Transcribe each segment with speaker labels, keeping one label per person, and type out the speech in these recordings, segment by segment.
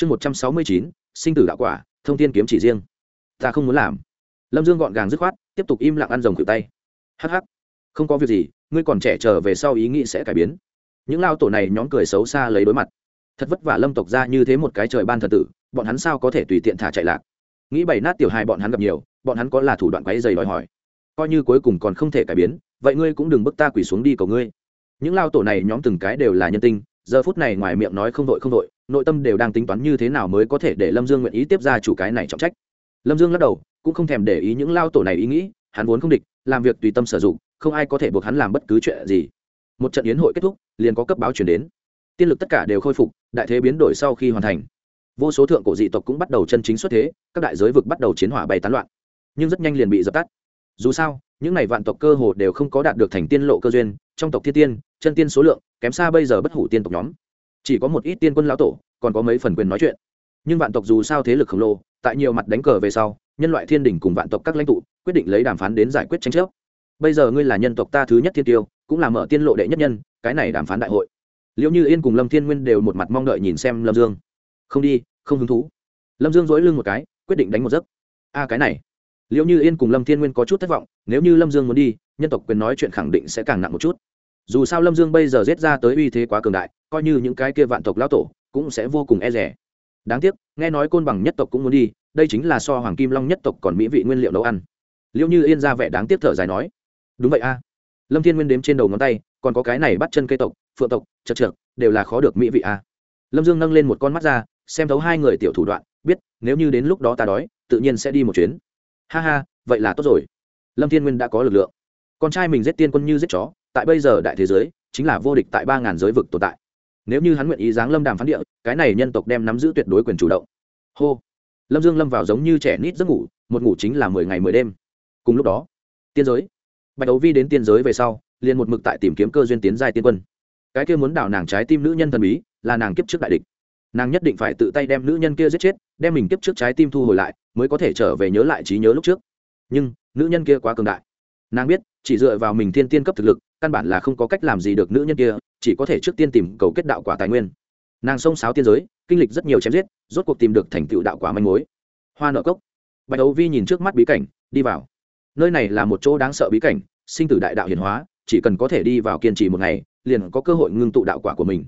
Speaker 1: chương một trăm sáu mươi chín, sinh tử đạo quả, thông tin kiếm chỉ riêng. Ta không muốn làm. Lâm dương gọn gàng dứt khoát, tiếp tục im lặng ăn rồng cự tay. Hh không có việc gì, ngươi còn trẻ trở về sau ý nghĩ sẽ cải biến. Những lao tổ này nhóm cười xấu xa lấy đối mặt. Thật vất vả lâm tộc ra như thế một cái trời ban thần tử, bọn hắn sao có thể tùy tiện thả chạy lạc? Nghĩ bày nát tiểu hai bọn hắn gặp nhiều, bọn hắn có là thủ đoạn quáy dày đòi hỏi. Coi như cuối cùng còn không thể cải biến, vậy ngươi cũng đừng bức ta quỳ xuống đi cầu ngươi. Những lao tổ này nhóm từng cái đều là nhân tinh giờ phút này ngoài miệng nói không đội không đội nội tâm đều đang tính toán như thế nào mới có thể để lâm dương nguyện ý tiếp ra chủ cái này trọng trách. Lâm dương lắc đầu, cũng không thèm để ý những lao tổ này ý nghĩ, hắn vốn không địch, làm việc tùy tâm sử dụng, không ai có thể buộc hắn làm bất cứ chuyện gì. Một trận yến hội kết thúc, liền có cấp báo chuyển đến. Tiên lực tất cả đều khôi phục, đại thế biến đổi sau khi hoàn thành. Vô số thượng cổ dị tộc cũng bắt đầu chân chính xuất thế, các đại giới vực bắt đầu chiến hỏa bay tán loạn. Nhưng rất nhanh liền bị dập tắt. Dù sao, những n à y vạn tộc cơ hồ đều không có đạt được thành tiên lộ cơ duyên, trong tộc thiên tiên chân tiên số lượng, kém xa bây giờ bất hủ tiên tộc nhóm. Chỉ có một ít tiên quân lão tổ, còn có mấy phần quyền nói chuyện. Nhưng vạn tộc dù sao thế lực khổng lồ, tại nhiều mặt đánh cờ về sau, nhân loại thiên đình cùng vạn tộc các lãnh tụ, quyết định lấy đàm phán đến giải quyết tranh chấp. Bây giờ ngươi là nhân tộc ta thứ nhất thiên tiêu, cũng là mở tiên lộ đệ nhất nhân, cái này đàm phán đại hội. Liệu như yên cùng lâm thiên nguyên đều một mặt mong đợi nhìn xem lâm dương. Không đi, không hứng thú. Lâm dương dối lưng một cái, quyết định đánh một giấc. A cái này. Liệu như yên cùng lâm thiên nguyên có chút thất vọng, nếu như lâm dương muốn đi, nhân tộc quyền nói chuyện khẳng định sẽ càng nặng một chút dù sao lâm dương bây giờ giết ra tới uy thế quá cường đại, coi như những cái kia vạn tộc lão tổ cũng sẽ vô cùng e rẻ đáng tiếc, nghe nói côn bằng nhất tộc cũng muốn đi, đây chính là so hoàng kim long nhất tộc còn mỹ vị nguyên liệu nấu ăn. Liệu như yên ra vẻ đáng tiếc thở dài nói, đúng vậy a. Lâm thiên nguyên đếm trên đầu ngón tay, còn có cái này bắt chân cây tộc, phượng tộc, chật trượt, đều là khó được mỹ vị a. Lâm dương nâng lên một con mắt ra, xem thấu hai người tiểu thủ đoạn, biết nếu như đến lúc đó ta đói, tự nhiên sẽ đi một chuyến. Ha ha, vậy là tốt rồi. Lâm thiên nguyên đã có lực lượng. Con trai mình giết tiên quân như giết chó tại bây giờ đại thế giới, chính là vô địch tại ba ngàn giới vực tồn tại. Nếu như hắn nguyện ý giáng lâm đàm phán địa, cái này nhân tộc đem nắm giữ tuyệt đối quyền chủ động. Hô. Lâm dương lâm vào giống như trẻ nít giấc ngủ, một ngủ chính là mười ngày mười đêm. Cùng lúc đó, tiên giới. Bạch đấu vi đến tiên giới về sau, liền một mực tại tìm kiếm cơ duyên tiến giai tiên quân. Cái kia muốn đảo nàng trái tim nữ nhân thần bí, là nàng kiếp trước đại địch. Nàng nhất định phải tự tay đem nữ nhân kia giết chết, đem mình kiếp trước trái tim thu hồi lại, mới có thể trở về nhớ lại trí nhớ lúc trước. Nhưng, nữ nhân kia quá cường đại. Nàng biết, chỉ dựa vào mình thiên tiên cấp thực lực căn bản là không có cách làm gì được nữ nhân kia, chỉ có thể trước tiên tìm cầu kết đạo quả tài nguyên. Nàng xông sáo tiên giới, kinh lịch rất nhiều chém giết, rốt cuộc tìm được thành tựu đạo quả manh mối. Hoa nợ cốc. Bạch ấu vi nhìn trước mắt bí cảnh, đi vào. Nơi này là một chỗ đáng sợ bí cảnh, sinh tử đại đạo hiển hóa, chỉ cần có thể đi vào kiên trì một ngày, liền có cơ hội ngưng tụ đạo quả của mình.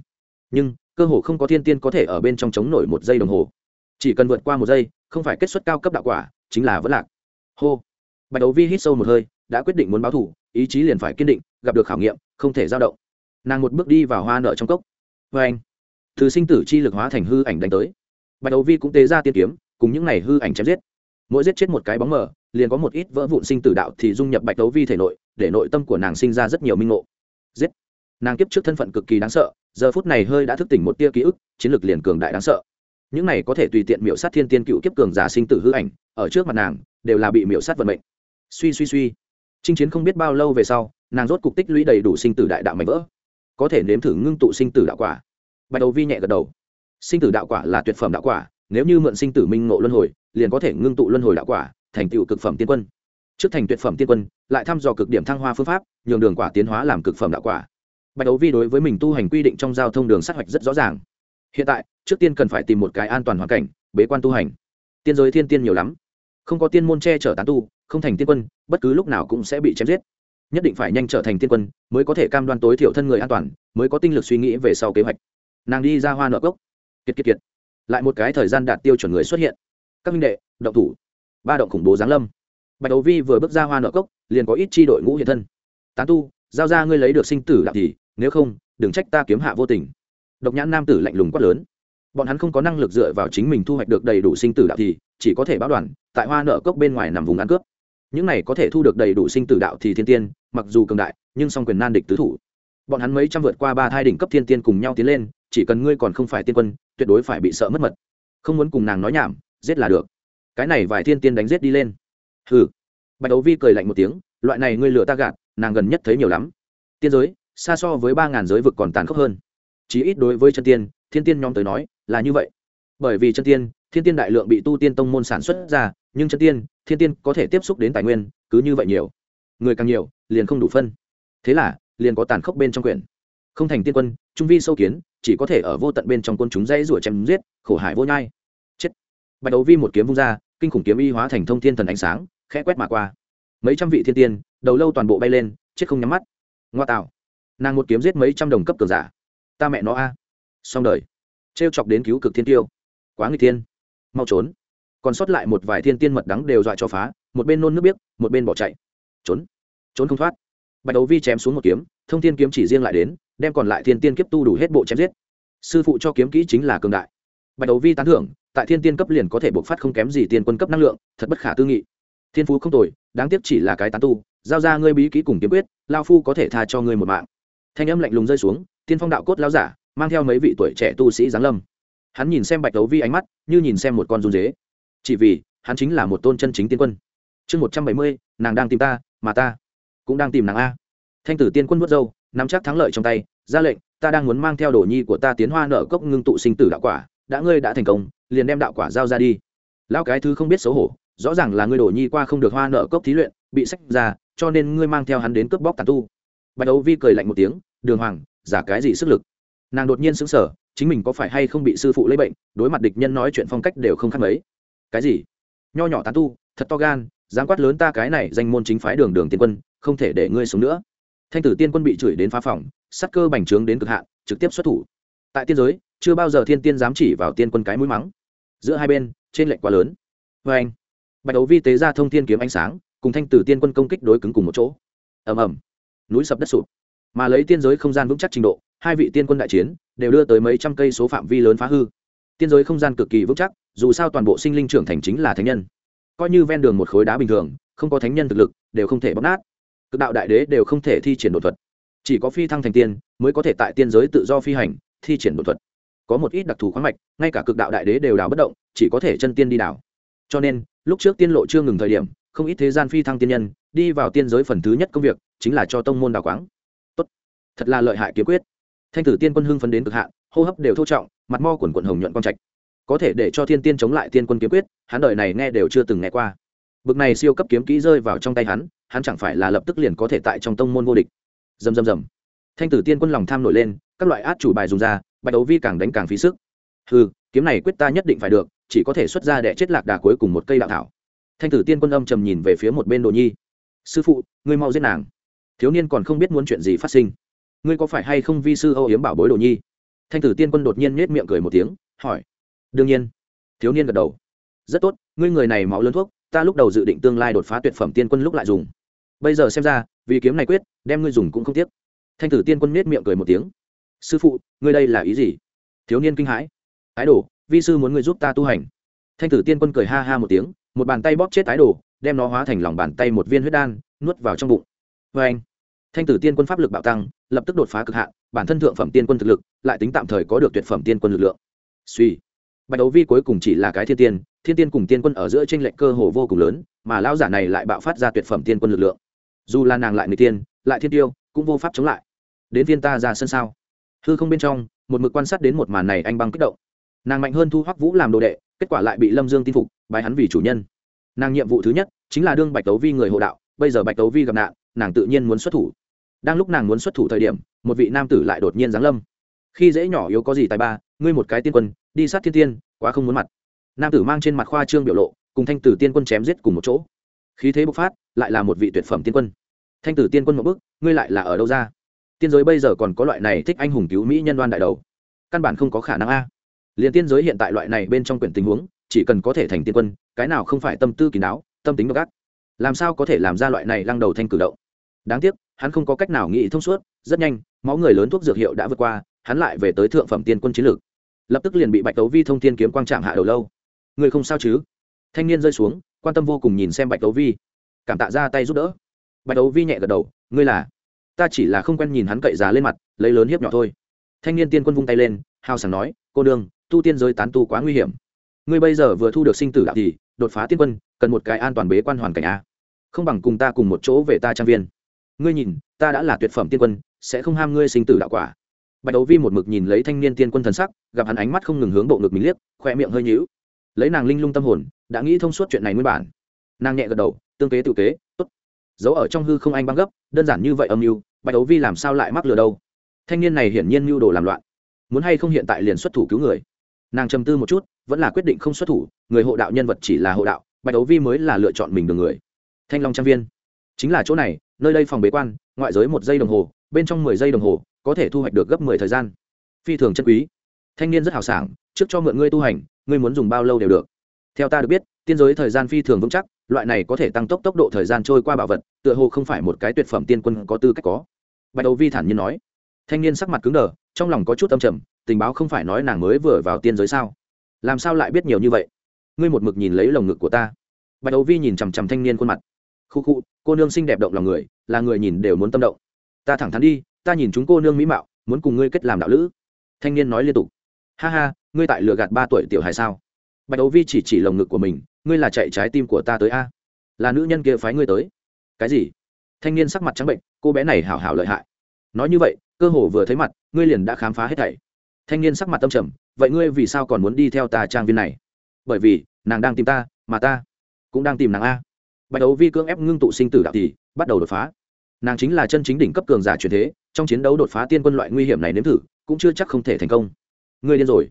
Speaker 1: Nhưng, cơ hồ không có thiên tiên có thể ở bên trong chống nổi một giây đồng hồ. Chỉ cần vượt qua một giây, không phải kết xuất cao cấp đạo quả, chính là vẫn lạc. Hô. Bạch đấu vi hít sâu một hơi, đã quyết định muốn báo thủ ý chí liền phải kiên định, gặp được khảo nghiệm, không thể dao động. Nàng một bước đi vào hoa nợ trong cốc. Vê anh, từ sinh tử chi lực hóa thành hư ảnh đánh tới. Bạch đấu vi cũng tế ra tiên kiếm, cùng những này hư ảnh chém giết. Mỗi giết chết một cái bóng mờ, liền có một ít vỡ vụn sinh tử đạo thì dung nhập bạch đấu vi thể nội, để nội tâm của nàng sinh ra rất nhiều minh ngộ. Giết! Nàng kiếp trước thân phận cực kỳ đáng sợ, giờ phút này hơi đã thức tỉnh một tia ký ức, chiến lược liền cường đại đáng sợ. Những này có thể tùy tiện miểu sát thiên tiên cựu kiếp cường giả sinh tử hư ảnh, ở trước mặt nàng, đều là bị miểu sát vận mệnh. Suy suy suy chinh chiến không biết bao lâu về sau, nàng rốt cục tích lũy đầy đủ sinh tử đại đạo mạnh vỡ. Có thể nếm thử ngưng tụ sinh tử đạo quả. Bạch đầu vi nhẹ gật đầu. Sinh tử đạo quả là tuyệt phẩm đạo quả, nếu như mượn sinh tử minh ngộ luân hồi, liền có thể ngưng tụ luân hồi đạo quả, thành tựu cực phẩm tiên quân. Trước thành tuyệt phẩm tiên quân, lại thăm dò cực điểm thăng hoa phương pháp, nhường đường quả tiến hóa làm cực phẩm đạo quả. Bạch đấu vi đối với mình tu hành quy định trong giao thông đường sát hoạch rất rõ ràng. Hiện tại, trước tiên cần phải tìm một cái an toàn hoàn cảnh, bế quan tu hành. Tiên giới thiên tiên nhiều lắm. Không có tiên môn che chở tán tu không thành tiên quân, bất cứ lúc nào cũng sẽ bị chém giết. Nhất định phải nhanh trở thành tiên quân, mới có thể cam đoan tối thiểu thân người an toàn, mới có tinh lực suy nghĩ về sau kế hoạch. Nàng đi ra hoa nợ cốc. Kiệt kiệt kiệt. Lại một cái thời gian đạt tiêu chuẩn người xuất hiện. Các minh đệ, động thủ. Ba động khủng bố giáng lâm. Bạch đấu vi vừa bước ra hoa nợ cốc, liền có ít chi đội ngũ hiện thân. Tán tu, giao ra ngươi lấy được sinh tử đạo thì, nếu không, đừng trách ta kiếm hạ vô tình. Độc nhãn nam tử lạnh lùng quát lớn. Bọn hắn không có năng lực dựa vào chính mình thu hoạch được đầy đủ sinh tử đạo thì, chỉ có thể báo đoàn, tại hoa nợ cốc bên ngoài nằm vùng ăn cướp những này có thể thu được đầy đủ sinh tử đạo thì thiên tiên, mặc dù cường đại, nhưng song quyền nan địch tứ thủ. Bọn hắn mấy trăm vượt qua ba thai đỉnh cấp thiên tiên cùng nhau tiến lên, chỉ cần ngươi còn không phải tiên quân, tuyệt đối phải bị sợ mất mật. Không muốn cùng nàng nói nhảm, giết là được. Cái này vài thiên tiên đánh giết đi lên. Hừ. Bạch đấu vi cười lạnh một tiếng, loại này ngươi lừa ta gạt, nàng gần nhất thấy nhiều lắm. Tiên giới, xa so với ba ngàn giới vực còn tàn khốc hơn. Chí ít đối với chân tiên, thiên tiên nhóm tới nói, là như vậy. Bởi vì chân tiên, thiên tiên đại lượng bị tu tiên tông môn sản xuất ra, nhưng chân tiên thiên tiên có thể tiếp xúc đến tài nguyên, cứ như vậy nhiều. Người càng nhiều, liền không đủ phân. Thế là, liền có tàn khốc bên trong quyển. Không thành tiên quân, trung vi sâu kiến, chỉ có thể ở vô tận bên trong quân chúng dây rủa chém giết, khổ hải vô nhai. Chết. Bạch đấu vi một kiếm vung ra, kinh khủng kiếm y hóa thành thông thiên thần ánh sáng, khẽ quét mà qua. Mấy trăm vị thiên tiên, đầu lâu toàn bộ bay lên, chết không nhắm mắt. Ngoa tạo. Nàng một kiếm giết mấy trăm đồng cấp cường giả. Ta mẹ nó a. Xong đời. T chọc đến cứu cực thiên tiêu. Quá người thiên. Mau trốn còn sót lại một vài thiên tiên mật đắng đều dọa cho phá, một bên nôn nước biếc, một bên bỏ chạy. Trốn. Trốn không thoát. Bạch đấu vi chém xuống một kiếm, thông thiên kiếm chỉ riêng lại đến, đem còn lại thiên tiên kiếp tu đủ hết bộ chém giết. Sư phụ cho kiếm kỹ chính là cường đại. Bạch đấu vi tán thưởng, tại thiên tiên cấp liền có thể bộc phát không kém gì tiên quân cấp năng lượng, thật bất khả tư nghị. Thiên phú không tồi, đáng tiếc chỉ là cái tán tu, giao ra ngươi bí kỹ cùng kiếm quyết lao phu có thể tha cho ngươi một mạng. Thanh âm lạnh lùng rơi xuống, tiên phong đạo cốt lao giả, mang theo mấy vị tuổi trẻ tu sĩ giáng lâm. Hắn nhìn xem bạch đấu vi ánh mắt, như nhìn xem một con run dế chỉ vì hắn chính là một tôn chân chính tiên quân. Chương một trăm bảy mươi, nàng đang tìm ta, mà ta cũng đang tìm nàng a. Thanh tử tiên quân vớt dâu nắm chắc thắng lợi trong tay, ra lệnh, ta đang muốn mang theo đồ nhi của ta tiến hoa nợ cốc ngưng tụ sinh tử đạo quả, đã ngươi đã thành công, liền đem đạo quả giao ra đi. Lão cái thứ không biết xấu hổ, rõ ràng là ngươi đồ nhi qua không được hoa nợ cốc thí luyện, bị sách ra, cho nên ngươi mang theo hắn đến cướp bóc tàn tu. Bạch đấu vi cười lạnh một tiếng, đường hoàng, giả cái gì sức lực? Nàng đột nhiên xứng sở chính mình có phải hay không bị sư phụ lấy bệnh, đối mặt địch nhân nói chuyện phong cách đều không khác mấy cái gì? Nho nhỏ tán tu, thật to gan, dám quát lớn ta cái này danh môn chính phái đường đường tiên quân, không thể để ngươi sống nữa. Thanh tử tiên quân bị chửi đến phá phòng sắc cơ bành trướng đến cực hạn, trực tiếp xuất thủ. Tại tiên giới, chưa bao giờ thiên tiên dám chỉ vào tiên quân cái mũi mắng. Giữa hai bên, trên lệnh quá lớn. Vê anh, bạch đấu vi tế ra thông thiên kiếm ánh sáng, cùng thanh tử tiên quân công kích đối cứng cùng một chỗ. Ầm ầm. Núi sập đất sụp. Mà lấy tiên giới không gian vững chắc trình độ, hai vị tiên quân đại chiến, đều đưa tới mấy trăm cây số phạm vi lớn phá hư tiên giới không gian cực kỳ vững chắc, dù sao toàn bộ sinh linh trưởng thành chính là thánh nhân. Coi như ven đường một khối đá bình thường, không có thánh nhân thực lực, đều không thể bóc nát. Cực đạo đại đế đều không thể thi triển đột thuật. Chỉ có phi thăng thành tiên, mới có thể tại tiên giới tự do phi hành, thi triển đột thuật. Có một ít đặc thù khoáng mạch, ngay cả cực đạo đại đế đều đào bất động, chỉ có thể chân tiên đi đào. Cho nên, lúc trước tiên lộ chưa ngừng thời điểm, không ít thế gian phi thăng tiên nhân đi vào tiên giới phần thứ nhất công việc, chính là cho tông môn đào quáng. Tốt. Thật là lợi hại kiếm quyết. Thanh tử tiên quân hưng phấn đến cực hạn hô hấp đều thô trọng, mặt mo quần quần hồng nhuận quang trạch. Có thể để cho thiên tiên chống lại tiên quân kiếm quyết, hắn đời này nghe đều chưa từng nghe qua. Bực này siêu cấp kiếm kỹ rơi vào trong tay hắn hắn chẳng phải là lập tức liền có thể tại trong tông môn vô địch. Dầm dầm dầm thanh tử tiên quân lòng tham nổi lên, các loại át chủ bài dùng ra, bạch đấu vi càng đánh càng phí sức. Ừ kiếm này quyết ta nhất định phải được, chỉ có thể xuất ra để chết lạc đà cuối cùng một cây đạo thảo. Thanh tử tiên quân âm trầm nhìn về phía một bên đồ nhi. Sư phụ, ngươi mau giết nàng. Thiếu niên còn không biết muốn chuyện gì phát sinh. Ngươi có phải hay không vi sư âu yếm bảo bối đồ nhi? Thanh tử tiên quân đột nhiên nết miệng cười một tiếng, hỏi, đương nhiên. Thiếu niên gật đầu, rất tốt, ngươi người này máu lớn thuốc, ta lúc đầu dự định tương lai đột phá tuyệt phẩm tiên quân lúc lại dùng. Bây giờ xem ra, vì kiếm này quyết, đem ngươi dùng cũng không tiếc. Thanh tử tiên quân nết miệng cười một tiếng, sư phụ, ngươi đây là ý gì? Thiếu niên kinh hãi, ái đồ, vi sư muốn ngươi giúp ta tu hành. Thanh tử tiên quân cười ha ha một tiếng, một bàn tay bóp chết ái đồ, đem nó hóa thành lòng bàn tay một viên huyết đan, nuốt vào trong bụng. Vê anh thanh tử tiên quân pháp lực bạo tăng, lập tức đột phá cực hạn, bản thân thượng phẩm tiên quân thực lực, lại tính tạm thời có được tuyệt phẩm tiên quân lực lượng. Suy. Bạch đấu vi cuối cùng chỉ là cái thiên tiên thiên tiên cùng tiên quân ở giữa tranh lệch cơ hồ vô cùng lớn, mà lão giả này lại bạo phát ra tuyệt phẩm tiên quân lực lượng. Dù là nàng lại người tiên, lại thiên tiêu, cũng vô pháp chống lại. Đến viên ta ra sân sao? Hư không bên trong, một mực quan sát đến một màn này anh băng kích động. Nàng mạnh hơn thu hoắc vũ làm đồ đệ, kết quả lại bị lâm dương tin phục bài hắn vì chủ nhân. Nàng nhiệm vụ thứ nhất, chính là đương bạch tấu vi người hộ đạo, bây giờ bạch tấu vi gặp nạn nàng tự nhiên muốn xuất thủ. Đang lúc nàng muốn xuất thủ thời điểm, một vị nam tử lại đột nhiên giáng lâm. Khi dễ nhỏ yếu có gì tài ba, ngươi một cái tiên quân, đi sát thiên tiên, quá không muốn mặt. Nam tử mang trên mặt khoa trương biểu lộ, cùng thanh tử tiên quân chém giết cùng một chỗ. Khí thế bộc phát, lại là một vị tuyệt phẩm tiên quân. Thanh tử tiên quân một bức ngươi lại là ở đâu ra? Tiên giới bây giờ còn có loại này thích anh hùng cứu mỹ nhân đoan đại đầu. Căn bản không có khả năng a. Liền tiên giới hiện tại loại này bên trong quyển tình huống, chỉ cần có thể thành tiên quân, cái nào không phải tâm tư kỳ đáo tâm tính độc ác làm sao có thể làm ra loại này lăng đầu thanh cử động? Đáng tiếc, hắn không có cách nào nghĩ thông suốt, rất nhanh, máu người lớn thuốc dược hiệu đã vượt qua, hắn lại về tới thượng phẩm tiên quân chiến lược. Lập tức liền bị bạch tấu vi thông tiên kiếm quang trạm hạ đầu lâu. Người không sao chứ? Thanh niên rơi xuống, quan tâm vô cùng nhìn xem bạch tấu vi. Cảm tạ ra tay giúp đỡ. Bạch tấu vi nhẹ gật đầu, ngươi là? Ta chỉ là không quen nhìn hắn cậy già lên mặt, lấy lớn hiếp nhỏ thôi. Thanh niên tiên quân vung tay lên, hào sảng nói, cô đương, tu tiên giới tán tu quá nguy hiểm. Ngươi bây giờ vừa thu được sinh tử đạo thì, đột phá tiên quân, cần một cái an toàn bế quan hoàn cảnh a không bằng cùng ta cùng một chỗ về ta trang viên. Ngươi nhìn, ta đã là tuyệt phẩm tiên quân, sẽ không ham ngươi sinh tử đạo quả. Bạch đấu vi một mực nhìn lấy thanh niên tiên quân thần sắc, gặp hắn ánh mắt không ngừng hướng bộ ngực mình liếc khoe miệng hơi nhíu. Lấy nàng linh lung tâm hồn, đã nghĩ thông suốt chuyện này nguyên bản. Nàng nhẹ gật đầu, tương kế tự kế, tốt. Giấu ở trong hư không anh băng gấp, đơn giản như vậy âm mưu, bạch đấu vi làm sao lại mắc lừa đâu? Thanh niên này hiển nhiên mưu đồ làm loạn. Muốn hay không hiện tại liền xuất thủ cứu người? Nàng trầm tư một chút, vẫn là quyết định không xuất thủ, người hộ đạo nhân vật chỉ là hộ đạo, bạch đấu vi mới là lựa chọn mình được người thanh long trang viên. Chính là chỗ này, nơi đây phòng bế quan, ngoại giới một giây đồng hồ, bên trong mười giây đồng hồ, có thể thu hoạch được gấp mười thời gian. Phi thường chân quý. Thanh niên rất hào sảng, trước cho mượn ngươi tu hành, ngươi muốn dùng bao lâu đều được. Theo ta được biết, tiên giới thời gian phi thường vững chắc, loại này có thể tăng tốc tốc độ thời gian trôi qua bảo vật, tựa hồ không phải một cái tuyệt phẩm tiên quân có tư cách có. Bạch đầu vi thản nhiên nói. Thanh niên sắc mặt cứng đờ, trong lòng có chút âm trầm, tình báo không phải nói nàng mới vừa vào tiên giới sao? Làm sao lại biết nhiều như vậy? Ngươi một mực nhìn lấy lồng ngực của ta. Bạch đầu vi nhìn chằm chằm thanh niên khuôn mặt khu khu, cô nương xinh đẹp động lòng người, là người nhìn đều muốn tâm động. Ta thẳng thắn đi, ta nhìn chúng cô nương mỹ mạo, muốn cùng ngươi kết làm đạo lữ. Thanh niên nói liên tục. Ha ha, ngươi tại lừa gạt ba tuổi tiểu hài sao? Bạch đấu vi chỉ chỉ lồng ngực của mình, ngươi là chạy trái tim của ta tới a. Là nữ nhân kia phái ngươi tới. Cái gì? Thanh niên sắc mặt trắng bệnh, cô bé này hảo hảo lợi hại. Nói như vậy, cơ hồ vừa thấy mặt, ngươi liền đã khám phá hết thảy. Thanh niên sắc mặt tâm trầm, vậy ngươi vì sao còn muốn đi theo ta trang viên này? Bởi vì, nàng đang tìm ta, mà ta cũng đang tìm nàng a bạch đấu vi cưỡng ép ngưng tụ sinh tử đạo thì bắt đầu đột phá. Nàng chính là chân chính đỉnh cấp cường giả truyền thế, trong chiến đấu đột phá tiên quân loại nguy hiểm này nếm thử, cũng chưa chắc không thể thành công. Ngươi điên rồi.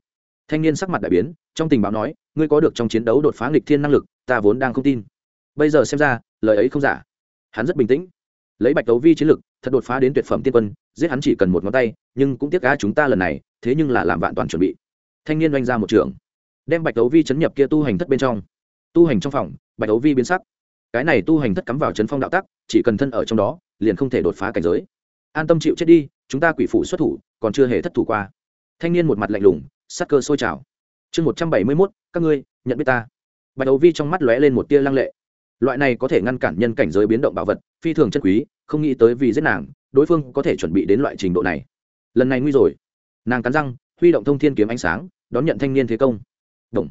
Speaker 1: Thanh niên sắc mặt đại biến, trong tình báo nói, ngươi có được trong chiến đấu đột phá nghịch thiên năng lực, ta vốn đang không tin. Bây giờ xem ra, lời ấy không giả. Hắn rất bình tĩnh. Lấy bạch đấu vi chiến lực, thật đột phá đến tuyệt phẩm tiên quân, giết hắn chỉ cần một ngón tay, nhưng cũng tiếc cá chúng ta lần này, thế nhưng là làm vạn toàn chuẩn bị. Thanh niên oanh ra một trường, đem bạch đấu vi chấn nhập kia tu hành thất bên trong. Tu hành trong phòng, bạch đấu vi biến sắc cái này tu hành thất cắm vào chấn phong đạo tắc, chỉ cần thân ở trong đó, liền không thể đột phá cảnh giới. An tâm chịu chết đi, chúng ta quỷ phủ xuất thủ, còn chưa hề thất thủ qua. Thanh niên một mặt lạnh lùng, sắc cơ sôi trào. Chương một trăm bảy mươi mốt, các ngươi, nhận biết ta. Bạch đầu vi trong mắt lóe lên một tia lăng lệ. Loại này có thể ngăn cản nhân cảnh giới biến động bảo vật, phi thường chân quý, không nghĩ tới vì giết nàng, đối phương có thể chuẩn bị đến loại trình độ này. Lần này nguy rồi. Nàng cắn răng, huy động thông thiên kiếm ánh sáng, đón nhận thanh niên thế công. Động.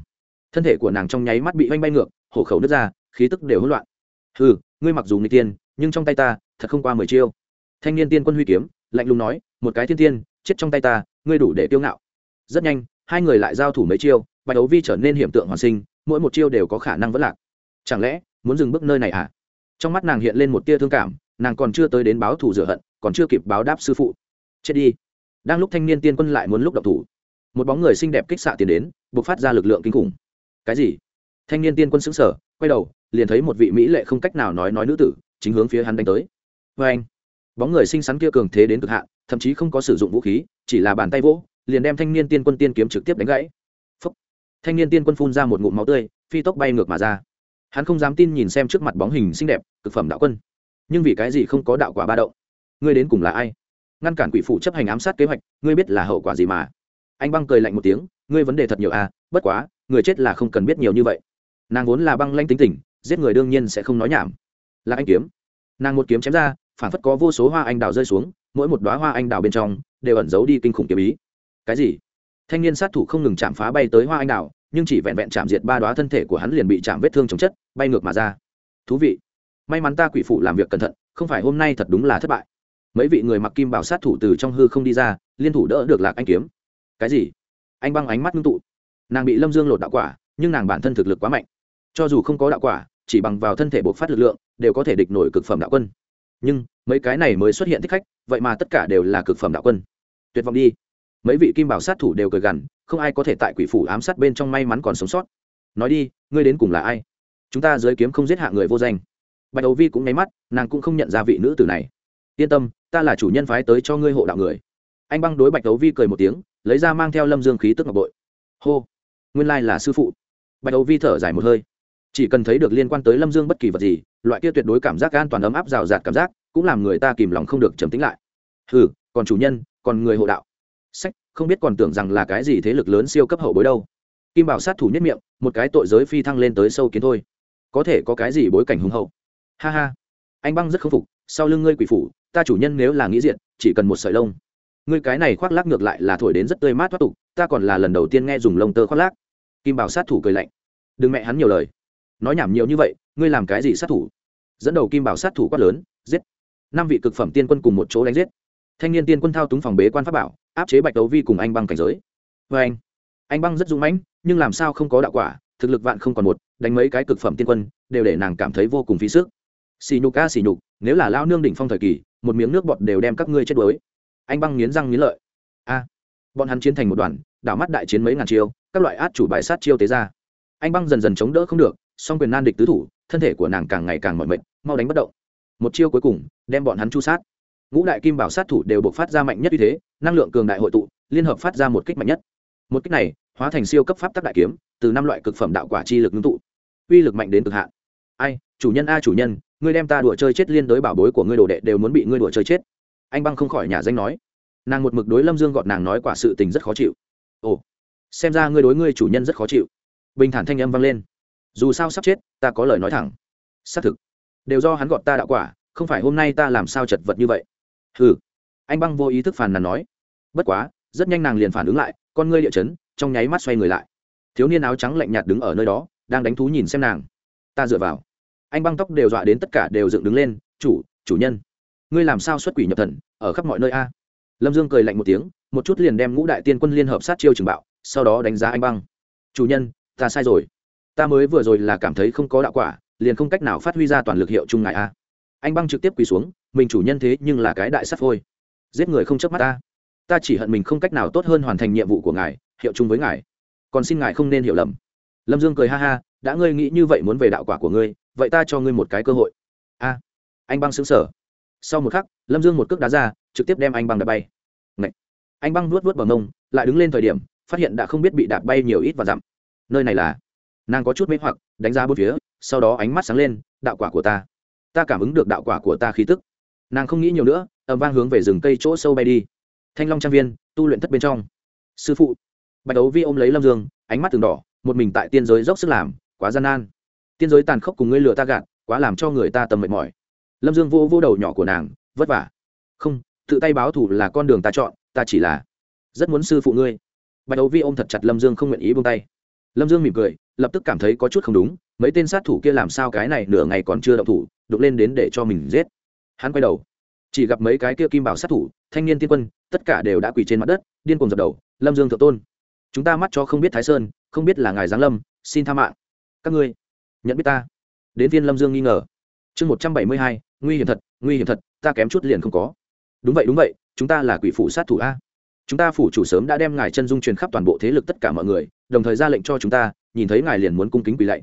Speaker 1: thân thể của nàng trong nháy mắt bị oanh bay ngược, hổ khẩu nứt ra, khí tức đều hỗn loạn ừ ngươi mặc dù người tiên, nhưng trong tay ta, thật không qua mười chiêu. Thanh niên tiên quân huy kiếm, lạnh lùng nói, một cái thiên tiên, chết trong tay ta, ngươi đủ để tiêu ngạo. Rất nhanh, hai người lại giao thủ mấy chiêu, bạch đấu vi trở nên hiểm tượng hoàn sinh, mỗi một chiêu đều có khả năng vẫn lạc. Chẳng lẽ, muốn dừng bước nơi này à? Trong mắt nàng hiện lên một tia thương cảm, nàng còn chưa tới đến báo thủ rửa hận, còn chưa kịp báo đáp sư phụ. Chết đi. Đang lúc thanh niên tiên quân lại muốn lúc đọc thủ, một bóng người xinh đẹp kích xạ tiền đến buộc phát ra lực lượng kinh khủng. Cái gì? Thanh niên tiên quân xứng sở quay đầu, liền thấy một vị mỹ lệ không cách nào nói nói nữ tử, chính hướng phía hắn đánh tới. Vê anh, bóng người xinh xắn kia cường thế đến cực hạn, thậm chí không có sử dụng vũ khí, chỉ là bàn tay vỗ, liền đem thanh niên tiên quân tiên kiếm trực tiếp đánh gãy. Phúc. thanh niên tiên quân phun ra một ngụm máu tươi, phi tốc bay ngược mà ra. Hắn không dám tin nhìn xem trước mặt bóng hình xinh đẹp, cực phẩm đạo quân. Nhưng vì cái gì không có đạo quả ba động? Ngươi đến cùng là ai? Ngăn cản quỷ phụ chấp hành ám sát kế hoạch, ngươi biết là hậu quả gì mà? Anh băng cười lạnh một tiếng, ngươi vấn đề thật nhiều à bất quá, người chết là không cần biết nhiều như vậy nàng vốn là băng lanh tính tình, giết người đương nhiên sẽ không nói nhảm. Là anh kiếm. Nàng một kiếm chém ra, phản phất có vô số hoa anh đào rơi xuống, mỗi một đoá hoa anh đào bên trong đều ẩn giấu đi kinh khủng kiếm ý. Cái gì? Thanh niên sát thủ không ngừng chạm phá bay tới hoa anh đào, nhưng chỉ vẹn vẹn chạm diệt ba đoá thân thể của hắn liền bị chạm vết thương chống chất, bay ngược mà ra. Thú vị. May mắn ta quỷ phụ làm việc cẩn thận, không phải hôm nay thật đúng là thất bại. Mấy vị người mặc kim bảo sát thủ từ trong hư không đi ra, liên thủ đỡ được lạc anh kiếm. Cái gì? Anh băng ánh mắt ngưng tụ. Nàng bị lâm dương lột đạo quả, nhưng nàng bản thân thực lực quá mạnh cho dù không có đạo quả, chỉ bằng vào thân thể bộc phát lực lượng, đều có thể địch nổi cực phẩm đạo quân. Nhưng, mấy cái này mới xuất hiện thích khách, vậy mà tất cả đều là cực phẩm đạo quân. Tuyệt vọng đi. Mấy vị kim bảo sát thủ đều cười gằn, không ai có thể tại quỷ phủ ám sát bên trong may mắn còn sống sót. Nói đi, ngươi đến cùng là ai? Chúng ta giới kiếm không giết hạ người vô danh. Bạch đầu vi cũng nháy mắt, nàng cũng không nhận ra vị nữ tử này. Yên tâm, ta là chủ nhân phái tới cho ngươi hộ đạo người. Anh băng đối bạch đấu vi cười một tiếng, lấy ra mang theo lâm dương khí tức ngọc bội. Hô, nguyên lai là sư phụ. Bạch đấu vi thở dài một hơi chỉ cần thấy được liên quan tới lâm dương bất kỳ vật gì, loại kia tuyệt đối cảm giác an toàn ấm áp rào rạt cảm giác, cũng làm người ta kìm lòng không được trầm tính lại. Ừ còn chủ nhân, còn người hộ đạo. Sách, không biết còn tưởng rằng là cái gì thế lực lớn siêu cấp hậu bối đâu. Kim bảo sát thủ nhất miệng, một cái tội giới phi thăng lên tới sâu kiến thôi. Có thể có cái gì bối cảnh hùng hậu? Ha ha. Anh băng rất k phục, sau lưng ngươi quỷ phủ, ta chủ nhân nếu là nghĩ diện chỉ cần một sợi lông. Ngươi cái này khoác lác ngược lại là thổi đến rất tươi mát thoát tục, ta còn là lần đầu tiên nghe dùng lông tơ khoác lác. Kim bảo sát thủ cười lạnh. Đừng mẹ hắn nhiều lời nói nhảm nhiều như vậy, ngươi làm cái gì sát thủ? Dẫn đầu kim bảo sát thủ quát lớn, giết. Năm vị cực phẩm tiên quân cùng một chỗ đánh giết. Thanh niên tiên quân thao túng phòng bế quan pháp bảo, áp chế bạch đấu vi cùng anh băng cảnh giới. Vê anh anh băng rất dũng mãnh, nhưng làm sao không có đạo quả, thực lực vạn không còn một, đánh mấy cái cực phẩm tiên quân, đều để nàng cảm thấy vô cùng phí sức. Xì nhục ca xì nhục, nếu là lao nương đỉnh phong thời kỳ, một miếng nước bọt đều đem các ngươi chết đuối. Anh băng nghiến răng nghiến lợi. A, bọn hắn chiến thành một đoàn, đảo mắt đại chiến mấy ngàn chiêu, các loại át chủ bài sát chiêu tế ra. Anh băng dần dần chống đỡ không được song quyền nan địch tứ thủ, thân thể của nàng càng ngày càng mỏi mệt, mau đánh bất động. Một chiêu cuối cùng, đem bọn hắn chu sát. Ngũ đại kim bảo sát thủ đều buộc phát ra mạnh nhất như thế, năng lượng cường đại hội tụ, liên hợp phát ra một kích mạnh nhất. Một kích này, hóa thành siêu cấp pháp tắc đại kiếm, từ năm loại cực phẩm đạo quả chi lực ngưng tụ. Uy lực mạnh đến cực hạn. Ai, chủ nhân a, chủ nhân, ngươi đem ta đùa chơi chết liên đối bảo bối của ngươi đồ đệ đều muốn bị ngươi đùa chơi chết. Anh băng không khỏi nhà danh nói. Nàng một mực đối lâm dương gọt nàng nói quả sự tình rất khó chịu. Ồ, xem ra ngươi đối ngươi chủ nhân rất khó chịu. Bình thản thanh âm vang lên dù sao sắp chết ta có lời nói thẳng. Xác thực. Đều do hắn gọt ta đạo quả không phải hôm nay ta làm sao chật vật như vậy. Hừ, anh băng vô ý thức phàn nàn nói. Bất quá rất nhanh nàng liền phản ứng lại con ngươi địa chấn trong nháy mắt xoay người lại. Thiếu niên áo trắng lạnh nhạt đứng ở nơi đó đang đánh thú nhìn xem nàng. Ta dựa vào. Anh băng tóc đều dọa đến tất cả đều dựng đứng lên chủ chủ nhân ngươi làm sao xuất quỷ nhập thần ở khắp mọi nơi a? Lâm dương cười lạnh một tiếng một chút liền đem ngũ đại tiên quân liên hợp sát chiêu trường bạo sau đó đánh giá anh băng. Chủ nhân ta sai rồi ta mới vừa rồi là cảm thấy không có đạo quả, liền không cách nào phát huy ra toàn lực hiệu chung ngài a. Anh băng trực tiếp quỳ xuống, mình chủ nhân thế nhưng là cái đại sắt phôi. Giết người không chớp mắt ta. Ta chỉ hận mình không cách nào tốt hơn hoàn thành nhiệm vụ của ngài, hiệu chung với ngài. Còn xin ngài không nên hiểu lầm. Lâm dương cười ha ha, đã ngươi nghĩ như vậy muốn về đạo quả của ngươi, vậy ta cho ngươi một cái cơ hội. A. Anh băng xứng sở sau một khắc, lâm dương một cước đá ra, trực tiếp đem anh băng đạp bay. Ngậy! anh băng nuốt nuốt bờ mông, lại đứng lên thời điểm, phát hiện đã không biết bị đạp bay nhiều ít và dặm. Nơi này là nàng có chút mê hoặc, đánh ra bốn phía, sau đó ánh mắt sáng lên, đạo quả của ta. Ta cảm ứng được đạo quả của ta khí tức. Nàng không nghĩ nhiều nữa ẩm vang hướng về rừng cây chỗ sâu bay đi. Thanh long trang viên, tu luyện thất bên trong. Sư phụ. Bạch đấu vi ôm lấy lâm dương, ánh mắt từng đỏ, một mình tại tiên giới dốc sức làm, quá gian nan. Tiên giới tàn khốc cùng ngươi lừa ta gạt, quá làm cho người ta tầm mệt mỏi. Lâm dương vô vô đầu nhỏ của nàng, vất vả. Không, tự tay báo thủ là con đường ta chọn, ta chỉ là rất muốn sư phụ ngươi. Bạch đấu vi ôm thật chặt lâm dương không nguyện ý buông tay. Lâm dương mỉm cười lập tức cảm thấy có chút không đúng, mấy tên sát thủ kia làm sao cái này nửa ngày còn chưa động thủ đục lên đến để cho mình giết. Hắn quay đầu, chỉ gặp mấy cái kia kim bảo sát thủ, thanh niên tiên quân, tất cả đều đã quỳ trên mặt đất, điên cùng dập đầu, lâm dương thượng tôn, chúng ta mắt cho không biết thái sơn, không biết là ngài giáng lâm, xin tha mạng. Các ngươi nhận biết ta. Đến viên lâm dương nghi ngờ. Chương một trăm bảy mươi hai, nguy hiểm thật, nguy hiểm thật, ta kém chút liền không có. Đúng vậy đúng vậy, chúng ta là quỷ phủ sát thủ a. Chúng ta phủ chủ sớm đã đem ngài chân dung truyền khắp toàn bộ thế lực tất cả mọi người, đồng thời ra lệnh cho chúng ta nhìn thấy ngài liền muốn cung kính quỳ lạy.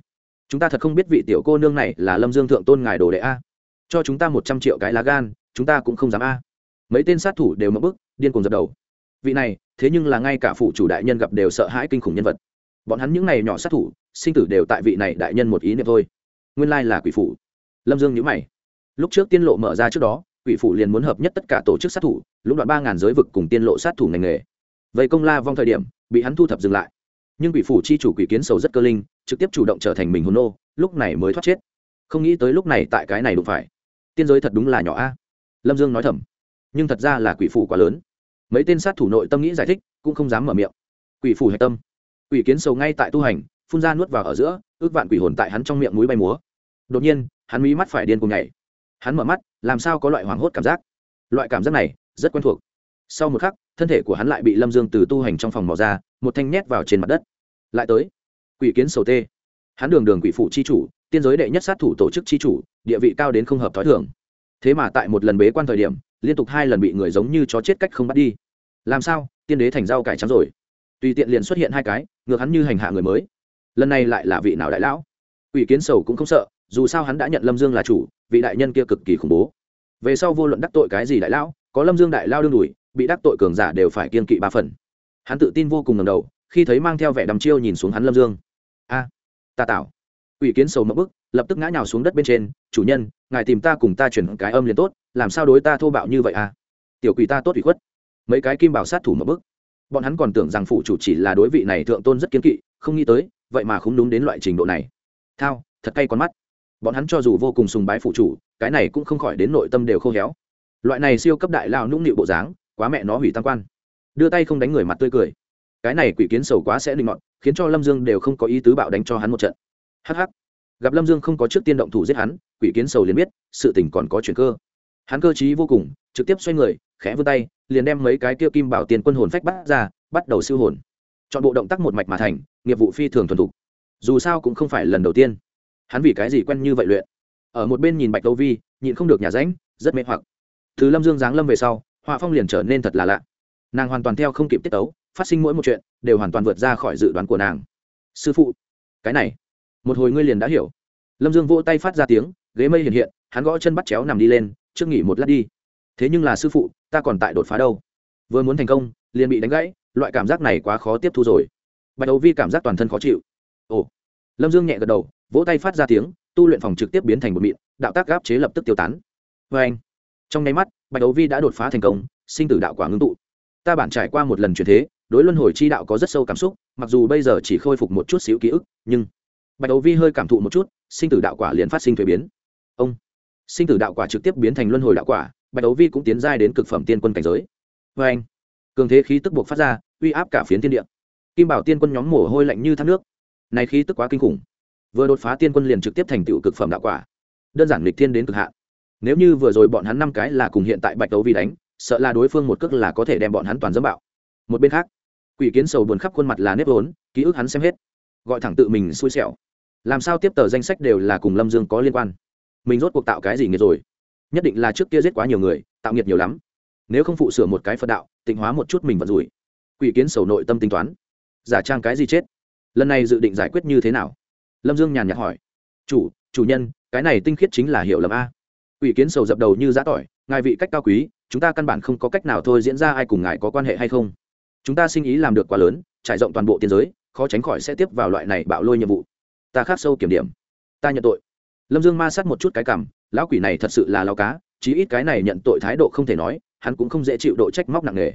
Speaker 1: Chúng ta thật không biết vị tiểu cô nương này là lâm dương thượng tôn ngài đồ đệ a. Cho chúng ta một trăm triệu cái lá gan, chúng ta cũng không dám a. Mấy tên sát thủ đều mất bức điên cuồng dập đầu. Vị này, thế nhưng là ngay cả phủ chủ đại nhân gặp đều sợ hãi kinh khủng nhân vật. Bọn hắn những n à y nhỏ sát thủ, sinh tử đều tại vị này đại nhân một ý niệm thôi. Nguyên lai là quỷ phủ. Lâm dương nhữ mày. Lúc trước tiên lộ mở ra trước đó, quỷ phủ liền muốn hợp nhất tất cả tổ chức sát thủ, lũng đoạn ba ngàn giới vực cùng tiên lộ sát thủ ngành nghề. Vậy công la vong thời điểm, bị hắn thu thập dừng lại nhưng quỷ phủ chi chủ quỷ kiến sầu rất cơ linh, trực tiếp chủ động trở thành mình hồn nô, lúc này mới thoát chết. Không nghĩ tới lúc này tại cái này đụng phải. Tiên giới thật đúng là nhỏ a. Lâm dương nói thầm. Nhưng thật ra là quỷ phủ quá lớn. Mấy tên sát thủ nội tâm nghĩ giải thích, cũng không dám mở miệng. Quỷ phủ hạch tâm. Quỷ kiến sầu ngay tại tu hành, phun ra nuốt vào ở giữa, ước vạn quỷ hồn tại hắn trong miệng núi bay múa. Đột nhiên, hắn mí mắt phải điên cùng nhảy. Hắn mở mắt, làm sao có loại hoảng hốt cảm giác? Loại cảm giác này, rất quen thuộc. Sau một khắc thân thể của hắn lại bị lâm dương từ tu hành trong phòng mò ra, một thanh nhét vào trên mặt đất. Lại tới, quỷ kiến sầu tê. Hắn đường đường quỷ phụ c h i chủ, tiên giới đệ nhất sát thủ tổ chức c h i chủ, địa vị cao đến không hợp t h ó i thường. Thế mà tại một lần bế quan thời điểm, liên tục hai lần bị người giống như chó chết cách không bắt đi. Làm sao? Tiên đế thành rau cải trắng rồi. Tùy tiện liền xuất hiện hai cái, ngược hắn như hành hạ người mới. Lần này lại là vị nào đại lão? Ủy kiến sầu cũng không sợ, dù sao hắn đã nhận lâm dương là chủ, vị đại nhân kia cực kỳ khủng bố. Về sau vô luận đắc tội cái gì đại lão có lâm dương đại lao đương đùi bị đắc tội cường giả đều phải kiên kỵ ba phần. Hắn tự tin vô cùng ngầm đầu khi thấy mang theo vẻ đầm chiêu nhìn xuống hắn lâm dương. A à, ta tạo ủy kiến sầu mẫu bức lập tức ngã nhào xuống đất bên trên chủ nhân ngài tìm ta cùng ta chuyển cái âm liền tốt làm sao đối ta thô bạo như vậy à tiểu quỷ ta tốt ủy khuất. Mấy cái kim bảo sát thủ mẫu bức. Bọn hắn còn tưởng rằng phụ chủ chỉ là đối vị này thượng tôn rất kiên kỵ không nghĩ tới vậy mà không đúng đến loại trình độ này. Thao thật cay con mắt. Bọn hắn cho dù vô cùng sùng bái phụ chủ cái này cũng không khỏi đến nội tâm đều khô héo loại này siêu cấp đại lao nũng nịu bộ dáng, quá mẹ nó hủy tam quan. Đưa tay không đánh người mặt tươi cười. Cái này quỷ kiến sầu quá sẽ định mọn khiến cho lâm dương đều không có ý tứ bạo đánh cho hắn một trận. Hh gặp lâm dương không có trước tiên động thủ giết hắn, quỷ kiến sầu liền biết, sự tình còn có chuyện cơ. Hắn cơ t r í vô cùng, trực tiếp xoay người, khẽ vươn tay, liền đem mấy cái kia kim bảo tiền quân hồn phách bắt ra, bắt đầu siêu hồn. Chọn bộ động tác một mạch mà thành, nghiệp vụ phi thường thuần thục. Dù sao cũng không phải lần đầu tiên. Hắn vì cái gì quen như vậy luyện? Ở một bên nhìn bạch đâu vi, nhịn không được nhà ránh, rất mê hoặc thứ lâm dương giáng lâm về sau, họa phong liền trở nên thật là lạ. Nàng hoàn toàn theo không kịp tiết tấu, phát sinh mỗi một chuyện, đều hoàn toàn vượt ra khỏi dự đoán của nàng. Sư phụ, cái này, một hồi ngươi liền đã hiểu. Lâm dương vỗ tay phát ra tiếng, ghế mây hiện hiện, hắn gõ chân bắt chéo nằm đi lên, trước nghỉ một lát đi. Thế nhưng là sư phụ, ta còn tại đột phá đâu. Vừa muốn thành công, liền bị đánh gãy, loại cảm giác này quá khó tiếp thu rồi. Bạch đầu vi cảm giác toàn thân khó chịu. Ồ. Lâm dương nhẹ gật đầu, vỗ tay phát ra tiếng, tu luyện phòng trực tiếp biến thành một mịn, đạo tác gáp chế lập tức tiêu tán. Vê anh trong nháy mắt, bạch đấu vi đã đột phá thành công, sinh tử đạo quả ngưng tụ. Ta bản trải qua một lần chuyển thế, đối luân hồi chi đạo có rất sâu cảm xúc, mặc dù bây giờ chỉ khôi phục một chút xíu ký ức, nhưng bạch đấu vi hơi cảm thụ một chút, sinh tử đạo quả liền phát sinh thuế biến. Ông, sinh tử đạo quả trực tiếp biến thành luân hồi đạo quả, bạch đấu vi cũng tiến giai đến cực phẩm tiên quân cảnh giới. Vê anh, cường thế khí tức buộc phát ra, uy áp cả phiến tiên địa. Kim bảo tiên quân nhóm mồ hôi lạnh như thác nước. Này khí tức quá kinh khủng. Vừa đột phá tiên quân liền trực tiếp thành tựu cực phẩm đạo quả. Đơn giản lịch thiên đến cực hạn nếu như vừa rồi bọn hắn năm cái là cùng hiện tại bạch đấu vi đánh, sợ là đối phương một cước là có thể đem bọn hắn toàn dẫm bạo. Một bên khác, quỷ kiến sầu buồn khắp khuôn mặt là nếp vốn, ký ức hắn xem hết. Gọi thẳng tự mình xui xẻo. Làm sao tiếp tờ danh sách đều là cùng lâm dương có liên quan? Mình rốt cuộc tạo cái gì nghiệt rồi? Nhất định là trước kia giết quá nhiều người, tạo nghiệt nhiều lắm. Nếu không phụ sửa một cái phật đạo, tịnh hóa một chút mình vận rủi. Quỷ kiến sầu nội tâm tính toán. Giả trang cái gì chết? Lần này dự định giải quyết như thế nào? Lâm dương nhàn nhạt hỏi. Chủ chủ nhân, cái này tinh khiết chính là hiểu lầm a quỷ kiến sầu dập đầu như giã tỏi, ngài vị cách cao quý, chúng ta căn bản không có cách nào thôi diễn ra ai cùng ngài có quan hệ hay không. Chúng ta sinh ý làm được quá lớn, trải rộng toàn bộ tiên giới, khó tránh khỏi sẽ tiếp vào loại này bạo lôi nhiệm vụ. Ta khắc sâu kiểm điểm. Ta nhận tội. Lâm dương ma sát một chút cái cảm, lão quỷ này thật sự là lao cá, chí ít cái này nhận tội thái độ không thể nói, hắn cũng không dễ chịu độ trách móc nặng nề.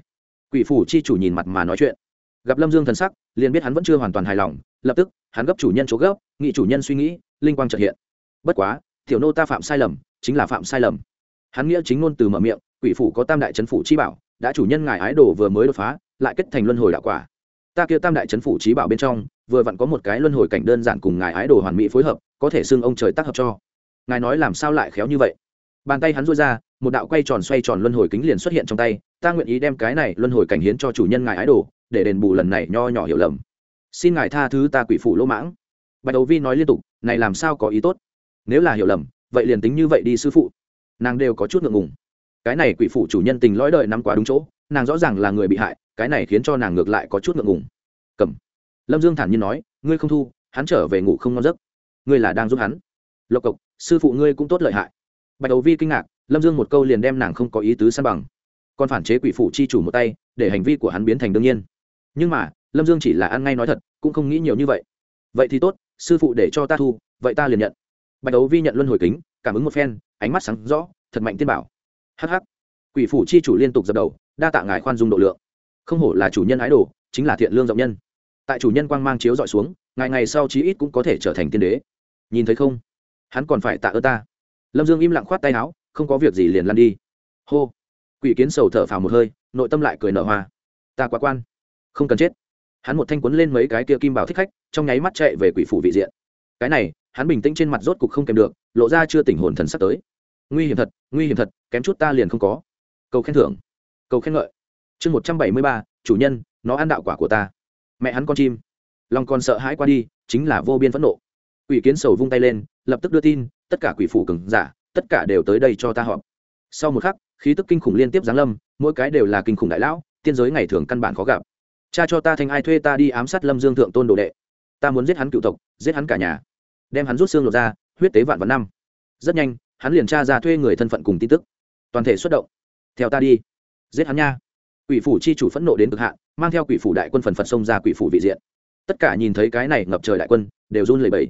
Speaker 1: Quỷ phủ chi chủ nhìn mặt mà nói chuyện. Gặp lâm dương thần sắc, liền biết hắn vẫn chưa hoàn toàn hài lòng, lập tức, hắn gấp chủ nhân chỗ gấp, nghị chủ nhân suy nghĩ, linh quang chợt hiện. Bất quá, tiểu nô ta phạm sai lầm chính là phạm sai lầm. Hắn nghĩa chính ngôn từ mở miệng, quỷ phủ có tam đại trấn phủ chi bảo, đã chủ nhân ngài ái đồ vừa mới đột phá, lại kết thành luân hồi đạo quả. Ta kia tam đại trấn phủ trí bảo bên trong, vừa vặn có một cái luân hồi cảnh đơn giản cùng ngài ái đồ hoàn mỹ phối hợp, có thể xưng ông trời tác hợp cho. Ngài nói làm sao lại khéo như vậy? Bàn tay hắn rối ra, một đạo quay tròn xoay tròn luân hồi kính liền xuất hiện trong tay, ta nguyện ý đem cái này luân hồi cảnh hiến cho chủ nhân ngài ái đồ, để đền bù lần này nho nhỏ hiểu lầm. Xin ngài tha thứ ta quỷ phủ lỗ mãng. Bạch đầu vi nói liên tục, này làm sao có ý tốt? Nếu là hiểu lầm vậy liền tính như vậy đi sư phụ. Nàng đều có chút ngượng ngùng. Cái này quỷ phụ chủ nhân tình lõi đời nắm quá đúng chỗ, nàng rõ ràng là người bị hại, cái này khiến cho nàng ngược lại có chút ngượng ngùng. Cầm. Lâm dương thản nhiên nói, ngươi không thu, hắn trở về ngủ không ngon giấc. Ngươi là đang giúp hắn. Lộc cộc, sư phụ ngươi cũng tốt lợi hại. Bạch đầu vi kinh ngạc, lâm dương một câu liền đem nàng không có ý tứ san bằng. Còn phản chế quỷ phụ chi chủ một tay, để hành vi của hắn biến thành đương nhiên. Nhưng mà, lâm dương chỉ là ăn ngay nói thật, cũng không nghĩ nhiều như vậy. Vậy thì tốt, sư phụ để cho ta thu, vậy ta liền nhận bạch đấu vi nhận luân hồi kính, cảm ứng một phen, ánh mắt sáng rõ, thật mạnh tiên bảo. Hh quỷ phủ chi chủ liên tục dập đầu, đa tạ ngài khoan dung độ lượng. Không hổ là chủ nhân ái đồ, chính là thiện lương rộng nhân. Tại chủ nhân quang mang chiếu dọi xuống ngày ngày sau chí ít cũng có thể trở thành tiên đế. Nhìn thấy không? Hắn còn phải tạ ơn ta. Lâm dương im lặng khoát tay áo, không có việc gì liền lăn đi. Hô. Quỷ kiến sầu thở phào một hơi, nội tâm lại cười nở hoa. Ta quá quan. Không cần chết. Hắn một thanh quấn lên mấy cái kia kim bảo thích khách, trong nháy mắt chạy về quỷ phủ vị diện. Cái này hắn bình tĩnh trên mặt rốt cục không kèm được, lộ ra chưa tỉnh hồn thần sắp tới. Nguy hiểm thật, nguy hiểm thật, kém chút ta liền không có. Cầu khen thưởng, cầu khen ngợi. Chương một trăm bảy mươi ba, chủ nhân, nó ăn đạo quả của ta. Mẹ hắn con chim. Lòng còn sợ hãi qua đi, chính là vô biên phẫn nộ. Quỷ kiến sầu vung tay lên, lập tức đưa tin, tất cả quỷ phủ cừng giả, tất cả đều tới đây cho ta họp. Sau một khắc, khí tức kinh khủng liên tiếp giáng lâm, mỗi cái đều là kinh khủng đại lão, tiên giới ngày thường căn bản khó gặp. Cha cho ta thành ai thuê ta đi ám sát lâm dương thượng tôn đồ đệ. Ta muốn giết hắn cựu tộc, giết hắn cả nhà đem hắn rút xương lột ra, huyết tế vạn vạn năm. Rất nhanh, hắn liền tra ra thuê người thân phận cùng tin tức. Toàn thể xuất động. Theo ta đi. Giết hắn nha. Quỷ phủ chi chủ phẫn nộ đến cực hạn, mang theo quỷ phủ đại quân phần phật xông ra quỷ phủ vị diện. Tất cả nhìn thấy cái này ngập trời đại quân, đều run lẩy bẩy.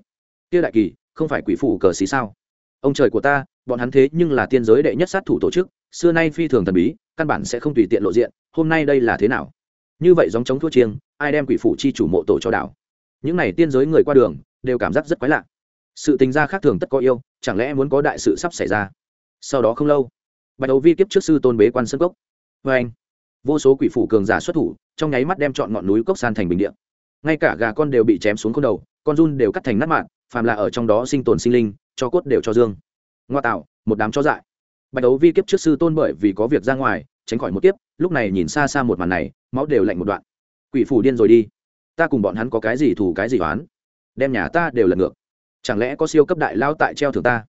Speaker 1: Kia đại kỳ, không phải quỷ phủ cờ xí sao? Ông trời của ta, bọn hắn thế nhưng là tiên giới đệ nhất sát thủ tổ chức, xưa nay phi thường thần bí, căn bản sẽ không tùy tiện lộ diện, hôm nay đây là thế nào? Như vậy giống chống thua chiêng, ai đem quỷ phủ chi chủ mộ tổ cho đảo? Những n à y tiên giới người qua đường đều cảm giác rất quái lạ. Sự tình gia khác thường tất có yêu, chẳng lẽ muốn có đại sự sắp xảy ra? Sau đó không lâu, bạch đấu vi kiếp trước sư tôn bế quan sân cốc. Vê anh, vô số quỷ phủ cường giả xuất thủ, trong nháy mắt đem chọn ngọn núi cốc san thành bình điện ngay cả gà con đều bị chém xuống con đầu, con run đều cắt thành nát mạng phàm là ở trong đó sinh tồn sinh linh, cho cốt đều cho dương. Ngoa tạo, một đám chó dại. Bạch đấu vi kiếp trước sư tôn bởi vì có việc ra ngoài, tránh khỏi một kiếp, lúc này nhìn xa xa một màn này, máu đều lạnh một đoạn. Quỷ phủ điên rồi đi. Ta cùng bọn hắn có cái gì thủ cái gì oán? Đem nhà ta đều lật ngược. Chẳng lẽ có siêu cấp đại lao tại treo thưởng ta?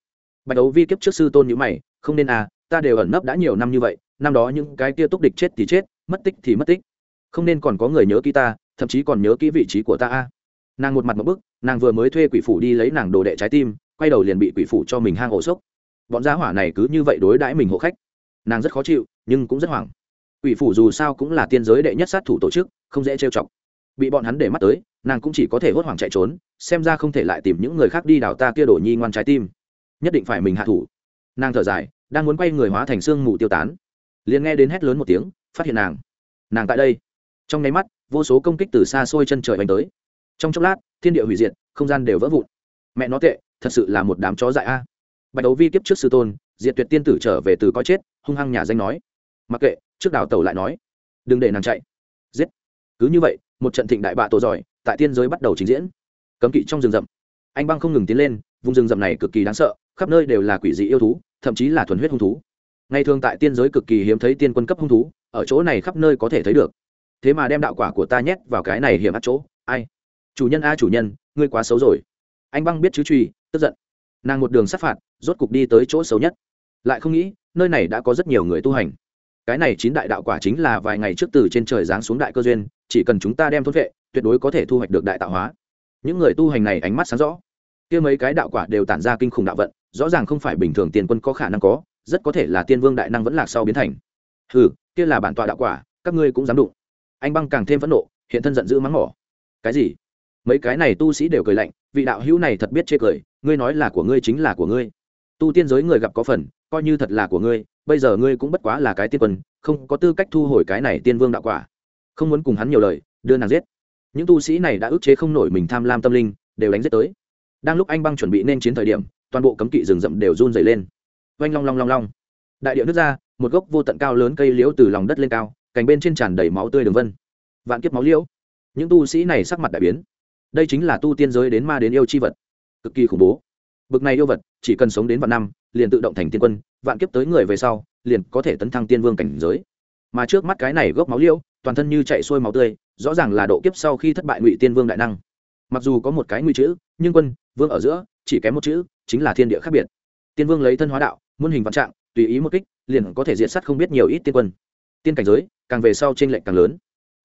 Speaker 1: Bạch đấu vi kiếp trước sư tôn như mày, không nên à ta đều ẩn nấp đã nhiều năm như vậy, năm đó những cái kia túc địch chết thì chết, mất tích thì mất tích. Không nên còn có người nhớ kỹ ta, thậm chí còn nhớ kỹ vị trí của ta a. Nàng một mặt một bức, nàng vừa mới thuê quỷ phủ đi lấy nàng đồ đệ trái tim, quay đầu liền bị quỷ phủ cho mình hang ổ sốc. Bọn giá hỏa này cứ như vậy đối đãi mình hộ khách. Nàng rất khó chịu, nhưng cũng rất hoảng. Quỷ phủ dù sao cũng là tiên giới đệ nhất sát thủ tổ chức, không dễ trêu chọc. Bị bọn hắn để mắt tới nàng cũng chỉ có thể hốt hoảng chạy trốn, xem ra không thể lại tìm những người khác đi đào ta kia đổ nhi ngoan trái tim. Nhất định phải mình hạ thủ. Nàng thở dài, đang muốn quay người hóa thành xương mù tiêu tán. Liền nghe đến hét lớn một tiếng, phát hiện nàng. Nàng tại đây. Trong nháy mắt, vô số công kích từ xa xôi chân trời đánh tới. Trong chốc lát, thiên địa hủy diệt, không gian đều vỡ vụn. Mẹ nó tệ, thật sự là một đám chó dại a. Bạch đấu vi kiếp trước sư tôn, diệt tuyệt tiên tử trở về từ có chết, hung hăng nhà danh nói. Mặc kệ, trước đào tẩu lại nói. Đừng để nàng chạy. Giết. Cứ như vậy, một trận thịnh đại bạ tổ giỏi tại tiên giới bắt đầu trình diễn. Cấm kỵ trong rừng rậm. Anh băng không ngừng tiến lên, vùng rừng rậm này cực kỳ đáng sợ, khắp nơi đều là quỷ dị yêu thú, thậm chí là thuần huyết hung thú. Ngày thường tại tiên giới cực kỳ hiếm thấy tiên quân cấp hung thú, ở chỗ này khắp nơi có thể thấy được. Thế mà đem đạo quả của ta nhét vào cái này hiểm ác chỗ, ai? Chủ nhân a, chủ nhân, ngươi quá xấu rồi. Anh băng biết chứ truy, tức giận. Nàng một đường sát phạt, rốt cục đi tới chỗ xấu nhất. Lại không nghĩ, nơi này đã có rất nhiều người tu hành. Cái này chín đại đạo quả chính là vài ngày trước từ trên trời giáng xuống đại cơ duyên, chỉ cần chúng ta đem thôn vệ tuyệt đối có thể thu hoạch được đại tạo hóa. Những người tu hành này ánh mắt sáng rõ. Kia mấy cái đạo quả đều tản ra kinh khủng đạo vận, rõ ràng không phải bình thường tiền quân có khả năng có, rất có thể là tiên vương đại năng vẫn lạc sau biến thành. Hừ, kia là bản tọa đạo quả, các ngươi cũng dám đụng. Anh băng càng thêm phẫn nộ, hiện thân giận dữ mắng mỏ. Cái gì? Mấy cái này tu sĩ đều cười lạnh, vị đạo hữu này thật biết chê cười, ngươi nói là của ngươi chính là của ngươi. Tu tiên giới người gặp có phần, coi như thật là của ngươi, bây giờ ngươi cũng bất quá là cái tiên quân, không có tư cách thu hồi cái này tiên vương đạo quả. Không muốn cùng hắn nhiều lời, đưa nàng giết những tu sĩ này đã ức chế không nổi mình tham lam tâm linh, đều đánh giết tới. Đang lúc anh băng chuẩn bị nên chiến thời điểm, toàn bộ cấm kỵ rừng rậm đều run dày lên. Oanh long long long long. Đại điệu nước ra, một gốc vô tận cao lớn cây liễu từ lòng đất lên cao, cành bên trên tràn đầy máu tươi đường vân. Vạn kiếp máu liễu. Những tu sĩ này sắc mặt đại biến. Đây chính là tu tiên giới đến ma đến yêu chi vật. Cực kỳ khủng bố. Bực này yêu vật, chỉ cần sống đến vạn năm, liền tự động thành tiên quân, vạn kiếp tới người về sau, liền có thể tấn thăng tiên vương cảnh giới. Mà trước mắt cái này gốc máu liễu, toàn thân như chạy xuôi máu tươi rõ ràng là độ kiếp sau khi thất bại ngụy tiên vương đại năng. Mặc dù có một cái ngụy chữ, nhưng quân, vương ở giữa, chỉ kém một chữ, chính là thiên địa khác biệt. Tiên vương lấy thân hóa đạo, muôn hình vạn trạng, tùy ý một kích, liền có thể diện sát không biết nhiều ít tiên quân. Tiên cảnh giới, càng về sau t r ê n lệch càng lớn.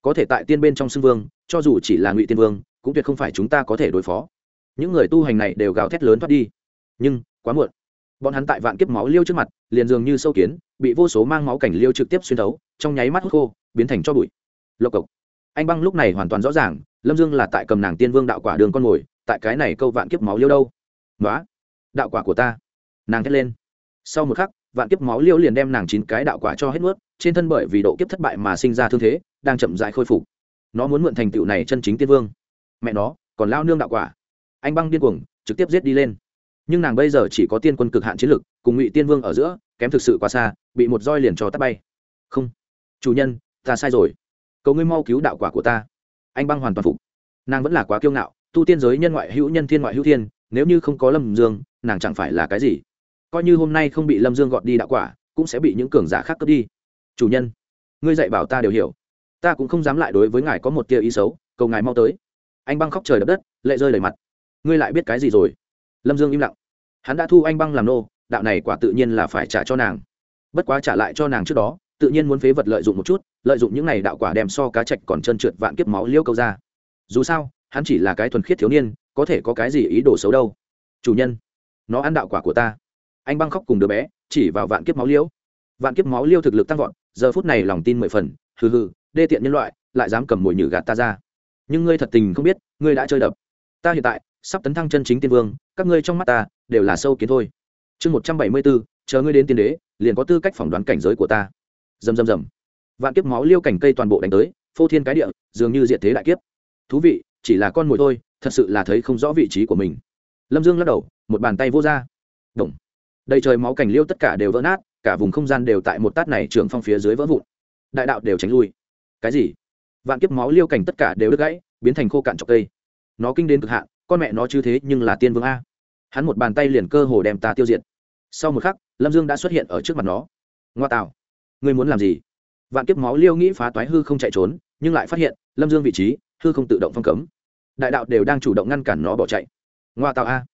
Speaker 1: Có thể tại tiên bên trong xưng vương, cho dù chỉ là ngụy tiên vương, cũng tuyệt không phải chúng ta có thể đối phó. Những người tu hành này đều gào thét lớn thoát đi. Nhưng, quá muộn. Bọn hắn tại vạn kiếp máu liêu trước mặt, liền dường như sâu kiến, bị vô số mang máu cảnh liêu trực tiếp xuyên thấu, trong nháy mắt hút khô, biến thành cho bụi. Lộc cộc anh băng lúc này hoàn toàn rõ ràng, lâm dương là tại cầm nàng tiên vương đạo quả đường con mồi, tại cái này câu vạn kiếp máu liêu đâu? Nói đạo quả của ta. Nàng thét lên. Sau một khắc, vạn kiếp máu liêu liền đem nàng chín cái đạo quả cho hết nuốt, trên thân bởi vì độ kiếp thất bại mà sinh ra thương thế, đang chậm dại khôi phục. Nó muốn mượn thành tựu này chân chính tiên vương. Mẹ nó, còn lao nương đạo quả. Anh băng điên cuồng, trực tiếp giết đi lên. Nhưng nàng bây giờ chỉ có tiên quân cực hạn chiến lực, cùng ngụy tiên vương ở giữa, kém thực sự quá xa, bị một roi liền cho tắt bay. Không. Chủ nhân, ta sai rồi cầu ngươi mau cứu đạo quả của ta. Anh băng hoàn toàn phục. Nàng vẫn là quá kiêu ngạo, tu tiên giới nhân ngoại hữu nhân thiên ngoại hữu thiên, nếu như không có lâm dương, nàng chẳng phải là cái gì. Coi như hôm nay không bị lâm dương gọt đi đạo quả, cũng sẽ bị những cường giả khác cướp đi. Chủ nhân, ngươi dạy bảo ta đều hiểu. Ta cũng không dám lại đối với ngài có một tia ý xấu, cầu ngài mau tới. Anh băng khóc trời đập đất, lệ rơi đầy mặt. Ngươi lại biết cái gì rồi? Lâm dương im lặng. Hắn đã thu anh băng làm nô, đạo này quả tự nhiên là phải trả cho nàng. Bất quá trả lại cho nàng trước đó, tự nhiên muốn phế vật lợi dụng một chút lợi dụng những này đạo quả đem so cá chạch còn chân trượt vạn kiếp máu liêu câu ra. Dù sao, hắn chỉ là cái thuần khiết thiếu niên, có thể có cái gì ý đồ xấu đâu. Chủ nhân, nó ăn đạo quả của ta. Anh băng khóc cùng đứa bé, chỉ vào vạn kiếp máu liêu. Vạn kiếp máu liêu thực lực tăng vọt, giờ phút này lòng tin mười phần, hừ hừ, đê tiện nhân loại, lại dám cầm mồi nhử gạt ta ra. Nhưng ngươi thật tình không biết, ngươi đã chơi đập. Ta hiện tại, sắp tấn thăng chân chính tiên vương, các ngươi trong mắt ta, đều là sâu kiến thôi. Chương một trăm bảy mươi bốn, chờ ngươi đến tiên đế, liền có tư cách phỏng đoán cảnh giới của ta. Dầm dầm dầm vạn kiếp máu liêu cảnh cây toàn bộ đánh tới phô thiên cái địa dường như diện thế đại kiếp. Thú vị chỉ là con mồi thôi thật sự là thấy không rõ vị trí của mình. Lâm dương lắc đầu một bàn tay vô ra, Động. đầy trời máu cảnh liêu tất cả đều vỡ nát cả vùng không gian đều tại một tát này trường phong phía dưới vỡ vụn. Đại đạo đều tránh lui. Cái gì? Vạn kiếp máu liêu cảnh tất cả đều đứt gãy biến thành khô cạn trọc cây. Nó kinh đến cực hạn con mẹ nó chứ thế nhưng là tiên vương a. Hắn một bàn tay liền cơ hồ đem ta tiêu diệt. Sau một khắc lâm dương đã xuất hiện ở trước mặt nó. Ngoa tạo. Ngươi muốn làm gì? Vạn kiếp máu liêu nghĩ phá toái hư không chạy trốn, nhưng lại phát hiện, lâm dương vị trí, hư không tự động phong cấm. Đại đạo đều đang chủ động ngăn cản nó bỏ chạy. Ngoa tạo a.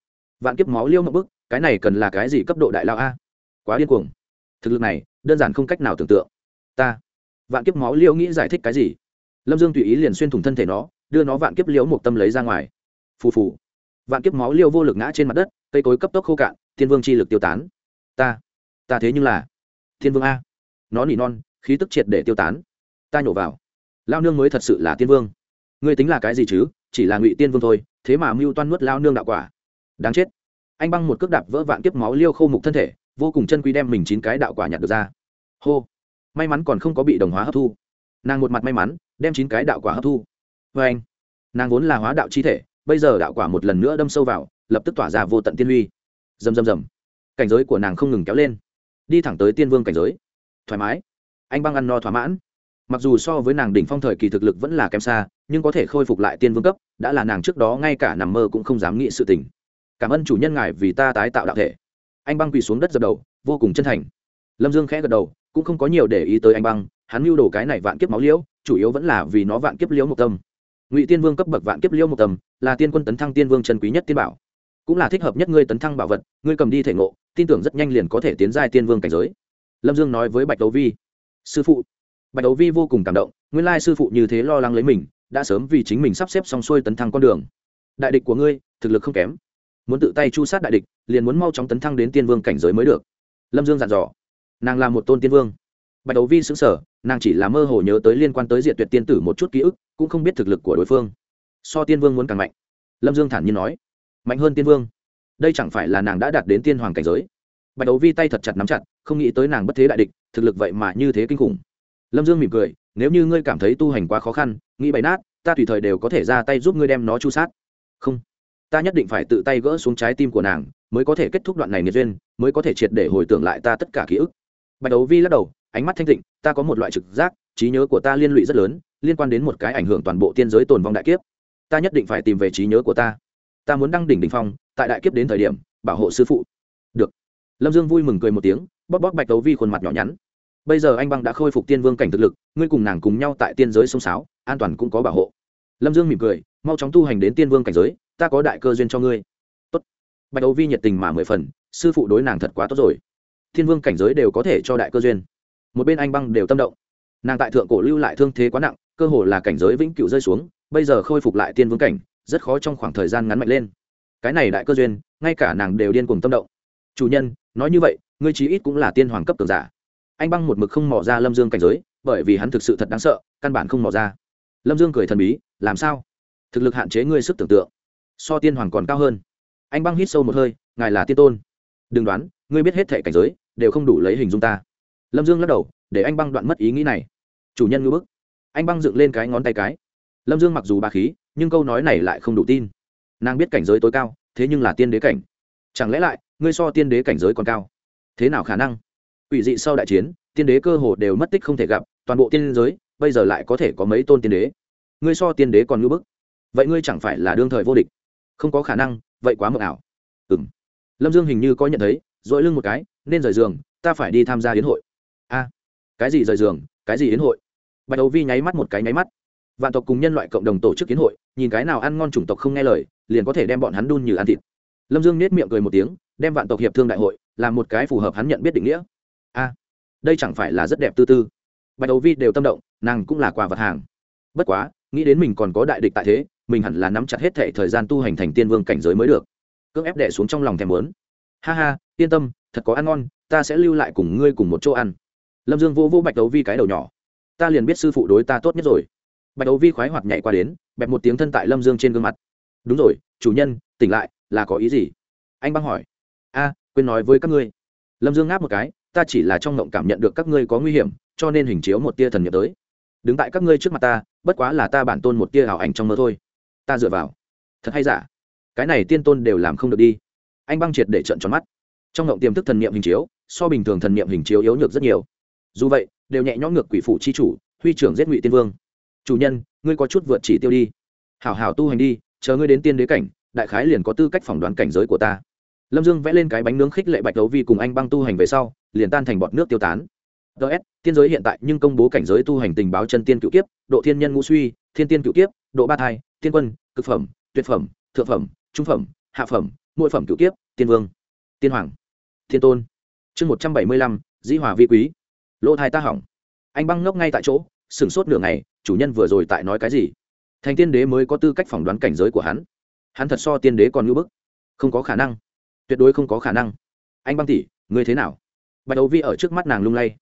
Speaker 1: Vạn kiếp máu liêu một bức cái này cần là cái gì cấp độ đại lao a? Quá điên cuồng. Thực lực này, đơn giản không cách nào tưởng tượng. Ta. Vạn kiếp máu Liêu nghĩ giải thích cái gì? Lâm dương tùy ý liền xuyên thủng thân thể nó, đưa nó vạn kiếp liễu một tâm lấy ra ngoài. Phù phù. Vạn kiếp máu liêu vô lực ngã trên mặt đất, cây cối cấp tốc khô cạn, thiên vương chi lực tiêu tán. Ta. Ta thế nhưng là thiên vương a. Nó nỉ non khí tức triệt để tiêu tán. Ta nhổ vào. Lao nương mới thật sự là tiên vương. Ngươi tính là cái gì chứ? Chỉ là ngụy tiên vương thôi, thế mà mưu toan nuốt lao nương đạo quả. Đáng chết. Anh băng một cước đạp vỡ vạn kiếp máu liêu khô mục thân thể, vô cùng chân quý đem mình chín cái đạo quả nhặt được ra. Hô. May mắn còn không có bị đồng hóa hấp thu. Nàng một mặt may mắn, đem chín cái đạo quả hấp thu. Vê anh. Nàng vốn là hóa đạo chi thể, bây giờ đạo quả một lần nữa đâm sâu vào, lập tức tỏa ra vô tận tiên huy. Rầm rầm rầm. Cảnh giới của nàng không ngừng kéo lên. Đi thẳng tới tiên vương cảnh giới. Thoải mái anh băng ăn no thỏa mãn. Mặc dù so với nàng đỉnh phong thời kỳ thực lực vẫn là kém xa, nhưng có thể khôi phục lại tiên vương cấp, đã là nàng trước đó ngay cả nằm mơ cũng không dám nghĩ sự tình. Cảm ơn chủ nhân ngài vì ta tái tạo đạo thể. Anh băng quỳ xuống đất dập đầu, vô cùng chân thành. Lâm dương khẽ gật đầu, cũng không có nhiều để ý tới anh băng, hắn mưu đồ cái này vạn kiếp máu liễu, chủ yếu vẫn là vì nó vạn kiếp liễu một tâm. Ngụy tiên vương cấp bậc vạn kiếp liễu một tâm, là tiên quân tấn thăng tiên vương trần quý nhất tiên bảo. Cũng là thích hợp nhất ngươi tấn thăng bảo vật, ngươi cầm đi thể ngộ, tin tưởng rất nhanh liền có thể tiến giai tiên vương cảnh giới. Lâm dương nói với bạch đấu vi sư phụ. Bạch đấu vi vô cùng cảm động, nguyên lai sư phụ như thế lo lắng lấy mình, đã sớm vì chính mình sắp xếp xong xuôi tấn thăng con đường. Đại địch của ngươi, thực lực không kém. Muốn tự tay chu sát đại địch, liền muốn mau chóng tấn thăng đến tiên vương cảnh giới mới được. Lâm dương dặn dò. Nàng là một tôn tiên vương. Bạch đấu vi xứng sở nàng chỉ là mơ hồ nhớ tới liên quan tới diện tuyệt tiên tử một chút ký ức, cũng không biết thực lực của đối phương. So tiên vương muốn càng mạnh. Lâm dương thản nhiên nói. Mạnh hơn tiên vương. Đây chẳng phải là nàng đã đạt đến tiên hoàng cảnh giới. Bạch đấu vi tay thật chặt nắm chặt không nghĩ tới nàng bất thế đại địch, thực lực vậy mà như thế kinh khủng. Lâm dương mỉm cười, nếu như ngươi cảm thấy tu hành quá khó khăn, nghĩ bày nát, ta tùy thời đều có thể ra tay giúp ngươi đem nó chu sát. Không. Ta nhất định phải tự tay gỡ xuống trái tim của nàng, mới có thể kết thúc đoạn này nghiệt duyên, mới có thể triệt để hồi tưởng lại ta tất cả ký ức. Bạch đấu vi lắc đầu, ánh mắt thanh tịnh, ta có một loại trực giác, trí nhớ của ta liên lụy rất lớn, liên quan đến một cái ảnh hưởng toàn bộ tiên giới tồn vong đại kiếp. Ta nhất định phải tìm về trí nhớ của ta. Ta muốn đăng đỉnh đ ỉ n h phong, tại đại kiếp đến thời điểm, bảo hộ sư phụ. Được. Lâm dương vui mừng cười một tiếng bóp bóp bạch tấu vi khuôn mặt nhỏ nhắn. Bây giờ anh băng đã khôi phục tiên vương cảnh thực lực, ngươi cùng nàng cùng nhau tại tiên giới sông sáo, an toàn cũng có bảo hộ. Lâm dương mỉm cười, mau chóng tu hành đến tiên vương cảnh giới, ta có đại cơ duyên cho ngươi. Tốt. Bạch Tấu vi nhiệt tình mà mười phần, sư phụ đối nàng thật quá tốt rồi. Thiên vương cảnh giới đều có thể cho đại cơ duyên. Một bên anh băng đều tâm động. Nàng tại thượng cổ lưu lại thương thế quá nặng, cơ hồ là cảnh giới vĩnh cửu rơi xuống, bây giờ khôi phục lại tiên vương cảnh, rất khó trong khoảng thời gian ngắn mạnh lên. Cái này đại cơ duyên, ngay cả nàng đều điên cùng tâm động. Chủ nhân, nói như vậy ngươi chí ít cũng là tiên hoàng cấp cường giả. Anh băng một mực không mò ra lâm dương cảnh giới, bởi vì hắn thực sự thật đáng sợ, căn bản không mò ra. Lâm dương cười thần bí, làm sao? Thực lực hạn chế ngươi sức tưởng tượng, so tiên hoàng còn cao hơn. Anh băng hít sâu một hơi, ngài là tiên tôn. Đừng đoán, ngươi biết hết thệ cảnh giới, đều không đủ lấy hình dung ta. Lâm dương lắc đầu, để anh băng đoạn mất ý nghĩ này. Chủ nhân ngưỡng bức. Anh băng dựng lên cái ngón tay cái. Lâm dương mặc dù bà khí, nhưng câu nói này lại không đủ tin. Nàng biết cảnh giới tối cao, thế nhưng là tiên đế cảnh. Chẳng lẽ lại, ngươi so tiên đế cảnh giới còn cao? Thế nào khả năng? Ủy dị sau đại chiến, tiên đế cơ hồ đều mất tích không thể gặp, toàn bộ tiên giới, bây giờ lại có thể có mấy tôn tiên đế. Ngươi so tiên đế còn ngưỡng bức. Vậy ngươi chẳng phải là đương thời vô địch? Không có khả năng, vậy quá mờ ảo. Ừ lâm dương hình như có nhận thấy, dội lưng một cái, nên rời giường, ta phải đi tham gia hiến hội. A. Cái gì rời giường, cái gì hiến hội? Bạch đầu vi nháy mắt một cái nháy mắt. Vạn tộc cùng nhân loại cộng đồng tổ chức hiến hội, nhìn cái nào ăn ngon chủng tộc không nghe lời, liền có thể đem bọn hắn đun như ăn thịt. Lâm dương nết miệng cười một tiếng, đem vạn tộc hiệp thương đại hội là một cái phù hợp hắn nhận biết định nghĩa. A, đây chẳng phải là rất đẹp tư tư. Bạch đấu vi đều tâm động, nàng cũng là quà vật hàng. Bất quá, nghĩ đến mình còn có đại địch tại thế, mình hẳn là nắm chặt hết thệ thời gian tu hành thành tiên vương cảnh giới mới được. Cưỡng ép đẻ xuống trong lòng thèm muốn. Ha ha, yên tâm, thật có ăn ngon, ta sẽ lưu lại cùng ngươi cùng một chỗ ăn. Lâm dương vô vô bạch đấu vi cái đầu nhỏ. Ta liền biết sư phụ đối ta tốt nhất rồi. Bạch đấu vi khoái hoạt nhảy qua đến, bẹp một tiếng thân tại lâm dương trên gương mặt. Đúng rồi, chủ nhân, tỉnh lại, là có ý gì? Anh băng hỏi. A quên nói với các ngươi. Lâm dương ngáp một cái, ta chỉ là trong ngộng cảm nhận được các ngươi có nguy hiểm, cho nên hình chiếu một tia thần nhập tới. Đứng tại các ngươi trước mặt ta, bất quá là ta bản tôn một tia ảo ảnh trong mơ thôi. Ta dựa vào. Thật hay giả? Cái này tiên tôn đều làm không được đi. Anh băng triệt để trận tròn mắt. Trong ngộng tiềm thức thần niệm hình chiếu, so bình thường thần niệm hình chiếu yếu nhược rất nhiều. Dù vậy, đều nhẹ nhõm ngược quỷ phụ chi chủ, huy trưởng giết ngụy tiên vương. Chủ nhân, ngươi có chút vượt chỉ tiêu đi. Hảo hảo tu hành đi, chờ ngươi đến tiên đế cảnh, đại khái liền có tư cách phỏng đoán cảnh giới của ta lâm dương vẽ lên cái bánh nướng khích lệ bạch đấu vi cùng anh băng tu hành về sau, liền tan thành bọt nước tiêu tán. Ts tiên giới hiện tại nhưng công bố cảnh giới tu hành tình báo chân tiên cựu kiếp, độ thiên nhân ngũ suy, thiên tiên cựu kiếp, độ ba thai tiên quân, cực phẩm, tuyệt phẩm, thượng phẩm, trung phẩm, hạ phẩm, mỗi phẩm cựu kiếp, tiên vương, tiên hoàng, thiên tôn. Chương một trăm bảy mươi lăm, dĩ hòa vi quý. Lỗ thai ta hỏng. Anh băng ngốc ngay tại chỗ, sửng sốt nửa ngày, chủ nhân vừa rồi tại nói cái gì? Thành tiên đế mới có tư cách phỏng đoán cảnh giới của hắn. Hắn thật so tiên đế còn ngưỡng bức. Không có khả năng tuyệt đối không có khả năng. Anh băng tỷ, ngươi thế nào? Bạch đấu vi ở trước mắt nàng lung lay.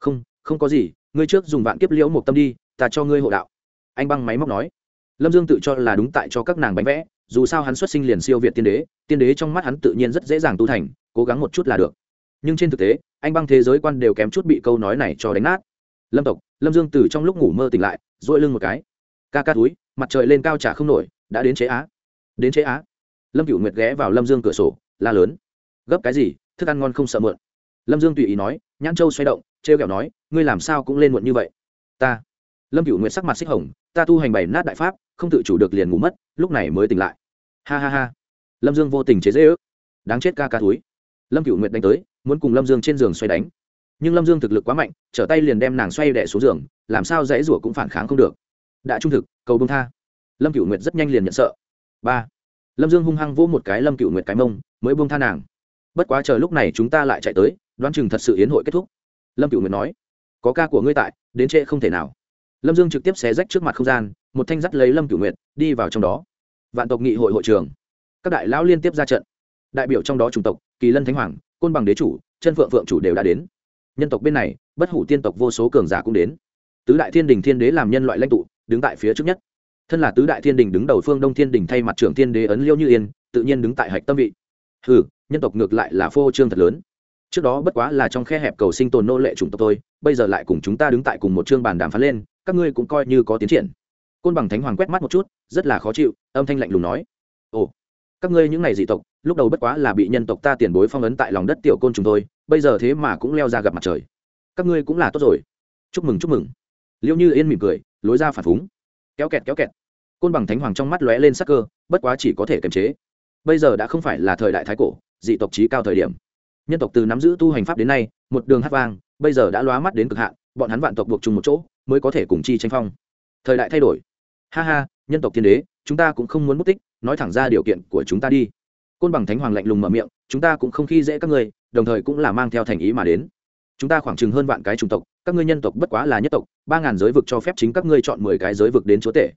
Speaker 1: Không không có gì, ngươi trước dùng vạn kiếp liễu một tâm đi, ta cho ngươi hộ đạo. Anh băng máy móc nói. Lâm dương tự cho là đúng tại cho các nàng bánh vẽ, dù sao hắn xuất sinh liền siêu việt tiên đế tiên đế trong mắt hắn tự nhiên rất dễ dàng tu thành, cố gắng một chút là được. Nhưng trên thực tế, anh băng thế giới quan đều kém chút bị câu nói này cho đánh nát. Lâm tộc, lâm dương từ trong lúc ngủ mơ tỉnh lại dội lưng một cái. Ca ca túi, mặt trời lên cao trả không nổi, đã đến chế á. Đến chế á. Lâm cựu nguyệt ghé vào lâm dương cửa sổ la lớn. Gấp cái gì? Thức ăn ngon không sợ mượn. Lâm dương tùy ý nói, nhãn châu xoay động t r e o kẹo nói, ngươi làm sao cũng lên muộn như vậy. Ta. Lâm cựu nguyệt sắc mặt xích hồng, ta tu hành bày nát đại pháp, không tự chủ được liền ngủ mất, lúc này mới tỉnh lại. Ha ha ha. Lâm dương vô tình chế dễ ước đáng chết ca ca túi lâm cựu nguyệt đánh tới, muốn cùng lâm dương trên giường xoay đánh. Nhưng lâm dương thực lực quá mạnh, trở tay liền đem nàng xoay đẻ xuống giường, làm sao dãy rủa cũng phản kháng không được. Đã trung thực, cầu bông tha. Lâm cựu nguyệt rất nhanh liền nhận sợ. Ba lâm dương hung hăng vỗ một cái lâm cựu nguyệt cái mông, mới bông tha nàng. Bất quá chờ lúc này chúng ta lại chạy tới, đoán chừng thật sự hiến hội kết thúc. Lâm cựu nguyệt nói, có ca của ngươi tại, đến trễ không thể nào. Lâm dương trực tiếp xé rách trước mặt không gian, một thanh dắt lấy lâm cửu nguyệt, đi vào trong đó. Vạn tộc nghị hội hội trường. Các đại lão liên tiếp ra trận. Đại biểu trong đó chủng tộc, kỳ lân thánh hoàng, côn bằng đế chủ, chân phượng phượng chủ đều đã đến. Nhân tộc bên này, bất hủ tiên tộc vô số cường giả cũng đến. Tứ đại thiên đình thiên đế làm nhân loại lãnh tụ, đứng tại phía trước nhất thân là tứ đại thiên đình đứng đầu phương đông thiên đình thay mặt trưởng thiên đế ấn liêu như yên, tự nhiên đứng tại hạch tâm vị. Hừ, nhân tộc ngược lại là phô trương thật lớn. Trước đó bất quá là trong khe hẹp cầu sinh tồn nô lệ chủng tộc tôi bây giờ lại cùng chúng ta đứng tại cùng một chương bàn đàm phán lên, các ngươi cũng coi như có tiến triển. Côn bằng thánh hoàng quét mắt một chút, rất là khó chịu, âm thanh lạnh lùng nói. Ồ, các ngươi những ngày dị tộc, lúc đầu bất quá là bị nhân tộc ta tiền bối phong ấn tại lòng đất tiểu côn chúng tôi bây giờ thế mà cũng leo ra gặp mặt trời. Các ngươi cũng là tốt rồi. Chúc mừng chúc mừng. Liêu như yên mỉm cười, lối ra phản phúng kéo kẹt kéo kẹt. Côn bằng thánh hoàng trong mắt lóe lên sắc cơ, bất quá chỉ có thể kiềm chế. Bây giờ đã không phải là thời đại thái cổ, dị tộc trí cao thời điểm. Nhân tộc từ nắm giữ tu hành pháp đến nay, một đường hát vang, bây giờ đã lóa mắt đến cực hạn, bọn hắn vạn tộc buộc chung một chỗ, mới có thể cùng chi tranh phong. Thời đại thay đổi. Ha ha, nhân tộc thiên đế, chúng ta cũng không muốn mất tích, nói thẳng ra điều kiện của chúng ta đi. Côn bằng thánh hoàng lạnh lùng mở miệng, chúng ta cũng không khi dễ các ngươi, đồng thời cũng là mang theo thành ý mà đến. Chúng ta khoảng chừng hơn vạn cái chủng tộc các ngươi nhân tộc bất quá là nhất tộc, ba ngàn giới vực cho phép chính các ngươi chọn mười cái giới vực đến chúa tể.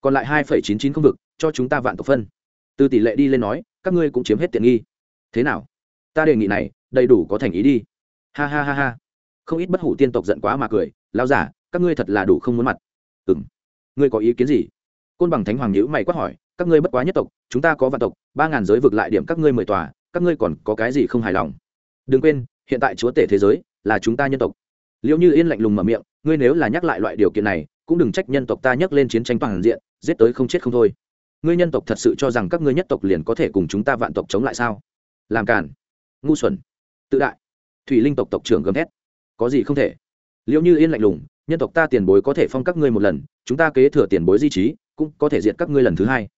Speaker 1: Còn lại hai phẩy chín chín không vực, cho chúng ta vạn tộc phân. Từ tỷ lệ đi lên nói, các ngươi cũng chiếm hết tiện nghi. Thế nào? Ta đề nghị này, đầy đủ có thành ý đi. Ha ha ha ha. Không ít bất hủ tiên tộc giận quá mà cười lao giả, các ngươi thật là đủ không muốn mặt. Ừ m ngươi có ý kiến gì? Côn bằng thánh hoàng nhữ mày quát hỏi, các ngươi bất quá nhất tộc, chúng ta có vạn tộc, ba ngàn giới vực lại điểm các ngươi mười tòa, các ngươi còn có cái gì không hài lòng? Đừng quên, hiện tại chúa tể thế giới là chúng ta nhân tộc liệu như yên lạnh lùng mở miệng, ngươi nếu là nhắc lại loại điều kiện này, cũng đừng trách nhân tộc ta nhắc lên chiến tranh toàn diện, giết tới không chết không thôi. Ngươi nhân tộc thật sự cho rằng các ngươi nhất tộc liền có thể cùng chúng ta vạn tộc chống lại sao? Làm cản ngu xuẩn. Tự đại. Thủy linh tộc tộc trưởng gầm thét. Có gì không thể? Liệu như yên lạnh lùng, nhân tộc ta tiền bối có thể phong các ngươi một lần, chúng ta kế thừa tiền bối di trí, cũng có thể diệt các ngươi lần thứ hai.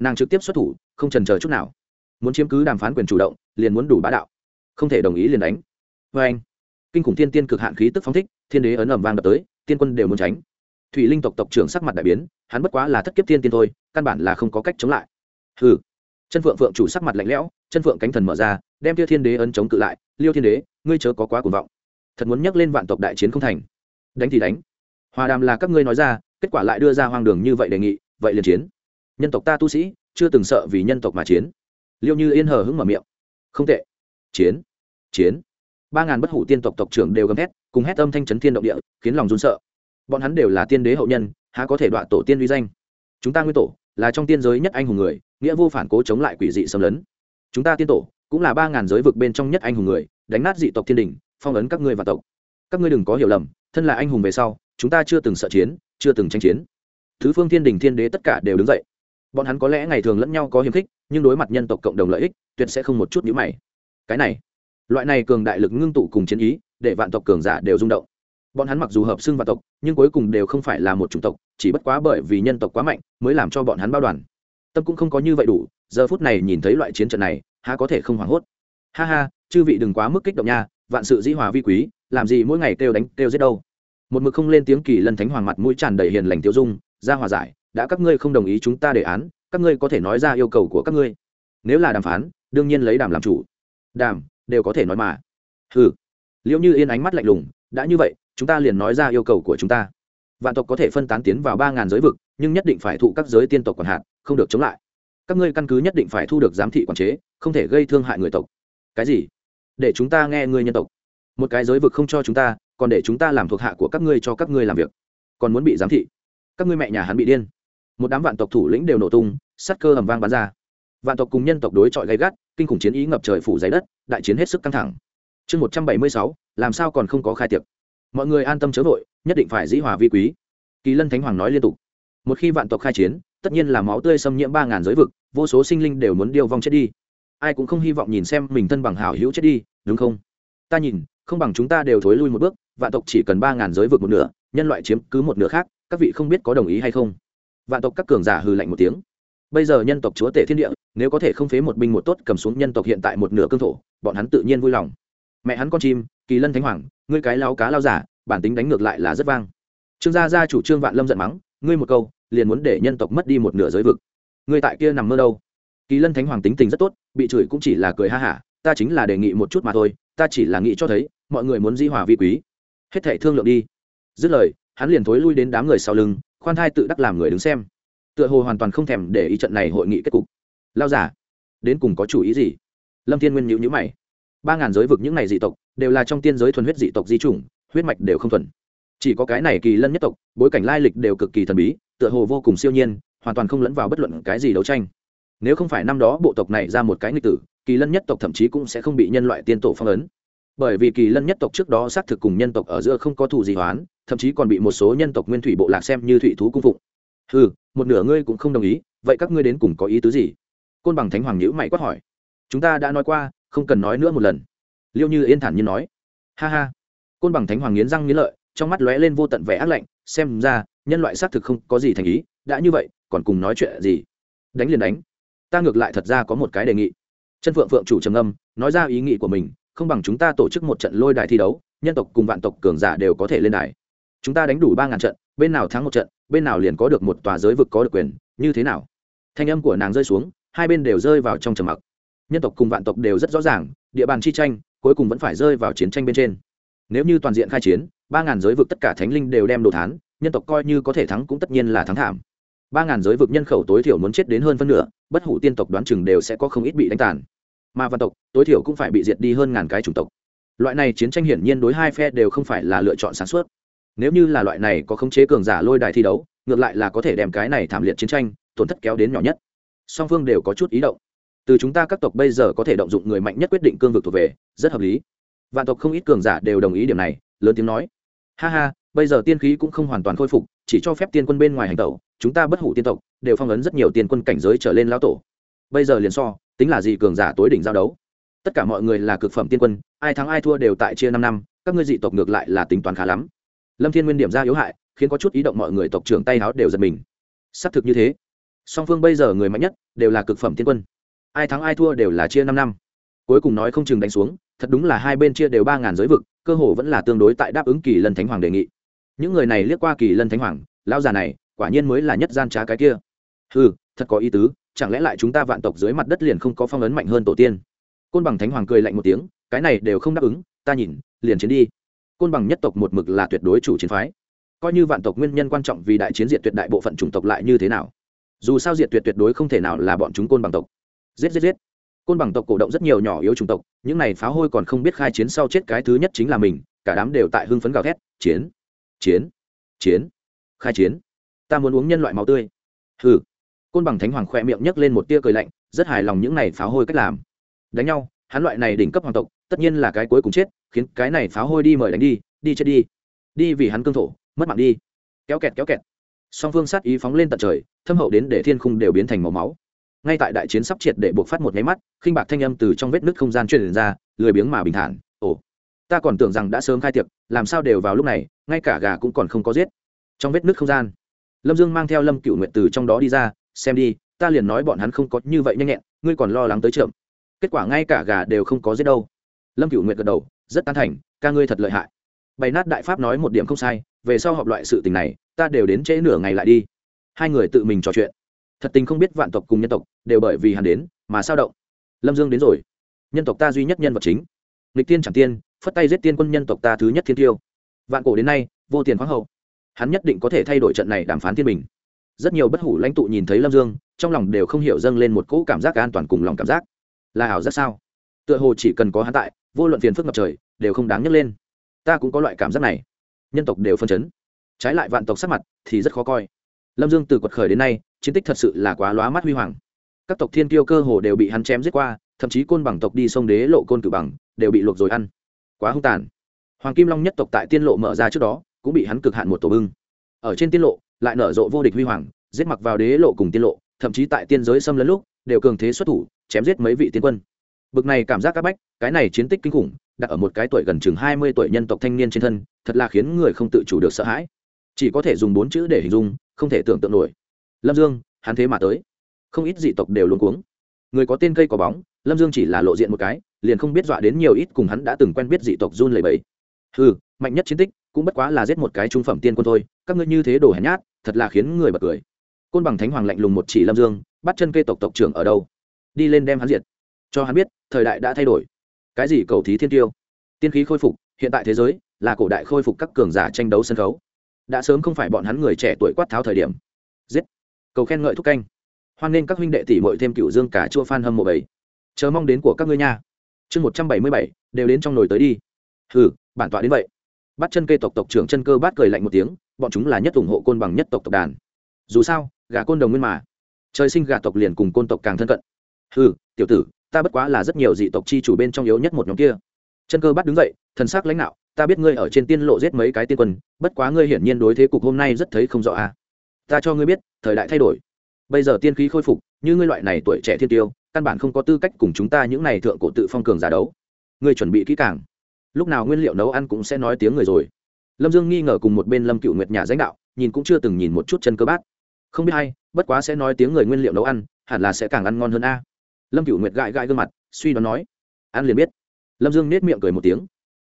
Speaker 1: Nàng trực tiếp xuất thủ, không trần chờ chút nào. Muốn chiếm cứ đàm phán quyền chủ động, liền muốn đủ bá đạo. Không thể đồng ý liền đánh. Vê anh kinh khủng thiên tiên cực hạn khí tức phóng thích, thiên đế ấn ẩm vang đập tới, tiên quân đều muốn tránh. Thủy linh tộc tộc trưởng sắc mặt đại biến, hắn bất quá là thất kiếp thiên tiên thôi, căn bản là không có cách chống lại. Hừ. Chân phượng phượng chủ sắc mặt lạnh lẽo, chân phượng cánh thần mở ra, đem tiêu thiên đế ấn chống cự lại, liêu thiên đế, ngươi chớ có quá cuồng vọng. Thật muốn nhắc lên vạn tộc đại chiến không thành. Đánh thì đánh. Hòa đàm là các ngươi nói ra, kết quả lại đưa ra hoang đường như vậy đề nghị, vậy liền chiến. Nhân tộc ta tu sĩ, chưa từng sợ vì nhân tộc mà chiến. Liêu như yên hờ hững mở miệng. Không tệ. Chiến. Chiến ba ngàn bất hủ tiên tộc tộc trưởng đều gầm hét cùng hét âm thanh chấn thiên động địa, khiến lòng run sợ. Bọn hắn đều là tiên đế hậu nhân, há có thể đọa tổ tiên uy danh? Chúng ta nguyên tổ, là trong tiên giới nhất anh hùng người, nghĩa vô phản cố chống lại quỷ dị xâm lấn. Chúng ta tiên tổ, cũng là ba ngàn giới vực bên trong nhất anh hùng người, đánh nát dị tộc thiên đình, phong ấn các ngươi và tộc. Các ngươi đừng có hiểu lầm, thân là anh hùng về sau, chúng ta chưa từng sợ chiến, chưa từng tranh chiến. Thứ phương thiên đình thiên đế tất cả đều đứng dậy. Bọn hắn có lẽ ngày thường lẫn nhau có hiềm khích, nhưng đối mặt nhân tộc cộng đồng lợi ích, tuyệt sẽ không một chút nhữ mày. Cái này loại này cường đại lực ngưng tụ cùng chiến ý, để vạn tộc cường giả đều rung động. Bọn hắn mặc dù hợp xưng vạn tộc, nhưng cuối cùng đều không phải là một chủng tộc, chỉ bất quá bởi vì nhân tộc quá mạnh, mới làm cho bọn hắn bao đoàn. Tâm cũng không có như vậy đủ, giờ phút này nhìn thấy loại chiến trận này, há có thể không hoảng hốt. Ha ha, chư vị đừng quá mức kích động nha, vạn sự dĩ hòa vi quý, làm gì mỗi ngày kêu đánh, kêu giết đâu. Một mực không lên tiếng kỳ lân thánh hoàng mặt mũi tràn đầy hiền lành tiêu dung, ra hòa giải, đã các ngươi không đồng ý chúng ta đề án, các ngươi có thể nói ra yêu cầu của các ngươi. Nếu là đàm phán, đương nhiên lấy đàm làm chủ. Đàm đều có thể nói mà. Ừ liệu như yên ánh mắt lạnh lùng, đã như vậy, chúng ta liền nói ra yêu cầu của chúng ta. Vạn tộc có thể phân tán tiến vào ba ngàn giới vực, nhưng nhất định phải thụ các giới tiên tộc còn hạn không được chống lại. Các ngươi căn cứ nhất định phải thu được giám thị quản chế, không thể gây thương hại người tộc. Cái gì? Để chúng ta nghe ngươi nhân tộc. Một cái giới vực không cho chúng ta, còn để chúng ta làm thuộc hạ của các ngươi cho các ngươi làm việc. Còn muốn bị giám thị. Các ngươi mẹ nhà hắn bị điên. Một đám vạn tộc thủ lĩnh đều nổ tung, sắt cơ ầm vang bắn ra vạn tộc cùng nhân tộc đối chọi gay gắt, kinh khủng chiến ý ngập trời phủ dày đất, đại chiến hết sức căng thẳng. Chương một trăm bảy mươi sáu, làm sao còn không có khai tiệc? Mọi người an tâm chớ vội, nhất định phải dĩ hòa vi quý. Kỳ lân thánh hoàng nói liên tục. Một khi vạn tộc khai chiến, tất nhiên là máu tươi xâm nhiễm ba ngàn giới vực, vô số sinh linh đều muốn điêu vong chết đi. Ai cũng không hy vọng nhìn xem mình thân bằng hảo hữu chết đi, đúng không? Ta nhìn, không bằng chúng ta đều thối lui một bước, vạn tộc chỉ cần ba ngàn giới vực một nửa, nhân loại chiếm cứ một nửa khác, các vị không biết có đồng ý hay không? Vạn tộc các cường giả hừ lạnh một tiếng bây giờ nhân tộc chúa tể thiên địa, nếu có thể không phế một binh một tốt cầm xuống nhân tộc hiện tại một nửa cương thổ, bọn hắn tự nhiên vui lòng. Mẹ hắn con chim, kỳ lân thánh hoàng, ngươi cái lao cá lao giả, bản tính đánh ngược lại là rất vang. Trương gia gia chủ trương vạn lâm giận mắng, ngươi một câu, liền muốn để nhân tộc mất đi một nửa giới vực. Ngươi tại kia nằm mơ đâu? Kỳ lân thánh hoàng tính tình rất tốt, bị chửi cũng chỉ là cười ha hả, ta chính là đề nghị một chút mà thôi, ta chỉ là nghĩ cho thấy, mọi người muốn di hòa vi quý. Hết thảy thương lượng đi. Dứt lời, hắn liền thối lui đến đám người sau lưng, khoan thai tự đắc làm người đứng xem tựa hồ hoàn toàn không thèm để ý trận này hội nghị kết cục. Lao giả đến cùng có chủ ý gì? Lâm thiên nguyên nhữ nhữ mày. Ba ngàn giới vực những này dị tộc, đều là trong tiên giới thuần huyết dị tộc di chủng, huyết mạch đều không thuần. Chỉ có cái này kỳ lân nhất tộc, bối cảnh lai lịch đều cực kỳ thần bí, tựa hồ vô cùng siêu nhiên, hoàn toàn không lẫn vào bất luận cái gì đấu tranh. Nếu không phải năm đó bộ tộc này ra một cái nghịch tử, kỳ lân nhất tộc thậm chí cũng sẽ không bị nhân loại tiên tổ phong ấn. Bởi vì kỳ lân nhất tộc trước đó xác thực cùng nhân tộc ở giữa không có thù gì hoán, thậm chí còn bị một số nhân tộc nguyên thủy bộ lạc xem như thủy thú cung phụng ừ một nửa ngươi cũng không đồng ý, vậy các ngươi đến cùng có ý tứ gì? Côn bằng thánh hoàng nhữ mày quát hỏi. Chúng ta đã nói qua, không cần nói nữa một lần. Liêu như yên thản như nói. Ha ha. Côn bằng thánh hoàng nghiến răng nghiến lợi, trong mắt lóe lên vô tận vẻ ác lạnh, xem ra, nhân loại xác thực không có gì thành ý, đã như vậy, còn cùng nói chuyện gì? Đánh liền đánh. Ta ngược lại thật ra có một cái đề nghị. Chân phượng phượng chủ trầm âm nói ra ý nghĩ của mình, không bằng chúng ta tổ chức một trận lôi đài thi đấu, nhân tộc cùng vạn tộc cường giả đều có thể lên đài chúng ta đánh đủ ba ngàn trận, bên nào thắng một trận, bên nào liền có được một tòa giới vực có được quyền, như thế nào? Thanh âm của nàng rơi xuống, hai bên đều rơi vào trong trầm mặc. Nhân tộc cùng vạn tộc đều rất rõ ràng, địa bàn chi tranh, cuối cùng vẫn phải rơi vào chiến tranh bên trên. Nếu như toàn diện khai chiến, ba ngàn giới vực tất cả thánh linh đều đem đồ thán, nhân tộc coi như có thể thắng cũng tất nhiên là thắng thảm. Ba ngàn giới vực nhân khẩu tối thiểu muốn chết đến hơn phân nửa, bất hủ tiên tộc đoán chừng đều sẽ có không ít bị đánh tàn. Mà văn tộc, tối thiểu cũng phải bị diệt đi hơn ngàn cái chủng tộc. Loại này chiến tranh hiển nhiên đối hai phe đều không phải là lựa chọn sáng suốt nếu như là loại này có khống chế cường giả lôi đài thi đấu, ngược lại là có thể đem cái này thảm liệt chiến tranh, tổn thất kéo đến nhỏ nhất. Song phương đều có chút ý động. Từ chúng ta các tộc bây giờ có thể động dụng người mạnh nhất quyết định cương vực thuộc về, rất hợp lý. Vạn tộc không ít cường giả đều đồng ý điểm này, lớn tiếng nói. Ha ha, bây giờ tiên khí cũng không hoàn toàn khôi phục, chỉ cho phép tiên quân bên ngoài hành tẩu, chúng ta bất hủ tiên tộc, đều phong ấn rất nhiều tiên quân cảnh giới trở lên lao tổ. Bây giờ liền so, tính là gì cường giả tối đỉnh giao đấu. Tất cả mọi người là cực phẩm tiên quân, ai thắng ai thua đều tại chia năm năm, các ngươi dị tộc ngược lại là tính toán khá lắm lâm thiên nguyên điểm ra yếu hại, khiến có chút ý động mọi người tộc trưởng tay háo đều giật mình. Xác thực như thế. Song phương bây giờ người mạnh nhất, đều là cực phẩm tiên quân. Ai thắng ai thua đều là chia năm năm. Cuối cùng nói không chừng đánh xuống, thật đúng là hai bên chia đều ba ngàn giới vực, cơ hồ vẫn là tương đối tại đáp ứng kỳ lân thánh hoàng đề nghị. Những người này liếc qua kỳ lân thánh hoàng, lão già này, quả nhiên mới là nhất gian trá cái kia. Ừ thật có ý tứ, chẳng lẽ lại chúng ta vạn tộc dưới mặt đất liền không có phong ấn mạnh hơn tổ tiên? Côn bằng thánh hoàng cười lạnh một tiếng, cái này đều không đáp ứng, ta nhìn, liền chiến đi côn bằng nhất tộc một mực là tuyệt đối chủ chiến phái. Coi như vạn tộc nguyên nhân quan trọng vì đại chiến diệt tuyệt đại bộ phận chủng tộc lại như thế nào. Dù sao diệt tuyệt tuyệt đối không thể nào là bọn chúng côn bằng tộc. Giết giết giết. Côn bằng tộc cổ động rất nhiều nhỏ yếu chủng tộc, những này phá hôi còn không biết khai chiến sau chết cái thứ nhất chính là mình, cả đám đều tại hưng phấn gào thét, chiến chiến chiến, khai chiến. Ta muốn uống nhân loại máu tươi. Hừ. Côn bằng thánh hoàng khoe miệng nhấc lên một tia cười lạnh, rất hài lòng những này phá hôi cách làm. Đánh nhau, hắn loại này đỉnh cấp hoàng tộc tất nhiên là cái cuối cùng chết, khiến cái này phá hôi đi mời đánh đi đi chết đi. Đi vì hắn cương thổ, mất mạng đi. Kéo kẹt kéo kẹt. Song phương sát ý phóng lên tận trời, thâm hậu đến để thiên khung đều biến thành màu máu. Ngay tại đại chiến sắp triệt để buộc phát một nháy mắt, khinh bạc thanh âm từ trong vết nứt không gian truyền ra, lười biếng mà bình thản, ồ, ta còn tưởng rằng đã sớm khai tiệc, làm sao đều vào lúc này, ngay cả gà cũng còn không có giết. Trong vết nứt không gian, lâm dương mang theo lâm cựu nguyện từ trong đó đi ra, xem đi, ta liền nói bọn hắn không có như vậy nhanh nhẹn, ngươi còn lo lắng tới trượm kết quả ngay cả gà đều không có giết đâu lâm cựu nguyện gật đầu, rất tán thành, ca ngươi thật lợi hại. Bày nát đại pháp nói một điểm không sai, về sau họp loại sự tình này, ta đều đến trễ nửa ngày lại đi. Hai người tự mình trò chuyện. Thật tình không biết vạn tộc cùng nhân tộc, đều bởi vì hắn đến, mà sao động. Lâm dương đến rồi. Nhân tộc ta duy nhất nhân vật chính. Nghịch tiên chẳng tiên, phất tay giết tiên quân nhân tộc ta thứ nhất thiên tiêu. Vạn cổ đến nay, vô tiền khoáng hậu. Hắn nhất định có thể thay đổi trận này đàm phán thiên bình. Rất nhiều bất hủ lãnh tụ nhìn thấy lâm dương, trong lòng đều không hiểu dâng lên một cỗ cảm giác an toàn cùng lòng cảm giác. Là ảo giác sao? Tựa hồ chỉ cần có hắn tại, vô luận phiền phức ngập trời, đều không đáng nhấc lên. Ta cũng có loại cảm giác này. Nhân tộc đều phân chấn. Trái lại vạn tộc sắc mặt thì rất khó coi. Lâm dương từ quật khởi đến nay, chiến tích thật sự là quá lóa mắt huy hoàng. Các tộc thiên tiêu cơ hồ đều bị hắn chém giết qua, thậm chí côn bằng tộc đi sông đế lộ côn cử bằng, đều bị luộc rồi ăn. Quá hung tàn. Hoàng kim long nhất tộc tại tiên lộ mở ra trước đó, cũng bị hắn cực hạn một tổ bưng. Ở trên tiên lộ, lại nở rộ vô địch huy hoàng, giết mặc vào đế lộ cùng tiên lộ, thậm chí tại tiên giới xâm lấn lúc, đều cường thế xuất thủ, chém giết mấy vị tiên quân bực này cảm giác các bách, cái này chiến tích kinh khủng, đặt ở một cái tuổi gần chừng hai mươi tuổi nhân tộc thanh niên trên thân, thật là khiến người không tự chủ được sợ hãi. Chỉ có thể dùng bốn chữ để hình dung, không thể tưởng tượng nổi. Lâm dương, hắn thế mà tới. Không ít dị tộc đều luôn cuống. Người có tên cây có bóng, lâm dương chỉ là lộ diện một cái, liền không biết dọa đến nhiều ít cùng hắn đã từng quen biết dị tộc run lầy bẫy ừ mạnh nhất chiến tích, cũng bất quá là giết một cái trung phẩm tiên quân thôi, các ngươi như thế đồ hèn nhát, thật là khiến người bật cười. Côn bằng thánh hoàng lạnh lùng một chỉ lâm dương, bắt chân cây tộc tộc trưởng ở đâu? Đi lên đem hắn diệt cho hắn biết, thời đại đã thay đổi. Cái gì cầu thí thiên tiêu? Tiên khí khôi phục, hiện tại thế giới là cổ đại khôi phục các cường giả tranh đấu sân khấu. Đã sớm không phải bọn hắn người trẻ tuổi quát tháo thời điểm. Giết! Cầu khen ngợi thúc canh. Hoan nghênh các huynh đệ tỷ mội thêm cựu dương cả chua phan hâm mộ bảy. Chờ mong đến của các ngươi nha. Chương một trăm bảy mươi bảy, đều đến trong nồi tới đi. Hừ, bản tọa đến vậy. Bắt chân cây tộc tộc trưởng chân cơ bát cười lạnh một tiếng, bọn chúng là nhất ủng hộ côn bằng nhất tộc tộc đàn. Dù sao, gà côn đồng nguyên mà. Trời sinh gà tộc liền cùng côn tộc càng thân cận. Hừ, tiểu tử ta bất quá là rất nhiều dị tộc chi chủ bên trong yếu nhất một nhóm kia. Chân cơ bắt đứng dậy, thần sắc lãnh đạo, ta biết ngươi ở trên tiên lộ giết mấy cái tiên quân, bất quá ngươi hiển nhiên đối thế cục hôm nay rất thấy không rõ à. ta cho ngươi biết, thời đại thay đổi. Bây giờ tiên khí khôi phục, như ngươi loại này tuổi trẻ thiên tiêu, căn bản không có tư cách cùng chúng ta những này thượng cổ tự phong cường giả đấu. Ngươi chuẩn bị kỹ càng. Lúc nào nguyên liệu nấu ăn cũng sẽ nói tiếng người rồi. Lâm dương nghi ngờ cùng một bên lâm cựu nguyệt nhà danh đạo, nhìn cũng chưa từng nhìn một chút chân cơ bát. Không biết hay bất quá sẽ nói tiếng người nguyên liệu nấu ăn, hẳn là sẽ càng ăn ngon hơn a lâm cựu nguyệt gãi gãi gương mặt, suy đoán nói ăn liền biết. Lâm dương nết miệng cười một tiếng,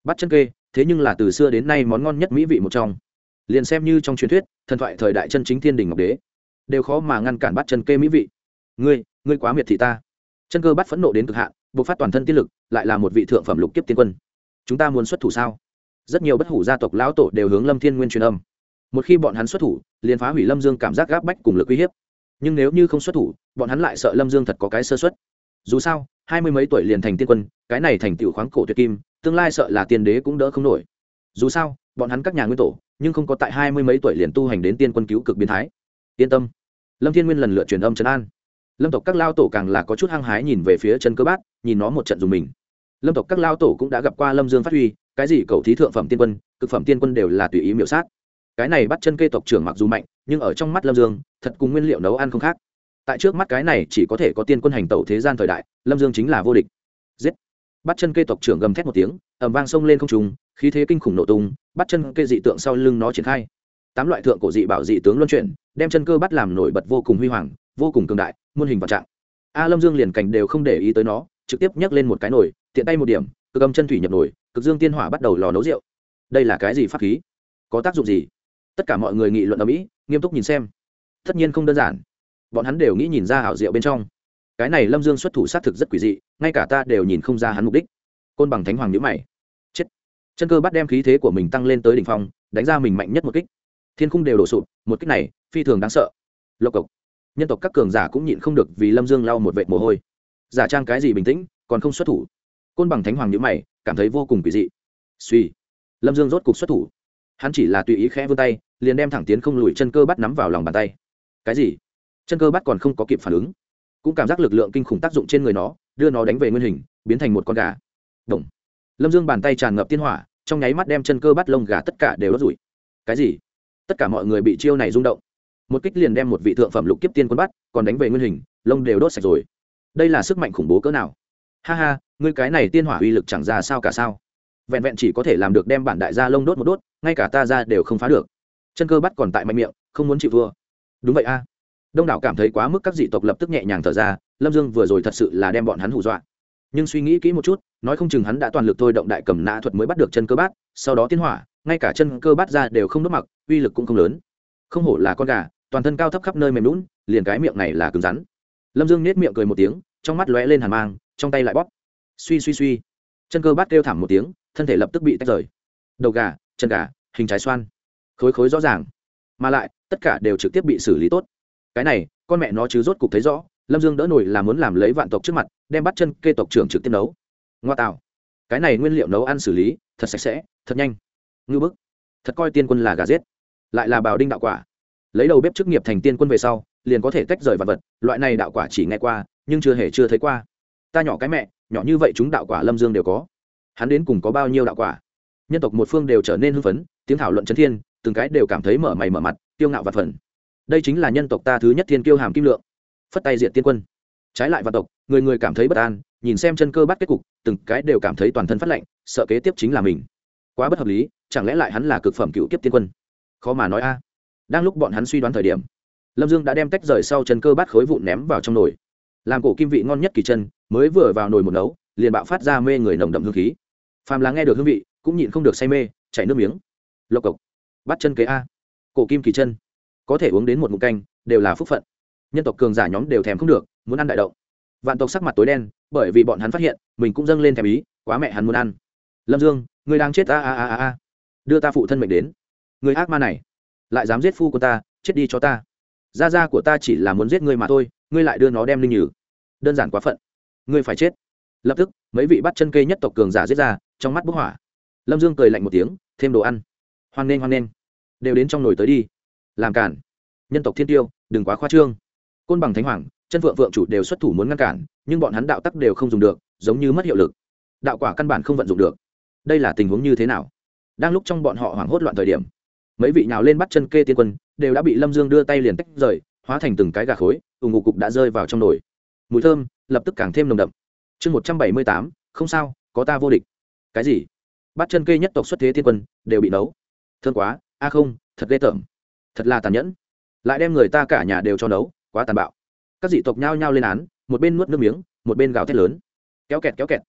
Speaker 1: bắt chân kê, thế nhưng là từ xưa đến nay món ngon nhất mỹ vị một trong. Liền xem như trong truyền thuyết, thần thoại thời đại chân chính thiên đình ngọc đế, đều khó mà ngăn cản bắt chân kê mỹ vị. Ngươi ngươi quá miệt thị ta. Chân cơ bắt phẫn nộ đến cực hạn buộc phát toàn thân tiết lực, lại là một vị thượng phẩm lục kiếp tiên quân. Chúng ta muốn xuất thủ sao? Rất nhiều bất hủ gia tộc lão tổ đều hướng lâm thiên nguyên truyền âm. Một khi bọn hắn xuất thủ, liền phá hủy lâm dương cảm giác gáp bách cùng lực uy hiếp nhưng nếu như không xuất thủ, bọn hắn lại sợ lâm dương thật có cái sơ xuất dù sao, hai mươi mấy tuổi liền thành tiên quân, cái này thành tựu khoáng cổ tuyệt kim, tương lai sợ là tiên đế cũng đỡ không nổi. Dù sao, bọn hắn các nhà nguyên tổ, nhưng không có tại hai mươi mấy tuổi liền tu hành đến tiên quân cứu cực biến thái. Yên tâm. Lâm thiên nguyên lần lượt truyền âm trấn an. Lâm tộc các lao tổ càng là có chút hăng hái nhìn về phía chân cơ bát, nhìn nó một trận dùng mình. Lâm tộc các lao tổ cũng đã gặp qua lâm dương phát huy, cái gì cầu thí thượng phẩm tiên quân, cực phẩm tiên quân đều là tùy ý miểu sát. Cái này bắt chân cây tộc trưởng mặc dù mạnh nhưng ở trong mắt lâm dương thật cùng nguyên liệu nấu ăn không khác. Tại trước mắt cái này chỉ có thể có tiên quân hành tẩu thế gian thời đại lâm dương chính là vô địch. Giết. Bắt chân cây tộc trưởng gầm thét một tiếng ẩm vang sông lên không trùng khí thế kinh khủng nổ tung bắt chân cây dị tượng sau lưng nó triển khai. Tám loại thượng cổ dị bảo dị tướng luân chuyển đem chân cơ bắt làm nổi bật vô cùng huy hoàng vô cùng cường đại muôn hình vạn trạng. A lâm dương liền cảnh đều không để ý tới nó trực tiếp nhấc lên một cái nồi tiện tay một điểm cực âm chân thủy nhập nổi, cực dương tiên hỏa bắt đầu lò nấu rượu. Đây là cái gì pháp khí? Có tác dụng gì? Tất cả mọi người nghị luận ở mỹ nghiêm túc nhìn xem. Tất nhiên không đơn giản. Bọn hắn đều nghĩ nhìn ra ảo diệu bên trong. Cái này lâm dương xuất thủ xác thực rất quỷ dị, ngay cả ta đều nhìn không ra hắn mục đích. Côn bằng thánh hoàng nhữ mày. Chết. Chân cơ bắt đem khí thế của mình tăng lên tới đ ỉ n h phong, đánh ra mình mạnh nhất một kích. Thiên khung đều đổ sụp, một kích này, phi thường đáng sợ. Lộc cộc. Nhân tộc các cường giả cũng nhịn không được vì lâm dương lau một vệt mồ hôi. Giả trang cái gì bình tĩnh, còn không xuất thủ. Côn bằng thánh hoàng nhữ mày, cảm thấy vô cùng quỷ dị. Suy. Lâm dương rốt cục xuất thủ hắn chỉ là tùy ý khẽ vươn tay, liền đem thẳng tiến không lùi chân cơ bắt nắm vào lòng bàn tay. Cái gì? Chân cơ bắt còn không có kịp phản ứng. Cũng cảm giác lực lượng kinh khủng tác dụng trên người nó, đưa nó đánh về nguyên hình, biến thành một con gà. Động. lâm dương bàn tay tràn ngập tiên hỏa, trong nháy mắt đem chân cơ bắt lông gà tất cả đều đốt rủi cái gì? Tất cả mọi người bị chiêu này rung động. Một kích liền đem một vị thượng phẩm lục kiếp tiên quân bắt, còn đánh về nguyên hình, lông đều đốt sạch rồi. Đây là sức mạnh khủng bố cỡ nào? Ha ha, ngươi cái này tiên hỏa uy lực chẳng ra sao cả sao? Vẹn vẹn chỉ có thể làm được đem bản đại gia lông đốt một đốt, ngay cả ta ra đều không phá được. Chân cơ bắt còn tại mạnh miệng, không muốn chịu thua. Đúng vậy a. Đông đảo cảm thấy quá mức các dị tộc lập tức nhẹ nhàng thở ra, lâm dương vừa rồi thật sự là đem bọn hắn hù dọa. Nhưng suy nghĩ kỹ một chút, nói không chừng hắn đã toàn lực thôi động đại cầm nã thuật mới bắt được chân cơ bát, sau đó tiến hỏa, ngay cả chân cơ bát ra đều không đốt mặc, uy lực cũng không lớn. Không hổ là con gà, toàn thân cao thấp khắp nơi mềm lún liền cái miệng này là cứng rắn. Lâm dương nết miệng cười một tiếng, trong mắt lóe lên hàn mang, trong tay lại bóp. Suy suy suy. Chân cơ bát kêu thảm một tiếng thân thể lập tức bị tách rời. Đầu gà, chân gà, hình trái xoan. Khối khối rõ ràng. Mà lại, tất cả đều trực tiếp bị xử lý tốt. Cái này, con mẹ nó chứ rốt cục thấy rõ, lâm dương đỡ nổi là muốn làm lấy vạn tộc trước mặt, đem bắt chân kê tộc trưởng trực tiếp nấu. Ngoa tạo. Cái này nguyên liệu nấu ăn xử lý, thật sạch sẽ, thật nhanh. Ngư bức. Thật coi tiên quân là gà giết. Lại là bào đinh đạo quả. Lấy đầu bếp chức nghiệp thành tiên quân về sau, liền có thể tách rời vật vật, loại này đạo quả chỉ nghe qua, nhưng chưa hề chưa thấy qua. Ta nhỏ cái mẹ, nhỏ như vậy chúng đạo quả lâm dương đều có hắn đến cùng có bao nhiêu đạo quả? Nhân tộc một phương đều trở nên hưng phấn, tiếng thảo luận chấn thiên, từng cái đều cảm thấy mở mày mở mặt tiêu ngạo vật phần. Đây chính là nhân tộc ta thứ nhất thiên kiêu hàm kim lượng. Phất tay diện tiên quân. Trái lại vạn tộc, người người cảm thấy bất an, nhìn xem chân cơ bắt kết cục, từng cái đều cảm thấy toàn thân phát lạnh, sợ kế tiếp chính là mình. Quá bất hợp lý, chẳng lẽ lại hắn là cực phẩm cựu kiếp tiên quân? Khó mà nói a. Đang lúc bọn hắn suy đoán thời điểm, lâm dương đã đem tách rời sau chân cơ bắt khối vụn ném vào trong nồi. Làm cổ kim vị ngon nhất kỳ chân, mới vừa vào nồi một nấu, liền bạo phát ra mê người nồng đậm hương khí phàm là nghe được hương vị, cũng nhịn không được say mê, chảy nước miếng. Lộc cộc. Bắt chân kế a. Cổ kim kỳ chân. Có thể uống đến một ngụm canh, đều là phúc phận. Nhân tộc cường giả nhóm đều thèm không được, muốn ăn đại động. Vạn tộc sắc mặt tối đen, bởi vì bọn hắn phát hiện, mình cũng dâng lên thèm ý, quá mẹ hắn muốn ăn. Lâm dương, người đang chết a a a a a. Đưa ta phụ thân mệnh đến. Người ác ma này, lại dám giết phu của ta, chết đi cho ta. Gia gia của ta chỉ là muốn giết ngươi mà thôi, ngươi lại đưa nó đem linh nhử đơn giản quá phận. Ngươi phải chết. Lập tức, mấy vị bắt chân cây nhất tộc cường giả giết ra trong mắt bức hỏa. Lâm dương cười lạnh một tiếng, thêm đồ ăn. Hoan nghênh hoan nghênh. Đều đến trong nồi tới đi. Làm cản. Nhân tộc thiên tiêu, đừng quá khoa trương. Côn bằng thánh hoàng, chân vượng vượng chủ đều xuất thủ muốn ngăn cản, nhưng bọn hắn đạo tắc đều không dùng được, giống như mất hiệu lực. Đạo quả căn bản không vận dụng được. Đây là tình huống như thế nào? Đang lúc trong bọn họ hoảng hốt loạn thời điểm, mấy vị nào lên bắt chân kê tiên quân đều đã bị lâm dương đưa tay liền tách rời, hóa thành từng cái gà khối ủng ngụ cục đã rơi vào trong nồi. Mùi thơm lập tức càng thêm nồng đậm. Chương một trăm bảy mươi tám, không sao, có ta vô địch cái gì? Bắt chân kê nhất tộc xuất thế tiên quân, đều bị nấu. Thương quá, a không, thật ghê tởm. Thật là tàn nhẫn. Lại đem người ta cả nhà đều cho nấu, quá tàn bạo. Các dị tộc nhao nhao lên án, một bên nuốt nước miếng, một bên gào thét lớn. Kéo kẹt kéo kẹt.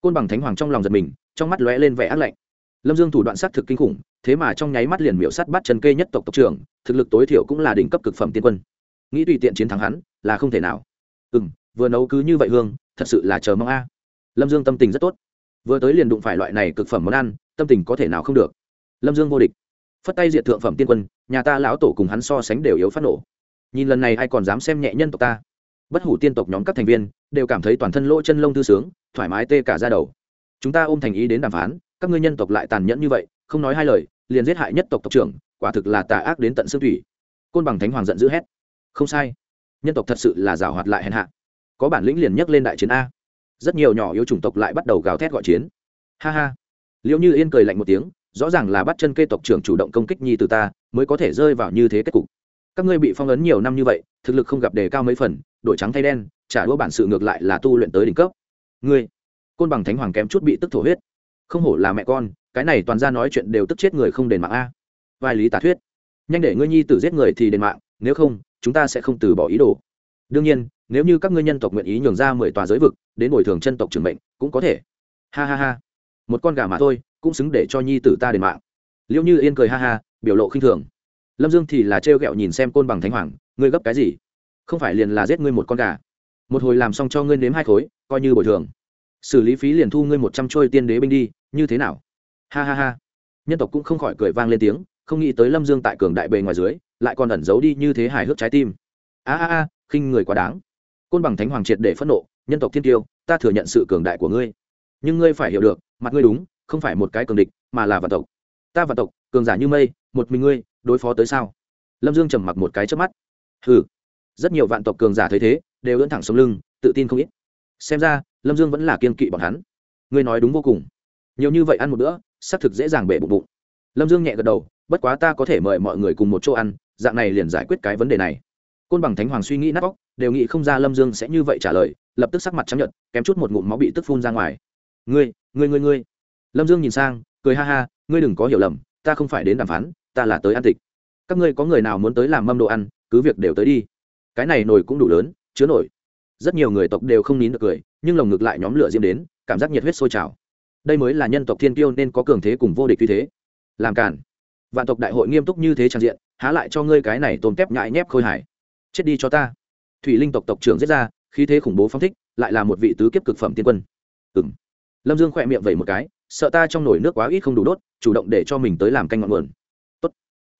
Speaker 1: Côn bằng thánh hoàng trong lòng giật mình, trong mắt lóe lên vẻ ác lạnh. Lâm dương thủ đoạn s á t thực kinh khủng, thế mà trong nháy mắt liền miễu sắt bắt chân kê nhất tộc tộc trưởng, thực lực tối thiểu cũng là đỉnh cấp cực phẩm tiên quân. Nghĩ tùy tiện chiến thắng hắn, là không thể nào. Ừ m vừa nấu cứ như vậy hương, thật sự là chờ mong a. Lâm dương tâm tình rất tốt vừa tới liền đụng phải loại này cực phẩm món ăn, tâm tình có thể nào không được. Lâm dương vô địch. Phất tay diệt thượng phẩm tiên quân, nhà ta lão tổ cùng hắn so sánh đều yếu phát nổ. Nhìn lần này ai còn dám xem nhẹ nhân tộc ta? Bất hủ tiên tộc nhóm các thành viên đều cảm thấy toàn thân lỗ chân lông thư sướng, thoải mái tê cả ra đầu. Chúng ta ôm thành ý đến đàm phán, các ngươi nhân tộc lại tàn nhẫn như vậy, không nói hai lời, liền giết hại nhất tộc tộc trưởng, quả thực là tà ác đến tận xương thủy. Côn bằng thánh hoàng giận dữ hét. Không sai. Nhân tộc thật sự là rào hoạt lại hèn hạ. Có bản lĩnh liền nhấc lên đại chiến a rất nhiều nhỏ yếu chủng tộc lại bắt đầu gào thét gọi chiến. Ha ha. Liệu như yên cười lạnh một tiếng, rõ ràng là bắt chân cây tộc trưởng chủ động công kích nhi từ ta, mới có thể rơi vào như thế kết cục. Các ngươi bị phong ấn nhiều năm như vậy, thực lực không gặp đề cao mấy phần đổi trắng thay đen, trả đũa bản sự ngược lại là tu luyện tới đỉnh cấp. Ngươi, côn bằng thánh hoàng kém chút bị tức thổ huyết. Không hổ là mẹ con, cái này toàn ra nói chuyện đều tức chết người không đền mạng a. Vai lý tả thuyết. Nhanh để ngươi nhi tử giết người thì đền mạng, nếu không, chúng ta sẽ không từ bỏ ý đồ. Đương nhiên nếu như các ngươi nhân tộc nguyện ý nhường ra mười tòa giới vực, đến bồi thường chân tộc trưởng mệnh, cũng có thể. Ha ha ha. Một con gà mà thôi, cũng xứng để cho nhi tử ta đền mạng. Liêu như yên cười ha ha, biểu lộ khinh thường. Lâm dương thì là trêu ghẹo nhìn xem côn bằng thánh hoàng, ngươi gấp cái gì? Không phải liền là giết ngươi một con gà. Một hồi làm xong cho ngươi nếm hai khối, coi như bồi thường. Xử lý phí liền thu ngươi một trăm trôi tiên đế binh đi, như thế nào? Ha ha ha. Nhân tộc cũng không khỏi cười vang lên tiếng, không nghĩ tới lâm dương tại cường đại bề ngoài dưới, lại còn ẩn giấu đi như thế hài hước trái tim. A a a, khinh người quá đáng côn bằng thánh hoàng triệt để phẫn nộ, nhân tộc thiên tiêu, ta thừa nhận sự cường đại của ngươi. Nhưng ngươi phải hiểu được, mặt ngươi đúng, không phải một cái cường địch, mà là vạn tộc. Ta vạn tộc, cường giả như mây, một mình ngươi, đối phó tới sao? Lâm dương trầm mặc một cái trước mắt. Hừ, rất nhiều vạn tộc cường giả thấy thế, đều lẫn thẳng sống lưng, tự tin không ít. Xem ra, lâm dương vẫn là kiên kỵ bọn hắn. Ngươi nói đúng vô cùng. Nhiều như vậy ăn một bữa, xác thực dễ dàng bể bụng bụng. Lâm dương nhẹ gật đầu, bất quá ta có thể mời mọi người cùng một chỗ ăn, dạng này liền giải quyết cái vấn đề này côn bằng thánh hoàng suy nghĩ nát óc, đều nghĩ không ra lâm dương sẽ như vậy trả lời, lập tức sắc mặt chấp nhận kém chút một ngụm máu bị tức phun ra ngoài. Ngươi ngươi ngươi ngươi. Lâm dương nhìn sang, cười ha ha, ngươi đừng có hiểu lầm, ta không phải đến đàm phán, ta là tới ăn tịch các ngươi có người nào muốn tới làm mâm đồ ăn, cứ việc đều tới đi. Cái này nồi cũng đủ lớn, chứa nổi. Rất nhiều người tộc đều không nín được cười, nhưng lồng ngực lại nhóm lửa diêm đến, cảm giác nhiệt huyết sôi trào. Đây mới là nhân tộc thiên tiêu nên có cường thế cùng vô địch như thế. Làm cản vạn tộc đại hội nghiêm túc như thế trang diện, há lại cho ngươi cái này tôm tép nhại nhép khôi hải chết đi cho ta. Thủy linh tộc tộc trưởng giết ra, khí thế khủng bố phong thích, lại là một vị tứ kiếp cực phẩm tiên quân. Ừng lâm dương khỏe miệng vẩy một cái, sợ ta trong nồi nước quá ít không đủ đốt, chủ động để cho mình tới làm canh ngọn nguồn. Tốt.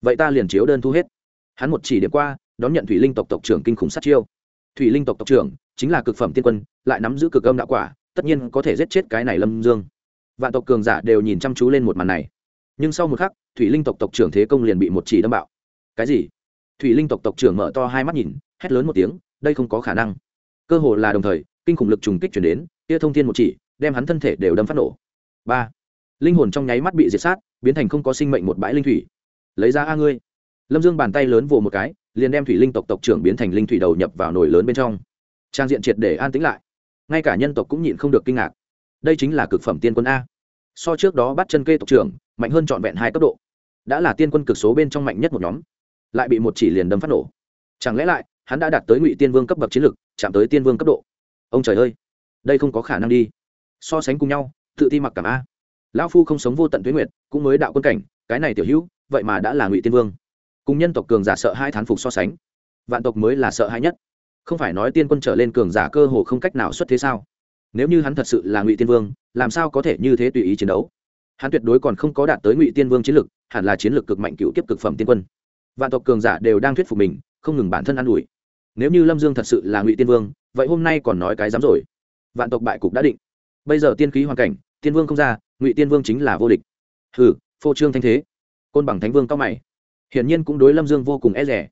Speaker 1: Vậy ta liền chiếu đơn thu hết. Hắn một chỉ điểm qua, đón nhận thủy linh tộc tộc trưởng kinh khủng sát chiêu. Thủy linh tộc tộc trưởng chính là cực phẩm tiên quân, lại nắm giữ cực âm đạo quả, tất nhiên có thể giết chết cái này lâm dương. Vạn tộc cường giả đều nhìn chăm chú lên một màn này. Nhưng sau một khắc, thủy linh tộc tộc trưởng thế công liền bị một chỉ đâm bạo. Cái gì? Thủy linh tộc tộc trưởng mở to hai mắt nhìn, hét lớn một tiếng, đây không có khả năng. Cơ hồ là đồng thời, kinh khủng lực trùng kích chuyển đến, tia thông thiên một chỉ, đem hắn thân thể đều đâm phát nổ. Ba. Linh hồn trong nháy mắt bị diệt sát, biến thành không có sinh mệnh một bãi linh thủy. Lấy ra a ngươi. Lâm dương bàn tay lớn vồ một cái, liền đem thủy linh tộc tộc trưởng biến thành linh thủy đầu nhập vào nồi lớn bên trong. Trang diện triệt để an tĩnh lại. Ngay cả nhân tộc cũng nhịn không được kinh ngạc. Đây chính là cực phẩm tiên quân a. So trước đó bắt chân kê tộc trưởng, mạnh hơn trọn vẹn hai cấp độ. Đã là tiên quân cực số bên trong mạnh nhất một nhóm lại bị một chỉ liền đâm phát nổ. Chẳng lẽ lại, hắn đã đạt tới ngụy tiên vương cấp bậc chiến lực, chạm tới tiên vương cấp độ? Ông trời ơi, đây không có khả năng đi. So sánh cùng nhau, tự ti mặc cảm a. Lão phu không sống vô tận tuyến nguyệt, cũng mới đạo quân cảnh, cái này tiểu hữu, vậy mà đã là ngụy tiên vương. Cùng nhân tộc cường giả sợ hai thán phục so sánh, vạn tộc mới là sợ hãi nhất. Không phải nói tiên quân trở lên cường giả cơ hồ không cách nào xuất thế sao? Nếu như hắn thật sự là ngụy tiên vương, làm sao có thể như thế tùy ý chiến đấu? Hắn tuyệt đối còn không có đạt tới ngụy tiên vương chiến lực, hẳn là chiến lực cực mạnh cựu kiếp cực phẩm tiên quân vạn tộc cường giả đều đang thuyết phục mình, không ngừng bản thân ă n ủi. Nếu như lâm dương thật sự là ngụy tiên vương, vậy hôm nay còn nói cái dám rồi. Vạn tộc bại cục đã định. Bây giờ tiên khí hoàn cảnh, tiên vương không ra, ngụy tiên vương chính là vô địch. Hừ, phô trương thanh thế. Côn bằng thánh vương cao mày. Hiển nhiên cũng đối lâm dương vô cùng e rẻ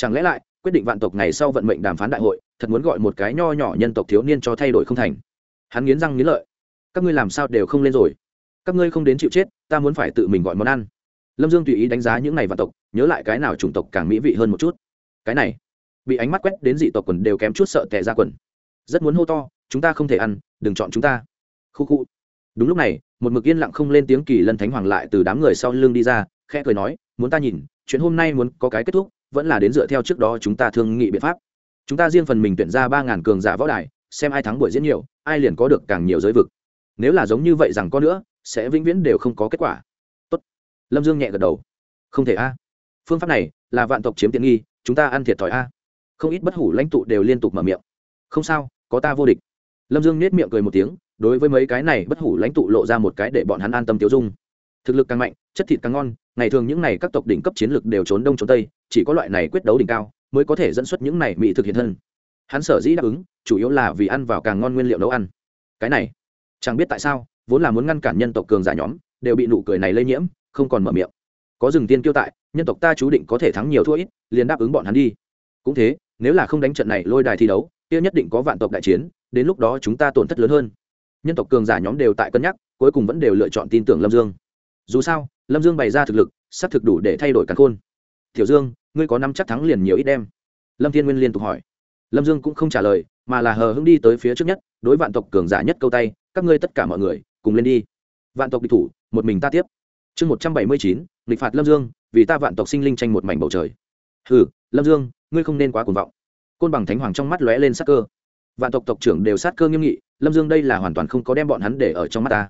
Speaker 1: chẳng lẽ lại, quyết định vạn tộc ngày sau vận mệnh đàm phán đại hội, thật muốn gọi một cái nho nhỏ nhân tộc thiếu niên cho thay đổi không thành? Hắn nghiến răng nghiến lợi. Các ngươi làm sao đều không lên rồi. Các ngươi không đến chịu chết, ta muốn phải tự mình gọi món ăn lâm dương tùy ý đánh giá những này vạn tộc, nhớ lại cái nào chủng tộc càng mỹ vị hơn một chút. Cái này, bị ánh mắt quét đến dị tộc quần đều kém chút sợ tệ ra quần. Rất muốn hô to, chúng ta không thể ăn, đừng chọn chúng ta. Khu khu. Đúng lúc này, một mực yên lặng không lên tiếng kỳ lân thánh hoàng lại từ đám người sau lưng đi ra, khẽ cười nói, muốn ta nhìn, chuyện hôm nay muốn có cái kết thúc, vẫn là đến dựa theo trước đó chúng ta thương nghị biện pháp. Chúng ta riêng phần mình tuyển ra ba ngàn cường giả võ đài, xem ai thắng buổi diễn nhiều, ai liền có được càng nhiều giới vực. Nếu là giống như vậy rằng có nữa, sẽ vĩnh viễn đều không có kết quả lâm dương nhẹ gật đầu. Không thể a. Phương pháp này là vạn tộc chiếm tiện nghi, chúng ta ăn thiệt thòi a. Không ít bất hủ lãnh tụ đều liên tục mở miệng. Không sao, có ta vô địch. Lâm dương nết miệng cười một tiếng, đối với mấy cái này bất hủ lãnh tụ lộ ra một cái để bọn hắn an tâm tiêu dung. Thực lực càng mạnh, chất thịt càng ngon, ngày thường những n à y các tộc đỉnh cấp chiến lực đều trốn đông trốn tây, chỉ có loại này quyết đấu đỉnh cao mới có thể dẫn xuất những này mỹ thực hiện thân. Hắn sở dĩ đáp ứng, chủ yếu là vì ăn vào càng ngon nguyên liệu nấu ăn. Cái này, chẳng biết tại sao, vốn là muốn ngăn cản nhân tộc cường giả nhóm, đều bị nụ cười này lây nhiễm không còn mở miệng. Có rừng tiên kiêu tại, nhân tộc ta chú định có thể thắng nhiều thua ít, liền đáp ứng bọn hắn đi. Cũng thế, nếu là không đánh trận này lôi đài thi đấu, kia nhất định có vạn tộc đại chiến, đến lúc đó chúng ta tổn thất lớn hơn. Nhân tộc cường giả nhóm đều tại cân nhắc, cuối cùng vẫn đều lựa chọn tin tưởng lâm dương. Dù sao, lâm dương bày ra thực lực sắp thực đủ để thay đổi cắn khôn. Tiểu dương, ngươi có năm chắc thắng liền nhiều ít đem. Lâm thiên nguyên liên tục hỏi. Lâm dương cũng không trả lời, mà là hờ hững đi tới phía trước nhất, đối vạn tộc cường giả nhất câu tay, các ngươi tất cả mọi người, cùng lên đi. Vạn tộc địch thủ, một mình ta tiếp chương một trăm bảy mươi chín, nghịch phạt lâm dương, vì ta vạn tộc sinh linh tranh một mảnh bầu trời. Ừ lâm dương, ngươi không nên quá cuồng vọng. Côn bằng thánh hoàng trong mắt lóe lên sát cơ. Vạn tộc tộc trưởng đều sát cơ nghiêm nghị, lâm dương đây là hoàn toàn không có đem bọn hắn để ở trong mắt ta.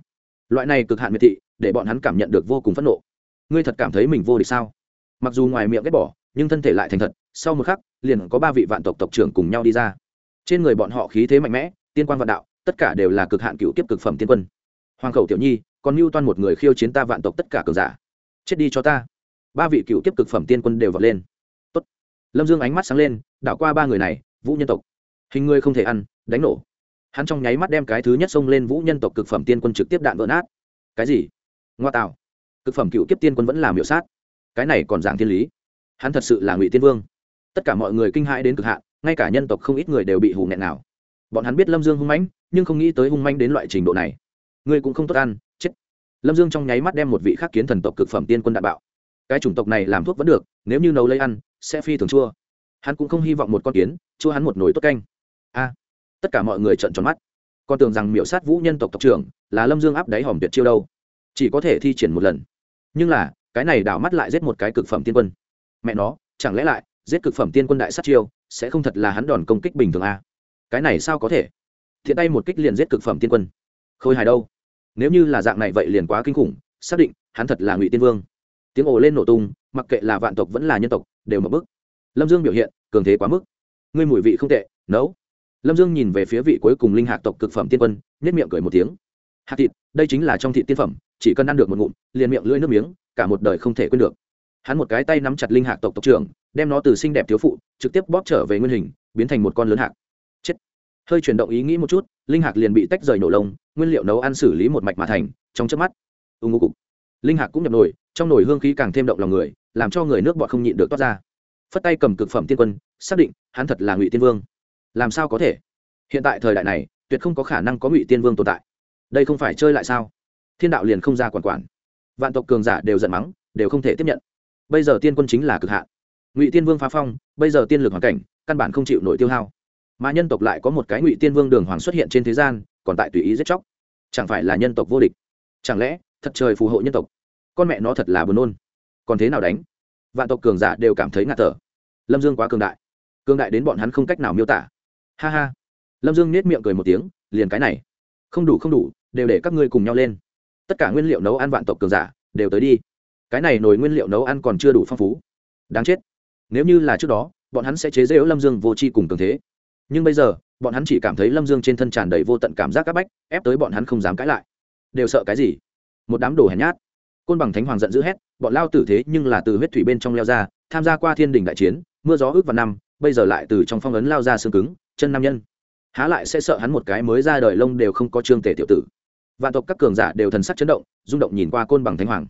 Speaker 1: Loại này cực hạn miệt thị, để bọn hắn cảm nhận được vô cùng phẫn nộ. Ngươi thật cảm thấy mình vô địch sao? Mặc dù ngoài miệng ghét bỏ, nhưng thân thể lại thành thật, sau một khắc, liền có ba vị vạn tộc tộc trưởng cùng nhau đi ra. Trên người bọn họ khí thế mạnh mẽ, tiên quan vạn đạo, tất cả đều là cực hạn cựu kiếp cực phẩm tiên quân. Hoàng khẩu tiểu nhi còn mưu toan một người khiêu chiến ta vạn tộc tất cả cường giả. Chết đi cho ta. Ba vị cựu tiếp cực phẩm tiên quân đều vọt lên. Tốt. lâm dương ánh mắt sáng lên, đảo qua ba người này, vũ nhân tộc. Hình người không thể ăn, đánh nổ. Hắn trong nháy mắt đem cái thứ nhất xông lên vũ nhân tộc cực phẩm tiên quân trực tiếp đạn vỡ nát. Cái gì? Ngoa tạo. Cực phẩm cựu kiếp tiên quân vẫn làm hiệu sát. Cái này còn giảng thiên lý. Hắn thật sự là ngụy tiên vương. Tất cả mọi người kinh hãi đến cực hạn, ngay cả nhân tộc không ít người đều bị hù nghẹn nào. Bọn hắn biết lâm dương hung mãnh, nhưng không nghĩ tới hung mãnh đến loại trình độ này. Ngươi cũng không tốt ăn lâm dương trong nháy mắt đem một vị khắc kiến thần tộc cực phẩm tiên quân đạn bạo. Cái chủng tộc này làm thuốc vẫn được, nếu như nấu lấy ăn, sẽ phi thường chua. Hắn cũng không hy vọng một con kiến chua hắn một nồi tốt canh. A, tất cả mọi người trợn tròn mắt. Con tưởng rằng miểu sát vũ nhân tộc tộc trưởng là lâm dương áp đáy hòm tuyệt chiêu đâu. Chỉ có thể thi triển một lần. Nhưng là, cái này đảo mắt lại giết một cái cực phẩm tiên quân. Mẹ nó, chẳng lẽ lại, giết cực phẩm tiên quân đại sát chiêu, sẽ không thật là hắn đòn công kích bình thường à? cái này sao có thể? Thiện tay một kích liền giết cực phẩm tiên quân. Khôi hài đâu? Nếu như là dạng này vậy liền quá kinh khủng, xác định hắn thật là ngụy tiên vương. Tiếng ồ lên nổ tung, mặc kệ là vạn tộc vẫn là nhân tộc, đều mập bức. Lâm dương biểu hiện, cường thế quá mức. Ngươi mùi vị không tệ, nấu. Lâm dương nhìn về phía vị cuối cùng linh hạc tộc cực phẩm tiên quân nhất miệng cười một tiếng. Hạt thịt, đây chính là trong thịt tiên phẩm, chỉ cần ăn được một ngụm, liền miệng lưỡi nước miếng, cả một đời không thể quên được. Hắn một cái tay nắm chặt linh hạc tộc tộc trưởng, đem nó từ xinh đẹp thiếu phụ, trực tiếp bóp trở về nguyên hình, biến thành một con lớn hạc hơi chuyển động ý nghĩ một chút, linh hạc liền bị tách rời nổ lông, nguyên liệu nấu ăn xử lý một mạch mà thành, trong chớp mắt ưng ngô cục. Linh hạc cũng nhập nổi trong nồi hương khí càng thêm động lòng người, làm cho người nước bọt không nhịn được toát ra. Phất tay cầm cực phẩm tiên quân, xác định, hắn thật là ngụy tiên vương. Làm sao có thể? Hiện tại thời đại này, tuyệt không có khả năng có ngụy tiên vương tồn tại. Đây không phải chơi lại sao? Thiên đạo liền không ra quản quản. Vạn tộc cường giả đều giận mắng, đều không thể tiếp nhận. Bây giờ tiên quân chính là cực hạn. Ngụy tiên vương phá phong, bây giờ tiên lực hoàn cảnh, căn bản không chịu nổi tiêu hao mà nhân tộc lại có một cái ngụy tiên vương đường hoàng xuất hiện trên thế gian, còn tại tùy ý giết chóc. Chẳng phải là nhân tộc vô địch? Chẳng lẽ, thật trời phù hộ nhân tộc? Con mẹ nó thật là buồn nôn. Còn thế nào đánh? Vạn tộc cường giả đều cảm thấy ngạt thở. Lâm dương quá cường đại. Cường đại đến bọn hắn không cách nào miêu tả. Ha ha. Lâm dương nết miệng cười một tiếng, liền cái này. Không đủ không đủ, đều để các ngươi cùng nhau lên. Tất cả nguyên liệu nấu ăn vạn tộc cường giả, đều tới đi. Cái này nồi nguyên liệu nấu ăn còn chưa đủ phong phú. Đáng chết. Nếu như là trước đó, bọn hắn sẽ chế dễ lâm dương vô tri cùng cường thế nhưng bây giờ, bọn hắn chỉ cảm thấy lâm dương trên thân tràn đầy vô tận cảm giác c áp bách, ép tới bọn hắn không dám cãi lại. Đều sợ cái gì? Một đám đồ hèn nhát. Côn bằng thánh hoàng giận dữ hét, bọn lao tử thế nhưng là từ huyết thủy bên trong leo ra, tham gia qua thiên đình đại chiến, mưa gió ước và năm, bây giờ lại từ trong phong ấn lao ra xương cứng, chân nam nhân. Há lại sẽ sợ hắn một cái mới ra đời lông đều không có trương tể tiểu tử. Vạn tộc các cường giả đều thần sắc chấn động, rung động nhìn qua côn bằng thánh hoàng.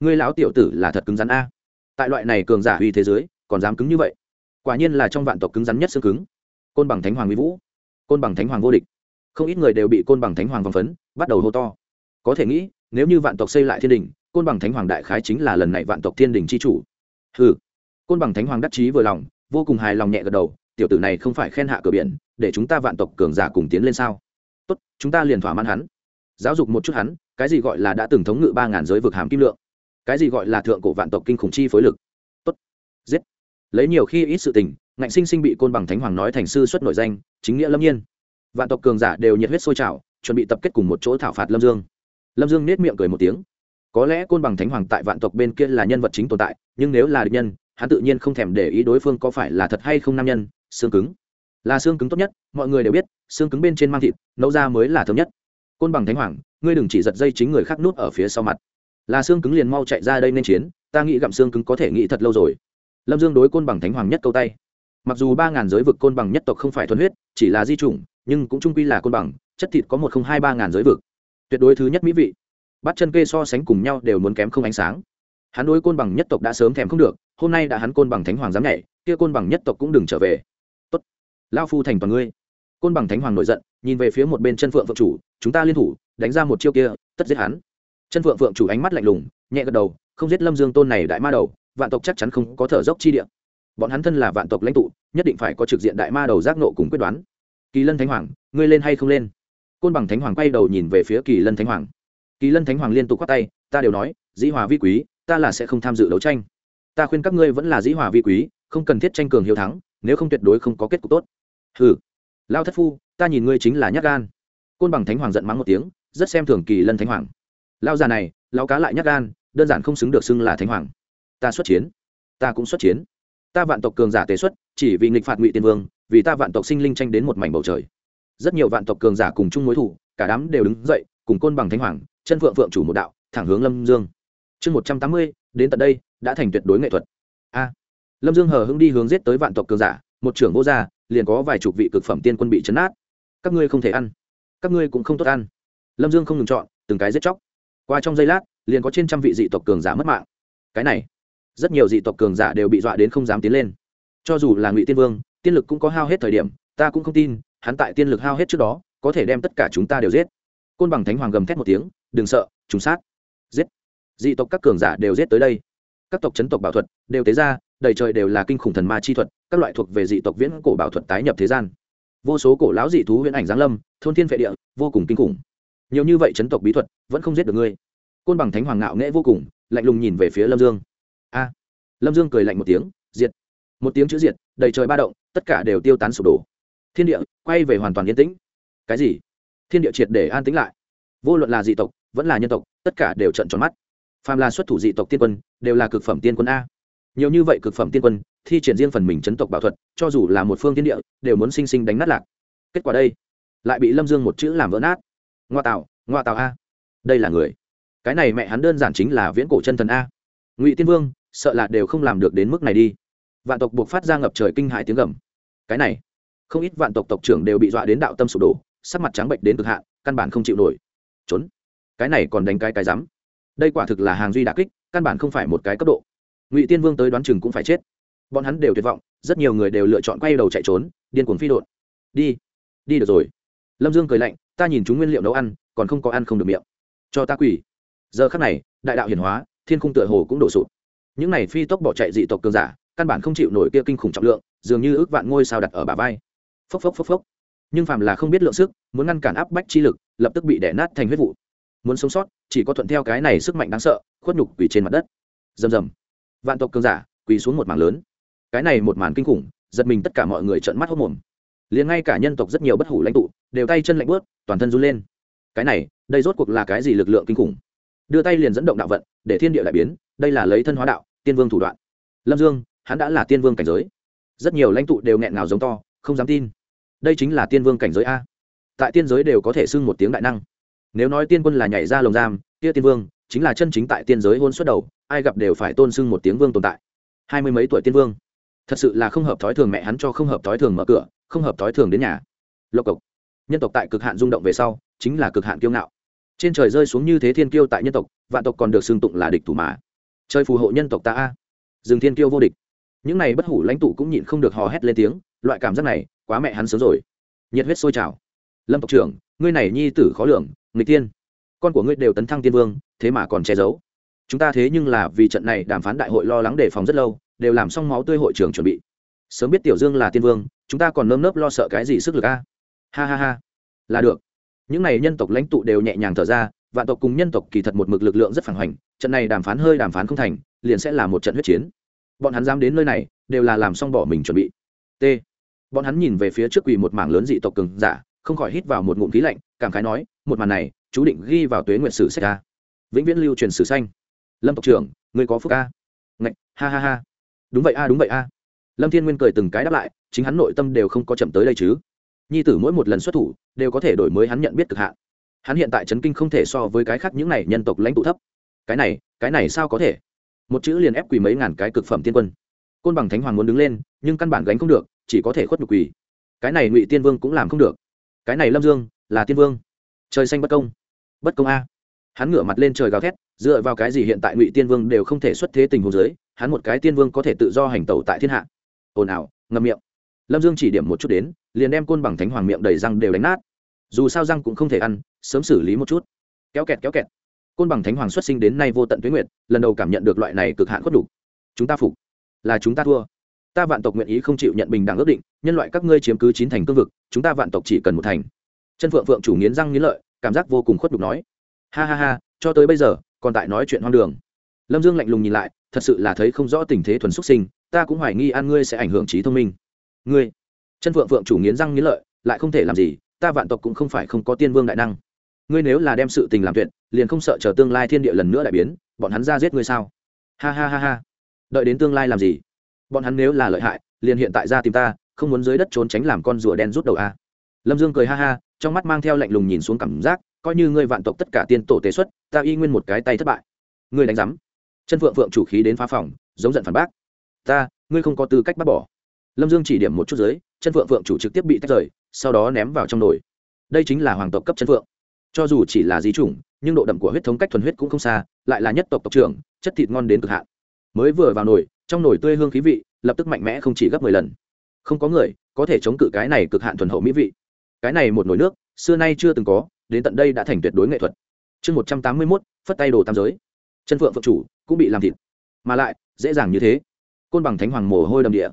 Speaker 1: Ngươi lão tiểu tử là thật cứng rắn a. Tại loại này cường giả uy thế giới, còn dám cứng như vậy? Quả nhiên là trong vạn tộc cứng rắn nhất xương cứng côn bằng thánh hoàng mỹ vũ. Côn bằng thánh hoàng vô địch. Không ít người đều bị côn bằng thánh hoàng vòng phấn, bắt đầu hô to. Có thể nghĩ, nếu như vạn tộc xây lại thiên đình, côn bằng thánh hoàng đại khái chính là lần này vạn tộc thiên đình c h i chủ. Ừ côn bằng thánh hoàng đắc chí vừa lòng, vô cùng hài lòng nhẹ gật đầu, tiểu tử này không phải khen hạ cửa biển, để chúng ta vạn tộc cường giả cùng tiến lên sao? Tốt, chúng ta liền thỏa mãn hắn. Giáo dục một chút hắn, cái gì gọi là đã từng thống ngự ba ngàn giới vực hàm kim lượng? Cái gì gọi là thượng cổ vạn tộc kinh khủng chi phối lực? Tốt. Giết. Lấy nhiều khi ít sự tình ngạnh sinh sinh bị côn bằng thánh hoàng nói thành sư xuất nội danh, chính nghĩa lâm nhiên. Vạn tộc cường giả đều nhiệt huyết sôi trào, chuẩn bị tập kết cùng một chỗ thảo phạt lâm dương. Lâm dương nết miệng cười một tiếng. Có lẽ côn bằng thánh hoàng tại vạn tộc bên kia là nhân vật chính tồn tại, nhưng nếu là địch nhân, hắn tự nhiên không thèm để ý đối phương có phải là thật hay không nam nhân, xương cứng. Là xương cứng tốt nhất, mọi người đều biết, xương cứng bên trên mang thịt, nấu ra mới là thơm nhất. Côn bằng thánh hoàng, ngươi đừng chỉ giật dây chính người khác nút ở phía sau mặt. Là xương cứng liền mau chạy ra đây nên chiến, ta nghĩ gặm xương cứng có thể nghĩ thật lâu rồi. Lâm dương đối côn bằng thánh hoàng nhất câu tay mặc dù ba ngàn giới vực côn bằng nhất tộc không phải thuần huyết, chỉ là di chủng, nhưng cũng trung quy là côn bằng, chất thịt có một không hai ba ngàn giới vực. Tuyệt đối thứ nhất mỹ vị. Bắt chân kê so sánh cùng nhau đều muốn kém không ánh sáng. Hắn đối côn bằng nhất tộc đã sớm thèm không được, hôm nay đã hắn côn bằng thánh hoàng dám nhảy, kia côn bằng nhất tộc cũng đừng trở về. Tốt. Lao phu thành toàn ngươi. Côn bằng thánh hoàng nổi giận, nhìn về phía một bên chân phượng phượng chủ, chúng ta liên thủ, đánh ra một chiêu kia, tất giết hắn. Chân phượng phượng chủ ánh mắt lạnh lùng, nhẹ gật đầu, không giết lâm dương tôn này đại ma đầu, vạn tộc chắc chắn không có thở dốc chi địa bọn hắn thân là vạn tộc lãnh tụ, nhất định phải có trực diện đại ma đầu giác nộ cùng quyết đoán. Kỳ lân thánh hoàng, ngươi lên hay không lên? Côn bằng thánh hoàng quay đầu nhìn về phía kỳ lân thánh hoàng. Kỳ lân thánh hoàng liên tục k h o á t tay, ta đều nói, dĩ hòa vi quý, ta là sẽ không tham dự đấu tranh. Ta khuyên các ngươi vẫn là dĩ hòa vi quý, không cần thiết tranh cường hiếu thắng, nếu không tuyệt đối không có kết cục tốt. Ừ lao thất phu, ta nhìn ngươi chính là nhát gan. Côn bằng thánh hoàng giận mắng một tiếng, rất xem thường kỳ lân thánh hoàng. Lao già này lao cá lại nhát gan, đơn giản không xứng được xưng là thánh hoàng. Ta xuất chiến, ta cũng xuất chiến ta vạn tộc cường giả tế xuất, chỉ vì nghịch phạt ngụy tiên vương, vì ta vạn tộc sinh linh tranh đến một mảnh bầu trời. Rất nhiều vạn tộc cường giả cùng chung mối thủ, cả đám đều đứng dậy, cùng côn bằng thánh hoàng, chân phượng phượng chủ một đạo, thẳng hướng lâm dương. Chương một trăm tám mươi, đến tận đây, đã thành tuyệt đối nghệ thuật. A. Lâm dương hờ hưng đi hướng giết tới vạn tộc cường giả, một trưởng vô gia, liền có vài chục vị cực phẩm tiên quân bị chấn át các ngươi không thể ăn. Các ngươi cũng không tốt ăn. Lâm dương không ngừng chọn từng cái giết chóc. Qua trong giây lát, liền có trên trăm vị dị tộc cường giả mất mạng. Cái này rất nhiều dị tộc cường giả đều bị dọa đến không dám tiến lên. Cho dù là ngụy tiên vương, tiên lực cũng có hao hết thời điểm, ta cũng không tin, hắn tại tiên lực hao hết trước đó, có thể đem tất cả chúng ta đều giết. Côn bằng thánh hoàng gầm thét một tiếng, đừng sợ chúng sát. Giết. Dị tộc các cường giả đều giết tới đây. Các tộc chấn tộc bảo thuật đều tế ra, đầy trời đều là kinh khủng thần ma chi thuật, các loại thuộc về dị tộc viễn cổ bảo thuật tái nhập thế gian. Vô số cổ lão dị thú huyễn ảnh giáng lâm, thôn thiên vệ địa, vô cùng kinh khủng. Nhiều như vậy chấn tộc bí thuật vẫn không giết được ngươi. Côn bằng thánh hoàng ngạo nghễ vô cùng, lạnh lùng nhìn về phía lâm dương a. Lâm dương cười lạnh một tiếng, diệt. Một tiếng chữ diệt, đầy trời ba động, tất cả đều tiêu tán sụp đổ. Thiên địa quay về hoàn toàn yên tĩnh. Cái gì? Thiên địa triệt để an tĩnh lại. Vô luận là dị tộc, vẫn là nhân tộc, tất cả đều trận tròn mắt. Phàm là xuất thủ dị tộc tiên quân, đều là cực phẩm tiên quân a. Nhiều như vậy cực phẩm tiên quân, thi triển riêng phần mình chấn tộc bảo thuật, cho dù là một phương tiên địa, đều muốn sinh sinh đánh nát lạc. Kết quả đây, lại bị lâm dương một chữ làm vỡ nát. Ngoa tạo ngoa tạo a. Đây là người. Cái này mẹ hắn đơn giản chính là viễn cổ chân thần a. Ngụy tiên vương sợ là đều không làm được đến mức này đi. Vạn tộc buộc phát ra ngập trời kinh hại tiếng gầm. Cái này, không ít vạn tộc tộc trưởng đều bị dọa đến đạo tâm sụp đổ, sắc mặt trắng bệnh đến cực hạn, căn bản không chịu nổi. Trốn. Cái này còn đánh cái cái rắm. Đây quả thực là hàng duy đà kích, căn bản không phải một cái cấp độ. Ngụy tiên vương tới đoán chừng cũng phải chết. Bọn hắn đều tuyệt vọng, rất nhiều người đều lựa chọn quay đầu chạy trốn, điên cuồng phi đột đi đi được rồi. Lâm dương cười lạnh, ta nhìn chúng nguyên liệu nấu ăn, còn không có ăn không được miệng. Cho ta quỳ. Giờ khắc này, đại đạo hiển hóa, thiên khung tựa hồ cũng đổ sụp những này phi tốc bỏ chạy dị tộc cường giả, căn bản không chịu nổi kia kinh khủng trọng lượng, dường như ước vạn ngôi sao đặt ở bả vai. Phốc phốc phốc phốc. Nhưng phàm là không biết lượng sức, muốn ngăn cản áp bách chi lực, lập tức bị đẻ nát thành huyết vụ. Muốn sống sót, chỉ có thuận theo cái này sức mạnh đáng sợ, khuất nhục quỳ trên mặt đất. Rầm rầm. Vạn tộc cường giả, quỳ xuống một mảng lớn. Cái này một màn kinh khủng, giật mình tất cả mọi người trợn mắt hốc mồm. Liền ngay cả nhân tộc rất nhiều bất hủ lãnh tụ, đều tay chân lạnh bớt toàn thân run lên. Cái này, đây rốt cuộc là cái gì lực lượng kinh khủng? Đưa tay liền dẫn động đạo vận, để thiên địa đại biến, đây là lấy thân hóa đạo tiên vương thủ đoạn. Lâm dương, hắn đã là tiên vương cảnh giới. Rất nhiều lãnh tụ đều nghẹn ngào giống to, không dám tin. Đây chính là tiên vương cảnh giới a. Tại tiên giới đều có thể xưng một tiếng đại năng. Nếu nói tiên quân là nhảy ra lồng giam, kia tiên vương chính là chân chính tại tiên giới hôn suất đầu, ai gặp đều phải tôn xưng một tiếng vương tồn tại. Hai mươi mấy tuổi tiên vương. Thật sự là không hợp thói thường mẹ hắn cho không hợp thói thường mở cửa, không hợp thói thường đến nhà. Lộc cộc. Nhân tộc tại cực hạn rung động về sau, chính là cực hạn kiêu ngạo. Trên trời rơi xuống như thế thiên kiêu tại nhân tộc, vạn tộc còn được xưng tụng là địch thủ mà chơi phù hộ nhân tộc ta a. Dừng thiên kiêu vô địch. Những này bất hủ lãnh tụ cũng nhịn không được hò hét lên tiếng, loại cảm giác này, quá mẹ hắn sớm rồi. Nhiệt huyết sôi trào. Lâm tộc trưởng, ngươi này nhi tử khó lường người tiên con của ngươi đều tấn thăng tiên vương, thế mà còn che giấu. Chúng ta thế nhưng là vì trận này đàm phán đại hội lo lắng đề phòng rất lâu, đều làm xong máu tươi hội trường chuẩn bị. Sớm biết tiểu dương là tiên vương, chúng ta còn nơm nớp lo sợ cái gì sức lực a? Ha ha ha. Là được. Những n à y nhân tộc lãnh tụ đều nhẹ nhàng thở ra vạn tộc cùng nhân tộc kỳ thật một mực lực lượng rất phản hoành, trận này đàm phán hơi đàm phán không thành, liền sẽ là một trận huyết chiến. Bọn hắn dám đến nơi này, đều là làm xong bỏ mình chuẩn bị. T. Bọn hắn nhìn về phía trước quỳ một mảng lớn dị tộc cường giả, không khỏi hít vào một ngụm khí lạnh, cảm khái nói, một màn này, chú định ghi vào tuế nguyện sử sách ca vĩnh viễn lưu truyền sử xanh. Lâm tộc trưởng người có phúc ca ngạch, ha ha ha. Đúng vậy a, đúng vậy a. Lâm thiên nguyên cười từng cái đáp lại, chính hắn nội tâm đều không có chậm tới đây chứ. Nhi tử mỗi một lần xuất thủ, đều có thể đổi mới hắn nhận biết cực hạn hắn hiện tại chấn kinh không thể so với cái khác những này nhân tộc lãnh tụ thấp. Cái này cái này sao có thể? Một chữ liền ép quỳ mấy ngàn cái cực phẩm tiên quân. Côn bằng thánh hoàng muốn đứng lên, nhưng căn bản gánh không được, chỉ có thể khuất nhục quỳ. Cái này ngụy tiên vương cũng làm không được. Cái này lâm dương, là tiên vương. Trời xanh bất công. Bất công a. Hắn ngửa mặt lên trời gào thét, dựa vào cái gì hiện tại ngụy tiên vương đều không thể xuất thế tình hồ dưới, hắn một cái tiên vương có thể tự do hành tẩu tại thiên hạ. Ồn ào, ngậm miệng. Lâm dương chỉ điểm một chút đến, liền đem côn bằng thánh hoàng miệng đầy răng đều đánh nát. Dù sao răng cũng không thể ăn sớm xử lý một chút. Kéo kẹt kéo kẹt. Côn bằng thánh hoàng xuất sinh đến nay vô tận tuyến nguyệt, lần đầu cảm nhận được loại này cực hạn khuất đủ. chúng ta phục. Là chúng ta thua. Ta vạn tộc nguyện ý không chịu nhận bình đẳng ước định, nhân loại các ngươi chiếm cứ chín thành cương vực, chúng ta vạn tộc chỉ cần một thành. Chân phượng phượng chủ nghiến răng nghiến lợi, cảm giác vô cùng khuất đục nói. Ha ha ha, cho tới bây giờ, còn tại nói chuyện hoang đường. Lâm dương lạnh lùng nhìn lại, thật sự là thấy không rõ tình thế thuần xuất sinh, ta cũng hoài nghi an ngươi sẽ ảnh hưởng trí thông minh. Ngươi. Chân phượng phượng chủ nghiến răng nghiến lợi, lại không thể làm gì, ta vạn tộc cũng không phải không có tiên vương đại năng ngươi nếu là đem sự tình làm tuyệt, liền không sợ chờ tương lai thiên địa lần nữa đại biến, bọn hắn ra giết ngươi sao? Ha ha ha ha. Đợi đến tương lai làm gì? Bọn hắn nếu là lợi hại, liền hiện tại ra tìm ta, không muốn dưới đất trốn tránh làm con rùa đen rút đầu a. Lâm dương cười ha ha, trong mắt mang theo lạnh lùng nhìn xuống cảm giác, coi như ngươi vạn tộc tất cả tiên tổ tế xuất, ta y nguyên một cái tay thất bại. Ngươi đánh giám. Chân phượng phượng chủ khí đến phá phòng, giống giận phản bác. Ta, ngươi không có tư cách bắt bỏ. Lâm dương chỉ điểm một chút dưới, chân phượng phượng chủ trực tiếp bị tách rời, sau đó ném vào trong nồi. Đây chính là hoàng tộc cấp chân phượng cho dù chỉ là di chủng, nhưng độ đậm của huyết thống cách thuần huyết cũng không xa, lại là nhất tộc tộc trưởng, chất thịt ngon đến cực hạn. Mới vừa vào nồi, trong nồi tươi hương khí vị, lập tức mạnh mẽ không chỉ gấp mười lần. Không có người có thể chống cự cái này cực hạn thuần hậu mỹ vị. Cái này một nồi nước, xưa nay chưa từng có, đến tận đây đã thành tuyệt đối nghệ thuật. Chương một trăm tám mươi mốt, phất tay đồ tam giới. Chân phượng phượng chủ cũng bị làm thịt. Mà lại, dễ dàng như thế. Côn bằng thánh hoàng mồ hôi đầm địa.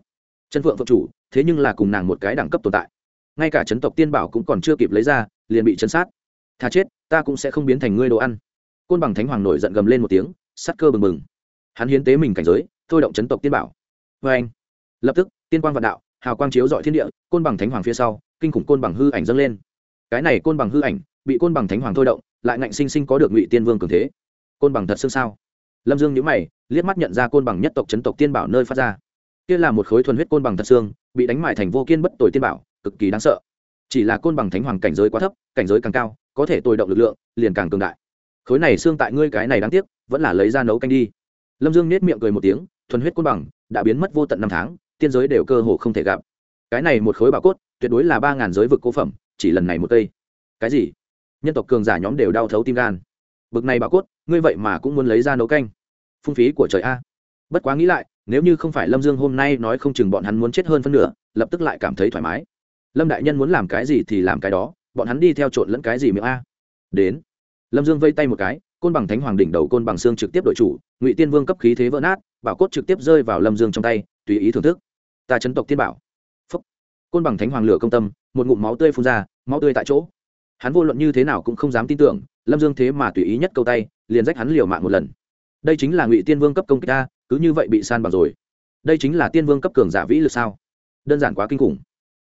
Speaker 1: Chân phượng phượng chủ, thế nhưng là cùng nàng một cái đẳng cấp tồn tại. Ngay cả chấn tộc tiên bảo cũng còn chưa kịp lấy ra, liền bị chấn sát thà chết, ta cũng sẽ không biến thành ngươi đồ ăn. Côn bằng thánh hoàng nổi giận gầm lên một tiếng sắt cơ bừng bừng. Hắn hiến tế mình cảnh giới, thôi động chấn tộc tiên bảo. Vê anh, lập tức, tiên quang vạn đạo, hào quang chiếu dọi thiên địa, côn bằng thánh hoàng phía sau, kinh khủng côn bằng hư ảnh dâng lên. Cái này côn bằng hư ảnh, bị côn bằng thánh hoàng thôi động, lại ngạnh sinh sinh có được ngụy tiên vương cường thế. Côn bằng thật xương sao? Lâm dương nhữ mày, liếc mắt nhận ra côn bằng nhất tộc chấn tộc tiên bảo nơi phát ra. Kia là một khối thuần huyết côn bằng thật xương, bị đánh mại thành vô kiên bất tội tiên bảo, cực kỳ đáng sợ. Chỉ là côn bằng thánh hoàng cảnh giới quá thấp, cảnh giới càng cao có thể tồi động lực lượng, liền càng cường đại. Khối này xương tại ngươi cái này đáng tiếc, vẫn là lấy ra nấu canh đi. Lâm dương nết miệng cười một tiếng, thuần huyết côn bằng, đã biến mất vô tận năm tháng, tiên giới đều cơ hồ không thể gặp. Cái này một khối bảo cốt, tuyệt đối là ba ngàn giới vực cố phẩm, chỉ lần này một cây. Cái gì? Nhân tộc cường giả nhóm đều đau thấu tim gan. Bực này bảo cốt, ngươi vậy mà cũng muốn lấy ra nấu canh. Phung phí của trời a. Bất quá nghĩ lại, nếu như không phải lâm dương hôm nay nói không chừng bọn hắn muốn chết hơn phân nửa, lập tức lại cảm thấy thoải mái. Lâm đại nhân muốn làm cái gì thì làm cái đó bọn hắn đi theo trộn lẫn cái gì miệng a? Đến. Lâm dương vây tay một cái, côn bằng thánh hoàng đỉnh đầu côn bằng xương trực tiếp đội chủ, ngụy tiên vương cấp khí thế vỡ nát, bảo cốt trực tiếp rơi vào lâm dương trong tay, tùy ý thưởng thức. Ta chấn tộc tiên bảo. Phúc. Côn bằng thánh hoàng lửa công tâm, một ngụm máu tươi phun ra, máu tươi tại chỗ. Hắn vô luận như thế nào cũng không dám tin tưởng, lâm dương thế mà tùy ý nhất câu tay, liền rách hắn liều mạng một lần. Đây chính là ngụy tiên vương cấp công kích ta, cứ như vậy bị san bằng rồi. Đây chính là tiên vương cấp cường giả vĩ lực sao? Đơn giản quá kinh khủng.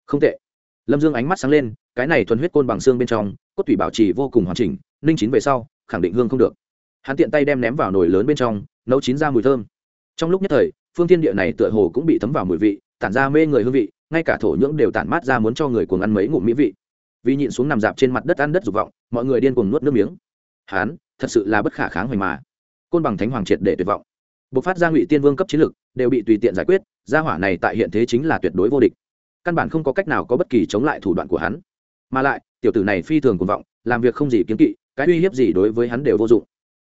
Speaker 1: Không tệ. Lâm dương ánh mắt sáng lên cái này thuần huyết côn bằng xương bên trong, cốt thủy bảo trì vô cùng hoàn chỉnh, ninh chín về sau, khẳng định hương không được. Hắn tiện tay đem ném vào nồi lớn bên trong, nấu chín ra mùi thơm. Trong lúc nhất thời, phương thiên địa này tựa hồ cũng bị thấm vào mùi vị, tản ra mê người hương vị, ngay cả thổ nhưỡng đều tản mát ra muốn cho người cuồng ăn mấy ngụm mỹ vị. Vì nhịn xuống nằm dạp trên mặt đất ăn đất dục vọng, mọi người điên cuồng nuốt nước miếng. Hán thật sự là bất khả kháng hoành mà. Côn bằng thánh hoàng triệt để tuyệt vọng. Bộc phát ra ngụy tiên vương cấp chiến lực, đều bị tùy tiện giải quyết, gia hỏa này tại hiện thế chính là tuyệt đối vô địch. Căn bản không có cách nào có bất kỳ chống lại thủ đoạn của hắn mà lại, tiểu tử này phi thường cuồng vọng, làm việc không gì kiếm kỵ, cái uy hiếp gì đối với hắn đều vô dụng.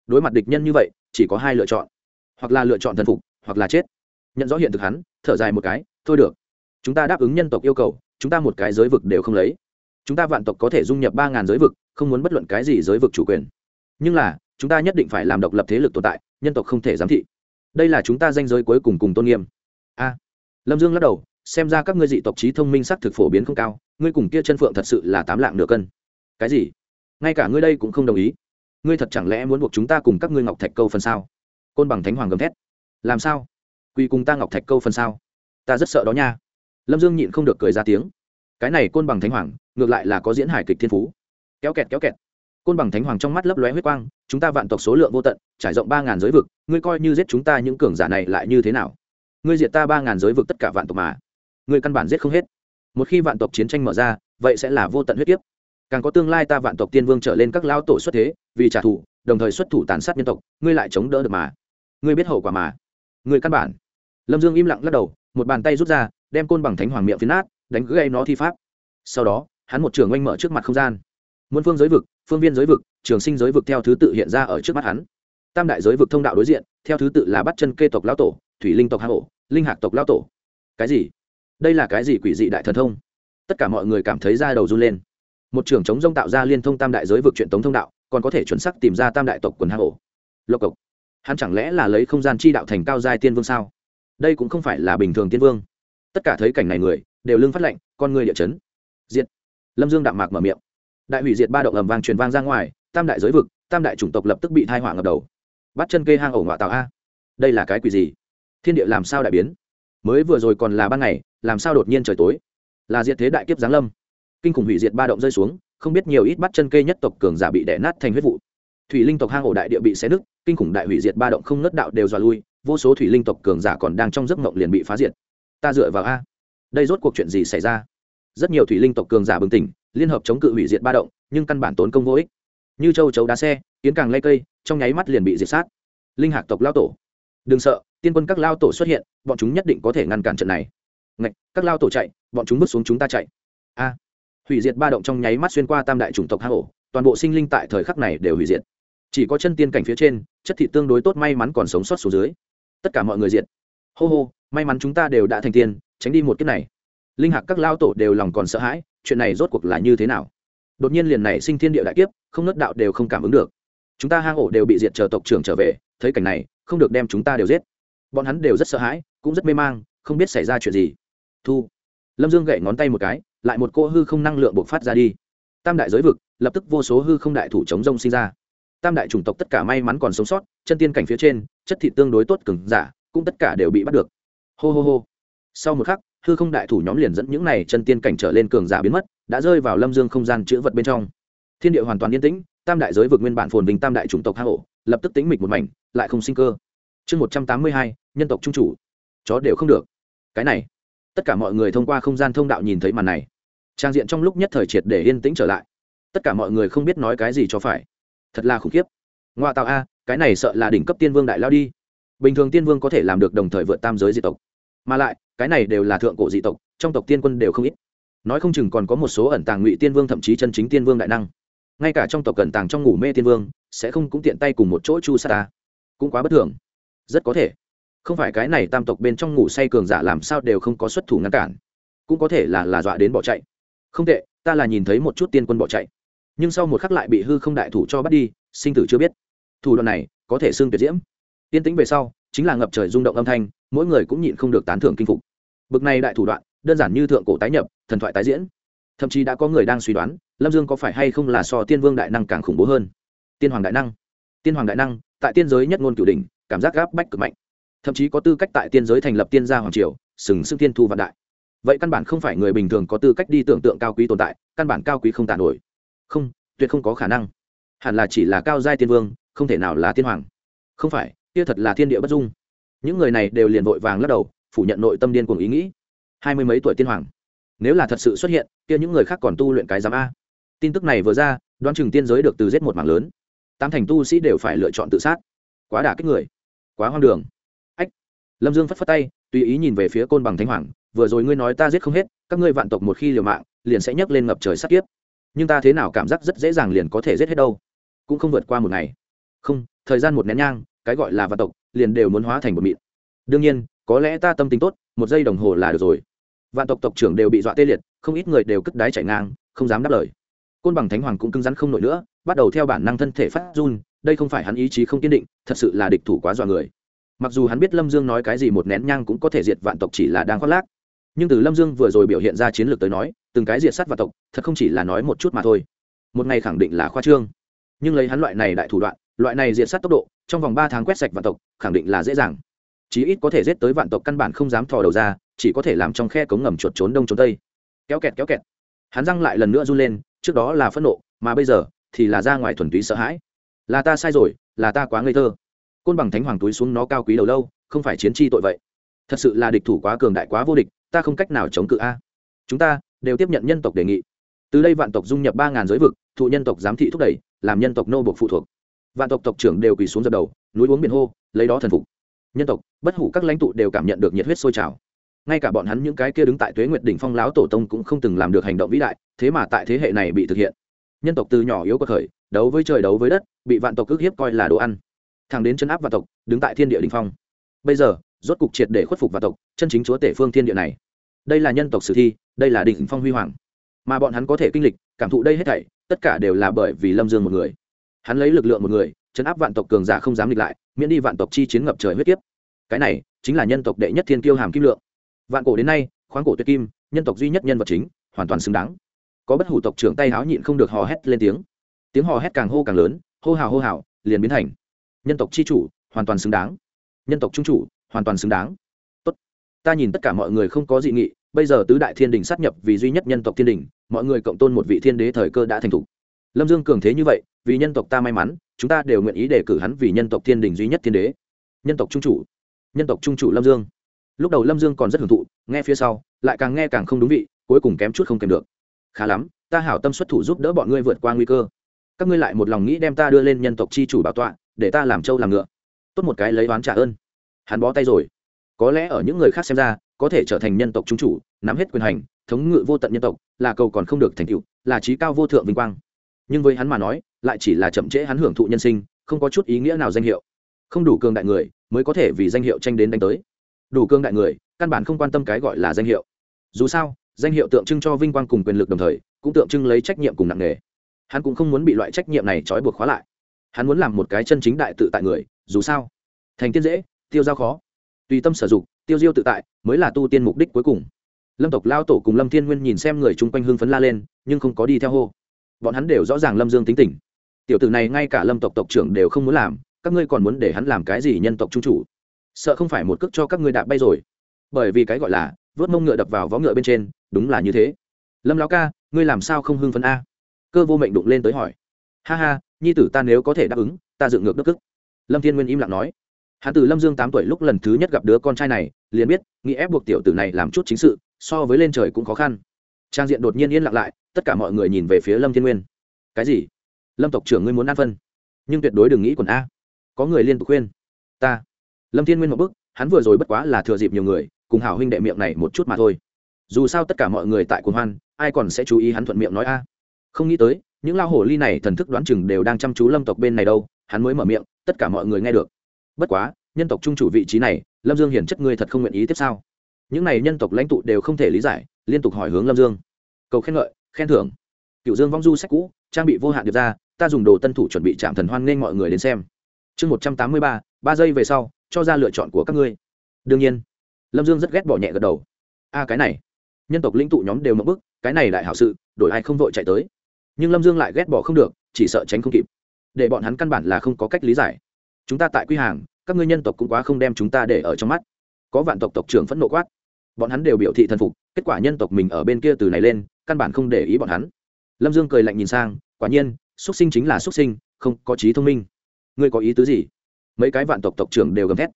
Speaker 1: Đối mặt địch nhân như vậy, chỉ có hai lựa chọn. Hoặc là lựa chọn thần phục, hoặc là chết. Nhận rõ hiện thực hắn, thở dài một cái, thôi được, chúng ta đáp ứng nhân tộc yêu cầu, chúng ta một cái giới vực đều không lấy. Chúng ta vạn tộc có thể dung nhập ba ngàn giới vực, không muốn bất luận cái gì giới vực chủ quyền. Nhưng là, chúng ta nhất định phải làm độc lập thế lực tồn tại, nhân tộc không thể giám thị. Đây là chúng ta danh giới cuối cùng cùng tôn nghiêm. A. Lâm dương lắc đầu, xem ra các ngươi dị tộc trí thông minh sắc thực phổ biến không cao ngươi cùng kia chân phượng thật sự là tám lạng nửa cân. Cái gì? Ngay cả ngươi đây cũng không đồng ý. Ngươi thật chẳng lẽ muốn buộc chúng ta cùng các ngươi ngọc thạch câu phần sao? Côn bằng thánh hoàng gầm thét. Làm sao? Quy cùng ta ngọc thạch câu phần sao? Ta rất sợ đó nha. Lâm dương nhịn không được cười ra tiếng. Cái này côn bằng thánh hoàng, ngược lại là có diễn hải kịch thiên phú. Kéo kẹt kéo kẹt. Côn bằng thánh hoàng trong mắt lấp lóe huyết quang, chúng ta vạn tộc số lượng vô tận, trải rộng ba ngàn giới vực, ngươi coi như giết chúng ta những cường giả này lại như thế nào? Ngươi diệt ta ba ngàn giới vực tất cả vạn tộc mà. Ngươi căn bản giết không hết một khi vạn tộc chiến tranh mở ra, vậy sẽ là vô tận huyết kiếp. Càng có tương lai ta vạn tộc tiên vương trở lên các lao tổ xuất thế, vì trả thù, đồng thời xuất thủ tàn sát nhân tộc, ngươi lại chống đỡ được mà. Ngươi biết hậu quả mà. Ngươi căn bản. Lâm dương im lặng lắc đầu, một bàn tay rút ra, đem côn bằng thánh hoàng miệng phiến nát, đánh gây nó thi pháp. Sau đó, hắn một trường oanh mở trước mặt không gian. Muôn phương giới vực, phương viên giới vực, trường sinh giới vực theo thứ tự hiện ra ở trước mắt hắn. Tam đại giới vực thông đạo đối diện, theo thứ tự là bắt chân kê tộc lão tổ, thủy linh tộc hạ hổ linh hạc tộc lão tổ. Cái gì? Đây là cái gì quỷ dị đại thần thông? Tất cả mọi người cảm thấy da đầu run lên. Một trưởng chống rông tạo ra liên thông tam đại giới vực truyện tống thông đạo, còn có thể chuẩn xác tìm ra tam đại tộc quần hạ hổ lộc cộc. Hắn chẳng lẽ là lấy không gian chi đạo thành cao giai tiên vương sao? Đây cũng không phải là bình thường tiên vương. Tất cả thấy cảnh này người, đều lưng phát lệnh con người địa chấn. Diệt. Lâm dương đạm mạc mở miệng. Đại hủy diệt ba động ầm vang truyền vang ra ngoài, tam đại giới vực, tam đại chủng tộc lập tức bị thai hỏa ngập đầu. Bắt chân kê hang ổ ngoại tạo a. Đây là cái quỷ gì? Thiên địa làm sao đại biến? Mới vừa rồi còn là ban ngày làm sao đột nhiên trời tối? Là diệt thế đại kiếp giáng lâm. Kinh khủng hủy diệt ba động rơi xuống, không biết nhiều ít bắt chân cây nhất tộc cường giả bị đẻ nát thành huyết vụ. Thủy linh tộc hang ổ đại địa bị xé nứt, kinh khủng đại hủy diệt ba động không nứt đạo đều dọa lui, vô số thủy linh tộc cường giả còn đang trong giấc mộng liền bị phá diệt. Ta dựa vào a. Đây rốt cuộc chuyện gì xảy ra? Rất nhiều thủy linh tộc cường giả bừng tỉnh, liên hợp chống cự hủy diệt ba động, nhưng căn bản tốn công vô ích. Như châu chấu đá xe, kiến càng lây cây, trong nháy mắt liền bị diệt sát. Linh hạc tộc lao tổ. Đừng sợ, tiên quân các lao tổ xuất hiện, bọn chúng nhất định có thể ngăn cản trận này. Ngạch, các lao tổ chạy bọn chúng bước xuống chúng ta chạy. A. À, hủy diệt ba động trong nháy mắt xuyên qua tam đại chủng tộc hang ổ, toàn bộ sinh linh tại thời khắc này đều hủy diệt. Chỉ có chân tiên cảnh phía trên chất thị tương đối tốt may mắn còn sống sót xuống dưới. Tất cả mọi người diệt. Hô hô may mắn chúng ta đều đã thành tiên tránh đi một kiếp này. Linh hạc các lao tổ đều lòng còn sợ hãi chuyện này rốt cuộc là như thế nào? Đột nhiên liền này sinh thiên địa đại kiếp không nớt đạo đều không cảm ứng được. Chúng ta hang ổ đều bị diệt chờ tộc trưởng trở về thấy cảnh này không được đem chúng ta đều giết. Bọn hắn đều rất sợ hãi cũng rất mê mang không biết xảy ra chuyện gì thu. Lâm dương gậy ngón tay một cái, lại một cô hư không năng lượng bộc phát ra đi. Tam đại giới vực, lập tức vô số hư không đại thủ chống rông sinh ra. Tam đại chủng tộc tất cả may mắn còn sống sót, chân tiên cảnh phía trên, chất thị tương đối tốt cứng giả, cũng tất cả đều bị bắt được. Hô hô hô. Sau một khắc, hư không đại thủ nhóm liền dẫn những này chân tiên cảnh trở lên cường giả biến mất, đã rơi vào lâm dương không gian chữ vật bên trong. Thiên địa hoàn toàn yên tĩnh, tam đại giới vực nguyên bản phồn vinh tam đại chủng tộc hạ hộ lập tức tính mịch một mảnh, lại không sinh cơ. Chương một trăm tám mươi hai, nhân tộc trung chủ. Chó đều không được. Cái này tất cả mọi người thông qua không gian thông đạo nhìn thấy màn này. Trang diện trong lúc nhất thời triệt để yên tĩnh trở lại. Tất cả mọi người không biết nói cái gì cho phải. Thật là khủng khiếp. Ngoa tạo a, cái này sợ là đỉnh cấp tiên vương đại lao đi. Bình thường tiên vương có thể làm được đồng thời vượt tam giới dị tộc. Mà lại, cái này đều là thượng cổ dị tộc, trong tộc tiên quân đều không ít. Nói không chừng còn có một số ẩn tàng ngụy tiên vương thậm chí chân chính tiên vương đại năng. Ngay cả trong tộc cẩn tàng trong ngủ mê tiên vương, sẽ không cũng tiện tay cùng một chỗ chu sát ta. Cũng quá bất thường. Rất có thể không phải cái này tam tộc bên trong ngủ say cường giả làm sao đều không có xuất thủ ngăn cản. Cũng có thể là là dọa đến bỏ chạy. Không tệ, ta là nhìn thấy một chút tiên quân bỏ chạy. Nhưng sau một khắc lại bị hư không đại thủ cho bắt đi, sinh tử chưa biết. Thủ đoạn này, có thể xương tuyệt diễm. Tiên tĩnh về sau, chính là ngập trời rung động âm thanh, mỗi người cũng nhịn không được tán thưởng kinh phục. Bực này đại thủ đoạn, đơn giản như thượng cổ tái nhập, thần thoại tái diễn. Thậm chí đã có người đang suy đoán, lâm dương có phải hay không là so tiên vương đại năng càng khủng bố hơn? Tiên hoàng đại năng. Tiên hoàng đại năng, tại tiên giới nhất ngôn cửu đình cảm giác gáp bách cực mạnh thậm chí có tư cách tại tiên giới thành lập tiên gia hoàng triều, sừng sững tiên thu vạn đại. Vậy căn bản không phải người bình thường có tư cách đi tưởng tượng cao quý tồn tại, căn bản cao quý không tàn nổi. Không, tuyệt không có khả năng. Hẳn là chỉ là cao giai tiên vương, không thể nào là tiên hoàng. Không phải, kia thật là thiên địa bất dung. Những người này đều liền vội vàng lắc đầu, phủ nhận nội tâm điên cuồng ý nghĩ. Hai mươi mấy tuổi tiên hoàng. Nếu là thật sự xuất hiện, kia những người khác còn tu luyện cái giám a. Tin tức này vừa ra, đoán chừng tiên giới được từ giết một mảng lớn. Tám thành tu sĩ đều phải lựa chọn tự sát. Quá đả kích người. Quá hoang đường lâm dương phất phất tay, tùy ý nhìn về phía côn bằng thánh hoàng, vừa rồi ngươi nói ta giết không hết, các ngươi vạn tộc một khi liều mạng, liền sẽ nhấc lên ngập trời sát kiếp. Nhưng ta thế nào cảm giác rất dễ dàng liền có thể giết hết đâu. Cũng không vượt qua một ngày. Không, thời gian một nén nhang, cái gọi là vạn tộc, liền đều muốn hóa thành một mịn. Đương nhiên, có lẽ ta tâm tính tốt, một giây đồng hồ là được rồi. Vạn tộc tộc trưởng đều bị dọa tê liệt, không ít người đều cất đáy chạy ngang, không dám đáp lời. Côn bằng thánh hoàng cũng cứng rắn không nổi nữa, bắt đầu theo bản năng thân thể phát run, đây không phải hắn ý chí không kiên định, thật sự là địch thủ quá dọa người mặc dù hắn biết lâm dương nói cái gì một nén nhang cũng có thể diệt vạn tộc chỉ là đang khoác lác. Nhưng từ lâm dương vừa rồi biểu hiện ra chiến lược tới nói, từng cái diệt sát vạn tộc, thật không chỉ là nói một chút mà thôi. Một ngày khẳng định là khoa trương. Nhưng lấy hắn loại này đại thủ đoạn, loại này diệt sát tốc độ, trong vòng ba tháng quét sạch vạn tộc, khẳng định là dễ dàng. Chí ít có thể giết tới vạn tộc căn bản không dám thò đầu ra, chỉ có thể làm trong khe cống ngầm chuột trốn đông trốn tây. Kéo kẹt kéo kẹt. Hắn răng lại lần nữa run lên, trước đó là phẫn nộ, mà bây giờ thì là ra ngoài thuần túy sợ hãi. Là ta sai rồi, là ta quá ngây thơ côn bằng thánh hoàng túi xuống nó cao quý đầu lâu, không phải chiến tri tội vậy. Thật sự là địch thủ quá cường đại quá vô địch, ta không cách nào chống cự a. Chúng ta đều tiếp nhận nhân tộc đề nghị. Từ đây vạn tộc dung nhập ba ngàn giới vực, thụ nhân tộc giám thị thúc đẩy, làm nhân tộc nô buộc phụ thuộc. Vạn tộc tộc trưởng đều quỳ xuống dập đầu, núi uống biển hô, lấy đó thần phục. Nhân tộc, bất hủ các lãnh tụ đều cảm nhận được nhiệt huyết sôi trào. Ngay cả bọn hắn những cái kia đứng tại tuế nguyệt đỉnh phong láo tổ tông cũng không từng làm được hành động vĩ đại, thế mà tại thế hệ này bị thực hiện. Nhân tộc từ nhỏ yếu có khởi, đấu với trời đấu với đất, bị vạn tộc ức hiếp coi là đồ ăn thẳng đến chân áp vạn tộc, đứng tại thiên địa đỉnh phong. Bây giờ, rốt cục triệt để khuất phục vạn tộc, chân chính chúa tể phương thiên địa này. Đây là nhân tộc sử thi, đây là đỉnh phong huy hoàng. Mà bọn hắn có thể kinh lịch, cảm thụ đây hết thảy, tất cả đều là bởi vì lâm dương một người. Hắn lấy lực lượng một người, chấn áp vạn tộc cường giả không dám địch lại, miễn đi vạn tộc chi chiến ngập trời huyết kiếp. Cái này, chính là nhân tộc đệ nhất thiên kiêu hàm kim lượng. Vạn cổ đến nay, khoáng cổ tuyệt kim, nhân tộc duy nhất nhân vật chính, hoàn toàn xứng đáng. Có bất hủ tộc trưởng tay háo nhịn không được hò hét lên tiếng. Tiếng hò hét càng hô càng lớn, hô hào hô hào, liền biến thành nhân tộc chi chủ, hoàn toàn xứng đáng. Nhân tộc trung chủ, hoàn toàn xứng đáng. Tốt. Ta nhìn tất cả mọi người không có dị nghị, bây giờ tứ đại thiên đình sát nhập vì duy nhất nhân tộc thiên đình, mọi người cộng tôn một vị thiên đế thời cơ đã thành thục lâm dương cường thế như vậy, vì nhân tộc ta may mắn, chúng ta đều nguyện ý đề cử hắn vì nhân tộc thiên đình duy nhất thiên đế. Nhân tộc trung chủ. Nhân tộc trung chủ lâm dương. Lúc đầu lâm dương còn rất hưởng thụ, nghe phía sau, lại càng nghe càng không đúng vị, cuối cùng kém chút không kèm được. Khá lắm, ta hảo tâm xuất thủ giúp đỡ bọn ngươi vượt qua nguy cơ. Các ngươi lại một lòng nghĩ đem ta đưa lên nhân tộc chi chủ bảo tọa để ta làm trâu làm ngựa. Tốt một cái lấy oán trả ơn. Hắn bó tay rồi. Có lẽ ở những người khác xem ra, có thể trở thành nhân tộc trung chủ, nắm hết quyền hành, thống ngự vô tận nhân tộc, là cầu còn không được thành tựu, là trí cao vô thượng vinh quang. Nhưng với hắn mà nói, lại chỉ là chậm trễ hắn hưởng thụ nhân sinh, không có chút ý nghĩa nào danh hiệu. Không đủ cường đại người mới có thể vì danh hiệu tranh đến đánh tới. Đủ cường đại người, căn bản không quan tâm cái gọi là danh hiệu. Dù sao, danh hiệu tượng trưng cho vinh quang cùng quyền lực đồng thời, cũng tượng trưng lấy trách nhiệm cùng nặng nề. Hắn cũng không muốn bị loại trách nhiệm này trói buộc khóa lại hắn muốn làm một cái chân chính đại tự tại người, dù sao, thành tiên dễ, tiêu giao khó. Tùy tâm sử dụng, tiêu diêu tự tại mới là tu tiên mục đích cuối cùng. Lâm tộc lao tổ cùng lâm thiên nguyên nhìn xem người chung quanh hưng phấn la lên, nhưng không có đi theo hô. Bọn hắn đều rõ ràng lâm dương tính tình. Tiểu tử này ngay cả lâm tộc tộc trưởng đều không muốn làm, các ngươi còn muốn để hắn làm cái gì nhân tộc trung chủ? Sợ không phải một cước cho các ngươi đạp bay rồi. Bởi vì cái gọi là, vớt mông ngựa đập vào vó ngựa bên trên, đúng là như thế. Lâm lão ca, ngươi làm sao không hưng phấn a? Cơ vô mệnh đụng lên tới hỏi. Ha ha nhi tử ta nếu có thể đáp ứng, ta dựng ngược đức ức lâm thiên nguyên im lặng nói. Hắn từ lâm dương tám tuổi lúc lần thứ nhất gặp đứa con trai này, liền biết, nghĩ ép buộc tiểu tử này làm chút chính sự, so với lên trời cũng khó khăn. Trang diện đột nhiên yên lặng lại, tất cả mọi người nhìn về phía lâm thiên nguyên. Cái gì? Lâm tộc trưởng ngươi muốn ăn phân? Nhưng tuyệt đối đừng nghĩ quần a. Có người liên tục khuyên. Ta. Lâm thiên nguyên một bức hắn vừa rồi bất quá là thừa dịp nhiều người, cùng hảo huynh đệ miệng này một chút mà thôi. Dù sao tất cả mọi người tại cuồng hoan, ai còn sẽ chú ý hắn thuận miệng nói a? Không nghĩ tới những lao hổ ly này thần thức đoán chừng đều đang chăm chú lâm tộc bên này đâu, hắn mới mở miệng, tất cả mọi người nghe được. Bất quá, nhân tộc trung chủ vị trí này, lâm dương hiển chất ngươi thật không nguyện ý tiếp sao? Những này nhân tộc lãnh tụ đều không thể lý giải, liên tục hỏi hướng lâm dương. Cầu khen ngợi, khen thưởng. Cựu dương vong du sách cũ, trang bị vô hạn được ra, ta dùng đồ tân thủ chuẩn bị chạm thần hoan nên mọi người đến xem. Chương một trăm tám mươi ba ba giây về sau, cho ra lựa chọn của các ngươi. Đương nhiên, lâm dương rất ghét bỏ nhẹ gật đầu. A, cái này. Nhân tộc lĩnh tụ nhóm đều mất bức, cái này đại hảo sự, đổi ai không vội chạy tới nhưng lâm dương lại ghét bỏ không được, chỉ sợ tránh không kịp. Để bọn hắn căn bản là không có cách lý giải. Chúng ta tại quy hàng, các ngươi nhân tộc cũng quá không đem chúng ta để ở trong mắt. Có vạn tộc tộc trưởng phẫn nộ quát. Bọn hắn đều biểu thị thần phục, kết quả nhân tộc mình ở bên kia từ này lên, căn bản không để ý bọn hắn. Lâm dương cười lạnh nhìn sang, quả nhiên, xuất sinh chính là xuất sinh, không có trí thông minh. Ngươi có ý tứ gì? Mấy cái vạn tộc tộc trưởng đều gầm thét.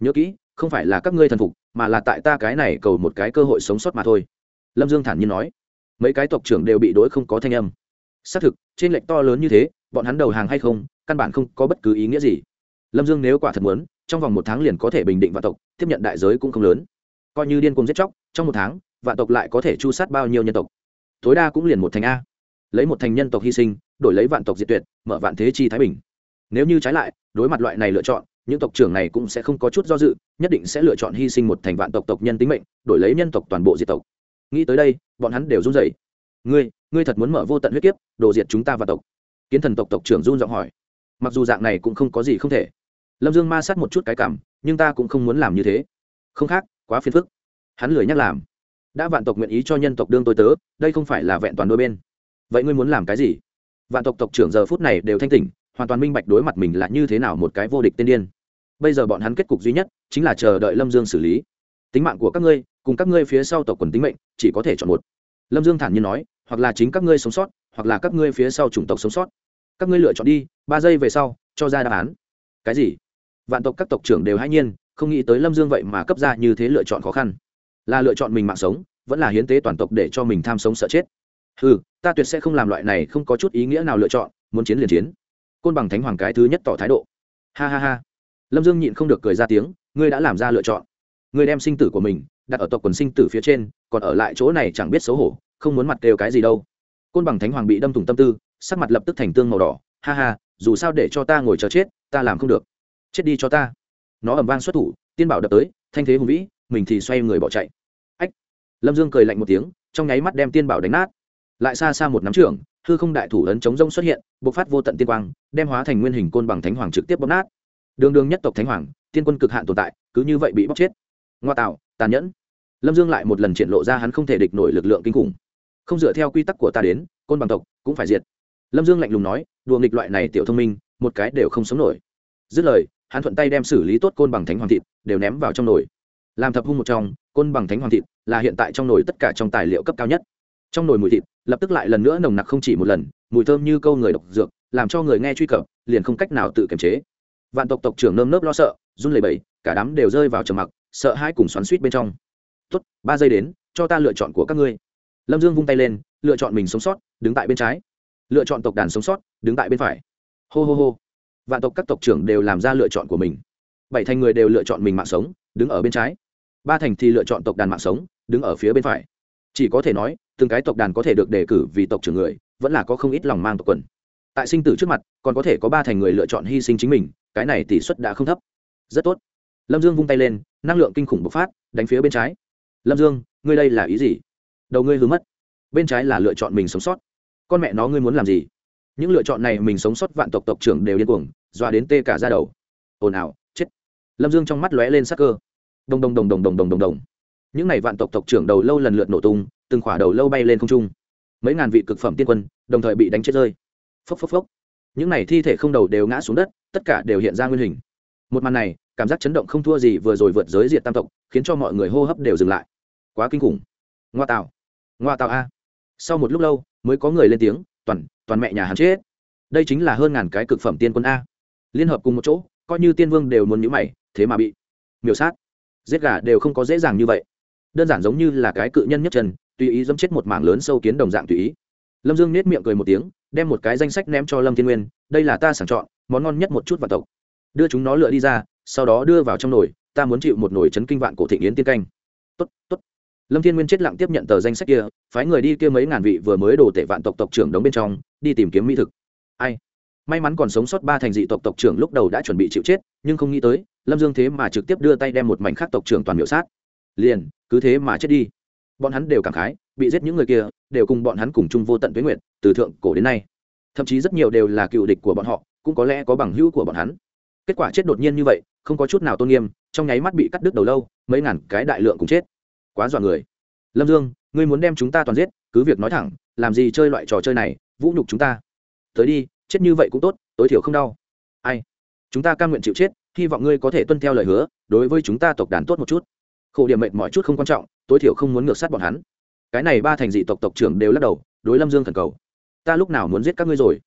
Speaker 1: Nhớ kỹ, không phải là các ngươi thần phục, mà là tại ta cái này cầu một cái cơ hội sống sót mà thôi. Lâm dương thản nhiên nói. Mấy cái tộc trưởng đều bị đ ố i không có thanh âm xác thực, trên lệnh to lớn như thế, bọn hắn đầu hàng hay không, căn bản không có bất cứ ý nghĩa gì. Lâm dương nếu quả thật muốn, trong vòng một tháng liền có thể bình định vạn tộc, tiếp nhận đại giới cũng không lớn. Coi như điên cuồng giết chóc, trong một tháng, vạn tộc lại có thể chu sát bao nhiêu nhân tộc? Tối đa cũng liền một thành a. Lấy một thành nhân tộc hy sinh, đổi lấy vạn tộc diệt tuyệt, mở vạn thế chi thái bình. Nếu như trái lại, đối mặt loại này lựa chọn, những tộc trưởng này cũng sẽ không có chút do dự, nhất định sẽ lựa chọn hy sinh một thành vạn tộc tộc nhân tính mệnh, đổi lấy nhân tộc toàn bộ diệt tộc. Nghĩ tới đây, bọn hắn đều run rẩy ngươi ngươi thật muốn mở vô tận huyết kiếp đổ diệt chúng ta và tộc. Kiến thần tộc tộc trưởng run giọng hỏi. Mặc dù dạng này cũng không có gì không thể. Lâm dương ma sát một chút cái cảm, nhưng ta cũng không muốn làm như thế. Không khác, quá phiền phức. Hắn lười nhắc làm. Đã vạn tộc nguyện ý cho nhân tộc đương tôi tớ, đây không phải là vẹn toàn đôi bên. Vậy ngươi muốn làm cái gì? Vạn tộc tộc trưởng giờ phút này đều thanh tỉnh, hoàn toàn minh bạch đối mặt mình là như thế nào một cái vô địch tiên điên. Bây giờ bọn hắn kết cục duy nhất chính là chờ đợi lâm dương xử lý. Tính mạng của các ngươi, cùng các ngươi phía sau tộc quần tính mệnh, chỉ có thể chọn một. Lâm dương thản nhiên nói hoặc là chính các ngươi sống sót, hoặc là các ngươi phía sau chủng tộc sống sót. Các ngươi lựa chọn đi, ba giây về sau, cho ra đáp án. Cái gì? Vạn tộc các tộc trưởng đều hãy nhiên, không nghĩ tới lâm dương vậy mà cấp ra như thế lựa chọn khó khăn. Là lựa chọn mình mạng sống, vẫn là hiến tế toàn tộc để cho mình tham sống sợ chết. Ừ ta tuyệt sẽ không làm loại này, không có chút ý nghĩa nào lựa chọn, muốn chiến liền chiến. Côn bằng thánh hoàng cái thứ nhất tỏ thái độ. Ha ha ha. Lâm dương nhịn không được cười ra tiếng, ngươi đã làm ra lựa chọn. Ngươi đem sinh tử của mình đặt ở tộc quần sinh tử phía trên, còn ở lại chỗ này chẳng biết xấu hổ không muốn mặt đều cái gì đâu. Côn bằng thánh hoàng bị đâm thủng tâm tư, sắc mặt lập tức thành tương màu đỏ. Ha ha, dù sao để cho ta ngồi chờ chết, ta làm không được. Chết đi cho ta. Nó ầm vang xuất thủ, tiên bảo đập tới, thanh thế hùng vĩ, mình thì xoay người bỏ chạy. Ách! Lâm dương cười lạnh một tiếng, trong nháy mắt đem tiên bảo đánh nát. Lại xa xa một nắm trưởng, hư không đại thủ ấn chống rông xuất hiện, bộc phát vô tận tiên quang, đem hóa thành nguyên hình côn bằng thánh hoàng trực tiếp bóp nát. Đường đường nhất tộc thánh hoàng, tiên quân cực hạn tồn tại, cứ như vậy bị bóc chết. Ngoa tạo, tàn nhẫn. Lâm dương lại một lần triển lộ ra hắn không thể địch nổi lực lượng kinh khủng không dựa theo quy tắc của ta đến, côn bằng tộc cũng phải diệt. Lâm dương lạnh lùng nói, đùa nghịch loại này tiểu thông minh, một cái đều không sống nổi. Dứt lời, hắn thuận tay đem xử lý tốt côn bằng thánh hoàng thịt, đều ném vào trong nồi. Làm thập hung một trong, côn bằng thánh hoàng thịt là hiện tại trong nồi tất cả trong tài liệu cấp cao nhất. Trong nồi mùi thịt, lập tức lại lần nữa nồng nặc không chỉ một lần, mùi thơm như câu người độc dược, làm cho người nghe truy cập, liền không cách nào tự kiềm chế. Vạn tộc tộc trưởng nơm nớp lo sợ, run lẩy bẩy, cả đám đều rơi vào trầm mặc, sợ hai cùng xoắn suýt bên trong. Tốt, ba giây đến, cho ta lựa chọn của các ngươi lâm dương vung tay lên, lựa chọn mình sống sót, đứng tại bên trái. Lựa chọn tộc đàn sống sót, đứng tại bên phải. Hô hô hô. Vạn tộc các tộc trưởng đều làm ra lựa chọn của mình. Bảy thành người đều lựa chọn mình mạng sống, đứng ở bên trái. Ba thành thì lựa chọn tộc đàn mạng sống, đứng ở phía bên phải. Chỉ có thể nói, từng cái tộc đàn có thể được đề cử vì tộc trưởng người, vẫn là có không ít lòng mang tộc quần. Tại sinh tử trước mặt, còn có thể có ba thành người lựa chọn hy sinh chính mình, cái này tỷ suất đã không thấp. Rất tốt. Lâm dương vung tay lên, năng lượng kinh khủng bộc phát, đánh phía bên trái. Lâm dương, ngươi đây là ý gì? Đầu ngươi hứa mất. Bên trái là lựa chọn mình sống sót. Con mẹ nó ngươi muốn làm gì? Những lựa chọn này mình sống sót vạn tộc tộc trưởng đều điên cuồng, dọa đến tê cả ra đầu. Ồn ào, chết. Lâm dương trong mắt lóe lên sắc cơ. Đồng đồng đồng đồng đồng đồng đồng đồng những n à y vạn tộc tộc trưởng đầu lâu lần lượt nổ tung, từng khỏa đầu lâu bay lên không trung. Mấy ngàn vị cực phẩm tiên quân, đồng thời bị đánh chết rơi. Phốc phốc phốc. Những n à y thi thể không đầu đều ngã xuống đất, tất cả đều hiện ra nguyên hình. Một màn này, cảm giác chấn động không thua gì vừa rồi vượt giới diện tam tộc, khiến cho mọi người hô hấp đều dừng lại. Quá kinh khủng. Ngoa tạo ngoa tạo a. Sau một lúc lâu, mới có người lên tiếng, toàn toàn mẹ nhà hắn chết. Đây chính là hơn ngàn cái cực phẩm tiên quân a. Liên hợp cùng một chỗ, coi như tiên vương đều muốn nhữ mày, thế mà bị miểu sát. Giết gà đều không có dễ dàng như vậy. Đơn giản giống như là cái cự nhân nhất chân tùy ý dẫm chết một mảng lớn sâu kiến đồng dạng tùy ý. Lâm dương nết miệng cười một tiếng, đem một cái danh sách ném cho lâm thiên nguyên, đây là ta sàng chọn, món ngon nhất một chút vào tộc. Đưa chúng nó lựa đi ra, sau đó đưa vào trong nồi, ta muốn chịu một nồi chấn kinh vạn cổ thịnh yến tiên canh. Tốt tốt lâm thiên nguyên chết lặng tiếp nhận tờ danh sách kia, phái người đi kia mấy ngàn vị vừa mới đổ tể vạn tộc tộc trưởng đóng bên trong, đi tìm kiếm mỹ thực. Ai? May mắn còn sống sót ba thành dị tộc tộc trưởng lúc đầu đã chuẩn bị chịu chết, nhưng không nghĩ tới, lâm dương thế mà trực tiếp đưa tay đem một mảnh khác tộc trưởng toàn miểu sát. Liền, cứ thế mà chết đi. Bọn hắn đều cảm khái, bị giết những người kia, đều cùng bọn hắn cùng chung vô tận tuyến nguyện từ thượng cổ đến nay. Thậm chí rất nhiều đều là cựu địch của bọn họ, cũng có lẽ có bằng hữu của bọn hắn. Kết quả chết đột nhiên như vậy, không có chút nào tôn nghiêm, trong nháy mắt bị cắt đứt đầu lâu, mấy ngàn cái đại lượng cùng chết quá dọa người. Lâm dương, ngươi muốn đem chúng ta toàn giết, cứ việc nói thẳng, làm gì chơi loại trò chơi này, vũ nhục chúng ta. Tới đi, chết như vậy cũng tốt, tối thiểu không đau. Ai? Chúng ta cam nguyện chịu chết, hy vọng ngươi có thể tuân theo lời hứa, đối với chúng ta tộc đàn tốt một chút. Khổ điểm mệnh mọi chút không quan trọng, tối thiểu không muốn ngược sát bọn hắn. Cái này ba thành dị tộc tộc trưởng đều lắc đầu, đối lâm dương thần cầu. Ta lúc nào muốn giết các ngươi rồi?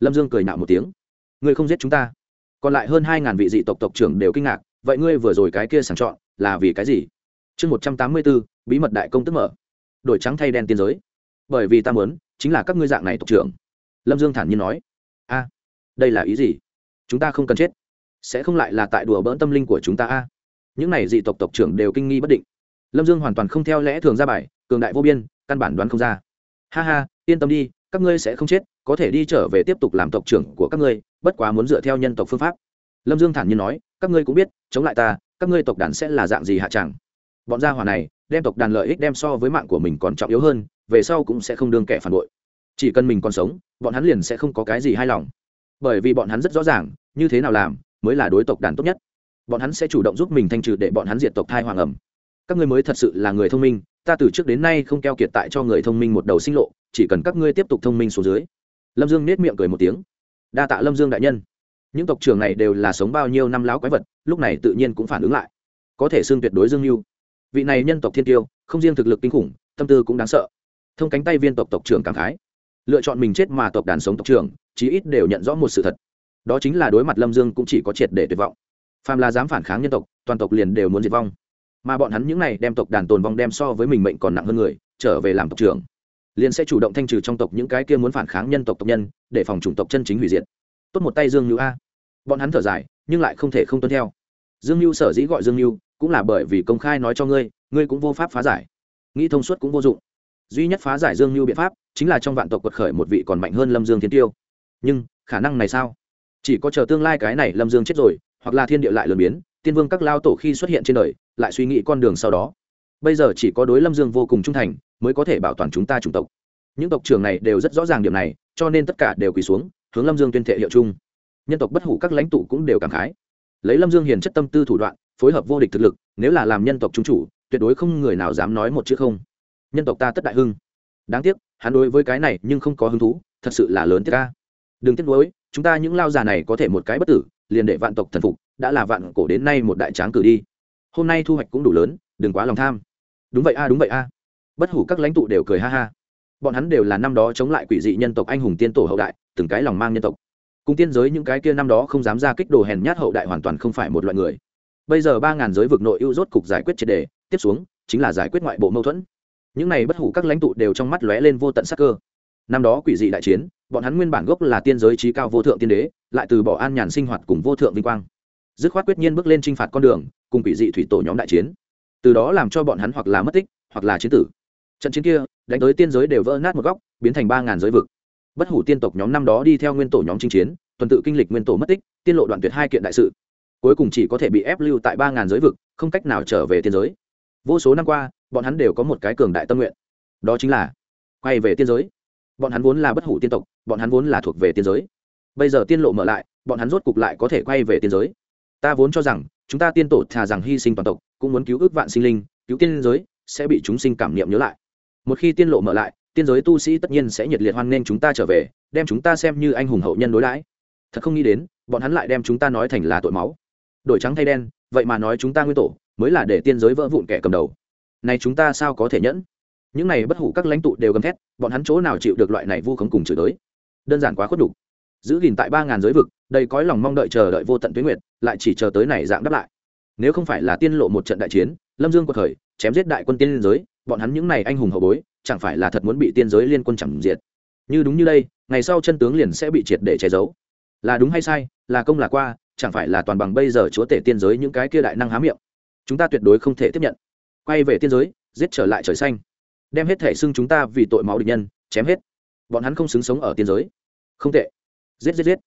Speaker 1: Lâm dương cười nạo một tiếng. Ngươi không giết chúng ta. Còn lại hơn hai ngàn vị dị tộc tộc trưởng đều kinh ngạc, vậy ngươi vừa rồi cái kia sàng chọn là vì cái gì? Chương một trăm tám mươi bốn bí mật đại công tức mở. Đổi trắng thay đen tiên giới. Bởi vì ta muốn, chính là các ngươi dạng này tộc trưởng. Lâm dương thản nhiên nói. A, đây là ý gì? Chúng ta không cần chết. Sẽ không lại là tại đùa bỡn tâm linh của chúng ta a. Những này dị tộc tộc trưởng đều kinh nghi bất định. Lâm dương hoàn toàn không theo lẽ thường ra bài, cường đại vô biên, căn bản đoán không ra. Ha ha, yên tâm đi, các ngươi sẽ không chết, có thể đi trở về tiếp tục làm tộc trưởng của các ngươi, bất quá muốn dựa theo nhân tộc phương pháp. Lâm dương thản nhiên nói, các ngươi cũng biết, chống lại ta, các ngươi tộc đàn sẽ là dạng gì hạ chẳng? Bọn gia hỏa này, đem tộc đàn lợi ích đem so với mạng của mình còn trọng yếu hơn, về sau cũng sẽ không đương kẻ phản bội. Chỉ cần mình còn sống, bọn hắn liền sẽ không có cái gì hài lòng. Bởi vì bọn hắn rất rõ ràng, như thế nào làm mới là đối tộc đàn tốt nhất. Bọn hắn sẽ chủ động giúp mình thanh trừ để bọn hắn diệt tộc thai hoàng ẩm. Các ngươi mới thật sự là người thông minh, ta từ trước đến nay không keo kiệt tại cho người thông minh một đầu sinh lộ, chỉ cần các ngươi tiếp tục thông minh xuống dưới. Lâm dương nết miệng cười một tiếng. Đa tạ lâm dương đại nhân. Những tộc trưởng này đều là sống bao nhiêu năm láo quái vật, lúc này tự nhiên cũng phản ứng lại. Có thể xương tuyệt đối dương mưu vị này nhân tộc thiên tiêu, không riêng thực lực kinh khủng, tâm tư cũng đáng sợ. Thông cánh tay viên tộc tộc trưởng cảm khái. Lựa chọn mình chết mà tộc đàn sống tộc trưởng, chí ít đều nhận rõ một sự thật. Đó chính là đối mặt lâm dương cũng chỉ có triệt để tuyệt vọng. Phàm là dám phản kháng nhân tộc, toàn tộc liền đều muốn diệt vong. Mà bọn hắn những này đem tộc đàn tồn vong đem so với mình mệnh còn nặng hơn người, trở về làm tộc trưởng. Liền sẽ chủ động thanh trừ trong tộc những cái kia muốn phản kháng nhân tộc tộc nhân, để phòng chủng tộc chân chính hủy diệt. Tốt một tay dương nhu a. Bọn hắn thở dài, nhưng lại không thể không tuân theo dương nhu sở dĩ gọi dương nhu cũng là bởi vì công khai nói cho ngươi ngươi cũng vô pháp phá giải. Nghĩ thông suốt cũng vô dụng. Duy nhất phá giải dương nhu biện pháp chính là trong vạn tộc quật khởi một vị còn mạnh hơn lâm dương thiên tiêu. Nhưng, khả năng này sao? Chỉ có chờ tương lai cái này lâm dương chết rồi, hoặc là thiên địa lại lừa biến, tiên vương các lao tổ khi xuất hiện trên đời, lại suy nghĩ con đường sau đó. Bây giờ chỉ có đối lâm dương vô cùng trung thành mới có thể bảo toàn chúng ta chủng tộc. Những tộc trưởng này đều rất rõ ràng điểm này, cho nên tất cả đều quỳ xuống, hướng lâm dương tuyên thệ hiệu chung. Nhân tộc bất hủ các lãnh tụ cũng đều cảm khái lấy lâm dương hiền chất tâm tư thủ đoạn, phối hợp vô địch thực lực, nếu là làm nhân tộc trung chủ, tuyệt đối không người nào dám nói một chữ không. Nhân tộc ta tất đại hưng. Đáng tiếc, hắn đối với cái này nhưng không có hứng thú, thật sự là lớn tiếc ca. Đừng tiếc nuối, chúng ta những lao già này có thể một cái bất tử, liền để vạn tộc thần phục, đã là vạn cổ đến nay một đại tráng cử đi. Hôm nay thu hoạch cũng đủ lớn, đừng quá lòng tham. Đúng vậy a, đúng vậy a. Bất hủ các lãnh tụ đều cười ha ha. Bọn hắn đều là năm đó chống lại quỷ dị nhân tộc anh hùng tiên tổ hậu đại, từng cái lòng mang nhân tộc cùng tiên giới những cái kia năm đó không dám ra kích đồ hèn nhát hậu đại hoàn toàn không phải một loại người. Bây giờ ba ngàn giới vực nội ưu rốt cục giải quyết triệt đề, tiếp xuống, chính là giải quyết ngoại bộ mâu thuẫn. Những này bất hủ các lãnh tụ đều trong mắt lóe lên vô tận sắc cơ. Năm đó quỷ dị đại chiến, bọn hắn nguyên bản gốc là tiên giới trí cao vô thượng tiên đế, lại từ bỏ an nhàn sinh hoạt cùng vô thượng vinh quang. Dứt khoát quyết nhiên bước lên t r i n h phạt con đường, cùng quỷ dị thủy tổ nhóm đại chiến. Từ đó làm cho bọn hắn hoặc là mất tích, hoặc là chiến tử. Trận chiến kia, đánh tới tiên giới đều vỡ nát một góc, biến thành ba ngàn giới vực bất hủ tiên tộc nhóm năm đó đi theo nguyên tổ nhóm chinh chiến, tuần tự kinh lịch nguyên tổ mất tích, tiên lộ đoạn tuyệt hai kiện đại sự. Cuối cùng chỉ có thể bị ép lưu tại ba ngàn giới vực, không cách nào trở về tiên giới. Vô số năm qua, bọn hắn đều có một cái cường đại tâm nguyện. Đó chính là quay về tiên giới. Bọn hắn vốn là bất hủ tiên tộc, bọn hắn vốn là thuộc về tiên giới. Bây giờ tiên lộ mở lại, bọn hắn rốt cục lại có thể quay về tiên giới. Ta vốn cho rằng, chúng ta tiên tổ thà rằng hy sinh toàn tộc, cũng muốn cứu ước vạn sinh linh, cứu tiên giới, sẽ bị chúng sinh cảm niệm nhớ lại. Một khi tiên lộ mở lại tiên giới tu sĩ tất nhiên sẽ nhiệt liệt hoan nghênh chúng ta trở về, đem chúng ta xem như anh hùng hậu nhân đối đãi. Thật không nghĩ đến, bọn hắn lại đem chúng ta nói thành là tội máu. Đổi trắng thay đen, vậy mà nói chúng ta nguyên tổ, mới là để tiên giới vỡ vụn kẻ cầm đầu. Này chúng ta sao có thể nhẫn? Những này bất hủ các lãnh tụ đều gầm thét, bọn hắn chỗ nào chịu được loại này vu khống cùng chửi tới đơn giản quá khuất đủ giữ gìn tại ba ngàn giới vực, đầy cõi lòng mong đợi chờ đợi vô tận tuyến nguyệt, lại chỉ chờ tới này dạng đáp lại. Nếu không phải là tiên lộ một trận đại chiến, lâm dương quật khởi, chém giết đại quân tiên giới, bọn hắn những này anh hùng hậu bối chẳng phải là thật muốn bị tiên giới liên quân chẳng diệt. Như đúng như đây, ngày sau chân tướng liền sẽ bị triệt để che giấu. Là đúng hay sai, là công là qua, chẳng phải là toàn bằng bây giờ chúa tể tiên giới những cái kia đại năng há miệng. Chúng ta tuyệt đối không thể tiếp nhận. Quay về tiên giới, giết trở lại trời xanh. Đem hết thể xưng chúng ta vì tội máu địch nhân, chém hết. Bọn hắn không xứng sống ở tiên giới. Không tệ. Giết giết giết.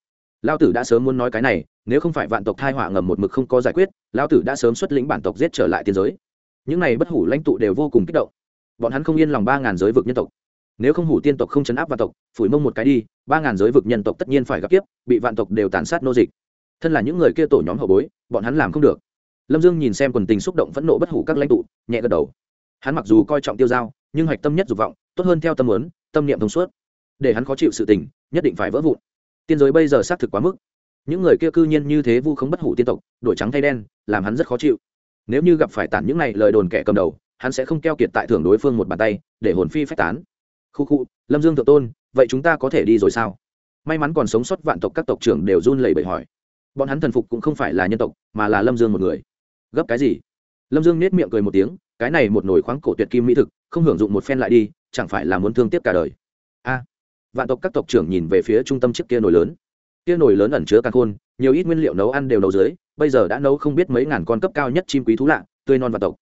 Speaker 1: Lao tử đã sớm muốn nói cái này, nếu không phải vạn tộc thai họa ngầm một mực không có giải quyết lao tử đã sớm xuất lĩnh bản tộc giết trở lại tiên giới. Những này bất hủ lãnh tụ đều vô cùng kích động bọn hắn không yên lòng ba ngàn giới vực nhân tộc. Nếu không hủ tiên tộc không chấn áp vạn tộc, phủi mông một cái đi, ba ngàn giới vực nhân tộc tất nhiên phải gặp kiếp, bị vạn tộc đều tàn sát nô dịch. Thân là những người kia tổ nhóm hậu bối, bọn hắn làm không được. Lâm dương nhìn xem quần tình xúc động phẫn nộ bất hủ các lãnh tụ, nhẹ gật đầu. Hắn mặc dù coi trọng tiêu giao, nhưng hạch tâm nhất dục vọng, tốt hơn theo tâm muốn, tâm niệm thông suốt. Để hắn khó chịu sự tình, nhất định phải vỡ vụn. Tiên giới bây giờ xác thực quá mức. Những người kia cư nhiên như thế vu không bất hủ tiên tộc, đổi trắng thay đen, làm hắn rất khó chịu. Nếu như gặp phải tản những này lời đồn kẻ cầm đầu hắn sẽ không keo kiệt tại thưởng đối phương một bàn tay, để hồn phi phách tán. Khu khu, lâm dương thượng tôn, vậy chúng ta có thể đi rồi sao? May mắn còn sống sót vạn tộc các tộc trưởng đều run lẩy bẩy hỏi. Bọn hắn thần phục cũng không phải là nhân tộc, mà là lâm dương một người. Gấp cái gì? Lâm dương nết miệng cười một tiếng, cái này một nồi khoáng cổ tuyệt kim mỹ thực, không hưởng dụng một phen lại đi, chẳng phải là muốn thương tiếc cả đời. A. Vạn tộc các tộc trưởng nhìn về phía trung tâm chiếc kia nồi lớn. Kia nồi lớn ẩn chứa càng khôn, nhiều ít nguyên liệu nấu ăn đều nấu dưới, bây giờ đã nấu không biết mấy ngàn con cấp cao nhất chim quý thú lạ, tươi non vạn tộc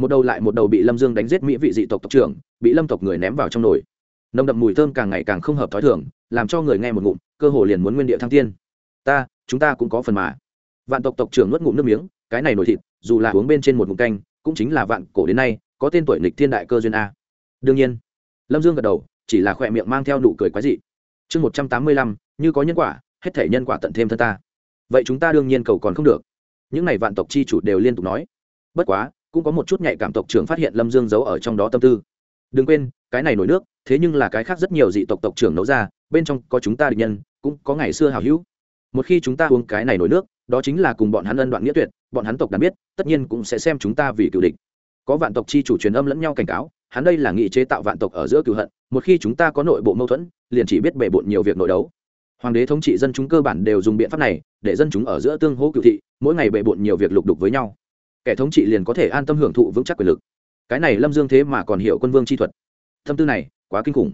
Speaker 1: một đầu lại một đầu bị lâm dương đánh giết mỹ vị dị tộc tộc trưởng, bị lâm tộc người ném vào trong nồi. Nồng đậm mùi thơm càng ngày càng không hợp t h ó i thường, làm cho người nghe một ngụm, cơ hồ liền muốn nguyên địa thăng tiên. Ta, chúng ta cũng có phần mà. Vạn tộc tộc trưởng nuốt ngụm nước miếng, cái này nổi thịt, dù là uống bên trên một ngụm canh, cũng chính là vạn cổ đến nay, có tên tuổi lịch thiên đại cơ duyên a. Đương nhiên, lâm dương gật đầu, chỉ là khỏe miệng mang theo nụ cười quái dị. Chương một trăm tám mươi lăm, như có nhân quả, hết thể nhân quả tận thêm thân ta. Vậy chúng ta đương nhiên cầu còn không được. Những n à y vạn tộc chi chủ đều liên tục nói. Bất quá cũng có một chút nhạy cảm tộc trưởng phát hiện lâm dương giấu ở trong đó tâm tư. Đừng quên, cái này nổi nước, thế nhưng là cái khác rất nhiều dị tộc tộc trưởng nấu ra, bên trong có chúng ta địch nhân, cũng có ngày xưa hào hữu. Một khi chúng ta uống cái này nổi nước, đó chính là cùng bọn hắn ân đoạn nghĩa tuyệt, bọn hắn tộc đàn biết, tất nhiên cũng sẽ xem chúng ta vì cựu địch. Có vạn tộc chi chủ truyền âm lẫn nhau cảnh cáo, hắn đây là nghị chế tạo vạn tộc ở giữa cựu hận, một khi chúng ta có nội bộ mâu thuẫn, liền chỉ biết bề bộn nhiều việc nội đấu. Hoàng đế thống trị dân chúng cơ bản đều dùng biện pháp này, để dân chúng ở giữa tương hỗ cựu thị, mỗi ngày bề bộn nhiều việc lục đục với nhau kẻ thống trị liền có thể an tâm hưởng thụ vững chắc quyền lực. Cái này lâm dương thế mà còn hiểu quân vương chi thuật. Tâm tư này, quá kinh khủng.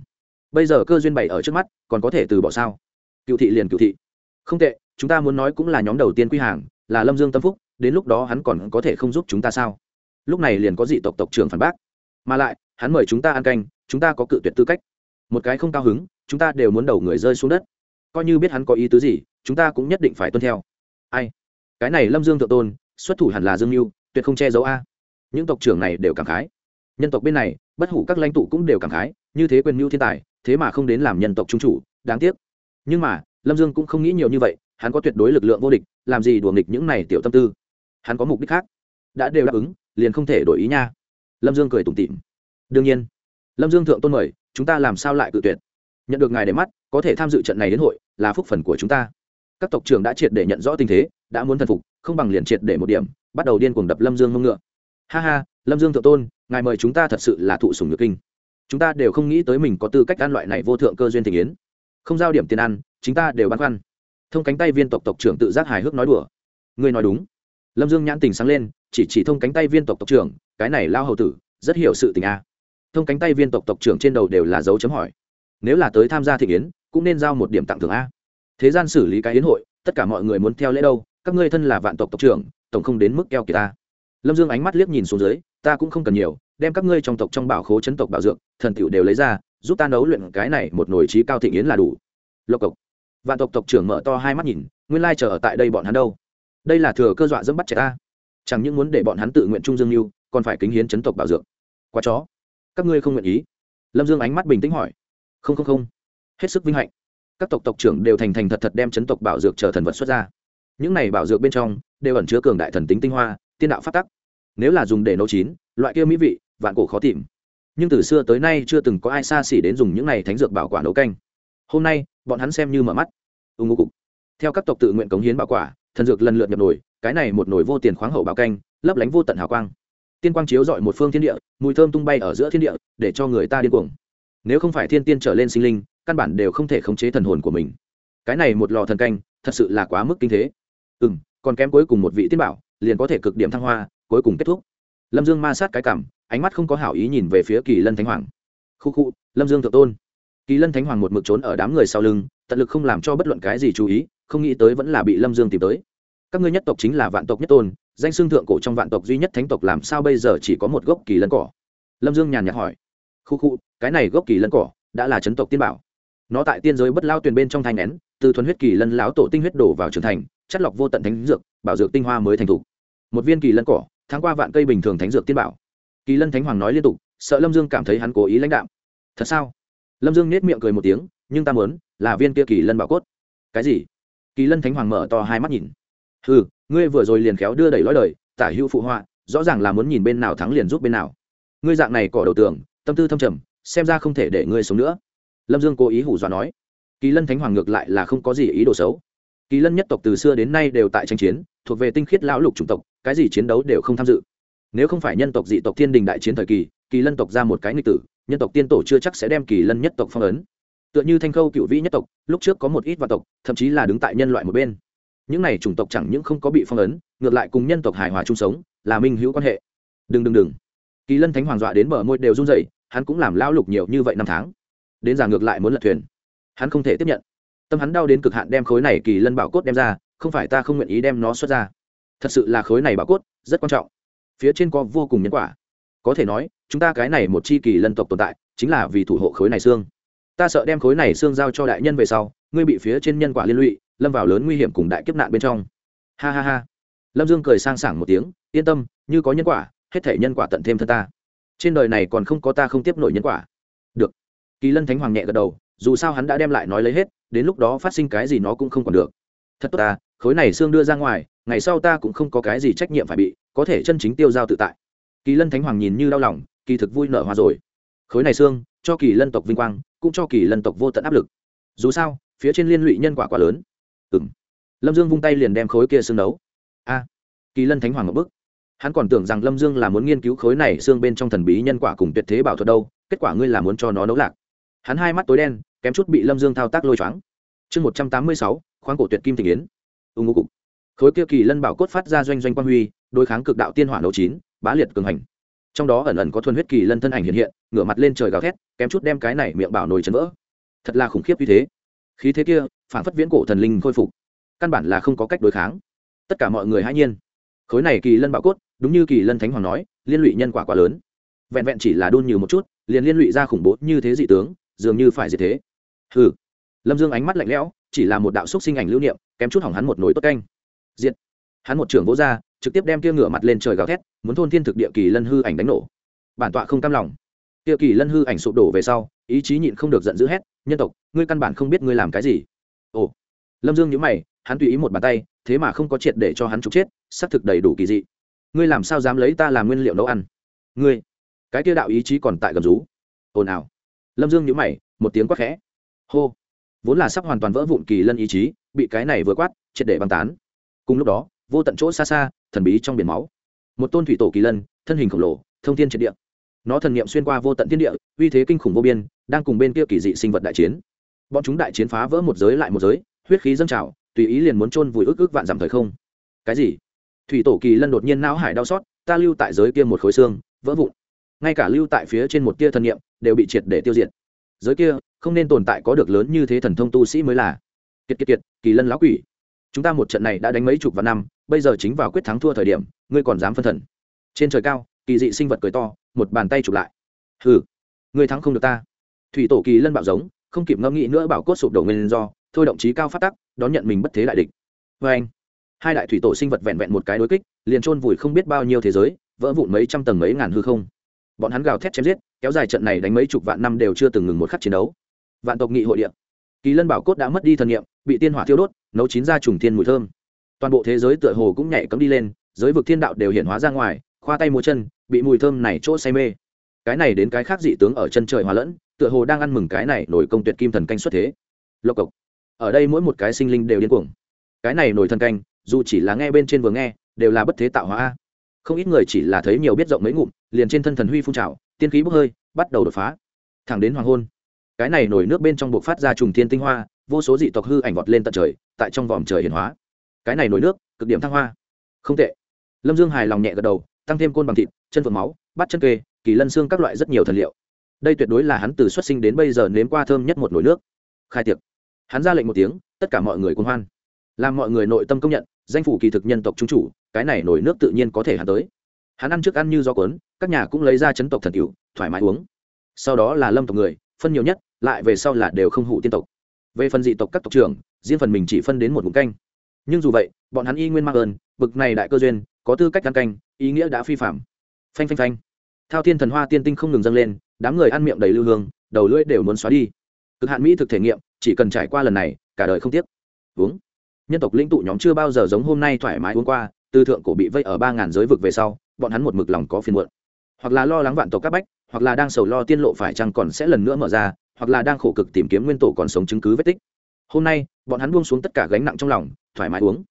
Speaker 1: Bây giờ cơ duyên bày ở trước mắt, còn có thể từ bỏ sao? Cựu thị liền cựu thị. Không tệ, chúng ta muốn nói cũng là nhóm đầu tiên quy hàng, là lâm dương tâm phúc, đến lúc đó hắn còn có thể không giúp chúng ta sao? Lúc này liền có dị tộc tộc trưởng phản bác. Mà lại, hắn mời chúng ta ăn canh, chúng ta có cự tuyệt tư cách. Một cái không cao hứng, chúng ta đều muốn đầu người rơi xuống đất. Coi như biết hắn có ý tứ gì, chúng ta cũng nhất định phải tuân theo. Ai? Cái này lâm dương thượng tôn xuất thủ hẳn là dương mưu tuyệt không che giấu a. Những tộc trưởng này đều cảm khái. Nhân tộc bên này, bất hủ các lãnh tụ cũng đều cảm khái, như thế quyền mưu thiên tài, thế mà không đến làm nhân tộc trung chủ, đáng tiếc. Nhưng mà, lâm dương cũng không nghĩ nhiều như vậy, hắn có tuyệt đối lực lượng vô địch, làm gì đùa nghịch những này tiểu tâm tư. Hắn có mục đích khác. Đã đều đáp ứng, liền không thể đổi ý nha. Lâm dương cười tủm tỉm. Đương nhiên, lâm dương thượng tôn mời, chúng ta làm sao lại cự tuyệt? Nhận được ngài để mắt, có thể tham dự trận này đến hội, là phúc phần của chúng ta các tộc trưởng đã triệt để nhận rõ tình thế, đã muốn thần phục, không bằng liền triệt để một điểm, bắt đầu điên cuồng đập lâm dương mông ngựa. Ha ha, lâm dương thượng tôn, ngài mời chúng ta thật sự là thụ sùng nhược kinh. Chúng ta đều không nghĩ tới mình có tư cách ăn loại này vô thượng cơ duyên tình yến. Không giao điểm tiền ăn chúng ta đều băn khoăn. Thông cánh tay viên tộc tộc trưởng tự giác hài hước nói đùa. Ngươi nói đúng. Lâm dương nhãn tình sáng lên, chỉ chỉ thông cánh tay viên tộc tộc trưởng, cái này lao hầu tử, rất hiểu sự tình a. Thông cánh tay viên tộc tộc trưởng trên đầu đều là dấu chấm hỏi. Nếu là tới tham gia thị yến, cũng nên giao một điểm tặng thưởng a thế gian xử lý cái hiến hội, tất cả mọi người muốn theo lễ đâu, các ngươi thân là vạn tộc tộc trưởng, tổng không đến mức keo kỳ ta. Lâm dương ánh mắt liếc nhìn xuống dưới, ta cũng không cần nhiều, đem các ngươi trong tộc trong bảo khố chấn tộc bảo dược, thần tiểu đều lấy ra, giúp ta nấu luyện cái này một nồi trí cao thịnh yến là đủ. Lộc cộc. Vạn tộc tộc trưởng mở to hai mắt nhìn, nguyên lai chờ ở tại đây bọn hắn đâu? Đây là thừa cơ dọa dẫm bắt trẻ ta. Chẳng những muốn để bọn hắn tự nguyện trung dương mưu còn phải kính hiến chấn tộc bảo dược. Quá chó. Các ngươi không nguyện ý. Lâm dương ánh mắt bình tĩnh hỏi. Không không không. Hết sức vinh hạnh các tộc tộc trưởng đều thành thành thật thật đem chấn tộc bảo dược chờ thần vật xuất ra. Những này bảo dược bên trong đều ẩn chứa cường đại thần tính tinh hoa, tiên đạo phát tắc. Nếu là dùng để nấu chín, loại kia mỹ vị, vạn cổ khó tìm. Nhưng từ xưa tới nay chưa từng có ai xa xỉ đến dùng những này thánh dược bảo quả nấu canh. Hôm nay, bọn hắn xem như mở mắt. Ưng ngô cục. Theo các tộc tự nguyện cống hiến bảo quả, thần dược lần lượt nhập nổi cái này một nồi vô tiền khoáng hậu bảo canh, lấp lánh vô tận hào quang. Tiên quang chiếu dọi một phương thiên địa, mùi thơm tung bay ở giữa thiên địa, để cho người ta điên cuồng. Nếu không phải thiên tiên trở lên sinh linh căn bản đều không thể khống chế thần hồn của mình. Cái này một lò thần canh, thật sự là quá mức kinh thế. Ừ m còn kém cuối cùng một vị tiên bảo, liền có thể cực điểm thăng hoa, cuối cùng kết thúc. Lâm dương ma sát cái cảm, ánh mắt không có hảo ý nhìn về phía kỳ lân thánh hoàng. Khu khu, lâm dương thượng tôn. Kỳ lân thánh hoàng một mực trốn ở đám người sau lưng, tận lực không làm cho bất luận cái gì chú ý, không nghĩ tới vẫn là bị lâm dương tìm tới. Các ngươi nhất tộc chính là vạn tộc nhất tôn, danh xưng thượng cổ trong vạn tộc duy nhất thánh tộc làm sao bây giờ chỉ có một gốc kỳ lân cỏ? Lâm dương nhàn nhạt hỏi. Khu khu, cái này gốc kỳ lân cỏ, đã là chấn tộc tiên bảo nó tại tiên giới bất lao tuyền bên trong thanh nén, từ thuần huyết kỳ lân lão tổ tinh huyết đổ vào trưởng thành, chất lọc vô tận thánh dược, bảo dược tinh hoa mới thành thủ một viên kỳ lân cỏ, tháng qua vạn cây bình thường thánh dược tiên bảo. Kỳ lân thánh hoàng nói liên tục, sợ lâm dương cảm thấy hắn cố ý lãnh đạo thật sao? Lâm dương nết miệng cười một tiếng, nhưng ta muốn, là viên kia kỳ lân bảo cốt. Cái gì? Kỳ lân thánh hoàng mở to hai mắt nhìn. Ừ ngươi vừa rồi liền khéo đưa đẩy lói đời, tả hữu phụ họa, rõ ràng là muốn nhìn bên nào thắng liền giúp bên nào. Ngươi dạng này cỏ đầu tường, tâm tư thâm trầm, xem ra không thể để ngươi sống nữa lâm dương cố ý hủ dọa nói, kỳ lân thánh hoàng ngược lại là không có gì ý đồ xấu. Kỳ lân nhất tộc từ xưa đến nay đều tại tranh chiến, thuộc về tinh khiết lão lục chủng tộc, cái gì chiến đấu đều không tham dự. Nếu không phải nhân tộc dị tộc thiên đình đại chiến thời kỳ kỳ lân tộc ra một cái nghịch tử, nhân tộc tiên tổ chưa chắc sẽ đem kỳ lân nhất tộc phong ấn. Tựa như thanh khâu cựu vĩ nhất tộc, lúc trước có một ít vạn tộc, thậm chí là đứng tại nhân loại một bên. Những này chủng tộc chẳng những không có bị phong ấn, ngược lại cùng nhân tộc hài hòa chung sống, là minh hữu quan hệ. Đừng đừng đừng. Kỳ lân thánh hoàng dọa đến bờ môi đều run rẩy, hắn cũng làm lão lục nhiều như vậy năm tháng đến già ngược lại muốn lật thuyền. Hắn không thể tiếp nhận. Tâm hắn đau đến cực hạn đem khối này kỳ lân bảo cốt đem ra, không phải ta không nguyện ý đem nó xuất ra. Thật sự là khối này bảo cốt, rất quan trọng. Phía trên có vô cùng nhân quả. Có thể nói, chúng ta cái này một chi kỳ lân tộc tồn tại, chính là vì thủ hộ khối này xương. Ta sợ đem khối này xương giao cho đại nhân về sau, ngươi bị phía trên nhân quả liên lụy, lâm vào lớn nguy hiểm cùng đại kiếp nạn bên trong. Ha ha ha. Lâm dương cười sang sảng một tiếng, yên tâm, như có nhân quả, hết thể nhân quả tận thêm thân ta. Trên đời này còn không có ta không tiếp nổi nhân quả kỳ lân thánh hoàng nhẹ gật đầu, dù sao hắn đã đem lại nói lấy hết, đến lúc đó phát sinh cái gì nó cũng không còn được. Thật tốt ta, khối này xương đưa ra ngoài, ngày sau ta cũng không có cái gì trách nhiệm phải bị, có thể chân chính tiêu giao tự tại. Kỳ lân thánh hoàng nhìn như đau lòng, kỳ thực vui nở hoa rồi. Khối này xương, cho kỳ lân tộc vinh quang, cũng cho kỳ lân tộc vô tận áp lực. Dù sao, phía trên liên lụy nhân quả quá lớn. Ừ m lâm dương vung tay liền đem khối kia xương nấu a. Kỳ lân thánh hoàng ngập bức hắn còn tưởng rằng lâm dương là muốn nghiên cứu khối này xương bên trong thần bí nhân quả cùng tuyệt thế bảo thuật đâu, kết quả ngươi là muốn cho nó nấu lạc hắn hai mắt tối đen, kém chút bị lâm dương thao tác lôi choáng. Chương một trăm tám mươi sáu, khoáng cổ tuyệt kim tình yến. Ưng ngô cục. Khối kia kỳ lân bảo cốt phát ra doanh doanh quang huy, đối kháng cực đạo tiên hỏa nấu chín, bá liệt cường hành. Trong đó ẩn ẩn có thuần huyết kỳ lân thân ảnh hiện hiện, ngửa mặt lên trời gào thét, kém chút đem cái này miệng bảo nồi chấn vỡ. Thật là khủng khiếp như thế. Khí thế kia phản phất viễn cổ thần linh khôi phục. Căn bản là không có cách đối kháng. Tất cả mọi người hãy nhiên. Khối này kỳ lân bảo cốt, đúng như kỳ lân thánh hoàng nói, liên lụy nhân quả quá lớn. Vẹn vẹn chỉ là đun nhiều một chút, liền liên lụy ra khủng bố như thế dị tướng dường như phải diệt thế. Hừ. Lâm dương ánh mắt lạnh lẽo, chỉ là một đạo xúc sinh ảnh lưu niệm, kém chút hỏng hắn một nồi tốt canh. Diệt. Hắn một trưởng vỗ ra, trực tiếp đem kia ngửa mặt lên trời gào thét, muốn thôn thiên thực địa kỳ lân hư ảnh đánh nổ. Bản tọa không cam lòng. Kia kỳ lân hư ảnh sụp đổ về sau, ý chí nhịn không được giận dữ hét, nhân tộc, ngươi căn bản không biết ngươi làm cái gì. Ồ. Lâm dương nhíu mày, hắn tùy ý một bàn tay, thế mà không có triệt để cho hắn trục chết, xác thực đầy đủ kỳ dị. Ngươi làm sao dám lấy ta làm nguyên liệu nấu ăn? Ngươi, cái kia đạo ý chí còn tại gầm rú. Ồn ào lâm dương nhíu mày, một tiếng quát khẽ. Hô. Vốn là sắp hoàn toàn vỡ vụn kỳ lân ý chí, bị cái này vừa quát, triệt để băng tán. Cùng lúc đó, vô tận chỗ xa xa, thần bí trong biển máu. Một tôn thủy tổ kỳ lân, thân hình khổng lồ, thông thiên triệt địa. Nó thần niệm xuyên qua vô tận thiên địa, uy thế kinh khủng vô biên, đang cùng bên kia kỳ dị sinh vật đại chiến. Bọn chúng đại chiến phá vỡ một giới lại một giới, huyết khí dâng trào, tùy ý liền muốn chôn vùi ức ức vạn giảm thời không. Cái gì? Thủy tổ kỳ lân đột nhiên não hải đau xót, ta lưu tại giới kia một khối xương, vỡ vụn ngay cả lưu tại phía trên một tia thần niệm đều bị triệt để tiêu diệt. Giới kia, không nên tồn tại có được lớn như thế thần thông tu sĩ mới là. Kiệt kiệt kiệt, kỳ lân lão quỷ. Chúng ta một trận này đã đánh mấy chục vạn năm, bây giờ chính vào quyết thắng thua thời điểm, ngươi còn dám phân thần. Trên trời cao, kỳ dị sinh vật cười to, một bàn tay chụp lại. Hừ, ngươi thắng không được ta. Thủy tổ kỳ lân bạo giống, không kịp ngẫm nghĩ nữa bảo cốt sụp đổ nguyên do, thôi động chí cao phát tắc, đón nhận mình bất thế đại địch. Vê anh, hai đại thủy tổ sinh vật vẹn vẹn một cái đối kích, liền trôn vùi không biết bao nhiêu thế giới, vỡ vụn mấy trăm tầng mấy ngàn hư không bọn hắn gào thét chém giết, kéo dài trận này đánh mấy chục vạn năm đều chưa từng ngừng một khắc chiến đấu. Vạn tộc nghị hội địa. Kỳ lân bảo cốt đã mất đi thần nghiệm bị tiên hỏa thiêu đốt, nấu chín ra trùng thiên mùi thơm. Toàn bộ thế giới tựa hồ cũng nhảy cấm đi lên, giới vực thiên đạo đều hiện hóa ra ngoài, khoa tay múa chân, bị mùi thơm này chỗ say mê. Cái này đến cái khác dị tướng ở chân trời hòa lẫn, tựa hồ đang ăn mừng cái này nổi công tuyệt kim thần canh xuất thế. Lộc cộc. Ở đây mỗi một cái sinh linh đều điên cuồng. Cái này nổi thần canh, dù chỉ là nghe bên trên vừa nghe, đều là bất thế tạo hóa không ít người chỉ là thấy nhiều biết rộng mấy ngụm, liền trên thân thần huy phun trào, tiên khí bốc hơi, bắt đầu đột phá. Thẳng đến hoàng hôn, cái này nổi nước bên trong buộc phát ra trùng thiên tinh hoa, vô số dị tộc hư ảnh vọt lên tận trời, tại trong vòm trời hiển hóa. Cái này nổi nước, cực điểm thăng hoa. Không tệ. Lâm dương hài lòng nhẹ gật đầu, tăng thêm côn bằng thịt, chân phượng máu bắt chân kê, kỳ lân xương các loại rất nhiều thần liệu. Đây tuyệt đối là hắn từ xuất sinh đến bây giờ nếm qua thơm nhất một nồi nước. Khai tiệc. Hắn ra lệnh một tiếng, tất cả mọi người cuốn hoan làm mọi người nội tâm công nhận, danh phủ kỳ thực nhân tộc trung chủ, cái này nổi nước tự nhiên có thể hắn tới. Hắn ăn trước ăn như do cuốn, các nhà cũng lấy ra chấn tộc thần cựu thoải mái uống. Sau đó là lâm tộc người, phân nhiều nhất, lại về sau là đều không hủ tiên tộc. Về phần dị tộc các tộc trưởng, riêng phần mình chỉ phân đến một vùng canh. Nhưng dù vậy, bọn hắn y nguyên mang ơn, bực này đại cơ duyên, có tư cách ăn canh, ý nghĩa đã phi phạm. Phanh phanh phanh. Thao thiên thần hoa tiên tinh không ngừng dâng lên, đám người ăn miệng đầy lưu hương, đầu lưỡi đều muốn xóa đi. Cực hạn mỹ thực thể nghiệm, chỉ cần trải qua lần này, cả đời không tiếc. Uống nhân tộc lĩnh tụ nhóm chưa bao giờ giống hôm nay thoải mái uống qua từ thượng cổ bị vây ở ba ngàn giới vực về sau, bọn hắn một mực lòng có phiền muộn. Hoặc là lo lắng vạn tộc các bách, hoặc là đang sầu lo tiên lộ phải chăng còn sẽ lần nữa mở ra, hoặc là đang khổ cực tìm kiếm nguyên tổ còn sống chứng cứ vết tích. Hôm nay, bọn hắn buông xuống tất cả gánh nặng trong lòng, thoải mái uống.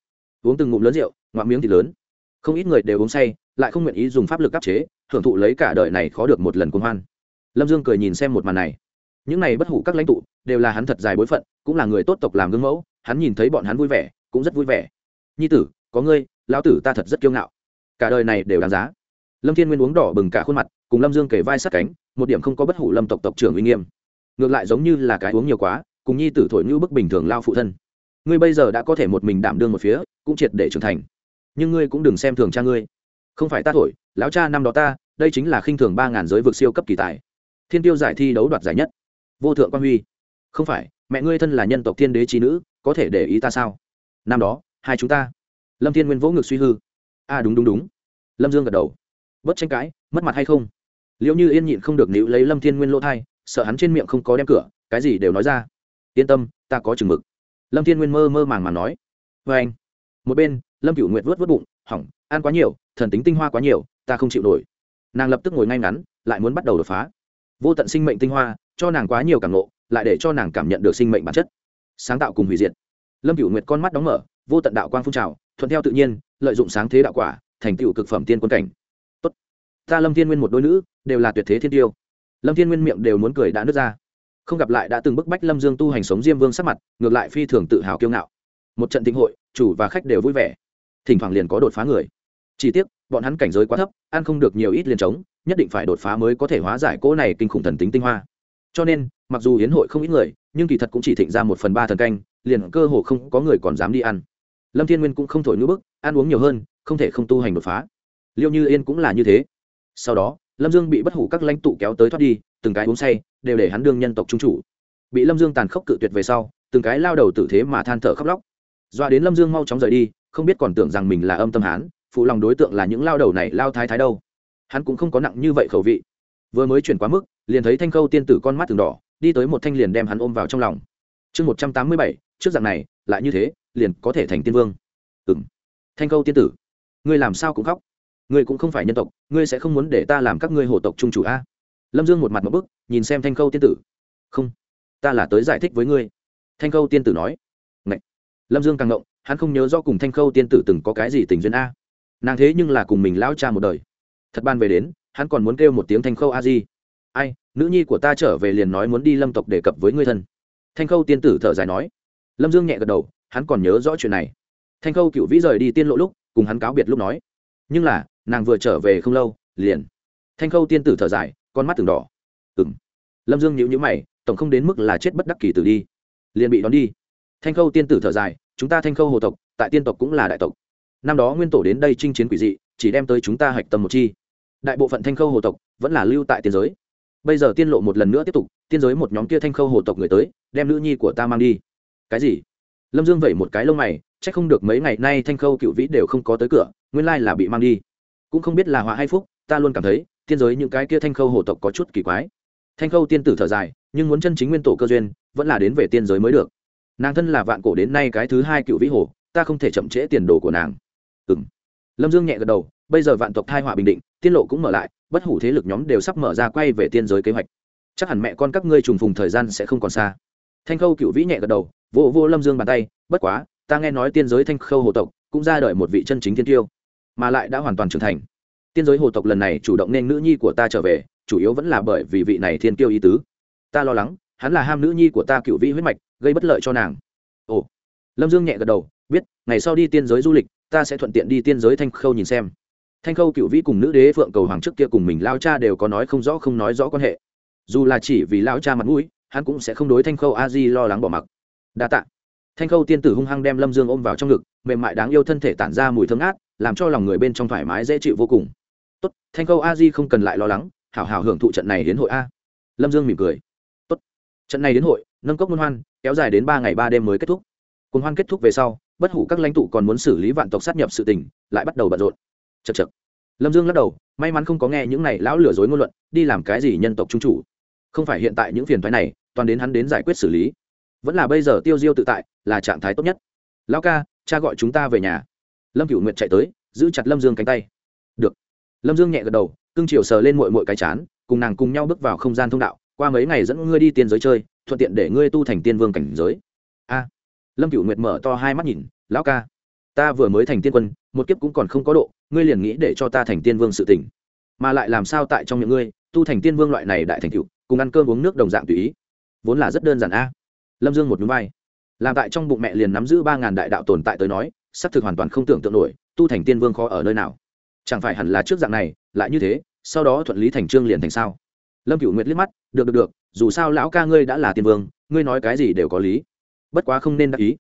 Speaker 1: Uống từng ngụm lớn rượu, ngoạm miếng thì lớn. Không ít người đều uống say, lại không nguyện ý dùng pháp lực áp chế, hưởng thụ lấy cả đời này khó được một lần cuồng hoan. Lâm dương cười nhìn xem một màn này. Những này bất hủ các lãnh tụ, đều là hắn thật dài bối phận, cũng là người tốt tộc làm gương mẫu hắn nhìn thấy bọn hắn vui vẻ, cũng rất vui vẻ. Nhi tử, có ngươi, lão tử ta thật rất kiêu ngạo. Cả đời này đều đáng giá. Lâm thiên nguyên uống đỏ bừng cả khuôn mặt, cùng lâm dương kể vai sát cánh, một điểm không có bất hủ lâm tộc tộc trưởng uy nghiêm. Ngược lại giống như là cái uống nhiều quá, cùng nhi tử thổi như bức bình thường lao phụ thân. Ngươi bây giờ đã có thể một mình đảm đương một phía, cũng triệt để trưởng thành. Nhưng ngươi cũng đừng xem thường cha ngươi. Không phải ta thổi, lão cha năm đó ta, đây chính là khinh thường ba ngàn giới vực siêu cấp kỳ tài. Thiên tiêu giải thi đấu đoạt giải nhất. Vô thượng quan huy. Không phải, mẹ ngươi thân là nhân tộc thiên đế trí nữ có thể để ý ta sao? Năm đó hai chúng ta. Lâm thiên nguyên vỗ ngực suy hư. A à, đúng đúng đúng. Lâm dương gật đầu. Bất tranh cãi mất mặt hay không? Liệu như yên nhịn không được níu lấy lâm thiên nguyên lỗ thai sợ hắn trên miệng không có đem cửa cái gì đều nói ra. Yên tâm ta có chừng mực. Lâm thiên nguyên mơ mơ màng màng nói. Vê anh một bên lâm cựu nguyệt vớt vớt bụng hỏng ăn quá nhiều thần tính tinh hoa quá nhiều ta không chịu nổi. Nàng lập tức ngồi ngay ngắn lại muốn bắt đầu đột phá. Vô tận sinh mệnh tinh hoa cho nàng quá nhiều cảm nộ lại để cho nàng cảm nhận được sinh mệnh bản chất sáng tạo cùng hủy diệt. Lâm cựu nguyệt con mắt đóng mở, vô tận đạo quang phun trào, thuận theo tự nhiên, lợi dụng sáng thế đạo quả, thành tựu cực phẩm tiên quân cảnh. Tốt. Ta lâm thiên nguyên một đôi nữ, đều là tuyệt thế thiên tiêu. Lâm thiên nguyên miệng đều muốn cười đã nứt ra. Không gặp lại đã từng bức bách lâm dương tu hành sống diêm vương sắc mặt, ngược lại phi thường tự hào kiêu ngạo. Một trận thịnh hội, chủ và khách đều vui vẻ. Thỉnh thoảng liền có đột phá người. Chỉ tiếc, bọn hắn cảnh giới quá thấp, ăn không được nhiều ít liền trống, nhất định phải đột phá mới có thể hóa giải cỗ này kinh khủng thần tính tinh hoa. Cho nên, mặc dù hiến hội không ít người nhưng kỳ thật cũng chỉ thịnh ra một phần ba thần canh, liền cơ hồ không có người còn dám đi ăn. Lâm thiên nguyên cũng không thổi ngữ bức, ăn uống nhiều hơn, không thể không tu hành đột phá. Liệu như yên cũng là như thế. Sau đó, lâm dương bị bất hủ các lãnh tụ kéo tới thoát đi, từng cái uống say, đều để hắn đương nhân tộc trung chủ. Bị lâm dương tàn khốc cự tuyệt về sau, từng cái lao đầu tử thế mà than thở khóc lóc. Doa đến lâm dương mau chóng rời đi, không biết còn tưởng rằng mình là âm tâm hán, phụ lòng đối tượng là những lao đầu này lao thái thái đâu. Hắn cũng không có nặng như vậy khẩu vị. Vừa mới chuyển quá mức, liền thấy thanh khâu tiên tử con mắt từng đỏ đi tới một thanh liền đem hắn ôm vào trong lòng. Chương một trăm tám mươi bảy, trước dạng này, lại như thế, liền có thể thành tiên vương. Ừng thanh câu tiên tử, ngươi làm sao cũng khóc. Ngươi cũng không phải nhân tộc, ngươi sẽ không muốn để ta làm các ngươi hộ tộc trung chủ a. Lâm dương một mặt một bức, nhìn xem thanh khâu tiên tử. Không, ta là tới giải thích với ngươi. Thanh khâu tiên tử nói. Ngậy. lâm dương càng ngộng, hắn không nhớ do cùng thanh khâu tiên tử từng có cái gì tình duyên a. Nàng thế nhưng là cùng mình lão cha một đời. Thật ban về đến, hắn còn muốn kêu một tiếng thanh khâu a di. Ai nữ nhi của ta trở về liền nói muốn đi lâm tộc đề cập với ngươi thân. Thanh khâu tiên tử thở dài nói. Lâm dương nhẹ gật đầu, hắn còn nhớ rõ chuyện này. Thanh khâu cựu vĩ rời đi tiên lộ lúc, cùng hắn cáo biệt lúc nói. Nhưng là, nàng vừa trở về không lâu, liền. Thanh khâu tiên tử thở dài, con mắt từng đỏ. Ừng lâm dương nhíu nhíu mày, tổng không đến mức là chết bất đắc kỳ tử đi. Liền bị đón đi. Thanh khâu tiên tử thở dài, chúng ta thanh khâu hồ tộc, tại tiên tộc cũng là đại tộc. Năm đó nguyên tổ đến đây chinh chiến quỷ dị, chỉ đem tới chúng ta hạch tâm một chi. Đại bộ phận thanh khâu hồ tộc vẫn là lưu tại tiên giới bây giờ tiên lộ một lần nữa tiếp tục, tiên giới một nhóm kia thanh khâu hồ tộc người tới, đem nữ nhi của ta mang đi. Cái gì? Lâm dương vẩy một cái lông mày c h ắ c không được mấy ngày nay thanh khâu cựu vĩ đều không có tới cửa, nguyên lai là bị mang đi. Cũng không biết là họa hay phúc, ta luôn cảm thấy, tiên giới những cái kia thanh khâu hồ tộc có chút kỳ quái. Thanh khâu tiên tử thở dài, nhưng muốn chân chính nguyên tổ cơ duyên, vẫn là đến về tiên giới mới được. Nàng thân là vạn cổ đến nay cái thứ hai cựu vĩ hồ, ta không thể chậm trễ tiền đồ của nàng. Ừ m lâm dương nhẹ gật đầu bây giờ vạn tộc thai họa bình định tiên lộ cũng mở lại, bất hủ thế lực nhóm đều sắp mở ra quay về tiên giới kế hoạch. Chắc hẳn mẹ con các ngươi trùng phùng thời gian sẽ không còn xa. Thanh khâu cựu vĩ nhẹ gật đầu vô vô lâm dương bàn tay, bất quá, ta nghe nói tiên giới thanh khâu hồ tộc cũng ra đời một vị chân chính thiên tiêu, mà lại đã hoàn toàn trưởng thành. Tiên giới hồ tộc lần này chủ động nên nữ nhi của ta trở về, chủ yếu vẫn là bởi vì vị này thiên tiêu ý tứ. Ta lo lắng, hắn là ham nữ nhi của ta cựu vĩ huyết mạch, gây bất lợi cho nàng. Ồ. Lâm dương nhẹ gật đầu, biết, ngày sau đi tiên giới du lịch, ta sẽ thuận tiện đi tiên giới thanh khâu nhìn xem thanh khâu cựu vĩ cùng nữ đế phượng cầu hoàng trước kia cùng mình lao cha đều có nói không rõ không nói rõ quan hệ. Dù là chỉ vì lao cha mặt mũi, hắn cũng sẽ không đối thanh khâu a di lo lắng bỏ mặc. Đa tạ. Thanh khâu tiên tử hung hăng đem lâm dương ôm vào trong ngực, mềm mại đáng yêu thân thể tản ra mùi thơm ngát, làm cho lòng người bên trong thoải mái dễ chịu vô cùng. Tốt, thanh khâu a di không cần lại lo lắng, hảo hảo hưởng thụ trận này đến hội a. Lâm dương mỉm cười. Tốt, trận này đến hội, nâng cốc môn hoan, kéo dài đến ba ngày ba đêm mới kết thúc. Cuốn hoan kết thúc về sau, bất hủ các lãnh tụ còn muốn xử lý vạn tộc sát nhập sự tình, lại bắt đầu bận rộn chật chật. Lâm dương lắc đầu, may mắn không có nghe những này lão lừa dối ngôn luận, đi làm cái gì nhân tộc trung chủ. Không phải hiện tại những phiền thoái này, toàn đến hắn đến giải quyết xử lý. Vẫn là bây giờ tiêu diêu tự tại, là trạng thái tốt nhất. Lão ca, cha gọi chúng ta về nhà. Lâm cửu nguyệt chạy tới, giữ chặt lâm dương cánh tay. Được. Lâm dương nhẹ gật đầu, cưng chiều sờ lên mội mội cái chán, cùng nàng cùng nhau bước vào không gian thông đạo, qua mấy ngày dẫn ngươi đi tiên giới chơi, thuận tiện để ngươi tu thành tiên vương cảnh giới. A. Lâm cửu nguyệt mở to hai mắt nhìn, lão ca, ta vừa mới thành tiên quân một kiếp cũng còn không có độ ngươi liền nghĩ để cho ta thành tiên vương sự tỉnh mà lại làm sao tại trong những ngươi tu thành tiên vương loại này đại thành cựu cùng ăn cơm uống nước đồng dạng tùy ý. Vốn là rất đơn giản a. Lâm dương một núi bay, làm tại trong bụng mẹ liền nắm giữ ba ngàn đại đạo tồn tại tới nói xác thực hoàn toàn không tưởng tượng nổi tu thành tiên vương khó ở nơi nào. Chẳng phải hẳn là trước dạng này lại như thế sau đó thuận lý thành trương liền thành sao? Lâm cựu nguyệt liếc mắt được được được dù sao lão ca ngươi đã là tiên vương ngươi nói cái gì đều có lý. Bất quá không nên đắc ý.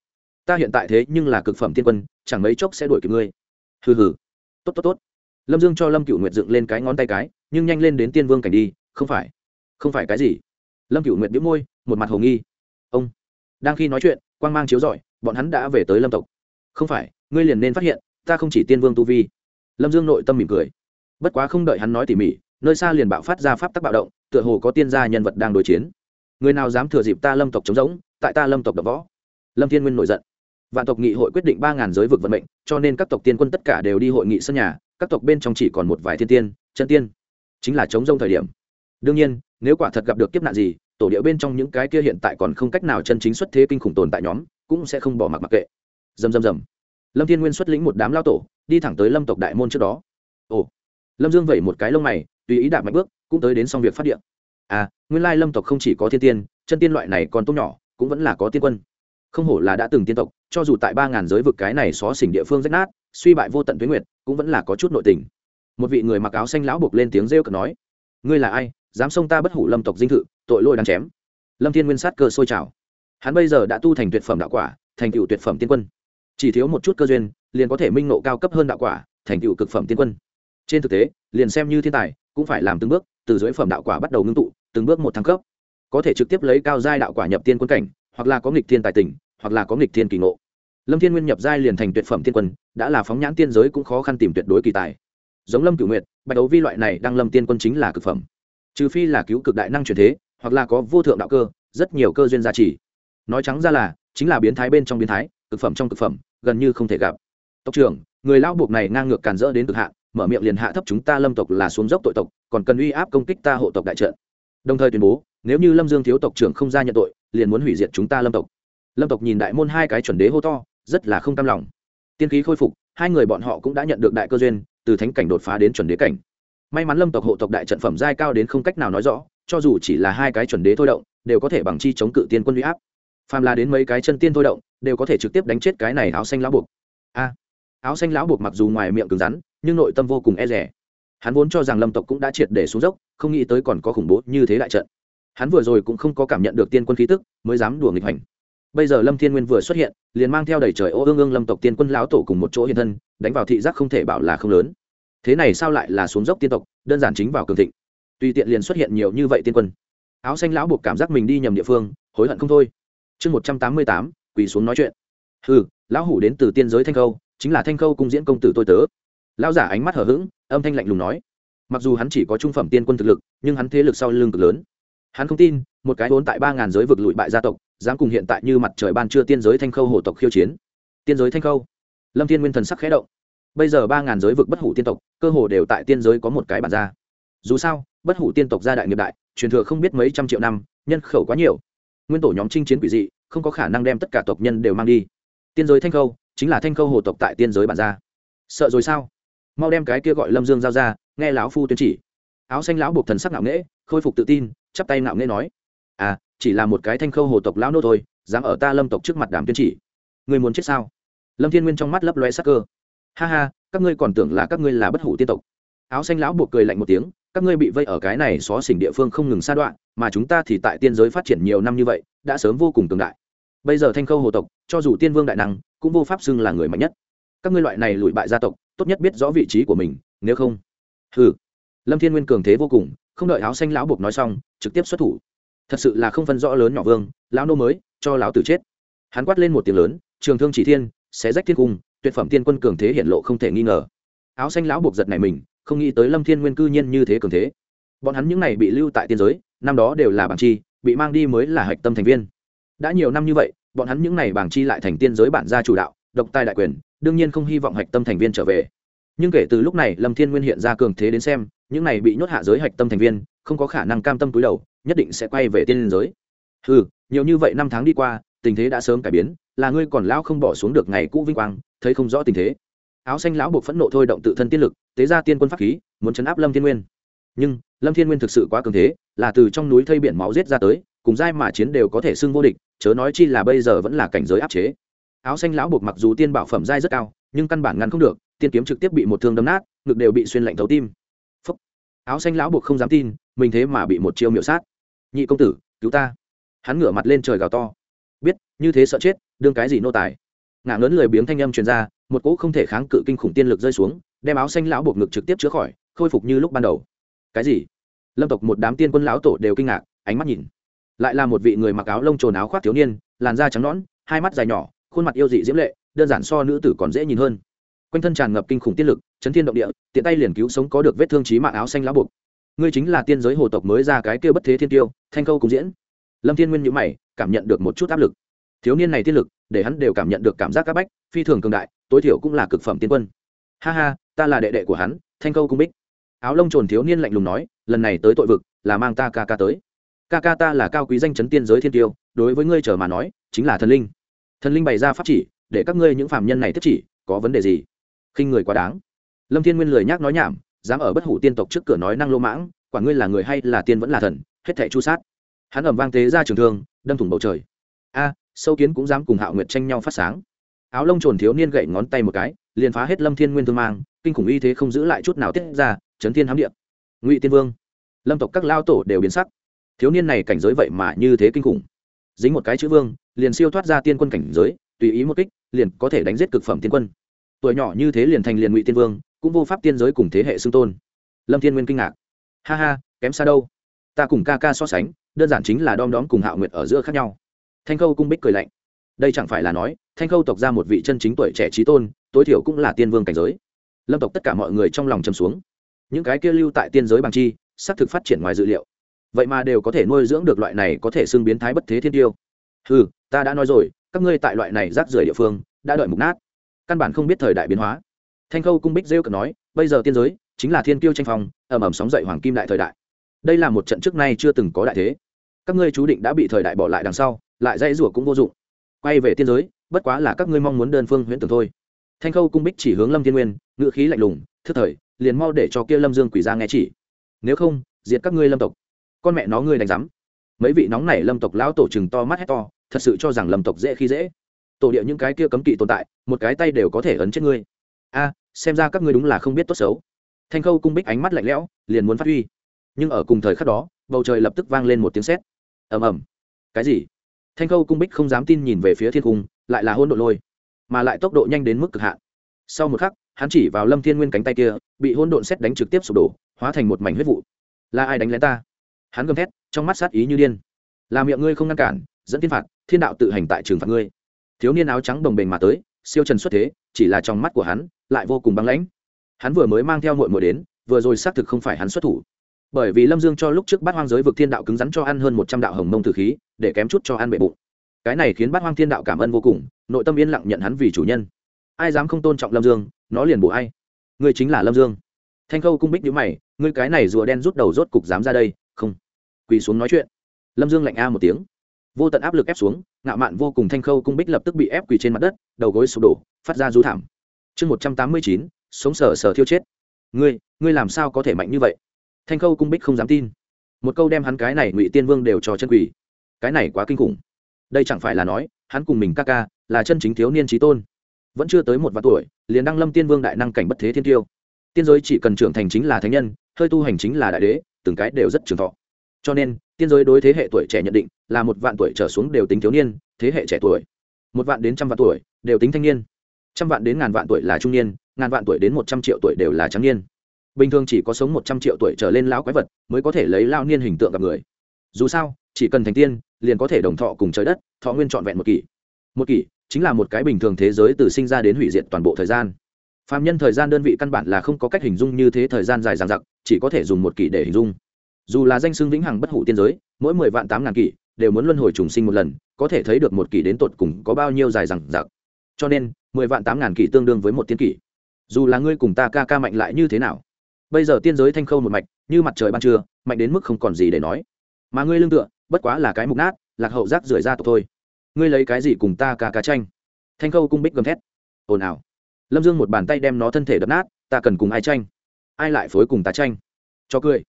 Speaker 1: Ta hiện tại thế nhưng là cực phẩm tiên quân chẳng mấy chốc sẽ đuổi kịp ngươi hừ hừ. Tốt tốt tốt. Lâm dương cho lâm cựu nguyệt dựng lên cái ngón tay cái, nhưng nhanh lên đến tiên vương cảnh đi, không phải. Không phải cái gì. Lâm cựu nguyệt biếu môi, một mặt hồ nghi. Ông. Đang khi nói chuyện, quang mang chiếu rọi, bọn hắn đã về tới lâm tộc. Không phải, ngươi liền nên phát hiện, ta không chỉ tiên vương tu vi. Lâm dương nội tâm mỉm cười. Bất quá không đợi hắn nói tỉ mỉ, nơi xa liền bạo phát ra pháp tắc bạo động, tựa hồ có tiên gia nhân vật đang đối chiến. Người nào dám thừa dịp ta lâm tộc chống giống tại ta lâm tộc đập võ. Lâm thiên nguyên nổi giận vạn tộc nghị hội quyết định ba ngàn giới vực vận mệnh, cho nên các tộc tiên quân tất cả đều đi hội nghị sân nhà, các tộc bên trong chỉ còn một vài thiên tiên, chân tiên. Chính là chống rông thời điểm. Đương nhiên, nếu quả thật gặp được kiếp nạn gì, tổ địa bên trong những cái kia hiện tại còn không cách nào chân chính xuất thế kinh khủng tồn tại nhóm, cũng sẽ không bỏ mặc mặc kệ. Dầm dầm dầm lâm thiên nguyên xuất lĩnh một đám lao tổ, đi thẳng tới lâm tộc đại môn trước đó. Ồ. Lâm dương vẩy một cái lông mày, tùy ý đạp mạnh bước, cũng tới đến xong việc phát điện. À nguyên lai lâm tộc không chỉ có thiên tiên, chân tiên loại này còn tốt nhỏ, cũng vẫn là có tiên quân không hổ là đã từng tiên tộc, cho dù tại ba ngàn giới vực cái này xó xỉnh địa phương rách nát, suy bại vô tận tuyến nguyệt, cũng vẫn là có chút nội tình. Một vị người mặc áo xanh lão buộc lên tiếng rêu cực nói, ngươi là ai? Dám xông ta bất hủ lâm tộc dinh thự, tội lỗi đáng chém. Lâm thiên nguyên sát cơ sôi trào. Hắn bây giờ đã tu thành tuyệt phẩm đạo quả, thành tựu tuyệt phẩm tiên quân. Chỉ thiếu một chút cơ duyên, liền có thể minh nộ cao cấp hơn đạo quả, thành tựu cực phẩm tiên quân. Trên thực tế, liền xem như thiên tài, cũng phải làm từng bước, từ dưới phẩm đạo quả bắt đầu ngưng tụ, từng bước một thăng cấp. Có thể trực tiếp lấy cao giai đạo quả nhập tiên quân cảnh, hoặc là có nghịch thiên tài tình hoặc là có nghịch thiên kỳ ngộ. Lâm thiên nguyên nhập giai liền thành tuyệt phẩm tiên quân, đã là phóng nhãn tiên giới cũng khó khăn tìm tuyệt đối kỳ tài. Giống lâm cửu nguyệt, bạch đấu vi loại này đang lâm tiên quân chính là cực phẩm. Trừ phi là cứu cực đại năng truyền thế, hoặc là có vô thượng đạo cơ, rất nhiều cơ duyên gia trì. Nói trắng ra là, chính là biến thái bên trong biến thái, cực phẩm trong cực phẩm, gần như không thể gặp. Tộc trưởng, người lão buộc này ngang ngược càn rỡ đến cực hạn, mở miệng liền hạ thấp chúng ta lâm tộc là xuống dốc tội tộc, còn cần uy áp công kích ta hộ tộc đại trận. Đồng thời tuyên bố, nếu như lâm dương thiếu tộc trưởng không ra nhận tội, liền muốn hủy diệt chúng ta lâm tộc lâm tộc nhìn đại môn hai cái chuẩn đế hô to, rất là không cam lòng. Tiên khí khôi phục, hai người bọn họ cũng đã nhận được đại cơ duyên, từ thánh cảnh đột phá đến chuẩn đế cảnh. May mắn lâm tộc hộ tộc đại trận phẩm giai cao đến không cách nào nói rõ, cho dù chỉ là hai cái chuẩn đế thôi động, đều có thể bằng chi chống cự tiên quân huy áp. Phàm là đến mấy cái chân tiên thôi động, đều có thể trực tiếp đánh chết cái này áo xanh lão buộc. A, áo xanh lão buộc mặc dù ngoài miệng cứng rắn, nhưng nội tâm vô cùng e rẻ hắn vốn cho rằng lâm tộc cũng đã triệt để xuống dốc, không nghĩ tới còn có khủng bố như thế đại trận. Hắn vừa rồi cũng không có cảm nhận được tiên quân khí tức, mới dám đùa nghịch hành bây giờ lâm thiên nguyên vừa xuất hiện, liền mang theo đầy trời ô ương ương lâm tộc tiên quân lão tổ cùng một chỗ hiện thân, đánh vào thị giác không thể bảo là không lớn. Thế này sao lại là xuống dốc tiên tộc, đơn giản chính vào cường thịnh. Tùy tiện liền xuất hiện nhiều như vậy tiên quân. Áo xanh lão buộc cảm giác mình đi nhầm địa phương, hối hận không thôi. Chương một trăm tám mươi tám, quỳ xuống nói chuyện. Ừ lão hủ đến từ tiên giới thanh khâu, chính là thanh khâu cung diễn công tử tôi tớ. Lão giả ánh mắt hở h ữ g âm thanh lạnh lùng nói. Mặc dù hắn chỉ có trung phẩm tiên quân thực lực, nhưng hắn thế lực sau lưng cực lớn. Hắn không tin, một cái vốn tại ba ngàn giới vực lụi bại gia tộc dám cùng hiện tại như mặt trời ban trưa tiên giới thanh khâu hổ tộc khiêu chiến. Tiên giới thanh khâu? Lâm thiên nguyên thần sắc khẽ động. Bây giờ ba ngàn giới vực bất hủ tiên tộc, cơ hồ đều tại tiên giới có một cái bản ra dù sao, bất hủ tiên tộc gia đại nghiệp đại, truyền thừa không biết mấy trăm triệu năm, nhân khẩu quá nhiều. Nguyên tổ nhóm chinh chiến quỷ dị, không có khả năng đem tất cả tộc nhân đều mang đi. Tiên giới thanh khâu, chính là thanh khâu hồ tộc tại tiên giới bản ra sợ rồi sao? Mau đem cái kia gọi lâm dương giao ra, nghe lão phu tuyên chỉ. Áo xanh lão buộc thần sắc ngạo nghễ, khôi phục tự tin, chắp tay ngạo nghễ nói. À chỉ là một cái thanh khâu hồ tộc lão nô thôi, dám ở ta lâm tộc trước mặt đàm tuyên chỉ. Người muốn chết sao? Lâm thiên nguyên trong mắt lấp loe sắc cơ. Ha ha, các ngươi còn tưởng là các ngươi là bất hủ tiên tộc. Áo xanh lão buộc cười lạnh một tiếng, các ngươi bị vây ở cái này xó xỉnh địa phương không ngừng sa đoạn mà chúng ta thì tại tiên giới phát triển nhiều năm như vậy, đã sớm vô cùng cường đại. Bây giờ thanh khâu hồ tộc, cho dù tiên vương đại năng, cũng vô pháp xưng là người mạnh nhất. Các ngươi loại này lùi bại gia tộc, tốt nhất biết rõ vị trí của mình, nếu không. Hừ. Lâm thiên nguyên cường thế vô cùng, không đợi áo xanh lão buộc nói xong, trực tiếp xuất thủ thật sự là không phân rõ lớn nhỏ vương, lão nô mới, cho lão tử chết. Hắn quát lên một tiếng lớn, trường thương chỉ thiên, xé rách thiên cung, tuyệt phẩm tiên quân cường thế hiện lộ không thể nghi ngờ. Áo xanh lão buộc giật này mình, không nghĩ tới lâm thiên nguyên cư nhiên như thế cường thế. Bọn hắn những này bị lưu tại tiên giới, năm đó đều là bảng chi, bị mang đi mới là hạch tâm thành viên. Đã nhiều năm như vậy, bọn hắn những này bảng chi lại thành tiên giới bản gia chủ đạo, độc tài đại quyền, đương nhiên không hy vọng hạch tâm thành viên trở về. Nhưng kể từ lúc này lâm thiên nguyên hiện ra cường thế đến xem, những này bị nhốt hạ giới hạch tâm thành viên, không có khả năng cam tâm túi đầu nhất định sẽ quay về tiên giới. Ừ nhiều như vậy năm tháng đi qua, tình thế đã sớm cải biến, là ngươi còn lão không bỏ xuống được ngày cũ vinh quang, thấy không rõ tình thế. Áo xanh lão buộc phẫn nộ thôi động tự thân tiên lực, tế ra tiên quân pháp khí, muốn chấn áp lâm thiên nguyên. Nhưng, lâm thiên nguyên thực sự quá cường thế, là từ trong núi thây biển máu giết ra tới, cùng giai mà chiến đều có thể xưng vô địch, chớ nói chi là bây giờ vẫn là cảnh giới áp chế. Áo xanh lão buộc mặc dù tiên bảo phẩm giai rất cao, nhưng căn bản ngăn không được, tiên kiếm trực tiếp bị một thương đấm nát, ngực đều bị xuyên lạnh thấu tim. Phúc. áo xanh lão buộc không dám tin, mình thế mà bị một chiêu miệu sát nhị công tử, cứu ta. Hắn ngửa mặt lên trời gào to. Biết, như thế sợ chết, đương cái gì nô tài? Ngã ngớn lười biếng thanh âm truyền ra, một cỗ không thể kháng cự kinh khủng tiên lực rơi xuống, đem áo xanh lão buộc ngực trực tiếp chữa khỏi, khôi phục như lúc ban đầu. Cái gì? Lâm tộc một đám tiên quân lão tổ đều kinh ngạc, ánh mắt nhìn. Lại là một vị người mặc áo lông trồn áo khoác thiếu niên, làn da trắng nõn, hai mắt dài nhỏ, khuôn mặt yêu dị diễm lệ, đơn giản so nữ tử còn dễ nhìn hơn. Quanh thân tràn ngập kinh khủng tiên lực, chấn thiên động địa, tiện tay liền cứu sống có được vết thương trí mạng áo xanh lão buộc ngươi chính là tiên giới hồ tộc mới ra cái kia bất thế thiên tiêu, thanh câu cùng diễn. Lâm thiên nguyên nhữ mày, cảm nhận được một chút áp lực. Thiếu niên này tiên lực, để hắn đều cảm nhận được cảm giác c áp bách, phi thường cường đại, tối thiểu cũng là cực phẩm tiên quân. Ha ha, ta là đệ đệ của hắn, thanh câu cung bích. Áo lông trồn thiếu niên lạnh lùng nói, lần này tới tội vực, là mang ta ca ca tới. Ca ca ta là cao quý danh chấn tiên giới thiên tiêu, đối với ngươi trở mà nói, chính là thần linh. Thần linh bày ra pháp chỉ, để các ngươi những phạm nhân này tiếp chỉ, có vấn đề gì? Khinh người quá đáng. Lâm thiên nguyên lười nhác nói nhảm dám ở bất hủ tiên tộc trước cửa nói năng lô mãng, quả ngươi là người hay là tiên vẫn là thần, hết thảy chu sát. Hắn ẩm vang tế ra trường thương, đâm thủng bầu trời. A, sâu kiến cũng dám cùng hạo nguyệt tranh nhau phát sáng. Áo lông trồn thiếu niên gậy ngón tay một cái, liền phá hết lâm thiên nguyên thương mang, kinh khủng y thế không giữ lại chút nào tiết ra, chấn thiên hám điện ngụy tiên vương. Lâm tộc các lao tổ đều biến sắc. Thiếu niên này cảnh giới vậy mà như thế kinh khủng. Dính một cái chữ vương, liền siêu thoát ra tiên quân cảnh giới, tùy ý một kích, liền có thể đánh giết cực phẩm tiên quân. Tuổi nhỏ như thế liền thành liền ngụy tiên vương cũng vô pháp tiên giới cùng thế hệ xưng tôn. Lâm thiên nguyên kinh ngạc. Ha ha, kém xa đâu? Ta cùng ca ca so sánh, đơn giản chính là đom đóm cùng hạo nguyệt ở giữa khác nhau. Thanh khâu cung bích cười lạnh. Đây chẳng phải là nói, thanh khâu tộc ra một vị chân chính tuổi trẻ trí tôn, tối thiểu cũng là tiên vương cảnh giới. Lâm tộc tất cả mọi người trong lòng chầm xuống. Những cái kia lưu tại tiên giới bằng chi, xác thực phát triển ngoài dự liệu. Vậy mà đều có thể nuôi dưỡng được loại này có thể xưng biến thái bất thế thiên tiêu. Ừ ta đã nói rồi, các ngươi tại loại này rác rưởi địa phương, đã đợi mục nát. Căn bản không biết thời đại biến hóa thanh khâu cung bích rêu cực nói, bây giờ tiên giới chính là thiên tiêu tranh phong, ẩm ẩm sóng dậy hoàng kim đại thời đại. Đây là một trận trước nay chưa từng có đại thế. Các ngươi chú định đã bị thời đại bỏ lại đằng sau, lại dãy rủa cũng vô dụng. Quay về tiên giới, bất quá là các ngươi mong muốn đơn phương huyễn tưởng thôi. Thanh khâu cung bích chỉ hướng lâm thiên nguyên ngự khí lạnh lùng, thức thời, liền mau để cho kia lâm dương quỷ ra nghe chỉ. Nếu không, diệt các ngươi lâm tộc. Con mẹ nó ngươi đánh rắm mấy vị nóng này lâm tộc lão tổ chừng to mắt hét to, thật sự cho rằng lâm tộc dễ khi dễ. Tổ điệu những cái kia cấm kỵ tồn tại, một cái tay đều có thể ấn chết ngươi a, xem ra các ngươi đúng là không biết tốt xấu. Thanh khâu cung bích ánh mắt lạnh lẽo, liền muốn phát huy. Nhưng ở cùng thời khắc đó, bầu trời lập tức vang lên một tiếng sét. Ầm ầm. Cái gì? Thanh khâu cung bích không dám tin nhìn về phía thiên cung, lại là hôn độ lôi, mà lại tốc độ nhanh đến mức cực hạn. Sau một khắc, hắn chỉ vào lâm thiên nguyên cánh tay kia, bị hôn độn xét đánh trực tiếp sụp đổ, hóa thành một mảnh huyết vụ. Là ai đánh lén ta? Hắn gầm thét, trong mắt sát ý như điên. Là miệng ngươi không ngăn cản, dẫn thiên phạt, thiên đạo tự hành tại trường phạt ngươi. Thiếu niên áo trắng đồng bền mà tới siêu trần xuất thế, chỉ là trong mắt của hắn, lại vô cùng băng lãnh. Hắn vừa mới mang theo mội mội đến, vừa rồi xác thực không phải hắn xuất thủ. Bởi vì lâm dương cho lúc trước bát hoang giới vực thiên đạo cứng rắn cho ăn hơn một trăm đạo hồng mông tử khí, để kém chút cho ăn bệ bụng. Cái này khiến bát hoang thiên đạo cảm ơn vô cùng, nội tâm yên lặng nhận hắn vì chủ nhân. Ai dám không tôn trọng lâm dương, nó liền bổ ai. Ngươi chính là lâm dương. Thanh khâu cung bích nhữ mày, ngươi cái này rùa đen rút đầu rốt cục dám ra đây, không. Quỳ xuống nói chuyện. Lâm dương lạnh a một tiếng. Vô tận áp lực ép xuống ngạo mạn vô cùng thanh khâu cung bích lập tức bị ép quỳ trên mặt đất, đầu gối sụp đổ, phát ra rú thảm. Chương một trăm tám mươi chín, sống sờ sờ thiêu chết. Ngươi ngươi làm sao có thể mạnh như vậy? Thanh khâu cung bích không dám tin. Một câu đem hắn cái này ngụy tiên vương đều cho chân quỷ cái này quá kinh khủng. Đây chẳng phải là nói, hắn cùng mình ca ca là chân chính thiếu niên trí tôn. Vẫn chưa tới một vạn tuổi, liền đăng lâm tiên vương đại năng cảnh bất thế thiên tiêu. Tiên giới chỉ cần trưởng thành chính là thánh nhân, hơi tu hành chính là đại đế, từng cái đều rất trường thọ. Cho nên tiên giới đối thế hệ tuổi trẻ nhận định là một vạn tuổi trở xuống đều tính thiếu niên, thế hệ trẻ tuổi, một vạn đến trăm vạn tuổi đều tính thanh niên. Trăm vạn đến ngàn vạn tuổi là trung niên, ngàn vạn tuổi đến một trăm triệu tuổi đều là trắng niên. Bình thường chỉ có sống một trăm triệu tuổi trở lên lão quái vật mới có thể lấy lao niên hình tượng gặp người. Dù sao, chỉ cần thành tiên, liền có thể đồng thọ cùng trời đất, thọ nguyên trọn vẹn một kỷ. Một kỷ chính là một cái bình thường thế giới từ sinh ra đến hủy diệt toàn bộ thời gian. Phạm nhân thời gian đơn vị căn bản là không có cách hình dung như thế thời gian dài dằng dặc, chỉ có thể dùng một kỷ để hình dung dù là danh xưng vĩnh hằng bất hủ tiên giới, mỗi mười vạn tám ngàn kỷ đều muốn luân hồi trùng sinh một lần, có thể thấy được một kỷ đến tột cùng có bao nhiêu dài rằng giặc cho nên, mười vạn tám ngàn kỷ tương đương với một tiên kỷ. Dù là ngươi cùng ta ca ca mạnh lại như thế nào, bây giờ tiên giới thanh khâu một mạch, như mặt trời ban trưa, mạnh đến mức không còn gì để nói. Mà ngươi lương tựa, bất quá là cái mục nát, lạc hậu rác rưởi ra tộc thôi. Ngươi lấy cái gì cùng ta ca ca tranh? Thanh khâu cung bích gầm thét. Ồn ào. Lâm dương một bàn tay đem nó thân thể đập nát, ta cần cùng ai tranh? Ai lại phối cùng ta tranh? Cho cười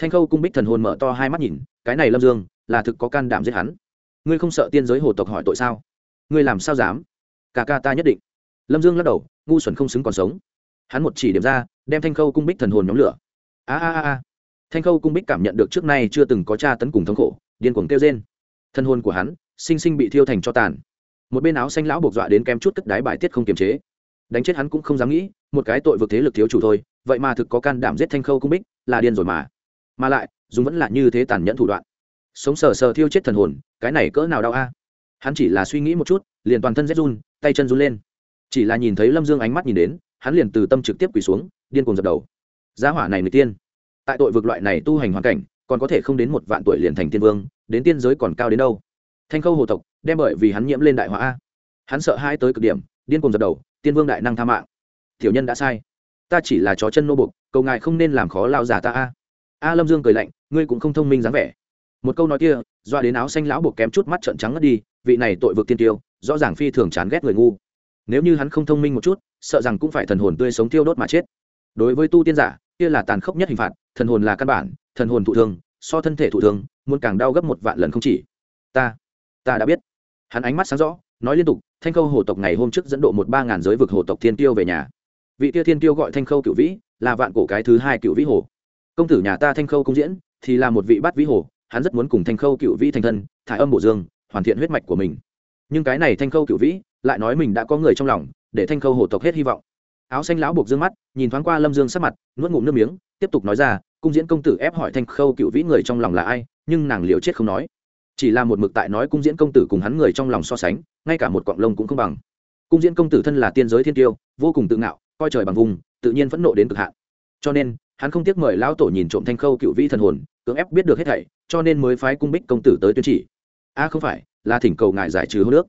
Speaker 1: thanh khâu cung bích thần hồn mở to hai mắt nhìn, cái này lâm dương, là thực có can đảm giết hắn. Ngươi không sợ tiên giới hồ tộc hỏi tội sao? Ngươi làm sao dám? Cả ca ta nhất định. Lâm dương lắc đầu, ngu xuẩn không xứng còn sống. Hắn một chỉ điểm ra, đem thanh khâu cung bích thần hồn nhóm lửa. A a a a. Thanh khâu cung bích cảm nhận được trước nay chưa từng có tra tấn cùng thống khổ, điên cuồng kêu trên thân hồn của hắn, sinh sinh bị thiêu thành cho tàn. Một bên áo xanh lão buộc dọa đến kem chút cất đái bài tiết không kiềm chế. Đánh chết hắn cũng không dám nghĩ, một cái tội vực thế lực thiếu chủ thôi, vậy mà thực có can đảm giết thanh khâu cung bích, là điên rồi mà mà lại dùng vẫn là như thế tàn nhẫn thủ đoạn. Sống sờ sờ thiêu chết thần hồn, cái này cỡ nào đau a? Hắn chỉ là suy nghĩ một chút, liền toàn thân rét run, tay chân run lên. Chỉ là nhìn thấy lâm dương ánh mắt nhìn đến, hắn liền từ tâm trực tiếp quỳ xuống, điên cuồng dập đầu. Giá hỏa này người tiên. Tại tội vực loại này tu hành hoàn cảnh, còn có thể không đến một vạn tuổi liền thành tiên vương, đến tiên giới còn cao đến đâu? Thanh khâu hồ tộc, đem bởi vì hắn nhiễm lên đại hỏa a. Hắn sợ hai tới cực điểm, điên cuồng dập đầu, tiên vương đại năng tha mạng. Tiểu nhân đã sai. Ta chỉ là chó chân nô bục cầu ngài không nên làm khó lao giả ta a a lâm dương cười lạnh, ngươi cũng không thông minh dáng vẻ. Một câu nói kia, doa đến áo xanh lão buộc kém chút mắt trợn trắng ngất đi, vị này tội vực tiên tiêu, rõ ràng phi thường chán ghét người ngu. Nếu như hắn không thông minh một chút, sợ rằng cũng phải thần hồn tươi sống tiêu đốt mà chết. Đối với tu tiên giả, kia là tàn khốc nhất hình phạt, thần hồn là căn bản, thần hồn thụ thương, so thân thể thụ thương, muốn càng đau gấp một vạn lần không chỉ. Ta ta đã biết. Hắn ánh mắt sáng rõ, nói liên tục, thanh khâu hồ tộc ngày hôm trước dẫn độ một ba ngàn giới vực hồ tộc thiên tiêu về nhà. Vị tia thiên tiêu gọi thanh khâu cựu vĩ, là vạn cổ cái thứ hai cựu vĩ hồ công tử nhà ta thanh khâu công diễn, thì là một vị bát vĩ hồ, hắn rất muốn cùng thanh khâu cựu vĩ thành thân, thải âm bổ dương, hoàn thiện huyết mạch của mình. Nhưng cái này thanh khâu cựu vĩ, lại nói mình đã có người trong lòng, để thanh khâu hồ tộc hết hy vọng. Áo xanh lão buộc dương mắt, nhìn thoáng qua lâm dương sắc mặt, nuốt ngụm nước miếng, tiếp tục nói ra, cung diễn công tử ép hỏi thanh khâu cựu vĩ người trong lòng là ai, nhưng nàng liều chết không nói. Chỉ là một mực tại nói cung diễn công tử cùng hắn người trong lòng so sánh, ngay cả một cọng lông cũng không bằng. Cung diễn công tử thân là tiên giới thiên tiêu, vô cùng tự ngạo, coi trời bằng vùng, tự nhiên phẫn nộ đến cực hạn. Cho nên hắn không tiếc mời lão tổ nhìn trộm thanh khâu cựu vĩ thần hồn, cưỡng ép biết được hết thảy, cho nên mới phái cung bích công tử tới tuyên chỉ. A, không phải, là thỉnh cầu ngài giải trừ hô nước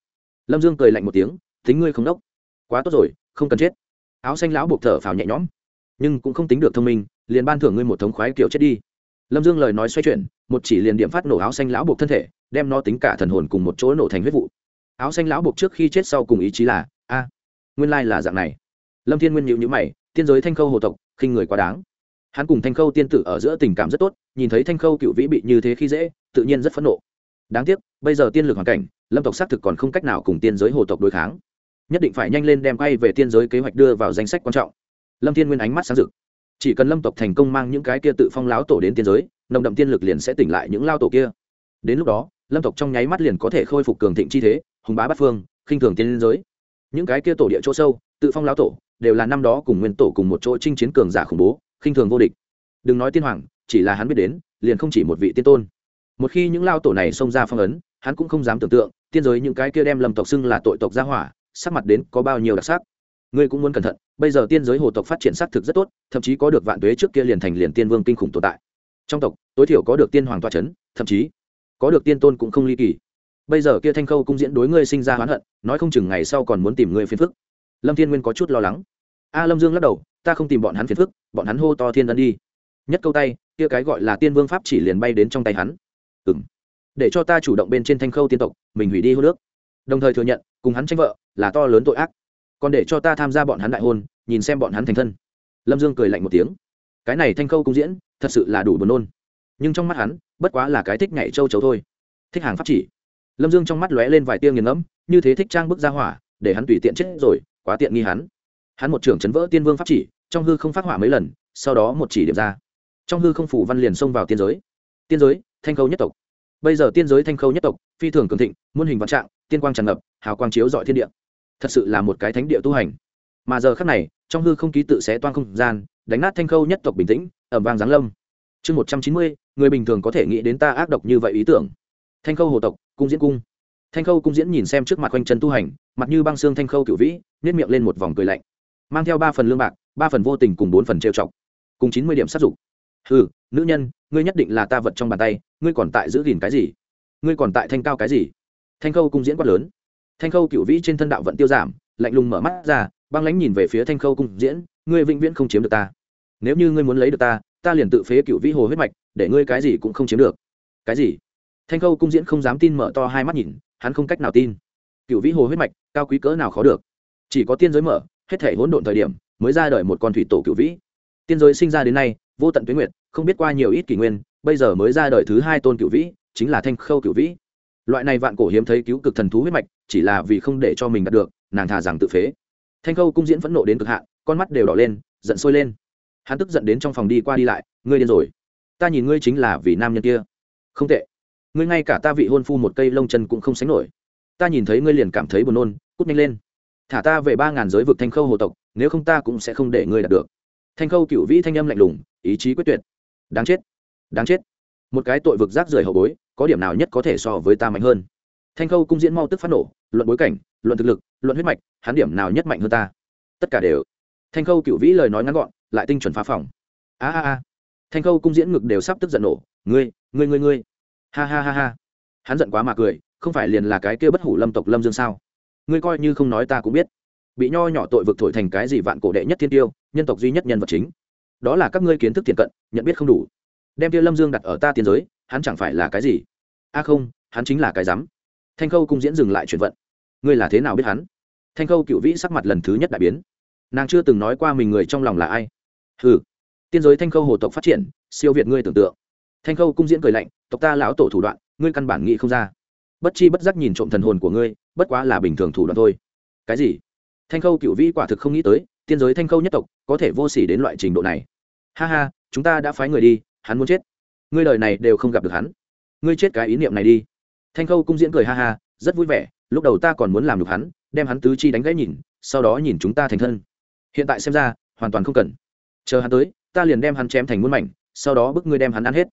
Speaker 1: lâm dương cười lạnh một tiếng tính ngươi không đốc. Quá tốt rồi, không cần chết. Áo xanh lão buộc thở phào nhẹ nhõm, nhưng cũng không tính được thông minh, liền ban thưởng ngươi một thống khoái kiểu chết đi. Lâm dương lời nói xoay chuyển, một chỉ liền điểm phát nổ áo xanh lão buộc thân thể, đem nó tính cả thần hồn cùng một chỗ nổ thành huyết vụ. Áo xanh lão buộc trước khi chết sau cùng ý chí là, a, nguyên lai là dạng này. Lâm thiên nguyên nhịu nhữ mày, tiên giới thanh khâu hồ tộc, khinh người quá đáng hắn cùng thanh khâu tiên tử ở giữa tình cảm rất tốt, nhìn thấy thanh khâu cựu vĩ bị như thế khi dễ, tự nhiên rất phẫn nộ. Đáng tiếc, bây giờ tiên lực hoàn cảnh, lâm tộc xác thực còn không cách nào cùng tiên giới hồ tộc đối kháng. Nhất định phải nhanh lên đem quay về tiên giới kế hoạch đưa vào danh sách quan trọng. Lâm thiên nguyên ánh mắt sáng rực. Chỉ cần lâm tộc thành công mang những cái kia tự phong láo tổ đến tiên giới, nồng đậm tiên lực liền sẽ tỉnh lại những lao tổ kia. Đến lúc đó, lâm tộc trong nháy mắt liền có thể khôi phục cường thịnh chi thế, hùng bá bát phương, khinh thường tiên giới. Những cái kia tổ địa chỗ sâu, tự phong láo tổ, đều là năm đó cùng nguyên tổ cùng một chỗ chinh chiến cường giả khủng bố khinh thường vô địch. Đừng nói tiên hoàng, chỉ là hắn biết đến, liền không chỉ một vị tiên tôn. Một khi những lao tổ này xông ra phong ấn, hắn cũng không dám tưởng tượng, tiên giới những cái kia đem lâm tộc xưng là tội tộc gia hỏa, sắc mặt đến có bao nhiêu đặc sắc. Ngươi cũng muốn cẩn thận, bây giờ tiên giới hồ tộc phát triển xác thực rất tốt, thậm chí có được vạn tuế trước kia liền thành liền tiên vương kinh khủng tồn tại. Trong tộc, tối thiểu có được tiên hoàng toa c h ấ n thậm chí có được tiên tôn cũng không ly kỳ. Bây giờ kia thanh khâu cũng diễn đối ngươi sinh ra hoán hận, nói không chừng ngày sau còn muốn tìm ngươi phiền phức. Lâm thiên nguyên có chút lo lắng a lâm dương lắc đầu, ta không tìm bọn hắn phiền phức, bọn hắn hô to thiên ân đi. Nhất câu tay, kia cái gọi là tiên vương pháp chỉ liền bay đến trong tay hắn. Ừ m để cho ta chủ động bên trên thanh khâu tiên tộc, mình hủy đi hô nước. Đồng thời thừa nhận, cùng hắn tranh vợ là to lớn tội ác. Còn để cho ta tham gia bọn hắn đại hôn, nhìn xem bọn hắn thành thân. Lâm dương cười lạnh một tiếng. Cái này thanh khâu cung diễn, thật sự là đủ buồn nôn. Nhưng trong mắt hắn, bất quá là cái thích nhảy châu chấu thôi. Thích hàng pháp chỉ. Lâm dương trong mắt lóe lên vài tia nghiền ngẫm, như thế thích trang bức ra hỏa, để hắn tùy tiện chết rồi, quá tiện nghi hắn hắn một trưởng chấn vỡ tiên vương pháp chỉ, trong hư không phát hỏa mấy lần, sau đó một chỉ điểm ra. Trong hư không phủ văn liền xông vào tiên giới. Tiên giới, thanh khâu nhất tộc. Bây giờ tiên giới thanh khâu nhất tộc, phi thường cường thịnh, muôn hình vạn trạng, tiên quang tràn ngập, hào quang chiếu dọi thiên địa. Thật sự là một cái thánh địa tu hành. Mà giờ khắc này, trong hư không ký tự xé toan không gian, đánh nát thanh khâu nhất tộc bình tĩnh, ẩm vang giáng lâm. Chương một trăm chín mươi, người bình thường có thể nghĩ đến ta ác độc như vậy ý tưởng. Thanh khâu hồ tộc, cung diễn cung. Thanh khâu cung diễn nhìn xem trước mặt quanh chân tu hành, mặt như băng xương thanh khâu cựu vĩ nếp miệng lên một vòng cười lạnh mang theo ba phần lương bạc, ba phần vô tình cùng bốn phần trêu chọc, cùng chín mươi điểm sát dục. Ừ nữ nhân, ngươi nhất định là ta vật trong bàn tay, ngươi còn tại giữ gìn cái gì? Ngươi còn tại thanh cao cái gì? Thanh khâu cung diễn quát lớn. Thanh khâu cựu vĩ trên thân đạo vẫn tiêu giảm, lạnh lùng mở mắt ra, băng lánh nhìn về phía thanh khâu cung diễn, ngươi vĩnh viễn không chiếm được ta. Nếu như ngươi muốn lấy được ta ta liền tự phế cựu vĩ hồ huyết mạch, để ngươi cái gì cũng không chiếm được. Cái gì? Thanh khâu cung diễn không dám tin mở to hai mắt nhìn, hắn không cách nào tin. Cựu vĩ hồ huyết mạch, cao quý cỡ nào khó được. Chỉ có tiên giới mở hết thể hỗn độn thời điểm, mới ra đời một con thủy tổ cựu vĩ. Tiên giới sinh ra đến nay, vô tận tuyến nguyệt, không biết qua nhiều ít kỷ nguyên, bây giờ mới ra đời thứ hai tôn cựu vĩ, chính là thanh khâu cựu vĩ. Loại này vạn cổ hiếm thấy cứu cực thần thú huyết mạch, chỉ là vì không để cho mình đạt được, nàng thà rằng tự phế. Thanh khâu cung diễn phẫn nộ đến cực hạn, con mắt đều đỏ lên, giận sôi lên. Hắn tức giận đến trong phòng đi qua đi lại, ngươi điên rồi. Ta nhìn ngươi chính là vì nam nhân kia. Không tệ. Ngươi ngay cả ta vị hôn phu một cây lông chân cũng không sánh nổi. Ta nhìn thấy ngươi liền cảm thấy buồn nôn, cút nhanh lên thả ta về ba ngàn giới vực thanh khâu hồ tộc, nếu không ta cũng sẽ không để ngươi đạt được. Thanh khâu cựu vĩ thanh âm lạnh lùng, ý chí quyết tuyệt. Đáng chết đáng chết. Một cái tội vực rác rưởi hậu bối, có điểm nào nhất có thể so với ta mạnh hơn? Thanh khâu cung diễn mau tức phát nổ, luận bối cảnh, luận thực lực, luận huyết mạch, hắn điểm nào nhất mạnh hơn ta? Tất cả đều. Thanh khâu cựu vĩ lời nói ngắn gọn, lại tinh chuẩn phá phòng. A a a. Thanh khâu cung diễn ngực đều sắp tức giận nổ, ngươi ngươi ngươi ngươi. Ha ha ha ha. Hắn giận quá mà cười, không phải liền là cái kia bất hủ lâm tộc lâm dương sao? Ngươi coi như không nói ta cũng biết. Bị nho nhỏ tội vực thổi thành cái gì vạn cổ đệ nhất thiên tiêu, nhân tộc duy nhất nhân vật chính. Đó là các ngươi kiến thức tiền cận, nhận biết không đủ. Đem tiêu lâm dương đặt ở ta tiên giới, hắn chẳng phải là cái gì? A à không, hắn chính là cái rắm thanh khâu cung diễn dừng lại chuyển vận. Ngươi là thế nào biết hắn? Thanh khâu cựu vĩ sắc mặt lần thứ nhất đại biến. Nàng chưa từng nói qua mình người trong lòng là ai. Ừ tiên giới thanh khâu hồ tộc phát triển, siêu việt ngươi tưởng tượng. Thanh khâu cung diễn cười lạnh, tộc ta lão tổ thủ đoạn, ngươi căn bản nghĩ không ra. Bất chi bất giác nhìn trộm thần hồn của ngươi bất quá là bình thường thủ đoạn thôi. Cái gì? Thanh khâu cựu vĩ quả thực không nghĩ tới, tiên giới thanh khâu nhất tộc có thể vô s ỉ đến loại trình độ này. Ha ha, chúng ta đã phái người đi, hắn muốn chết. Ngươi đời này đều không gặp được hắn. Ngươi chết cái ý niệm này đi. Thanh khâu cung diễn cười ha ha, rất vui vẻ, lúc đầu ta còn muốn làm được hắn, đem hắn tứ chi đánh gãy nhìn, sau đó nhìn chúng ta thành thân. Hiện tại xem ra, hoàn toàn không cần. Chờ hắn tới, ta liền đem hắn chém thành muôn mảnh, sau đó bức ngươi đem hắn ăn hết.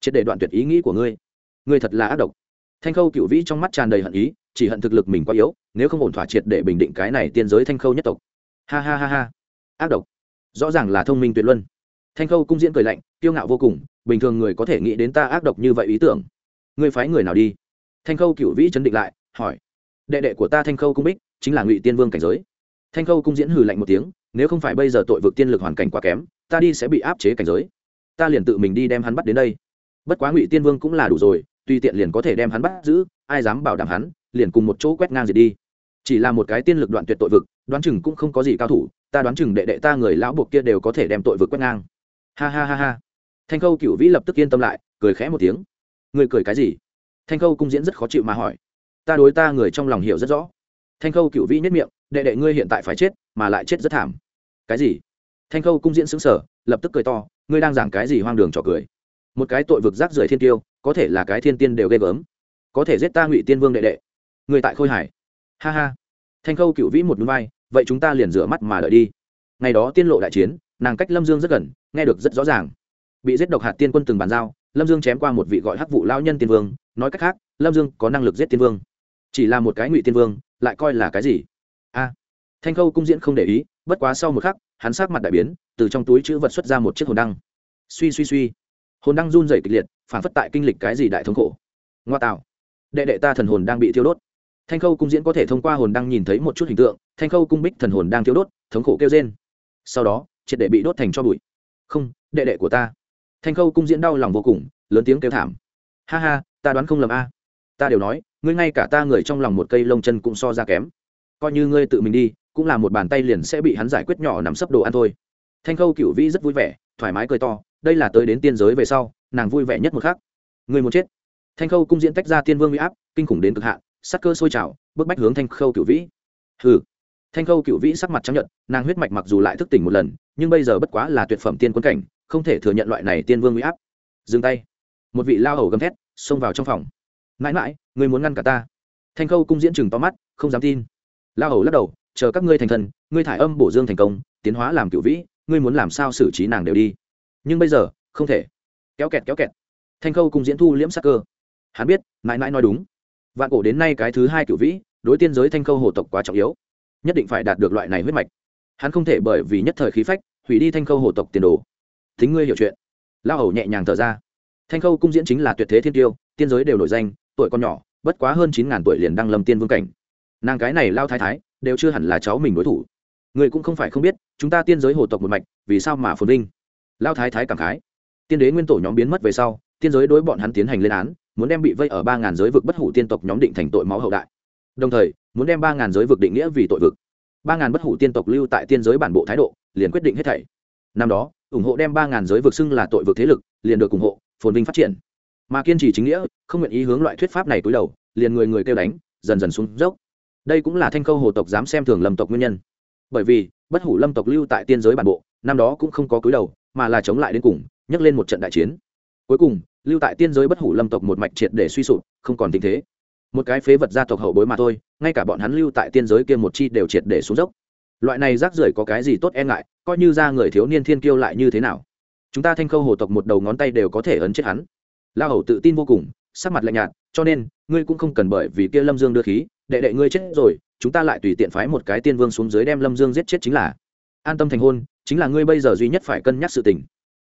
Speaker 1: Triệt để đoạn tuyệt ý nghĩ của ngươi. Ngươi thật là ác độc. Thanh khâu cựu vĩ trong mắt tràn đầy hận ý chỉ hận thực lực mình quá yếu, nếu không ổn thỏa triệt để bình định cái này tiên giới thanh khâu nhất tộc. Ha ha ha ha. Ác độc. Rõ ràng là thông minh tuyệt luân. Thanh khâu cung diễn cười lạnh, kiêu ngạo vô cùng, bình thường người có thể nghĩ đến ta ác độc như vậy ý tưởng. Ngươi phái người nào đi? Thanh khâu cựu vĩ chấn định lại, hỏi. Đệ đệ của ta thanh khâu cung bích, chính là ngụy tiên vương cảnh giới. Thanh khâu cung diễn hừ lạnh một tiếng, nếu không phải bây giờ tội vực tiên lực hoàn cảnh quá kém, ta đi sẽ bị áp chế cảnh giới. Ta liền tự mình đi đem hắn bắt đến đây. Bất quá ngụy tiên vương cũng là đủ rồi tuy tiện liền có thể đem hắn bắt giữ, ai dám bảo đảm hắn liền cùng một chỗ quét ngang diệt đi. Chỉ là một cái tiên lực đoạn tuyệt tội vực, đoán chừng cũng không có gì cao thủ, ta đoán chừng đệ đệ ta người lão buộc kia đều có thể đem tội vực quét ngang. Ha ha ha ha. Thanh khâu cựu vĩ lập tức yên tâm lại, cười khẽ một tiếng. Người cười cái gì? Thanh khâu cung diễn rất khó chịu mà hỏi. Ta đối ta người trong lòng hiểu rất rõ. Thanh khâu cựu vĩ nhất miệng, đệ đệ ngươi hiện tại phải chết, mà lại chết rất thảm. Cái gì? Thanh khâu cung diễn xứng sở lập tức cười to, ngươi đang giảng cái gì hoang đường trò cười? Một cái tội vực rác rưởi thiên tiêu, có thể là cái thiên tiên đều ghê gớm. Có thể giết ta ngụy tiên vương đệ đệ người tại khôi hải. Ha ha. Thanh khâu cựu vĩ một núi vai, vậy chúng ta liền rửa mắt mà đợi đi. Ngày đó tiên lộ đại chiến, nàng cách lâm dương rất gần, nghe được rất rõ ràng. Bị giết độc hạt tiên quân từng bàn giao, lâm dương chém qua một vị gọi hắc vụ lao nhân tiên vương, nói cách khác, lâm dương có năng lực giết tiên vương. Chỉ là một cái ngụy tiên vương, lại coi là cái gì? A. Thanh khâu cung diễn không để ý, bất quá sau một khắc, hắn sát mặt đại biến, từ trong túi chữ vật xuất ra một chiếc hồn đăng. Suy suy suy. Hồn đăng run dày kịch liệt, phản phất tại kinh lịch cái gì đại thống khổ. Ngoa tạo. Đệ đệ ta thần hồn đang bị thiêu đốt thanh khâu cung diễn có thể thông qua hồn đang nhìn thấy một chút hình tượng, thanh khâu cung bích thần hồn đang thiêu đốt, thống khổ kêu trên sau đó, triệt đệ bị đốt thành cho bụi. Không, đệ đệ của ta. Thanh khâu cung diễn đau lòng vô cùng, lớn tiếng kêu thảm. Ha ha, ta đoán không lầm a. Ta đều nói, ngươi ngay cả ta người trong lòng một cây lông chân cũng so ra kém. Coi như ngươi tự mình đi, cũng là một bàn tay liền sẽ bị hắn giải quyết nhỏ nằm sấp đồ ăn thôi. Thanh khâu cựu vĩ rất vui vẻ, thoải mái cười to, đây là tới đến tiên giới về sau, nàng vui vẻ nhất một khắc. Người muốn chết. Thanh khâu cung diễn tách ra tiên vương huy áp, kinh khủng đến cực hạn sắc cơ sôi trào, bức bách hướng thanh khâu cựu vĩ. Hừ. Thanh khâu cựu vĩ sắc mặt trắng nhận nàng huyết mạch mặc dù lại thức tỉnh một lần, nhưng bây giờ bất quá là tuyệt phẩm tiên quân cảnh, không thể thừa nhận loại này tiên vương huy áp. Dừng tay. Một vị lao hầu gầm thét, xông vào trong phòng. Mãi mãi người muốn ngăn cả ta? Thanh khâu cung diễn chừng to mắt, không dám tin. Lao hầu lắc đầu, chờ các ngươi thành thần, ngươi thải âm bổ dương thành công, tiến hóa làm cựu vĩ, ngươi muốn làm sao xử trí nàng đều đi. Nhưng bây giờ, không thể. Kéo kẹt kéo kẹt. Thanh khâu cung diễn thu liễm sắc cơ. Hắn biết, mãi mãi nói đúng vạn cổ đến nay cái thứ hai cựu vĩ, đối tiên giới thanh khâu hồ tộc quá trọng yếu. Nhất định phải đạt được loại này huyết mạch. Hắn không thể bởi vì nhất thời khí phách, hủy đi thanh khâu hồ tộc tiền đồ. Thính ngươi hiểu chuyện. Lao hầu nhẹ nhàng thở ra. Thanh khâu cung diễn chính là tuyệt thế thiên tiêu, tiên giới đều nổi danh, tuổi con nhỏ, bất quá hơn chín ngàn tuổi liền đăng lâm tiên vương cảnh. Nàng cái này lao thái thái, đều chưa hẳn là cháu mình đối thủ. Người cũng không phải không biết, chúng ta tiên giới hồ tộc một mạch, vì sao mà phồn vinh? Lao thái thái cảm khái. Tiên đế nguyên tổ nhóm biến mất về sau, tiên giới đối bọn hắn tiến hành lên án muốn đem bị vây ở ba ngàn giới vực bất hủ tiên tộc nhóm định thành tội máu hậu đại. Đồng thời, muốn đem ba ngàn giới vực định nghĩa vì tội vực. Ba ngàn bất hủ tiên tộc lưu tại tiên giới bản bộ thái độ, liền quyết định hết thảy. Năm đó, ủng hộ đem ba ngàn giới vực xưng là tội vực thế lực, liền được ủng hộ, phồn vinh phát triển. Mà kiên trì chính nghĩa, không nguyện ý hướng loại thuyết pháp này túi đầu, liền người người kêu đánh, dần dần xuống dốc. Đây cũng là thanh khâu hồ tộc dám xem thường lâm tộc nguyên nhân. Bởi vì, bất hủ lâm tộc lưu tại tiên giới bản bộ, năm đó cũng không có cúi đầu, mà là chống lại đến cùng, nhấc lên một trận đại chiến. Cuối cùng lưu tại tiên giới bất hủ lâm tộc một mạch triệt để suy sụp, không còn tình thế. Một cái phế vật gia tộc hậu bối mà thôi, ngay cả bọn hắn lưu tại tiên giới kia một chi đều triệt để xuống dốc. Loại này rác rưởi có cái gì tốt e ngại, coi như ra người thiếu niên thiên kiêu lại như thế nào. Chúng ta thanh khâu hồ tộc một đầu ngón tay đều có thể ấn chết hắn. La hầu tự tin vô cùng, sắc mặt lạnh nhạt, cho nên, ngươi cũng không cần bởi vì kia lâm dương đưa khí, đệ đệ ngươi chết rồi, chúng ta lại tùy tiện phái một cái tiên vương xuống dưới đem lâm dương giết chết chính là. An tâm thành hôn, chính là ngươi bây giờ duy nhất phải cân nhắc sự tình.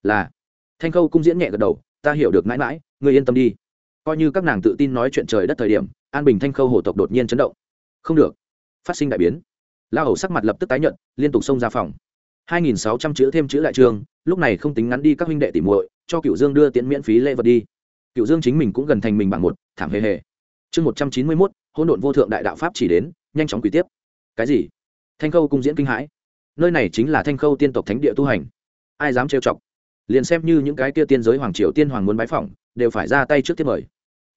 Speaker 1: Là. Thanh khâu cung diễn nhẹ gật đầu ta hiểu được mãi mãi, ngươi yên tâm đi. Coi như các nàng tự tin nói chuyện trời đất thời điểm, an bình thanh khâu hổ tộc đột nhiên chấn động. Không được. Phát sinh đại biến. La hầu sắc mặt lập tức tái nhận liên tục xông ra phòng. 2.600 chữ thêm chữ đại trường, lúc này không tính ngắn đi các huynh đệ tỉ muội, cho cựu dương đưa tiễn miễn phí lễ vật đi. Cựu dương chính mình cũng gần thành mình bằng một, thảm hề hề. Chương một trăm chín mươi mốt, hỗn độn vô thượng đại đạo pháp chỉ đến, nhanh chóng quỷ tiếp. Cái gì? Thanh khâu cung diễn kinh hãi. Nơi này chính là thanh khâu tiên tộc thánh địa tu hành. Ai dám trêu chọc? Liền xem như những cái kia tiên giới hoàng triều tiên hoàng muốn bái phỏng, đều phải ra tay trước tiếp mời.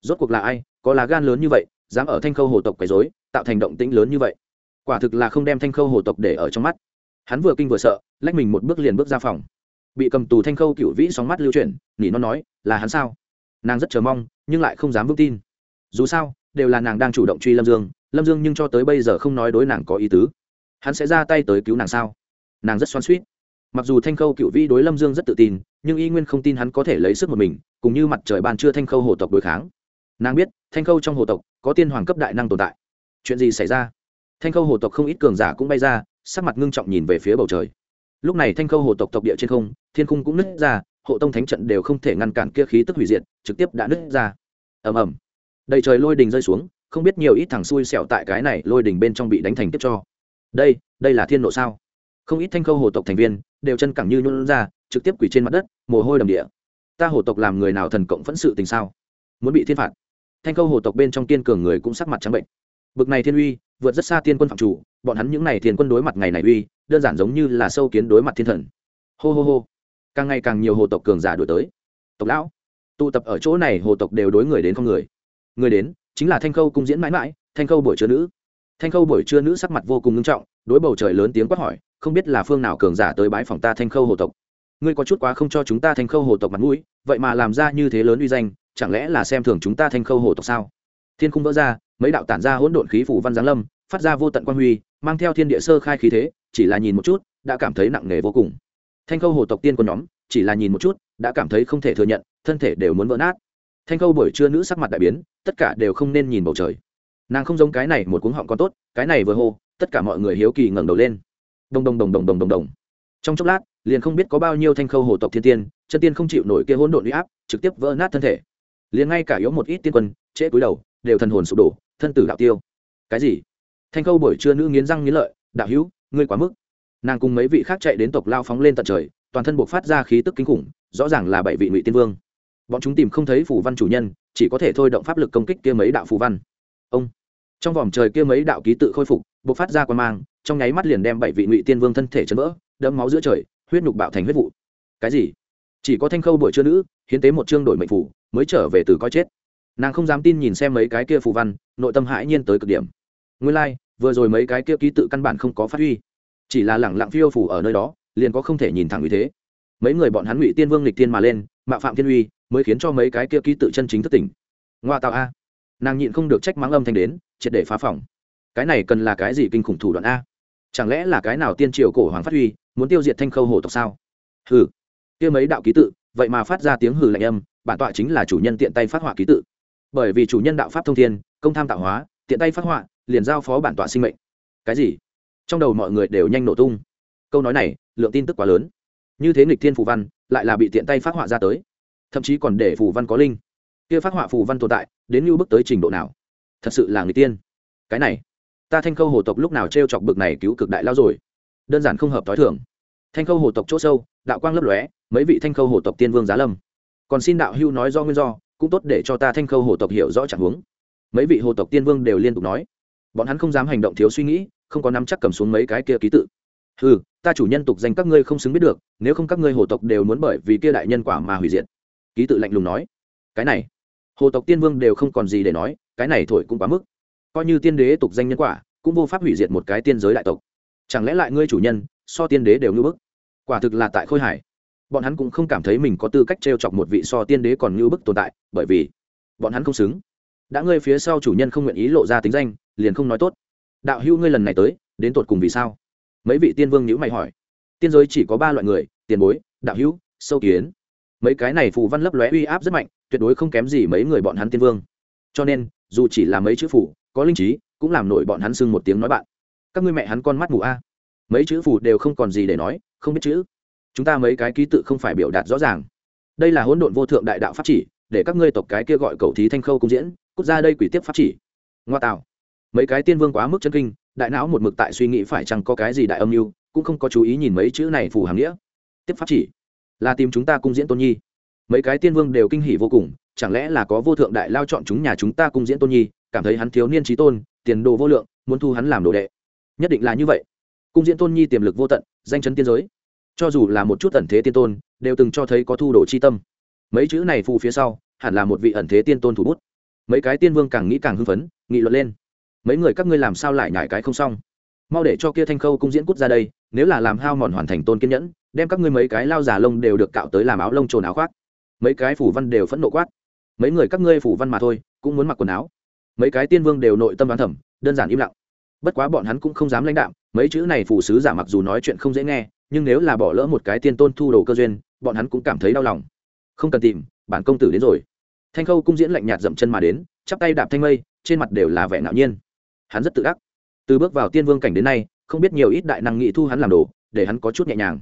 Speaker 1: Rốt cuộc là ai, có lá gan lớn như vậy, dám ở thanh khâu hồ tộc quấy dối tạo thành động tĩnh lớn như vậy. Quả thực là không đem thanh khâu hồ tộc để ở trong mắt. Hắn vừa kinh vừa sợ, lách mình một bước liền bước ra phòng. Bị cầm tù thanh khâu cựu vĩ sóng mắt lưu chuyển, nỉ nó nói, là hắn sao? Nàng rất chờ mong, nhưng lại không dám vững tin. Dù sao, đều là nàng đang chủ động truy lâm dương lâm dương nhưng cho tới bây giờ không nói đối nàng có ý tứ. Hắn sẽ ra tay tới cứu nàng sao? Nàng rất xoan suýt mặc dù thanh khâu cựu vĩ đối lâm dương rất tự tin, nhưng y nguyên không tin hắn có thể lấy sức một mình, cùng như mặt trời ban trưa thanh khâu hồ tộc đối kháng. Nàng biết, thanh khâu trong hồ tộc có tiên hoàng cấp đại năng tồn tại. Chuyện gì xảy ra? Thanh khâu hồ tộc không ít cường giả cũng bay ra, sắc mặt ngưng trọng nhìn về phía bầu trời. Lúc này thanh khâu hồ tộc tộc địa trên không, thiên cung cũng nứt ra, hộ tông thánh trận đều không thể ngăn cản kia khí tức hủy diệt, trực tiếp đã nứt ra. Ầm ầm. Đầy trời lôi đình rơi xuống, không biết nhiều ít thằng xui xẹo tại cái này lôi đình bên trong bị đánh thành tiếp cho. Đây đây là thiên nộ sao? Không ít thanh khâu hồ tộc thành viên đều chân cẳng như nhuôn ra, trực tiếp quỳ trên mặt đất, mồ hôi đầm địa. Ta hồ tộc làm người nào thần cộng phẫn sự tình sao? Muốn bị thiên phạt. Thanh khâu hồ tộc bên trong tiên cường người cũng sắc mặt trắng bệnh. Bực này thiên uy, vượt rất xa tiên quân phạm chủ, bọn hắn những n à y thiên quân đối mặt ngày này uy, đơn giản giống như là sâu kiến đối mặt thiên thần. Hô hô hô. Càng ngày càng nhiều hồ tộc cường giả đổi tới. Tộc lão, tụ tập ở chỗ này hồ tộc đều đối người đến không người. Người đến chính là thanh khâu cung diễn mãi mãi, thanh khâu buổi trưa nữ. Thanh khâu buổi trưa nữ sắc mặt vô cùng nghiêm trọng, đối bầu trời lớn tiếng quát hỏi không biết là phương nào cường giả tới bãi phòng ta thanh khâu hồ tộc. Ngươi có chút quá không cho chúng ta thanh khâu hồ tộc mặt mũi, vậy mà làm ra như thế lớn uy danh, chẳng lẽ là xem thường chúng ta thanh khâu hồ tộc sao? Thiên cung vỡ ra, mấy đạo tản ra hỗn độn khí phủ văn giáng lâm, phát ra vô tận quan huy, mang theo thiên địa sơ khai khí thế, chỉ là nhìn một chút, đã cảm thấy nặng nề vô cùng. Thanh khâu hồ tộc tiên quân nhóm, chỉ là nhìn một chút, đã cảm thấy không thể thừa nhận, thân thể đều muốn vỡ nát. Thanh khâu buổi trưa nữ sắc mặt đại biến, tất cả đều không nên nhìn bầu trời. Nàng không giống cái này, một cuống họng còn tốt, cái này vừa hô, tất cả mọi người hiếu kỳ ngẩng đầu lên đồng đồng đồng đồng đồng đồng đồng trong chốc lát, liền không biết có bao nhiêu thanh khâu hồ tộc thiên tiên, chân tiên không chịu nổi kia hỗn độn uy áp, trực tiếp vỡ nát thân thể. Liền ngay cả yếu một ít tiên quân, trễ cúi đầu, đều thần hồn sụp đổ, thân tử đạo tiêu. Cái gì? Thanh khâu buổi trưa nữ nghiến răng nghiến lợi, đạo hữu, ngươi quá mức. Nàng cùng mấy vị khác chạy đến tộc lao phóng lên tận trời, toàn thân buộc phát ra khí tức kinh khủng, rõ ràng là bảy vị ngụy tiên vương. Bọn chúng tìm không thấy phù văn chủ nhân, chỉ có thể thôi động pháp lực công kích kia mấy đạo phù văn. Ông. Trong vòm trời kia mấy đạo ký tự khôi phục, buộc phát ra quan mang trong nháy mắt liền đem bảy vị ngụy tiên vương thân thể chấn vỡ, đẫm máu giữa trời, huyết nhục bạo thành huyết vụ. Cái gì? Chỉ có thanh khâu buổi trưa nữ, hiến tế một chương đổi mệnh phủ, mới trở về từ coi chết. Nàng không dám tin nhìn xem mấy cái kia phù văn, nội tâm hãi nhiên tới cực điểm. Nguyên lai, vừa rồi mấy cái kia ký tự căn bản không có phát huy. Chỉ là lẳng lặng phiêu phủ ở nơi đó, liền có không thể nhìn thẳng như thế. Mấy người bọn hắn ngụy tiên vương lịch tiên mà lên, mạo phạm thiên uy, mới khiến cho mấy cái kia ký tự chân chính thất tỉnh. Ngoa tạo a. Nàng nhịn không được trách mắng âm thanh đến, triệt để phá phòng. Cái này cần là cái gì kinh khủng thủ đoạn a? Chẳng lẽ là cái nào tiên triều cổ hoàng phát huy, muốn tiêu diệt thanh khâu hồ tộc sao? Hừ. Kia mấy đạo ký tự, vậy mà phát ra tiếng hừ lạnh âm, bản tọa chính là chủ nhân tiện tay phát họa ký tự. Bởi vì chủ nhân đạo pháp thông thiên, công tham tạo hóa, tiện tay phát họa, liền giao phó bản tọa sinh mệnh. Cái gì? Trong đầu mọi người đều nhanh nổ tung. Câu nói này, lượng tin tức quá lớn. Như thế nghịch thiên phù văn, lại là bị tiện tay phát họa ra tới. Thậm chí còn để phù văn có linh. Kia phát họa phù văn tồn tại, đến như bước tới trình độ nào? Thật sự là người tiên. Cái này ta thanh khâu hồ tộc lúc nào t r e o chọc bực này cứu cực đại lao rồi? Đơn giản không hợp t h o i thường. Thanh khâu hồ tộc chỗ sâu, đạo quang lấp lóe, mấy vị thanh khâu hồ tộc tiên vương giá lâm. Còn xin đạo hưu nói do nguyên do, cũng tốt để cho ta thanh khâu hồ tộc hiểu rõ trạng huống. Mấy vị hồ tộc tiên vương đều liên tục nói. Bọn hắn không dám hành động thiếu suy nghĩ, không có nắm chắc cầm xuống mấy cái kia ký tự. Ừ ta chủ nhân tục danh các ngươi không xứng biết được, nếu không các ngươi hồ tộc đều muốn bởi vì kia đại nhân quả mà hủy diệt. Ký tự lạnh lùng nói. Cái này, hồ tộc tiên vương đều không còn gì để nói, cái này thổi cũng quá mức coi như tiên đế tục danh nhân quả, cũng vô pháp hủy diệt một cái tiên giới đại tộc. Chẳng lẽ lại ngươi chủ nhân, so tiên đế đều ngưỡng bức? Quả thực là tại khôi hải bọn hắn cũng không cảm thấy mình có tư cách t r e o chọc một vị so tiên đế còn ngưỡng bức tồn tại, bởi vì bọn hắn không xứng. Đã ngươi phía sau chủ nhân không nguyện ý lộ ra tính danh, liền không nói tốt. Đạo hữu ngươi lần này tới, đến tột cùng vì sao? Mấy vị tiên vương nhữ mày hỏi. Tiên giới chỉ có ba loại người, tiền bối, đạo hữu, sâu kiến. Mấy cái này phù văn lấp lóe uy áp rất mạnh, tuyệt đối không kém gì mấy người bọn hắn tiên vương. Cho nên dù chỉ là mấy chữ phủ, có linh trí, cũng làm nổi bọn hắn xưng một tiếng nói bạn. Các ngươi mẹ hắn con mắt mù a. Mấy chữ phủ đều không còn gì để nói, không biết chữ. Chúng ta mấy cái ký tự không phải biểu đạt rõ ràng. Đây là hỗn độn vô thượng đại đạo pháp chỉ, để các ngươi tộc cái kia gọi cầu thí thanh khâu cung diễn, cút ra đây quỷ tiếp pháp chỉ. Ngoa tạo. Mấy cái tiên vương quá mức chân kinh, đại não một mực tại suy nghĩ phải chăng có cái gì đại âm mưu, cũng không có chú ý nhìn mấy chữ này phù hàm nghĩa. Tiếp pháp chỉ. Là tìm chúng ta cung diễn tôn nhi. Mấy cái tiên vương đều kinh hỉ vô cùng chẳng lẽ là có vô thượng đại lao chọn chúng nhà chúng ta cung diễn tôn nhi, cảm thấy hắn thiếu niên trí tôn, tiền đồ vô lượng, muốn thu hắn làm đồ đệ. Nhất định là như vậy. Cung diễn tôn nhi tiềm lực vô tận, danh chấn tiên giới. Cho dù là một chút ẩn thế tiên tôn, đều từng cho thấy có thu đồ chi tâm. Mấy chữ này phù phía sau, hẳn là một vị ẩn thế tiên tôn thủ bút. Mấy cái tiên vương càng nghĩ càng hưng phấn, nghị luận lên. Mấy người các ngươi làm sao lại nhải cái không xong? Mau để cho kia thanh khâu cung diễn cút ra đây, nếu là làm hao mòn hoàn thành tôn kiên nhẫn, đem các ngươi mấy cái lao giả lông đều được cạo tới làm áo lông trồn áo khoác. Mấy cái phủ văn đều phẫn nộ quát mấy người các ngươi phủ văn mà thôi, cũng muốn mặc quần áo. Mấy cái tiên vương đều nội tâm đoán thẩm đơn giản im lặng. Bất quá bọn hắn cũng không dám lãnh đạm, mấy chữ này phủ sứ giả mặc dù nói chuyện không dễ nghe, nhưng nếu là bỏ lỡ một cái tiên tôn thu đồ cơ duyên, bọn hắn cũng cảm thấy đau lòng. Không cần tìm, bản công tử đến rồi. Thanh khâu cung diễn lạnh nhạt dậm chân mà đến, chắp tay đạp thanh mây, trên mặt đều là vẻ ngạo nhiên. Hắn rất tự ác. Từ bước vào tiên vương cảnh đến nay, không biết nhiều ít đại năng nghị thu hắn làm đồ, để hắn có chút nhẹ nhàng.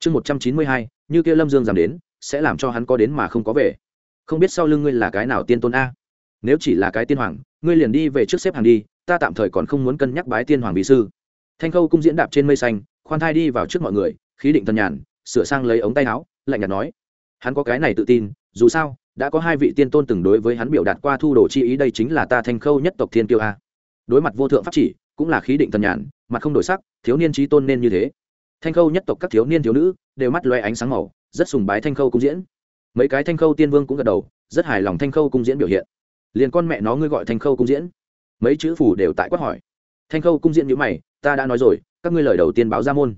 Speaker 1: Chương một trăm chín mươi hai, như kia lâm dương giảm đến, sẽ làm cho hắn có đến mà không có về không biết sau lưng ngươi là cái nào tiên tôn a? Nếu chỉ là cái tiên hoàng, ngươi liền đi về trước xếp hàng đi, ta tạm thời còn không muốn cân nhắc bái tiên hoàng bí sư. Thanh khâu cung diễn đạp trên mây xanh, khoan thai đi vào trước mọi người, khí định thần nhàn, sửa sang lấy ống tay áo, lạnh nhạt nói. Hắn có cái này tự tin, dù sao, đã có hai vị tiên tôn từng đối với hắn biểu đạt qua thu đồ chi ý đây chính là ta thanh khâu nhất tộc thiên kiêu a. Đối mặt vô thượng pháp chỉ, cũng là khí định thần nhàn, mặt không đổi sắc, thiếu niên trí tôn nên như thế. Thanh khâu nhất tộc các thiếu niên thiếu nữ, đều mắt loe ánh sáng màu, rất sùng bái thanh khâu cung diễn mấy cái thanh khâu tiên vương cũng gật đầu, rất hài lòng thanh khâu cung diễn biểu hiện. Liền con mẹ nó ngươi gọi thanh khâu cung diễn. Mấy chữ phủ đều tại quát hỏi. Thanh khâu cung diễn nhữ mày, ta đã nói rồi, các ngươi lời đầu tiên báo ra môn.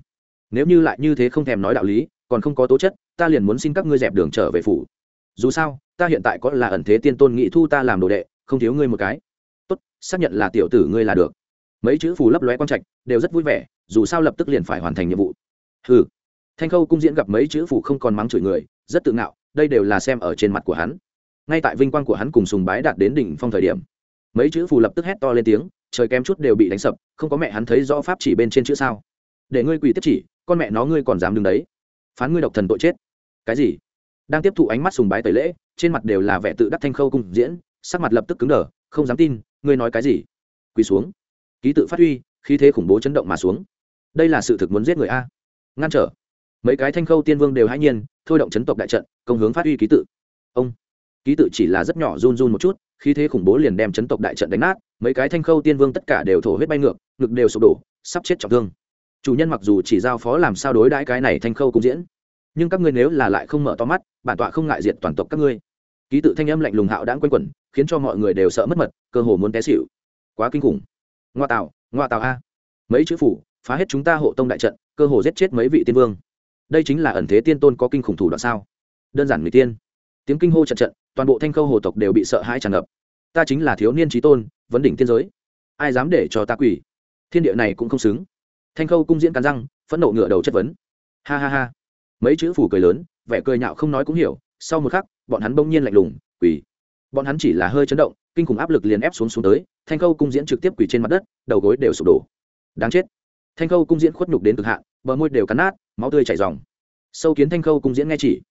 Speaker 1: Nếu như lại như thế không thèm nói đạo lý, còn không có tố chất, ta liền muốn xin các ngươi dẹp đường trở về phủ. Dù sao, ta hiện tại có là ẩn thế tiên tôn nghị thu ta làm đồ đệ, không thiếu ngươi một cái. Tốt, xác nhận là tiểu tử ngươi là được. Mấy chữ phù lấp lóe quang trạch, đều rất vui vẻ, dù sao lập tức liền phải hoàn thành nhiệm vụ. Ừ thanh khâu cung diễn gặp mấy chữ phù không còn mắng chửi người, rất tự ngạo đây đều là xem ở trên mặt của hắn. Ngay tại vinh quang của hắn cùng sùng bái đạt đến đỉnh phong thời điểm, mấy chữ phù lập tức hét to lên tiếng, trời kém chút đều bị đánh sập, không có mẹ hắn thấy rõ pháp chỉ bên trên chữ sao. Để ngươi quỳ tiếp chỉ, con mẹ nó ngươi còn dám đứng đấy. Phán ngươi độc thần tội chết. Cái gì? Đang tiếp thụ ánh mắt sùng bái tẩy lễ, trên mặt đều là vẻ tự đắc thanh khâu cung diễn, sắc mặt lập tức cứng đờ, không dám tin, ngươi nói cái gì? Quỳ xuống. Ký tự phát huy, khí thế khủng bố chấn động mà xuống. Đây là sự thực muốn giết người a. Ngăn trở. Mấy cái thanh khâu tiên vương đều hãy nhiên thôi động chấn tộc đại trận, công hướng phát huy ký tự. Ông, ký tự chỉ là rất nhỏ run run một chút khi thế khủng bố liền đem chấn tộc đại trận đánh nát, mấy cái thanh khâu tiên vương tất cả đều thổ huyết bay ngược, ngực đều sụp đổ, sắp chết trọng thương. Chủ nhân mặc dù chỉ giao phó làm sao đối đãi cái này thanh khâu cũng diễn, nhưng các ngươi nếu là lại không mở to mắt, bản tọa không ngại diệt toàn tộc các ngươi. Ký tự thanh âm lạnh lùng hạo đãng quanh quẩn, khiến cho mọi người đều sợ mất mật, cơ hồ muốn té xỉu. Quá kinh khủng. Ngoa tạo ngoa tạo a. Mấy chữ phủ, phá hết chúng ta hộ tông đại trận, cơ hồ giết chết mấy vị tiên vương đây chính là ẩn thế tiên tôn có kinh khủng thủ đoạn sao? Đơn giản người tiên. Tiếng kinh hô trận trận, toàn bộ thanh khâu hồ tộc đều bị sợ hãi tràn ngập. Ta chính là thiếu niên trí tôn, vấn đỉnh tiên giới. Ai dám để cho ta quỷ? Thiên địa này cũng không xứng. Thanh khâu cung diễn cắn răng, phẫn nộ ngựa đầu chất vấn. Ha ha ha. Mấy chữ phủ cười lớn, vẻ cười nhạo không nói cũng hiểu, sau một khắc, bọn hắn bỗng nhiên lạnh lùng, quỷ. bọn hắn chỉ là hơi chấn động, kinh khủng áp lực liền ép xuống xuống tới, thanh khâu cung diễn trực tiếp quỷ trên mặt đất, đầu gối đều sụp đổ. Đáng chết thanh khâu cung diễn khuất nhục đến cực hạn, bờ môi đều cắn nát, máu tươi chảy dòng sâu kiến thanh khâu cung diễn nghe chỉ.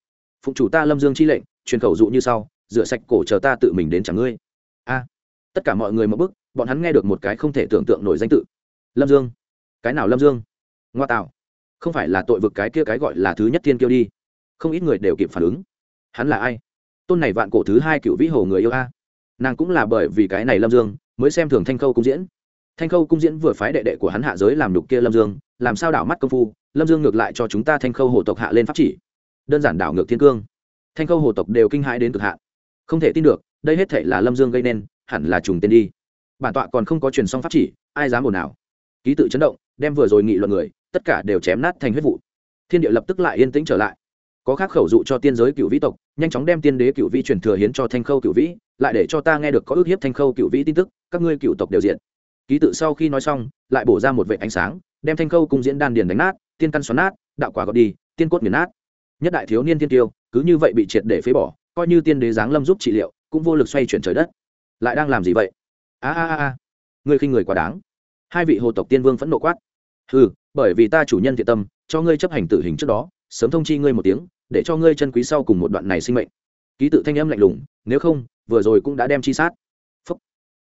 Speaker 1: Phụng chủ ta lâm dương chi lệnh, truyền khẩu dụ như sau, rửa sạch cổ chờ ta tự mình đến chẳng ngươi. A. Tất cả mọi người một bức, bọn hắn nghe được một cái không thể tưởng tượng nổi danh tự. Lâm dương. Cái nào lâm dương? Ngoa tạo. Không phải là tội vực cái kia cái gọi là thứ nhất thiên kiêu đi. Không ít người đều kịp phản ứng. Hắn là ai? Tôn này vạn cổ thứ hai cựu vĩ hồ người yêu a. Nàng cũng là bởi vì cái này lâm dương, mới xem thường thanh khâu cung diễn thanh khâu cung diễn vừa phái đệ đệ của hắn hạ giới làm đục kia lâm dương, làm sao đảo mắt công phu? Lâm dương ngược lại cho chúng ta thanh khâu hồ tộc hạ lên pháp chỉ. Đơn giản đảo ngược thiên cương. Thanh khâu hồ tộc đều kinh hãi đến cực hạn. Không thể tin được, đây hết thể là lâm dương gây nên, hẳn là trùng tên đi. Bản tọa còn không có truyền xong pháp chỉ, ai dám ồn nào ký tự chấn động, đem vừa rồi nghị luận người, tất cả đều chém nát thành huyết vụ. Thiên địa lập tức lại yên tĩnh trở lại. Có khác khẩu dụ cho tiên giới cựu vĩ tộc, nhanh chóng đem tiên đế cựu vĩ truyền thừa hiến cho thanh khâu cựu vĩ, lại để cho ta nghe được có ước hiếp thanh khâu cựu vĩ tin tức, các ngươi cựu tộc đều diện ký tự sau khi nói xong, lại bổ ra một vệ ánh sáng, đem thanh khâu cùng diễn đan điền đánh nát, tiên căn xoắn nát, đạo quả gọt đi, tiên cốt nghiền nát. Nhất đại thiếu niên tiên tiêu, cứ như vậy bị triệt để phế bỏ, coi như tiên đế giáng lâm giúp trị liệu, cũng vô lực xoay chuyển trời đất. Lại đang làm gì vậy? A a a a. Ngươi khinh người quá đáng. Hai vị hồ tộc tiên vương phẫn nộ quát. Ừ bởi vì ta chủ nhân thiện tâm, cho ngươi chấp hành tử hình trước đó, sớm thông chi ngươi một tiếng, để cho ngươi chân quý sau cùng một đoạn này sinh mệnh. Ký tự thanh âm lạnh lùng, nếu không, vừa rồi cũng đã đem chi sát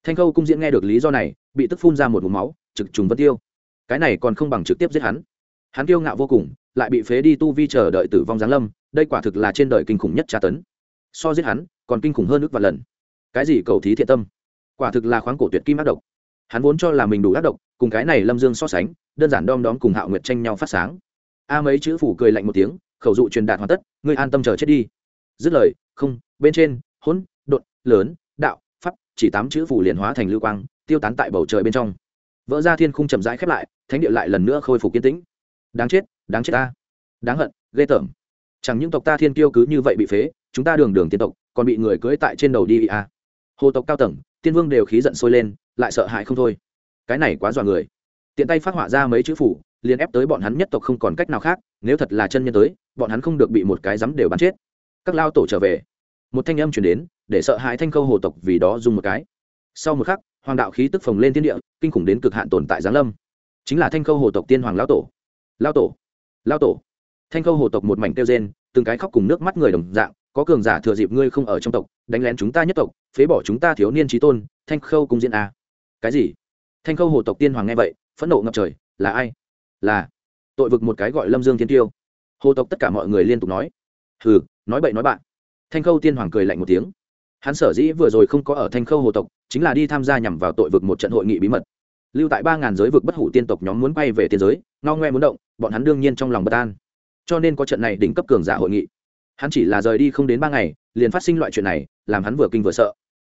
Speaker 1: thanh khâu cung diễn nghe được lý do này, bị tức phun ra một mụm máu, trực trùng vân tiêu. Cái này còn không bằng trực tiếp giết hắn. Hắn kiêu ngạo vô cùng, lại bị phế đi tu vi chờ đợi tử vong giáng lâm, đây quả thực là trên đời kinh khủng nhất tra tấn. So giết hắn, còn kinh khủng hơn ước và lần. Cái gì cầu thí thiện tâm? Quả thực là khoáng cổ tuyệt kim ác độc. Hắn vốn cho là mình đủ ác độc, cùng cái này lâm dương so sánh, đơn giản đom đóm cùng hạo nguyệt tranh nhau phát sáng. A mấy chữ phủ cười lạnh một tiếng, khẩu dụ truyền đạt hoàn tất, ngươi an tâm chờ chết đi. Dứt lời, không, bên trên, hỗn đột lớn chỉ tám chữ phủ liền hóa thành lưu quang, tiêu tán tại bầu trời bên trong. Vỡ ra thiên khung chậm rãi khép lại, thánh địa lại lần nữa khôi phục kiên tĩnh. Đáng chết đáng chết ta. Đáng hận, ghê tởm. Chẳng những tộc ta thiên kiêu cứ như vậy bị phế, chúng ta đường đường tiên tộc còn bị người cưỡi tại trên đầu đi à. hồ tộc cao tầng, tiên vương đều khí giận sôi lên, lại sợ hãi không thôi. Cái này quá dọa người. Tiện tay phát họa ra mấy chữ phủ liền ép tới bọn hắn nhất tộc không còn cách nào khác, nếu thật là chân nhân tới, bọn hắn không được bị một cái rắm đều bắn chết. Các lao tổ trở về. Một thanh âm chuyển đến để sợ hãi thanh khâu hồ tộc vì đó dùng một cái. Sau một khắc, hoàng đạo khí tức phồng lên thiên địa, kinh khủng đến cực hạn tồn tại giáng lâm. Chính là thanh khâu hồ tộc tiên hoàng lao tổ. Lao tổ lao tổ. Thanh khâu hồ tộc một mảnh kêu rên, từng cái khóc cùng nước mắt người đồng dạng, có cường giả thừa dịp ngươi không ở trong tộc, đánh lén chúng ta nhất tộc, phế bỏ chúng ta thiếu niên trí tôn, thanh khâu cung diễn a. Cái gì? Thanh khâu hồ tộc tiên hoàng nghe vậy, phẫn nộ ngập trời, là ai? Là tội vực một cái gọi lâm dương thiên tiêu. Hồ tộc tất cả mọi người liên tục nói. Hừ, nói bậy nói bạn. Thanh khâu tiên hoàng cười lạnh một tiếng hắn sở dĩ vừa rồi không có ở thanh khâu hồ tộc, chính là đi tham gia nhằm vào tội vực một trận hội nghị bí mật. Lưu tại ba ngàn giới vực bất hủ tiên tộc nhóm muốn quay về tiên giới ngao ngoe muốn động, bọn hắn đương nhiên trong lòng bất an. Cho nên có trận này đỉnh cấp cường giả hội nghị. Hắn chỉ là rời đi không đến ba ngày, liền phát sinh loại chuyện này, làm hắn vừa kinh vừa sợ.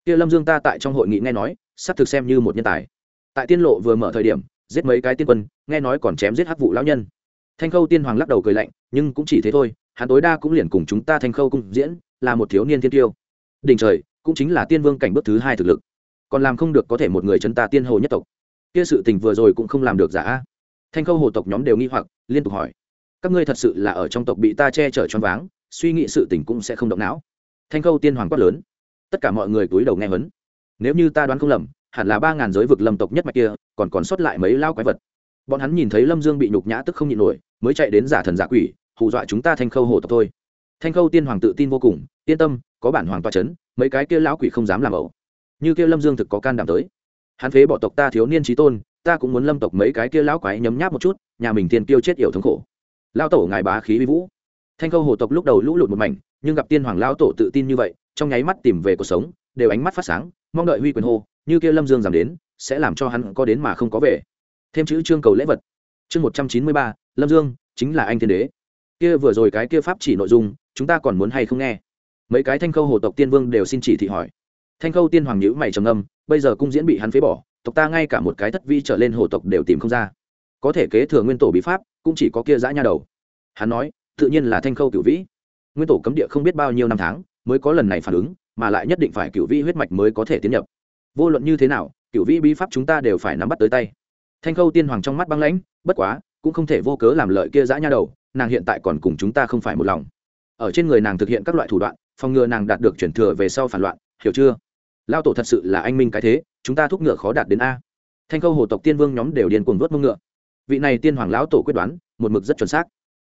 Speaker 1: Kia lâm dương ta tại trong hội nghị nghe nói sắp thực xem như một nhân tài. Tại tiên lộ vừa mở thời điểm, giết mấy cái tiên quân, nghe nói còn chém giết hắc vụ lão nhân. Thanh khâu tiên hoàng lắc đầu cười lạnh, nhưng cũng chỉ thế thôi, hắn tối đa cũng liền cùng chúng ta thanh khâu cung diễn, là một thiếu niên thiên tiêu đỉnh trời cũng chính là tiên vương cảnh bước thứ hai thực lực. Còn làm không được có thể một người chân ta tiên hồ nhất tộc. Kia sự tình vừa rồi cũng không làm được giả. Thanh khâu hồ tộc nhóm đều nghi hoặc, liên tục hỏi. Các ngươi thật sự là ở trong tộc bị ta che chở choáng váng, suy nghĩ sự tình cũng sẽ không động não. Thanh khâu tiên hoàng quát lớn. Tất cả mọi người túi đầu nghe hấn. Nếu như ta đoán không lầm, hẳn là ba ngàn giới vực lâm tộc nhất mạch kia, còn còn sót lại mấy lao quái vật. Bọn hắn nhìn thấy lâm dương bị nhục nhã tức không nhịn nổi, mới chạy đến giả thần giả quỷ, hù dọa chúng ta thanh khâu hồ tộc thôi thanh khâu tiên hoàng tự tin vô cùng, yên tâm, có bản hoàng toa c h ấ n mấy cái kia lão quỷ không dám làm ẩu. Như kia lâm dương thực có can đảm tới. Hắn phế bỏ tộc ta thiếu niên trí tôn, ta cũng muốn lâm tộc mấy cái kia lão quái nhấm nháp một chút, nhà mình tiên tiêu chết yểu thống khổ. Lao tổ ngài bá khí vi vũ. Thanh khâu hồ tộc lúc đầu lũ lụt một mảnh, nhưng gặp tiên hoàng lao tổ tự tin như vậy, trong nháy mắt tìm về cuộc sống, đều ánh mắt phát sáng, mong đợi huy quyền hô, như kia lâm dương giảm đến, sẽ làm cho hắn có đến mà không có về. Thêm chữ trương cầu lễ vật. Chương một trăm chín mươi ba, lâm dương, chính là anh thiên đế. Kia vừa rồi cái kia pháp chỉ nội dung chúng ta còn muốn hay không nghe? Mấy cái thanh khâu hồ tộc tiên vương đều xin chỉ thị hỏi. Thanh khâu tiên hoàng nhữ mày trầm âm bây giờ cung diễn bị hắn phế bỏ, tộc ta ngay cả một cái thất vi trở lên hồ tộc đều tìm không ra. Có thể kế thừa nguyên tổ bí pháp, cũng chỉ có kia dã nha đầu. Hắn nói, tự nhiên là thanh khâu cửu vĩ. Nguyên tổ cấm địa không biết bao nhiêu năm tháng mới có lần này phản ứng, mà lại nhất định phải cửu vĩ huyết mạch mới có thể tiến nhập. Vô luận như thế nào, cửu vĩ bí pháp chúng ta đều phải nắm bắt tới tay. Thanh khâu tiên hoàng trong mắt băng lãnh, bất quá, cũng không thể vô cớ làm lợi kia dã nha đầu, nàng hiện tại còn cùng chúng ta không phải một lòng ở trên người nàng thực hiện các loại thủ đoạn, phòng ngừa nàng đạt được chuyển thừa về sau phản loạn, hiểu chưa? Lao tổ thật sự là anh minh cái thế, chúng ta thúc ngựa khó đạt đến a. Thanh khâu hồ tộc tiên vương nhóm đều điên cuồng vớt mông ngựa. Vị này tiên hoàng lão tổ quyết đoán, một mực rất chuẩn xác.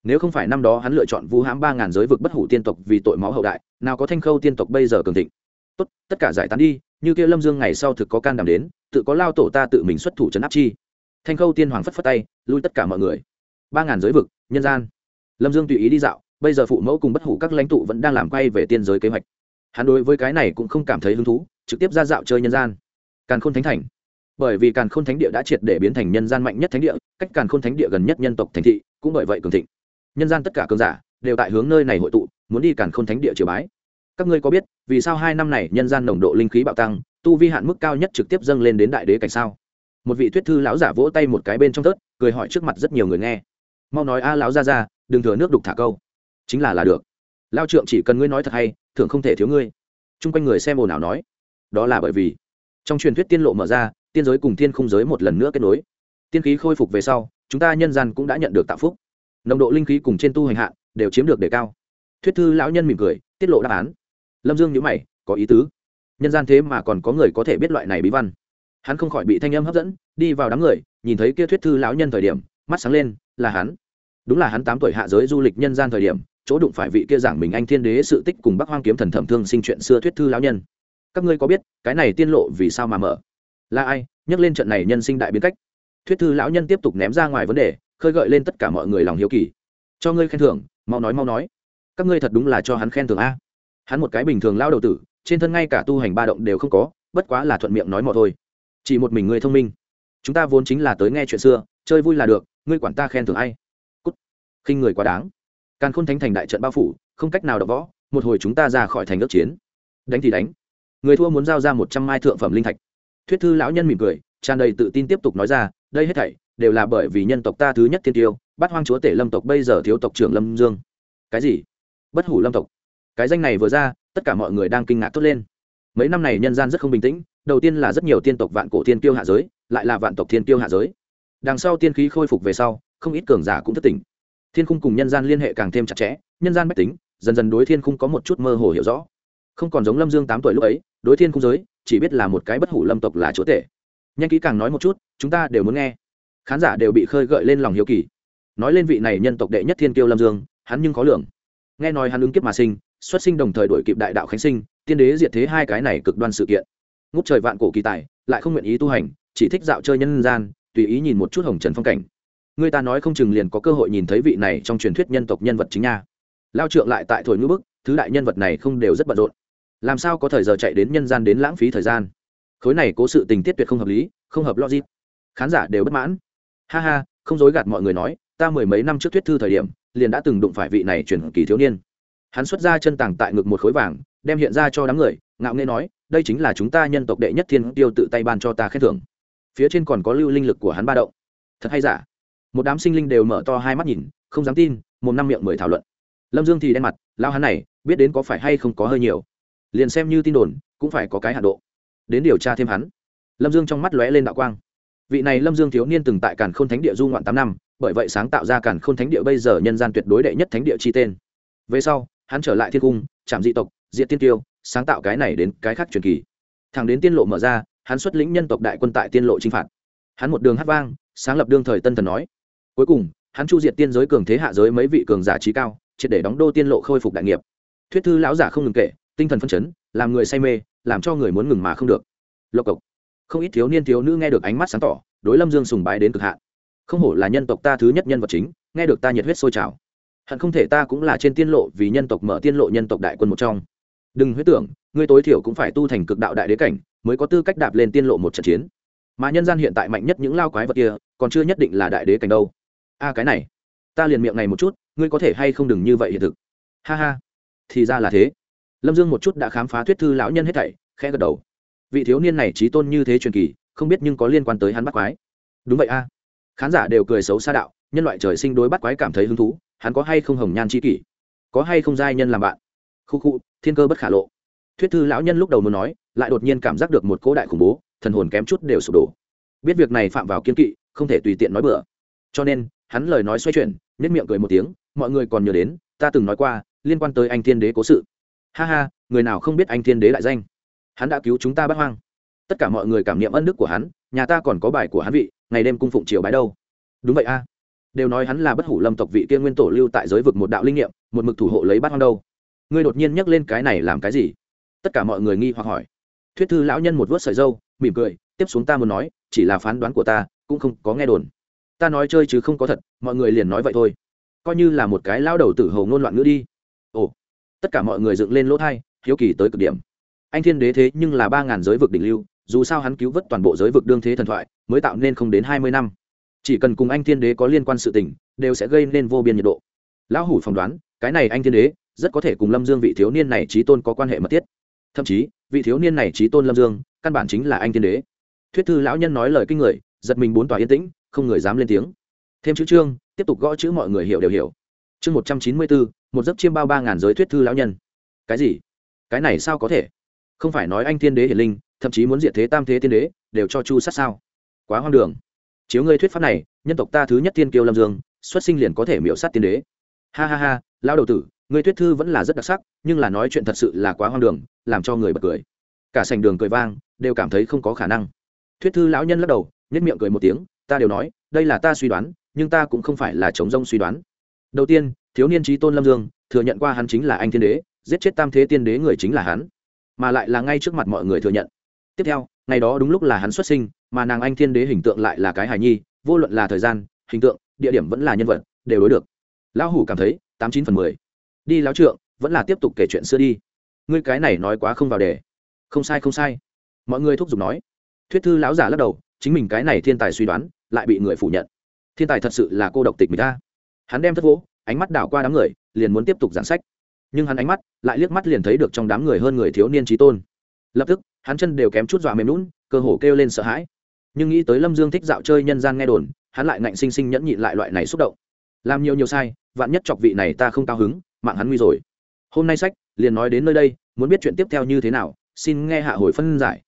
Speaker 1: Nếu không phải năm đó hắn lựa chọn vu hãm ba ngàn giới vực bất hủ tiên tộc vì tội máu hậu đại, nào có thanh khâu tiên tộc bây giờ cường thịnh? Tốt, tất cả giải tán đi, như kia lâm dương ngày sau thực có can đảm đến, tự có lao tổ ta tự mình xuất thủ trấn áp chi. Thanh khâu tiên hoàng phất phất tay, lui tất cả mọi người. Ba ngàn giới vực, nhân gian. Lâm dương tùy ý đi dạo bây giờ phụ mẫu cùng bất hủ các lãnh tụ vẫn đang làm quay về tiên giới kế hoạch. Hắn đối với cái này cũng không cảm thấy hứng thú, trực tiếp ra dạo chơi nhân gian. Càn khôn thánh thành. Bởi vì càn khôn thánh địa đã triệt để biến thành nhân gian mạnh nhất thánh địa, cách càn khôn thánh địa gần nhất nhân tộc thành thị, cũng bởi vậy cường thịnh. Nhân gian tất cả cường giả đều tại hướng nơi này hội tụ, muốn đi càn khôn thánh địa triều bái. Các ngươi có biết, vì sao hai năm này nhân gian nồng độ linh khí bạo tăng, tu vi hạn mức cao nhất trực tiếp dâng lên đến đại đế cảnh sao? Một vị thuyết thư lão giả vỗ tay một cái bên trong tớt cười hỏi trước mặt rất nhiều người nghe. Mau nói a lão ra ra đừng thừa nước đục thả câu chính là là được. Lao trượng chỉ cần ngươi nói thật hay thường không thể thiếu ngươi. T r u n g quanh người xem ồn ào nói, đó là bởi vì trong truyền thuyết tiên lộ mở ra, tiên giới cùng thiên không giới một lần nữa kết nối. Tiên khí khôi phục về sau, chúng ta nhân gian cũng đã nhận được tạo phúc. Nồng độ linh khí cùng trên tu hành hạ đều chiếm được đề cao. Thuyết thư lão nhân mỉm cười, tiết lộ đáp án. Lâm dương nhữ mày, có ý tứ. Nhân gian thế mà còn có người có thể biết loại này bí văn. Hắn không khỏi bị thanh âm hấp dẫn, đi vào đám người, nhìn thấy kia thuyết thư lão nhân thời điểm, mắt sáng lên, là hắn. Đúng là hắn tám tuổi hạ giới du lịch nhân gian thời điểm chỗ đụng phải vị kia giảng mình anh thiên đế sự tích cùng bắc hoang kiếm thần thẩm thương sinh chuyện xưa thuyết thư lão nhân. Các ngươi có biết, cái này tiên lộ vì sao mà mở? Là ai? Nhắc lên trận này nhân sinh đại biến cách. Thuyết thư lão nhân tiếp tục ném ra ngoài vấn đề, khơi gợi lên tất cả mọi người lòng hiếu kỳ. Cho ngươi khen thưởng, mau nói mau nói. Các ngươi thật đúng là cho hắn khen thưởng a. Hắn một cái bình thường lao đầu tử, trên thân ngay cả tu hành ba động đều không có, bất quá là thuận miệng nói mò thôi. Chỉ một mình ngươi thông minh. Chúng ta vốn chính là tới nghe chuyện xưa, chơi vui là được, ngươi quản ta khen thưởng ai? Cút. Khinh người quá đáng càn khôn thánh thành đại trận bao phủ, không cách nào đọc võ, một hồi chúng ta ra khỏi thành ước chiến. Đánh thì đánh. Người thua muốn giao ra một trăm mai thượng phẩm linh thạch. Thuyết thư lão nhân mỉm cười, tràn đầy tự tin tiếp tục nói ra, đây hết thảy đều là bởi vì nhân tộc ta thứ nhất thiên tiêu bắt hoang chúa tể lâm tộc bây giờ thiếu tộc trưởng lâm dương. Cái gì? Bất hủ lâm tộc. Cái danh này vừa ra, tất cả mọi người đang kinh ngạc thốt lên. Mấy năm này nhân gian rất không bình tĩnh, đầu tiên là rất nhiều tiên tộc vạn cổ thiên tiêu hạ giới, lại là vạn tộc thiên tiêu hạ giới. Đằng sau tiên khí khôi phục về sau, không ít cường giả cũng thất tỉnh thiên khung cùng nhân gian liên hệ càng thêm chặt chẽ, nhân gian mách tính, dần dần đối thiên khung có một chút mơ hồ hiểu rõ. Không còn giống lâm dương tám tuổi lúc ấy, đối thiên khung giới, chỉ biết là một cái bất hủ lâm tộc là chúa tể. Nhanh kỹ càng nói một chút, chúng ta đều muốn nghe. Khán giả đều bị khơi gợi lên lòng hiếu kỳ. Nói lên vị này nhân tộc đệ nhất thiên kiêu lâm dương, hắn nhưng khó lường. Nghe nói hắn ứng kiếp mà sinh, xuất sinh đồng thời đổi kịp đại đạo khánh sinh, tiên đế diệt thế hai cái này cực đoan sự kiện. Ngút trời vạn cổ kỳ tài, lại không nguyện ý tu hành, chỉ thích dạo chơi nhân gian, tùy ý nhìn một chút hồng trần phong cảnh người ta nói không chừng liền có cơ hội nhìn thấy vị này trong truyền thuyết nhân tộc nhân vật chính nha. Lao trượng lại tại thổi ngữ bức, thứ đại nhân vật này không đều rất bận rộn. Làm sao có thời giờ chạy đến nhân gian đến lãng phí thời gian? Khối này cố sự tình tiết tuyệt không hợp lý, không hợp logic. Khán giả đều bất mãn. Ha ha, không dối gạt mọi người nói, ta mười mấy năm trước thuyết thư thời điểm, liền đã từng đụng phải vị này chuyển kỳ thiếu niên. Hắn xuất ra chân tàng tại ngực một khối vàng, đem hiện ra cho đám người, ngạo nghê nói, đây chính là chúng ta nhân tộc đệ nhất thiên tiêu tự tay ban cho ta khen thưởng. Phía trên còn có lưu linh lực của hắn ba động. Thật hay giả? Một đám sinh linh đều mở to hai mắt nhìn, không dám tin, một năm miệng mười thảo luận. Lâm dương thì đen mặt lao hắn này, biết đến có phải hay không có hơi nhiều. Liền xem như tin đồn, cũng phải có cái hạ độ. Đến điều tra thêm hắn. Lâm dương trong mắt lóe lên đạo quang. Vị này lâm dương thiếu niên từng tại càn k h ô n thánh địa du ngoạn tám năm, bởi vậy sáng tạo ra càn k h ô n thánh địa bây giờ nhân gian tuyệt đối đệ nhất thánh địa chi tên. Về sau, hắn trở lại thiên cung trạm dị tộc diện tiên tiêu, sáng tạo cái này đến cái khác truyền kỳ. Thẳng đến tiên lộ mở ra, hắn xuất lĩnh nhân tộc đại quân tại tiên lộ chinh phạt. Hắn một đường hát vang, sáng lập đương thời tân thần nói cuối cùng, hắn chu diệt tiên giới cường thế hạ giới mấy vị cường giả trí cao, triệt để đóng đô tiên lộ khôi phục đại nghiệp. Thuyết thư lão giả không ngừng kể, tinh thần phân chấn, làm người say mê, làm cho người muốn ngừng mà không được. Lộc cộc. Không ít thiếu niên thiếu nữ nghe được ánh mắt sáng tỏ, đối lâm dương sùng bái đến cực hạn. Không hổ là nhân tộc ta thứ nhất nhân vật chính, nghe được ta nhiệt huyết sôi trào. Hận không thể ta cũng là trên tiên lộ, vì nhân tộc mở tiên lộ nhân tộc đại quân một trong. Đừng huyết tưởng, ngươi tối thiểu cũng phải tu thành cực đạo đại đế cảnh, mới có tư cách đạp lên tiên lộ một trận chiến. Mà nhân gian hiện tại mạnh nhất những lao quái vật kia, còn chưa nhất định là đại đế cảnh đâu a, cái này, ta liền miệng này một chút, ngươi có thể hay không đừng như vậy hiện thực. Ha ha, thì ra là thế. Lâm dương một chút đã khám phá thuyết thư lão nhân hết thảy, khẽ gật đầu. Vị thiếu niên này trí tôn như thế truyền kỳ, không biết nhưng có liên quan tới hắn bắt quái. Đúng vậy a. Khán giả đều cười xấu xa đạo, nhân loại trời sinh đối bắt quái cảm thấy hứng thú, hắn có hay không hồng nhan c h i kỷ? Có hay không giai nhân làm bạn? Khu khu, thiên cơ bất khả lộ. Thuyết thư lão nhân lúc đầu muốn nói, lại đột nhiên cảm giác được một cỗ đại khủng bố, thần hồn kém chút đều sụp đổ. Biết việc này phạm vào kiên kỵ, không thể tùy tiện nói bừa. Cho nên hắn lời nói xoay chuyển nếp miệng cười một tiếng, mọi người còn nhớ đến, ta từng nói qua, liên quan tới anh thiên đế cố sự. Ha ha, người nào không biết anh thiên đế đại danh? Hắn đã cứu chúng ta bắt hoang. Tất cả mọi người cảm niệm ân đức của hắn, nhà ta còn có bài của hắn vị, ngày đêm cung phụng triều bái đâu. Đúng vậy a. Đều nói hắn là bất hủ lâm tộc vị kia nguyên tổ lưu tại giới vực một đạo linh nghiệm, một mực thủ hộ lấy bắt hoang đâu. Ngươi đột nhiên nhắc lên cái này làm cái gì? Tất cả mọi người nghi hoặc hỏi. Thuyết thư lão nhân một vớt sợi dâu, mỉm cười, tiếp xuống ta muốn nói, chỉ là phán đoán của ta, cũng không có nghe đồn ta nói chơi chứ không có thật, mọi người liền nói vậy thôi. Coi như là một cái lao đầu tử hầu ngôn loạn ngữ đi. Ồ, tất cả mọi người dựng lên lỗ thai, hiếu kỳ tới cực điểm. Anh thiên đế thế nhưng là ba ngàn giới vực đỉnh lưu, dù sao hắn cứu vớt toàn bộ giới vực đương thế thần thoại, mới tạo nên không đến hai mươi năm. Chỉ cần cùng anh thiên đế có liên quan sự tình, đều sẽ gây nên vô biên nhiệt độ. Lão hủ phỏng đoán, cái này anh thiên đế, rất có thể cùng lâm dương vị thiếu niên này trí tôn có quan hệ mật thiết. Thậm chí, vị thiếu niên này trí tôn lâm dương, căn bản chính là anh thiên đế. Thuyết thư lão nhân nói lời kinh người, giật mình bốn tòa yên tĩnh không người dám lên tiếng. Thêm chữ chương, tiếp tục gõ chữ mọi người hiểu đều hiểu. Chương một trăm chín mươi bốn, một giấc chiêm bao ba ngàn giới thuyết thư lão nhân. Cái gì? Cái này sao có thể? Không phải nói anh thiên đế hiển linh, thậm chí muốn diệt thế tam thế tiên đế, đều cho chu sát sao? Quá hoang đường. Chiếu ngươi thuyết pháp này, nhân tộc ta thứ nhất tiên kiêu lâm dương, xuất sinh liền có thể miễu sát tiên đế. Ha ha ha lao đầu tử người thuyết thư vẫn là rất đặc sắc, nhưng là nói chuyện thật sự là quá hoang đường, làm cho người bật cười. Cả sành đường cười vang, đều cảm thấy không có khả năng. Thuyết thư lão nhân lắc đầu nhất miệng cười một tiếng ta đều nói, đây là ta suy đoán, nhưng ta cũng không phải là chống rông suy đoán. Đầu tiên, thiếu niên trí tôn lâm dương, thừa nhận qua hắn chính là anh thiên đế, giết chết tam thế tiên đế người chính là hắn, mà lại là ngay trước mặt mọi người thừa nhận. Tiếp theo, ngày đó đúng lúc là hắn xuất sinh, mà nàng anh thiên đế hình tượng lại là cái hài nhi, vô luận là thời gian, hình tượng, địa điểm vẫn là nhân vật, đều đối được. Lão hủ cảm thấy, tám chín phần mười. Đi lão trượng, vẫn là tiếp tục kể chuyện xưa đi. Ngươi cái này nói quá không vào đề. Không sai không sai. Mọi người thúc giục nói. Thuyết thư lão giả lắc đầu chính mình cái này thiên tài suy đoán, lại bị người phủ nhận. Thiên tài thật sự là cô độc tịch người ta. Hắn đem thất vỗ, ánh mắt đảo qua đám người, liền muốn tiếp tục giảng sách. Nhưng hắn ánh mắt, lại liếc mắt liền thấy được trong đám người hơn người thiếu niên trí tôn. Lập tức, hắn chân đều kém chút dọa mềm lún cơ hồ kêu lên sợ hãi. Nhưng nghĩ tới lâm dương thích dạo chơi nhân gian nghe đồn, hắn lại ngạnh sinh sinh nhẫn nhịn lại loại này xúc động. Làm nhiều nhiều sai, vạn nhất chọc vị này ta không cao hứng, mạng hắn nguy rồi. Hôm nay sách, liền nói đến nơi đây, muốn biết chuyện tiếp theo như thế nào, xin nghe hạ hồi phân giải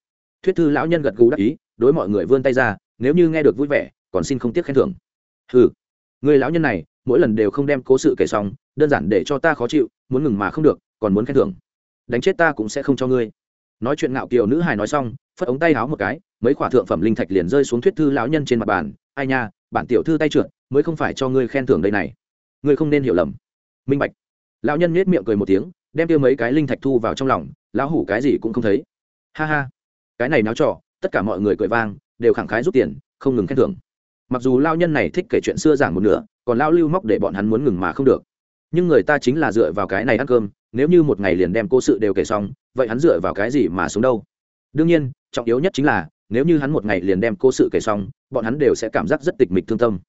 Speaker 1: thuyết thư lão nhân gật gù đắc ý, đối mọi người vươn tay ra, nếu như nghe được vui vẻ, còn xin không tiếc khen thưởng. Ừ người lão nhân này, mỗi lần đều không đem cố sự kể xong, đơn giản để cho ta khó chịu, muốn ngừng mà không được, còn muốn khen thưởng. Đánh chết ta cũng sẽ không cho ngươi. Nói chuyện ngạo kiều nữ hài nói xong, phất ống tay háo một cái, mấy khỏa thượng phẩm linh thạch liền rơi xuống thuyết thư lão nhân trên mặt bàn. Ai nha, bản tiểu thư tay trượt, mới không phải cho ngươi khen thưởng đây này. Ngươi không nên hiểu lầm. Minh bạch. Lão nhân nhếch miệng cười một tiếng, đem tiêu mấy cái linh thạch thu vào trong lòng, lão hủ cái gì cũng không thấy. Ha ha cái này náo trò, tất cả mọi người cười vang, đều khẳng khái rút tiền, không ngừng khen thưởng. Mặc dù lao nhân này thích kể chuyện xưa giảng một nửa, còn lao lưu móc để bọn hắn muốn ngừng mà không được. Nhưng người ta chính là dựa vào cái này ăn cơm, nếu như một ngày liền đem cô sự đều kể xong, vậy hắn dựa vào cái gì mà xuống đâu? Đương nhiên, trọng yếu nhất chính là, nếu như hắn một ngày liền đem cô sự kể xong, bọn hắn đều sẽ cảm giác rất tịch mịch thương tâm.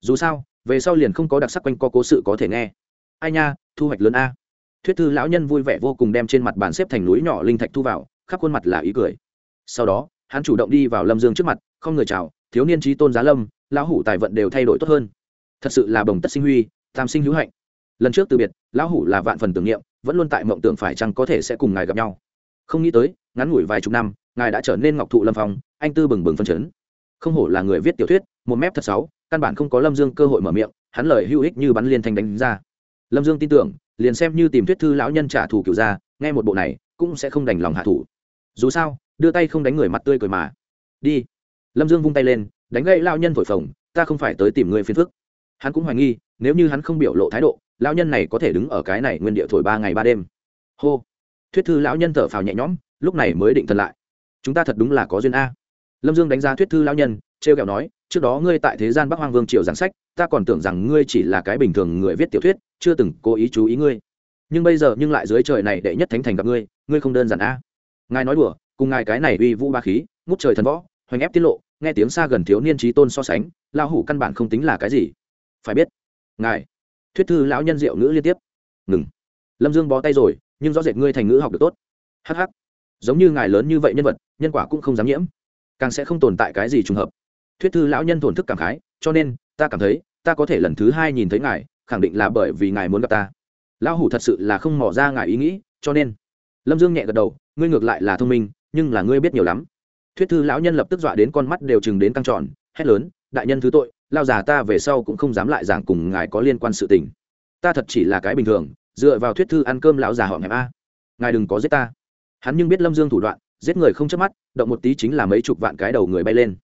Speaker 1: Dù sao, về sau liền không có đặc sắc quanh co cố sự có thể nghe. Ai nha, thu hoạch lớn a. Thuyết thư lão nhân vui vẻ vô cùng đem trên mặt bàn xếp thành núi nhỏ linh thạch thu vào, khắp khuôn mặt là ý cười sau đó, hắn chủ động đi vào lâm dương trước mặt, không người chào, thiếu niên trí tôn giá lâm, lão hủ tài vận đều thay đổi tốt hơn. Thật sự là bồng tất sinh huy, tam sinh hữu hạnh. Lần trước từ biệt, lão hủ là vạn phần tưởng niệm, vẫn luôn tại mộng tưởng phải chăng có thể sẽ cùng ngài gặp nhau. Không nghĩ tới, ngắn ngủi vài chục năm, ngài đã trở nên ngọc thụ lâm phong, anh tư bừng bừng phân chấn. Không hổ là người viết tiểu thuyết, một mép thật sáu, căn bản không có lâm dương cơ hội mở miệng, hắn lời hữu ích như bắn liên thanh đánh ra. Lâm dương tin tưởng, liền xem như tìm thuyết thư lão nhân trả thù kiểu ra, nghe một bộ này, cũng sẽ không đành lòng hạ thủ. Dù sao đưa tay không đánh người mặt tươi cười mà. Đi. Lâm dương vung tay lên, đánh gậy lao nhân thổi phồng, ta không phải tới tìm người phiền phức. Hắn cũng hoài nghi, nếu như hắn không biểu lộ thái độ, lão nhân này có thể đứng ở cái này nguyên địa thổi ba ngày ba đêm. Hô. Thuyết thư lão nhân thở phào nhẹ nhõm, lúc này mới định thần lại. Chúng ta thật đúng là có duyên a. Lâm dương đánh giá thuyết thư lão nhân t r e o kẹo nói, trước đó ngươi tại thế gian bắc hoang vương triều giảng sách, ta còn tưởng rằng ngươi chỉ là cái bình thường người viết tiểu thuyết, chưa từng cố ý chú ý ngươi. Nhưng bây giờ nhưng lại dưới trời này đệ nhất thánh thành gặp ngươi ngươi không đơn giản a. Ngài nói đùa cùng ngài cái này uy vũ ba khí, ngút trời thần võ, hoành ép tiết lộ, nghe tiếng xa gần thiếu niên trí tôn so sánh lao hủ căn bản không tính là cái gì. Phải biết, ngài, thuyết thư lão nhân diệu ngữ liên tiếp. Ngừng. Lâm dương bó tay rồi, nhưng rõ rệt ngươi thành ngữ học được tốt. Hh giống như ngài lớn như vậy nhân vật, nhân quả cũng không dám nhiễm. Càng sẽ không tồn tại cái gì trùng hợp. Thuyết thư lão nhân thổn thức cảm khái, cho nên, ta cảm thấy, ta có thể lần thứ hai nhìn thấy ngài, khẳng định là bởi vì ngài muốn gặp ta. Lão hủ thật sự là không mỏ ra ngài ý nghĩ, cho nên. Lâm dương nhẹ gật đầu, ngươi ngược lại là thông minh nhưng là ngươi biết nhiều lắm. Thuyết thư lão nhân lập tức dọa đến con mắt đều chừng đến căng tròn, hét lớn, đại nhân thứ tội, lao già ta về sau cũng không dám lại giảng cùng ngài có liên quan sự tình. Ta thật chỉ là cái bình thường, dựa vào thuyết thư ăn cơm lão già họ hẹp a. Ngài đừng có giết ta. Hắn nhưng biết lâm dương thủ đoạn, giết người không chớp mắt, động một tí chính là mấy chục vạn cái đầu người bay lên.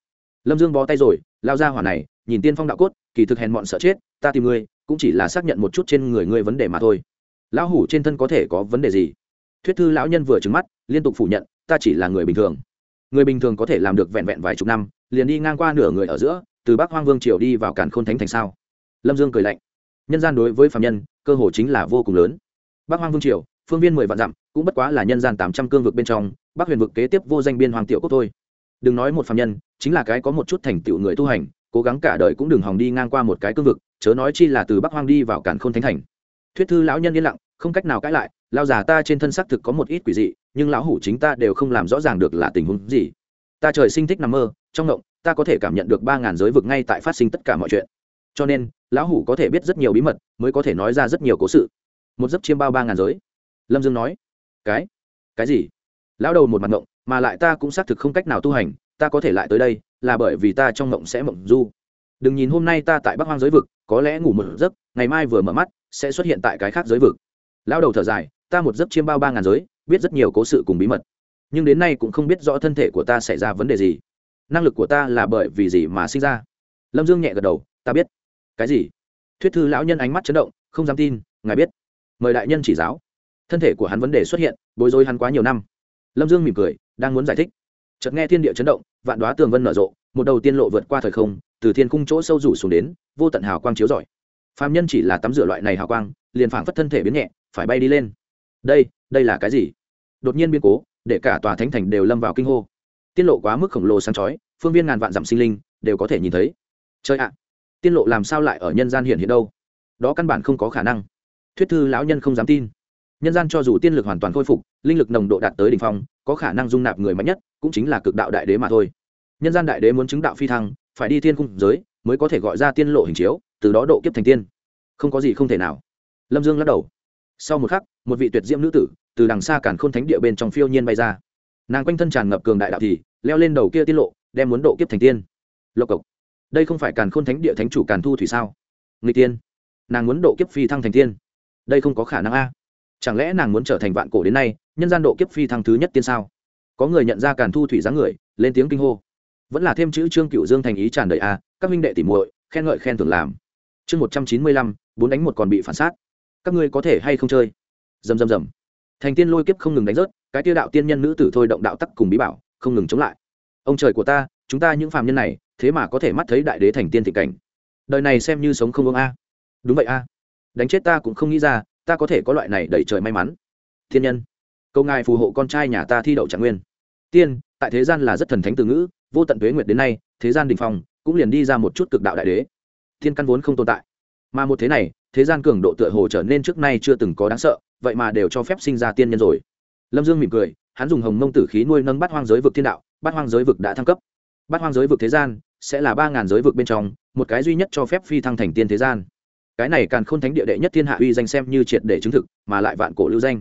Speaker 1: Lâm dương bó tay rồi, lao ra hỏa này, nhìn tiên phong đạo cốt, kỳ thực hèn mọn sợ chết, ta tìm ngươi, cũng chỉ là xác nhận một chút trên người ngươi vấn đề mà thôi. Lão hủ trên thân có thể có vấn đề gì? Thuyết thư lão nhân vừa trứng mắt, liên tục phủ nhận ta chỉ là người bình thường. Người bình thường có thể làm được vẹn vẹn vài chục năm, liền đi ngang qua nửa người ở giữa, từ bắc hoang vương triều đi vào cản khôn thánh thành sao? Lâm dương cười lạnh. Nhân gian đối với phạm nhân, cơ hồ chính là vô cùng lớn. Bắc hoang vương triều, phương viên mười vạn dặm, cũng bất quá là nhân gian tám trăm cương vực bên trong, bắc huyền vực kế tiếp vô danh biên hoàng tiểu quốc thôi. Đừng nói một phạm nhân, chính là cái có một chút thành tựu người tu hành, cố gắng cả đời cũng đừng hòng đi ngang qua một cái cương vực, chớ nói chi là từ bắc hoang đi vào cản khôn thánh thành. Thuyết thư lão nhân yên lặng, không cách nào cãi lại, lao già ta trên thân xác thực có một ít quỷ dị nhưng lão hủ chính ta đều không làm rõ ràng được là tình huống gì. Ta trời sinh thích nằm mơ, trong ngộng, ta có thể cảm nhận được ba ngàn giới vực ngay tại phát sinh tất cả mọi chuyện. Cho nên, lão hủ có thể biết rất nhiều bí mật, mới có thể nói ra rất nhiều cố sự. Một giấc chiêm bao ba ngàn giới. Lâm dương nói, cái? Cái gì? Lão đầu một mặt ngộng, mà lại ta cũng xác thực không cách nào tu hành, ta có thể lại tới đây, là bởi vì ta trong ngộng sẽ mộng du. Đừng nhìn hôm nay ta tại bắc hoang giới vực, có lẽ ngủ một giấc, ngày mai vừa mở mắt, sẽ xuất hiện tại cái khác giới vực. Lão đầu thở dài, ta một giấc chiêm bao ba ngàn giới biết rất nhiều cố sự cùng bí mật. Nhưng đến nay cũng không biết rõ thân thể của ta xảy ra vấn đề gì. Năng lực của ta là bởi vì gì mà sinh ra? Lâm dương nhẹ gật đầu, ta biết. Cái gì? Thuyết thư lão nhân ánh mắt chấn động, không dám tin, ngài biết. Mời đại nhân chỉ giáo. Thân thể của hắn vấn đề xuất hiện, bối rối hắn quá nhiều năm. Lâm dương mỉm cười, đang muốn giải thích. Chợt nghe thiên địa chấn động, vạn đoá tường vân nở rộ, một đầu tiên lộ vượt qua thời không, từ thiên cung chỗ sâu rủ xuống đến, vô tận hào quang chiếu rọi. Phạm nhân chỉ là tắm rửa loại này hào quang, liền phảng phất thân thể biến nhẹ, phải bay đi lên đây đây là cái gì? Đột nhiên biến cố, để cả tòa thánh thành đều lâm vào kinh hô. Tiên lộ quá mức khổng lồ sáng chói, phương viên ngàn vạn dặm sinh linh đều có thể nhìn thấy. Chơi ạ tiên lộ làm sao lại ở nhân gian hiện hiện đâu? Đó căn bản không có khả năng. Thuyết thư lão nhân không dám tin. Nhân gian cho dù tiên lực hoàn toàn khôi phục, linh lực nồng độ đạt tới đ ỉ n h phong, có khả năng dung nạp người mạnh nhất, cũng chính là cực đạo đại đế mà thôi. Nhân gian đại đế muốn chứng đạo phi thăng, phải đi thiên cung giới, mới có thể gọi ra tiên lộ hình chiếu, từ đó độ kiếp thành tiên. Không có gì không thể nào. Lâm dương lắc đầu. Sau một khắc một vị tuyệt diễm nữ tử, từ đằng xa cản khôn thánh địa bên trong phiêu nhiên bay ra. Nàng quanh thân tràn ngập cường đại đạo thì, leo lên đầu kia tiết lộ, đem muốn độ kiếp thành tiên. Lộc cộc. Đây không phải càn khôn thánh địa thánh chủ càn thu thủy sao? Người tiên. Nàng muốn độ kiếp phi thăng thành tiên. Đây không có khả năng a. Chẳng lẽ nàng muốn trở thành vạn cổ đến nay, nhân gian độ kiếp phi thăng thứ nhất tiên sao? Có người nhận ra càn thu thủy dáng người, lên tiếng kinh hô. Vẫn là thêm chữ trương cựu dương thành ý tràn đầy a, các minh đệ tỉ muội, khen ngợi khen tưởng làm. Chương một trăm chín mươi lăm, bốn đánh một còn bị phản xác các ngươi có thể hay không chơi? Dầm dầm dầm thành tiên lôi kiếp không ngừng đánh rớt, cái tiêu đạo tiên nhân nữ tử thôi động đạo tắc cùng bí bảo, không ngừng chống lại. Ông trời của ta, chúng ta những phàm nhân này, thế mà có thể mắt thấy đại đế thành tiên thị cảnh. Đời này xem như sống không ông a. Đúng vậy a. Đánh chết ta cũng không nghĩ ra, ta có thể có loại này đẩy trời may mắn. Thiên nhân câu ngài phù hộ con trai nhà ta thi đậu trạng nguyên. Tiên, tại thế gian là rất thần thánh từ ngữ, vô tận tuế nguyệt đến nay, thế gian đình phong, cũng liền đi ra một chút cực đạo đại đế. Thiên căn vốn không tồn tại. Mà một thế này, thế gian cường độ tựa hồ trở nên trước nay chưa từng có đáng sợ vậy mà đều cho phép sinh ra tiên nhân rồi. Lâm dương mỉm cười, hắn dùng hồng mông tử khí nuôi nâng bát hoang giới vực thiên đạo, bát hoang giới vực đã thăng cấp. Bát hoang giới vực thế gian sẽ là ba ngàn giới vực bên trong, một cái duy nhất cho phép phi thăng thành tiên thế gian. Cái này càng k h ô n thánh địa đệ nhất thiên hạ uy danh xem như triệt để chứng thực, mà lại vạn cổ lưu danh.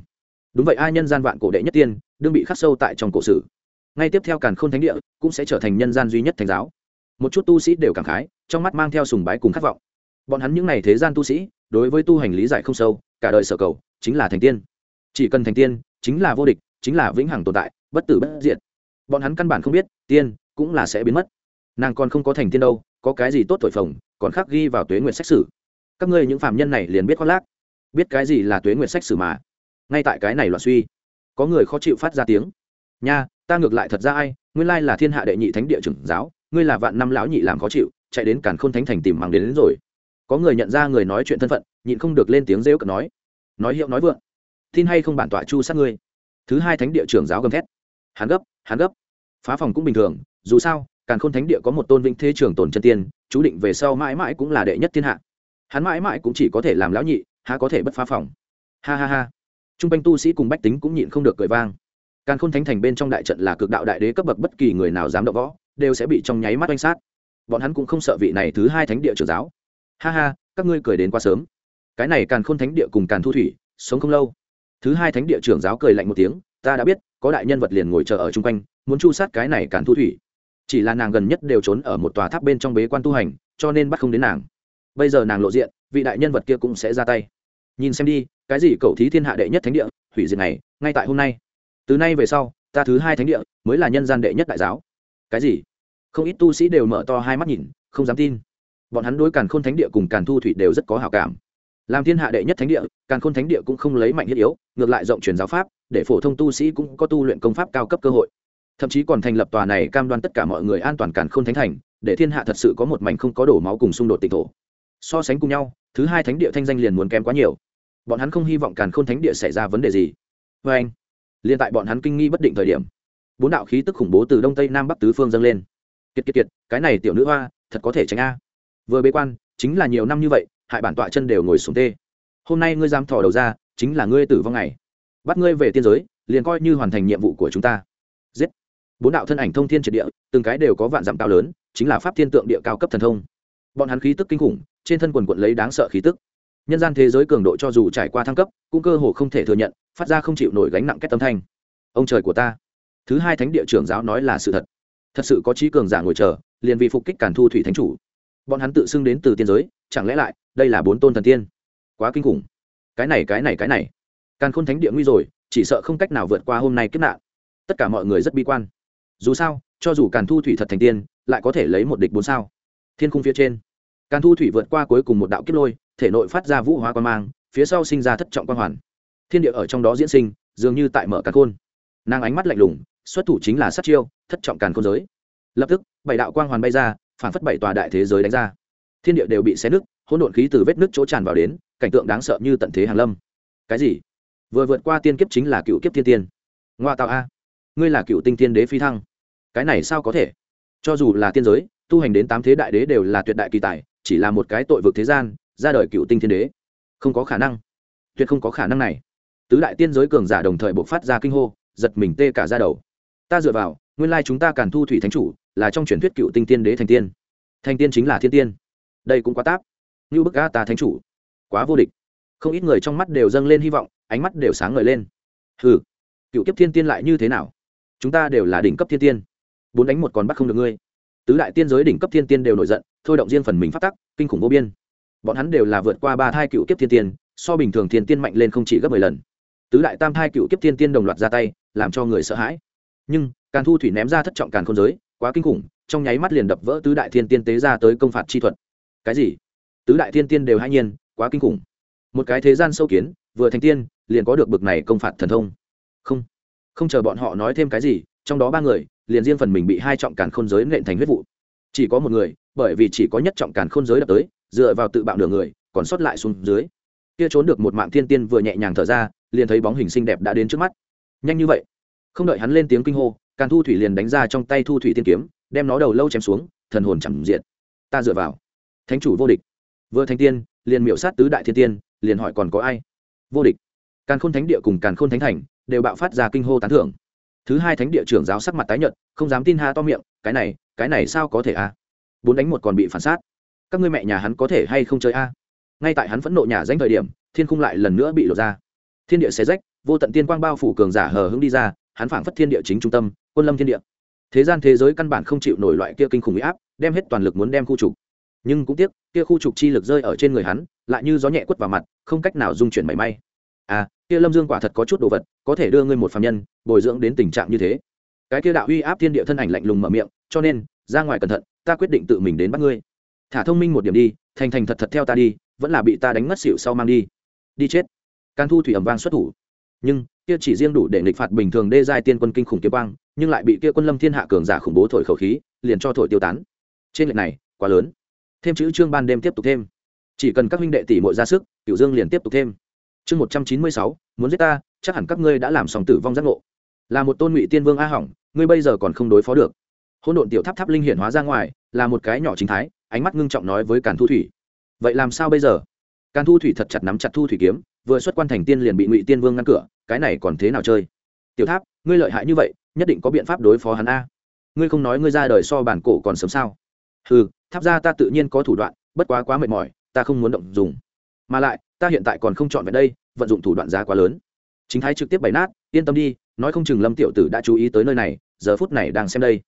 Speaker 1: Đúng vậy, ai nhân gian vạn cổ đệ nhất tiên, đương bị khắc sâu tại trong cổ sử. Ngay tiếp theo càng k h ô n thánh địa cũng sẽ trở thành nhân gian duy nhất thành giáo. Một chút tu sĩ đều cảm khái, trong mắt mang theo sùng bái cùng khát vọng. Bọn hắn những n à y thế gian tu sĩ, đối với tu hành lý giải không sâu, cả đời sở cầu chính là thành tiên. Chỉ cần thành tiên chính là vô địch chính là vĩnh hằng tồn tại bất tử bất diệt. Bọn hắn căn bản không biết tiên cũng là sẽ biến mất. Nàng còn không có thành tiên đâu có cái gì tốt thổi phồng còn khác ghi vào tuế nguyện xét xử các ngươi những phạm nhân này liền biết khoác lác. Biết cái gì là tuế nguyện sách sử mà. Ngay tại cái này loạn suy có người khó chịu phát ra tiếng. Nha ta ngược lại thật ra ai nguyên lai là thiên hạ đệ nhị thánh địa trưởng giáo ngươi là vạn năm lão nhị làm khó chịu chạy đến cản khôn thánh thành tìm mắng đến, đến rồi. Có người nhận ra người nói chuyện thân phận nhịn không được lên tiếng rêu cợt nói nói hiệu nói vượng. Tin hay không bản tọa chu sát ngươi? Thứ hai thánh địa trưởng giáo gầm thét. Hắn gấp hắn gấp. Phá phòng cũng bình thường, dù sao, càn khôn thánh địa có một tôn vĩnh thế trường tồn chân tiên, chú định về sau mãi mãi cũng là đệ nhất thiên hạ. Hắn mãi mãi cũng chỉ có thể làm lão nhị, há có thể bất phá phòng. Ha ha ha. T r u n g quanh tu sĩ cùng bách tính cũng nhịn không được cười vang. Càng k h ô n thánh thành bên trong đại trận là cực đạo đại đế cấp bậc, bất kỳ người nào dám đậu võ, đều sẽ bị trong nháy mắt oanh sát. Bọn hắn cũng không sợ vị này thứ hai thánh địa trưởng giáo. Ha ha, các ngươi cười đến quá sớm cái này càn khôn thánh địa cùng càn thu thủy, sống không lâu. Thứ hai thánh địa trưởng giáo cười lạnh một tiếng, ta đã biết, có đại nhân vật liền ngồi chờ ở chung quanh, muốn chu sát cái này càn thu thủy. Chỉ là nàng gần nhất đều trốn ở một tòa tháp bên trong bế quan tu hành, cho nên bắt không đến nàng. Bây giờ nàng lộ diện, vị đại nhân vật kia cũng sẽ ra tay. Nhìn xem đi, cái gì cầu thí thiên hạ đệ nhất thánh địa, hủy diệt này, ngay tại hôm nay. Từ nay về sau, ta thứ hai thánh địa mới là nhân gian đệ nhất đại giáo. Cái gì? Không ít tu sĩ đều mở to hai mắt nhìn, không dám tin. Bọn hắn đối càn khôn thánh địa cùng càn thu thủy đều rất có hào cảm làm thiên hạ đệ nhất thánh địa, càn khôn thánh địa cũng không lấy mạnh thiết yếu, ngược lại rộng truyền giáo pháp, để phổ thông tu sĩ cũng có tu luyện công pháp cao cấp cơ hội. Thậm chí còn thành lập tòa này cam đoan tất cả mọi người an toàn càn khôn thánh thành, để thiên hạ thật sự có một mảnh không có đổ máu cùng xung đột tịch thổ. So sánh cùng nhau, thứ hai thánh địa thanh danh liền muốn kém quá nhiều. Bọn hắn không hy vọng càn khôn thánh địa xảy ra vấn đề gì. Vê anh, liền tại bọn hắn kinh nghi bất định thời điểm, bốn đạo khí tức khủng bố từ đông tây nam bắc tứ phương dâng lên. Kiệt kiệt kiệt, cái này tiểu nữ hoa, thật có thể tránh a. Vừa bế quan, chính là nhiều năm như vậy hại bản tọa chân đều ngồi xuống tê. Hôm nay ngươi dám thò đầu ra, chính là ngươi tử vong ngày. Bắt ngươi về tiên giới, liền coi như hoàn thành nhiệm vụ của chúng ta. Giết. Bốn đạo thân ảnh thông thiên triệt địa, từng cái đều có vạn dặm cao lớn, chính là pháp thiên tượng địa cao cấp thần thông. Bọn hắn khí tức kinh khủng, trên thân quần quận lấy đáng sợ khí tức. Nhân gian thế giới cường độ cho dù trải qua thăng cấp, cũng cơ hồ không thể thừa nhận, phát ra không chịu nổi gánh nặng kết tâm thanh. Ông trời của ta. Thứ hai thánh địa trưởng giáo nói là sự thật. Thật sự có trí cường giả ngồi chờ, liền vì phục kích cản thu thủy thánh chủ. Bọn hắn tự xưng đến từ tiên giới, chẳng lẽ lại đây là bốn tôn thần tiên. Quá kinh khủng. Cái này cái này cái này. Càn khôn thánh địa nguy rồi, chỉ sợ không cách nào vượt qua hôm nay kết nạn. Tất cả mọi người rất bi quan. Dù sao, cho dù càn thu thủy thật thành tiên, lại có thể lấy một địch bốn sao. Thiên khung phía trên. Càn thu thủy vượt qua cuối cùng một đạo kiếp lôi, thể nội phát ra vũ hóa quan mang, phía sau sinh ra thất trọng quan hoàn. Thiên địa ở trong đó diễn sinh, dường như tại mở càn khôn. Nàng ánh mắt lạnh lùng, xuất thủ chính là sát chiêu, thất trọng càn khôn giới. Lập tức, bảy đạo quang hoàn bay ra, phản phất bảy tòa đại thế giới đánh ra. Thiên địa đều bị xé nứt hỗn độn khí từ vết nứt chỗ tràn vào đến, cảnh tượng đáng sợ như tận thế hàn lâm. Cái gì? Vừa vượt qua tiên kiếp chính là cựu kiếp thiên tiên. Ngoa tạo a. Ngươi là cựu tinh tiên đế phi thăng. Cái này sao có thể? Cho dù là tiên giới, tu hành đến tám thế đại đế đều là tuyệt đại kỳ tài, chỉ là một cái tội vực thế gian, ra đời cựu tinh thiên đế. Không có khả năng. Tuyệt không có khả năng này. Tứ đại tiên giới cường giả đồng thời bộc phát ra kinh hô, giật mình tê cả ra đầu. Ta dựa vào, nguyên lai chúng ta càn thu thủy thánh chủ, là trong truyền thuyết cựu tinh tiên đế thành tiên. Thành tiên chính là thiên tiên. Đây cũng quá táp như bức a ta thánh chủ. Quá vô địch. Không ít người trong mắt đều dâng lên hy vọng, ánh mắt đều sáng ngời lên. Ừ cựu kiếp thiên tiên lại như thế nào? Chúng ta đều là đỉnh cấp thiên tiên. Bốn đánh một còn bắt không được ngươi. Tứ đại tiên giới đỉnh cấp thiên tiên đều nổi giận, thôi động riêng phần mình phát tắc, kinh khủng vô biên. Bọn hắn đều là vượt qua ba thai cựu kiếp thiên tiên, so bình thường thiên tiên mạnh lên không chỉ gấp mười lần. Tứ đại tam thai cựu kiếp thiên tiên đồng loạt ra tay, làm cho người sợ hãi. Nhưng, càn thu thủy ném ra thất trọng càn không giới, quá kinh khủng, trong nháy mắt liền đập vỡ tứ đại thiên tiên tế ra tới công phạt chi thuật. Cái gì? Tứ đại thiên tiên đều hai nhiên, quá kinh khủng. Một cái thế gian sâu kiến, vừa thành tiên, liền có được bực này công phạt thần thông. Không không chờ bọn họ nói thêm cái gì, trong đó ba người, liền riêng phần mình bị hai trọng càn khôn giới nện thành huyết vụ. Chỉ có một người, bởi vì chỉ có nhất trọng càn khôn giới đập tới, dựa vào tự bạo nửa người, còn sót lại xuống dưới. Kia trốn được một mạng thiên tiên vừa nhẹ nhàng thở ra, liền thấy bóng hình xinh đẹp đã đến trước mắt. Nhanh như vậy. Không đợi hắn lên tiếng kinh hô, càn thu thủy liền đánh ra trong tay thu thủy tiên kiếm, đem nó đầu lâu chém xuống, thần hồn chẳng diện ta dựa vào. Thánh chủ vô địch vừa thành tiên, liền miểu sát tứ đại thiên tiên, liền hỏi còn có ai? Vô địch. Càn khôn thánh địa cùng càn khôn thánh thành đều bạo phát ra kinh hô tán thưởng. Thứ hai thánh địa trưởng giáo sắc mặt tái nhợt, không dám tin ha to miệng, cái này cái này sao có thể a? Bốn đánh một còn bị phản sát. Các ngươi mẹ nhà hắn có thể hay không chơi a? Ngay tại hắn phẫn nộ nhà danh thời điểm, thiên khung lại lần nữa bị lột ra. Thiên địa xé rách, vô tận tiên quang bao phủ cường giả hờ hững đi ra, hắn phảng phất thiên địa chính trung tâm, quân lâm thiên địa. Thế gian thế giới căn bản không chịu nổi loại kia kinh khủng huy áp, đem hết toàn lực muốn đem khu trục nhưng cũng tiếc, kia khu trục chi lực rơi ở trên người hắn, lại như gió nhẹ quất vào mặt, không cách nào dung chuyển mảy may. À kia lâm dương quả thật có chút đồ vật, có thể đưa ngươi một phạm nhân, bồi dưỡng đến tình trạng như thế. Cái kia đạo uy áp thiên địa thân ảnh lạnh lùng mở miệng, cho nên, ra ngoài cẩn thận, ta quyết định tự mình đến bắt ngươi. Thả thông minh một điểm đi, thành thành thật thật theo ta đi, vẫn là bị ta đánh mất xịu sau mang đi. Đi chết. Can thu thủy ẩm vang xuất thủ. Nhưng, kia chỉ riêng đủ để nghịch phạt bình thường đê giai tiên quân kinh khủng kiếm băng nhưng lại bị kia quân lâm thiên hạ cường giả khủng bố thổi khẩu khí, liền cho thổi tiêu tán. Trên lệch này, quá lớn thêm chữ chương ban đêm tiếp tục thêm. Chỉ cần các huynh đệ tỷ muội ra sức Tiểu dương liền tiếp tục thêm. Chương một trăm chín mươi sáu, muốn giết ta, chắc hẳn các ngươi đã làm sòng tử vong giác ngộ. Là một tôn ngụy tiên vương a hỏng, ngươi bây giờ còn không đối phó được. Hôn độn tiểu tháp tháp linh hiển hóa ra ngoài, là một cái nhỏ chính thái, ánh mắt ngưng trọng nói với càn thu thủy. Vậy làm sao bây giờ? Càn thu thủy thật chặt nắm chặt thu thủy kiếm, vừa xuất quan thành tiên liền bị ngụy tiên vương ngăn cửa, cái này còn thế nào chơi? Tiểu tháp, ngươi lợi hại như vậy, nhất định có biện pháp đối phó hắn a. Ngươi không nói ngươi ra đời so bản cổ còn sớm sao? Ừ tháp ra ta tự nhiên có thủ đoạn, bất quá quá mệt mỏi, ta không muốn động dùng. Mà lại, ta hiện tại còn không chọn về đây, vận dụng thủ đoạn giá quá lớn. Chính thái trực tiếp bày nát, yên tâm đi, nói không chừng lâm tiểu tử đã chú ý tới nơi này, giờ phút này đang xem đây.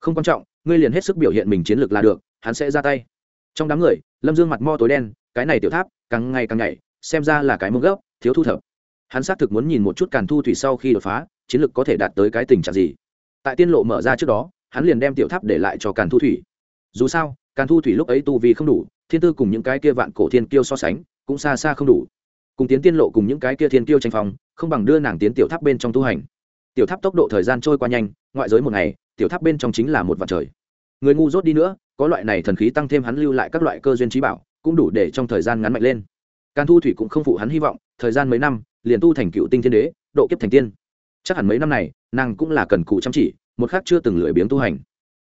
Speaker 1: Không quan trọng, ngươi liền hết sức biểu hiện mình chiến lược là được, hắn sẽ ra tay. Trong đám người, lâm dương mặt mo tối đen, cái này tiểu tháp, càng ngày càng nhảy xem ra là cái mông gốc, thiếu thu thập. Hắn xác thực muốn nhìn một chút càn thu thủy sau khi đột phá, chiến lược có thể đạt tới cái tình trạng gì. Tại tiên lộ mở ra trước đó, hắn liền đem tiểu tháp để lại cho càn thu thủy dù sao, càn thu thủy lúc ấy tu vì không đủ, thiên tư cùng những cái kia vạn cổ thiên kiêu so sánh, cũng xa xa không đủ. Cùng tiến tiên lộ cùng những cái kia thiên kiêu tranh phong, không bằng đưa nàng tiến tiểu tháp bên trong tu hành. Tiểu tháp tốc độ thời gian trôi qua nhanh, ngoại giới một ngày, tiểu tháp bên trong chính là một vạn trời. Người ngu dốt đi nữa, có loại này thần khí tăng thêm hắn lưu lại các loại cơ duyên trí bảo, cũng đủ để trong thời gian ngắn mạnh lên. Càn thu thủy cũng không phụ hắn hy vọng, thời gian mấy năm, liền tu thành cựu tinh thiên đế, độ kiếp thành tiên. Chắc hẳn mấy năm này, nàng cũng là cần cù chăm chỉ, một khác chưa từng lười biếng tu hành.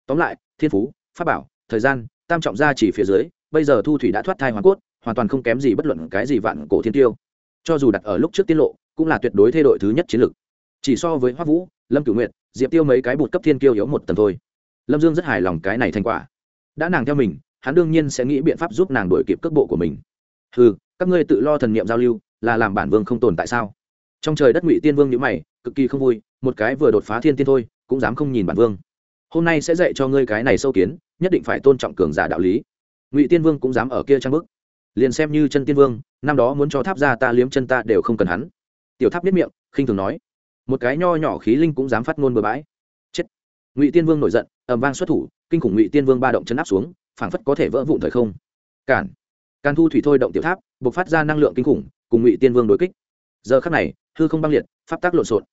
Speaker 1: Tóm lại, thiên phú, pháp bảo thời gian, tam trọng gia chỉ phía dưới, bây giờ thu thủy đã thoát thai hoàn cốt, hoàn toàn không kém gì bất luận cái gì vạn cổ thiên tiêu. Cho dù đặt ở lúc trước tiết lộ, cũng là tuyệt đối thay đổi thứ nhất chiến lược. Chỉ so với hoa vũ, lâm cửu nguyệt, diệp tiêu mấy cái bụt cấp thiên kiêu yếu một tầng thôi. Lâm dương rất hài lòng cái này thành quả. Đã nàng theo mình, hắn đương nhiên sẽ nghĩ biện pháp giúp nàng đổi kịp cước bộ của mình. Ừ các ngươi tự lo thần niệm giao lưu, là làm bản vương không tồn tại sao? Trong trời đất ngụy tiên vương nhữ mày, cực kỳ không vui, một cái vừa đột phá thiên tiên thôi, cũng dám không nhìn bản vương. Hôm nay sẽ dạy cho ngươi cái này sâu kiến nhất định phải tôn trọng cường giả đạo lý. Ngụy tiên vương cũng dám ở kia trang bức. Liền xem như chân tiên vương, năm đó muốn cho tháp ra ta liếm chân ta đều không cần hắn. Tiểu tháp biết miệng, khinh thường nói. Một cái nho nhỏ khí linh cũng dám phát ngôn bừa bãi. Chết. Ngụy tiên vương nổi giận ẩm vang xuất thủ, kinh khủng ngụy tiên vương ba động chấn áp xuống, phảng phất có thể vỡ vụn thời không. Cản. Càn thu thủy thôi động tiểu tháp buộc phát ra năng lượng kinh khủng, cùng ngụy tiên vương đối kích. Giờ khắc này, hư không băng liệt, pháp tác lộn xộn.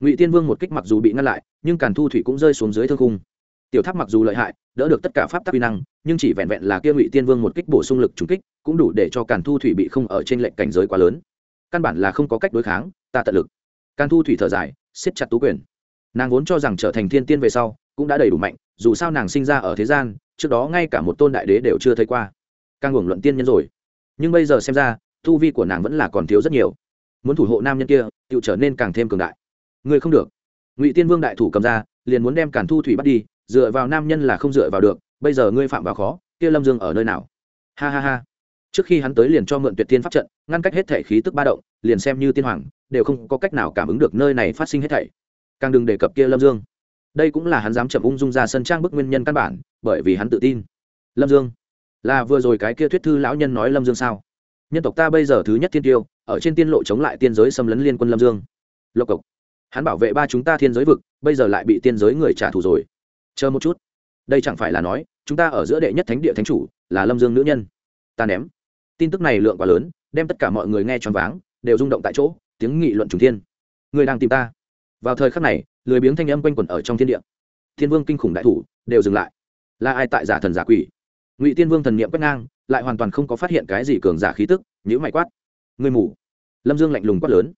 Speaker 1: Ngụy tiên vương một kích mặc dù bị ngăn lại, nhưng càn thu thủy cũng rơi xuống dưới thương khung tiểu tháp mặc dù lợi hại, đỡ được tất cả pháp tắc uy năng, nhưng chỉ vẹn vẹn là kia ngụy tiên vương một kích bổ sung lực trúng kích, cũng đủ để cho càn thu thủy bị không ở trên lệnh cảnh giới quá lớn. Căn bản là không có cách đối kháng, ta tận lực. Càn thu thủy thở dài, siết chặt tú quyền. Nàng vốn cho rằng trở thành thiên tiên về sau, cũng đã đầy đủ mạnh, dù sao nàng sinh ra ở thế gian, trước đó ngay cả một tôn đại đế đều chưa thấy qua. Càng hưởng luận tiên nhân rồi. Nhưng bây giờ xem ra thu vi của nàng vẫn là còn thiếu rất nhiều. Muốn thủ hộ nam nhân kia tự trở nên càng thêm cường đại. Người không được. Ngụy tiên vương đại thủ cầm ra, liền muốn đem Càn thu thủy bắt đi dựa vào nam nhân là không dựa vào được, bây giờ ngươi phạm vào khó, kia lâm dương ở nơi nào? Ha ha ha. Trước khi hắn tới liền cho mượn tuyệt tiên pháp trận, ngăn cách hết thể khí tức ba động, liền xem như tiên hoàng, đều không có cách nào cảm ứng được nơi này phát sinh hết thảy. Càng đừng đề cập kia lâm dương. Đây cũng là hắn dám chậm ung dung ra sân trang bức nguyên nhân căn bản, bởi vì hắn tự tin. Lâm dương, là vừa rồi cái kia thuyết thư lão nhân nói lâm dương sao? Nhân tộc ta bây giờ thứ nhất thiên tiêu, ở trên tiên lộ chống lại tiên giới xâm lấn liên quân lâm dương. Lộc cộc. Hắn bảo vệ ba chúng ta thiên giới vực, bây giờ lại bị tiên giới người trả thù rồi chờ một chút. Đây chẳng phải là nói, chúng ta ở giữa đệ nhất thánh địa thánh chủ là lâm dương nữ nhân. Ta ném. Tin tức này lượng quá lớn, đem tất cả mọi người nghe choáng váng, đều rung động tại chỗ, tiếng nghị luận trùng thiên. Người đang tìm ta. Vào thời khắc này, lười biếng thanh âm quanh quẩn ở trong thiên địa. Thiên vương kinh khủng đại thủ, đều dừng lại. Là ai tại giả thần giả quỷ? Ngụy tiên vương thần niệm quét ngang, lại hoàn toàn không có phát hiện cái gì cường giả khí tức nhữ mày quát. Người mù. Lâm dương lạnh lùng quát lớn.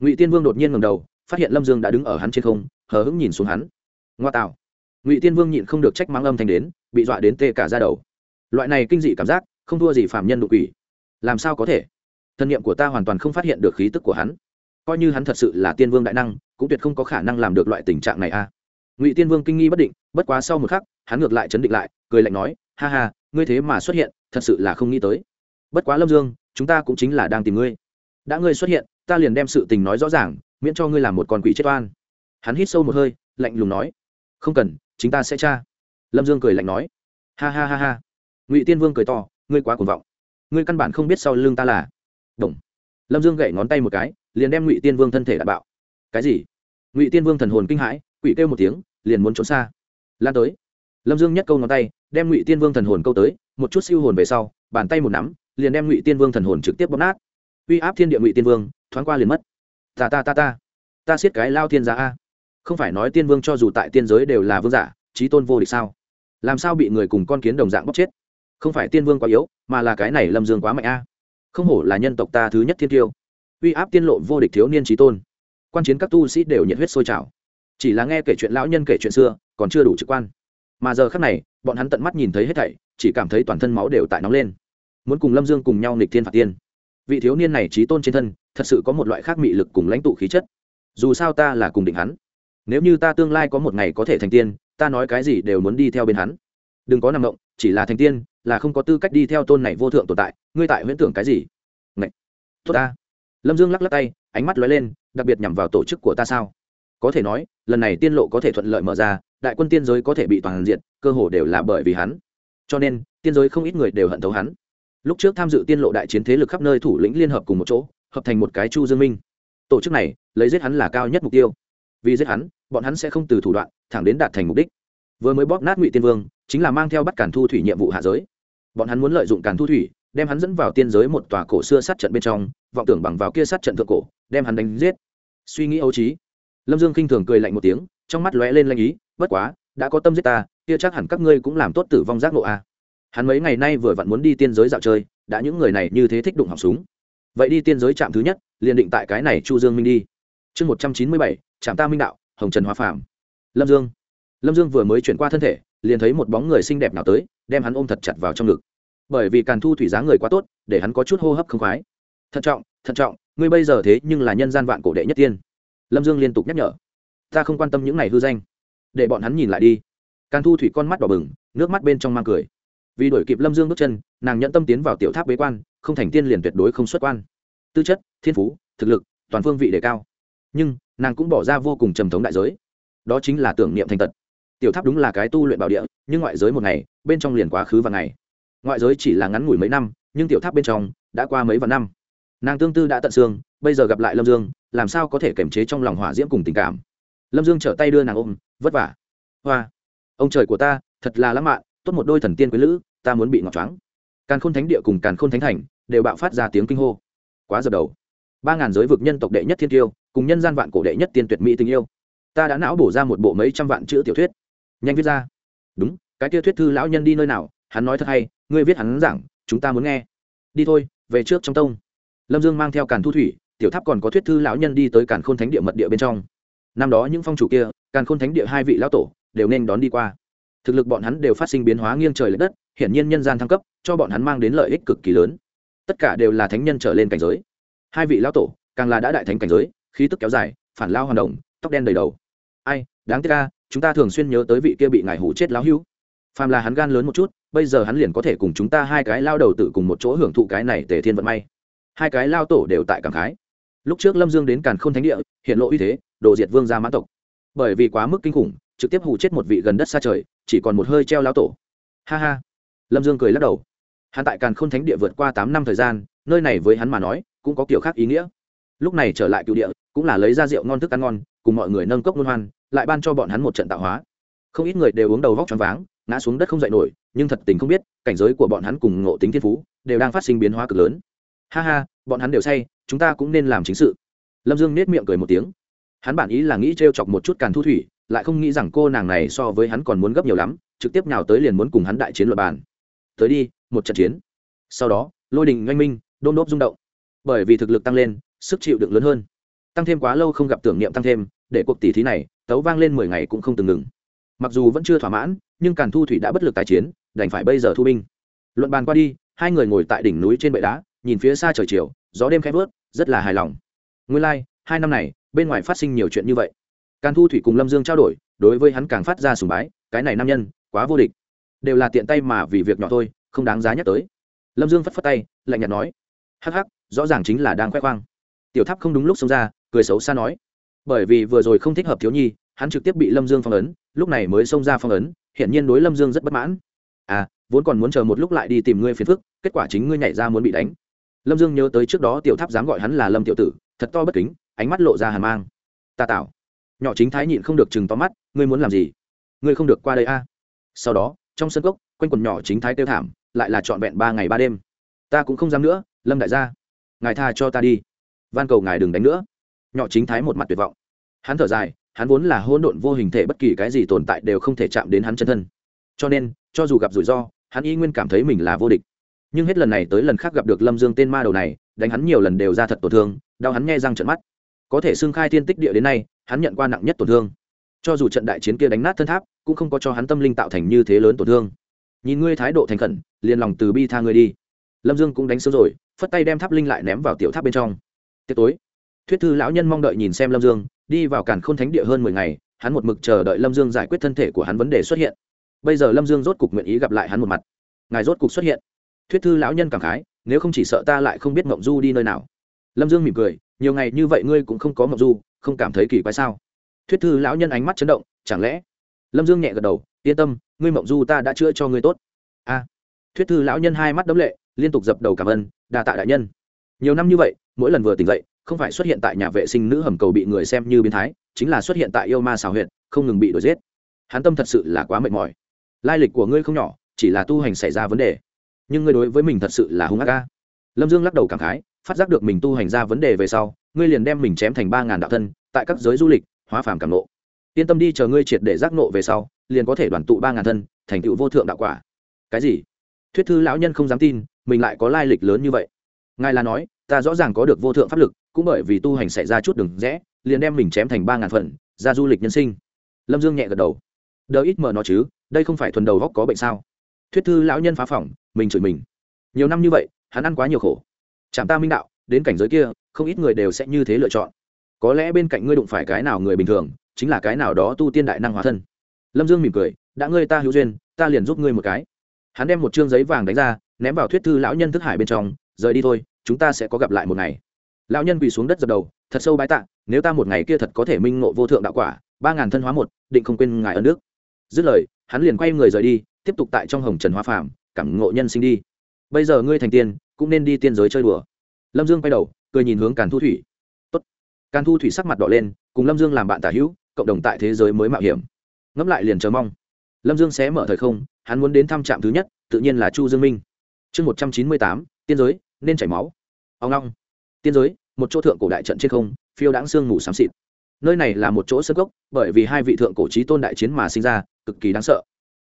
Speaker 1: Ngụy tiên vương đột nhiên ngầm đầu, phát hiện lâm dương đã đứng ở hắn trên không, hờ hững nhìn xuống hắn. Ngoa tạo ngụy tiên vương nhịn không được trách mắng âm thanh đến bị dọa đến tê cả ra đầu loại này kinh dị cảm giác không thua gì phạm nhân đột quỷ làm sao có thể thân nhiệm của ta hoàn toàn không phát hiện được khí tức của hắn coi như hắn thật sự là tiên vương đại năng cũng tuyệt không có khả năng làm được loại tình trạng này a ngụy tiên vương kinh nghi bất định bất quá sau một khắc hắn ngược lại chấn định lại cười lạnh nói ha ha ngươi thế mà xuất hiện thật sự là không nghĩ tới bất quá lâm dương chúng ta cũng chính là đang tìm ngươi đã ngươi xuất hiện ta liền đem sự tình nói rõ ràng miễn cho ngươi làm một con quỷ chết oan hắn hít sâu một hơi lạnh lùng nói không cần chính ta sẽ tra. Lâm dương cười lạnh nói. Ha ha ha ha. Ngụy tiên vương cười to, ngươi quá cuồng vọng. Ngươi căn bản không biết sau lưng ta là. Đồng lâm dương gậy ngón tay một cái, liền đem ngụy tiên vương thân thể đạn bạo. Cái gì? Ngụy tiên vương thần hồn kinh hãi, quỷ kêu một tiếng, liền muốn trốn xa. Lan tới. Lâm dương nhất câu ngón tay, đem ngụy tiên vương thần hồn câu tới, một chút siêu hồn về sau, bàn tay một nắm, liền đem ngụy tiên vương thần hồn trực tiếp bóp nát. Uy áp thiên địa ngụy tiên vương, thoáng qua liền mất. Ta ta ta ta. Ta siết cái lao thiên giá a không phải nói tiên vương cho dù tại tiên giới đều là vương giả trí tôn vô địch sao? Làm sao bị người cùng con kiến đồng dạng bóc chết? Không phải tiên vương quá yếu, mà là cái này lâm dương quá mạnh a. Không hổ là nhân tộc ta thứ nhất thiên tiêu. Uy áp tiên lộ vô địch thiếu niên trí tôn. Quan chiến các tu sĩ đều nhiệt huyết sôi trào. Chỉ là nghe kể chuyện lão nhân kể chuyện xưa, còn chưa đủ trực quan. Mà giờ khác này, bọn hắn tận mắt nhìn thấy hết thảy, chỉ cảm thấy toàn thân máu đều tại nóng lên. Muốn cùng lâm dương cùng nhau nghịch thiên phạt tiên. Vị thiếu niên này trí tôn trên thân, thật sự có một loại khác mị lực cùng lãnh tụ khí chất. Dù sao ta là cùng định hắn nếu như ta tương lai có một ngày có thể thành tiên, ta nói cái gì đều muốn đi theo bên hắn. Đừng có nằm động, chỉ là thành tiên, là không có tư cách đi theo tôn này vô thượng tồn tại, ngươi tại huyễn tưởng cái gì? Ngậy! tốt ta. Lâm dương lắc lắc tay, ánh mắt lóe lên, đặc biệt nhằm vào tổ chức của ta sao? Có thể nói, lần này tiên lộ có thể thuận lợi mở ra, đại quân tiên giới có thể bị toàn diện, cơ hồ đều là bởi vì hắn. Cho nên, tiên giới không ít người đều hận thấu hắn. Lúc trước tham dự tiên lộ đại chiến thế lực khắp nơi thủ lĩnh liên hợp cùng một chỗ, hợp thành một cái chu dương minh. Tổ chức này, lấy giết hắn là cao nhất mục tiêu vì giết hắn, bọn hắn sẽ không từ thủ đoạn thẳng đến đạt thành mục đích. Vừa mới bóp nát ngụy tiên vương, chính là mang theo bắt cản thu thủy nhiệm vụ hạ giới. Bọn hắn muốn lợi dụng cản thu thủy, đem hắn dẫn vào tiên giới một tòa cổ xưa sát trận bên trong, vọng tưởng bằng vào kia sát trận thượng cổ, đem hắn đánh giết. Suy nghĩ ấu trí, lâm dương khinh thường cười lạnh một tiếng, trong mắt lóe lên lanh ý, bất quá, đã có tâm giết ta, kia chắc hẳn các ngươi cũng làm tốt tử vong giác ngộ a. Hắn mấy ngày nay vừa vặn muốn đi tiên giới dạo chơi, đã những người này như thế thích đụng họng súng. Vậy đi tiên giới trạm thứ nhất, liền định tại cái này chu dương minh đi. Chương một trăm chín mươi bảy trạm ta minh đạo, hồng trần hóa phàm. Lâm dương. Lâm dương vừa mới chuyển qua thân thể, liền thấy một bóng người xinh đẹp nào tới, đem hắn ôm thật chặt vào trong ngực. Bởi vì càn thu thủy giá người quá tốt, để hắn có chút hô hấp không khoái. Thận trọng thận trọng, ngươi bây giờ thế nhưng là nhân gian vạn cổ đệ nhất tiên. Lâm dương liên tục nhắc nhở. Ta không quan tâm những này hư danh. Để bọn hắn nhìn lại đi. Càn thu thủy con mắt đỏ bừng, nước mắt bên trong mang cười. Vì đổi kịp lâm dương bước chân, nàng nhận tâm tiến vào tiểu tháp bế quan, không thành tiên liền tuyệt đối không xuất quan. Tư chất, thiên phú, thực lực, toàn phương vị đề cao. Nhưng nàng cũng bỏ ra vô cùng trầm thống đại giới. Đó chính là tưởng niệm thành tật. Tiểu tháp đúng là cái tu luyện bảo địa, nhưng ngoại giới một ngày, bên trong liền quá khứ và ngày. Ngoại giới chỉ là ngắn ngủi mấy năm, nhưng tiểu tháp bên trong đã qua mấy vạn năm. Nàng tương tư đã tận xương, bây giờ gặp lại lâm dương, làm sao có thể kiềm chế trong lòng hỏa diễm cùng tình cảm? Lâm dương trở tay đưa nàng ôm, vất vả. Hoa, ông trời của ta, thật là lãng mạn, tốt một đôi thần tiên quý lữ, ta muốn bị ngọc choáng. Càn khôn thánh địa cùng càn khôn thánh thành đều bạo phát ra tiếng kinh hô. Quá dập đầu ba ngàn giới vực nhân tộc đệ nhất thiên tiêu cùng nhân gian vạn cổ đệ nhất tiên tuyệt mỹ tình yêu. Ta đã não bổ ra một bộ mấy trăm vạn chữ tiểu thuyết. Nhanh viết ra. Đúng, cái tiêu thuyết thư lão nhân đi nơi nào, hắn nói thật hay, ngươi viết hắn giảng, chúng ta muốn nghe. Đi thôi, về trước trong tông. Lâm dương mang theo càn thu thủy, tiểu tháp còn có thuyết thư lão nhân đi tới càn khôn thánh địa mật địa bên trong. Năm đó những phong chủ kia, càn khôn thánh địa hai vị lão tổ, đều nên đón đi qua. Thực lực bọn hắn đều phát sinh biến hóa nghiêng trời l ệ đất, hiển nhiên nhân gian thăng cấp, cho bọn hắn mang đến lợi ích cực kỳ lớn. Tất cả đều là thánh nhân trở lên cảnh giới hai vị lão tổ càng là đã đại thánh cảnh giới, khí tức kéo dài, phản lao hoàn động tóc đen đầy đầu. Ai, đáng tiếc ca chúng ta thường xuyên nhớ tới vị kia bị ngài hủ chết lão hữu. Phàm là hắn gan lớn một chút, bây giờ hắn liền có thể cùng chúng ta hai cái lao đầu tự cùng một chỗ hưởng thụ cái này tề thiên vận may. Hai cái lao tổ đều tại cảm khái. Lúc trước lâm dương đến càn k h ô n thánh địa, hiện lộ uy thế, đồ diệt vương gia mãn tộc. Bởi vì quá mức kinh khủng, trực tiếp hù chết một vị gần đất xa trời, chỉ còn một hơi treo lao tổ. Ha ha. Lâm dương cười lắc đầu. Hắn tại càn k h ô n thánh địa vượt qua tám năm thời gian, nơi này với hắn mà nói cũng có kiểu khác ý nghĩa. Lúc này trở lại cựu địa, cũng là lấy ra rượu ngon thức ăn ngon, cùng mọi người nâng cốc ngôn hoan, lại ban cho bọn hắn một trận tạo hóa. Không ít người đều uống đầu vóc choáng váng, ngã xuống đất không dậy nổi, nhưng thật tình không biết, cảnh giới của bọn hắn cùng ngộ tính thiên phú, đều đang phát sinh biến hóa cực lớn. Ha ha, bọn hắn đều say, chúng ta cũng nên làm chính sự. Lâm dương nết miệng cười một tiếng. Hắn bản ý là nghĩ t r e o chọc một chút càn thu thủy, lại không nghĩ rằng cô nàng này so với hắn còn muốn gấp nhiều lắm, trực tiếp nào tới liền muốn cùng hắn đại chiến luật bàn. Tới đi, một trận chiến. Sau đó, lôi đình oanh minh, đôn đốp rung động bởi vì thực lực tăng lên sức chịu đựng lớn hơn. Tăng thêm quá lâu không gặp tưởng niệm tăng thêm để cuộc tỷ thí này tấu vang lên mười ngày cũng không từng ngừng. Mặc dù vẫn chưa thỏa mãn nhưng càn thu thủy đã bất lực tái chiến đành phải bây giờ thu binh. Luận bàn qua đi hai người ngồi tại đỉnh núi trên bệ đá nhìn phía xa trời chiều gió đêm khẽ vớt rất là hài lòng. Nguyên lai、like, hai năm này bên ngoài phát sinh nhiều chuyện như vậy. Càn thu thủy cùng lâm dương trao đổi đối với hắn càng phát ra sùng bái cái này nam nhân quá vô địch. Đều là tiện tay mà vì việc nhỏ thôi không đáng giá nhắc tới. Lâm dương phất phất tay lạnh nhạt nói hắc hắc rõ ràng chính là đang khoe khoang. Tiểu tháp không đúng lúc xông ra, cười xấu xa nói, bởi vì vừa rồi không thích hợp thiếu nhi, hắn trực tiếp bị lâm dương phong ấn, lúc này mới xông ra phong ấn hiện nhiên đối lâm dương rất bất mãn. À vốn còn muốn chờ một lúc lại đi tìm ngươi phiền phức, kết quả chính ngươi nhảy ra muốn bị đánh. Lâm dương nhớ tới trước đó tiểu tháp dám gọi hắn là lâm tiểu tử, thật to bất kính, ánh mắt lộ ra hàn mang. Ta tạo nhỏ chính thái nhịn không được chừng to mắt, ngươi muốn làm gì? Ngươi không được qua đây a. À? sau đó, trong sân cốc, quanh quần nhỏ chính thái tiêu thảm, lại là trọn vẹn ba ngày ba đêm. Ta cũng không dám nữa, lâm đại gia ngài tha cho ta đi. Van cầu ngài đừng đánh nữa. Nhỏ chính thái một mặt tuyệt vọng. Hắn thở dài, hắn vốn là hỗn độn vô hình thể bất kỳ cái gì tồn tại đều không thể chạm đến hắn chân thân. Cho nên, cho dù gặp rủi ro, hắn y nguyên cảm thấy mình là vô địch. Nhưng hết lần này tới lần khác gặp được lâm dương tên ma đầu này, đánh hắn nhiều lần đều ra thật tổn thương, đau hắn nghe răng trận mắt. Có thể xưng khai thiên tích địa đến nay, hắn nhận qua nặng nhất tổn thương. Cho dù trận đại chiến kia đánh nát thân tháp, cũng không có cho hắn tâm linh tạo thành như thế lớn tổn thương. Nhìn ngươi thái độ thành khẩn, liền lòng từ bi tha ngươi đi lâm dương cũng đánh sớm rồi, phất tay đem tháp linh lại ném vào tiểu tháp bên trong. Tiệc tối. Thuyết thư lão nhân mong đợi nhìn xem lâm dương, đi vào càn khôn thánh địa hơn mười ngày, hắn một mực chờ đợi lâm dương giải quyết thân thể của hắn vấn đề xuất hiện. Bây giờ lâm dương rốt cục nguyện ý gặp lại hắn một mặt. Ngài rốt cục xuất hiện. Thuyết thư lão nhân cảm khái, nếu không chỉ sợ ta lại không biết mộng du đi nơi nào. Lâm dương mỉm cười, nhiều ngày như vậy ngươi cũng không có mộng du, không cảm thấy kỳ quái sao? Thuyết thư lão nhân ánh mắt chấn động, chẳng lẽ? Lâm dương nhẹ gật đầu, yên tâm, ngươi mộng du ta đã chữa cho ngươi tốt. A. Thuyết thư lão nhân hai mắt đấm lệ liên tục dập đầu cảm ơn, đa tạ đại nhân. Nhiều năm như vậy, mỗi lần vừa tỉnh dậy, không phải xuất hiện tại nhà vệ sinh nữ hầm cầu bị người xem như biến thái, chính là xuất hiện tại yêu ma xào huyện không ngừng bị đuổi giết. Hắn tâm thật sự là quá mệt mỏi. Lai lịch của ngươi không nhỏ, chỉ là tu hành xảy ra vấn đề. Nhưng ngươi đối với mình thật sự là hung ác ca lâm dương lắc đầu cảm khái, phát giác được mình tu hành ra vấn đề về sau, ngươi liền đem mình chém thành ba ngàn đạo thân, tại các giới du lịch, hóa phàm cảm nộ. Yên tâm đi, chờ ngươi triệt để giác nộ về sau, liền có thể đoàn tụ ba ngàn thân, thành tựu vô thượng đạo quả. Cái gì? Thuyết thư lão nhân không dám tin mình lại có lai lịch lớn như vậy. Ngài là nói, ta rõ ràng có được vô thượng pháp lực, cũng bởi vì tu hành xảy ra chút đừng rẽ, liền đem mình chém thành ba ngàn phần, ra du lịch nhân sinh. Lâm dương nhẹ gật đầu. Đỡ ít mờ nó chứ, đây không phải thuần đầu góc có bệnh sao? Thuyết thư lão nhân phá phỏng, mình chửi mình. Nhiều năm như vậy, hắn ăn quá nhiều khổ. Chạm ta minh đạo, đến cảnh giới kia, không ít người đều sẽ như thế lựa chọn. Có lẽ bên cạnh ngươi đụng phải cái nào người bình thường, chính là cái nào đó tu tiên đại năng hóa thân. Lâm dương mỉm cười, đã ngươi ta hữu duyên, ta liền giúp ngươi một cái hắn đem một chương giấy vàng đánh ra, ném vào thuyết thư lão nhân thức hải bên trong, rời đi thôi, chúng ta sẽ có gặp lại một ngày. Lão nhân quỳ xuống đất dập đầu, thật sâu bái tạ, nếu ta một ngày kia thật có thể minh ngộ vô thượng đạo quả, ba ngàn thân hóa một, định không quên ngài ơn nước dứt lời, hắn liền quay người rời đi, tiếp tục tại trong hồng trần hóa phàm, cảm ngộ nhân sinh đi. Bây giờ ngươi thành tiên, cũng nên đi tiên giới chơi đùa. Lâm dương quay đầu, cười nhìn hướng càn thu thủy. Tốt. càn thu thủy sắc mặt đỏ lên, cùng lâm dương làm bạn tả hữu, cộng đồng tại thế giới mới mạo hiểm. Ngẫm lại liền chờ mong. Lâm dương sẽ mở thời không hắn muốn đến thăm trạm thứ nhất, tự nhiên là chu dương minh. Chương một trăm chín mươi tám, tiên giới, nên chảy máu. Ông long. Tiên giới, một chỗ thượng cổ đại trận trên không, phiêu đáng sương ngủ xám xịt. Nơi này là một chỗ sơ gốc bởi vì hai vị thượng cổ trí tôn đại chiến mà sinh ra, cực kỳ đáng sợ.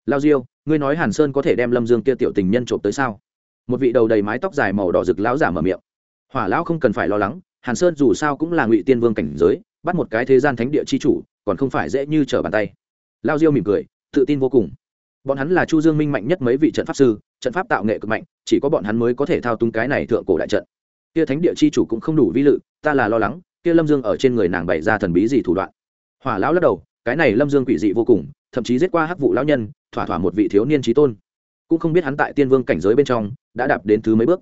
Speaker 1: Lao diêu, ngươi nói hàn sơn có thể đem lâm dương kia tiểu tình nhân trộm tới sao? Một vị đầu đầy mái tóc dài màu đỏ rực lão giả mở miệng. Hỏa lão không cần phải lo lắng, hàn sơn dù sao cũng là ngụy tiên vương cảnh giới, bắt một cái thế gian thánh địa chi chủ, còn không phải dễ như trở bàn tay. Lao diêu mỉm cười, tự tin vô cùng bọn hắn là chu dương minh mạnh nhất mấy vị trận pháp sư, trận pháp tạo nghệ cực mạnh, chỉ có bọn hắn mới có thể thao túng cái này thượng cổ đại trận. Kia thánh địa chi chủ cũng không đủ vi lự, ta là lo lắng, kia lâm dương ở trên người nàng bày ra thần bí gì thủ đoạn. Hỏa lão lắc đầu, cái này lâm dương quỷ dị vô cùng, thậm chí giết qua hắc vụ lão nhân, thỏa thỏa một vị thiếu niên trí tôn. Cũng không biết hắn tại tiên vương cảnh giới bên trong, đã đạp đến thứ mấy bước.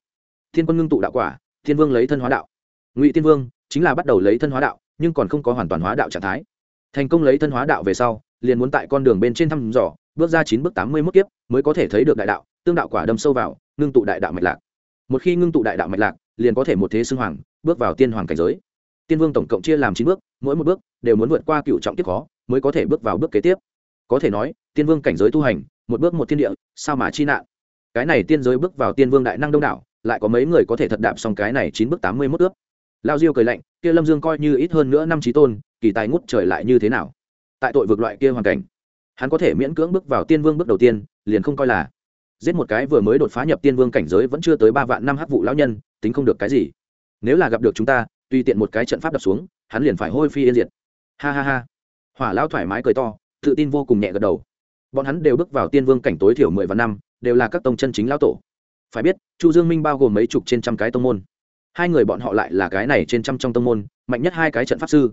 Speaker 1: Thiên quân ngưng tụ đạo quả, thiên vương lấy thân hóa đạo. Ngụy tiên vương chính là bắt đầu lấy thân hóa đạo, nhưng còn không có hoàn toàn hóa đạo trạng thái. Thành công lấy thân hóa đạo về sau, liền muốn tại con đường bên trên thăm dò bước ra chín bước tám mươi mốt kiếp, mới có thể thấy được đại đạo, tương đạo quả đâm sâu vào, ngưng tụ đại đạo mạch lạc. Một khi ngưng tụ đại đạo mạch lạc, liền có thể một thế xưng hoàng, bước vào tiên hoàng cảnh giới. Tiên vương tổng cộng chia làm chín bước, mỗi một bước đều muốn vượt qua cựu trọng tiếp khó, mới có thể bước vào bước kế tiếp. Có thể nói, tiên vương cảnh giới tu hành, một bước một thiên địa, sao mà chi nạn? Cái này tiên giới bước vào tiên vương đại năng đông đảo, lại có mấy người có thể thật đạp xong cái này chín bước tám mươi mốt ước? Lao diêu cười lạnh, kia lâm dương coi như ít hơn nữa năm trí tôn, kỳ tài ngút trời lại như thế nào? Tại tội vực loại kia hoàn cảnh hắn có thể miễn cưỡng bước vào tiên vương bước đầu tiên, liền không coi là. Giết một cái vừa mới đột phá nhập tiên vương cảnh giới vẫn chưa tới ba vạn năm hắc vụ lão nhân, tính không được cái gì. Nếu là gặp được chúng ta, tùy tiện một cái trận pháp đập xuống, hắn liền phải hôi phi yên diệt. Ha ha ha. Hỏa lão thoải mái cười to, tự tin vô cùng nhẹ gật đầu. Bọn hắn đều bước vào tiên vương cảnh tối thiểu mười vạn năm, đều là các tông chân chính lão tổ. Phải biết, chu dương minh bao gồm mấy chục trên trăm cái tông môn. Hai người bọn họ lại là cái này trên trăm trong tông môn, mạnh nhất hai cái trận pháp sư.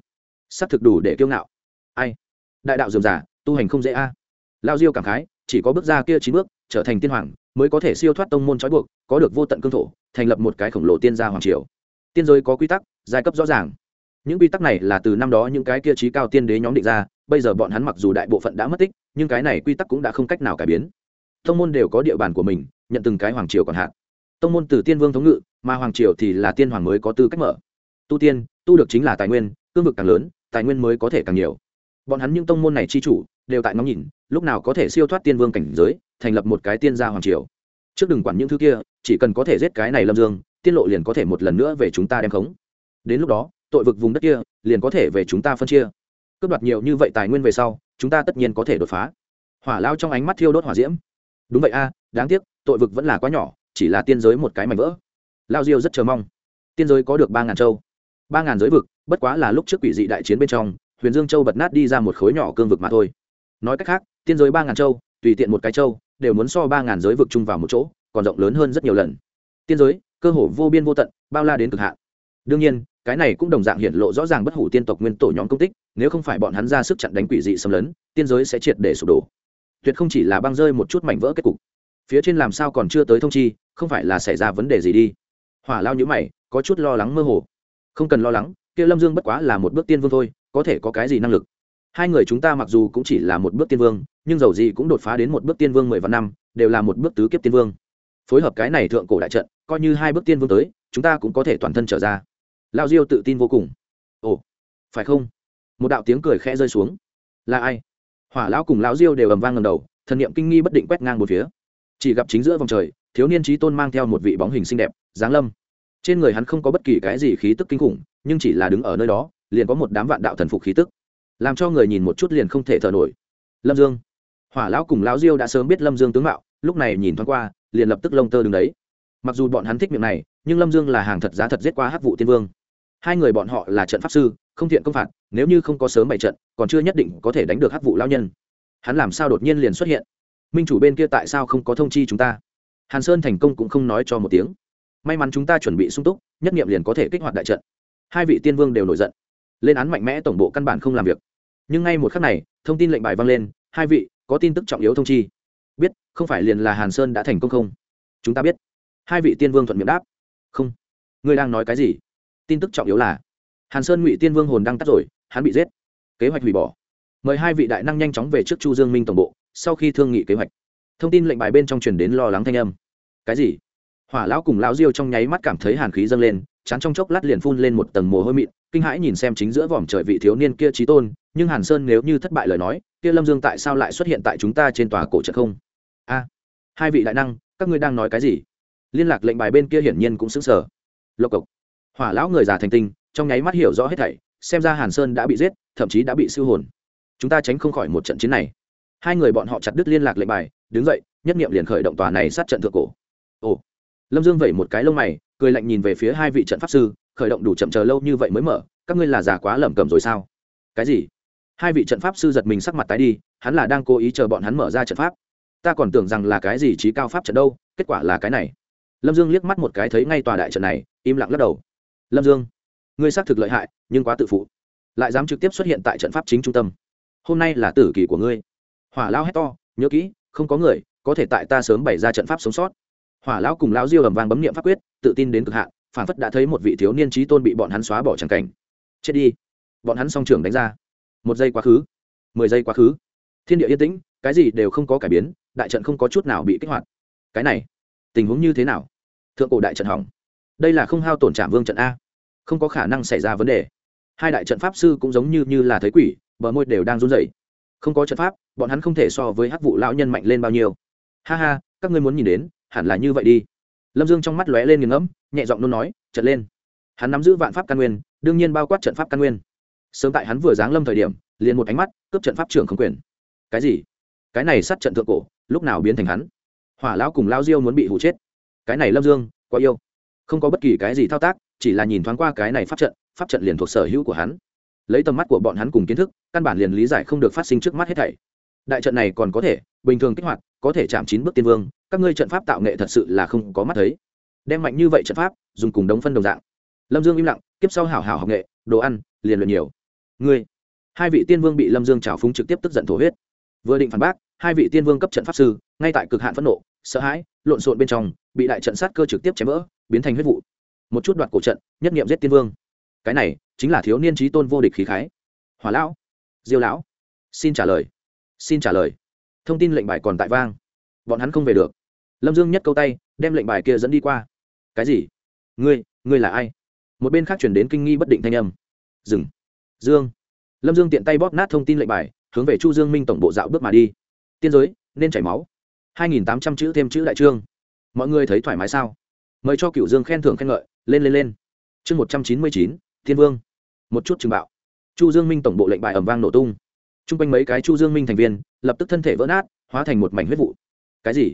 Speaker 1: Sắp thực đủ để kiêu ngạo. Ai? Đại đạo dườm giả tu hành không dễ a. À. lao diêu cảm khái, chỉ có bước ra kia chín bước, trở thành tiên hoàng, mới có thể siêu thoát tông môn trói buộc, có được vô tận cương thổ, thành lập một cái khổng lồ tiên gia hoàng triều. Tiên giới có quy tắc, giai cấp rõ ràng. Những quy tắc này là từ năm đó những cái kia trí cao tiên đế nhóm định ra, bây giờ bọn hắn mặc dù đại bộ phận đã mất tích, nhưng cái này quy tắc cũng đã không cách nào cải biến. Tông môn đều có địa bàn của mình, nhận từng cái hoàng triều còn hạn. Tông môn từ tiên vương thống ngự, mà hoàng triều thì là tiên hoàng mới có tư cách mở. Tu tiên, tu được chính là tài nguyên, cương vực càng lớn, tài nguyên mới có thể càng nhiều bọn hắn những tông môn này chi chủ, đều tại ngóng nhìn, lúc nào có thể siêu thoát tiên vương cảnh giới, thành lập một cái tiên gia hoàng triều. Trước đừng quản những thứ kia, chỉ cần có thể giết cái này lâm dương, tiên lộ liền có thể một lần nữa về chúng ta đem khống. Đến lúc đó, tội vực vùng đất kia, liền có thể về chúng ta phân chia. Cướp đoạt nhiều như vậy tài nguyên về sau, chúng ta tất nhiên có thể đột phá. Hỏa lao trong ánh mắt thiêu đốt hỏa diễm. Đúng vậy a, đáng tiếc, tội vực vẫn là quá nhỏ, chỉ là tiên giới một cái mảnh vỡ. Lao diêu rất chờ mong. Tiên giới có được ba ngàn châu. Ba ngàn giới vực, bất quá là lúc trước quỷ dị đại chiến bên trong huyền dương châu bật nát đi ra một khối nhỏ cương vực mà thôi. Nói cách khác, tiên giới ba ngàn châu, tùy tiện một cái châu, đều muốn so ba ngàn giới vực chung vào một chỗ, còn rộng lớn hơn rất nhiều lần. Tiên giới, cơ hồ vô biên vô tận, bao la đến cực hạn. Đương nhiên, cái này cũng đồng dạng hiện lộ rõ ràng bất hủ tiên tộc nguyên tổ nhóm công tích, nếu không phải bọn hắn ra sức chặn đánh quỷ dị xâm lấn, tiên giới sẽ triệt để sụp đổ. Tuyệt không chỉ là băng rơi một chút mảnh vỡ kết cục. Phía trên làm sao còn chưa tới thông chi, không phải là xảy ra vấn đề gì đi. Hỏa lao nhữ mày, có chút lo lắng mơ hồ. Không cần lo lắng, kia lâm dương bất quá là một bước tiên vương thôi có thể có cái gì năng lực? Hai người chúng ta mặc dù cũng chỉ là một bước tiên vương, nhưng dầu gì cũng đột phá đến một bước tiên vương mười vạn năm, đều là một bước tứ kiếp tiên vương. Phối hợp cái này thượng cổ đại trận, coi như hai bước tiên vương tới, chúng ta cũng có thể toàn thân trở ra. Lao diêu tự tin vô cùng. Ồ, phải không? Một đạo tiếng cười khẽ rơi xuống. Là ai? Hỏa lão cùng lão diêu đều ầm vang ngầm đầu, thần niệm kinh nghi bất định quét ngang một phía. Chỉ gặp chính giữa vòng trời, thiếu niên trí tôn mang theo một vị bóng hình xinh đẹp giáng lâm. Trên người hắn không có bất kỳ cái gì khí tức kinh khủng, nhưng chỉ là đứng ở nơi đó liền có một đám vạn đạo thần phục khí tức. Làm cho người nhìn một chút liền không thể thở nổi. Lâm dương. Hỏa lão cùng lão diêu đã sớm biết lâm dương tướng mạo, lúc này nhìn thoáng qua, liền lập tức lông tơ đứng đấy. Mặc dù bọn hắn thích miệng này, nhưng lâm dương là hàng thật giá thật giết qua hắc vụ tiên vương. Hai người bọn họ là trận pháp sư, không thiện công phạt, nếu như không có sớm bày trận, còn chưa nhất định có thể đánh được hắc vụ lao nhân. Hắn làm sao đột nhiên liền xuất hiện? Minh chủ bên kia tại sao không có thông chi chúng ta? Hàn sơn thành công cũng không nói cho một tiếng. May mắn chúng ta chuẩn bị sung túc, nhất nghiệm liền có thể kích hoạt đại trận. Hai vị tiên vương đều nổi giận lên án mạnh mẽ tổng bộ căn bản không làm việc. Nhưng ngay một khắc này, thông tin lệnh bài vang lên, hai vị, có tin tức trọng yếu thông chi. Biết, không phải liền là hàn sơn đã thành công không? Chúng ta biết. Hai vị tiên vương thuận miệng đáp. Không. Ngươi đang nói cái gì? Tin tức trọng yếu là, hàn sơn ngụy tiên vương hồn đang tắt rồi, hắn bị giết. Kế hoạch hủy bỏ. Mời hai vị đại năng nhanh chóng về trước chu dương minh tổng bộ, sau khi thương nghị kế hoạch. Thông tin lệnh bài bên trong truyền đến lo lắng thanh âm. Cái gì? Hỏa lão cùng lão diêu trong nháy mắt cảm thấy hàn khí dâng lên chán trong chốc lát liền phun lên một tầng mồ hôi mịn, kinh hãi nhìn xem chính giữa vòm trời vị thiếu niên kia trí tôn, nhưng hàn sơn nếu như thất bại lời nói, kia lâm dương tại sao lại xuất hiện tại chúng ta trên tòa cổ trận không? A, hai vị đại năng, các ngươi đang nói cái gì? Liên lạc lệnh bài bên kia hiển nhiên cũng xứng sở lộc cộc. Hỏa lão người già thành tinh, trong nháy mắt hiểu rõ hết thảy, xem ra hàn sơn đã bị giết, thậm chí đã bị siêu hồn. Chúng ta tránh không khỏi một trận chiến này. Hai người bọn họ chặt đứt liên lạc lệnh bài, đứng dậy, nhất nghiệm liền khởi động tòa này sát trận thượng cổ. Ồ lâm dương vẩy một cái lông mày, cười lạnh nhìn về phía hai vị trận pháp sư, khởi động đủ chậm chờ lâu như vậy mới mở, các ngươi là già quá lẩm cẩm rồi sao? Cái gì? Hai vị trận pháp sư giật mình sắc mặt tái đi, hắn là đang cố ý chờ bọn hắn mở ra trận pháp. Ta còn tưởng rằng là cái gì trí cao pháp trận đâu, kết quả là cái này. Lâm dương liếc mắt một cái thấy ngay tòa đại trận này, im lặng lắc đầu. Lâm dương, ngươi xác thực lợi hại, nhưng quá tự phụ. Lại dám trực tiếp xuất hiện tại trận pháp chính trung tâm. Hôm nay là tử kỳ của ngươi. Hỏa lao hét to, nhớ kỹ, không có người có thể tại ta sớm bày ra trận pháp sống sót hỏa lão cùng lão diêu ầm vang bấm niệm pháp quyết, tự tin đến cực hạn, phản phất đã thấy một vị thiếu niên trí tôn bị bọn hắn xóa bỏ tràng cảnh. Chết đi. Bọn hắn song trưởng đánh ra. Một giây quá khứ. Mười giây quá khứ. Thiên địa yên tĩnh, cái gì đều không có cải biến, đại trận không có chút nào bị kích hoạt. Cái này, tình huống như thế nào? Thượng cổ đại trận hỏng. Đây là không hao tổn trạm vương trận a. Không có khả năng xảy ra vấn đề. Hai đại trận pháp sư cũng giống như như là thấy quỷ, bờ môi đều đang run rẩy. Không có trận pháp, bọn hắn không thể so với hắc vụ lão nhân mạnh lên bao nhiêu. Ha ha, các ngươi muốn nhìn đến hẳn là như vậy đi. Lâm dương trong mắt lóe lên nghiền ngẫm, nhẹ giọng nôn nói trận lên. Hắn nắm giữ vạn pháp căn nguyên, đương nhiên bao quát trận pháp căn nguyên. Sớm tại hắn vừa giáng lâm thời điểm, liền một ánh mắt cướp trận pháp trưởng không quyền. Cái gì? Cái này sát trận thượng cổ, lúc nào biến thành hắn? Hỏa lão cùng lao diêu muốn bị hụ chết. Cái này lâm dương, quá yêu. Không có bất kỳ cái gì thao tác, chỉ là nhìn thoáng qua cái này pháp trận pháp trận liền thuộc sở hữu của hắn. Lấy tầm mắt của bọn hắn cùng kiến thức, căn bản liền lý giải không được phát sinh trước mắt hết thảy. Đại trận này còn có thể bình thường kích hoạt, có thể chạm chín bước tiên vương các ngươi trận pháp tạo nghệ thật sự là không có mắt thấy. Đem mạnh như vậy trận pháp, dùng cùng đống phân đồng dạng. Lâm dương im lặng, kiếp sau hảo hảo học nghệ, đồ ăn, liền luyện nhiều. Ngươi, hai vị tiên vương bị lâm dương trào phúng trực tiếp tức giận thổ huyết. Vừa định phản bác, hai vị tiên vương cấp trận pháp sư, ngay tại cực hạn phẫn nộ, sợ hãi, lộn xộn bên trong, bị đại trận sát cơ trực tiếp chém vỡ, biến thành huyết vụ. Một chút đoạt cổ trận, nhất nghiệm giết tiên vương. Cái này, chính là thiếu niên trí tôn vô địch khí khái. Hỏa lão, diêu lão, xin trả lời, xin trả lời. Thông tin lệnh bài còn tại vang. Bọn hắn không về được lâm dương nhất câu tay, đem lệnh bài kia dẫn đi qua. Cái gì? Ngươi ngươi là ai? Một bên khác chuyển đến kinh nghi bất định thanh âm. Dừng. Dương. Lâm dương tiện tay bóp nát thông tin lệnh bài, hướng về chu dương minh tổng bộ dạo bước mà đi. Tiên giới, nên chảy máu. Hai nghìn tám trăm chữ thêm chữ đại trương. Mọi người thấy thoải mái sao? Mời cho cựu dương khen thưởng khen ngợi, lên lên lên. Chương một trăm chín mươi chín, thiên vương. Một chút trừng bạo. Chu dương minh tổng bộ lệnh bài ẩm vang nổ tung. T r u n g quanh mấy cái chu dương minh thành viên, lập tức thân thể vỡ nát, hóa thành một mảnh huyết vụ. Cái gì?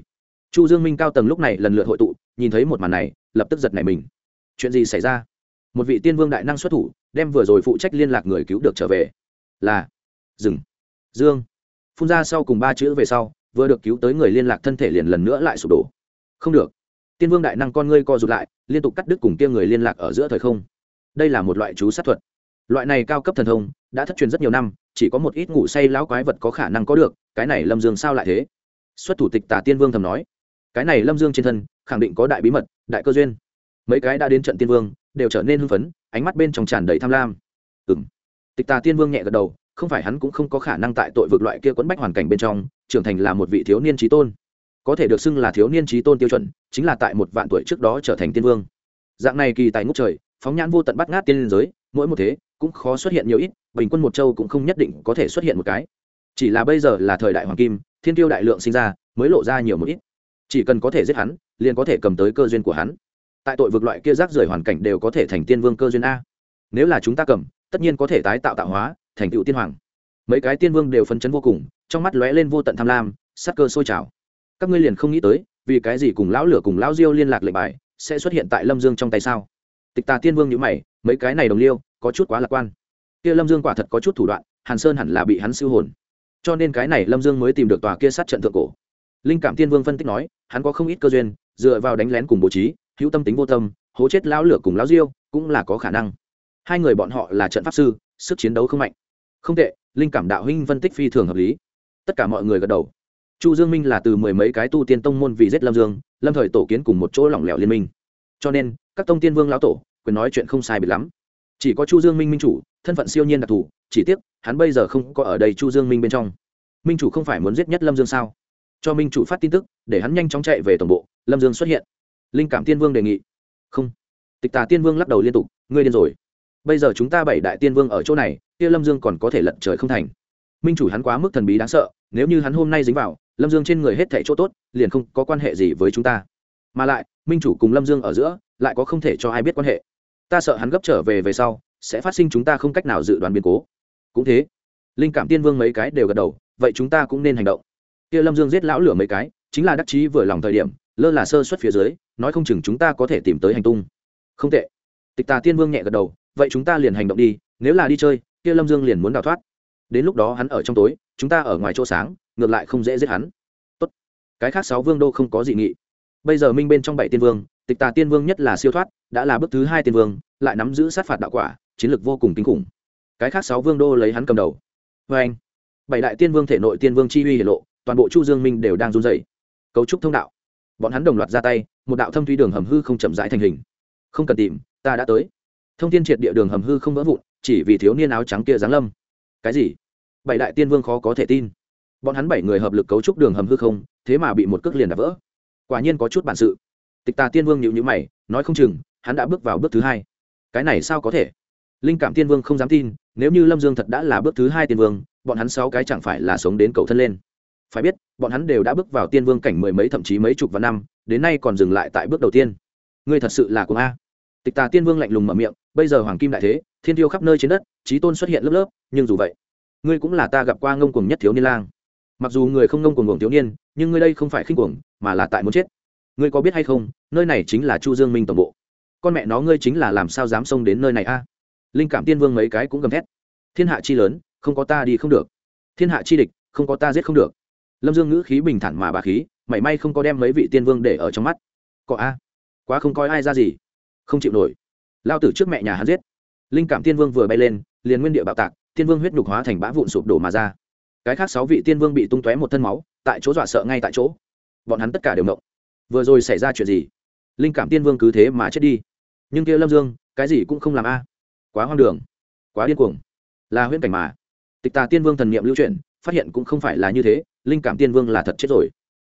Speaker 1: Chu dương minh cao tầng lúc này lần lượt hội tụ, nhìn thấy một màn này, lập tức giật nảy mình. Chuyện gì xảy ra? Một vị tiên vương đại năng xuất thủ, đem vừa rồi phụ trách liên lạc người cứu được trở về. Là dừng. Dương. Phun ra sau cùng ba chữ về sau, vừa được cứu tới người liên lạc thân thể liền lần nữa lại sụp đổ. Không được. Tiên vương đại năng con ngươi co rụt lại, liên tục cắt đứt cùng kia người liên lạc ở giữa thời không. Đây là một loại chú sát thuật. Loại này cao cấp thần thông, đã thất truyền rất nhiều năm, chỉ có một ít ngủ say lão quái vật có khả năng có được, cái này lâm dương sao lại thế? Xuất thủ tịch tà tiên vương thầm nói cái này lâm dương trên thân khẳng định có đại bí mật đại cơ duyên mấy cái đã đến trận tiên vương đều trở nên hưng phấn ánh mắt bên trong tràn đầy tham lam ừ m tịch tà tiên vương nhẹ gật đầu không phải hắn cũng không có khả năng tại tội vực loại kia quẫn bách hoàn cảnh bên trong trưởng thành là một vị thiếu niên trí tôn có thể được xưng là thiếu niên trí tôn tiêu chuẩn chính là tại một vạn tuổi trước đó trở thành tiên vương dạng này kỳ tài ngốc trời phóng nhãn vô tận bắt ngát tiên liên giới mỗi một thế cũng khó xuất hiện nhiều ít bình quân một châu cũng không nhất định có thể xuất hiện một cái chỉ là bây giờ là thời đại hoàng kim thiên tiêu đại lượng sinh ra mới lộ ra nhiều một ít chỉ cần có thể giết hắn, liền có thể cầm tới cơ duyên của hắn. Tại tội vực loại kia rác rưởi hoàn cảnh đều có thể thành tiên vương cơ duyên a. Nếu là chúng ta cầm, tất nhiên có thể tái tạo tạo hóa, thành tựu tiên hoàng. Mấy cái tiên vương đều phấn chấn vô cùng, trong mắt lóe lên vô tận tham lam, sắc cơ sôi trào. Các ngươi liền không nghĩ tới, vì cái gì cùng lão lửa cùng lão diêu liên lạc lệnh bài, sẽ xuất hiện tại lâm dương trong tay sao? Tịch tà tiên vương nhữ mày, mấy cái này đồng liêu, có chút quá lạc quan. Kia lâm dương quả thật có chút thủ đoạn, hàn sơn hẳn là bị hắn siêu hồn. Cho nên cái này lâm dương mới tìm được tòa kia sát trận thượng cổ linh cảm tiên vương phân tích nói, hắn có không ít cơ duyên, dựa vào đánh lén cùng bố trí, hữu tâm tính vô tâm, hố chết lão lửa cùng lão diêu, cũng là có khả năng. Hai người bọn họ là trận pháp sư, sức chiến đấu không mạnh. Không tệ, linh cảm đạo huynh phân tích phi thường hợp lý. Tất cả mọi người gật đầu. Chu dương minh là từ mười mấy cái tu tiên tông môn vì giết lâm dương, lâm thời tổ kiến cùng một chỗ lỏng lẻo liên minh. Cho nên, các tông tiên vương lão tổ, quyền nói chuyện không sai biệt lắm. Chỉ có chu dương minh minh chủ, thân phận siêu nhiên đặc thù, chỉ tiếc, hắn bây giờ không có ở đây chu dương minh bên trong. Minh chủ không phải muốn giết nhất lâm dương sao? Cho minh chủ phát tin tức, để hắn nhanh chóng chạy về tổng bộ, lâm dương xuất hiện. Linh cảm tiên vương đề nghị. Không. Tịch tà tiên vương lắc đầu liên tục, ngươi điên rồi. Bây giờ chúng ta bảy đại tiên vương ở chỗ này, kia lâm dương còn có thể lận trời không thành. Minh chủ hắn quá mức thần bí đáng sợ, nếu như hắn hôm nay dính vào, lâm dương trên người hết thảy chỗ tốt, liền không có quan hệ gì với chúng ta. Mà lại, minh chủ cùng lâm dương ở giữa, lại có không thể cho ai biết quan hệ. Ta sợ hắn gấp trở về về sau, sẽ phát sinh chúng ta không cách nào dự đoán biến cố. Cũng thế. Linh cảm tiên vương mấy cái đều gật đầu, vậy chúng ta cũng nên hành động kia lâm dương giết lão lửa mấy cái, chính là đắc chí vừa lòng thời điểm, lơ là sơ xuất phía dưới, nói không chừng chúng ta có thể tìm tới hành tung. Không tệ. Tịch tà tiên vương nhẹ gật đầu, vậy chúng ta liền hành động đi, nếu là đi chơi, kia lâm dương liền muốn đào thoát. Đến lúc đó hắn ở trong tối, chúng ta ở ngoài chỗ sáng, ngược lại không dễ giết hắn. Tốt. cái khác sáu vương đô không có dị nghị. Bây giờ minh bên trong bảy tiên vương, tịch tà tiên vương nhất là siêu thoát, đã là bước thứ hai tiên vương, lại nắm giữ sát phạt đạo quả, chiến lược vô cùng kinh khủng. Cái khác sáu vương đô lấy hắn cầm đầu. Vê anh bảy đại tiên vương thể nội tiên vương chi uy hiển lộ toàn bộ chu dương minh đều đang run dày cấu trúc thông đạo. Bọn hắn đồng loạt ra tay, một đạo thâm thuy đường hầm hư không chậm rãi thành hình. Không cần tìm, ta đã tới. Thông tin triệt địa đường hầm hư không vỡ vụn, chỉ vì thiếu niên áo trắng kia giáng lâm. Cái gì? Bảy đại tiên vương khó có thể tin. Bọn hắn bảy người hợp lực cấu trúc đường hầm hư không, thế mà bị một cước liền đập vỡ. Quả nhiên có chút bản sự. Tịch tà tiên vương nhịu nhữ mày, nói không chừng, hắn đã bước vào bước thứ hai. Cái này sao có thể? Linh cảm tiên vương không dám tin, nếu như lâm dương thật đã là bước thứ hai tiên vương, bọn hắn sáu cái chẳng phải là sống đến cầu thân lên phải biết, bọn hắn đều đã bước vào tiên vương cảnh mười mấy thậm chí mấy chục vạn năm, đến nay còn dừng lại tại bước đầu tiên. Ngươi thật sự là cuồng a. Tịch tà tiên vương lạnh lùng mở miệng, bây giờ hoàng kim đại thế, thiên tiêu khắp nơi trên đất trí tôn xuất hiện lớp lớp, nhưng dù vậy, ngươi cũng là ta gặp qua ngông cuồng nhất thiếu niên lang. Mặc dù người không ngông cuồng cuồng thiếu niên, nhưng ngươi đây không phải khinh cuồng, mà là tại muốn chết. Ngươi có biết hay không, nơi này chính là chu dương minh tổng bộ. Con mẹ nó ngươi chính là làm sao dám xông đến nơi này a? Linh cảm tiên vương mấy cái cũng gầm thét. Thiên hạ chi lớn, không có ta đi không được. Thiên hạ chi địch, không có ta giết không được lâm dương ngữ khí bình thản mà bà khí, mảy may không có đem mấy vị tiên vương để ở trong mắt. Có a, quá không coi ai ra gì. Không chịu nổi. Lao tử trước mẹ nhà hắn giết. Linh cảm tiên vương vừa bay lên, liền nguyên địa bạo tạc, tiên vương huyết nhục hóa thành bã vụn sụp đổ mà ra. Cái khác sáu vị tiên vương bị tung tóe một thân máu, tại chỗ dọa sợ ngay tại chỗ. Bọn hắn tất cả đều động vừa rồi xảy ra chuyện gì? Linh cảm tiên vương cứ thế mà chết đi. Nhưng kia lâm dương, cái gì cũng không làm a. Quá hoang đường, quá điên cuồng. Là huyễn cảnh mà. Tịch tà tiên vương thần niệm lưu truyền phát hiện cũng không phải là như thế linh cảm tiên vương là thật chết rồi.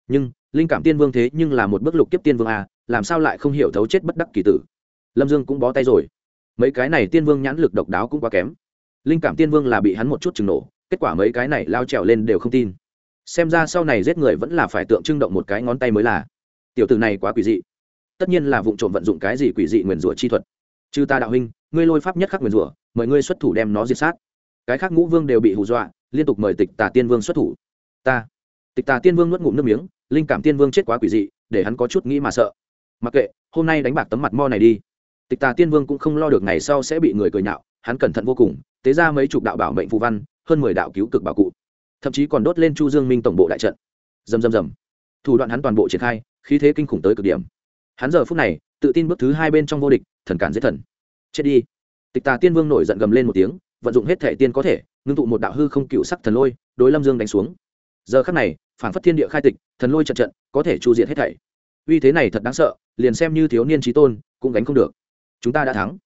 Speaker 1: Nhưng, linh cảm tiên vương thế nhưng là một bức lục kiếp tiên vương à? làm sao lại không hiểu thấu chết bất đắc kỳ tử? Lâm dương cũng bó tay rồi. Mấy cái này tiên vương nhãn lực độc đáo cũng quá kém. Linh cảm tiên vương là bị hắn một chút chừng nổ, kết quả mấy cái này lao trèo lên đều không tin. Xem ra sau này giết người vẫn là phải tượng trưng động một cái ngón tay mới là. Tiểu tử này quá quỷ dị. Tất nhiên là vụ trộm vận dụng cái gì quỷ dị nguyền rủa chi thuật. Chư ta đạo huynh, ngươi lôi pháp nhất khắc nguyền rủa, mời ngươi xuất thủ đem nó diệt sát. Cái khác ngũ vương đều bị hù dọa, liên tục mời tịch tà tiên vương xuất thủ ta. Tịch tà tiên vương nuốt ngụm nước miếng, linh cảm tiên vương chết quá quỷ dị, để hắn có chút nghĩ mà sợ. Mặc kệ, hôm nay đánh bạc tấm mặt mo này đi. Tịch tà tiên vương cũng không lo được ngày sau sẽ bị người cười nhạo, hắn cẩn thận vô cùng, tế ra mấy chục đạo bảo mệnh phù văn, hơn mười đạo cứu cực bảo cụ. Thậm chí còn đốt lên chu dương minh tổng bộ đại trận. Dầm dầm dầm thủ đoạn hắn toàn bộ triển khai, khí thế kinh khủng tới cực điểm. Hắn giờ phút này, tự tin bước thứ hai bên trong vô địch, thần cản giết thần. Chết đi. Tịch tà tiên vương nổi giận gầm lên một tiếng, vận dụng hết thể tiên có thể, ngưng tụ một đạo hư không cựu sắc thần lôi, đối lâm dương đánh xuống giờ khắc này phản phất thiên địa khai tịch, thần lôi trận trận, có thể chu diệt hết thảy. Uy thế này thật đáng sợ, liền xem như thiếu niên trí tôn, cũng gánh không được. Chúng ta đã thắng.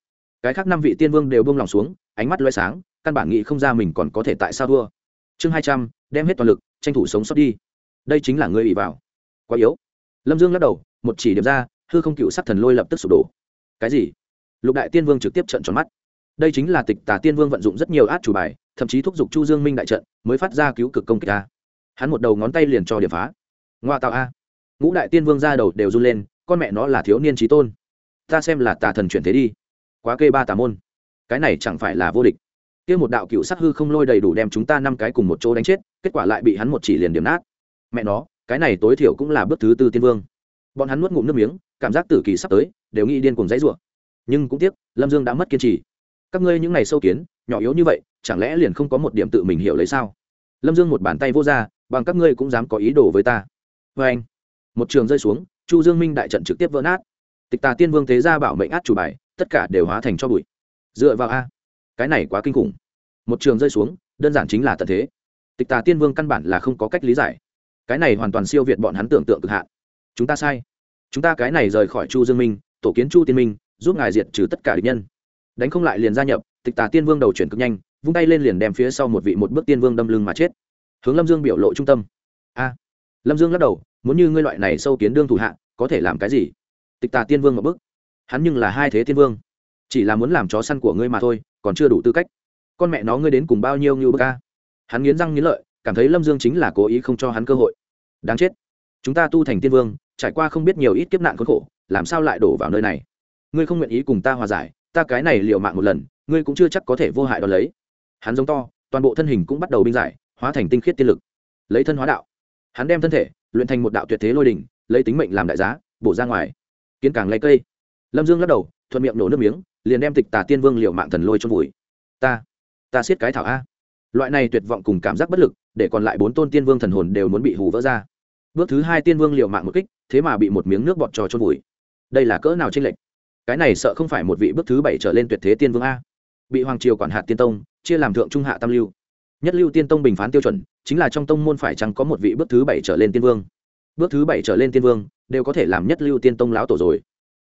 Speaker 1: Cái khác năm vị tiên vương đều bông lòng xuống, ánh mắt loay sáng, căn bản nghĩ không ra mình còn có thể tại sao thua. Chương hai trăm, đem hết toàn lực, tranh thủ sống sót đi. Đây chính là người ủy vào. Quá yếu. Lâm dương lắc đầu, một chỉ điểm ra, hư không cựu sắc thần lôi lập tức sụp đổ. Cái gì? Lục đại tiên vương trực tiếp trận tròn mắt. Đây chính là tịch tà tiên vương vận dụng rất nhiều át chủ bài, thậm chí thúc giục chu dương minh đại trận, mới phát ra cứu cực công kích ta hắn một đầu ngón tay liền cho điểm phá. Ngoa tạo a. Ngũ đại tiên vương ra đầu đều run lên, con mẹ nó là thiếu niên trí tôn. Ta xem là tà thần chuyển thế đi. Quá kê ba tà môn. Cái này chẳng phải là vô địch. Kia một đạo cựu sắc hư không lôi đầy đủ đem chúng ta năm cái cùng một chỗ đánh chết, kết quả lại bị hắn một chỉ liền điểm nát. Mẹ nó, cái này tối thiểu cũng là bước thứ tư tiên vương. Bọn hắn nuốt ngụm nước miếng, cảm giác tử kỳ sắp tới, đều nghĩ điên cùng dãy rủa. Nhưng cũng tiếc, lâm dương đã mất kiên trì. Các ngươi những ngày sâu kiến, nhỏ yếu như vậy, chẳng lẽ liền không có một điểm tự mình hiểu lấy sao? Lâm dương một bàn tay vô ra, bằng các ngươi cũng dám có ý đồ với ta. Vê anh, một trường rơi xuống, chu dương minh đại trận trực tiếp vỡ nát. Tịch tà tiên vương thế ra bảo mệnh át chủ bài, tất cả đều hóa thành cho bụi. Dựa vào a. Cái này quá kinh khủng. Một trường rơi xuống, đơn giản chính là tận thế. Tịch tà tiên vương căn bản là không có cách lý giải. Cái này hoàn toàn siêu việt bọn hắn tưởng tượng cực hạn. Chúng ta sai. Chúng ta cái này rời khỏi chu dương minh, tổ kiến chu tiên minh, giúp ngài diệt trừ tất cả địch nhân. Đánh không lại liền gia nhập, tịch tà tiên vương đầu chuyển cực nhanh vung tay lên liền đem phía sau một vị một bước tiên vương đâm lưng mà chết. Hướng lâm dương biểu lộ trung tâm. A. Lâm dương lắc đầu, muốn như ngươi loại này sâu kiến đương thủ hạ, có thể làm cái gì? Tịch tà tiên vương một bước. Hắn nhưng là hai thế tiên vương. Chỉ là muốn làm chó săn của ngươi mà thôi, còn chưa đủ tư cách. Con mẹ nó ngươi đến cùng bao nhiêu như bơ ca hắn nghiến răng nghiến lợi, cảm thấy lâm dương chính là cố ý không cho hắn cơ hội. Đáng chết. Chúng ta tu thành tiên vương, trải qua không biết nhiều ít kiếp nạn khốn khổ, làm sao lại đổ vào nơi này? Ngươi không nguyện ý cùng ta hòa giải, ta cái này liệu mạng một lần, ngươi cũng chưa chắc có thể vô hại đ ó lấy hắn giống to, toàn bộ thân hình cũng bắt đầu binh giải, hóa thành tinh khiết tiên lực. Lấy thân hóa đạo. Hắn đem thân thể luyện thành một đạo tuyệt thế lôi đình lấy tính mệnh làm đại giá, bổ ra ngoài. Kiến càng lấy cây. Lâm dương lắc đầu, thuận miệng nổ nước miếng, liền đem tịch tà tiên vương liệu mạng thần lôi trong vùi. Ta ta siết cái thảo a. Loại này tuyệt vọng cùng cảm giác bất lực, để còn lại bốn tôn tiên vương thần hồn đều muốn bị hù vỡ ra. Bước thứ hai tiên vương liệu mạng một kích, thế mà bị một miếng nước bọt trò trôn vùi. Đây là cỡ nào tranh lệch? Cái này sợ không phải một vị bước thứ bảy trở lên tuyệt thế tiên vương a. Bị hoàng triều quản hạt tiên tông chia làm thượng trung hạ tam lưu. Nhất lưu tiên tông bình phán tiêu chuẩn, chính là trong tông môn phải chăng có một vị bước thứ bảy trở lên tiên vương. Bước thứ bảy trở lên tiên vương, đều có thể làm nhất lưu tiên tông lão tổ rồi.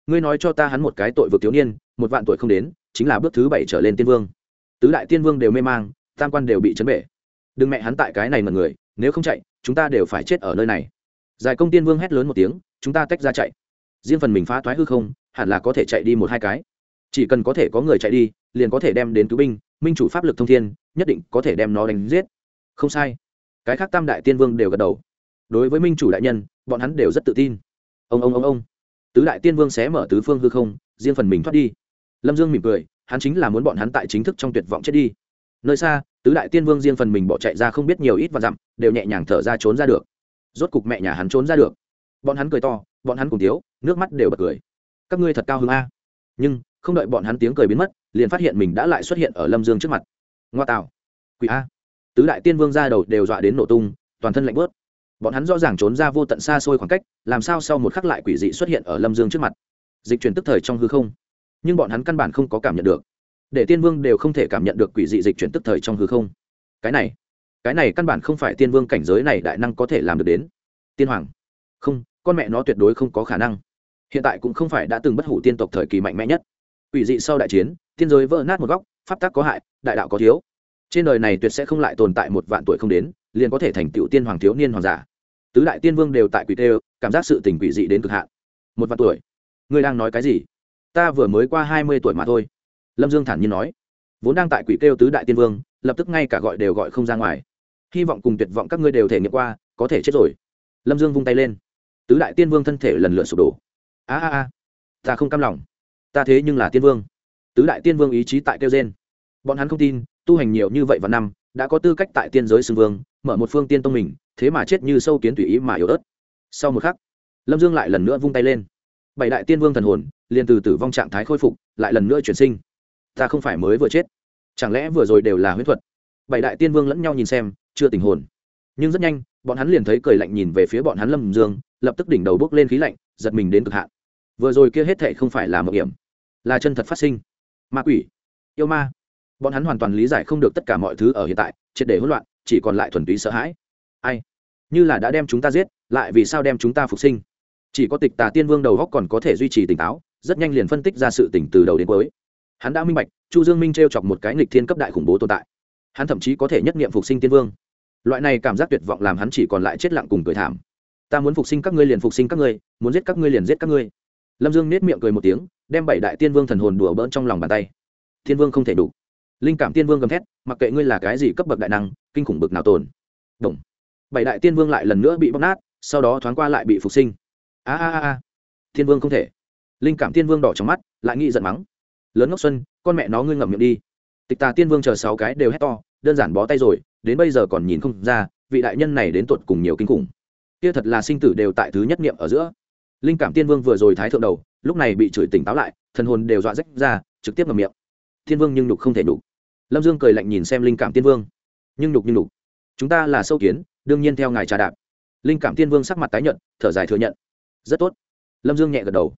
Speaker 1: Ngươi nói cho ta hắn một cái tội vực thiếu niên, một vạn tuổi không đến, chính là bước thứ bảy trở lên tiên vương. Tứ đại tiên vương đều mê mang, tam quan đều bị chấn bể. Đừng mẹ hắn tại cái này mật người, nếu không chạy, chúng ta đều phải chết ở nơi này. Giải công tiên vương hét lớn một tiếng, chúng ta tách ra chạy. Riêng phần mình phá thoái hư không, hẳn là có thể chạy đi một hai cái. Chỉ cần có thể có người chạy đi, liền có thể đem đến cứu binh minh chủ pháp lực thông thiên, nhất định có thể đem nó đánh giết. Không sai. Cái khác tam đại tiên vương đều gật đầu. Đối với minh chủ đại nhân, bọn hắn đều rất tự tin. Ông ông ông ông. Tứ đại tiên vương xé mở tứ phương hư không, riêng phần mình thoát đi. Lâm dương mỉm cười, hắn chính là muốn bọn hắn tại chính thức trong tuyệt vọng chết đi. Nơi xa, tứ đại tiên vương riêng phần mình bỏ chạy ra không biết nhiều ít và dặm, đều nhẹ nhàng thở ra trốn ra được. Rốt cục mẹ nhà hắn trốn ra được. Bọn hắn cười to, bọn hắn cùng tiếu, nước mắt đều bật cười. Các ngươi thật cao hứng a. Nhưng không đợi bọn hắn tiếng cười biến mất, liền phát hiện mình đã lại xuất hiện ở lâm dương trước mặt. Ngoa tạo quỷ a. Tứ đại tiên vương ra đầu đều dọa đến nổ tung, toàn thân lạnh bớt bọn hắn rõ ràng trốn ra vô tận xa xôi khoảng cách, làm sao sau một khắc lại quỷ dị xuất hiện ở lâm dương trước mặt? Dịch chuyển tức thời trong hư không. Nhưng bọn hắn căn bản không có cảm nhận được. Để tiên vương đều không thể cảm nhận được quỷ dị dịch chuyển tức thời trong hư không. Cái này cái này căn bản không phải tiên vương cảnh giới này đại năng có thể làm được đến. Tiên hoàng. Không, con mẹ nó tuyệt đối không có khả năng. Hiện tại cũng không phải đã từng bất hủ tiên tộc thời kỳ mạnh mẽ nhất quỷ dị sau đại chiến, tiên giới vỡ nát một góc, pháp tắc có hại, đại đạo có thiếu. Trên đời này tuyệt sẽ không lại tồn tại một vạn tuổi không đến, liền có thể thành tựu tiên hoàng thiếu niên hoàng giả. Tứ đại tiên vương đều tại quỷ tê, cảm giác sự tình quỷ dị đến cực hạn. Một vạn tuổi? Ngươi đang nói cái gì? Ta vừa mới qua hai mươi tuổi mà thôi. Lâm dương thản nhiên nói. Vốn đang tại quỷ kêu tứ đại tiên vương, lập tức ngay cả gọi đều gọi không ra ngoài. Hy vọng cùng tuyệt vọng các ngươi đều thể nghiệm qua, có thể chết rồi. Lâm dương vung tay lên. Tứ đại tiên vương thân thể lần lượt sụp đổ. A a a. Ta không cam lòng ta thế nhưng là tiên vương. Tứ đại tiên vương ý chí tại kêu gen bọn hắn không tin, tu hành nhiều như vậy và năm, đã có tư cách tại tiên giới xưng vương, mở một phương tiên tông mình, thế mà chết như sâu kiến tùy ý mà yếu ớt. Sau một khắc, lâm dương lại lần nữa vung tay lên. Bảy đại tiên vương thần hồn, liền từ tử vong trạng thái khôi phục, lại lần nữa chuyển sinh. Ta không phải mới vừa chết. Chẳng lẽ vừa rồi đều là huyết thuật? Bảy đại tiên vương lẫn nhau nhìn xem, chưa tình hồn. Nhưng rất nhanh, bọn hắn liền thấy cười lạnh nhìn về phía bọn hắn lâm dương, lập tức đỉnh đầu bước lên khí lạnh, giật mình đến cực hạn. Vừa rồi kia hết thệ không phải là mậu hiểm là chân thật phát sinh. Ma quỷ, yêu ma. Bọn hắn hoàn toàn lý giải không được tất cả mọi thứ ở hiện tại, triệt để hỗn loạn, chỉ còn lại thuần túy sợ hãi. Ai? Như là đã đem chúng ta giết, lại vì sao đem chúng ta phục sinh? Chỉ có tịch tà tiên vương đầu góc còn có thể duy trì tỉnh táo, rất nhanh liền phân tích ra sự tỉnh từ đầu đến cuối. Hắn đã minh bạch, chu dương minh t r e o chọc một cái nghịch thiên cấp đại khủng bố tồn tại. Hắn thậm chí có thể nhất nghiệm phục sinh tiên vương. Loại này cảm giác tuyệt vọng làm hắn chỉ còn lại chết lặng cùng cười thảm. Ta muốn phục sinh các ngươi liền phục sinh các ngươi, muốn giết các ngươi liền giết các ngươi. Lâm dương nết miệng cười một tiếng đem bảy đại tiên vương thần hồn đùa bỡn trong lòng bàn tay. Thiên vương không thể đủ. Linh cảm tiên vương gầm thét, mặc kệ ngươi là cái gì cấp bậc đại năng, kinh khủng bực nào tồn. Động. bảy đại tiên vương lại lần nữa bị bóc nát, sau đó thoáng qua lại bị phục sinh. A a a tiên thiên vương không thể. Linh cảm tiên vương đỏ trong mắt, lại nghĩ giận mắng. Lớn ngốc xuân, con mẹ nó ngươi ngậm miệng đi. Tịch tà tiên vương chờ sáu cái đều hét to, đơn giản bó tay rồi, đến bây giờ còn nhìn không ra, vị đại nhân này đến tột cùng nhiều kinh khủng. Kia thật là sinh tử đều tại thứ nhất niệm ở giữa linh cảm tiên vương vừa rồi thái thượng đầu, lúc này bị chửi tỉnh táo lại, thần hồn đều dọa rách ra, trực tiếp ngầm miệng. Thiên vương nhưng nhục không thể nhục. Lâm dương cười lạnh nhìn xem linh cảm tiên vương. Nhưng nhục nhưng nhục. Chúng ta là sâu kiến, đương nhiên theo ngài trà đạp. Linh cảm tiên vương sắc mặt tái nhận thở dài thừa nhận. Rất tốt. Lâm dương nhẹ gật đầu.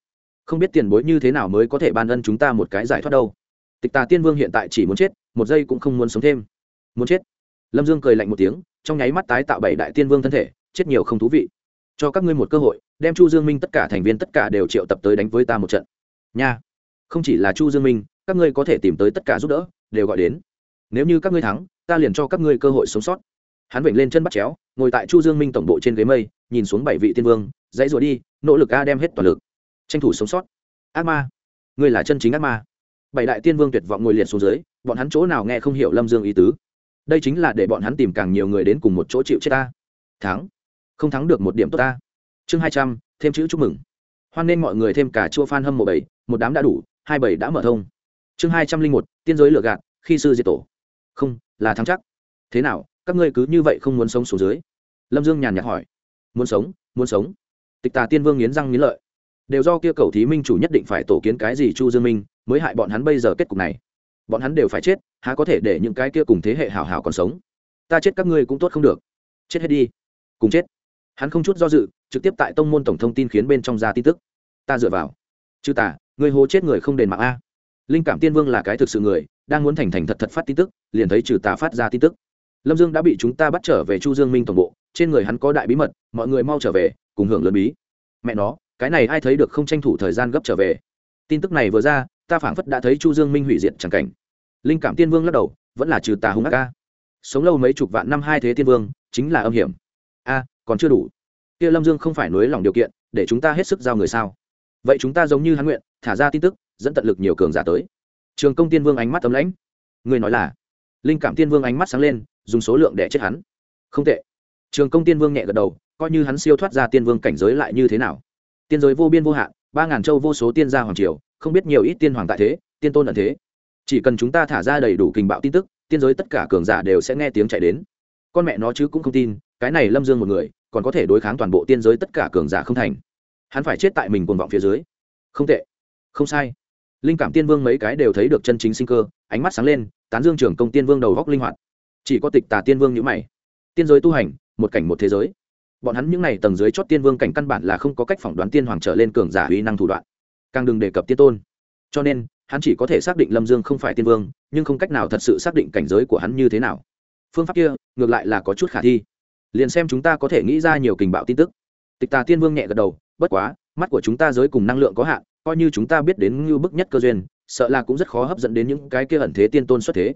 Speaker 1: Không biết tiền bối như thế nào mới có thể ban ân chúng ta một cái giải thoát đâu. Tịch tà tiên vương hiện tại chỉ muốn chết, một giây cũng không muốn sống thêm. Muốn chết. Lâm dương cười lạnh một tiếng, trong nháy mắt tái tạo bảy đại tiên vương thân thể, chết nhiều không thú vị cho các ngươi một cơ hội, đem chu dương minh tất cả thành viên tất cả đều triệu tập tới đánh với ta một trận. Nha, không chỉ là chu dương minh, các ngươi có thể tìm tới tất cả giúp đỡ, đều gọi đến. Nếu như các ngươi thắng, ta liền cho các ngươi cơ hội sống sót. Hắn vểnh lên chân bắt chéo, ngồi tại chu dương minh tổng bộ trên ghế mây, nhìn xuống bảy vị tiên vương, dãy rồi đi, nỗ lực a đem hết toàn lực. Tranh thủ sống sót. Ác ma. Ngươi là chân chính ác ma. Bảy đại tiên vương tuyệt vọng ngồi liệt xuống dưới, bọn hắn chỗ nào nghe không hiểu lâm dương ý tứ. Đây chính là để bọn hắn tìm càng nhiều người đến cùng một chỗ chịu chết ta. Thắng không thắng được một điểm tốt ta. Chương hai trăm, thêm chữ chúc mừng. Hoan nên mọi người thêm cả chua phan hâm mộ bảy, một đám đã đủ, hai bảy đã mở thông. Chương hai trăm linh một, tiên giới lựa gạt, khi sư diệt tổ. Không, là thắng chắc. Thế nào, các ngươi cứ như vậy không muốn sống xuống dưới? Lâm dương nhàn nhạt hỏi. Muốn sống muốn sống. Tịch tà tiên vương nghiến răng nghiến lợi. Đều do kia cầu thí minh chủ nhất định phải tổ kiến cái gì chu dương minh, mới hại bọn hắn bây giờ kết cục này. Bọn hắn đều phải chết, há có thể để những cái kia cùng thế hệ hảo hảo còn sống? Ta chết các ngươi cũng tốt không được. Chết hết đi. Cùng chết hắn không chút do dự, trực tiếp tại tông môn tổng thông tin khiến bên trong ra tin tức. Ta dựa vào. Chư tả người hố chết người không đền mạng a. Linh cảm tiên vương là cái thực sự người, đang muốn thành thành thật thật phát tin tức, liền thấy trừ tà phát ra tin tức. Lâm dương đã bị chúng ta bắt trở về chu dương minh tổng bộ, trên người hắn có đại bí mật, mọi người mau trở về, cùng hưởng lớn bí. Mẹ nó, cái này ai thấy được không tranh thủ thời gian gấp trở về. Tin tức này vừa ra, ta phảng phất đã thấy chu dương minh hủy diệt chẳng cảnh. Linh cảm tiên vương lắc đầu, vẫn là trừ tà hung ác ca sống lâu mấy chục vạn năm hai thế tiên vương, chính là âm hiểm. A còn chưa đủ. Kia lâm dương không phải nối lòng điều kiện, để chúng ta hết sức giao người sao? Vậy chúng ta giống như hắn nguyện, thả ra tin tức, dẫn tận lực nhiều cường giả tới. Trường công tiên vương ánh mắt tấm lãnh. Người nói là, linh cảm tiên vương ánh mắt sáng lên, dùng số lượng để chết hắn. Không tệ. Trường công tiên vương nhẹ gật đầu, coi như hắn siêu thoát ra tiên vương cảnh giới lại như thế nào? Tiên giới vô biên vô hạn, ba ngàn châu vô số tiên gia hoàng triều, không biết nhiều ít tiên hoàng tại thế, tiên tôn ẩn thế. Chỉ cần chúng ta thả ra đầy đủ kình bạo tin tức, tiên giới tất cả cường giả đều sẽ nghe tiếng chạy đến. Con mẹ nó chứ cũng không tin, cái này lâm dương một người còn có thể đối kháng toàn bộ tiên giới tất cả cường giả không thành. Hắn phải chết tại mình cuồng vọng phía dưới. Không tệ. Không sai. Linh cảm tiên vương mấy cái đều thấy được chân chính sinh cơ, ánh mắt sáng lên, tán dương trưởng công tiên vương đầu góc linh hoạt. Chỉ có tịch tà tiên vương nhữ mày. Tiên giới tu hành, một cảnh một thế giới. Bọn hắn những n à y tầng dưới chót tiên vương cảnh căn bản là không có cách phỏng đoán tiên hoàng trở lên cường giả uy năng thủ đoạn. Càng đừng đề cập tiên tôn. Cho nên, hắn chỉ có thể xác định lâm dương không phải tiên vương, nhưng không cách nào thật sự xác định cảnh giới của hắn như thế nào. Phương pháp kia, ngược lại là có chút khả thi liền xem chúng ta có thể nghĩ ra nhiều kình bạo tin tức. Tịch tà tiên vương nhẹ gật đầu, bất quá, mắt của chúng ta giới cùng năng lượng có hạn, coi như chúng ta biết đến ngưu bức nhất cơ duyên, sợ là cũng rất khó hấp dẫn đến những cái kia ẩn thế tiên tôn xuất thế.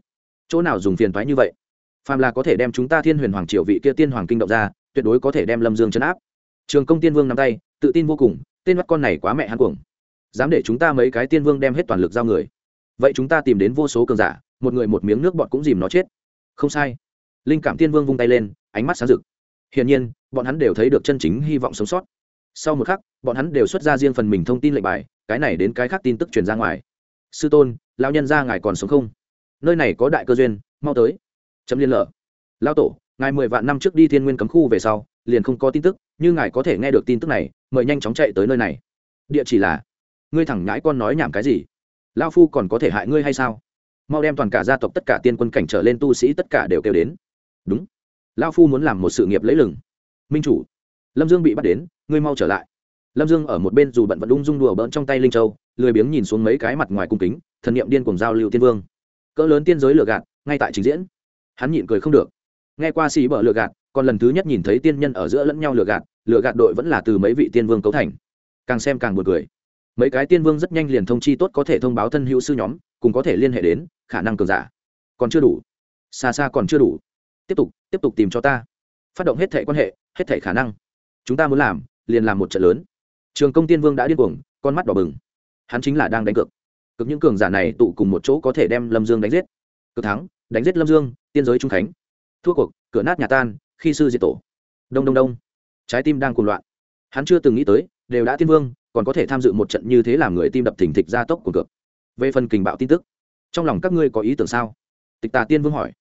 Speaker 1: Chỗ nào dùng phiền thoái như vậy? Phàm là có thể đem chúng ta thiên huyền hoàng triều vị kia tiên hoàng kinh động ra, tuyệt đối có thể đem lâm dương chấn áp. Trường công tiên vương nắm tay, tự tin vô cùng, tên mắt con này quá mẹ hắn cuồng. Dám để chúng ta mấy cái tiên vương đem hết toàn lực giao người. Vậy chúng ta tìm đến vô số cường giả, một người một miếng nước bọt cũng dìm nó chết. Không sai. Linh cảm tiên vương vung tay lên ánh mắt sáng rực. Hiển nhiên, bọn hắn đều thấy được chân chính hy vọng sống sót. Sau một khắc, bọn hắn đều xuất ra riêng phần mình thông tin lệnh bài, cái này đến cái khác tin tức truyền ra ngoài. Sư tôn, lão nhân ra ngài còn sống không? Nơi này có đại cơ duyên, mau tới. Chấm liên lở lao tổ, ngài mười vạn năm trước đi thiên nguyên cấm khu về sau, liền không có tin tức, như ngài có thể nghe được tin tức này, mời nhanh chóng chạy tới nơi này. Địa chỉ là, ngươi thẳng nhãi con nói nhảm cái gì? Lao phu còn có thể hại ngươi hay sao? Mau đem toàn cả gia tộc tất cả tiên quân cảnh trở lên tu sĩ tất cả đều kêu đến. Đúng lao phu muốn làm một sự nghiệp lấy lừng. Minh chủ, lâm dương bị bắt đến, ngươi mau trở lại. Lâm dương ở một bên dù bận vẫn ung dung đùa bỡn trong tay linh châu, lười biếng nhìn xuống mấy cái mặt ngoài cung kính, thần niệm điên cùng giao lưu tiên vương. Cỡ lớn tiên giới lừa gạt, ngay tại trình diễn. Hắn nhịn cười không được. Nghe qua xì bở lừa gạt, còn lần thứ nhất nhìn thấy tiên nhân ở giữa lẫn nhau lừa gạt lừa gạt đội vẫn là từ mấy vị tiên vương cấu thành. Càng xem càng buồn cười. Mấy cái tiên vương rất nhanh liền thông chi tốt có thể thông báo thân hữu sư nhóm, cùng có thể liên hệ đến, khả năng cường giả. Còn chưa đủ. Xa xa còn chưa đủ tiếp tục tiếp tục tìm cho ta. Phát động hết thể quan hệ, hết thể khả năng. Chúng ta muốn làm, liền làm một trận lớn. Trường công tiên vương đã điên cuồng, con mắt đỏ bừng. Hắn chính là đang đánh cược. Cực những cường giả này tụ cùng một chỗ có thể đem lâm dương đánh giết. Cực thắng, đánh giết lâm dương, tiên giới trung khánh. Thua cuộc, cửa nát nhà tan, khi sư diệt tổ. Đông đông đông. Trái tim đang cuồng loạn. Hắn chưa từng nghĩ tới, đều đã tiên vương, còn có thể tham dự một trận như thế làm người tim đập thình thịch ra tốc của cược. Về phần kình bạo tin tức, trong lòng các ngươi có ý tưởng sao? Tịch tà tiên vương hỏi.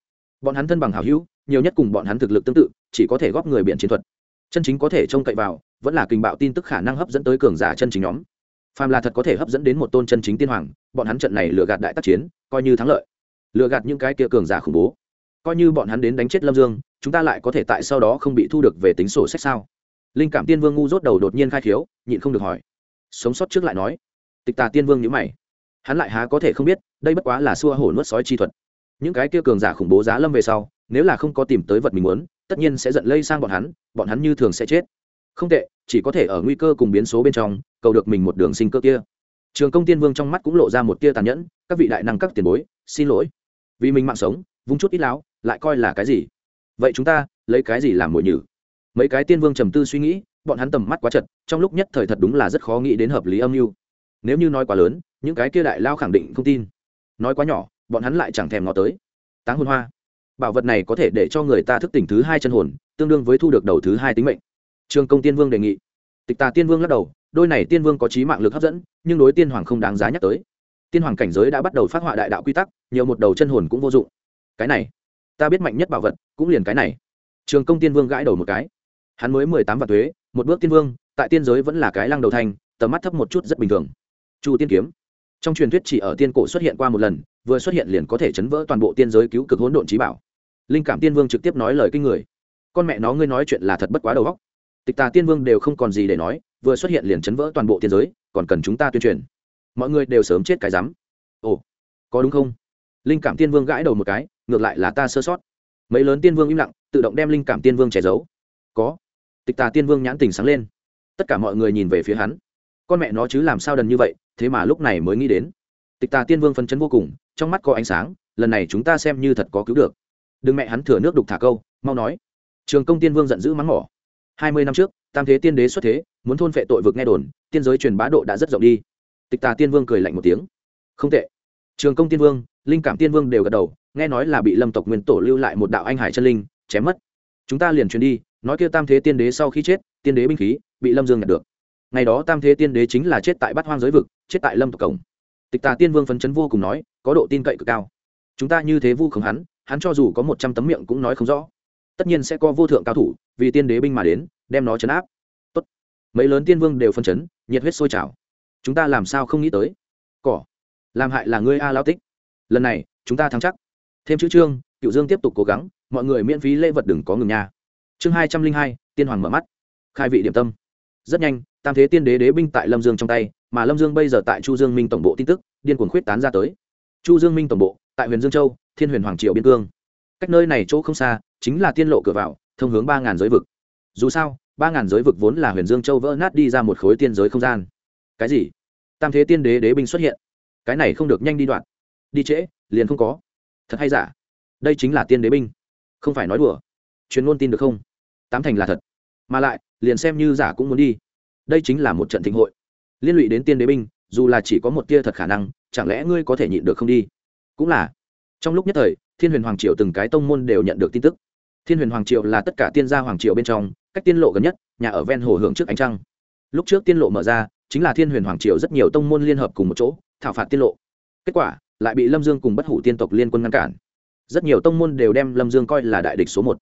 Speaker 1: Bọn hắn thân bằng hào hữu nhiều nhất cùng bọn hắn thực lực tương tự, chỉ có thể góp người biện chiến thuật. Chân chính có thể trông cậy vào, vẫn là kình bạo tin tức khả năng hấp dẫn tới cường giả chân chính nhóm. Phàm là thật có thể hấp dẫn đến một tôn chân chính tiên hoàng, bọn hắn trận này lừa gạt đại tác chiến, coi như thắng lợi. Lừa gạt những cái kia cường giả khủng bố. Coi như bọn hắn đến đánh chết lâm dương, chúng ta lại có thể tại sau đó không bị thu được về tính sổ sách sao? Linh cảm tiên vương ngu rốt đầu đột nhiên khai khiếu, nhịn không được hỏi. Sống sót trước lại nói. Tịch tà tiên vương nhữ mày. Hắn lại há có thể không biết, đây bất quá là xua hổ nuốt sói chi thuật. Những cái kia cường giả khủng bố giá lâm về sau nếu là không có tìm tới vật mình muốn, tất nhiên sẽ giận lây sang bọn hắn bọn hắn như thường sẽ chết. Không tệ, chỉ có thể ở nguy cơ cùng biến số bên trong, cầu được mình một đường sinh cơ kia. Trường công tiên vương trong mắt cũng lộ ra một tia tàn nhẫn, các vị đại năng các tiền bối, xin lỗi. Vì mình mạng sống, vung chút ít láo, lại coi là cái gì? Vậy chúng ta, lấy cái gì làm mồi nhử? Mấy cái tiên vương trầm tư suy nghĩ, bọn hắn tầm mắt quá chật, trong lúc nhất thời thật đúng là rất khó nghĩ đến hợp lý âm mưu. Nếu như nói quá lớn, những cái kia đại lao khẳng định không tin. Nói quá nhỏ, bọn hắn lại chẳng thèm ngó tới. Táng hồn hoa bảo vật này có thể để cho người ta thức tỉnh thứ hai chân hồn, tương đương với thu được đầu thứ hai tính mệnh. Trường công tiên vương đề nghị. Tịch tà tiên vương lắc đầu, đôi này tiên vương có trí mạng lực hấp dẫn, nhưng đối tiên hoàng không đáng giá nhắc tới. Tiên hoàng cảnh giới đã bắt đầu phát họa đại đạo quy tắc, nhiều một đầu chân hồn cũng vô dụng. Cái này, ta biết mạnh nhất bảo vật cũng liền cái này. Trường công tiên vương gãi đầu một cái. Hắn mới mười tám vạn thuế, một bước tiên vương, tại tiên giới vẫn là cái lăng đầu thành, tầm mắt thấp một chút rất bình thường. Chu tiên kiếm. Trong truyền thuyết chỉ ở tiên cổ xuất hiện qua một lần, vừa xuất hiện liền có thể chấn vỡ toàn bộ tiên giới cứu cực hỗn độn trí bảo linh cảm tiên vương trực tiếp nói lời kinh người. Con mẹ nó, ngươi nói chuyện là thật bất quá đầu óc. Tịch tà tiên vương đều không còn gì để nói, vừa xuất hiện liền chấn vỡ toàn bộ tiên giới, còn cần chúng ta tuyên truyền. Mọi người đều sớm chết cái rắm. Ồ, có đúng không? Linh cảm tiên vương gãi đầu một cái, ngược lại là ta sơ sót. Mấy lớn tiên vương im lặng, tự động đem linh cảm tiên vương che giấu. Có. Tịch tà tiên vương nhãn tình sáng lên. Tất cả mọi người nhìn về phía hắn. Con mẹ nó chứ làm sao đần như vậy, thế mà lúc này mới nghĩ đến. Tịch tà tiên vương phấn chấn vô cùng, trong mắt có ánh sáng, lần này chúng ta xem như thật có cứu được đừng mẹ hắn thừa nước đục thả câu, mau nói. Trường công tiên vương giận dữ mắng mỏ. Hai mươi năm trước, tam thế tiên đế xuất thế, muốn thôn phệ tội vực nghe đồn, tiên giới truyền bá độ đã rất rộng đi. Tịch tà tiên vương cười lạnh một tiếng. Không tệ. Trường công tiên vương, linh cảm tiên vương đều gật đầu, nghe nói là bị lâm tộc nguyên tổ lưu lại một đạo anh hải chân linh, chém mất. Chúng ta liền truyền đi, nói kia tam thế tiên đế sau khi chết, tiên đế binh khí, bị lâm dương nhặt được. Ngày đó tam thế tiên đế chính là chết tại bát hoang giới vực, chết tại lâm tộc cổng. Tịch tà tiên vương phấn chấn vô cùng nói, có độ tin cậy cực cao. Chúng ta như thế vu khống hắn hắn cho dù có một trăm tấm miệng cũng nói không rõ. Tất nhiên sẽ có vô thượng cao thủ, vì tiên đế binh mà đến, đem nó chấn áp. Tốt. mấy lớn tiên vương đều phân chấn, nhiệt huyết sôi trào. Chúng ta làm sao không nghĩ tới? Cỏ. Làm hại là ngươi a lao tích. Lần này, chúng ta thắng chắc. Thêm chữ trương cựu dương tiếp tục cố gắng, mọi người miễn phí lễ vật đừng có ngừng nha. Chương hai trăm linh hai, tiên hoàng mở mắt. Khai vị điểm tâm. Rất nhanh, tam thế tiên đế đế binh tại lâm dương trong tay, mà lâm dương bây giờ tại chu dương minh tổng bộ tin tức, điên cuồng khuyết tán ra tới. Chu dương minh tổng bộ tại huyền dương châu, thiên huyền hoàng triều biên cương. Cách nơi này chỗ không xa, chính là tiên lộ cửa vào, thông hướng ba ngàn giới vực. Dù sao, ba ngàn giới vực vốn là huyền dương châu vỡ nát đi ra một khối tiên giới không gian. Cái gì? Tam thế tiên đế đế binh xuất hiện. Cái này không được nhanh đi đoạn. Đi trễ, liền không có. Thật hay giả? Đây chính là tiên đế binh. Không phải nói đùa. Chuyên ngôn tin được không? Tám thành là thật. Mà lại, liền xem như giả cũng muốn đi. Đây chính là một trận thịnh hội. Liên lụy đến tiên đế binh, dù là chỉ có một tia thật khả năng, chẳng lẽ ngươi có thể nhịn được không đi? Cũng là. Trong lúc nhất thời, thiên huyền hoàng triều từng cái tông môn đều nhận được tin tức. Thiên huyền hoàng triều là tất cả tiên gia hoàng triều bên trong, cách tiên lộ gần nhất, nhà ở ven hồ hưởng trước ánh trăng. Lúc trước tiên lộ mở ra, chính là thiên huyền hoàng triều rất nhiều tông môn liên hợp cùng một chỗ, thảo phạt tiên lộ. Kết quả, lại bị lâm dương cùng bất hủ tiên tộc liên quân ngăn cản. Rất nhiều tông môn đều đem lâm dương coi là đại địch số một.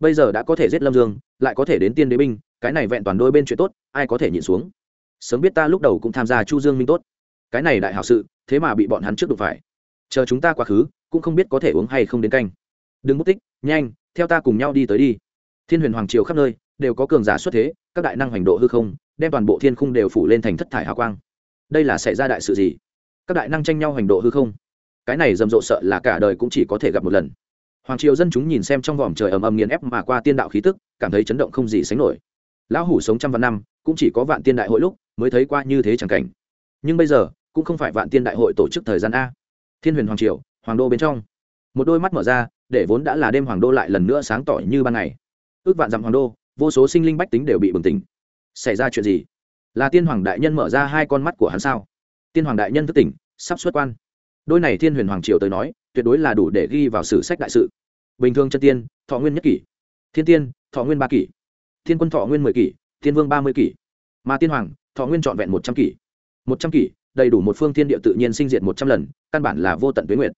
Speaker 1: Bây giờ đã có thể giết lâm dương, lại có thể đến tiên đế binh, cái này vẹn toàn đôi bên chuyện tốt, ai có thể nhịn xuống. Sớm biết ta lúc đầu cũng tham gia chu dương minh tốt. Cái này đại hảo sự, thế mà bị bọn hắn trước đụng phải chờ chúng ta quá khứ, cũng không biết có thể uống hay không đến canh. Đừng mất tích, nhanh, theo ta cùng nhau đi tới đi. Thiên huyền hoàng triều khắp nơi, đều có cường giả xuất thế, các đại năng hành độ hư không, đem toàn bộ thiên khung đều phủ lên thành thất thải hào quang. Đây là xảy ra đại sự gì? Các đại năng tranh nhau hành độ hư không? Cái này rầm rộ sợ là cả đời cũng chỉ có thể gặp một lần. Hoàng triều dân chúng nhìn xem trong vòm trời ầm ầm nghiền ép mà qua tiên đạo khí tức, cảm thấy chấn động không gì sánh nổi. Lão hủ sống trăm vạn năm, cũng chỉ có vạn tiên đại hội lúc, mới thấy qua như thế chẳng cảnh. Nhưng bây giờ, cũng không phải vạn tiên đại hội tổ chức thời gian a thiên huyền hoàng triều, hoàng đô bên trong. Một đôi mắt mở ra, để vốn đã là đêm hoàng đô lại lần nữa sáng tỏ như ban ngày. Ước vạn dặm hoàng đô, vô số sinh linh bách tính đều bị bừng tỉnh. Xảy ra chuyện gì? Là tiên hoàng đại nhân mở ra hai con mắt của hắn sao? Tiên hoàng đại nhân thức tỉnh, sắp xuất quan. Đôi này thiên huyền hoàng triều tới nói, tuyệt đối là đủ để ghi vào sử sách đại sự. Bình thường chân tiên, thọ nguyên nhất kỷ. Thiên tiên, thọ nguyên ba kỷ. Thiên quân thọ nguyên mười kỷ, thiên vương ba mươi kỷ. Mà tiên hoàng, thọ nguyên trọn vẹn một trăm kỷ. Một trăm kỷ đầy đủ một phương thiên địa tự nhiên sinh diệt một trăm lần, căn bản là vô tận tuyến nguyện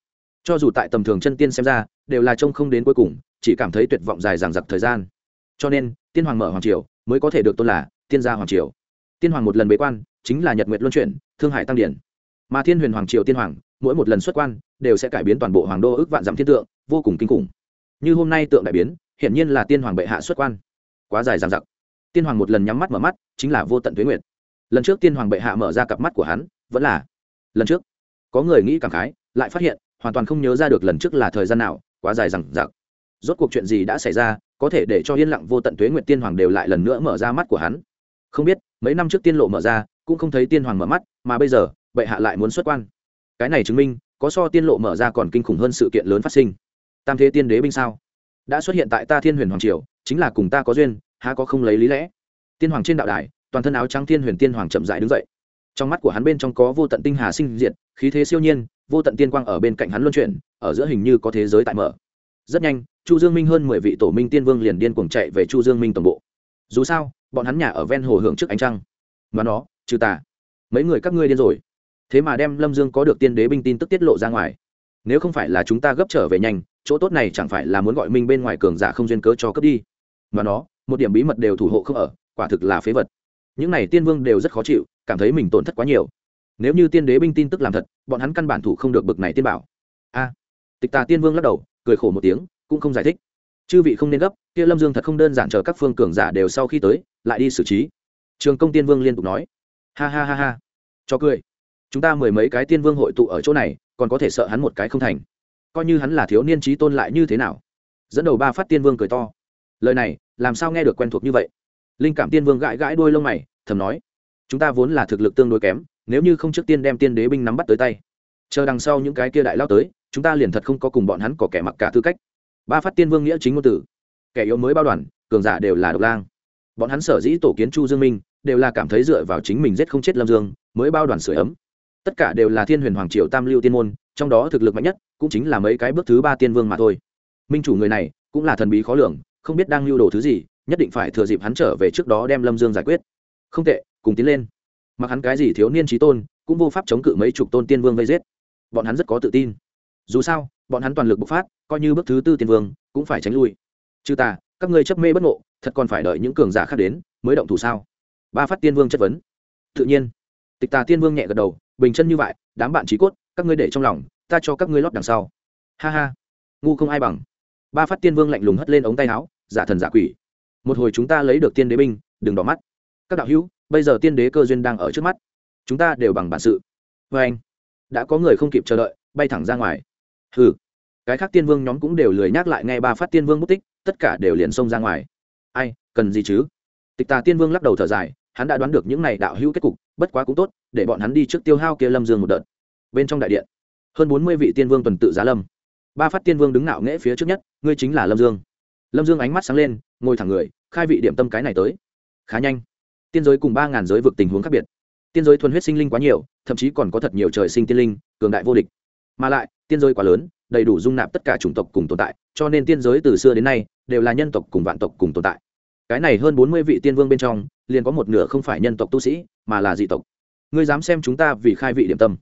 Speaker 1: cho dù tại tầm thường chân tiên xem ra, đều là trông không đến cuối cùng, chỉ cảm thấy tuyệt vọng dài dằng dặc thời gian. Cho nên, tiên hoàng mở hoàng triều, mới có thể được tôn là tiên gia hoàng triều. Tiên hoàng một lần bế quan, chính là nhật nguyệt luân chuyển, thương hải tăng điển. Mà thiên huyền hoàng triều tiên hoàng, mỗi một lần xuất quan, đều sẽ cải biến toàn bộ hoàng đô ước vạn dặm thiên tượng, vô cùng kinh khủng. Như hôm nay tượng đại biến, hiển nhiên là tiên hoàng bệ hạ xuất quan. Quá dài dằng dặc. Tiên hoàng một lần nhắm mắt mở mắt, chính là vô tận tuế nguyệt. Lần trước tiên hoàng bệ hạ mở ra cặp mắt của hắn vẫn là lần trước. Có người nghĩ cảm khái, lại phát hiện, hoàn toàn không nhớ ra được lần trước là thời gian nào, quá dài dằng dặc. Rốt cuộc chuyện gì đã xảy ra, có thể để cho yên lặng vô tận tuế nguyện tiên hoàng đều lại lần nữa mở ra mắt của hắn. Không biết, mấy năm trước tiên lộ mở ra, cũng không thấy tiên hoàng mở mắt, mà bây giờ, bệ hạ lại muốn xuất quan. Cái này chứng minh, có so tiên lộ mở ra còn kinh khủng hơn sự kiện lớn phát sinh. Tam thế tiên đế binh sao? Đã xuất hiện tại ta thiên huyền hoàng triều, chính là cùng ta có duyên, há có không lấy lý lẽ? Tiên hoàng trên đạo đài, toàn thân áo trắng thiên huyền tiên hoàng chậm dại đứng dậy trong mắt của hắn bên trong có vô tận tinh hà sinh diệt, khí thế siêu nhiên, vô tận tiên quang ở bên cạnh hắn luân chuyển, ở giữa hình như có thế giới tại mở. Rất nhanh, chu dương minh hơn mười vị tổ minh tiên vương liền điên cuồng chạy về chu dương minh tổng bộ. Dù sao, bọn hắn nhà ở ven hồ hưởng trước ánh trăng. Mà nó, trừ tà. Mấy người các ngươi điên rồi. Thế mà đem lâm dương có được tiên đế binh tin tức tiết lộ ra ngoài. Nếu không phải là chúng ta gấp trở về nhanh, chỗ tốt này chẳng phải là muốn gọi minh bên ngoài cường giả không duyên cớ cho cướp đi. Mà nó, một điểm bí mật đều thủ hộ không ở, quả thực là phế vật những này tiên vương đều rất khó chịu, cảm thấy mình tổn thất quá nhiều. Nếu như tiên đế binh tin tức làm thật, bọn hắn căn bản thủ không được bực này tiên bảo. A. Tịch tà tiên vương lắc đầu, cười khổ một tiếng, cũng không giải thích. Chư vị không nên gấp, kia lâm dương thật không đơn giản chờ các phương cường giả đều sau khi tới, lại đi xử trí. Trường công tiên vương liên tục nói. Ha ha ha ha. Cho cười. Chúng ta mười mấy cái tiên vương hội tụ ở chỗ này, còn có thể sợ hắn một cái không thành. Coi như hắn là thiếu niên trí tôn lại như thế nào? Dẫn đầu ba phát tiên vương cười to. Lời này, làm sao nghe được quen thuộc như vậy? Linh cảm tiên vương gãi gãi đuôi lông mày, thầm nói, chúng ta vốn là thực lực tương đối kém, nếu như không trước tiên đem tiên đế binh nắm bắt tới tay, chờ đằng sau những cái kia đại lao tới, chúng ta liền thật không có cùng bọn hắn có kẻ mặc cả tư cách. Ba phát tiên vương nghĩa chính ngôn tử kẻ yếu mới bao đoàn, cường giả đều là độc lang. Bọn hắn sở dĩ tổ kiến chu dương minh, đều là cảm thấy dựa vào chính mình giết không chết lâm dương, mới bao đoàn sửa ấm. Tất cả đều là thiên huyền hoàng triều tam lưu tiên môn, trong đó thực lực mạnh nhất, cũng chính là mấy cái bước thứ ba tiên vương mà thôi. Minh chủ người này, cũng là thần bí khó lường, không biết đang lưu đồ thứ gì nhất định phải thừa dịp hắn trở về trước đó đem lâm dương giải quyết. Không tệ, cùng tiến lên. Mặc hắn cái gì thiếu niên trí tôn, cũng vô pháp chống cự mấy chục tôn tiên vương vây giết. Bọn hắn rất có tự tin. Dù sao, bọn hắn toàn lực bộc phát, coi như bước thứ tư tiên vương, cũng phải tránh lui. Chư ta, các ngươi chấp mê bất ngộ, thật còn phải đợi những cường giả khác đến, mới động thủ sao? Ba phát tiên vương chất vấn. Tự nhiên. Tịch tà tiên vương nhẹ gật đầu, bình chân như vậy, đám bạn trí cốt, các ngươi để trong lòng, ta cho các ngươi lót đằng sau. Ha ha. Ngu không ai bằng. Ba phát tiên vương lạnh lùng hất lên ống tay áo, giả thần giả quỷ một hồi chúng ta lấy được tiên đế binh, đừng đỏ mắt. Các đạo hữu, bây giờ tiên đế cơ duyên đang ở trước mắt. Chúng ta đều bằng bản sự. Vê anh, đã có người không kịp chờ đợi, bay thẳng ra ngoài. Hừ. Cái khác tiên vương nhóm cũng đều lười nhắc lại nghe ba phát tiên vương mất tích, tất cả đều liền xông ra ngoài. Ai, cần gì chứ? Tịch tà tiên vương lắc đầu thở dài, hắn đã đoán được những này đạo hữu kết cục, bất quá cũng tốt, để bọn hắn đi trước tiêu hao kia lâm dương một đợt. Bên trong đại điện, hơn bốn mươi vị tiên vương tuần tự giá lâm. Ba phát tiên vương đứng nạo nghễ phía trước nhất, ngươi chính là lâm dương. Lâm dương ánh mắt sáng lên, ngồi thẳng người khai vị điểm tâm cái này tới. Khá nhanh. Tiên giới cùng ba ngàn giới vực tình huống khác biệt. Tiên giới thuần huyết sinh linh quá nhiều, thậm chí còn có thật nhiều trời sinh tiên linh, cường đại vô địch. Mà lại, tiên giới quá lớn, đầy đủ dung nạp tất cả chủng tộc cùng tồn tại, cho nên tiên giới từ xưa đến nay đều là nhân tộc cùng vạn tộc cùng tồn tại. Cái này hơn bốn mươi vị tiên vương bên trong, liền có một nửa không phải nhân tộc tu sĩ, mà là dị tộc. Ngươi dám xem chúng ta vì khai vị điểm tâm.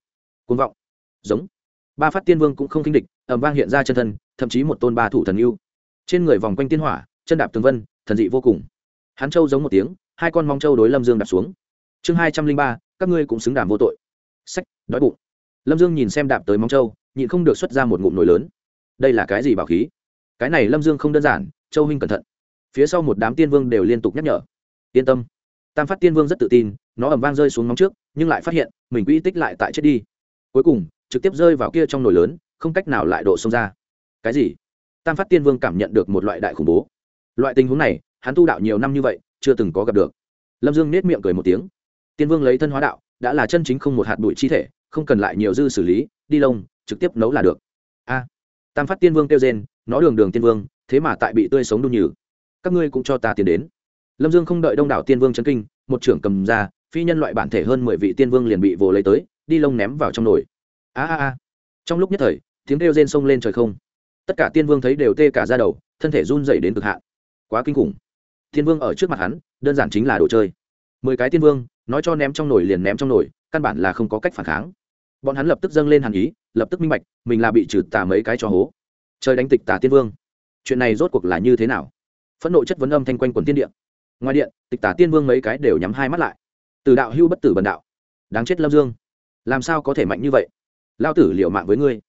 Speaker 1: Côn vọng. Giống. Ba phát tiên vương cũng không kinh địch ẩm vang hiện ra chân thân, thậm chí một tôn ba thủ thần yêu trên người vòng quanh tiên hỏa, chân đạp tường vân thần dị vô cùng. Hắn châu giống một tiếng, hai con mong châu đối lâm dương đạp xuống. Chương hai trăm linh ba, các ngươi cũng xứng đàm vô tội. Sách đói bụng. Lâm dương nhìn xem đạp tới mong châu nhịn không được xuất ra một ngụm nồi lớn. Đây là cái gì bảo khí? Cái này lâm dương không đơn giản châu huynh cẩn thận. Phía sau một đám tiên vương đều liên tục nhắc nhở. Yên tâm. Tam phát tiên vương rất tự tin, nó ẩm vang rơi xuống móng trước, nhưng lại phát hiện, mình quỹ tích lại tại chết đi. Cuối cùng, trực tiếp rơi vào kia trong nồi lớn, không cách nào lại độ xông ra. Cái gì? Tam phát tiên vương cảm nhận được một loại đại khủng bố loại tình huống này, hắn tu đạo nhiều năm như vậy, chưa từng có gặp được. Lâm dương nết miệng cười một tiếng. Tiên vương lấy thân hóa đạo, đã là chân chính không một hạt bụi chi thể, không cần lại nhiều dư xử lý, đi lông, trực tiếp nấu là được. A, tam phát tiên vương kêu rên, nó đường đường tiên vương, thế mà tại bị tươi sống đun nhừ. Các ngươi cũng cho ta tiến đến. Lâm dương không đợi đông đảo tiên vương chấn kinh, một trưởng cầm ra, phi nhân loại bản thể hơn mười vị tiên vương liền bị vồ lấy tới, đi lông ném vào trong nồi. A a a. Trong lúc nhất thời, tiếng kêu rên sông lên trời không. Tất cả tiên vương thấy đều tê cả ra đầu, thân thể run dày đến cực hạn quá kinh khủng. Thiên vương ở trước mặt hắn, đơn giản chính là đồ chơi. Mười cái tiên vương, nói cho ném trong nồi liền ném trong nồi, căn bản là không có cách phản kháng. Bọn hắn lập tức dâng lên hàn ý, lập tức minh bạch, mình là bị trừ tà mấy cái cho hố. Chơi đánh tịch tà tiên vương. Chuyện này rốt cuộc là như thế nào? Phẫn nộ chất vấn âm thanh quanh quần tiên điện ngoài điện, tịch tà tiên vương mấy cái đều nhắm hai mắt lại. Từ đạo hưu bất tử bần đạo. Đáng chết lâm dương. Làm sao có thể mạnh như vậy? Lao tử liệu mạng với ngươi.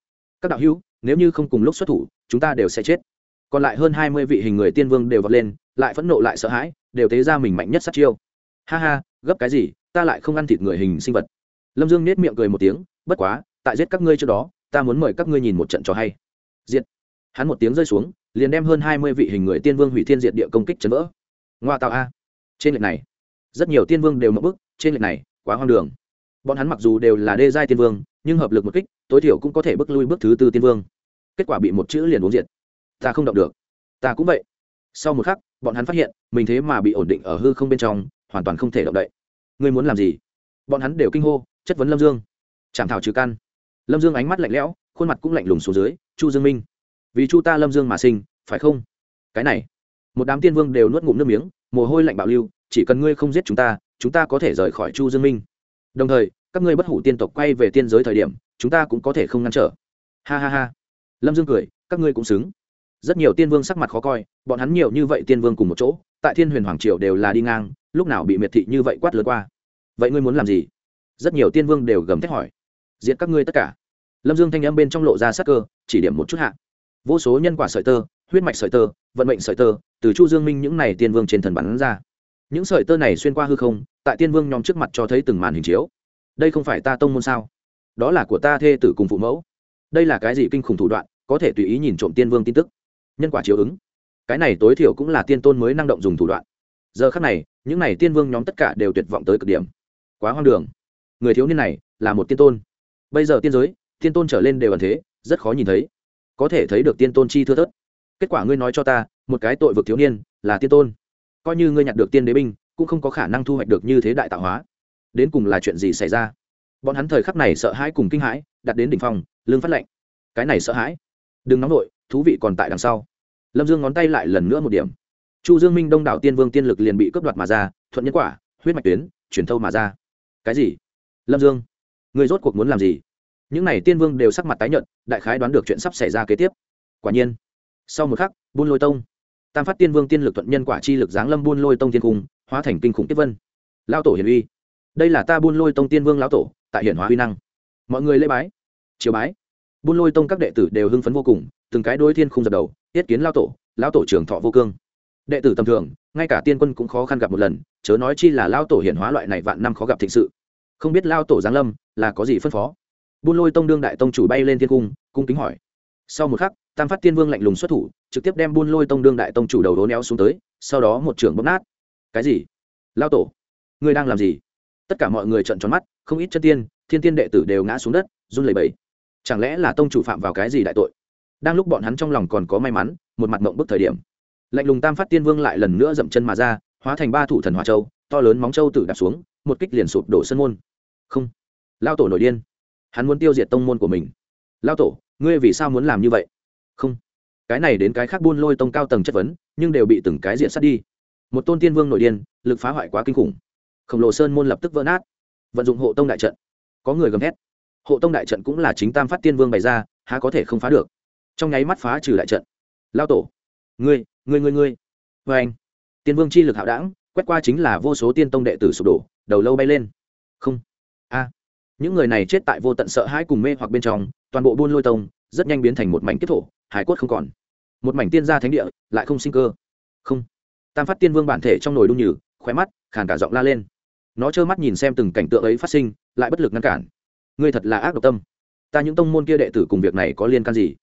Speaker 1: Các đạo hưu, nếu như không cùng lúc xuất thủ, chúng ta đều sẽ chết còn lại hơn hai mươi vị hình người tiên vương đều vọt lên, lại phẫn nộ lại sợ hãi, đều tế ra mình mạnh nhất sát chiêu. Ha ha, gấp cái gì, ta lại không ăn thịt người hình sinh vật. Lâm dương nết miệng cười một tiếng, bất quá, tại giết các ngươi trước đó, ta muốn mời các ngươi nhìn một trận cho hay. Diệt. Hắn một tiếng rơi xuống, liền đem hơn hai mươi vị hình người tiên vương hủy thiên diệt địa công kích chấn vỡ. Ngoa tạo a. Trên lệch này, rất nhiều tiên vương đều mập bức, trên lệch này, quá hoang đường. Bọn hắn mặc dù đều là đê giai tiên vương, nhưng hợp lực một kích, tối thiểu cũng có thể bước lui bước thứ tư tiên vương. Kết quả bị một chữ liền uống diệt ta không động được. Ta cũng vậy. Sau một khắc, bọn hắn phát hiện, mình thế mà bị ổn định ở hư không bên trong, hoàn toàn không thể động đậy. Ngươi muốn làm gì? Bọn hắn đều kinh hô, chất vấn lâm dương. Chảm thảo trừ căn. Lâm dương ánh mắt lạnh lẽo, khuôn mặt cũng lạnh lùng xuống dưới, chu dương minh, vì chu ta lâm dương mà sinh, phải không? Cái này, một đám tiên vương đều nuốt ngụm nước miếng, mồ hôi lạnh bạo lưu, chỉ cần ngươi không giết chúng ta chúng ta có thể rời khỏi chu dương minh. Đồng thời, các ngươi bất hủ tiên tộc quay về tiên giới thời điểm, chúng ta cũng có thể không ngăn trở. Ha ha ha. Lâm dương cười, các ngươi cũng xứng rất nhiều tiên vương sắc mặt khó coi, bọn hắn nhiều như vậy tiên vương cùng một chỗ, tại thiên huyền hoàng triều đều là đi ngang, lúc nào bị miệt thị như vậy quát lớn qua. Vậy ngươi muốn làm gì? Rất nhiều tiên vương đều gầm thét hỏi. Diện các ngươi tất cả. Lâm dương thanh âm bên trong lộ ra sắc cơ, chỉ điểm một chút hạ. Vô số nhân quả sợi tơ, huyết mạch sợi tơ, vận mệnh sợi tơ, từ chu dương minh những này tiên vương trên thần bắn ra. Những sợi tơ này xuyên qua hư không, tại tiên vương nhóm trước mặt cho thấy từng màn hình chiếu. Đây không phải ta tông môn sao? Đó là của ta thê tử cùng phụ mẫu. Đây là cái gì kinh khủng thủ đoạn, có thể tùy ý nhìn trộm tiên vương tin tức nhân quả chiếu ứng. Cái này tối thiểu cũng là tiên tôn mới năng động dùng thủ đoạn. Giờ khắc này, những này tiên vương nhóm tất cả đều tuyệt vọng tới cực điểm. Quá hoang đường. Người thiếu niên này là một tiên tôn. Bây giờ tiên giới, tiên tôn trở lên đều ẩn thế, rất khó nhìn thấy. Có thể thấy được tiên tôn chi thưa thớt. Kết quả ngươi nói cho ta, một cái tội vực thiếu niên là tiên tôn. Coi như ngươi nhặt được tiên đế binh, cũng không có khả năng thu hoạch được như thế đại tạo hóa. Đến cùng là chuyện gì xảy ra? Bọn hắn thời khắc này sợ hãi cùng kinh hãi, đặt đến đỉnh phong lương phát lệnh cái này sợ hãi. Đừng nóng nổi thú vị còn tại đằng sau. Lâm dương ngón tay lại lần nữa một điểm. Chu dương minh đông đảo tiên vương tiên lực liền bị cướp đoạt mà ra, thuận nhân quả, huyết mạch tuyến chuyển thâu mà ra. Cái gì? Lâm dương, người rốt cuộc muốn làm gì? Những n à y tiên vương đều sắc mặt tái nhợt, đại khái đoán được chuyện sắp xảy ra kế tiếp. Quả nhiên, sau một khắc, buôn lôi tông, tam phát tiên vương tiên lực thuận nhân quả chi lực giáng lâm buôn lôi tông tiên cung, hóa thành kinh khủng tiếp vân. Lao tổ hiền uy. Đây là ta buôn lôi tông tiên vương lão tổ, tại hiển hóa uy năng. Mọi người lễ bái, chiều bái. Buôn lôi tông các đệ tử đều hưng phấn vô cùng từng cái đôi thiên không dập đầu yết kiến lao tổ lao tổ trưởng thọ vô cương. Đệ tử tầm thường, ngay cả tiên quân cũng khó khăn gặp một lần, chớ nói chi là lao tổ hiển hóa loại này vạn năm khó gặp thịnh sự. Không biết lao tổ giáng lâm, là có gì phân phó? Buôn lôi tông đương đại tông chủ bay lên thiên cung cung kính hỏi. Sau một khắc, tam phát tiên vương lạnh lùng xuất thủ, trực tiếp đem buôn lôi tông đương đại tông chủ đầu đố neo xuống tới, sau đó một trưởng bóp nát. Cái gì? Lao tổ, ngươi đang làm gì? Tất cả mọi người trợn tròn mắt, không ít chân tiên, thiên tiên đệ tử đều ngã xuống đất, run lẩy bẩy. Chẳng lẽ là tông chủ phạm vào cái gì đại tội? Đang lúc bọn hắn trong lòng còn có may mắn, một mặt mộng bức thời điểm. Lạnh lùng tam phát tiên vương lại lần nữa dậm chân mà ra, hóa thành ba thủ thần hòa châu, to lớn móng châu tự đạp xuống, một kích liền sụp đổ sân môn. Không. Lao tổ nổi điên. Hắn muốn tiêu diệt tông môn của mình. Lao tổ, ngươi vì sao muốn làm như vậy? Không. Cái này đến cái khác buôn lôi tông cao tầng chất vấn, nhưng đều bị từng cái diện sát đi. Một tôn tiên vương nổi điên, lực phá hoại quá kinh khủng. Khổng lồ sơn môn lập tức vỡ nát. Vận dụng hộ tông đại trận. Có người gầm thét. Hộ tông đại trận cũng là chính tam phát tiên vương bày ra, há có thể không phá được? Trong nháy mắt phá trừ đại trận. Lao tổ, ngươi ngươi ngươi ngươi. Vê anh, tiên vương chi lực hạo đảng, quét qua chính là vô số tiên tông đệ tử sụp đổ, đầu lâu bay lên. Không. A. Những người này chết tại vô tận sợ hãi cùng mê hoặc bên trong, toàn bộ buôn lôi tông, rất nhanh biến thành một mảnh kết thổ, hải quất không còn. Một mảnh tiên gia thánh địa, lại không sinh cơ. Không. Tam phát tiên vương bản thể trong nồi đung nhừ, khóe mắt, khàn cả giọng la lên. Nó trơ mắt nhìn xem từng cảnh tượng ấy phát sinh, lại bất lực ngăn cản. Ngươi thật là ác độc tâm. Ta những tông môn kia đệ tử cùng việc này có liên can gì?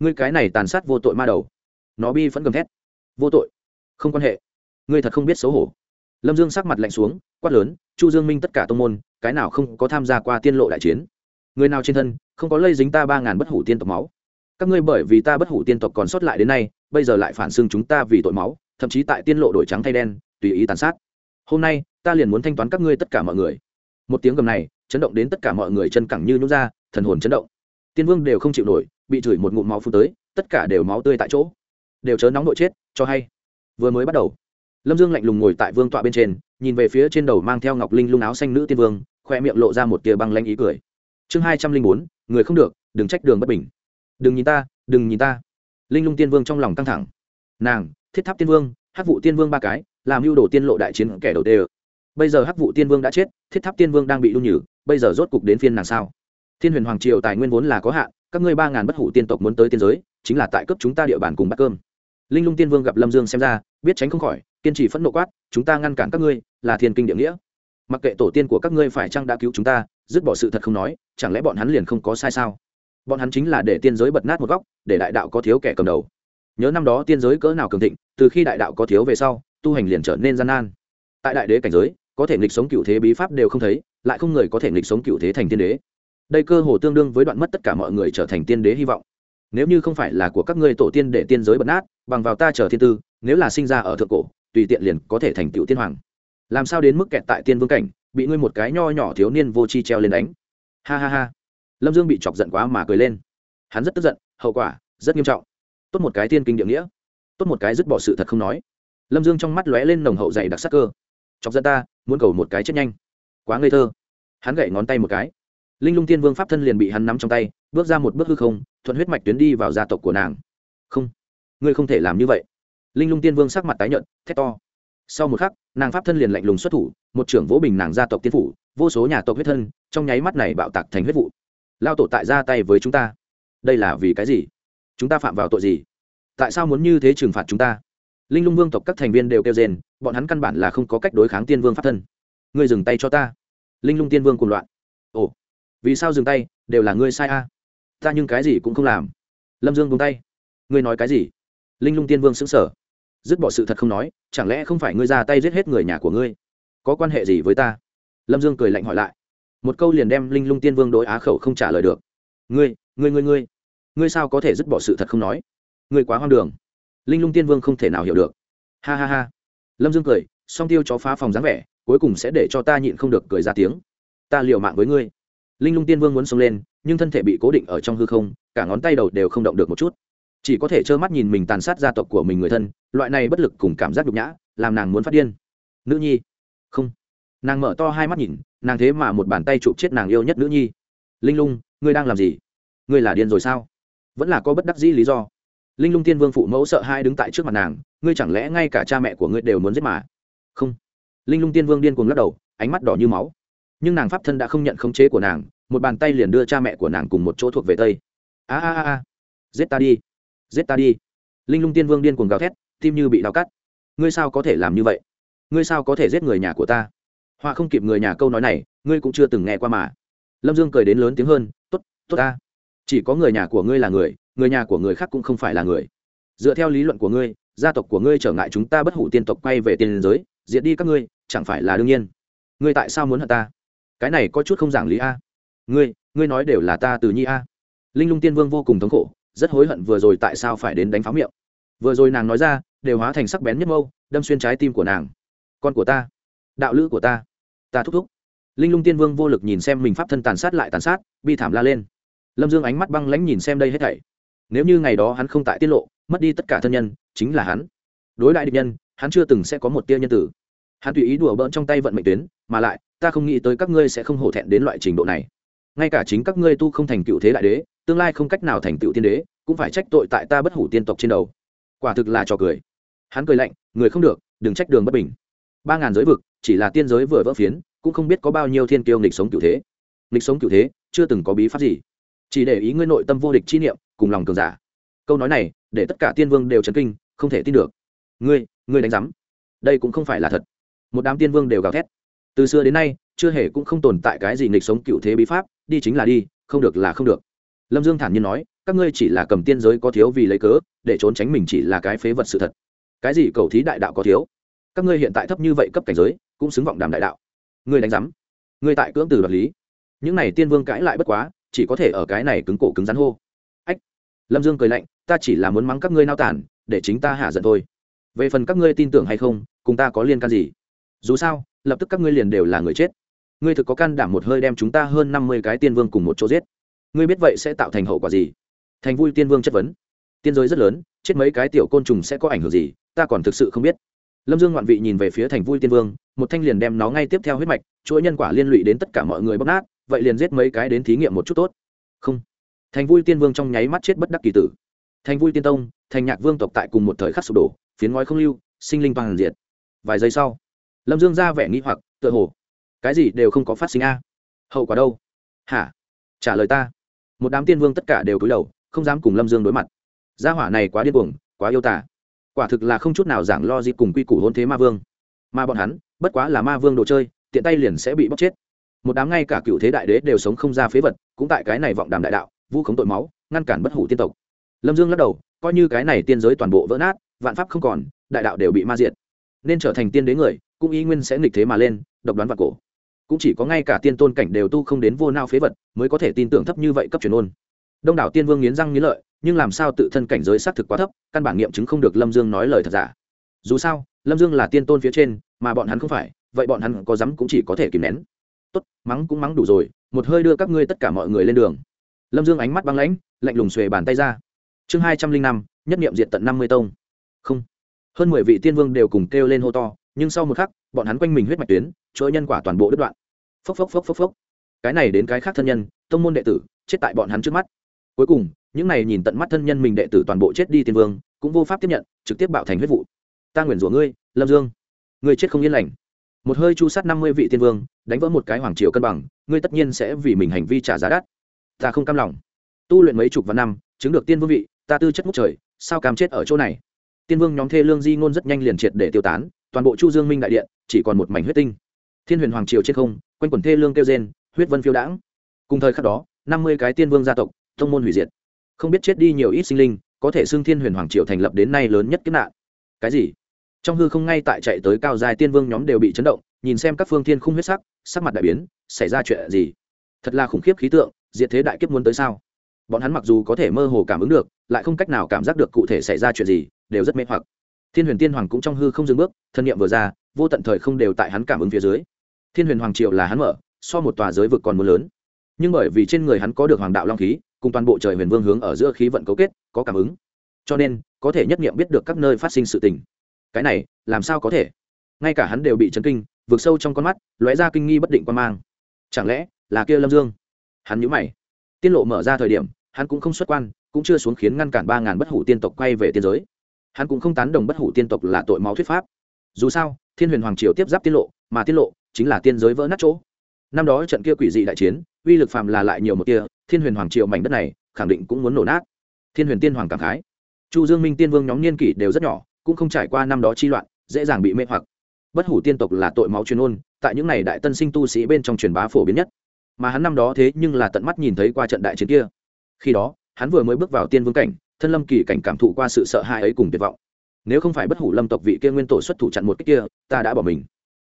Speaker 1: Ngươi cái này tàn sát vô tội ma đầu. Nó bi vẫn gầm thét. Vô tội. Không quan hệ. Ngươi thật không biết xấu hổ. Lâm dương sắc mặt lạnh xuống, quát lớn, chu dương minh tất cả tông môn, cái nào không có tham gia qua tiên lộ đại chiến? Người nào trên thân, không có lây dính ta ba ngàn bất hủ tiên tộc máu? Các ngươi bởi vì ta bất hủ tiên tộc còn sót lại đến nay, bây giờ lại phản xưng chúng ta vì tội máu, thậm chí tại tiên lộ đổi trắng thay đen, tùy ý tàn sát. Hôm nay, ta liền muốn thanh toán các ngươi tất cả mọi người. Một tiếng gầm này, chấn động đến tất cả mọi người chân cẳng như nhút ra, thần hồn chấn động. Tiên vương đều không chịu nổi bị chửi một ngụm máu phun tới, tất cả đều máu tươi tại chỗ. Đều chớ nóng nội chết, cho hay. Vừa mới bắt đầu, lâm dương lạnh lùng ngồi tại vương tọa bên trên, nhìn về phía trên đầu mang theo ngọc linh lung áo xanh nữ tiên vương, khoe miệng lộ ra một tia băng lanh ý cười. Chương hai trăm linh bốn, người không được, đừng trách đường bất bình. Đừng nhìn ta, đừng nhìn ta. Linh lung tiên vương trong lòng căng thẳng. Nàng, thiết tháp tiên vương, hắc vụ tiên vương ba cái, làm mưu đồ tiên lộ đại chiến kẻ đầu tê bây giờ hắc vụ tiên vương đã chết, thiết tháp tiên vương đang bị đun nhử, bây giờ rốt cục đến phiên nàng sao? Thiên huyền hoàng triều tài nguyên vốn là có hạn các ngươi ba ngàn bất hủ tiên tộc muốn tới tiên giới, chính là tại cấp chúng ta địa bàn cùng bắt cơm. Linh lung tiên vương gặp lâm dương xem ra, biết tránh không khỏi, kiên trì phẫn nộ quát, chúng ta ngăn cản các ngươi, là thiên kinh địa nghĩa. Mặc kệ tổ tiên của các ngươi phải chăng đã cứu chúng ta, dứt bỏ sự thật không nói, chẳng lẽ bọn hắn liền không có sai sao? Bọn hắn chính là để tiên giới bật nát một góc, để đại đạo có thiếu kẻ cầm đầu. Nhớ năm đó tiên giới cỡ nào cường thịnh, từ khi đại đạo có thiếu về sau, tu hành liền trở nên gian nan. Tại đại đế cảnh giới, có thể nghịch sống cựu thế bí pháp đều không thấy, lại không người có thể nghịch sống cựu thế thành tiên đế đây cơ hồ tương đương với đoạn mất tất cả mọi người trở thành tiên đế hy vọng. Nếu như không phải là của các ngươi tổ tiên để tiên giới bật nát, bằng vào ta chờ thiên tư, nếu là sinh ra ở thượng cổ, tùy tiện liền có thể thành tựu tiên hoàng. Làm sao đến mức kẹt tại tiên vương cảnh, bị ngươi một cái nho nhỏ thiếu niên vô chi treo lên đánh? Ha ha ha. Lâm dương bị chọc giận quá mà cười lên. Hắn rất tức giận, hậu quả, rất nghiêm trọng. Tốt một cái tiên kinh địa nghĩa. Tốt một cái dứt bỏ sự thật không nói. Lâm dương trong mắt lóe lên nồng hậu dày đặc sắc cơ. Chọc giận ta, muốn cầu một cái chết nhanh. Quá ngây thơ. Hắn gậy ngón tay một cái linh lung tiên vương pháp thân liền bị hắn nắm trong tay, bước ra một bước hư không, thuận huyết mạch tuyến đi vào gia tộc của nàng. Không, ngươi không thể làm như vậy. Linh lung tiên vương sắc mặt tái nhợt, thét to. Sau một khắc, nàng pháp thân liền lạnh lùng xuất thủ, một trưởng vỗ bình nàng gia tộc tiên phủ, vô số nhà tộc huyết thân, trong nháy mắt này bạo tạc thành huyết vụ. Lao tổ tại ra tay với chúng ta. Đây là vì cái gì? Chúng ta phạm vào tội gì? Tại sao muốn như thế trừng phạt chúng ta? Linh lung vương tộc các thành viên đều kêu rền bọn hắn căn bản là không có cách đối kháng tiên vương pháp thân. Ngươi dừng tay cho ta. Linh lung tiên vương cùng loạn. Ồ vì sao dừng tay, đều là ngươi sai a. Ta nhưng cái gì cũng không làm. Lâm dương buông tay. Ngươi nói cái gì? Linh lung tiên vương xứng sở dứt bỏ sự thật không nói, chẳng lẽ không phải ngươi ra tay giết hết người nhà của ngươi? Có quan hệ gì với ta? Lâm dương cười lạnh hỏi lại. Một câu liền đem linh lung tiên vương đối á khẩu không trả lời được. Ngươi ngươi ngươi ngươi. Ngươi sao có thể dứt bỏ sự thật không nói? Ngươi quá hoang đường. Linh lung tiên vương không thể nào hiểu được. Ha ha ha. Lâm dương cười, song tiêu chó phá phòng dáng vẻ, cuối cùng sẽ để cho ta nhịn không được cười ra tiếng. Ta liều mạng với ngươi linh lung tiên vương muốn xông lên, nhưng thân thể bị cố định ở trong hư không, cả ngón tay đầu đều không động được một chút. Chỉ có thể trơ mắt nhìn mình tàn sát gia tộc của mình người thân, loại này bất lực cùng cảm giác nhục nhã, làm nàng muốn phát điên. Nữ nhi. Không. Nàng mở to hai mắt nhìn, nàng thế mà một bàn tay chụp chết nàng yêu nhất nữ nhi. Linh lung, ngươi đang làm gì? Ngươi là điên rồi sao? Vẫn là có bất đắc dĩ lý do. Linh lung tiên vương phụ mẫu sợ hai đứng tại trước mặt nàng, ngươi chẳng lẽ ngay cả cha mẹ của ngươi đều muốn giết mà? Không. Linh lung tiên vương điên cuồng lắc đầu, ánh mắt đỏ như máu nhưng nàng pháp thân đã không nhận khống chế của nàng, một bàn tay liền đưa cha mẹ của nàng cùng một chỗ thuộc về tây. A a a a. Giết ta đi. Giết ta đi. Linh lung tiên vương điên cuồng gào thét, tim như bị đau cắt. Ngươi sao có thể làm như vậy? Ngươi sao có thể giết người nhà của ta? Họa không kịp người nhà câu nói này, ngươi cũng chưa từng nghe qua mà. Lâm dương cười đến lớn tiếng hơn t ố t tốt ta. Chỉ có người nhà của ngươi là người người nhà của người khác cũng không phải là người. Dựa theo lý luận của ngươi, gia tộc của ngươi trở ngại chúng ta bất hủ tiên tộc quay về tiền giới, diệt đi các ngươi, chẳng phải là đương nhiên. Ngươi tại sao muốn hận ta? Cái này có chút không giảng lý a. Ngươi ngươi nói đều là ta từ nhi a. Linh lung tiên vương vô cùng thống khổ, rất hối hận vừa rồi tại sao phải đến đánh pháo miệng. Vừa rồi nàng nói ra, đều hóa thành sắc bén nhất mâu, đâm xuyên trái tim của nàng. Con của ta, đạo lữ của ta ta thúc thúc. Linh lung tiên vương vô lực nhìn xem mình pháp thân tàn sát lại tàn sát, bi thảm la lên. Lâm dương ánh mắt băng lãnh nhìn xem đây hết thảy. Nếu như ngày đó hắn không tại tiết lộ, mất đi tất cả thân nhân, chính là hắn. Đối đại địch nhân, hắn chưa từng sẽ có một tia nhân tử. Hắn tùy ý đùa bỡn trong tay vận mệnh tuyến, mà lại ta không nghĩ tới các ngươi sẽ không hổ thẹn đến loại trình độ này. Ngay cả chính các ngươi tu không thành cựu thế đại đế, tương lai không cách nào thành tựu tiên đế, cũng phải trách tội tại ta bất hủ tiên tộc trên đầu. Quả thực là trò cười. Hắn cười lạnh, người không được, đừng trách đường bất bình. Ba ngàn giới vực, chỉ là tiên giới vừa vỡ phiến, cũng không biết có bao nhiêu thiên kiêu nghịch sống cựu thế. Nghịch sống cựu thế, chưa từng có bí pháp gì. Chỉ để ý ngươi nội tâm vô địch chi niệm, cùng lòng cường giả. Câu nói này, để tất cả tiên vương đều chấn kinh, không thể tin được. Ngươi ngươi đánh giám. Đây cũng không phải là thật. Một đám tiên vương đều gào thét từ xưa đến nay, chưa hề cũng không tồn tại cái gì nghịch sống cựu thế bí pháp, đi chính là đi, không được là không được. Lâm dương thản nhiên nói, các ngươi chỉ là cầm tiên giới có thiếu vì lấy cớ, để trốn tránh mình chỉ là cái phế vật sự thật. Cái gì cầu thí đại đạo có thiếu? Các ngươi hiện tại thấp như vậy cấp cảnh giới, cũng xứng vọng đàm đại đạo. Ngươi đánh giám, ngươi tại cưỡng từ đoạt lý. Những này tiên vương cãi lại bất quá, chỉ có thể ở cái này cứng cổ cứng rắn hô. Ách! Lâm dương cười lạnh, ta chỉ là muốn mắng các ngươi nao tản, để chính ta hạ giận thôi. Về phần các ngươi tin tưởng hay không, cùng ta có liên can gì? Dù sao lập tức các ngươi liền đều là người chết. Ngươi thực có can đảm một hơi đem chúng ta hơn năm mươi cái tiên vương cùng một chỗ giết. Ngươi biết vậy sẽ tạo thành hậu quả gì? Thành vui tiên vương chất vấn. Tiên giới rất lớn, chết mấy cái tiểu côn trùng sẽ có ảnh hưởng gì? Ta còn thực sự không biết. Lâm dương ngoạn vị nhìn về phía thành vui tiên vương, một thanh liền đem nó ngay tiếp theo huyết mạch, chuỗi nhân quả liên lụy đến tất cả mọi người bóc nát, vậy liền giết mấy cái đến thí nghiệm một chút tốt. Không. Thành vui tiên vương trong nháy mắt chết bất đắc kỳ tử. Thành vui tiên tông, thành nhạc vương tộc tại cùng một thời khắc sụp đổ, phiến ngói không lưu, sinh linh toàn diệt. Vài giây sau lâm dương ra vẻ nghĩ hoặc, tựa hồ, cái gì đều không có phát sinh a. Hậu quả đâu? Hả? Trả lời ta. Một đám tiên vương tất cả đều cúi đầu, không dám cùng lâm dương đối mặt. Gia hỏa này quá điên cuồng, quá yêu tả quả thực là không chút nào giảng lo gì cùng quy củ hôn thế ma vương. Mà bọn hắn, bất quá là ma vương đồ chơi, tiện tay liền sẽ bị bóc chết. Một đám ngay cả cựu thế đại đế đều sống không ra phế vật, cũng tại cái này vọng đàm đại đạo, vu khống tội máu, ngăn cản bất hủ tiên tộc. Lâm dương lắc đầu, coi như cái này tiên giới toàn bộ vỡ nát, vạn pháp không còn, đại đạo đều bị ma diệt. Nên trở thành tiên đế người cũng y nguyên sẽ nghịch thế mà lên, độc đoán và cổ. Cũng chỉ có ngay cả tiên tôn cảnh đều tu không đến vô nao phế vật, mới có thể tin tưởng thấp như vậy cấp truyền ôn. Đông đảo tiên vương nghiến răng nghiến lợi, nhưng làm sao tự thân cảnh giới xác thực quá thấp, căn bản nghiệm chứng không được lâm dương nói lời thật giả. Dù sao, lâm dương là tiên tôn phía trên, mà bọn hắn không phải, vậy bọn hắn có dám cũng chỉ có thể kìm nén. Tốt, mắng cũng mắng đủ rồi, một hơi đưa các ngươi tất cả mọi người lên đường. Lâm dương ánh mắt băng lãnh, lạnh lùng xuề bàn tay ra. Chương hai trăm linh năm, nhất nghiệm diện tận năm mươi tông. Không. Hơn mười vị tiên vương đều cùng kêu lên hô to nhưng sau một khắc, bọn hắn quanh mình huyết mạch tuyến, chuỗi nhân quả toàn bộ đứt đoạn. Phốc phốc phốc phốc phốc. Cái này đến cái khác thân nhân, tông môn đệ tử, chết tại bọn hắn trước mắt. Cuối cùng, những này nhìn tận mắt thân nhân mình đệ tử toàn bộ chết đi tiên vương, cũng vô pháp tiếp nhận, trực tiếp bạo thành huyết vụ. Ta nguyền rủa ngươi, lâm dương. Ngươi chết không yên lành. Một hơi chu sát năm mươi vị tiên vương, đánh vỡ một cái hoàng triều cân bằng, ngươi tất nhiên sẽ vì mình hành vi trả giá đắt. Ta không cam lòng. Tu luyện mấy chục vạn năm, chứng được tiên vương vị, ta tư chất ngút trời, sao cam chết ở chỗ này? Tiên vương nhóm thê lương di ngôn rất nhanh liền triệt để tiêu tán toàn bộ chu dương minh đại điện, chỉ còn một mảnh huyết tinh. Thiên huyền hoàng triều trên không, quanh quần thê lương kêu gen huyết vân phiêu đãng. Cùng thời khắc đó, năm mươi cái tiên vương gia tộc thông môn hủy diệt. Không biết chết đi nhiều ít sinh linh, có thể xưng thiên huyền hoàng triều thành lập đến nay lớn nhất kiếp nạn. Cái gì? Trong hư không ngay tại chạy tới cao dài tiên vương nhóm đều bị chấn động, nhìn xem các phương thiên khung huyết sắc sắc mặt đại biến, xảy ra chuyện gì? Thật là khủng khiếp khí tượng, diệt thế đại kiếp muốn tới sao? Bọn hắn mặc dù có thể mơ hồ cảm ứng được, lại không cách nào cảm giác được cụ thể xảy ra chuyện gì, đều rất mê hoặc thiên huyền tiên hoàng cũng trong hư không dừng bước, thân nhiệm vừa ra, vô tận thời không đều tại hắn cảm ứng phía dưới. Thiên huyền hoàng triều là hắn mở, so một tòa giới vực còn muốn lớn. Nhưng bởi vì trên người hắn có được hoàng đạo long khí, cùng toàn bộ trời huyền vương hướng ở giữa khí vận cấu kết, có cảm ứng. Cho nên, có thể nhất nghiệm biết được các nơi phát sinh sự tình. Cái này, làm sao có thể? Ngay cả hắn đều bị chấn kinh, vượt sâu trong con mắt, lóe ra kinh nghi bất định quan mang. Chẳng lẽ là kia lâm dương? Hắn nhớ mày. Tiên lộ mở ra thời điểm, hắn cũng không xuất quan, cũng chưa xuống khiến ngăn cản ba ngàn bất hủ tiên tộc quay về tiên giới hắn cũng không tán đồng bất hủ tiên tộc là tội máu thuyết pháp. Dù sao, thiên huyền hoàng triều tiếp giáp tiên lộ, mà tiên lộ chính là tiên giới vỡ nát chỗ. Năm đó trận kia quỷ dị đại chiến, uy lực phàm là lại nhiều một kia thiên huyền hoàng triều mảnh đất này khẳng định cũng muốn nổ nát. Thiên huyền tiên hoàng cảm khái. Chu dương minh tiên vương nhóm niên kỷ đều rất nhỏ, cũng không trải qua năm đó chi loạn, dễ dàng bị mê hoặc. Bất hủ tiên tộc là tội máu truyền ôn tại những này đại tân sinh tu sĩ bên trong truyền bá phổ biến nhất. Mà hắn năm đó thế nhưng là tận mắt nhìn thấy qua trận đại chiến kia. Khi đó, hắn vừa mới bước vào tiên vương cảnh thân lâm kỳ cảnh cảm thụ qua sự sợ hãi ấy cùng tuyệt vọng. Nếu không phải bất hủ lâm tộc vị kia nguyên tổ xuất thủ chặn một cách kia, ta đã bỏ mình.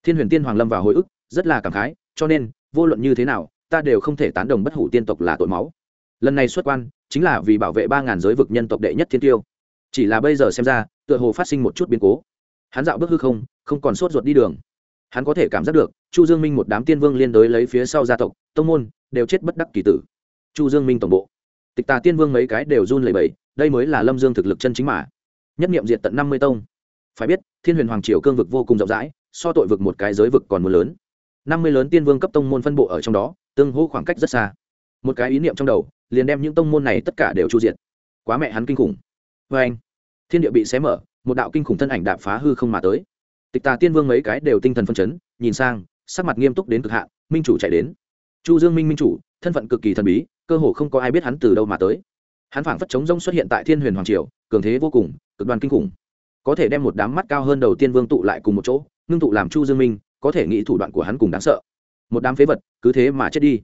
Speaker 1: Thiên huyền tiên hoàng lâm vào hồi ức, rất là cảm khái, cho nên, vô luận như thế nào, ta đều không thể tán đồng bất hủ tiên tộc là tội máu. Lần này xuất quan, chính là vì bảo vệ ba ngàn giới vực nhân tộc đệ nhất thiên tiêu. Chỉ là bây giờ xem ra, tựa hồ phát sinh một chút biến cố. Hắn dạo bước hư không không còn sốt ruột đi đường. Hắn có thể cảm giác được, chu dương minh một đám tiên vương liên đối lấy phía sau gia tộc, tông môn, đều chết bất đắc kỳ tử. Chu dương minh tổng bộ. Tịch tà tiên vương mấy cái đều run lẩy bẩy đây mới là lâm dương thực lực chân chính mà. Nhất nghiệm diệt tận năm mươi tông. Phải biết, thiên huyền hoàng triều cương vực vô cùng rộng rãi, so tội vực một cái giới vực còn muốn lớn. năm mươi lớn tiên vương cấp tông môn phân bộ ở trong đó, tương hô khoảng cách rất xa. Một cái ý niệm trong đầu, liền đem những tông môn này tất cả đều chu diệt. Quá mẹ hắn kinh khủng. Vê anh, thiên địa bị xé mở, một đạo kinh khủng thân ảnh đạp phá hư không mà tới. Tịch tà tiên vương mấy cái đều tinh thần phân chấn, nhìn sang, sắc mặt nghiêm túc đến cực hạn, minh chủ chạy đến. Chu dương minh minh chủ, thân phận cực kỳ thần bí, cơ hồ không có ai biết hắn từ đâu mà tới hắn phảng phất chống rông xuất hiện tại thiên huyền hoàng triều, cường thế vô cùng, cực đoan kinh khủng. Có thể đem một đám mắt cao hơn đầu tiên vương tụ lại cùng một chỗ, ngưng tụ làm chu dương minh, có thể nghĩ thủ đoạn của hắn cùng đáng sợ. Một đám phế vật, cứ thế mà chết đi.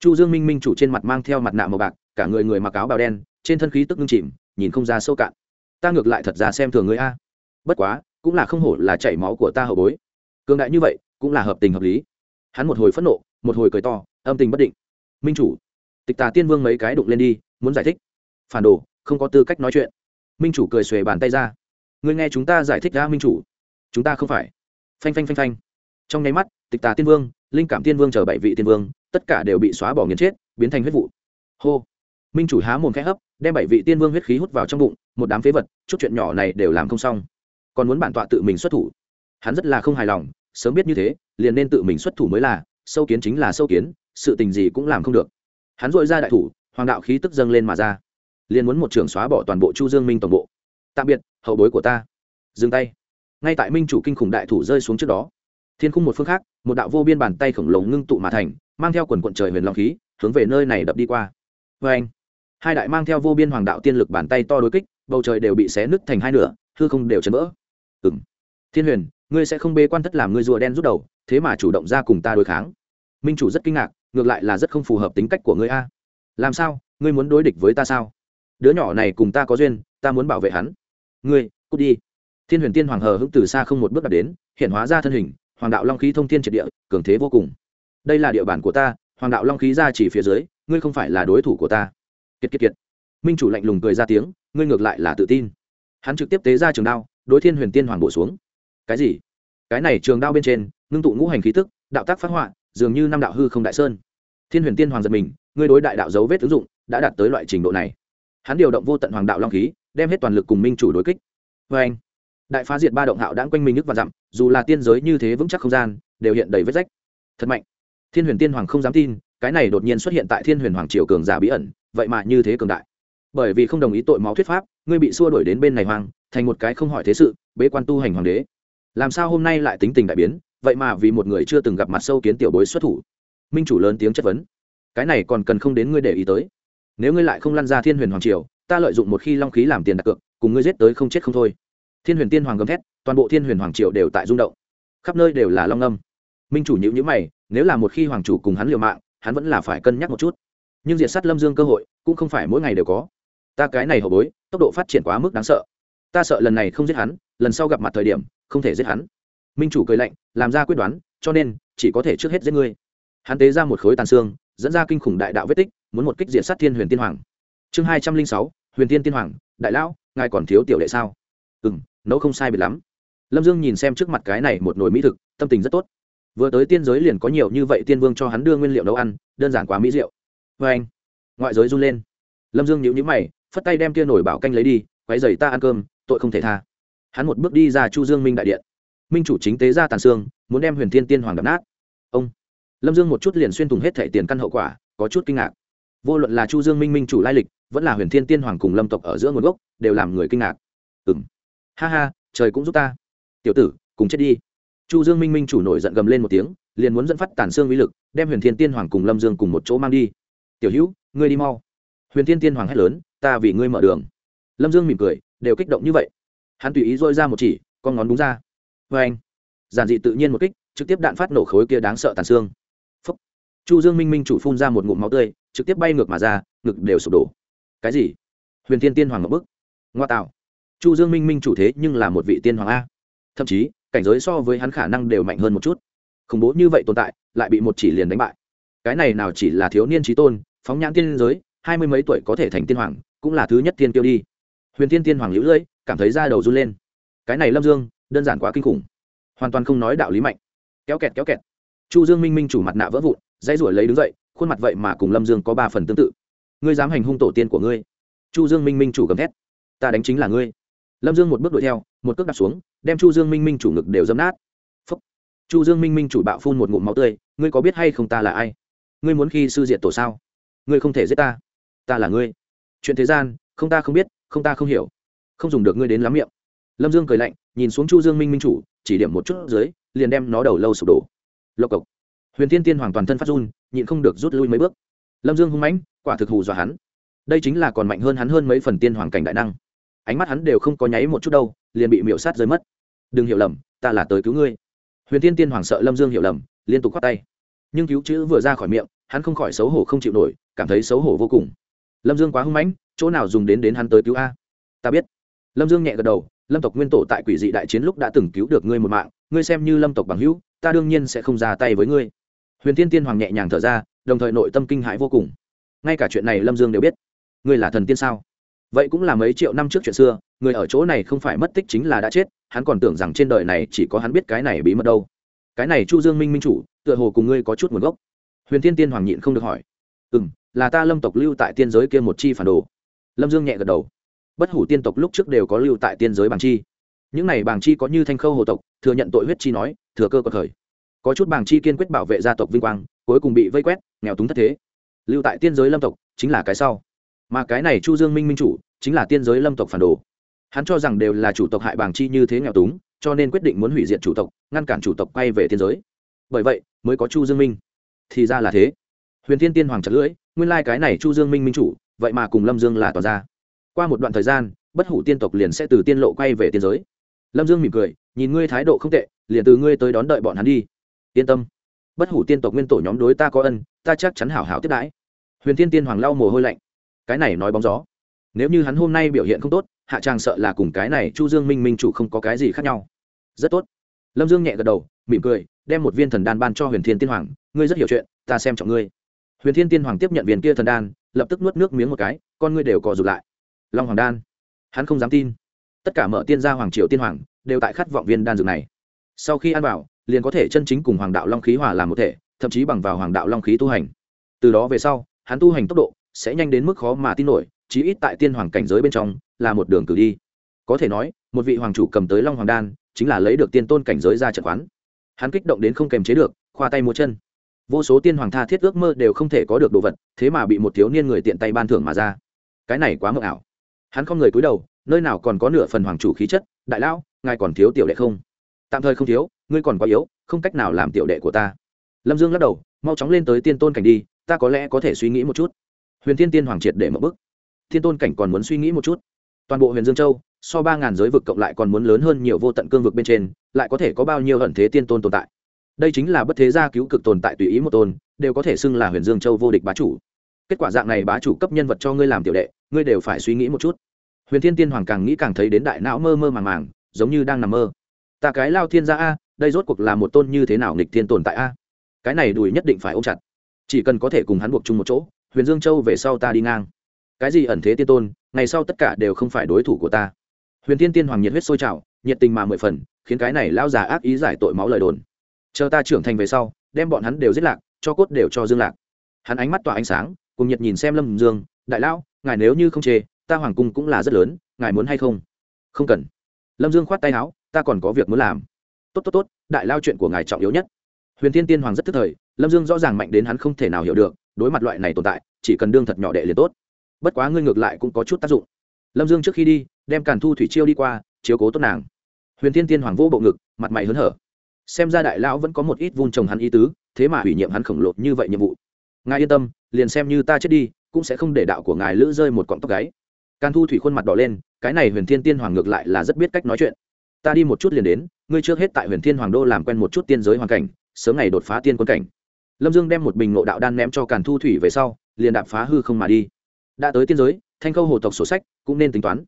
Speaker 1: Chu dương minh minh chủ trên mặt mang theo mặt nạ màu bạc, cả người người mặc áo bào đen, trên thân khí tức ngưng chìm, nhìn không ra sâu cạn. Ta ngược lại thật ra xem thường người a. Bất quá, cũng là không hổ là chảy máu của ta hậu bối. Cường đại như vậy, cũng là hợp tình hợp lý. Hắn một hồi phẫn nộ, một hồi cười to, âm tình bất định. Minh chủ, tịch tà tiên vương mấy cái đụng lên đi, muốn giải thích phản đồ, không có tư cách nói chuyện. Minh chủ cười xuề bàn tay ra. Ngươi nghe chúng ta giải thích ra minh chủ. Chúng ta không phải. Phanh phanh phanh phanh. Trong nháy mắt, tịch tà tiên vương, linh cảm tiên vương chờ bảy vị tiên vương, tất cả đều bị xóa bỏ nghiền chết, biến thành huyết vụ. Hô. Minh chủ há mồm khẽ hấp, đem bảy vị tiên vương huyết khí hút vào trong bụng, một đám phế vật, chút chuyện nhỏ này đều làm không xong. Còn muốn bản tọa tự mình xuất thủ. Hắn rất là không hài lòng, sớm biết như thế, liền nên tự mình xuất thủ mới là, sâu kiến chính là sâu kiến, sự tình gì cũng làm không được. Hắn dội ra đại thủ, hoàng đạo khí tức dâng lên mà ra liền muốn một trưởng xóa bỏ toàn bộ chu dương minh tổng bộ. Tạm biệt, hậu bối của ta. Dừng tay. Ngay tại minh chủ kinh khủng đại thủ rơi xuống trước đó, thiên khung một phương khác, một đạo vô biên bàn tay khổng lồ ngưng tụ mà thành, mang theo quần quận trời huyền long khí, hướng về nơi này đập đi qua. Vê anh, hai đại mang theo vô biên hoàng đạo tiên lực bàn tay to đối kích, bầu trời đều bị xé nứt thành hai nửa, hư không đều chấn vỡ. Ừ m thiên huyền, ngươi sẽ không bê quan thất làm ngươi rùa đen rút đầu, thế mà chủ động ra cùng ta đối kháng. Minh chủ rất kinh ngạc, ngược lại là rất không phù hợp tính cách của ngươi a. Làm sao? Ngươi muốn đối địch với ta sao? Đứa nhỏ này cùng ta có duyên, ta muốn bảo vệ hắn. Ngươi, cút đi. Thiên huyền tiên hoàng hờ hững từ xa không một bước đặt đến, hiện hóa ra thân hình, hoàng đạo long khí thông thiên triệt địa, cường thế vô cùng. Đây là địa bàn của ta, hoàng đạo long khí ra chỉ phía dưới, ngươi không phải là đối thủ của ta. Kiệt kiệt kiệt. Minh chủ lạnh lùng cười ra tiếng, ngươi ngược lại là tự tin. Hắn trực tiếp tế ra trường đao, đối thiên huyền tiên hoàng bổ xuống. Cái gì? Cái này trường đao bên trên, ngưng tụ ngũ hành khí tức, đạo tác phát họa, dường như năm đạo hư không đại sơn. Thiên huyền tiên hoàng giật mình, ngươi đối đại đạo dấu vết ứng dụng, đã đạt tới loại trình độ này hắn điều động vô tận hoàng đạo long khí, đem hết toàn lực cùng minh chủ đối kích. Vê anh, đại phá diệt ba động hạo đã quanh mình nước và dặm, dù là tiên giới như thế vững chắc không gian, đều hiện đầy vết rách. Thật mạnh. Thiên huyền tiên hoàng không dám tin, cái này đột nhiên xuất hiện tại thiên huyền hoàng triều cường giả bí ẩn, vậy mà như thế cường đại. Bởi vì không đồng ý tội máu thuyết pháp, ngươi bị xua đuổi đến bên này hoàng thành một cái không hỏi thế sự, bế quan tu hành hoàng đế. Làm sao hôm nay lại tính tình đại biến, vậy mà vì một người chưa từng gặp mặt sâu kiến tiểu bối xuất thủ. Minh chủ lớn tiếng chất vấn. Cái này còn cần không đến ngươi để ý tới nếu ngươi lại không lăn ra thiên huyền hoàng triều, ta lợi dụng một khi long khí làm tiền đặt cược, cùng ngươi giết tới không chết không thôi. Thiên huyền tiên hoàng gầm thét, toàn bộ thiên huyền hoàng triều đều tại rung động. Khắp nơi đều là long âm. Minh chủ nhữ nhữ mày, nếu là một khi hoàng chủ cùng hắn liều mạng, hắn vẫn là phải cân nhắc một chút. Nhưng diệt sát lâm dương cơ hội, cũng không phải mỗi ngày đều có. Ta cái này hậu bối, tốc độ phát triển quá mức đáng sợ. Ta sợ lần này không giết hắn, lần sau gặp mặt thời điểm, không thể giết hắn. Minh chủ cười lạnh, làm ra quyết đoán, cho nên, chỉ có thể trước hết giết ngươi. Hắn tế ra một khối tàn xương dẫn ra kinh khủng đại đạo vết tích, muốn một kích diệt sát thiên huyền tiên hoàng. Chương hai trăm linh sáu, huyền tiên tiên hoàng, đại lão, ngài còn thiếu tiểu đệ sao? Ừ m nấu không sai biệt lắm. Lâm dương nhìn xem trước mặt cái này một nồi mỹ thực, tâm tình rất tốt. Vừa tới tiên giới liền có nhiều như vậy tiên vương cho hắn đưa nguyên liệu nấu ăn, đơn giản quá mỹ rượu vê anh, ngoại giới run lên. Lâm dương nhịu nhữ mày, phất tay đem tia nổi bảo canh lấy đi quáy dày ta ăn cơm, tội không thể tha. Hắn một bước đi ra chu dương minh đại điện. Minh chủ chính tế ra tàn xương, muốn đem huyền thiên tiên hoàng đập nát. Ông lâm dương một chút liền xuyên thủng hết thẻ tiền căn hậu quả, có chút kinh ngạc. Vô luận là chu dương minh minh chủ lai lịch, vẫn là huyền thiên tiên hoàng cùng lâm tộc ở giữa nguồn gốc, đều làm người kinh ngạc. Ừ m ha ha, trời cũng giúp ta. Tiểu tử, cùng chết đi. Chu dương minh minh chủ nổi giận gầm lên một tiếng, liền muốn dẫn phát tàn xương uy lực, đem huyền thiên tiên hoàng cùng lâm dương cùng một chỗ mang đi. Tiểu hữu, ngươi đi mau. Huyền thiên tiên hoàng hét lớn, ta vì ngươi mở đường. Lâm dương mỉm cười, đều kích động như vậy. Hắn tùy ý dôi ra một chỉ, con ngón đúng ra. Vê anh giản dị tự nhiên một kích, trực tiếp đạn phát nổ khối kia đáng sợ tàn xương chu dương minh minh chủ phun ra một ngụm máu tươi, trực tiếp bay ngược mà ra, ngực đều sụp đổ. Cái gì? Huyền thiên tiên hoàng ngọc bức. Ngoa tạo. Chu dương minh minh chủ thế nhưng là một vị tiên hoàng a. Thậm chí, cảnh giới so với hắn khả năng đều mạnh hơn một chút. Khủng bố như vậy tồn tại, lại bị một chỉ liền đánh bại. Cái này nào chỉ là thiếu niên trí tôn, phóng nhãn tiên giới, hai mươi mấy tuổi có thể thành tiên hoàng, cũng là thứ nhất tiên tiêu đi. Huyền tiên tiên hoàng lũ lưỡi, cảm thấy da đầu run lên. Cái này lâm dương, đơn giản quá kinh khủng. Hoàn toàn không nói đạo lý mạnh. Kéo kẹt kéo kẹt. Chu dương minh minh chủ mặt nạ vỡ vụn dãy ruổi lấy đứng dậy, khuôn mặt vậy mà cùng lâm dương có ba phần tương tự. Ngươi dám hành hung tổ tiên của ngươi? Chu dương minh minh chủ gầm thét. Ta đánh chính là ngươi. Lâm dương một bước đuổi theo, một cước đặt xuống, đem chu dương minh minh chủ ngực đều dấm nát. Phúc. chu dương minh minh chủ bạo phun một ngụm máu tươi, ngươi có biết hay không ta là ai? Ngươi muốn khi sư diệt tổ sao? Ngươi không thể giết ta. Ta là ngươi. Chuyện thế gian, không ta không biết, không ta không hiểu. Không dùng được ngươi đến lắm miệng. Lâm dương cười lạnh, nhìn xuống chu dương minh minh chủ, chỉ điểm một chút dưới, liền đem nó đầu lâu sụp đổ. Lộc cộc huyền Thiên tiên Hoàng toàn thân phát run, nhịn không được rút lui mấy bước. Lâm dương hung mãnh, quả thực hù dọa hắn. Đây chính là còn mạnh hơn hắn hơn mấy phần tiên hoàng cảnh đại năng. Ánh mắt hắn đều không có nháy một chút đâu, liền bị miễu sát rơi mất. Đừng hiểu lầm, ta là tới cứu ngươi. Huyền Thiên tiên hoàng sợ lâm dương hiểu lầm, liên tục khoát tay. Nhưng cứu chữ vừa ra khỏi miệng, hắn không khỏi xấu hổ không chịu nổi, cảm thấy xấu hổ vô cùng. Lâm dương quá hưng mãnh, chỗ nào dùng đến đến hắn tới cứu a? Ta biết. Lâm dương nhẹ gật đầu, lâm tộc nguyên tổ tại quỷ dị đại chiến lúc đã từng cứu được ngươi một mạng, ngươi xem như lâm tộc bằng hữu, ta đương nhiên sẽ không ra tay với ngươi huyền thiên tiên hoàng nhẹ nhàng thở ra, đồng thời nội tâm kinh hãi vô cùng. Ngay cả chuyện này lâm dương đều biết. Ngươi là thần tiên sao? Vậy cũng là mấy triệu năm trước chuyện xưa, người ở chỗ này không phải mất tích chính là đã chết, hắn còn tưởng rằng trên đời này chỉ có hắn biết cái này bí mật đâu. Cái này chu dương minh minh chủ, tựa hồ cùng ngươi có chút nguồn gốc. Huyền thiên tiên hoàng nhịn không được hỏi. Ừ m là ta lâm tộc lưu tại tiên giới kia một chi phản đồ. Lâm dương nhẹ gật đầu. Bất hủ tiên tộc lúc trước đều có lưu tại tiên giới bảng chi. Những này bảng chi có như thanh khâu hồ tộc, thừa nhận tội huyết chi nói, thừa cơ có thời có chút bảng chi kiên quyết bảo vệ gia tộc vinh quang, cuối cùng bị vây quét, nghèo túng thất thế. Lưu tại tiên giới lâm tộc chính là cái sau. Mà cái này chu dương minh minh chủ chính là tiên giới lâm tộc phản đồ. Hắn cho rằng đều là chủ tộc hại bảng chi như thế nghèo túng, cho nên quyết định muốn hủy diệt chủ tộc, ngăn cản chủ tộc quay về tiên giới. Bởi vậy, mới có chu dương minh. Thì ra là thế. Huyền thiên tiên hoàng chặt lưỡi, nguyên lai cái này chu dương minh minh chủ, vậy mà cùng lâm dương là tỏ ra qua một đoạn thời gian, bất hủ tiên tộc liền sẽ từ tiên lộ quay về tiên giới. Lâm dương mỉm cười, nhìn ngươi thái độ không tệ, liền từ ngươi tới đón đợi bọn hắn đi yên tâm. Bất hủ tiên tộc nguyên tổ nhóm đối ta có ân, ta chắc chắn hảo hảo tiếp đãi. Huyền thiên tiên hoàng lau mồ hôi lạnh. Cái này nói bóng gió. Nếu như hắn hôm nay biểu hiện không tốt, hạ trang sợ là cùng cái này chu dương minh minh chủ không có cái gì khác nhau. Rất tốt. Lâm dương nhẹ gật đầu, mỉm cười, đem một viên thần đan ban cho huyền thiên tiên hoàng, ngươi rất hiểu chuyện, ta xem trọng ngươi. Huyền thiên tiên hoàng tiếp nhận viên kia thần đan, lập tức nuốt nước miếng một cái, con ngươi đều cò rụt lại. Long hoàng đan. Hắn không dám tin. Tất cả mở tiên gia hoàng triều tiên hoàng đều tại khát vọng viên đan dược này. Sau khi ăn vào liền có thể chân chính cùng hoàng đạo long khí hòa làm một thể, thậm chí bằng vào hoàng đạo long khí tu hành. Từ đó về sau, hắn tu hành tốc độ sẽ nhanh đến mức khó mà tin nổi, chí ít tại tiên hoàng cảnh giới bên trong là một đường cử đi. Có thể nói, một vị hoàng chủ cầm tới long hoàng đan chính là lấy được tiên tôn cảnh giới ra trận quán. Hắn kích động đến không kềm chế được, khoa tay múa chân. Vô số tiên hoàng tha thiết ước mơ đều không thể có được đồ vật, thế mà bị một thiếu niên người tiện tay ban thưởng mà ra. Cái này quá mờ ảo. Hắn không người cúi đầu, nơi nào còn có nửa phần hoàng chủ khí chất, đại lão, ngài còn thiếu tiểu đệ không? Tạm thời không thiếu, ngươi còn quá yếu, không cách nào làm tiểu đệ của ta. Lâm dương lắc đầu, mau chóng lên tới tiên tôn cảnh đi, ta có lẽ có thể suy nghĩ một chút. Huyền thiên tiên hoàng triệt để mở bức. Thiên tôn cảnh còn muốn suy nghĩ một chút. Toàn bộ huyền dương châu, so ba ngàn giới vực cộng lại còn muốn lớn hơn nhiều vô tận cương vực bên trên, lại có thể có bao nhiêu ẩn thế tiên tôn tồn tại? Đây chính là bất thế gia cứu cực tồn tại tùy ý một tôn, đều có thể xưng là huyền dương châu vô địch bá chủ. Kết quả dạng này bá chủ cấp nhân vật cho ngươi làm tiểu đệ, ngươi đều phải suy nghĩ một chút. Huyền thiên tiên hoàng càng nghĩ càng thấy đến đại não mơ mơ màng màng, giống như đang nằm mơ ta cái lao thiên gia a, đây rốt cuộc là một tôn như thế nào nghịch thiên tồn tại a? Cái này đùi nhất định phải ôm chặt. Chỉ cần có thể cùng hắn buộc chung một chỗ, huyền dương châu về sau ta đi ngang. Cái gì ẩn thế tiên tôn, ngày sau tất cả đều không phải đối thủ của ta. Huyền thiên tiên hoàng nhiệt huyết sôi trào, nhiệt tình mà mười phần, khiến cái này lao già ác ý giải tội máu lời đồn. Chờ ta trưởng thành về sau, đem bọn hắn đều giết lạc, cho cốt đều cho dương lạc. Hắn ánh mắt tỏa ánh sáng, cùng nhiệt nhìn xem lâm dương, đại lão, ngài nếu như không chê, ta hoàng cung cũng là rất lớn, ngài muốn hay không? Không cần. Lâm dương khoát tay áo ta còn có việc muốn làm. Tốt tốt tốt, đại lao chuyện của ngài trọng yếu nhất. Huyền thiên tiên hoàng rất tức thời, lâm dương rõ ràng mạnh đến hắn không thể nào hiểu được, đối mặt loại này tồn tại, chỉ cần đương thật nhỏ đệ liền tốt. Bất quá ngươi ngược lại cũng có chút tác dụng. Lâm dương trước khi đi, đem càn thu thủy chiêu đi qua, chiếu cố tốt nàng. Huyền thiên tiên hoàng vô bộ ngực, mặt mày hớn hở. Xem ra đại lão vẫn có một ít vun trồng hắn ý tứ, thế mà ủy nhiệm hắn khổng lồ như vậy nhiệm vụ. Ngài yên tâm, liền xem như ta chết đi, cũng sẽ không để đạo của ngài lữ rơi một cọng tóc gáy. Càn thu thủy khuôn mặt đỏ lên, cái này huyền thiên tiên hoàng ngược lại là rất biết cách nói chuyện ta đi một chút liền đến, ngươi trước hết tại huyền thiên hoàng đô làm quen một chút tiên giới hoàn cảnh, sớm ngày đột phá tiên quân cảnh. Lâm dương đem một bình ngộ đạo đan ném cho càn thu thủy về sau, liền đạp phá hư không mà đi. Đã tới tiên giới, thanh khâu hồ tộc sổ sách cũng nên tính toán.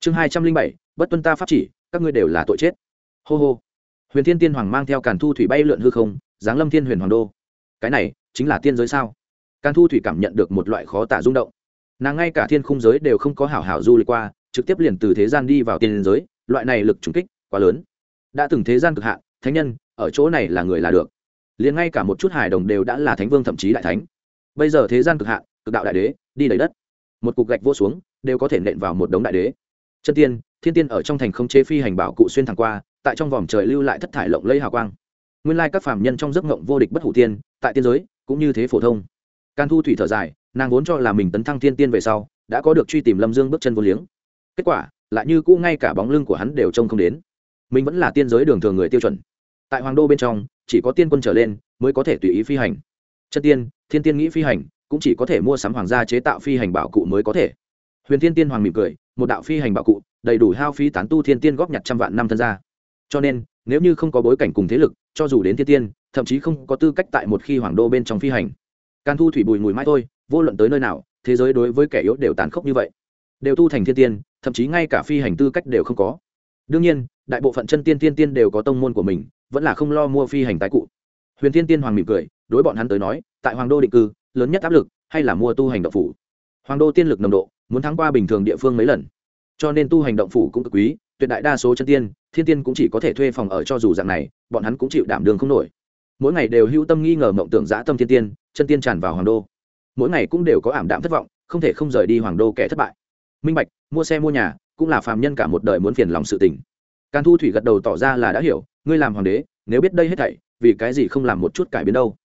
Speaker 1: Chương hai trăm linh bảy, bất tuân ta pháp chỉ, các ngươi đều là tội chết. Hô hô. Huyền thiên tiên hoàng mang theo càn thu thủy bay lượn hư không, giáng lâm thiên huyền hoàng đô. Cái này, chính là tiên giới sao? Càn thu thủy cảm nhận được một loại khó tả rung động. Nàng ngay cả thiên khung giới đều không có hảo hảo du lịch qua, trực tiếp liền từ thế gian đi vào tiên giới loại này lực trùng kích quá lớn. Đã từng thế gian cực hạn, thánh nhân, ở chỗ này là người là được. Liền ngay cả một chút hài đồng đều đã là thánh vương thậm chí đại thánh. Bây giờ thế gian cực hạn, cực đạo đại đế, đi đầy đất. Một cục gạch vô xuống, đều có thể nện vào một đống đại đế. Chân tiên, thiên tiên ở trong thành không chế phi hành bảo cụ xuyên thẳng qua, tại trong vòm trời lưu lại thất thải lộng lây hào quang. Nguyên lai các phàm nhân trong giấc ngộng vô địch bất hủ tiên, tại tiên giới, cũng như thế phổ thông. Can thu thủy thở dài, nàng vốn cho là mình tấn thăng thiên tiên về sau, đã có được truy tìm lâm dương bước chân vô liếng. Kết quả lại như cũ ngay cả bóng lưng của hắn đều trông không đến. Mình vẫn là tiên giới đường thường người tiêu chuẩn. Tại hoàng đô bên trong, chỉ có tiên quân trở lên mới có thể tùy ý phi hành. Chân tiên, thiên tiên nghĩ phi hành, cũng chỉ có thể mua sắm hoàng gia chế tạo phi hành bảo cụ mới có thể. Huyền thiên tiên hoàng mỉm cười, một đạo phi hành bảo cụ, đầy đủ hao phí tán tu thiên tiên góp nhặt trăm vạn năm thân gia. Cho nên, nếu như không có bối cảnh cùng thế lực, cho dù đến thiên tiên, thậm chí không có tư cách tại một khi hoàng đô bên trong phi hành. Can thu thủy bùi mùi mãi thôi, vô luận tới nơi nào, thế giới đối với kẻ yếu đều tàn khốc như vậy. Đều tu thành thiên tiên thậm chí ngay cả phi hành tư cách đều không có. Đương nhiên, đại bộ phận chân tiên tiên tiên đều có tông môn của mình, vẫn là không lo mua phi hành tái cụ. Huyền tiên tiên hoàng mỉm cười, đối bọn hắn tới nói, tại hoàng đô định cư, lớn nhất áp lực hay là mua tu hành động phủ. Hoàng đô tiên lực nồng độ, muốn thắng qua bình thường địa phương mấy lần. Cho nên tu hành động phủ cũng cực quý, tuyệt đại đa số chân tiên, thiên tiên cũng chỉ có thể thuê phòng ở cho dù dạng này, bọn hắn cũng chịu đảm đường không nổi. Mỗi ngày đều hữu tâm nghi ngờ mộng tưởng giã tâm thiên tiên, chân tiên tràn vào hoàng đô. Mỗi ngày cũng đều có ảm đạm thất vọng, không thể không rời đi hoàng đô kẻ thất bại minh bạch, mua xe mua nhà, cũng là phàm nhân cả một đời muốn phiền lòng sự tình. Càn thu thủy gật đầu tỏ ra là đã hiểu, ngươi làm hoàng đế, nếu biết đây hết thảy, vì cái gì không làm một chút cải biến đâu?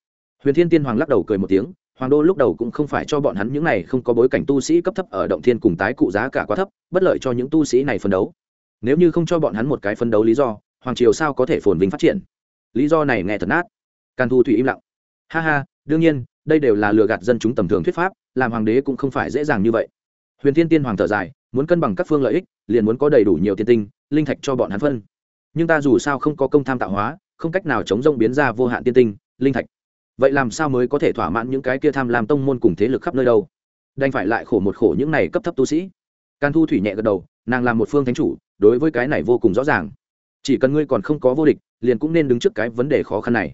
Speaker 1: Huyền thiên tiên hoàng lắc đầu cười một tiếng, hoàng đô lúc đầu cũng không phải cho bọn hắn những này không có bối cảnh tu sĩ cấp thấp ở động thiên cùng tái cụ giá cả quá thấp, bất lợi cho những tu sĩ này phấn đấu. Nếu như không cho bọn hắn một cái phấn đấu lý do, hoàng triều sao có thể phồn vinh phát triển? Lý do này nghe thật nát. Càn thu thủy im lặng. Ha ha, đương nhiên, đây đều là lừa gạt dân chúng tầm thường thuyết pháp, làm hoàng đế cũng không phải dễ dàng như vậy huyền thiên tiên hoàng thở dài, muốn cân bằng các phương lợi ích, liền muốn có đầy đủ nhiều tiên tinh, linh thạch cho bọn hắn phân. Nhưng ta dù sao không có công tham tạo hóa, không cách nào chống rông biến ra vô hạn tiên tinh, linh thạch. Vậy làm sao mới có thể thỏa mãn những cái kia tham làm tông môn cùng thế lực khắp nơi đâu? Đành phải lại khổ một khổ những này cấp thấp tu sĩ. Can thu thủy nhẹ gật đầu, nàng làm một phương thánh chủ, đối với cái này vô cùng rõ ràng. Chỉ cần ngươi còn không có vô địch, liền cũng nên đứng trước cái vấn đề khó khăn này.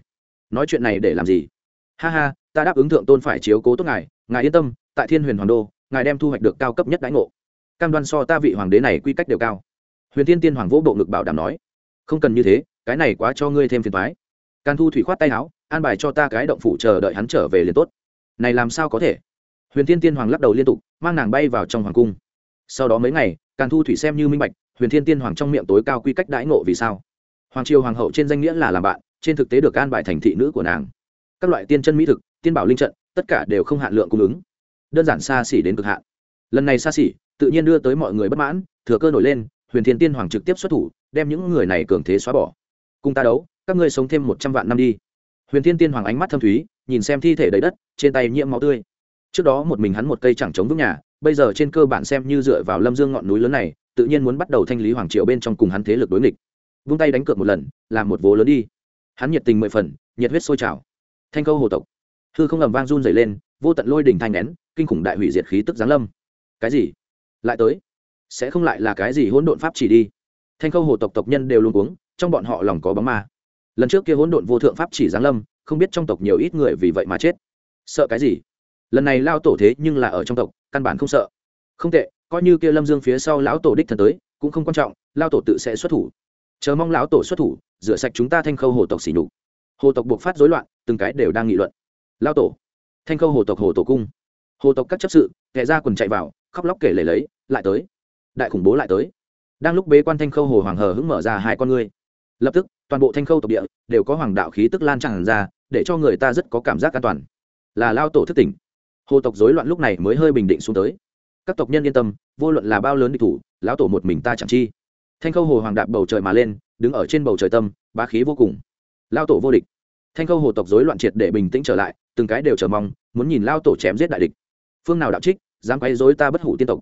Speaker 1: Nói chuyện này để làm gì? Ha ha, ta đáp ứng thượng tôn phải chiếu cố tốt ngài ngài yên tâm, tại thiên huyền hoàng đô ngài đem thu hoạch được cao cấp nhất đãi ngộ. Cam đoan so ta vị hoàng đế này quy cách đều cao. Huyền thiên tiên hoàng vỗ bộ ngực bảo đảm nói, không cần như thế, cái này quá cho ngươi thêm phiền thoái can thu thủy khoát tay áo, an bài cho ta cái động phủ chờ đợi hắn trở về liền tốt. Này làm sao có thể? Huyền thiên tiên hoàng lắc đầu liên tục, mang nàng bay vào trong hoàng cung. Sau đó mấy ngày, càn thu thủy xem như minh bạch, huyền thiên tiên hoàng trong miệng tối cao quy cách đãi ngộ vì sao? Hoàng triều hoàng hậu trên danh nghĩa là làm bạn, trên thực tế được an bài thành thị nữ của nàng. Các loại tiên chân mỹ thực, tiên bảo linh trận, tất cả đều không hạn lượng cung ứng đơn giản xa xỉ đến cực hạn. Lần này xa xỉ, tự nhiên đưa tới mọi người bất mãn, thừa cơ nổi lên, huyền thiên tiên hoàng trực tiếp xuất thủ, đem những người này cường thế xóa bỏ. Cùng ta đấu, các ngươi sống thêm một trăm vạn năm đi. Huyền thiên tiên hoàng ánh mắt thâm thúy, nhìn xem thi thể đầy đất, trên tay nhiễm máu tươi. Trước đó một mình hắn một cây chẳng chống vững nhà, bây giờ trên cơ bản xem như dựa vào lâm dương ngọn núi lớn này, tự nhiên muốn bắt đầu thanh lý hoàng triều bên trong cùng hắn thế lực đối nghịch. Vung tay đánh cược một lần, làm một vố lớn đi. Hắn nhiệt tình mười phần, nhiệt huyết sôi trào. Thanh câu hồ tộc. Hư không ầm vang run dày lên vô tận lôi đình thanh nén kinh khủng đại hủy diệt khí tức giáng lâm. Cái gì? Lại tới? Sẽ không lại là cái gì hỗn độn pháp chỉ đi? Thanh khâu hồ tộc tộc nhân đều luôn uống trong bọn họ lòng có bóng ma. Lần trước kia hỗn độn vô thượng pháp chỉ giáng lâm, không biết trong tộc nhiều ít người vì vậy mà chết. Sợ cái gì? Lần này lao tổ thế nhưng là ở trong tộc, căn bản không sợ. Không tệ, coi như kia lâm dương phía sau lão tổ đích thần tới, cũng không quan trọng lao tổ tự sẽ xuất thủ. Chờ mong lão tổ xuất thủ, rửa sạch chúng ta thanh khâu hồ tộc xỉ nhục. Hồ tộc buộc phát rối loạn, từng cái đều đang nghị luận. Lao tổ thanh khâu hồ tộc hồ tổ cung. Hồ tộc các chấp sự, kẻ ra quần chạy vào, khóc lóc kể lể lấy, lại tới. Đại khủng bố lại tới. Đang lúc bế quan thanh khâu hồ hoàng hờ hững mở ra hai con ngươi. Lập tức, toàn bộ thanh khâu tộc địa đều có hoàng đạo khí tức lan tràn ra, để cho người ta rất có cảm giác an toàn. Là lao tổ thức tỉnh. Hồ tộc rối loạn lúc này mới hơi bình định xuống tới. Các tộc nhân yên tâm, vô luận là bao lớn địch thủ, lão tổ một mình ta chẳng chi. Thanh khâu hồ hoàng đạp bầu trời mà lên, đứng ở trên bầu trời tâm, bá khí vô cùng. Lao tổ vô địch. Thanh khâu hồ tộc rối loạn triệt để bình tĩnh trở lại từng cái đều chờ mong, muốn nhìn lao tổ chém giết đại địch. Phương nào đạo trích, dám quay dối ta bất hủ tiên tộc.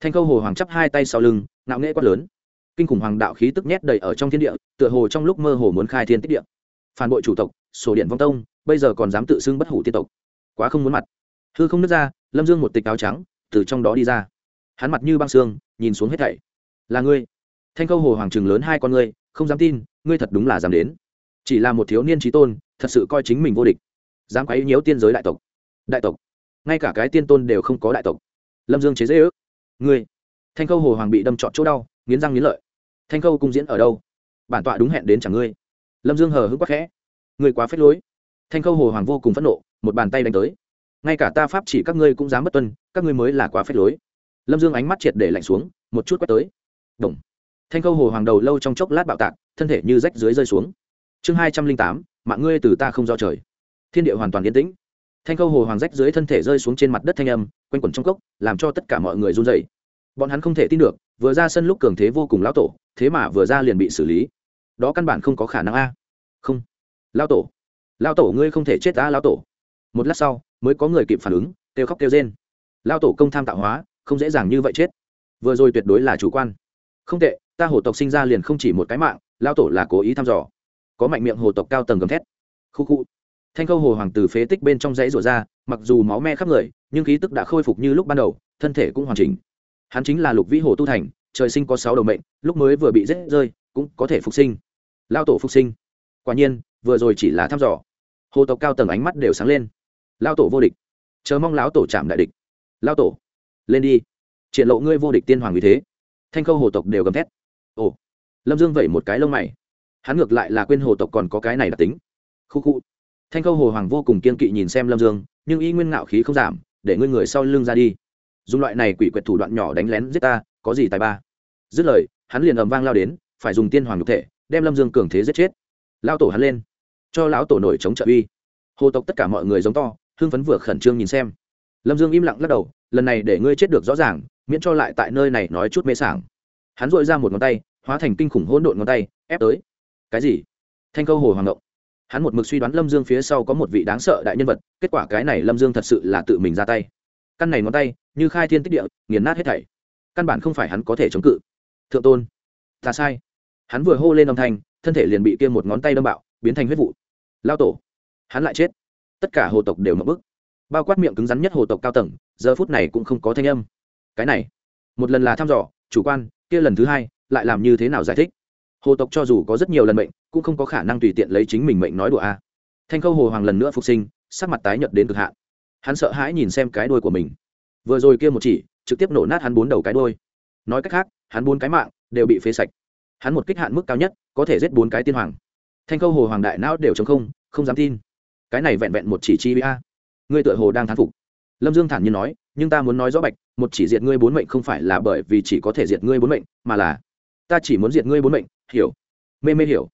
Speaker 1: Thanh khâu hồ hoàng chắp hai tay sau lưng, ngạo nghễ quát lớn. Kinh khủng hoàng đạo khí tức nhét đầy ở trong thiên địa, tựa hồ trong lúc mơ hồ muốn khai thiên tích địa. Phản bội chủ tộc, sổ điện vong tông, bây giờ còn dám tự xưng bất hủ tiên tộc. Quá không muốn mặt. Hư không nứt ra, lâm dương một tịch áo trắng, từ trong đó đi ra. Hắn mặt như băng xương, nhìn xuống hết thảy. Là ngươi. Thanh khâu hồ hoàng trường lớn hai con ngươi, không dám tin, ngươi thật đúng là dám đến. Chỉ là một thiếu niên trí tôn, thật sự coi chính mình vô địch dám quấy nhiễu tiên giới đại tộc. Đại tộc. Ngay cả cái tiên tôn đều không có đại tộc. Lâm dương chế dễ ước. Ngươi. Thanh khâu hồ hoàng bị đâm trọn chỗ đau, nghiến răng nghiến lợi. Thanh khâu cung diễn ở đâu? Bản tọa đúng hẹn đến chẳng ngươi. Lâm dương hờ hững quắc khẽ. Ngươi quá phết lối. Thanh khâu hồ hoàng vô cùng phẫn nộ, một bàn tay đánh tới. Ngay cả ta pháp chỉ các ngươi cũng dám bất tuân, các ngươi mới là quá phết lối. Lâm dương ánh mắt triệt để lạnh xuống, một chút quét tới. Đổng thanh khâu hồ hoàng đầu lâu trong chốc lát bạo tạc, thân thể như rách dưới rơi xuống. Chương hai trăm linh tám, mạng ngươi từ ta không do trời thiên địa hoàn toàn yên tĩnh. Thanh khâu hồ hoàng rách dưới thân thể rơi xuống trên mặt đất thanh âm, quanh quẩn trong cốc, làm cho tất cả mọi người run dày bọn hắn không thể tin được, vừa ra sân lúc cường thế vô cùng lão tổ, thế mà vừa ra liền bị xử lý. Đó căn bản không có khả năng a. Không. Lao tổ. Lao tổ ngươi không thể chết ta lao tổ. Một lát sau, mới có người kịp phản ứng, kêu khóc kêu rên. Lao tổ công tham tạo hóa, không dễ dàng như vậy chết. Vừa rồi tuyệt đối là chủ quan. Không tệ, ta hổ tộc sinh ra liền không chỉ một cái mạng lao tổ là cố ý thăm dò. Có mạnh miệng hồ tộc cao tầng gầm thét. Khu khu thanh khâu hồ hoàng từ phế tích bên trong dãy rủa ra, mặc dù máu me khắp người, nhưng khí tức đã khôi phục như lúc ban đầu, thân thể cũng hoàn chỉnh. Hắn chính là lục vĩ hồ tu thành, trời sinh có sáu đầu mệnh, lúc mới vừa bị rết rơi, cũng có thể phục sinh. Lao tổ phục sinh. Quả nhiên, vừa rồi chỉ là thăm dò. Hồ tộc cao tầng ánh mắt đều sáng lên. Lao tổ vô địch. Chờ mong lão tổ chạm đại địch. Lao tổ, lên đi. Triển lộ ngươi vô địch tiên hoàng vì thế. Thanh khâu hồ tộc đều gầm thét. Ồ. Lâm dương vẩy một cái lông mày. Hắn ngược lại là quên hồ tộc còn có cái này đặc tính. Khu khu thanh khâu hồ hoàng vô cùng kiên kỵ nhìn xem lâm dương, nhưng y nguyên ngạo khí không giảm, để ngươi người sau lưng ra đi. Dùng loại này quỷ quyệt thủ đoạn nhỏ đánh lén giết ta, có gì tài ba? Dứt lời, hắn liền ầm vang lao đến, phải dùng tiên hoàng nhục thể, đem lâm dương cường thế giết chết. Lao tổ hắn lên, cho lão tổ nổi chống trợ uy. Hồ tộc tất cả mọi người giống to, hưng phấn vừa khẩn trương nhìn xem. Lâm dương im lặng lắc đầu, lần này để ngươi chết được rõ ràng, miễn cho lại tại nơi này nói chút mê sảng. Hắn dội ra một ngón tay, hóa thành kinh khủng hỗn độn ngón tay, ép tới. Cái gì? Thanh câu hồ hoàng ngộng hắn một mực suy đoán lâm dương phía sau có một vị đáng sợ đại nhân vật, kết quả cái này lâm dương thật sự là tự mình ra tay. Căn này ngón tay, như khai thiên tích địa, nghiền nát hết thảy. Căn bản không phải hắn có thể chống cự. Thượng tôn, ta sai. Hắn vừa hô lên âm thanh, thân thể liền bị kia một ngón tay đâm bạo, biến thành huyết vụ. Lao tổ, hắn lại chết. Tất cả hồ tộc đều mập bức. Bao quát miệng cứng rắn nhất hồ tộc cao tầng, giờ phút này cũng không có thanh âm. Cái này, một lần là thăm dò, chủ quan, kia lần thứ hai, lại làm như thế nào giải thích? Hồ tộc cho dù có rất nhiều lần mệnh, cũng không có khả năng tùy tiện lấy chính mình mệnh nói đùa a. Thanh khâu hồ hoàng lần nữa phục sinh, sắc mặt tái nhợt đến cực hạn. Hắn sợ hãi nhìn xem cái đuôi của mình. Vừa rồi kia một chỉ, trực tiếp nổ nát hắn bốn đầu cái đuôi. nói cách khác, hắn bốn cái mạng đều bị phế sạch. Hắn một kích hạn mức cao nhất, có thể giết bốn cái tiên hoàng. Thanh khâu hồ hoàng đại não đều chống không không dám tin. Cái này vẹn vẹn một chỉ chi a. Ngươi tựa hồ đang thán phục. Lâm dương thản nhiên nói, nhưng ta muốn nói rõ bạch, một chỉ diệt ngươi bốn mệnh không phải là bởi vì chỉ có thể diệt ngươi bốn mệnh, mà là ta chỉ muốn diệt ngươi bốn mệnh, hiểu. Mê mê hiểu.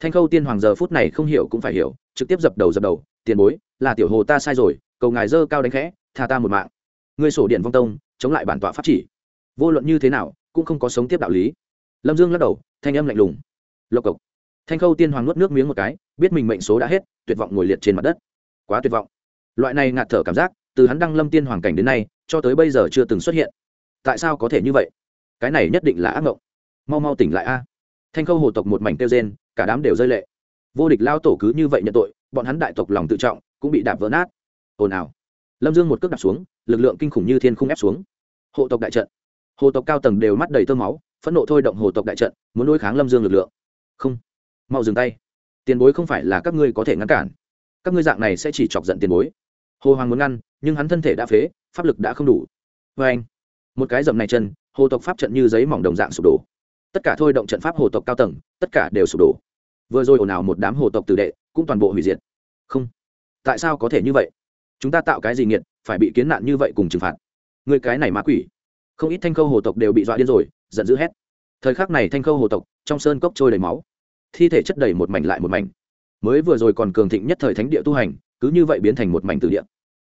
Speaker 1: Thanh khâu tiên hoàng giờ phút này không hiểu cũng phải hiểu, trực tiếp dập đầu dập đầu, tiền bối, là tiểu hồ ta sai rồi, cầu ngài dơ cao đánh khẽ, tha ta một mạng. Ngươi sổ điện vong tông, chống lại bản tọa pháp chỉ. Vô luận như thế nào, cũng không có sống tiếp đạo lý. Lâm dương lắc đầu, thanh âm lạnh lùng. Lộc cộc. Thanh khâu tiên hoàng nuốt nước miếng một cái, biết mình mệnh số đã hết, tuyệt vọng ngồi liệt trên mặt đất. Quá tuyệt vọng. Loại này ngạt thở cảm giác, từ hắn đăng lâm tiên hoàng cảnh đến nay, cho tới bây giờ chưa từng xuất hiện. Tại sao có thể như vậy? Cái này nhất định là ác mộng mau mau tỉnh lại a. Thanh khâu hồ tộc một mảnh tiêu rên, cả đám đều rơi lệ. Vô địch lao tổ cứ như vậy nhận tội, bọn hắn đại tộc lòng tự trọng, cũng bị đạp vỡ nát. Ồn ào. Lâm dương một cước đạp xuống, lực lượng kinh khủng như thiên không ép xuống. Hộ tộc đại trận. Hồ tộc cao tầng đều mắt đầy tơ máu, phẫn nộ thôi động hồ tộc đại trận, muốn đối kháng lâm dương lực lượng. Không. Mau dừng tay. Tiền bối không phải là các ngươi có thể ngăn cản. Các ngươi dạng này sẽ chỉ chọc giận tiền bối. Hồ hoàng muốn ngăn, nhưng hắn thân thể đã phế, pháp lực đã không đủ. Vê anh một cái dầm này chân, hồ tộc pháp trận như giấy mỏng đồng dạng sụp đổ tất cả thôi động trận pháp hồ tộc cao tầng, tất cả đều sụp đổ. Vừa rồi ồn ào một đám hồ tộc tử đệ cũng toàn bộ hủy diệt. Không, tại sao có thể như vậy? Chúng ta tạo cái gì nghiệt, phải bị kiến nạn như vậy cùng trừng phạt. Người cái này ma quỷ. Không ít thanh khâu hồ tộc đều bị dọa điên rồi, giận dữ hét. Thời khắc này thanh khâu hồ tộc trong sơn cốc trôi đầy máu. Thi thể chất đầy một mảnh lại một mảnh. Mới vừa rồi còn cường thịnh nhất thời thánh địa tu hành, cứ như vậy biến thành một mảnh từ địa.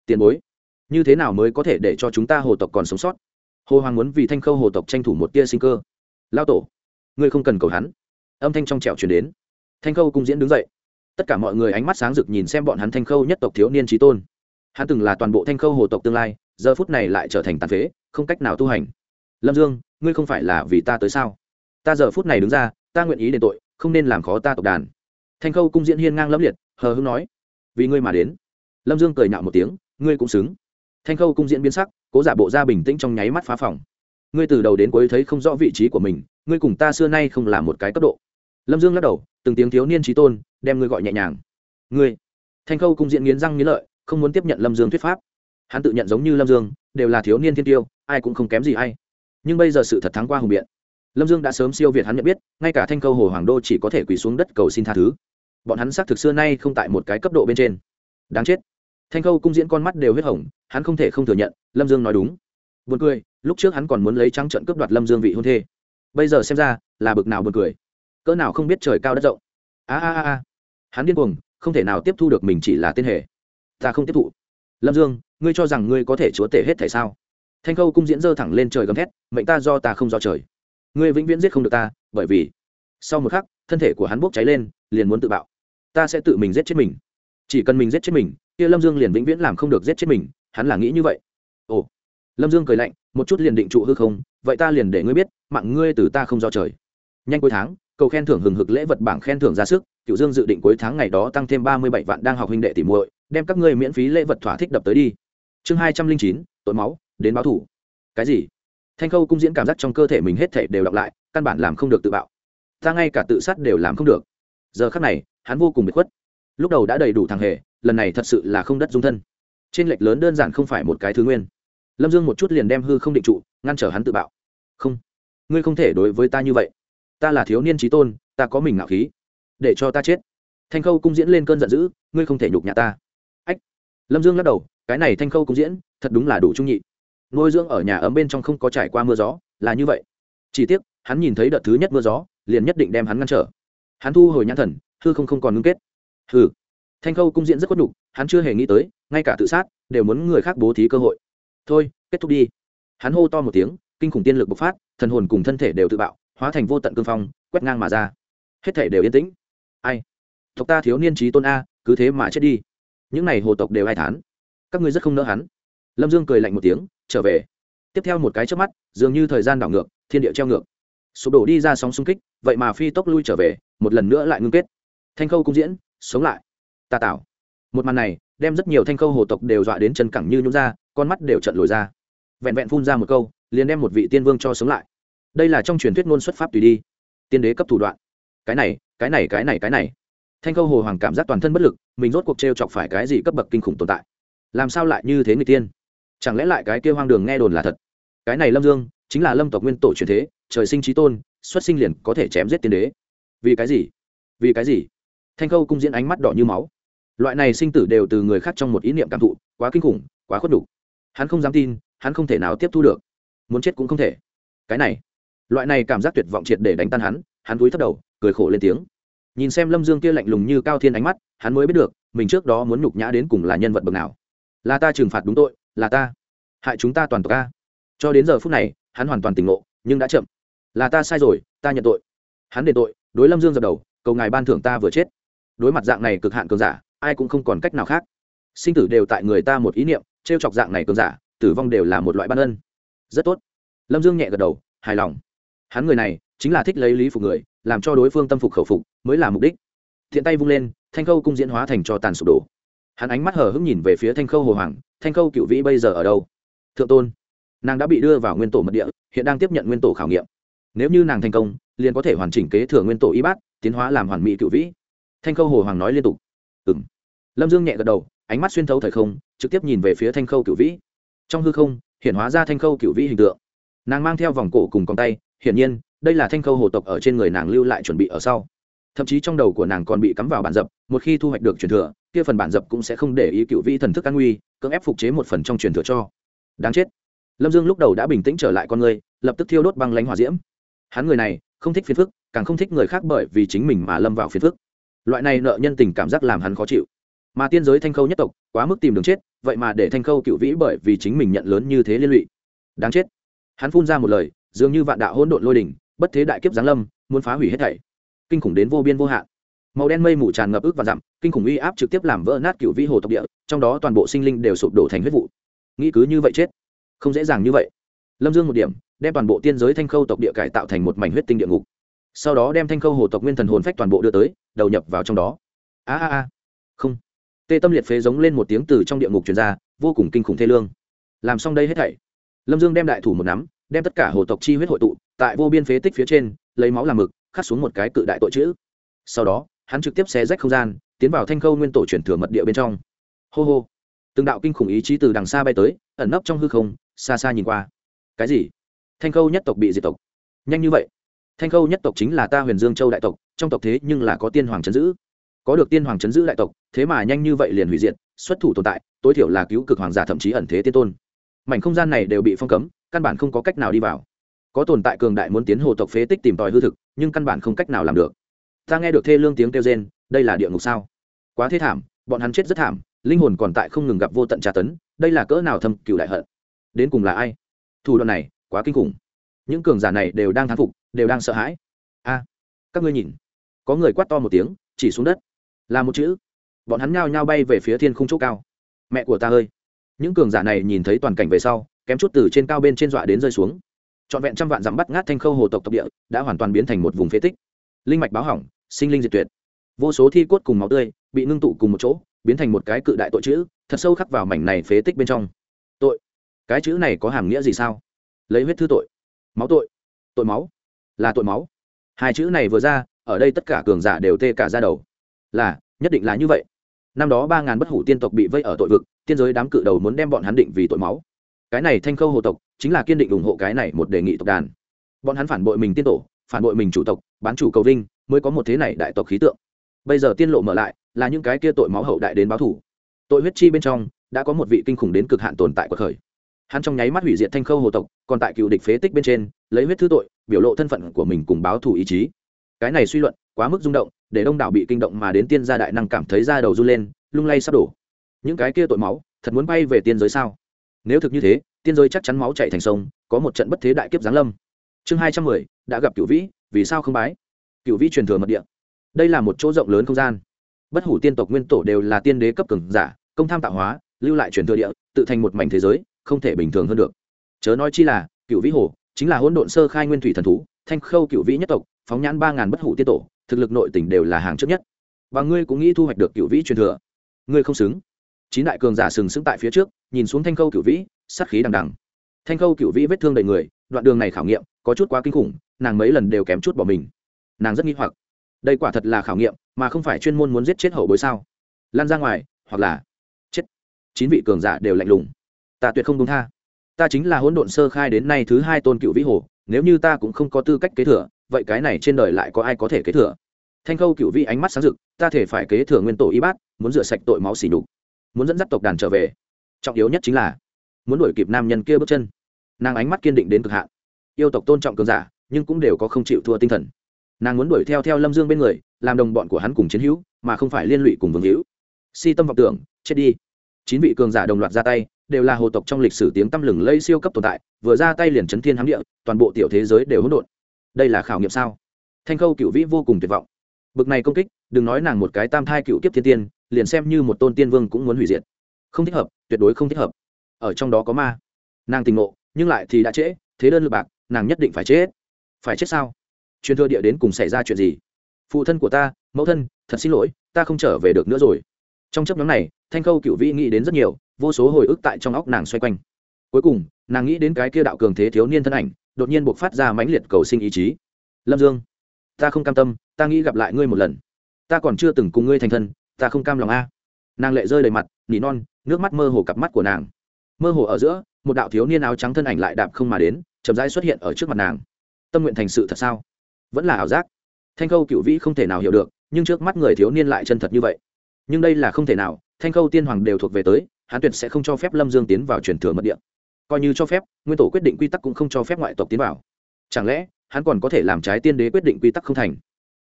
Speaker 1: Tiền bối, như thế nào mới có thể để cho chúng ta hồ tộc còn sống sót? Hồ hoàng muốn vì thanh khâu hồ tộc tranh thủ một tia sinh cơ lao tổ, ngươi không cần cầu hắn. Âm thanh trong trẻo chuyển đến. Thanh khâu cung diễn đứng dậy. Tất cả mọi người ánh mắt sáng rực nhìn xem bọn hắn thanh khâu nhất tộc thiếu niên trí tôn. Hắn từng là toàn bộ thanh khâu hồ tộc tương lai, giờ phút này lại trở thành tàn phế, không cách nào tu hành. Lâm dương, ngươi không phải là vì ta tới sao? Ta giờ phút này đứng ra, ta nguyện ý đền tội, không nên làm khó ta tộc đàn. Thanh khâu cung diễn hiên ngang lâm liệt, hờ hưng nói. Vì ngươi mà đến. Lâm dương cười nhạo một tiếng, ngươi cũng xứng. Thanh khâu cung diễn biến sắc, cố giả bộ ra bình tĩnh trong nháy mắt phá phòng ngươi từ đầu đến cuối thấy không rõ vị trí của mình, ngươi cùng ta xưa nay không là một cái cấp độ. Lâm dương lắc đầu, từng tiếng thiếu niên trí tôn, đem ngươi gọi nhẹ nhàng. Ngươi. Thanh khâu cung diễn nghiến răng nghiến lợi, không muốn tiếp nhận lâm dương thuyết pháp. Hắn tự nhận giống như lâm dương, đều là thiếu niên thiên tiêu, ai cũng không kém gì hay nhưng bây giờ sự thật thắng qua hùng biện. Lâm dương đã sớm siêu việt hắn nhận biết, ngay cả thanh khâu hồ hoàng đô chỉ có thể quỳ xuống đất cầu xin tha thứ. Bọn hắn xác thực xưa nay không tại một cái cấp độ bên trên. Đáng chết. Thanh khâu cung diễn con mắt đều huyết hồng, hắn không thể không thừa nhận, lâm dương nói đúng buồn cười, lúc trước hắn còn muốn lấy trắng trận cướp đoạt lâm dương vị hôn thê. Bây giờ xem ra, là bực nào buồn cười. Cỡ nào không biết trời cao đất rộng. A a a a. Hắn điên cuồng, không thể nào tiếp thu được mình chỉ là tên hề. Ta không tiếp thụ. Lâm dương, ngươi cho rằng ngươi có thể chúa tể hết thể sao? Thanh khâu cung diễn dơ thẳng lên trời gầm thét, mệnh ta do ta không do trời. Ngươi vĩnh viễn giết không được ta, bởi vì sau một khắc, thân thể của hắn bốc cháy lên, liền muốn tự bạo. Ta sẽ tự mình giết chết mình. Chỉ cần mình giết chết mình, kia lâm dương liền vĩnh viễn làm không được giết chết mình, hắn là nghĩ như vậy. Ồ lâm dương cười lạnh, một chút liền định trụ hư không, vậy ta liền để ngươi biết, mạng ngươi từ ta không do trời. Nhanh cuối tháng, cầu khen thưởng hừng hực lễ vật bảng khen thưởng ra sức, cựu dương dự định cuối tháng ngày đó tăng thêm ba mươi bảy vạn đang học huynh đệ tìm muội, đem các ngươi miễn phí lễ vật thỏa thích đập tới đi. Chương hai trăm linh chín, tội máu, đến báo thủ. Cái gì? Thanh khâu cung diễn cảm giác trong cơ thể mình hết thể đều đọc lại, căn bản làm không được tự bạo. Ta ngay cả tự sát đều làm không được. Giờ khắc này, hắn vô cùng bị khuất. Lúc đầu đã đầy đủ thằng hề, lần này thật sự là không đất dung thân. Trên lệch lớn đơn giản không phải một cái thứ nguyên lâm dương một chút liền đem hư không định trụ, ngăn trở hắn tự bạo. Không, ngươi không thể đối với ta như vậy. Ta là thiếu niên trí tôn, ta có mình ngạo khí. Để cho ta chết. Thanh khâu cung diễn lên cơn giận dữ, ngươi không thể nhục nhã ta. Ách. Lâm dương lắc đầu, cái này thanh khâu cung diễn, thật đúng là đủ trung nhị. Nuôi dưỡng ở nhà ấm bên trong không có trải qua mưa gió, là như vậy. Chỉ tiếc, hắn nhìn thấy đợt thứ nhất mưa gió, liền nhất định đem hắn ngăn trở. Hắn thu hồi nhãn thần, hư không không còn ngưng kết. Hư thanh khâu cung diễn rất khuất nhục, hắn chưa hề nghĩ tới, ngay cả tự sát, đều muốn người khác bố thí cơ hội thôi, kết thúc đi. Hắn hô to một tiếng, kinh khủng tiên lực bộc phát, thần hồn cùng thân thể đều tự bạo, hóa thành vô tận cương phong, quét ngang mà ra. Hết thể đều yên tĩnh. Ai? Tộc ta thiếu niên trí tôn a, cứ thế mà chết đi. Những n à y hồ tộc đều ai thán? Các ngươi rất không nỡ hắn. Lâm dương cười lạnh một tiếng, trở về. Tiếp theo một cái trước mắt, dường như thời gian đảo ngược, thiên địa treo ngược. Sụp đổ đi ra sóng xung kích, vậy mà phi tốc lui trở về, một lần nữa lại ngưng kết. Thanh khâu cung diễn, sống lại. Tà tạo. Một màn này, đem rất nhiều thanh khâu hồ tộc đều dọa đến chân cẳng như nhún ra con mắt đều trận lồi ra. Vẹn vẹn phun ra một câu, liền đem một vị tiên vương cho sống lại. Đây là trong truyền thuyết ngôn xuất pháp tùy đi. Tiên đế cấp thủ đoạn. Cái này cái này cái này cái này. Thanh khâu hồ hoàng cảm giác toàn thân bất lực, mình rốt cuộc t r e o chọc phải cái gì cấp bậc kinh khủng tồn tại. Làm sao lại như thế người tiên? Chẳng lẽ lại cái kia hoang đường nghe đồn là thật? Cái này lâm dương, chính là lâm tộc nguyên tổ truyền thế, trời sinh trí tôn, xuất sinh liền có thể chém giết tiên đế. Vì cái gì? Vì cái gì? Thanh khâu cung diễn ánh mắt đỏ như máu. Loại này sinh tử đều từ người khác trong một ý niệm cảm thụ, quá kinh khủng, quá khuất đủ hắn không dám tin, hắn không thể nào tiếp thu được. Muốn chết cũng không thể. Cái này. Loại này cảm giác tuyệt vọng triệt để đánh tan hắn hắn cúi thấp đầu, cười khổ lên tiếng. Nhìn xem lâm dương kia lạnh lùng như cao thiên ánh mắt, hắn mới biết được, mình trước đó muốn nhục nhã đến cùng là nhân vật bậc nào. Là ta trừng phạt đúng tội, là ta hại chúng ta toàn tộc ta cho đến giờ phút này, hắn hoàn toàn tỉnh ngộ, nhưng đã chậm. Là ta sai rồi, ta nhận tội. Hắn đền tội, đối lâm dương dập đầu, cầu ngài ban thưởng ta vừa chết. Đối mặt dạng này cực hạn cường giả, ai cũng không còn cách nào khác. Sinh tử đều tại người ta một ý niệm trêu chọc dạng này cường giả, tử vong đều là một loại ban ân. Rất tốt. Lâm dương nhẹ gật đầu, hài lòng. Hắn người này chính là thích lấy lý phục người, làm cho đối phương tâm phục khẩu phục mới là mục đích. Thiện tay vung lên, thanh khâu cung diễn hóa thành cho tàn sụp đổ. Hắn ánh mắt hờ hững nhìn về phía thanh khâu hồ hoàng, thanh khâu cựu vĩ bây giờ ở đâu? Thượng tôn. Nàng đã bị đưa vào nguyên tổ mật địa, hiện đang tiếp nhận nguyên tổ khảo nghiệm. Nếu như nàng thành công, liền có thể hoàn chỉnh kế thừa nguyên tổ y bát, tiến hóa làm hoàn mỹ cựu vĩ. Thanh khâu hồ hoàng nói liên tục. Ừng lâm dương nhẹ gật đầu ánh mắt xuyên thấu thời không, trực tiếp nhìn về phía thanh khâu cựu vĩ. Trong hư không, hiện hóa ra thanh khâu cựu vĩ hình tượng. Nàng mang theo vòng cổ cùng còng tay, hiển nhiên, đây là thanh khâu hồ tộc ở trên người nàng lưu lại chuẩn bị ở sau. Thậm chí trong đầu của nàng còn bị cắm vào bản dập, một khi thu hoạch được truyền thừa, kia phần bản dập cũng sẽ không để ý cựu vĩ thần thức an nguy, cưỡng ép phục chế một phần trong truyền thừa cho. Đáng chết. Lâm dương lúc đầu đã bình tĩnh trở lại con người, lập tức thiêu đốt băng lánh hòa diễm. Hắn người này, không thích phiền phức, càng không thích người khác bởi vì chính mình mà lâm vào phiền phức. Loại này nợ nhân tình cảm giác làm hắn khó chịu mà tiên giới thanh khâu nhất tộc, quá mức tìm đường chết, vậy mà để thanh khâu cựu vĩ bởi vì chính mình nhận lớn như thế liên lụy. Đáng chết. Hắn phun ra một lời, dường như vạn đạo hỗn độn lôi đỉnh, bất thế đại kiếp giáng lâm, muốn phá hủy hết thảy. Kinh khủng đến vô biên vô hạn. Màu đen mây mù tràn ngập ức và dặm, kinh khủng uy áp trực tiếp làm vỡ nát cựu vĩ hồ tộc địa, trong đó toàn bộ sinh linh đều sụp đổ thành huyết vụ. Nghĩ cứ như vậy chết. Không dễ dàng như vậy. Lâm dương một điểm, đem toàn bộ tiên giới thanh khâu tộc địa cải tạo thành một mảnh huyết tinh địa ngục. Sau đó đem thanh khâu hồ tộc nguyên thần hồn phách toàn bộ đưa tới, đầu nhập vào trong đó. A a a. Không tê tâm liệt phế giống lên một tiếng từ trong địa ngục truyền ra, vô cùng kinh khủng thê lương. Làm xong đây hết thảy, lâm dương đem đại thủ một nắm, đem tất cả hồ tộc chi huyết hội tụ, tại vô biên phế tích phía trên, lấy máu làm mực, khắc xuống một cái cự đại tội chữ. Sau đó, hắn trực tiếp xé rách không gian, tiến vào thanh khâu nguyên tổ chuyển thừa mật địa bên trong. Hô hô, từng đạo kinh khủng ý chí từ đằng xa bay tới, ẩn nấp trong hư không, xa xa nhìn qua. Cái gì? Thanh khâu nhất tộc bị diệt tộc. Nhanh như vậy. Thanh khâu nhất tộc chính là ta huyền dương châu đại tộc, trong tộc thế nhưng là có tiên hoàng chấn giữ có được tiên hoàng chấn giữ đại tộc, thế mà nhanh như vậy liền hủy diệt, xuất thủ tồn tại, tối thiểu là cứu cực hoàng giả thậm chí ẩn thế tiên tôn. Mảnh không gian này đều bị phong cấm, căn bản không có cách nào đi vào. Có tồn tại cường đại muốn tiến hồ tộc phế tích tìm tòi hư thực, nhưng căn bản không cách nào làm được. Ta nghe được thê lương tiếng kêu rên, đây là địa ngục sao? Quá thế thảm, bọn hắn chết rất thảm, linh hồn còn tại không ngừng gặp vô tận tra tấn, đây là cỡ nào thâm cựu đại hận? Đến cùng là ai? Thủ đoạn này, quá kinh khủng. Những cường giả này đều đang thán phục, đều đang sợ hãi. A, các ngươi nhìn. Có người quát to một tiếng, chỉ xuống đất là một chữ. Bọn hắn nhao nhao bay về phía thiên khung chỗ cao. Mẹ của ta ơi. Những cường giả này nhìn thấy toàn cảnh về sau, kém chút từ trên cao bên trên dọa đến rơi xuống. Trọn vẹn trăm vạn dặm bắt ngát thanh khâu hồ tộc tộc địa, đã hoàn toàn biến thành một vùng phế tích. Linh mạch báo hỏng, sinh linh diệt tuyệt. Vô số thi cốt cùng máu tươi bị ngưng tụ cùng một chỗ, biến thành một cái cự đại tội chữ, thật sâu khắc vào mảnh này phế tích bên trong. Tội. Cái chữ này có hàm nghĩa gì sao? Lấy huyết thư tội. Máu tội. Tội máu. Là tội máu. Hai chữ này vừa ra, ở đây tất cả cường giả đều tê cả ra đầu là, nhất định là như vậy. Năm đó ba ngàn bất hủ tiên tộc bị vây ở tội vực, tiên giới đám cự đầu muốn đem bọn hắn định vì tội máu. Cái này thanh khâu hồ tộc chính là kiên định ủng hộ cái này một đề nghị tộc đàn. Bọn hắn phản bội mình tiên tổ, phản bội mình chủ tộc, bán chủ cầu vinh, mới có một thế này đại tộc khí tượng. Bây giờ tiên lộ mở lại, là những cái kia tội máu hậu đại đến báo thủ tội huyết chi bên trong, đã có một vị kinh khủng đến cực hạn tồn tại của khởi. Hắn trong nháy mắt hủy diệt thanh khâu hồ tộc, còn tại cựu địch phế tích bên trên, lấy huyết thứ tội, biểu lộ thân phận của mình cùng báo thủ ý chí. Cái này suy luận, quá mức rung động để đông đảo bị kinh động mà đến tiên gia đại năng cảm thấy da đầu run lên, lung lay sắp đổ. Những cái kia tội máu, thật muốn bay về tiên giới sao? Nếu thực như thế, tiên giới chắc chắn máu chạy thành sông, có một trận bất thế đại kiếp giáng lâm. Chương hai trăm mười, đã gặp cựu vĩ, vì sao không bái? Cựu vĩ truyền thừa mật địa. Đây là một chỗ rộng lớn không gian. Bất hủ tiên tộc nguyên tổ đều là tiên đế cấp cường giả, công tham tạo hóa, lưu lại truyền thừa địa, tự thành một mảnh thế giới, không thể bình thường hơn được. Chớ nói chi là cựu vĩ hồ, chính là hỗn độn sơ khai nguyên thủy thần thú, thanh khâu cựu vĩ nhất tộc, phóng nhãn ba ngàn bất hủ tiên tổ thực lực nội tỉnh đều là hàng trước nhất. Và ngươi cũng nghĩ thu hoạch được cựu vĩ truyền thừa. Ngươi không xứng. Chín đại cường giả sừng sững tại phía trước, nhìn xuống thanh khâu cựu vĩ, sát khí đằng đằng. Thanh khâu cựu vĩ vết thương đầy người, đoạn đường này khảo nghiệm, có chút quá kinh khủng, nàng mấy lần đều kém chút bỏ mình. Nàng rất nghi hoặc. Đây quả thật là khảo nghiệm, mà không phải chuyên môn muốn giết chết hậu bối sao? Lan ra ngoài, hoặc là chết. Chín vị cường giả đều lạnh lùng. Ta tuyệt không đúng tha. Ta chính là hỗn độn sơ khai đến nay thứ hai tôn cựu vĩ hồ, nếu như ta cũng không có tư cách kế thừa vậy cái này trên đời lại có ai có thể kế thừa? Thanh khâu cựu vĩ ánh mắt sáng rực, ta thể phải kế thừa nguyên tổ y bát, muốn rửa sạch tội máu xỉ đục muốn dẫn dắt tộc đàn trở về. Trọng yếu nhất chính là, muốn đuổi kịp nam nhân kia bước chân. Nàng ánh mắt kiên định đến cực hạn. Yêu tộc tôn trọng cường giả, nhưng cũng đều có không chịu thua tinh thần. Nàng muốn đuổi theo theo lâm dương bên người, làm đồng bọn của hắn cùng chiến hữu, mà không phải liên lụy cùng vương hữu. Si tâm vọng tưởng, chết đi. Chín vị cường giả đồng loạt ra tay, đều là hồ tộc trong lịch sử tiếng tăm lừng lây siêu cấp tồn tại, vừa ra tay liền chấn thiên hám địa, toàn bộ tiểu thế giới đều hỗn độn đây là khảo nghiệm sao? Thanh khâu cựu vĩ vô cùng tuyệt vọng. Bực này công kích, đừng nói nàng một cái tam thai cựu kiếp thiên tiên, liền xem như một tôn tiên vương cũng muốn hủy diệt. Không thích hợp, tuyệt đối không thích hợp. Ở trong đó có ma. Nàng tình ngộ, nhưng lại thì đã trễ, thế đơn lượt bạc, nàng nhất định phải chết. Phải chết sao? Truyền thừa địa đến cùng xảy ra chuyện gì? Phụ thân của ta, mẫu thân, thật xin lỗi, ta không trở về được nữa rồi. Trong chấp nhóm này, thanh khâu cựu vĩ nghĩ đến rất nhiều, vô số hồi ức tại trong óc nàng xoay quanh. Cuối cùng, nàng nghĩ đến cái kia đạo cường thế thiếu niên thân ảnh đột nhiên buộc phát ra mãnh liệt cầu sinh ý chí. Lâm dương, ta không cam tâm, ta nghĩ gặp lại ngươi một lần. Ta còn chưa từng cùng ngươi thành thân, ta không cam lòng a. Nàng lệ rơi đầy mặt, nỉ non, nước mắt mơ hồ cặp mắt của nàng. Mơ hồ ở giữa, một đạo thiếu niên áo trắng thân ảnh lại đạp không mà đến, chậm rãi xuất hiện ở trước mặt nàng. Tâm nguyện thành sự thật sao? Vẫn là ảo giác. Thanh khâu cựu vĩ không thể nào hiểu được, nhưng trước mắt người thiếu niên lại chân thật như vậy. Nhưng đây là không thể nào, thanh khâu tiên hoàng đều thuộc về tới, hán tuyệt sẽ không cho phép lâm dương tiến vào truyền thừa mật địa coi như cho phép, nguyên tổ quyết định quy tắc cũng không cho phép ngoại tộc tiến vào. Chẳng lẽ, hắn còn có thể làm trái tiên đế quyết định quy tắc không thành?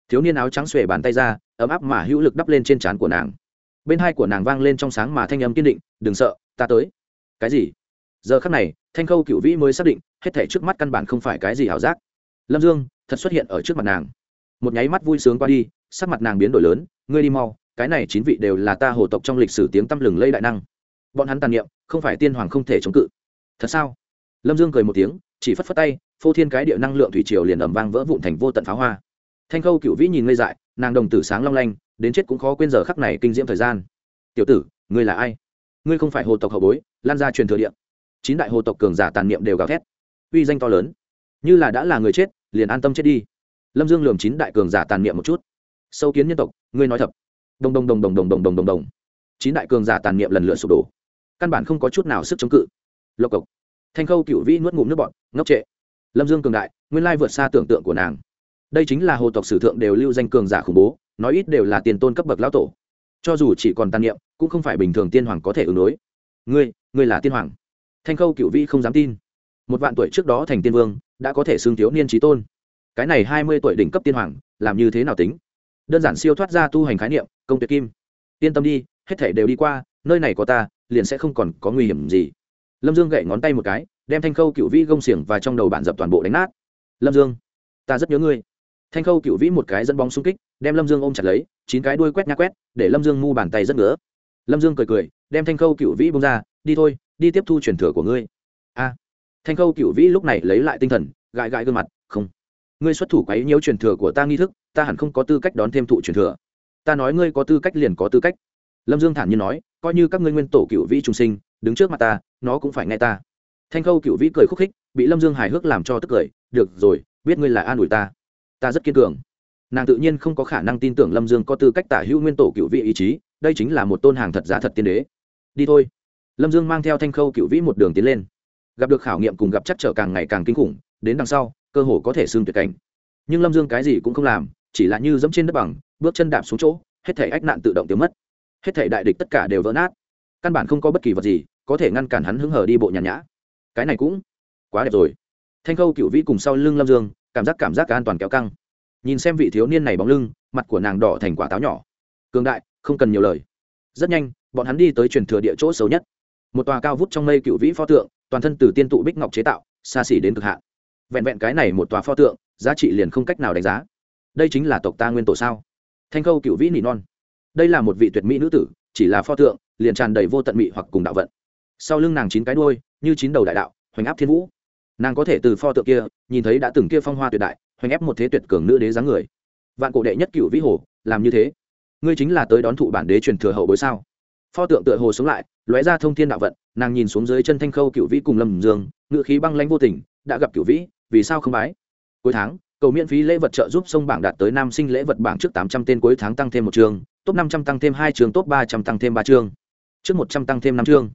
Speaker 1: Thiếu niên áo trắng xuề bàn tay ra, ấm áp mà hữu lực đắp lên trên trán của nàng. Bên hai của nàng vang lên trong sáng mà thanh âm kiên định, đừng sợ, ta tới. Cái gì? Giờ khắc này, thanh khâu cựu vĩ mới xác định, hết thể trước mắt căn bản không phải cái gì ảo giác. Lâm dương, thật xuất hiện ở trước mặt nàng. Một nháy mắt vui sướng qua đi, sắc mặt nàng biến đổi lớn, ngươi đi mau, cái này chín vị đều là ta hồ tộc trong lịch sử tiếng tăm lừng lây đại năng. Bọn hắn tàn niệm, không phải tiên hoàng không thể chống cự thật sao? Lâm dương cười một tiếng, chỉ phất phất tay, phô thiên cái địa năng lượng thủy triều liền ẩm vang vỡ vụn thành vô tận pháo hoa. Thanh khâu cựu vĩ nhìn ngây dại, nàng đồng tử sáng long lanh, đến chết cũng khó quên giờ khắc này kinh diễm thời gian. Tiểu tử, ngươi là ai? Ngươi không phải hồ tộc hậu bối, lan ra truyền thừa địa. Chín đại hồ tộc cường giả tàn niệm đều gào thét. Uy danh to lớn. Như là đã là người chết, liền an tâm chết đi. Lâm dương lường chín đại cường giả tàn niệm một chút. Sâu kiến nhân tộc, ngươi nói thật đồng đồng đồng đồng đồng đồng đồng đồng đồng chín đại cường giả tàn niệm lần lượt sụp đổ. Căn bản không có chút nào sức chống cự lộc cộc. Thanh khâu cựu vĩ nuốt ngụm nước bọt, ngốc trệ. Lâm dương cường đại, nguyên lai vượt xa tưởng tượng của nàng. Đây chính là hồ tộc sử thượng đều lưu danh cường giả khủng bố, nói ít đều là tiền tôn cấp bậc lão tổ. Cho dù chỉ còn tàn niệm, cũng không phải bình thường tiên hoàng có thể ứng đối. Ngươi ngươi là tiên hoàng. Thanh khâu cựu vĩ không dám tin. Một vạn tuổi trước đó thành tiên vương, đã có thể xưng thiếu niên trí tôn. Cái này hai mươi tuổi đỉnh cấp tiên hoàng, làm như thế nào tính? Đơn giản siêu thoát ra tu hành khái niệm, công tuyệt kim. Yên tâm đi, hết thể đều đi qua, nơi này có ta, liền sẽ không còn có nguy hiểm gì lâm dương gậy ngón tay một cái, đem thanh khâu cựu vĩ gông xiềng và trong đầu bản dập toàn bộ đánh nát. Lâm dương, ta rất nhớ ngươi. Thanh khâu cựu vĩ một cái dẫn bóng xung kích, đem lâm dương ôm chặt lấy, chín cái đuôi quét nhá quét, để lâm dương mu bàn tay rất ngứa. Lâm dương cười cười, đem thanh khâu cựu vĩ bông ra, đi thôi, đi tiếp thu truyền thừa của ngươi. A. Thanh khâu cựu vĩ lúc này lấy lại tinh thần, gãi gãi gương mặt, không. Ngươi xuất thủ quấy nhiễu truyền thừa của ta nghi thức, ta hẳn không có tư cách đón thêm thụ truyền thừa. Ta nói ngươi có tư cách liền có tư cách. Lâm dương thản nhiên nói, coi như các ngươi nguyên tổ cựu vĩ trung sinh, đứng trước mặt ta nó cũng phải nghe ta. Thanh khâu cựu vĩ cười khúc khích, bị lâm dương hài hước làm cho tức cười, được rồi, biết ngươi là an ủi ta. Ta rất kiên cường. Nàng tự nhiên không có khả năng tin tưởng lâm dương có tư cách tả hữu nguyên tổ cựu vĩ ý chí, đây chính là một tôn hàng thật giá thật tiên đế. Đi thôi. Lâm dương mang theo thanh khâu cựu vĩ một đường tiến lên. Gặp được khảo nghiệm cùng gặp chắc trở càng ngày càng kinh khủng, đến đằng sau, cơ hồ có thể xương tuyệt cảnh. Nhưng lâm dương cái gì cũng không làm, chỉ là như dẫm trên đất bằng, bước chân đạp xuống chỗ, hết thể ách nạn tự động tiêu mất. Hết thể đại địch tất cả đều vỡ nát. Căn bản không có bất kỳ vật gì có thể ngăn cản hắn hứng hở đi bộ nhàn nhã. Cái này cũng quá đẹp rồi. Thanh khâu cựu vĩ cùng sau lưng lâm dương, cảm giác cảm giác an toàn kéo căng. Nhìn xem vị thiếu niên này bóng lưng, mặt của nàng đỏ thành quả táo nhỏ. Cường đại, không cần nhiều lời. Rất nhanh, bọn hắn đi tới truyền thừa địa chỗ xấu nhất. Một tòa cao vút trong mây cựu vĩ pho tượng, toàn thân từ tiên tụ bích ngọc chế tạo, xa xỉ đến cực hạn. Vẹn vẹn cái này một tòa pho tượng, giá trị liền không cách nào đánh giá. Đây chính là tộc ta nguyên tổ sao? Thanh khâu cựu vĩ nỉ non. Đây là một vị tuyệt mỹ nữ tử, chỉ là pho tượng, liền tràn đầy vô tận mị hoặc cùng đạo vận sau lưng nàng chín cái đuôi, như chín đầu đại đạo, hoành áp thiên vũ. Nàng có thể từ pho tượng kia, nhìn thấy đã từng kia phong hoa tuyệt đại, hoành ép một thế tuyệt cường nữ đế dáng người. Vạn cổ đệ nhất cựu vĩ hồ, làm như thế. Ngươi chính là tới đón thụ bản đế truyền thừa hậu bối sao? Pho tượng tựa hồ sống lại, lóe ra thông thiên đạo vận, nàng nhìn xuống dưới chân thanh khâu cựu vĩ cùng lâm dương ngự khí băng lãnh vô tình, đã gặp cựu vĩ, vì sao không bái? Cuối tháng, cầu miễn phí lễ vật trợ giúp sông bảng đạt tới nam sinh lễ vật bảng trước tám trăm tên cuối tháng tăng thêm một trường, top năm trăm tăng thêm hai trường, top ba trăm tăng thêm ba trường. Trước một trăm tăng thêm năm trường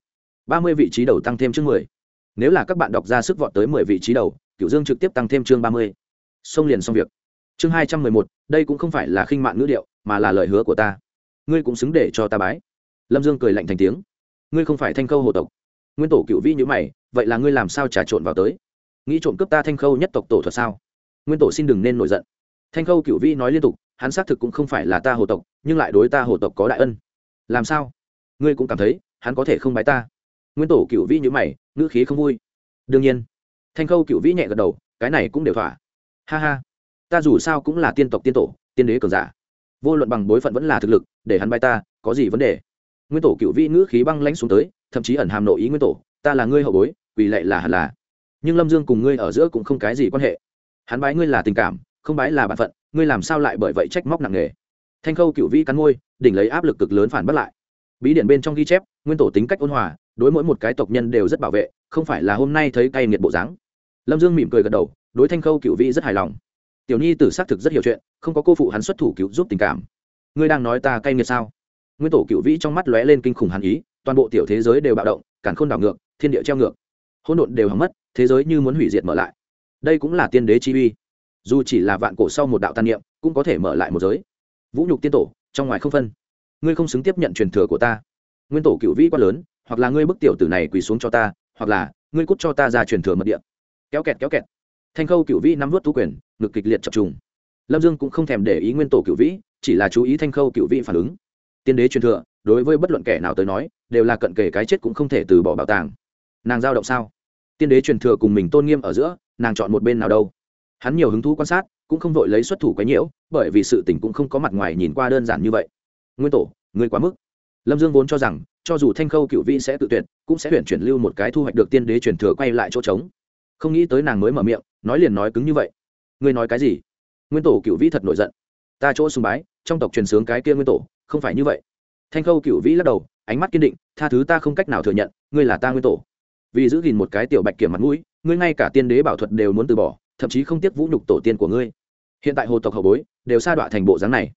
Speaker 1: ba mươi vị trí đầu tăng thêm chương mười. Nếu là các bạn đọc ra sức vọt tới mười vị trí đầu cựu dương trực tiếp tăng thêm chương ba mươi. Xông liền xong việc. Chương hai trăm mười một, đây cũng không phải là khinh mạn ngữ điệu, mà là lời hứa của ta. Ngươi cũng xứng để cho ta bái. Lâm dương cười lạnh thành tiếng. Ngươi không phải thanh khâu hộ tộc. Nguyên tổ cựu vĩ nhữ mày, vậy là ngươi làm sao trà trộn vào tới? Nghĩ trộm cướp ta thanh khâu nhất tộc tổ thuật sao? Nguyên tổ xin đừng nên nổi giận. Thanh khâu cựu vĩ nói liên tục, hắn xác thực cũng không phải là ta hộ tộc, nhưng lại đối ta hộ tộc có đại ân. Làm sao? Ngươi cũng cảm thấy, hắn có thể không bái ta nguyên tổ cựu vĩ nhữ mày, ngữ khí không vui. Đương nhiên. Thanh khâu cựu vĩ nhẹ gật đầu, cái này cũng đều thỏa. Ha ha. Ta dù sao cũng là tiên tộc tiên tổ, tiên đế cường giả. Vô luận bằng bối phận vẫn là thực lực, để hắn bay ta, có gì vấn đề? Nguyên tổ cựu vĩ ngữ khí băng lãnh xuống tới, thậm chí ẩn hàm nội ý nguyên tổ, ta là ngươi hậu bối vì lệ là hẳn là. Nhưng lâm dương cùng ngươi ở giữa cũng không cái gì quan hệ. Hắn bái ngươi là tình cảm, không bái là b ả n phận, ngươi làm sao lại bởi vậy trách móc nặng nề? Thanh khâu cựu vĩ cắn môi, đỉnh lấy áp lực cực lớn phản bắt lại bí điển bên trong ghi chép, nguyên tổ tính cách ôn hòa, đối mỗi một cái tộc nhân đều rất bảo vệ, không phải là hôm nay thấy cay nghiệt bộ dáng. Lâm dương mỉm cười gật đầu, đối thanh khâu cựu vĩ rất hài lòng. Tiểu nhi tử xác thực rất hiểu chuyện, không có cô phụ hắn xuất thủ cứu giúp tình cảm. Ngươi đang nói ta cay nghiệt sao? Nguyên tổ cựu vĩ trong mắt lóe lên kinh khủng hàn ý, toàn bộ tiểu thế giới đều bạo động cản khôn đảo ngược, thiên địa treo ngược. Hỗn độn đều hỏng mất, thế giới như muốn hủy diệt mở lại. Đây cũng là tiên đế chi uy. Dù chỉ là vạn cổ sau một đạo tàn niệm, cũng có thể mở lại một giới. Vũ nhục tiên tổ, trong ngoài không phân ngươi không xứng tiếp nhận truyền thừa của ta. Nguyên tổ cựu vĩ quá lớn, hoặc là ngươi bức tiểu tử này quỳ xuống cho ta, hoặc là ngươi cút cho ta ra truyền thừa mật địa. Kéo kẹt kéo kẹt. Thanh khâu cựu vĩ nắm vút thú quyền, ngực kịch liệt chập trùng. Lâm dương cũng không thèm để ý nguyên tổ cựu vĩ, chỉ là chú ý thanh khâu cựu vĩ phản ứng. Tiên đế truyền thừa, đối với bất luận kẻ nào tới nói, đều là cận kề cái chết cũng không thể từ bỏ bảo tàng. Nàng giao động sao? Tiên đế truyền thừa cùng mình tôn nghiêm ở giữa, nàng chọn một bên nào đâu? Hắn nhiều hứng thú quan sát, cũng không vội lấy xuất thủ quấy nhiễu, bởi vì sự tình cũng không có mặt ngoài nhìn qua đơn giản như vậy nguyên tổ, ngươi quá mức. Lâm dương vốn cho rằng, cho dù thanh khâu cựu vĩ sẽ tự tuyệt, cũng sẽ tuyển chuyển lưu một cái thu hoạch được tiên đế truyền thừa quay lại chỗ trống. Không nghĩ tới nàng mới mở miệng, nói liền nói cứng như vậy. Ngươi nói cái gì? Nguyên tổ cựu vĩ thật nổi giận. Ta chỗ sùng bái, trong tộc truyền sướng cái kia nguyên tổ, không phải như vậy. Thanh khâu cựu vĩ lắc đầu, ánh mắt kiên định, tha thứ ta không cách nào thừa nhận, ngươi là ta nguyên tổ. Vì giữ gìn một cái tiểu bạch kiểm mặt mũi, ngươi ngay cả tiên đế bảo thuật đều muốn từ bỏ, thậm chí không tiếc vũ nhục tổ tiên của ngươi. Hiện tại hồ tộc hậu bối, đều sa đọa thành bộ dáng này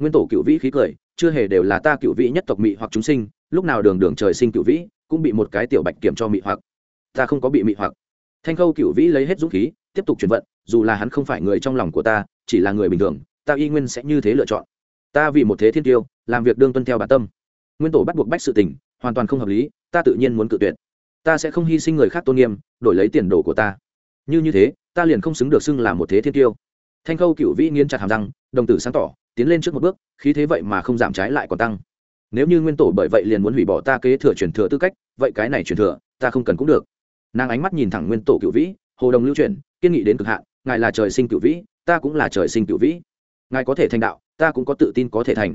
Speaker 1: nguyên tổ cựu vĩ khí cười, chưa hề đều là ta cựu vĩ nhất tộc mị hoặc chúng sinh, lúc nào đường đường trời sinh cựu vĩ, cũng bị một cái tiểu bạch kiểm cho mị hoặc. Ta không có bị mị hoặc. Thanh khâu cựu vĩ lấy hết dũng khí, tiếp tục chuyển vận, dù là hắn không phải người trong lòng của ta, chỉ là người bình thường, ta y nguyên sẽ như thế lựa chọn. Ta vì một thế thiên tiêu, làm việc đương tuân theo bản tâm. Nguyên tổ bắt buộc bách sự tình, hoàn toàn không hợp lý, ta tự nhiên muốn cự tuyệt. Ta sẽ không hy sinh người khác tôn nghiêm, đổi lấy tiền đồ của ta. Như như thế, ta liền không xứng được xưng là một thế thiên tiêu. Thanh khâu cựu vĩ nghiến chặt hàm răng, đồng tử sáng tỏ tiến lên trước một bước, khí thế vậy mà không giảm trái lại còn tăng. Nếu như nguyên tổ bởi vậy liền muốn hủy bỏ ta kế thừa truyền thừa tư cách, vậy cái này truyền thừa, ta không cần cũng được. Nàng ánh mắt nhìn thẳng nguyên tổ cựu vĩ, hồ đồng lưu truyền kiên nghị đến cực hạn, ngài là trời sinh cựu vĩ, ta cũng là trời sinh cựu vĩ. Ngài có thể thành đạo, ta cũng có tự tin có thể thành.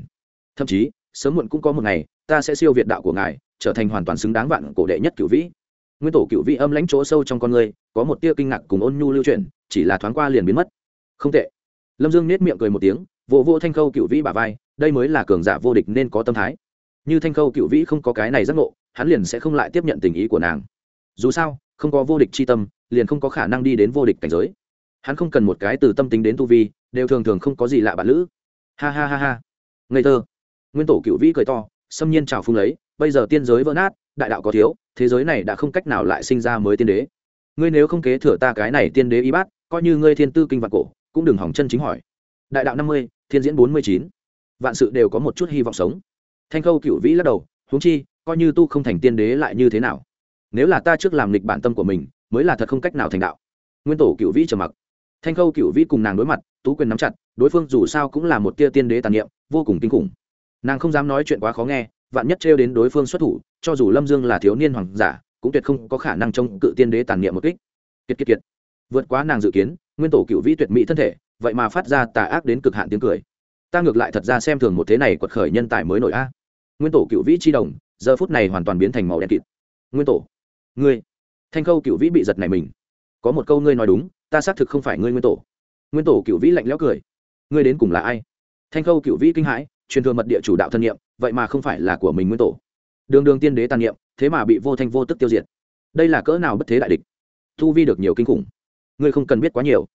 Speaker 1: Thậm chí, sớm muộn cũng có một ngày, ta sẽ siêu việt đạo của ngài, trở thành hoàn toàn xứng đáng vạn cổ đệ nhất cựu vĩ. Nguyên tổ cựu vĩ âm lãnh chỗ sâu trong con người, có một tia kinh ngạc cùng ôn nhu lưu truyền chỉ là thoáng qua liền biến mất. Không tệ. Lâm dương nết miệng cười một tiếng vỗ vô thanh khâu cựu vĩ bà vai, đây mới là cường giả vô địch nên có tâm thái. Như thanh khâu cựu vĩ không có cái này giác ngộ, hắn liền sẽ không lại tiếp nhận tình ý của nàng. Dù sao, không có vô địch c h i tâm, liền không có khả năng đi đến vô địch cảnh giới. Hắn không cần một cái từ tâm tính đến tu vi, đều thường thường không có gì lạ bạn lữ. Ha ha ha ha. Ngây thơ. Nguyên tổ cựu vĩ cười to, xâm nhiên trào phung lấy, bây giờ tiên giới vỡ nát, đại đạo có thiếu, thế giới này đã không cách nào lại sinh ra mới tiên đế. Ngươi nếu không kế thừa ta cái này tiên đế y bát, coi như ngươi thiên tư kinh vạn cổ, cũng đừng hỏng chân chính hỏi. Đại đạo năm mươi thiên diễn bốn mươi chín. Vạn sự đều có một chút hy vọng sống. Thanh khâu cựu vĩ lắc đầu, huống chi, coi như tu không thành tiên đế lại như thế nào? Nếu là ta trước làm lịch bản tâm của mình, mới là thật không cách nào thành đạo. Nguyên tổ cựu vĩ trầm mặc. Thanh khâu cựu vĩ cùng nàng đối mặt, tú quyền nắm chặt, đối phương dù sao cũng là một tia tiên đế tàn niệm, vô cùng kinh khủng. Nàng không dám nói chuyện quá khó nghe, vạn nhất trêu đến đối phương xuất thủ, cho dù lâm dương là thiếu niên hoàng giả, cũng tuyệt không có khả năng chống cự tiên đế tàn niệm một kích. Kiệt kiệt kiệt. Vượt quá nàng dự kiến, nguyên tổ cựu vĩ tuyệt mỹ thân thể vậy mà phát ra tà ác đến cực hạn tiếng cười. Ta ngược lại thật ra xem thường một thế này quật khởi nhân tài mới nổi a. Nguyên tổ cựu vĩ chi đồng, giờ phút này hoàn toàn biến thành màu đen kịt. Nguyên tổ, ngươi, thanh khâu cựu vĩ bị giật này mình. Có một câu ngươi nói đúng, ta xác thực không phải ngươi nguyên tổ. Nguyên tổ cựu vĩ lạnh lẽo cười. Ngươi đến cùng là ai? Thanh khâu cựu vĩ kinh hãi, truyền thừa mật địa chủ đạo thân nhiệm, vậy mà không phải là của mình nguyên tổ. Đường đường tiên đế tàn niệm, thế mà bị vô thanh vô tức tiêu diệt. Đây là cỡ nào bất thế đại địch? Thu vi được nhiều kinh khủng. Ngươi không cần biết quá nhiều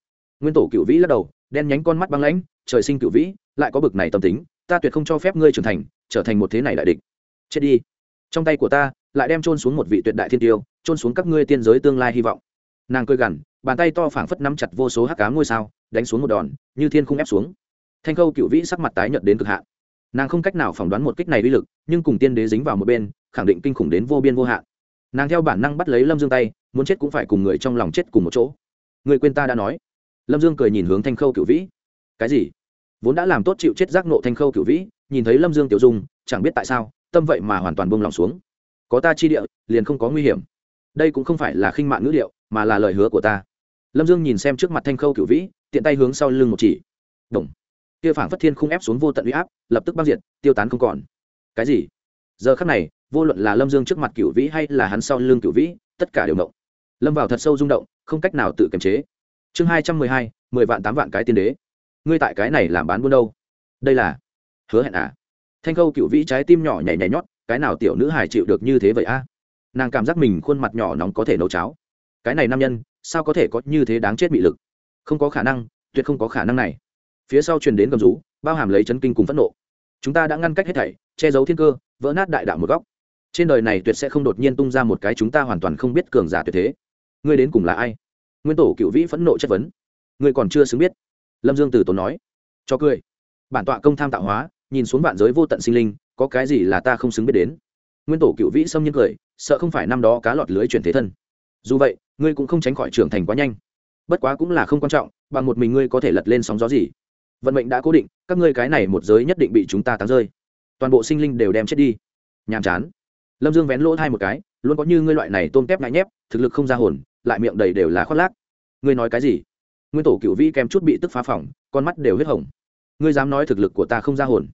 Speaker 1: nguyên tổ cựu vĩ lắc đầu, đen nhánh con mắt băng lãnh, trời sinh cựu vĩ, lại có bực này tâm tính, ta tuyệt không cho phép ngươi trưởng thành, trở thành một thế này đại địch. Chết đi. Trong tay của ta, lại đem trôn xuống một vị tuyệt đại thiên tiêu trôn xuống các ngươi tiên giới tương lai hy vọng. Nàng cười gằn, bàn tay to phảng phất nắm chặt vô số hắc cá ngôi sao, đánh xuống một đòn, như thiên không ép xuống. Thanh khâu cựu vĩ sắc mặt tái nhợt đến cực hạn. Nàng không cách nào phỏng đoán một kích này uy lực, nhưng cùng tiên đế dính vào một bên, khẳng định kinh khủng đến vô biên vô hạn. Nàng theo bản năng bắt lấy lâm dương tay, muốn chết cũng phải cùng người trong lòng chết cùng một chỗ. Người quên ta đã nói lâm dương cười nhìn hướng thanh khâu cựu vĩ. Cái gì? Vốn đã làm tốt chịu chết giác nộ thanh khâu cựu vĩ, nhìn thấy lâm dương tiểu dung, chẳng biết tại sao, tâm vậy mà hoàn toàn bông lòng xuống. Có ta chi địa, liền không có nguy hiểm. Đây cũng không phải là khinh mạng ngữ liệu mà là lời hứa của ta. Lâm dương nhìn xem trước mặt thanh khâu cựu vĩ, tiện tay hướng sau lưng một chỉ. Đồng kia phảng phất thiên không ép xuống vô tận uy áp, lập tức băng diệt, tiêu tán không còn. Cái gì? Giờ khắc này, vô luận là lâm dương trước mặt cựu vĩ hay là hắn sau lưng cựu vĩ, tất cả đều động. Lâm vào thật sâu rung động, không cách nào tự kiềm chế chương hai trăm mười hai, mười vạn tám vạn cái tiên đế. Ngươi tại cái này làm bán buôn đâu? Đây là? Hứa hẹn à? Thanh khâu cựu vĩ trái tim nhỏ nhảy nhảy nhót, cái nào tiểu nữ hài chịu được như thế vậy a? Nàng cảm giác mình khuôn mặt nhỏ nóng có thể nấu cháo. Cái này nam nhân, sao có thể có như thế đáng chết bị lực? Không có khả năng, tuyệt không có khả năng này. Phía sau truyền đến gầm rú, bao hàm lấy chấn kinh cùng phẫn nộ. Chúng ta đã ngăn cách hết thảy, che giấu thiên cơ, vỡ nát đại đạo một góc. Trên đời này tuyệt sẽ không đột nhiên tung ra một cái chúng ta hoàn toàn không biết cường giả tuyệt thế. Ngươi đến cùng là ai? Nguyên tổ cựu vĩ phẫn nộ chất vấn. Ngươi còn chưa xứng biết. Lâm dương từ tốn nói. Cho cười. Bản tọa công tham tạo hóa, nhìn xuống vạn giới vô tận sinh linh, có cái gì là ta không xứng biết đến? Nguyên tổ cựu vĩ xâm nhiên cười, sợ không phải năm đó cá lọt lưới chuyển thế thân. Dù vậy, ngươi cũng không tránh khỏi trưởng thành quá nhanh. Bất quá cũng là không quan trọng, bằng một mình ngươi có thể lật lên sóng gió gì. Vận mệnh đã cố định, các ngươi cái này một giới nhất định bị chúng ta tán rơi. Toàn bộ sinh linh đều đem chết đi. Nhàm chán. Lâm dương vén lỗ hai một cái, luôn có như ngươi loại này tôm tép ngại nhép, thực lực không ra hồn lại miệng đầy đều là khoác lác. Ngươi nói cái gì? Nguyên tổ cựu vĩ kèm chút bị tức phá phỏng con mắt đều huyết hồng. Ngươi dám nói thực lực của ta không ra hồn.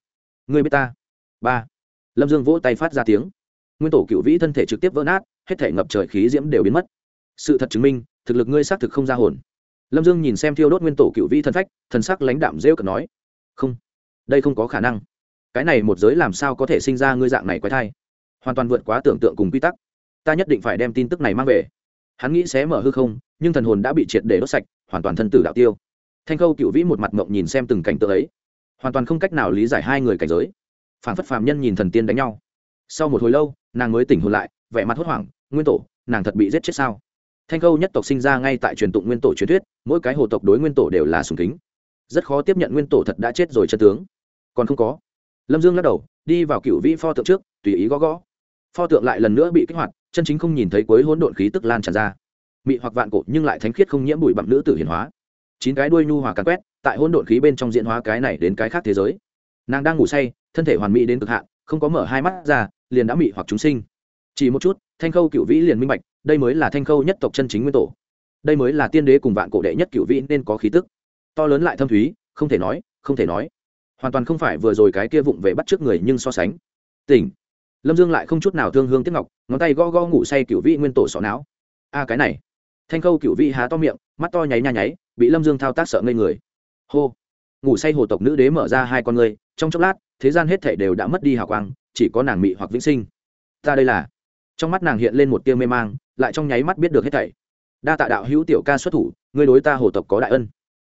Speaker 1: Ngươi biết ta? Ba. Lâm dương vỗ tay phát ra tiếng. Nguyên tổ cựu vĩ thân thể trực tiếp vỡ nát, hết thể ngập trời khí diễm đều biến mất. Sự thật chứng minh, thực lực ngươi xác thực không ra hồn. Lâm dương nhìn xem thiêu đốt nguyên tổ cựu vĩ thân phách, thần sắc lãnh đạm rêu cực nói, không, đây không có khả năng. Cái này một giới làm sao có thể sinh ra ngươi dạng này quái thai? Hoàn toàn vượt quá tưởng tượng cùng quy tắc. Ta nhất định phải đem tin tức này mang về hắn nghĩ sẽ mở hư không, nhưng thần hồn đã bị triệt để đốt sạch, hoàn toàn thân tử đạo tiêu. Thanh khâu cựu vĩ một mặt mộng nhìn xem từng cảnh tượng ấy. Hoàn toàn không cách nào lý giải hai người cảnh giới. Phản phất phàm nhân nhìn thần tiên đánh nhau. Sau một hồi lâu, nàng mới tỉnh hồn lại, vẻ mặt hốt hoảng, nguyên tổ, nàng thật bị giết chết sao? Thanh khâu nhất tộc sinh ra ngay tại truyền tụng nguyên tổ truyền thuyết, mỗi cái hồ tộc đối nguyên tổ đều là sùng kính. Rất khó tiếp nhận nguyên tổ thật đã chết rồi chân tướng. Còn không có. Lâm dương lắc đầu, đi vào cựu vĩ pho tượng trước, tùy ý gõ gõ. Pho tượng lại lần nữa bị kích hoạt chân chính không nhìn thấy cuối hỗn độn khí tức lan tràn ra. Mị hoặc vạn cổ nhưng lại thánh khiết không nhiễm bụi bặm nữ tử hiển hóa. Chín cái đuôi nhu hòa càn quét, tại hỗn độn khí bên trong diễn hóa cái này đến cái khác thế giới. Nàng đang ngủ say, thân thể hoàn mỹ đến cực hạn, không có mở hai mắt ra, liền đã mị hoặc chúng sinh. Chỉ một chút, thanh khâu cựu vĩ liền minh bạch, đây mới là thanh khâu nhất tộc chân chính nguyên tổ. Đây mới là tiên đế cùng vạn cổ đệ nhất cựu vĩ nên có khí tức. To lớn lại thâm thúy, không thể nói, không thể nói. Hoàn toàn không phải vừa rồi cái kia vụng về bắt trước người nhưng so sánh. Tỉnh lâm dương lại không chút nào thương hương tiếc ngọc, ngón tay go go ngủ say cựu vị nguyên tổ sọ não. A, cái này. Thanh khâu cựu vị há to miệng, mắt to nháy nha nháy, bị lâm dương thao tác sợ ngây người. Hô. Ngủ say hồ tộc nữ đế mở ra hai con người trong chốc lát, thế gian hết thể đều đã mất đi hào quang, chỉ có nàng mị hoặc vĩnh sinh. Ta đây là. Trong mắt nàng hiện lên một tia mê mang, lại trong nháy mắt biết được hết thảy. Đa tạ đạo hữu tiểu ca xuất thủ, ngươi đối ta hồ tộc có đại ân.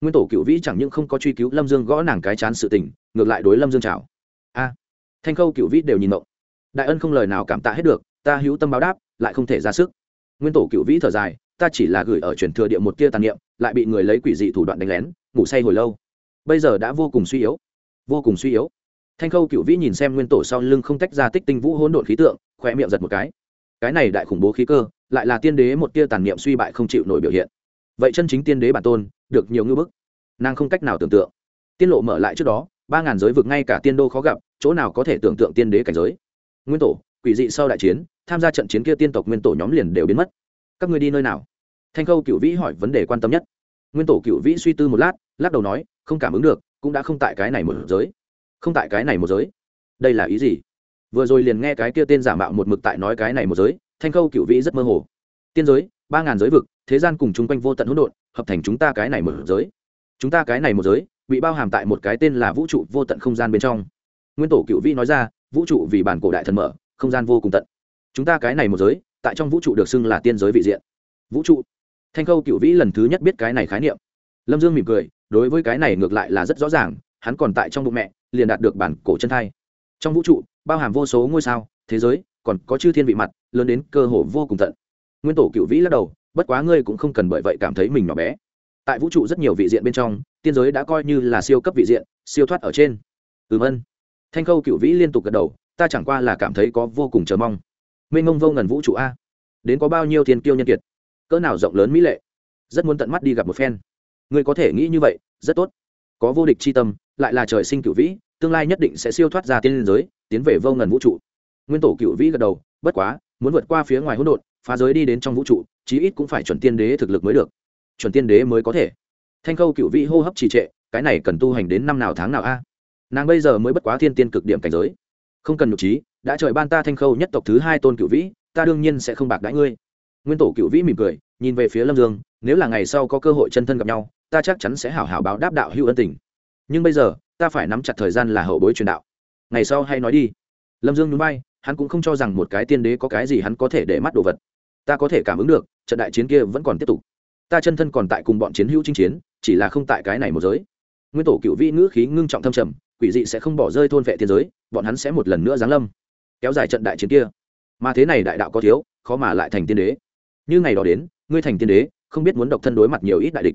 Speaker 1: Nguyên tổ cựu vĩ chẳng những không có truy cứu lâm dương gõ nàng cái chán sự tình, ngược lại đối lâm dương chào. A. Thanh khâu cựu vĩ đều nhìn mộng đại ân không lời nào cảm tạ hết được, ta hữu tâm báo đáp, lại không thể ra sức. Nguyên tổ cựu vĩ thở dài, ta chỉ là gửi ở truyền thừa địa một tia tàn niệm, lại bị người lấy quỷ dị thủ đoạn đánh lén, ngủ say hồi lâu. Bây giờ đã vô cùng suy yếu, vô cùng suy yếu. Thanh khâu cựu vĩ nhìn xem nguyên tổ sau lưng không tách ra tích tinh vũ hỗn độn khí tượng khoe miệng giật một cái. Cái này đại khủng bố khí cơ, lại là tiên đế một tia tàn niệm suy bại không chịu nổi biểu hiện. Vậy chân chính tiên đế bản tôn, được nhiều ngưỡng bức. Nàng không cách nào tưởng tượng. Tiên lộ mở lại trước đó, ba ngàn giới vực ngay cả tiên đô khó gặp, chỗ nào có thể tưởng tượng tiên đế cảnh giới? Nguyên tổ, quỷ dị sau đại chiến, tham gia trận chiến kia tiên tộc nguyên tổ nhóm liền đều biến mất. Các người đi nơi nào? Thanh khâu cựu vĩ hỏi vấn đề quan tâm nhất. Nguyên tổ cựu vĩ suy tư một lát, lắc đầu nói, không cảm ứng được, cũng đã không tại cái này một giới. Không tại cái này một giới. Đây là ý gì? Vừa rồi liền nghe cái kia tên giả mạo một mực tại nói cái này một giới, thanh khâu cựu vĩ rất mơ hồ. Tiên giới, ba ngàn giới vực, thế gian cùng chung quanh vô tận hỗn độn, hợp thành chúng ta cái này một giới. Chúng ta cái này một giới, bị bao hàm tại một cái tên là vũ trụ vô tận không gian bên trong. Nguyên tổ cựu vĩ nói ra vũ trụ vì bản cổ đại thần mở, không gian vô cùng tận. Chúng ta cái này một giới, tại trong vũ trụ được xưng là tiên giới vị diện. Vũ trụ. Thanh khâu cựu vĩ lần thứ nhất biết cái này khái niệm. Lâm dương mỉm cười, đối với cái này ngược lại là rất rõ ràng, hắn còn tại trong bụng mẹ, liền đạt được bản cổ chân thai. Trong vũ trụ, bao hàm vô số ngôi sao, thế giới, còn có chư thiên vị mặt, lớn đến cơ hồ vô cùng tận. Nguyên tổ cựu vĩ lắc đầu, bất quá ngươi cũng không cần bởi vậy cảm thấy mình nhỏ bé. Tại vũ trụ rất nhiều vị diện bên trong, tiên giới đã coi như là siêu cấp vị diện, siêu thoát ở trên. Ừm ân thanh khâu cựu vĩ liên tục gật đầu, ta chẳng qua là cảm thấy có vô cùng chờ mong. Mênh mông vô ngần vũ trụ a, đến có bao nhiêu thiên kiêu nhân kiệt, cỡ nào rộng lớn mỹ lệ, rất muốn tận mắt đi gặp một phen. Ngươi có thể nghĩ như vậy, rất tốt. Có vô địch c h i tâm, lại là trời sinh cựu vĩ, tương lai nhất định sẽ siêu thoát ra tiên liên giới, tiến về vô ngần vũ trụ. Nguyên tổ cựu vĩ gật đầu, bất quá, muốn vượt qua phía ngoài hỗn độn, phá giới đi đến trong vũ trụ, chí ít cũng phải chuẩn tiên đế thực lực mới được. Chuẩn tiên đế mới có thể. Thanh khâu cựu vĩ hô hấp trì trệ, cái này cần tu hành đến năm nào tháng nào a? Nàng bây giờ mới bất quá thiên tiên cực điểm cảnh giới. Không cần nhục trí, đã trời ban ta thanh khâu nhất tộc thứ hai tôn cựu vĩ, ta đương nhiên sẽ không bạc đãi ngươi. Nguyên tổ cựu vĩ mỉm cười, nhìn về phía lâm dương, nếu là ngày sau có cơ hội chân thân gặp nhau, ta chắc chắn sẽ hảo hảo báo đáp đạo hữu ân tình. Nhưng bây giờ, ta phải nắm chặt thời gian là hậu bối truyền đạo. Ngày sau hay nói đi. Lâm dương núi bay hắn cũng không cho rằng một cái tiên đế có cái gì hắn có thể để mắt đồ vật. Ta có thể cảm ứng được, trận đại chiến kia vẫn còn tiếp tục. Ta chân thân còn tại cùng bọn chiến hữu chinh chiến, chỉ là không tại cái này một giới. Nguyên tổ cựu vĩ ngữ khí ngưng trọng thâm trầm quỷ dị sẽ không bỏ rơi thôn vệ thiên giới, bọn hắn sẽ một lần nữa giáng lâm. Kéo dài trận đại chiến kia. Mà thế này đại đạo có thiếu, khó mà lại thành tiên đế. Như ngày đó đến, ngươi thành tiên đế, không biết muốn độc thân đối mặt nhiều ít đại địch.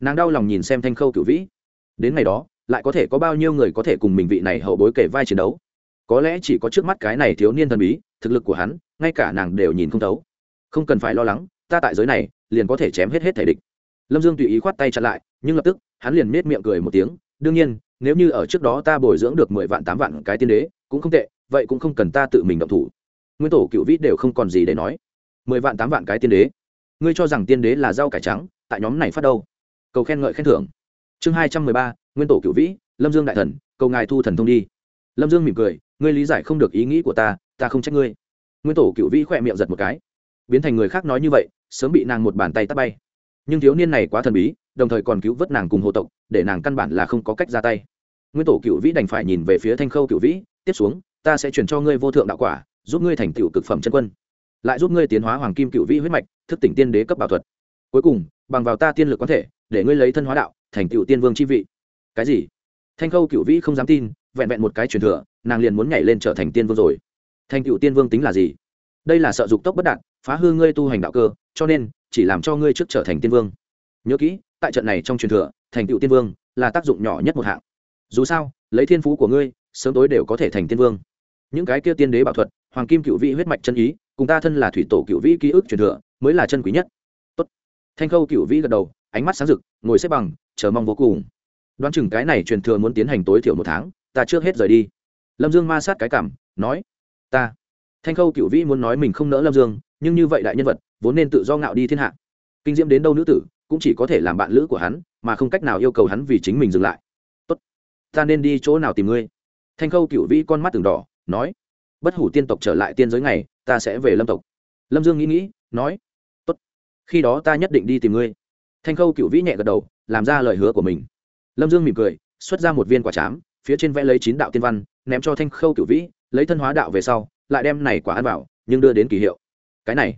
Speaker 1: Nàng đau lòng nhìn xem thanh khâu cựu vĩ. Đến ngày đó, lại có thể có bao nhiêu người có thể cùng mình vị này hậu bối kể vai chiến đấu? Có lẽ chỉ có trước mắt cái này thiếu niên thần bí, thực lực của hắn, ngay cả nàng đều nhìn không thấu. Không cần phải lo lắng, ta tại giới này, liền có thể chém hết hết thể địch. Lâm dương tùy ý khoát tay chặn lại, nhưng lập tức, hắn liền nết miệng cười một tiếng, đương nhiên nếu như ở trước đó ta bồi dưỡng được mười vạn, tám vạn cái tiên đế, cũng không tệ, vậy cũng không cần ta tự mình động thủ. Nguyên tổ cựu vĩ đều không còn gì để nói. Mười vạn, tám vạn cái tiên đế. Ngươi cho rằng tiên đế là rau cải trắng, tại nhóm này phát đâu? Cầu khen ngợi khen thưởng. Chương hai trăm mười ba, nguyên tổ cựu vĩ, lâm dương đại thần, cầu ngài thu thần thông đi. Lâm dương mỉm cười, ngươi lý giải không được ý nghĩ của ta ta không trách ngươi. Nguyên tổ cựu vĩ khỏe miệng giật một cái. Biến thành người khác nói như vậy, sớm bị nàng một bàn tay tắt bay. Nhưng thiếu niên này quá thần bí đồng thời còn cứu vớt nàng cùng hộ tộc, để nàng căn bản là không có cách ra tay. Nguyên tổ cựu vĩ đành phải nhìn về phía thanh khâu cựu vĩ, tiếp xuống, ta sẽ chuyển cho ngươi vô thượng đạo quả, giúp ngươi thành tựu cực phẩm chân quân. Lại giúp ngươi tiến hóa hoàng kim cựu vĩ huyết mạch, thức tỉnh tiên đế cấp bảo thuật. Cuối cùng, bằng vào ta tiên lực có thể, để ngươi lấy thân hóa đạo, thành tựu tiên vương chi vị. Cái gì? Thanh khâu cựu vĩ không dám tin, vẹn vẹn một cái truyền thừa, nàng liền muốn nhảy lên trở thành tiên vương rồi. Thành tựu tiên vương tính là gì? Đây là sợ dục tốc bất đạt, phá hư ngươi tu hành đạo cơ, cho nên, chỉ làm cho ngươi trước trở thành tiên vương. Nhớ kỹ tại trận này trong truyền thừa, thành tựu tiên vương là tác dụng nhỏ nhất một hạng. Dù sao, lấy thiên phú của ngươi, sớm tối đều có thể thành tiên vương. Những cái kia tiên đế bảo thuật, hoàng kim cựu vĩ huyết mạch chân ý, cùng ta thân là thủy tổ cựu vĩ ký ức truyền thừa, mới là chân quý nhất. Tốt. thanh khâu cựu vĩ gật đầu, ánh mắt sáng rực, ngồi xếp bằng, chờ mong vô cùng. Đoán chừng cái này truyền thừa muốn tiến hành tối thiểu một tháng, ta trước hết rời đi. Lâm dương ma sát cái cảm, nói, ta. Thanh khâu cựu vĩ muốn nói mình không nỡ lâm dương, nhưng như vậy đại nhân vật, vốn nên tự do ngạo đi thiên hạ. Kinh diễm đến đâu nữ tử cũng chỉ có thể làm bạn lữ của hắn, mà không cách nào yêu cầu hắn vì chính mình dừng lại. Tốt, ta nên đi chỗ nào tìm ngươi? Thanh khâu cựu vĩ con mắt từng đỏ, nói, bất hủ tiên tộc trở lại tiên giới này ta sẽ về lâm tộc. Lâm dương nghĩ nghĩ, nói, tốt, khi đó ta nhất định đi tìm ngươi. Thanh khâu cựu vĩ nhẹ gật đầu, làm ra lời hứa của mình. Lâm dương mỉm cười, xuất ra một viên quả chám, phía trên vẽ lấy chín đạo tiên văn, ném cho thanh khâu cựu vĩ, lấy thân hóa đạo về sau, lại đem này quả ăn vào, nhưng đưa đến kỳ hiệu. Cái này.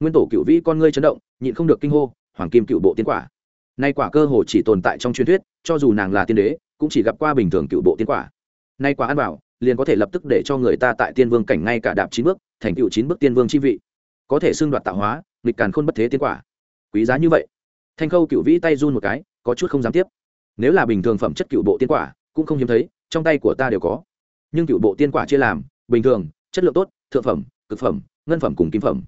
Speaker 1: Nguyên tổ cựu vĩ con ngươi chấn động, nhịn không được kinh hô hoàng kim cựu bộ tiên quả. Nay quả cơ hồ chỉ tồn tại trong truyền thuyết, cho dù nàng là tiên đế, cũng chỉ gặp qua bình thường cựu bộ tiên quả. Nay quả ăn vào, liền có thể lập tức để cho người ta tại tiên vương cảnh ngay cả đạp chín bước, thành cựu chín bước tiên vương chi vị. Có thể xưng đoạt tạo hóa, nghịch càn khôn bất thế tiên quả. Quý giá như vậy. Thanh khâu cựu vĩ tay run một cái, có chút không dám tiếp. Nếu là bình thường phẩm chất cựu bộ tiên quả, cũng không hiếm thấy, trong tay của ta đều có. Nhưng cựu bộ tiên quả chia làm, bình thường, chất lượng tốt, thượng phẩm, cực phẩm, ngân phẩm cùng kim phẩm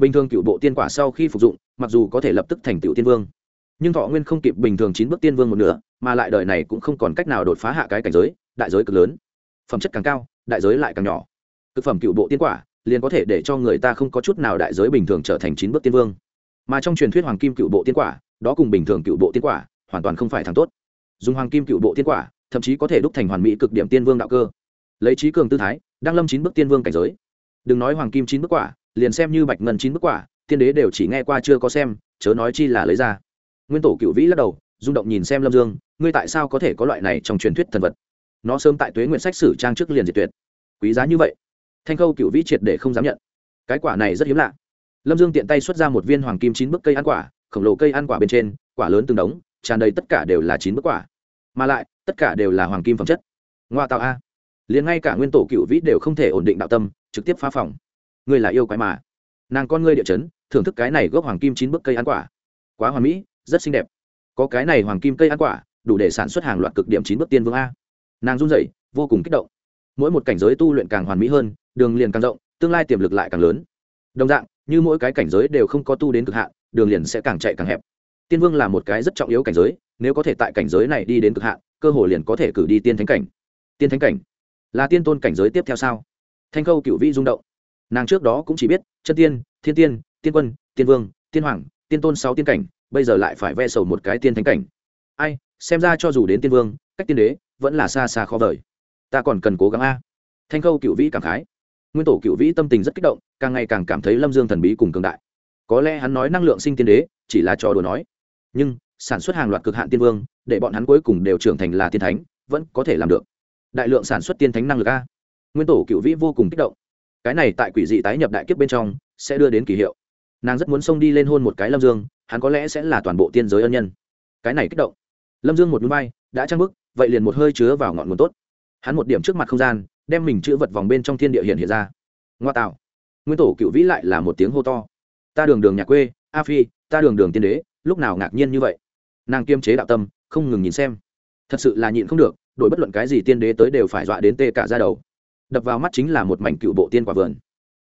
Speaker 1: bình thường cựu bộ tiên quả sau khi phục dụng, mặc dù có thể lập tức thành tựu tiên vương, nhưng thọ nguyên không kịp bình thường chín bước tiên vương một nửa, mà lại đời này cũng không còn cách nào đột phá hạ cái cảnh giới, đại giới cực lớn. Phẩm chất càng cao, đại giới lại càng nhỏ. Thực phẩm cựu bộ tiên quả, liền có thể để cho người ta không có chút nào đại giới bình thường trở thành chín bước tiên vương. Mà trong truyền thuyết hoàng kim cựu bộ tiên quả, đó cùng bình thường cựu bộ tiên quả, hoàn toàn không phải thằng tốt. Dùng hoàng kim cựu bộ tiên quả, thậm chí có thể đúc thành hoàn mỹ cực điểm tiên vương đạo cơ. Lấy trí cường tư thái đang lâm chín bước tiên vương cảnh giới đừng nói hoàng kim chín bức quả, liền xem như bạch ngân chín bức quả, tiên đế đều chỉ nghe qua chưa có xem, chớ nói chi là lấy ra. Nguyên tổ cựu vĩ lắc đầu, rung động nhìn xem lâm dương, ngươi tại sao có thể có loại này trong truyền thuyết thần vật? Nó sớm tại tuế nguyện sách sử trang trước liền diệt tuyệt. Quý giá như vậy. Thanh khâu cựu vĩ triệt để không dám nhận. Cái quả này rất hiếm lạ. Lâm dương tiện tay xuất ra một viên hoàng kim chín bức cây ăn quả, khổng lồ cây ăn quả bên trên, quả lớn từng đống, tràn đầy tất cả đều là chín bức quả. Mà lại, tất cả đều là hoàng kim phẩm chất. Ngoa tạo a. Liền ngay cả nguyên tổ cựu vĩ đều không thể ổn định đạo tâm trực tiếp phá phòng. Ngươi là yêu quái mà. Nàng con ngươi địa chấn, thưởng thức cái này gốc hoàng kim chín bức cây ăn quả. Quá hoàn mỹ, rất xinh đẹp. Có cái này hoàng kim cây ăn quả, đủ để sản xuất hàng loạt cực điểm chín bước tiên vương a. Nàng run rẩy, vô cùng kích động. Mỗi một cảnh giới tu luyện càng hoàn mỹ hơn, đường liền càng rộng, tương lai tiềm lực lại càng lớn. Đồng dạng, như mỗi cái cảnh giới đều không có tu đến cực hạn, đường liền sẽ càng chạy càng hẹp. Tiên vương là một cái rất trọng yếu cảnh giới, nếu có thể tại cảnh giới này đi đến cực hạn, cơ hội liền có thể cử đi tiên thánh cảnh. Tiên thánh cảnh là tiên tôn cảnh giới tiếp theo sao? Thanh khâu cựu Vĩ rung động. Nàng trước đó cũng chỉ biết, chân tiên, thiên tiên tiên quân, tiên vương, tiên hoàng, tiên tôn sáu tiên cảnh, bây giờ lại phải ve sầu một cái tiên thánh cảnh. Ai, xem ra cho dù đến tiên vương, cách tiên đế vẫn là xa xa khó vời. Ta còn cần cố gắng a. Thanh khâu cựu vĩ cảm khái. Nguyên tổ cựu vĩ tâm tình rất kích động, càng ngày càng cảm thấy lâm dương thần bí cùng cường đại. Có lẽ hắn nói năng lượng sinh tiên đế, chỉ là trò đùa nói. Nhưng, sản xuất hàng loạt cực hạn tiên vương, để bọn hắn cuối cùng đều trưởng thành là tiên thánh, vẫn có thể làm được. Đại lượng sản xuất tiên thánh năng lực a nguyên tổ cựu vĩ vô cùng kích động. Cái này tại quỷ dị tái nhập đại kiếp bên trong sẽ đưa đến kỳ hiệu. Nàng rất muốn xông đi lên hôn một cái lâm dương, hắn có lẽ sẽ là toàn bộ tiên giới ân nhân. Cái này kích động. Lâm dương một núi bay, đã trang bức vậy liền một hơi chứa vào ngọn nguồn tốt. Hắn một điểm trước mặt không gian, đem mình chữ vật vòng bên trong thiên địa hiện hiện ra. Ngoa tạo. Nguyên tổ cựu vĩ lại là một tiếng hô to. Ta đường đường nhà quê, a phi, ta đường đường tiên đế, lúc nào ngạc nhiên như vậy? Nàng kiêm chế đạo tâm, không ngừng nhìn xem. Thật sự là nhịn không được, đổi bất luận cái gì tiên đế tới đều phải dọa đến tê cả ra đầu đập vào mắt chính là một mảnh cựu bộ tiên quả vườn.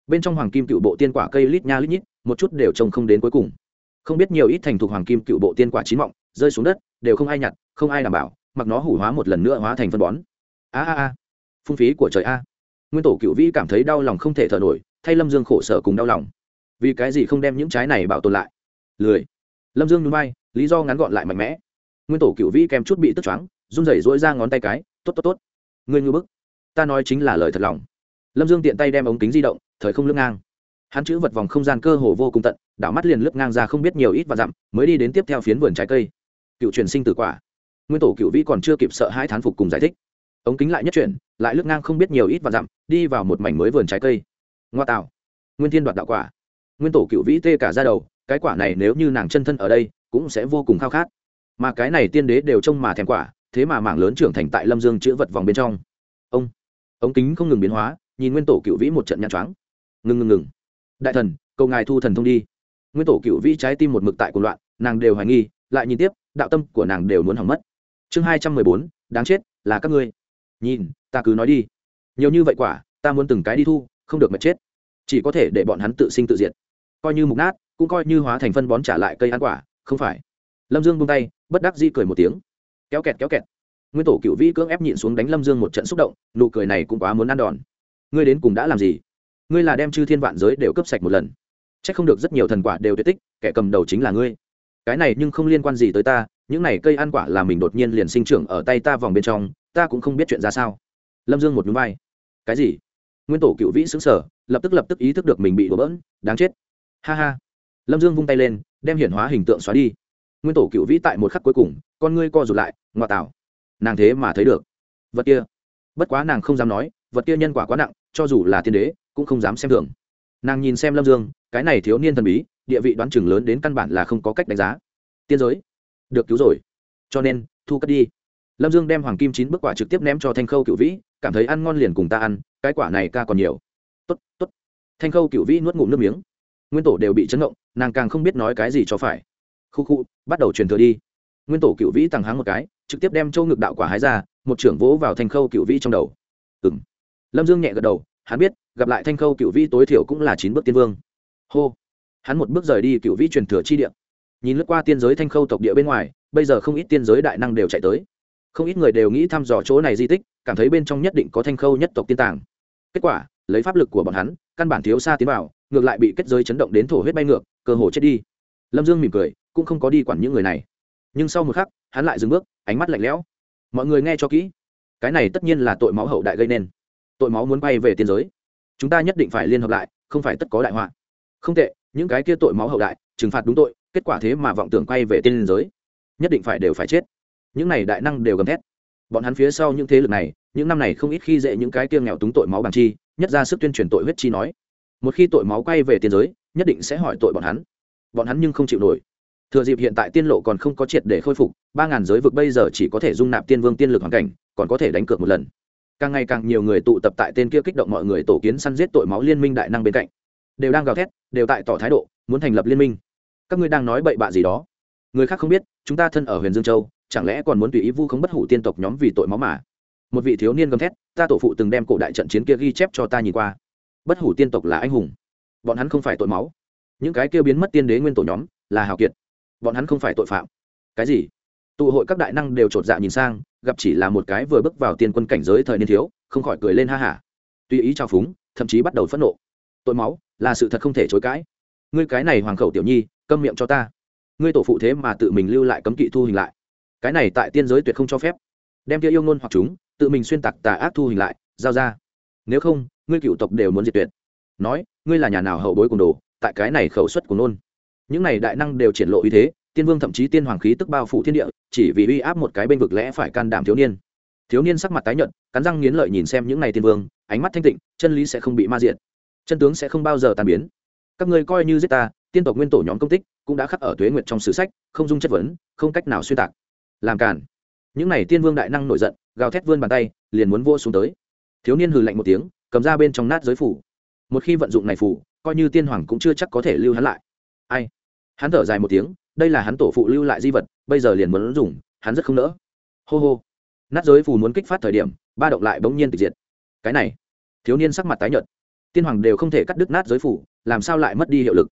Speaker 1: Bên trong hoàng kim cựu bộ tiên quả cây lít nha lít nhít, một chút đều trông không đến cuối cùng. Không biết nhiều ít thành thuộc hoàng kim cựu bộ tiên quả chín mọng, rơi xuống đất, đều không ai nhặt, không ai đảm bảo, mặc nó hủ hóa một lần nữa hóa thành phân bón. A a a. Phung phí của trời a. Nguyên tổ cựu vĩ cảm thấy đau lòng không thể thở nổi, thay lâm dương khổ sở cùng đau lòng. Vì cái gì không đem những trái này bảo tồn lại? Lười. Lâm dương núi bay lý do ngắn gọn lại mạnh mẽ. Nguyên tổ cựu vĩ kèm chút bị tức choáng, run rẩy dỗi ra ngón tay cái, tốt tốt tốt. Ngươi ngư bức ta nói chính là lời thật lòng. Lâm dương tiện tay đem ống kính di động, thời không lướt ngang. Hắn chữ vật vòng không gian cơ hồ vô cùng tận, đảo mắt liền lướt ngang ra không biết nhiều ít và dặm, mới đi đến tiếp theo phiến vườn trái cây. Cựu truyền sinh tử quả. Nguyên tổ cựu vĩ còn chưa kịp sợ hãi thán phục cùng giải thích. Ống kính lại nhất chuyển, lại lướt ngang không biết nhiều ít và dặm, đi vào một mảnh mới vườn trái cây. Ngoa tạo. Nguyên thiên đoạt đạo quả. Nguyên tổ cựu vĩ tê cả ra đầu, cái quả này nếu như nàng chân thân ở đây, cũng sẽ vô cùng khao khát. Mà cái này tiên đế đều trông mà thèm quả, thế mà mảng lớn trưởng thành tại lâm dương chữ vật vòng bên trong. Ông ống kính không ngừng biến hóa, nhìn nguyên tổ cựu vĩ một trận nhăn choáng. Ngừng ngừng ngừng đại thần, cầu ngài thu thần thông đi. Nguyên tổ cựu vĩ trái tim một mực tại cuộc loạn, nàng đều hoài nghi, lại nhìn tiếp, đạo tâm của nàng đều muốn hỏng mất. Chương hai trăm mười bốn, đáng chết, là các ngươi. Nhìn, ta cứ nói đi. Nhiều như vậy quả, ta muốn từng cái đi thu, không được mệt chết. Chỉ có thể để bọn hắn tự sinh tự diệt. Coi như mục nát, cũng coi như hóa thành phân bón trả lại cây ăn quả, không phải. Lâm dương buông tay, bất đắc di cười một tiếng. Kéo kẹt kéo kẹt nguyên tổ cựu vĩ cưỡng ép nhịn xuống đánh lâm dương một trận xúc động, nụ cười này cũng quá muốn ăn đòn. Ngươi đến cùng đã làm gì? Ngươi là đem chư thiên vạn giới đều cấp sạch một lần. C h ắ c không được rất nhiều thần quả đều tuyệt tích, kẻ cầm đầu chính là ngươi. Cái này nhưng không liên quan gì tới ta, những này cây ăn quả là mình đột nhiên liền sinh trưởng ở tay ta vòng bên trong, ta cũng không biết chuyện ra sao. Lâm dương một núi vai. Cái gì? Nguyên tổ cựu vĩ xứng sở lập tức lập tức ý thức được mình bị đổ bỡn, đáng chết. Ha ha. Lâm dương vung tay lên, đem hiển hóa hình tượng xóa đi. Nguyên tổ cựu vĩ tại một khắc cuối cùng, con ngươi co rụt lại ngoại tảo nàng thế mà thấy được. Vật kia. Bất quá nàng không dám nói, vật kia nhân quả quá nặng, cho dù là thiên đế, cũng không dám xem thường. Nàng nhìn xem lâm dương, cái này thiếu niên thần bí, địa vị đoán chừng lớn đến căn bản là không có cách đánh giá. Tiên giới. Được cứu rồi. Cho nên, thu cất đi. Lâm dương đem hoàng kim chín bức quả trực tiếp ném cho thanh khâu cựu vĩ, cảm thấy ăn ngon liền cùng ta ăn, cái quả này ca còn nhiều. Tốt tốt. Thanh khâu cựu vĩ nuốt ngụm nước miếng. Nguyên tổ đều bị chấn động, nàng càng không biết nói cái gì cho phải. Khu khu, bắt đầu truyền thừa đi nguyên tổ cựu vĩ tăng háng một cái, trực tiếp đem châu ngực đạo quả hái ra, một trưởng vỗ vào thanh khâu cựu vĩ trong đầu. Ừ m lâm dương nhẹ gật đầu, hắn biết, gặp lại thanh khâu cựu vĩ tối thiểu cũng là chín bước tiên vương. Hô. Hắn một bước rời đi cựu vĩ truyền thừa chi địa. Nhìn lướt qua tiên giới thanh khâu tộc địa bên ngoài, bây giờ không ít tiên giới đại năng đều chạy tới. Không ít người đều nghĩ thăm dò chỗ này di tích, cảm thấy bên trong nhất định có thanh khâu nhất tộc tiên tàng. Kết quả, lấy pháp lực của bọn hắn, căn bản thiếu xa tiến vào, ngược lại bị kết giới chấn động đến thổ huyết bay ngược, cơ hồ chết đi. Lâm dương mỉm cười, cũng không có đi quản những người này nhưng sau một khắc, hắn lại dừng bước, ánh mắt lạnh lẽo. Mọi người nghe cho kỹ, cái này tất nhiên là tội máu hậu đại gây nên. Tội máu muốn bay về tiên giới. Chúng ta nhất định phải liên hợp lại, không phải tất có đại họa. Không tệ, những cái kia tội máu hậu đại, trừng phạt đúng tội, kết quả thế mà vọng tưởng quay về tiên giới. Nhất định phải đều phải chết. Những này đại năng đều gầm thét. Bọn hắn phía sau những thế lực này, những năm này không ít khi dễ những cái kia nghèo túng tội máu bằng chi, nhất ra sức tuyên truyền tội huyết chi nói. Một khi tội máu quay về tiên giới, nhất định sẽ hỏi tội bọn hắn. Bọn hắn nhưng không chịu nổi thừa dịp hiện tại tiên lộ còn không có triệt để khôi phục, ba ngàn giới vực bây giờ chỉ có thể dung nạp tiên vương tiên lực hoàn cảnh, còn có thể đánh cược một lần. Càng ngày càng nhiều người tụ tập tại tên kia kích động mọi người tổ kiến săn giết tội máu liên minh đại năng bên cạnh. Đều đang gào thét, đều tại tỏ thái độ, muốn thành lập liên minh. Các ngươi đang nói bậy bạ gì đó? Người khác không biết, chúng ta thân ở huyền dương châu, chẳng lẽ còn muốn tùy ý vu khống bất hủ tiên tộc nhóm vì tội máu mà? Một vị thiếu niên gầm thét, ta tổ phụ từng đem cổ đại trận chiến kia ghi chép cho ta nhìn qua. Bất hủ tiên tộc là anh hùng. Bọn hắn không phải tội máu. Những cái kia biến mất tiên đế nguyên tổ nhóm, là hào kiệt bọn hắn không phải tội phạm. Cái gì? Tụ hội các đại năng đều chột dạ nhìn sang, gặp chỉ là một cái vừa bước vào tiên quân cảnh giới thời niên thiếu, không khỏi cười lên ha hả. Tùy ý trao phúng, thậm chí bắt đầu phẫn nộ. Tội máu, là sự thật không thể chối cãi. Ngươi cái này hoàng khẩu tiểu nhi, câm miệng cho ta. Ngươi tổ phụ thế mà tự mình lưu lại cấm kỵ thu hình lại. Cái này tại tiên giới tuyệt không cho phép. Đem kia yêu ngôn hoặc chúng, tự mình xuyên tạc tà ác thu hình lại, giao ra. Nếu không, ngươi cựu tộc đều muốn diệt tuyệt. Nói, ngươi là nhà nào hậu bối cùng đồ, tại cái này khẩu suất của nôn những này đại năng đều triển lộ uy thế tiên vương thậm chí tiên hoàng khí tức bao phủ thiên địa chỉ vì uy áp một cái bên vực lẽ phải can đảm thiếu niên. Thiếu niên sắc mặt tái nhợt cắn răng nghiến lợi nhìn xem những này tiên vương ánh mắt thanh tịnh chân lý sẽ không bị ma diện, chân tướng sẽ không bao giờ tan biến. Các ngươi coi như giết ta tiên tộc nguyên tổ nhóm công tích cũng đã khắc ở tuế nguyệt trong sử sách không dung chất vấn không cách nào xuyên tạc. Làm cản những này tiên vương đại năng nổi giận gào thét vươn bàn tay liền muốn vô xuống tới. Thiếu niên hừ lạnh một tiếng cầm ra bên trong nát giới phủ. Một khi vận dụng này phủ coi như tiên hoàng cũng chưa chắc có thể lưu hắn lại. Ai? Hắn thở dài một tiếng, đây là hắn tổ phụ lưu lại di vật, bây giờ liền muốn dùng, hắn rất không nỡ. Hô hô. Nát giới phù muốn kích phát thời điểm, ba động lại bỗng nhiên tịch diệt. Cái này, thiếu niên sắc mặt tái nhợt. Tiên hoàng đều không thể cắt đứt nát giới phủ làm sao lại mất đi hiệu lực?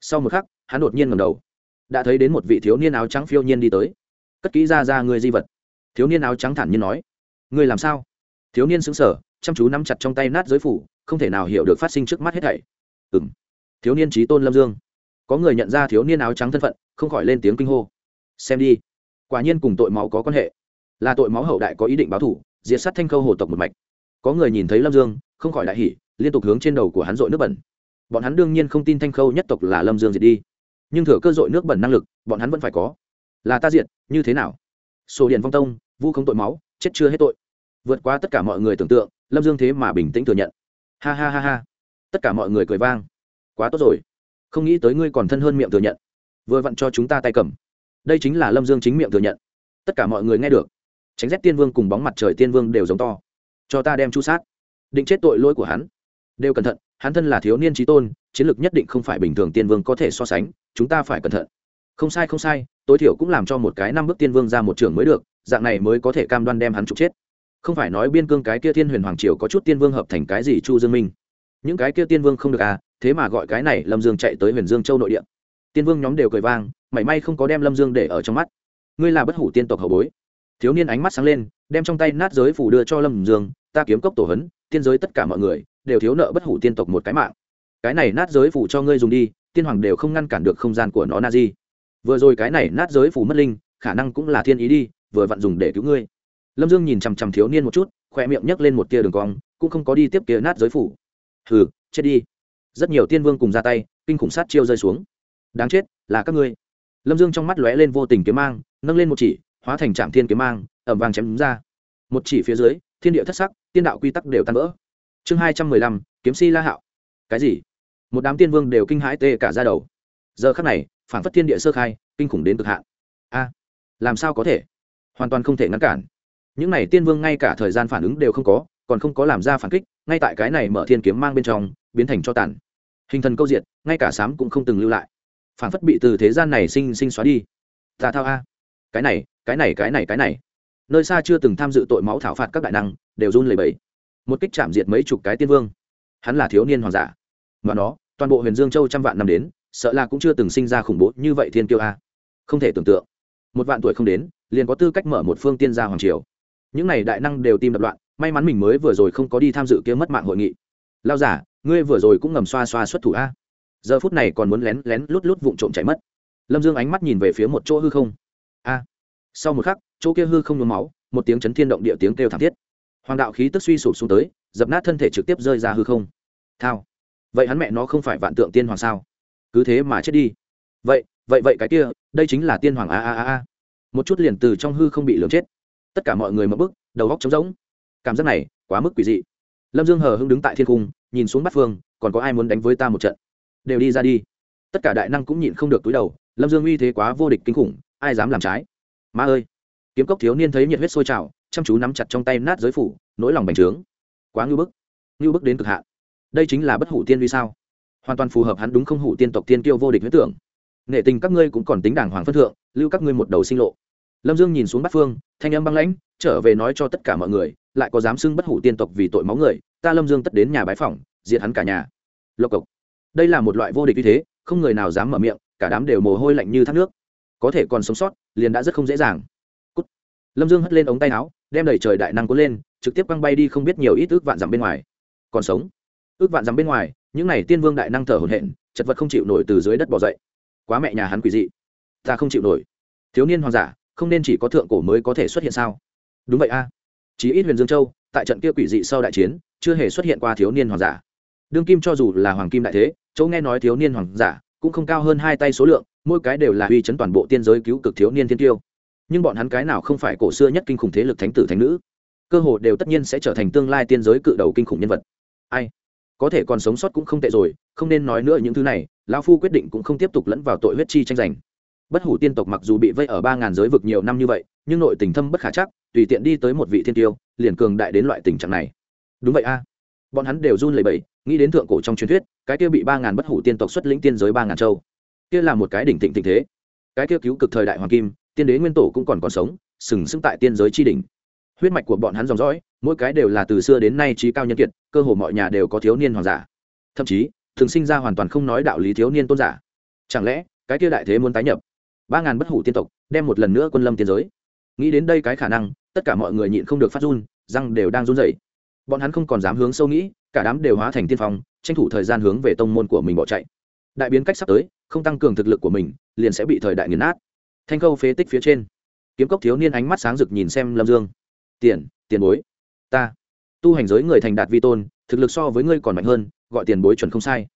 Speaker 1: Sau một khắc, hắn đột nhiên ngầm đầu. Đã thấy đến một vị thiếu niên áo trắng phiêu nhiên đi tới. Cất kỹ ra ra người di vật. Thiếu niên áo trắng thản nhiên nói người làm sao? Thiếu niên xứng sở chăm chú nắm chặt trong tay nát giới phủ không thể nào hiểu được phát sinh trước mắt hết thảy. Ừ m thiếu niên trí tôn lâm dương có người nhận ra thiếu niên áo trắng thân phận, không khỏi lên tiếng kinh hô. Xem đi. Quả nhiên cùng tội máu có quan hệ. Là tội máu hậu đại có ý định báo thủ, diệt sát thanh khâu hồ tộc một mạch. Có người nhìn thấy lâm dương, không khỏi đại hỉ, liên tục hướng trên đầu của hắn dội nước bẩn. Bọn hắn đương nhiên không tin thanh khâu nhất tộc là lâm dương diệt đi. Nhưng thừa cơ dội nước bẩn năng lực, bọn hắn vẫn phải có. Là ta diệt, như thế nào? Sổ điện vong tông, vu không tội máu, chết chưa hết tội. Vượt qua tất cả mọi người tưởng tượng, lâm dương thế mà bình tĩnh thừa nhận. Ha ha ha ha. Tất cả mọi người cười vang. Quá tốt rồi không nghĩ tới ngươi còn thân hơn miệng thừa nhận. Vừa vặn cho chúng ta tay cầm. Đây chính là lâm dương chính miệng thừa nhận. Tất cả mọi người nghe được. Tránh rét tiên vương cùng bóng mặt trời tiên vương đều giống to. Cho ta đem chu sát. Định chết tội lỗi của hắn. Đều cẩn thận, hắn thân là thiếu niên trí tôn, chiến lược nhất định không phải bình thường tiên vương có thể so sánh, chúng ta phải cẩn thận. Không sai không sai, tối thiểu cũng làm cho một cái năm bước tiên vương ra một trường mới được, dạng này mới có thể cam đoan đem hắn trục chết. Không phải nói biên cương cái kia thiên huyền hoàng triều có chút tiên vương hợp thành cái gì chu dương minh? Những cái kia tiên vương không được à thế mà gọi cái này lâm dương chạy tới huyền dương châu nội địa. Tiên vương nhóm đều cười vang, mảy may không có đem lâm dương để ở trong mắt. Ngươi là bất hủ tiên tộc hậu bối. Thiếu niên ánh mắt sáng lên, đem trong tay nát giới phủ đưa cho lâm dương, ta kiếm cốc tổ hấn, tiên giới tất cả mọi người đều thiếu nợ bất hủ tiên tộc một cái mạng. Cái này nát giới phủ cho ngươi dùng đi, tiên hoàng đều không ngăn cản được không gian của nó na di vừa rồi cái này nát giới phủ mất linh, khả năng cũng là thiên ý đi, vừa vặn dùng để cứu ngươi. Lâm dương nhìn chằm chằm thiếu niên một chút, khoe miệng nhấc lên một tia đường cong, cũng không có đi tiếp kia nát giới phủ. Hừ, chết đi rất nhiều tiên vương cùng ra tay, kinh khủng sát chiêu rơi xuống. Đáng chết, là các ngươi. Lâm dương trong mắt lóe lên vô tình kiếm mang, nâng lên một chỉ, hóa thành trạm thiên kiếm mang, ẩm vàng chém ra. Một chỉ phía dưới, thiên địa thất sắc, tiên đạo quy tắc đều tan vỡ. Chương hai trăm mười lăm, kiếm si la hạo. Cái gì? Một đám tiên vương đều kinh hãi tê cả ra đầu. Giờ khắc này, phản phất thiên địa sơ khai, kinh khủng đến cực hạn. A, làm sao có thể? Hoàn toàn không thể ngăn cản. Những này tiên vương ngay cả thời gian phản ứng đều không có còn không có làm ra phản kích, ngay tại cái này mở thiên kiếm mang bên trong, biến thành cho tàn. Hình thần câu diệt, ngay cả sám cũng không từng lưu lại. Phản phất bị từ thế gian này sinh sinh xóa đi. Ta thao a. Cái này cái này cái này cái này. Nơi xa chưa từng tham dự tội máu thảo phạt các đại năng, đều run lẩy bẩy. Một kích chạm diệt mấy chục cái tiên vương. Hắn là thiếu niên hoàng giả. Mà nó, toàn bộ huyền dương châu trăm vạn năm đến, sợ là cũng chưa từng sinh ra khủng bố như vậy thiên kiêu a. Không thể tưởng tượng. Một vạn tuổi không đến, liền có tư cách mở một phương tiên gia hoàng triều. Những này đại năng đều tim đập loạn may mắn mình mới vừa rồi không có đi tham dự kia mất mạng hội nghị. Lao giả, ngươi vừa rồi cũng ngầm xoa xoa xuất thủ a. Giờ phút này còn muốn lén lén lút lút vụng trộm chạy mất. Lâm dương ánh mắt nhìn về phía một chỗ hư không. A. Sau một khắc, chỗ kia hư không nhuốm máu, một tiếng chấn thiên động địa tiếng kêu thảm thiết. Hoàng đạo khí tức suy sụp xuống tới, dập nát thân thể trực tiếp rơi ra hư không. Thao. Vậy hắn mẹ nó không phải vạn tượng tiên hoàng sao? Cứ thế mà chết đi. Vậy vậy vậy cái kia, đây chính là tiên hoàng a a a a. Một chút liền từ trong hư không bị lường chết. Tất cả mọi người mở bức đầu góc trống rỗng cảm giác này quá mức quỷ dị. Lâm dương hờ hưng đứng tại thiên cung nhìn xuống bắt phương, còn có ai muốn đánh với ta một trận? Đều đi ra đi. Tất cả đại năng cũng nhịn không được túi đầu, lâm dương uy thế quá vô địch kinh khủng, ai dám làm trái? Ma ơi! Kiếm cốc thiếu niên thấy nhiệt huyết sôi trào, chăm chú nắm chặt trong tay nát giới phủ, nỗi lòng bành trướng. Quá ngưu bức. Ngưu bức đến cực hạn. Đây chính là bất hủ tiên uy sao? Hoàn toàn phù hợp hắn đúng không hủ tiên tộc tiên kiêu vô địch huyết tưởng. Nghệ tình các ngươi cũng còn tính đảng hoàng phân thượng, lưu các ngươi một đầu sinh lộ. Lâm dương nhìn xuống bát phương, thanh âm băng lãnh, trở về nói cho tất cả mọi người lại có dám xưng bất hủ tiên tộc vì tội máu người, ta lâm dương tất đến nhà bái phỏng, diệt hắn cả nhà. Lộc cộc. Đây là một loại vô địch như thế, không người nào dám mở miệng, cả đám đều mồ hôi lạnh như thác nước. Có thể còn sống sót, liền đã rất không dễ dàng. Cút. lâm dương hất lên ống tay áo, đem đẩy trời đại năng cuốn lên, trực tiếp băng bay đi không biết nhiều ít ước vạn dặm bên ngoài. Còn sống. Ước vạn dặm bên ngoài, những n à y tiên vương đại năng thở hổn hển, chật vật không chịu nổi từ dưới đất bỏ dậy. Quá mẹ nhà hắn quỷ dị. Ta không chịu nổi. Thiếu niên hoàng giả, không nên chỉ có thượng cổ mới có thể xuất hiện sao? Đúng vậy a. à chí ít huyền dương châu, tại trận kia quỷ dị sau đại chiến, chưa hề xuất hiện qua thiếu niên hoàng giả. Đương kim cho dù là hoàng kim đại thế, chỗ nghe nói thiếu niên hoàng giả, cũng không cao hơn hai tay số lượng, mỗi cái đều là uy chấn toàn bộ tiên giới cứu cực thiếu niên thiên tiêu. Nhưng bọn hắn cái nào không phải cổ xưa nhất kinh khủng thế lực thánh tử thánh nữ? Cơ hồ đều tất nhiên sẽ trở thành tương lai tiên giới cự đầu kinh khủng nhân vật. Ai? Có thể còn sống sót cũng không tệ rồi, không nên nói nữa những thứ này, lão phu quyết định cũng không tiếp tục lẫn vào tội huyết chi tranh giành bất hủ tiên tộc mặc dù bị vây ở ba ngàn giới vực nhiều năm như vậy, nhưng nội tình thâm bất khả chắc, tùy tiện đi tới một vị thiên tiêu, liền cường đại đến loại tình trạng này. Đúng vậy a. Bọn hắn đều run lẩy bẩy, nghĩ đến thượng cổ trong truyền thuyết, cái kia bị ba ngàn bất hủ tiên tộc xuất lĩnh tiên giới ba ngàn châu. Kia là một cái đỉnh thịnh tình thế. Cái kia cứu cực thời đại hoàng kim, tiên đế nguyên tổ cũng còn còn sống, sừng sững tại tiên giới tri đỉnh. Huyết mạch của bọn hắn dòng dõi, mỗi cái đều là từ xưa đến nay trí cao nhân kiệt, cơ hồ mọi nhà đều có thiếu niên hoàng giả. Thậm chí, thường sinh ra hoàn toàn không nói đạo lý thiếu niên tôn giả. Chẳng lẽ, cái kia đại thế muốn tái nhập? Ba ngàn bất hủ tiên tộc, đem một lần nữa quân lâm tiên giới. Nghĩ đến đây cái khả năng, tất cả mọi người nhịn không được phát run, răng đều đang run rẩy. Bọn hắn không còn dám hướng sâu nghĩ, cả đám đều hóa thành tiên phong, tranh thủ thời gian hướng về tông môn của mình bỏ chạy. Đại biến cách sắp tới, không tăng cường thực lực của mình, liền sẽ bị thời đại nghiền nát. Thanh khâu phế tích phía trên. Kiếm cốc thiếu niên ánh mắt sáng rực nhìn xem lâm dương. Tiền tiền bối. Ta. Tu hành giới người thành đạt vi tôn, thực lực so với ngươi còn mạnh hơn, gọi tiền bối chuẩn không sai.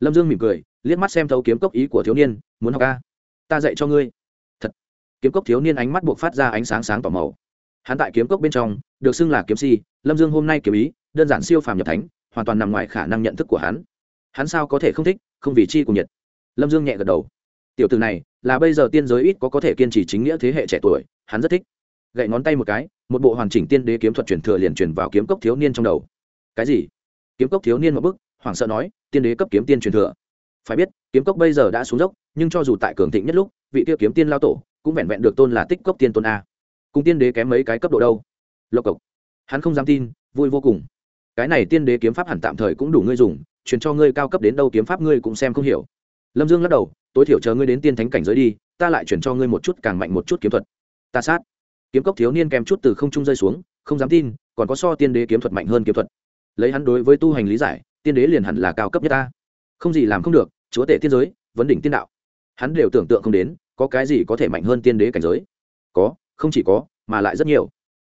Speaker 1: Lâm dương mỉm cười, liếc mắt xem thấu kiếm cốc ý của thiếu niên, muốn học ca ta dạy cho ngươi. Thật. Kiếm cốc thiếu niên ánh mắt buộc phát ra ánh sáng sáng tỏ màu. Hắn tại kiếm cốc bên trong, được xưng là kiếm si, lâm dương hôm nay kiếm ý, đơn giản siêu phàm nhập thánh, hoàn toàn nằm ngoài khả năng nhận thức của hắn. Hắn sao có thể không thích, không vì chi cùng nhiệt? Lâm dương nhẹ gật đầu. Tiểu từ này, là bây giờ tiên giới ít có có thể kiên trì chính nghĩa thế hệ trẻ tuổi, hắn rất thích. Gậy ngón tay một cái, một bộ hoàn chỉnh tiên đế kiếm thuật truyền thừa liền truyền vào kiếm cốc thiếu niên trong đầu. Cái gì? Kiếm cốc thiếu niên một bức hoảng sợ nói, tiên đế cấp kiếm tiên truyền thừa. Phải biết, kiếm cốc bây giờ đã xuống dốc nhưng cho dù tại cường thịnh nhất lúc, vị tiêu kiếm tiên lao tổ cũng vẹn vẹn được tôn là tích cốc tiên tôn a. Cùng tiên đế kém mấy cái cấp độ đâu? Lộc cộc. Hắn không dám tin, vui vô cùng. Cái này tiên đế kiếm pháp hẳn tạm thời cũng đủ ngươi dùng, truyền cho ngươi cao cấp đến đâu kiếm pháp ngươi cũng xem không hiểu. Lâm dương lắc đầu, tối thiểu chờ ngươi đến tiên thánh cảnh giới đi, ta lại chuyển cho ngươi một chút càng mạnh một chút kiếm thuật. Ta sát. Kiếm cốc thiếu niên kèm chút từ không trung rơi xuống, không dám tin, còn có so tiên đế kiếm thuật mạnh hơn kiếm thuật. Lấy hắn đối với tu hành lý giải, tiên đế liền hẳn là cao cấp nhất ta. Không gì làm không được, chúa tể tiên giới, vấn đỉnh tiên đạo hắn đều tưởng tượng không đến, có cái gì có thể mạnh hơn tiên đế cảnh giới. Có, không chỉ có, mà lại rất nhiều.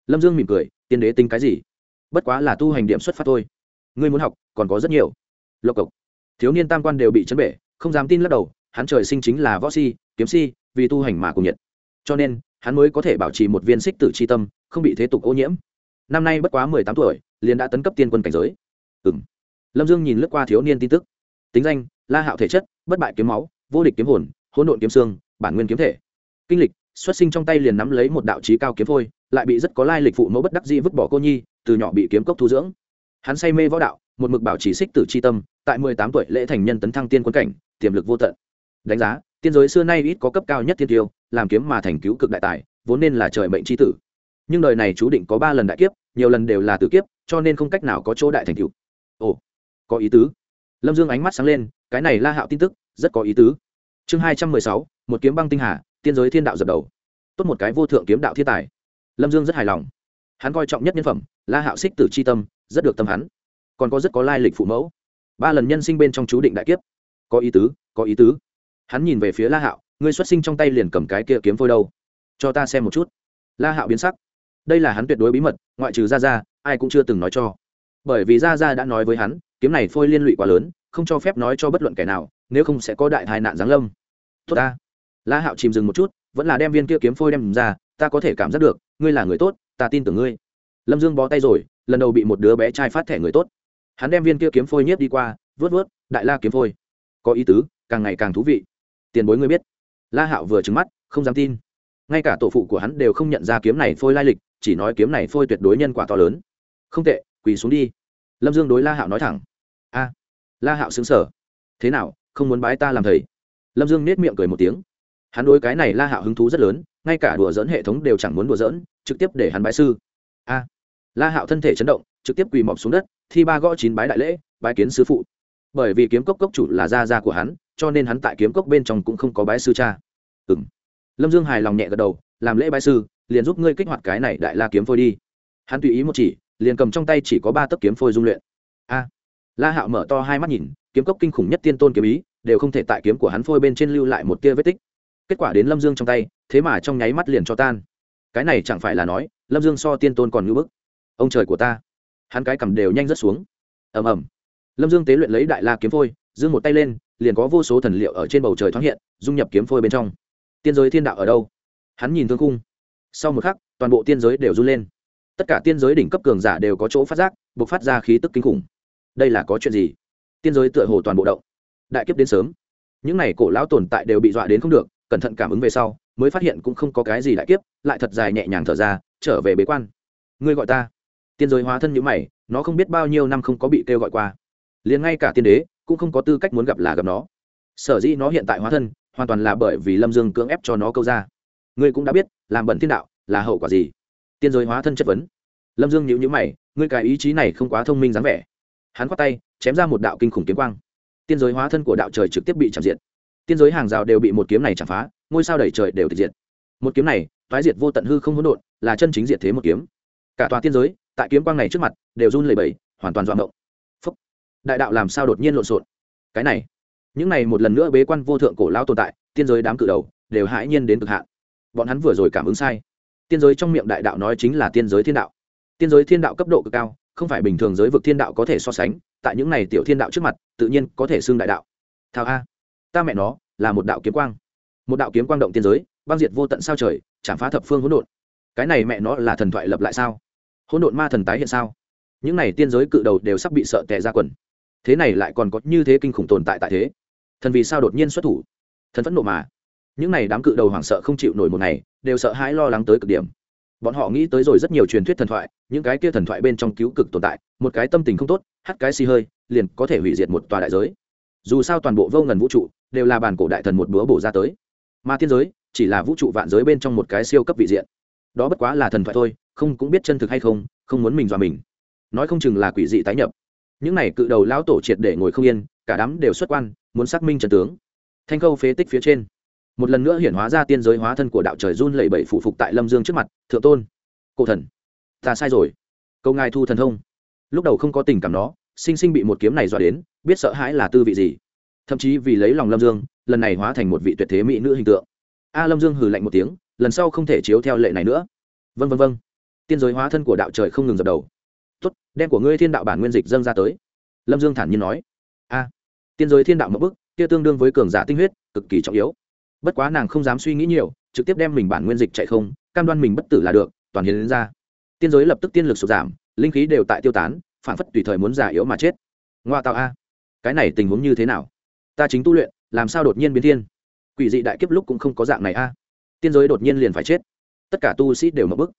Speaker 1: Lâm dương mỉm cười, tiên đế tính cái gì? Bất quá là tu hành điểm xuất phát thôi. Ngươi muốn học, còn có rất nhiều. Lộc cộc. Thiếu niên tam quan đều bị chấn bể, không dám tin lắc đầu, hắn trời sinh chính là võ si, kiếm si, vì tu hành mà cùng nhiệt. Cho nên, hắn mới có thể bảo trì một viên xích tử c h i tâm, không bị thế tục ô nhiễm. Năm nay bất quá mười tám tuổi, liền đã tấn cấp tiên quân cảnh giới. Ừ m lâm dương nhìn lướt qua thiếu niên tin tức. Tính danh, la hạo thể chất, bất bại kiếm máu vô địch kiếm hồn, hỗn độn kiếm xương, bản nguyên kiếm thể. Kinh lịch, xuất sinh trong tay liền nắm lấy một đạo trí cao kiếm phôi, lại bị rất có lai lịch phụ mẫu bất đắc dĩ vứt bỏ cô nhi, từ nhỏ bị kiếm cốc thu dưỡng. Hắn say mê võ đạo, một mực bảo trì xích tử c h i tâm, tại mười tám tuổi lễ thành nhân tấn thăng tiên quân cảnh, tiềm lực vô tận. Đánh giá, tiên giới xưa nay ít có cấp cao nhất thiên tiêu, làm kiếm mà thành cứu cực đại tài, vốn nên là trời mệnh c tử. Nhưng đời này chú định có ba lần đại kiếp, nhiều lần đều là tử kiếp, cho nên không cách nào có chỗ đại thành cựu ồ, có ý tứ. Lâm dương ánh mắt sáng lên, cái này la hạo tin tức rất có ý tứ. Chương hai trăm mười sáu, một kiếm băng tinh hà, tiên giới thiên đạo dập đầu. Tốt một cái vô thượng kiếm đạo thiên tài. Lâm dương rất hài lòng. Hắn coi trọng nhất nhân phẩm, la hạo xích tử c h i tâm, rất được tâm hắn. Còn có rất có lai lịch phụ mẫu. Ba lần nhân sinh bên trong chú định đại kiếp. Có ý tứ, có ý tứ. Hắn nhìn về phía la hạo, ngươi xuất sinh trong tay liền cầm cái kia kiếm phôi đâu? Cho ta xem một chút. La hạo biến sắc. Đây là hắn tuyệt đối bí mật, ngoại trừ ra ra ai cũng chưa từng nói cho. Bởi vì ra ra đã nói với hắn, kiếm này phôi liên lụy quá lớn, không cho phép nói cho bất luận kẻ nào nếu không sẽ có đại tai nạn giáng lâm. Tốt ta. La hạo chìm dừng một chút, vẫn là đem viên kia kiếm phôi đem ra, ta có thể cảm giác được, ngươi là người tốt, ta tin tưởng ngươi. Lâm dương bó tay rồi, lần đầu bị một đứa bé trai phát thẻ người tốt. Hắn đem viên kia kiếm phôi nhiếp đi qua, vớt vớt, đại la kiếm phôi. Có ý tứ, càng ngày càng thú vị. Tiền bối ngươi biết. La hạo vừa trứng mắt, không dám tin. Ngay cả tổ phụ của hắn đều không nhận ra kiếm này phôi lai lịch, chỉ nói kiếm này phôi tuyệt đối nhân quả to lớn. Không tệ, quỳ xuống đi. Lâm dương đối la hạo nói thẳng. A. La hạo xứng sở thế nào không muốn bái ta làm thầy. Lâm dương nết miệng cười một tiếng. Hắn đối cái này la hạo hứng thú rất lớn, ngay cả đùa dỡn hệ thống đều chẳng muốn đùa dỡn trực tiếp để hắn bái sư. A. La hạo thân thể chấn động, trực tiếp quỳ mọc xuống đất, thi ba gõ chín bái đại lễ, bái kiến sư phụ. Bởi vì kiếm cốc cốc chủ là gia gia của hắn, cho nên hắn tại kiếm cốc bên trong cũng không có bái sư cha. Ừ m lâm dương hài lòng nhẹ gật đầu, làm lễ bái sư, liền giúp ngươi kích hoạt cái này đại la kiếm phôi đi. Hắn tùy ý một chỉ, liền cầm trong tay chỉ có ba tấc kiếm phôi dung luyện. A. La hạo mở to hai mắt nhìn kiếm cốc kinh khủng nhất tiên tôn kiếm ý, đều không thể tại kiếm của hắn phôi bên trên lưu lại một tia vết tích. Kết quả đến lâm dương trong tay, thế mà trong nháy mắt liền cho tan. Cái này chẳng phải là nói, lâm dương so tiên tôn còn ngưỡng bức. Ông trời của ta. Hắn cái cầm đều nhanh rất xuống. Ầm ầm. Lâm dương tế luyện lấy đại la kiếm phôi dương một tay lên, liền có vô số thần liệu ở trên bầu trời thoáng hiện, dung nhập kiếm phôi bên trong. Tiên giới thiên đạo ở đâu? Hắn nhìn thương cung sau một khắc, toàn bộ tiên giới đều run lên. Tất cả tiên giới đỉnh cấp cường giả đều có chỗ phát giác buộc phát ra khí tức kinh khủng. Đây là có chuyện gì? Tiên giới tựa hồ toàn bộ động. Đại kiếp đến sớm. Những n à y cổ lão tồn tại đều bị dọa đến không được, cẩn thận cảm ứng về sau, mới phát hiện cũng không có cái gì đại kiếp, lại thật dài nhẹ nhàng thở ra, trở về bế quan. Ngươi gọi ta. Tiên giới hóa thân như mày, nó không biết bao nhiêu năm không có bị kêu gọi qua. Liền ngay cả tiên đế, cũng không có tư cách muốn gặp là gặp nó. Sở dĩ nó hiện tại hóa thân, hoàn toàn là bởi vì lâm dương cưỡng ép cho nó câu ra. Ngươi cũng đã biết, làm bẩn thiên đạo, là hậu quả gì. Tiên giới hóa thân chất vấn. Lâm dương nhữ nhữ mày, ngươi cái ý chí này không quá thông minh dáng vẻ hắn khoát tay, chém ra một đạo kinh khủng kiếm quang. Tiên giới hóa thân của đạo trời trực tiếp bị chạm diệt. Tiên giới hàng rào đều bị một kiếm này chạm phá, ngôi sao đầy trời đều tịch diệt. Một kiếm này thoái diệt vô tận hư không hỗn độn, là chân chính diệt thế một kiếm. Cả tòa tiên giới, tại kiếm quang này trước mặt, đều run lẩy bẩy, hoàn toàn doạng động phúc. Đại đạo làm sao đột nhiên lộn xộn? Cái này, những này một lần nữa bế quan vô thượng cổ lao tồn tại, tiên giới đám cự đầu, đều hãi nhiên đến cực hạn. Bọn hắn vừa rồi cảm ứng sai. Tiên giới trong miệng đại đạo nói chính là tiên giới thiên đạo. Tiên giới thiên đạo cấp độ cực cao không phải bình thường giới vực thiên đạo có thể so sánh, tại những này tiểu thiên đạo trước mặt, tự nhiên có thể xưng đại đạo. Thao a, ta mẹ nó, là một đạo kiếm quang. Một đạo kiếm quang động tiên giới, băng diệt vô tận sao trời, chạm phá thập phương hỗn độn. Cái này mẹ nó là thần thoại lập lại sao? Hỗn độn ma thần tái hiện sao? Những này tiên giới cự đầu đều sắp bị sợ tè ra quần. Thế này lại còn có như thế kinh khủng tồn tại tại thế. Thần vì sao đột nhiên xuất thủ? Thần phẫn nộ mà. Những này đám cự đầu hoảng sợ không chịu nổi một ngày, đều sợ hãi lo lắng tới cực điểm bọn họ nghĩ tới rồi rất nhiều truyền thuyết thần thoại, những cái kia thần thoại bên trong cứu cực tồn tại, một cái tâm tình không tốt, hắt cái xì hơi, liền có thể hủy diệt một tòa đại giới. Dù sao toàn bộ vô ngần vũ trụ, đều là bàn cổ đại thần một búa bổ ra tới. Mà thiên giới, chỉ là vũ trụ vạn giới bên trong một cái siêu cấp vị diện. Đó bất quá là thần thoại thôi, không cũng biết chân thực hay không không muốn mình dọa mình. Nói không chừng là quỷ dị tái nhập. Những này cự đầu lão tổ triệt để ngồi không yên, cả đám đều xuất quan, muốn xác minh trần tướng. Thanh khâu phế tích phía trên một lần nữa hiển hóa ra tiên giới hóa thân của đạo trời run lẩy bẩy phụ phục tại lâm dương trước mặt, thượng tôn, cổ thần, ta sai rồi. Câu ngài thu thần thông. Lúc đầu không có tình cảm nó sinh sinh bị một kiếm này dọa đến, biết sợ hãi là tư vị gì. Thậm chí vì lấy lòng lâm dương, lần này hóa thành một vị tuyệt thế mỹ nữ hình tượng. A lâm dương hừ lạnh một tiếng, lần sau không thể chiếu theo lệ này nữa. Vân vân vân tiên giới hóa thân của đạo trời không ngừng dập đầu. Tốt, đem của ngươi thiên đạo bản nguyên dịch dâng ra tới. Lâm dương thản nhiên nói. A, tiên giới thiên đạo mậu bức kia tương đương với cường giả tinh huyết, cực kỳ trọng yếu bất quá nàng không dám suy nghĩ nhiều, trực tiếp đem mình bản nguyên dịch chạy không, cam đoan mình bất tử là được, toàn hiến đến ra. Tiên giới lập tức tiên lực sụt giảm, linh khí đều tại tiêu tán, phản phất tùy thời muốn giả yếu mà chết. Ngoa tạo a, cái này tình huống như thế nào? Ta chính tu luyện, làm sao đột nhiên biến thiên? Quỷ dị đại kiếp lúc cũng không có dạng này a. Tiên giới đột nhiên liền phải chết. Tất cả tu sĩ đều mập bức.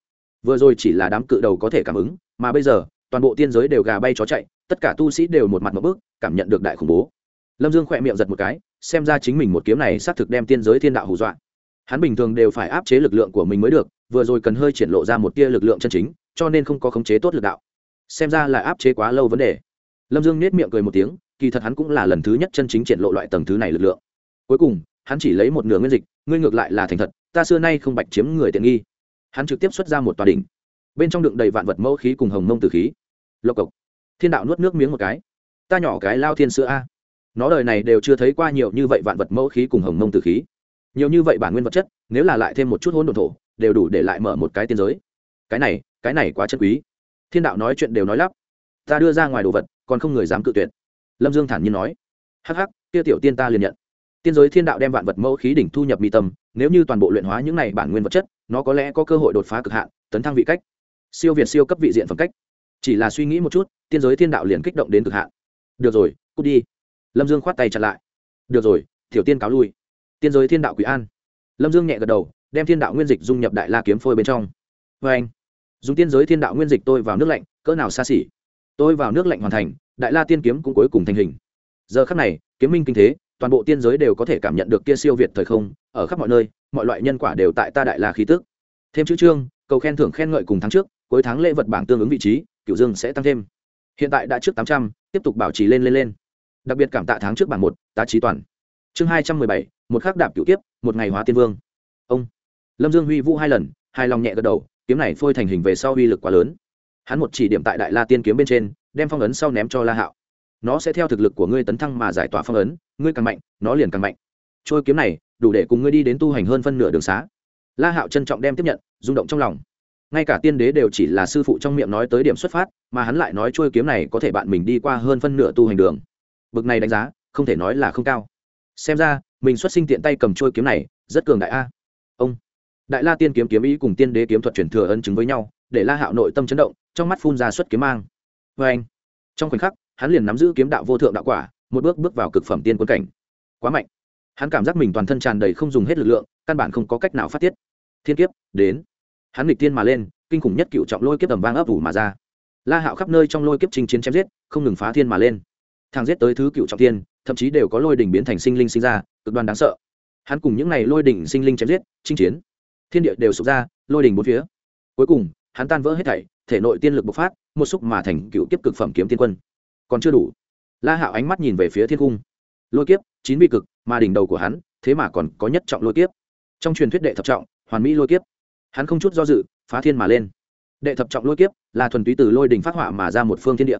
Speaker 1: Vừa rồi chỉ là đám cự đầu có thể cảm ứng, mà bây giờ, toàn bộ tiên giới đều gà bay chó chạy, tất cả tu sĩ đều một mặt mập bức, cảm nhận được đại khủng bố. Lâm dương khỏe miệng giật một cái xem ra chính mình một kiếm này xác thực đem tiên giới thiên đạo hù dọa. Hắn bình thường đều phải áp chế lực lượng của mình mới được, vừa rồi cần hơi triển lộ ra một tia lực lượng chân chính, cho nên không có khống chế tốt lực đạo. Xem ra là áp chế quá lâu vấn đề. Lâm dương nết miệng cười một tiếng, kỳ thật hắn cũng là lần thứ nhất chân chính triển lộ loại tầng thứ này lực lượng. Cuối cùng, hắn chỉ lấy một nửa nguyên dịch, ngươi ngược lại là thành thật, ta xưa nay không bạch chiếm người tiện nghi. Hắn trực tiếp xuất ra một tòa đỉnh. Bên trong đựng đầy vạn vật mẫu khí cùng hồng mông từ khí. Lộc cộc. Thiên đạo nuốt nước miếng một cái. Ta nhỏ cái lao thiên sữa a nó đời này đều chưa thấy qua nhiều như vậy vạn vật mẫu khí cùng hồng mông từ khí. Nhiều như vậy bản nguyên vật chất, nếu là lại thêm một chút hỗn độn thổ, đều đủ để lại mở một cái tiên giới. Cái này cái này quá chân quý. Thiên đạo nói chuyện đều nói lắp. Ta đưa ra ngoài đồ vật, còn không người dám cự tuyệt. Lâm dương thản nhiên nói. Hắc hắc, kia tiểu tiên ta liền nhận. Tiên giới thiên đạo đem vạn vật mẫu khí đỉnh thu nhập mi tâm, nếu như toàn bộ luyện hóa những này bản nguyên vật chất, nó có lẽ có cơ hội đột phá cực hạn, tấn thăng vị cách. Siêu việt siêu cấp vị diện phẩm cách. Chỉ là suy nghĩ một chút, tiên giới thiên đạo liền kích động đến cực hạn. Được rồi, cút đi lâm dương khoát tay chặt lại. Được rồi tiểu tiên cáo lui. Tiên giới thiên đạo quý an. Lâm dương nhẹ gật đầu đem thiên đạo nguyên dịch dung nhập đại la kiếm phôi bên trong. Vê anh. Dùng tiên giới thiên đạo nguyên dịch tôi vào nước lạnh cỡ nào xa xỉ? Tôi vào nước lạnh hoàn thành đại la tiên kiếm cũng cuối cùng thành hình. Giờ khắc này kiếm minh kinh thế toàn bộ tiên giới đều có thể cảm nhận được kia siêu việt thời không ở khắp mọi nơi mọi loại nhân quả đều tại ta đại la khí tức. Thêm chữ trương, cầu khen thưởng khen ngợi cùng tháng trước cuối tháng lễ vật bảng tương ứng vị trí cựu dương sẽ tăng thêm. Hiện tại đã trước tám trăm tiếp tục bảo trì lên lên lên đặc biệt cảm tạ tháng trước bảng một, tá trí toàn. Chương hai trăm mười bảy, một khắc đạp cựu tiếp một ngày hóa tiên vương. Ông lâm dương huy vũ hai lần hai lòng nhẹ gật đầu, kiếm này phôi thành hình về sau uy lực quá lớn. Hắn một chỉ điểm tại đại la tiên kiếm bên trên, đem phong ấn sau ném cho la hạo. Nó sẽ theo thực lực của ngươi tấn thăng mà giải tỏa phong ấn, ngươi càng mạnh, nó liền càng mạnh. Trôi kiếm này, đủ để cùng ngươi đi đến tu hành hơn phân nửa đường xá. La hạo trân trọng đem tiếp nhận, rung động trong lòng. Ngay cả tiên đế đều chỉ là sư phụ trong miệng nói tới điểm xuất phát, mà hắn lại nói trôi kiếm này có thể bạn mình đi qua hơn phân nửa tu hành đường bực này đánh giá, không thể nói là không cao. Xem ra, mình xuất sinh tiện tay cầm trôi kiếm này, rất cường đại a. Ông, đại la tiên kiếm kiếm ý cùng tiên đế kiếm thuật truyền thừa ân chứng với nhau, để la hạo nội tâm chấn động, trong mắt phun ra xuất kiếm mang. Vê anh, trong khoảnh khắc, hắn liền nắm giữ kiếm đạo vô thượng đạo quả, một bước bước vào cực phẩm tiên quân cảnh. Quá mạnh. Hắn cảm giác mình toàn thân tràn đầy không dùng hết lực lượng, căn bản không có cách nào phát tiết. Thiên kiếp, đến. Hắn nghịch tiên mà lên, kinh khủng nhất cựu trọng lôi kiếp tầm vang ấp ủ mà ra. La hạo khắp nơi trong lôi kiếp chinh chiến chém giết, không ngừng phá thiên mà lên thang giết tới thứ cựu trọng thiên, thậm chí đều có lôi đỉnh biến thành sinh linh sinh ra, cực đoan đáng sợ. Hắn cùng những n à y lôi đỉnh sinh linh chém giết, chinh chiến. Thiên địa đều sụp ra, lôi đỉnh bốn phía. Cuối cùng, hắn tan vỡ hết thảy, thể nội tiên lực bộc phát, một xúc mà thành cựu kiếp cực phẩm kiếm tiên quân. Còn chưa đủ. La hạo ánh mắt nhìn về phía thiên cung. Lôi kiếp, chín bi cực, mà đỉnh đầu của hắn, thế mà còn có nhất trọng lôi kiếp. Trong truyền thuyết đệ thập trọng, hoàn mỹ lôi kiếp. Hắn không chút do dự, phá thiên mà lên. Đệ thập trọng lôi kiếp là thuần túy từ lôi đình phát họa mà ra một phương thiên địa.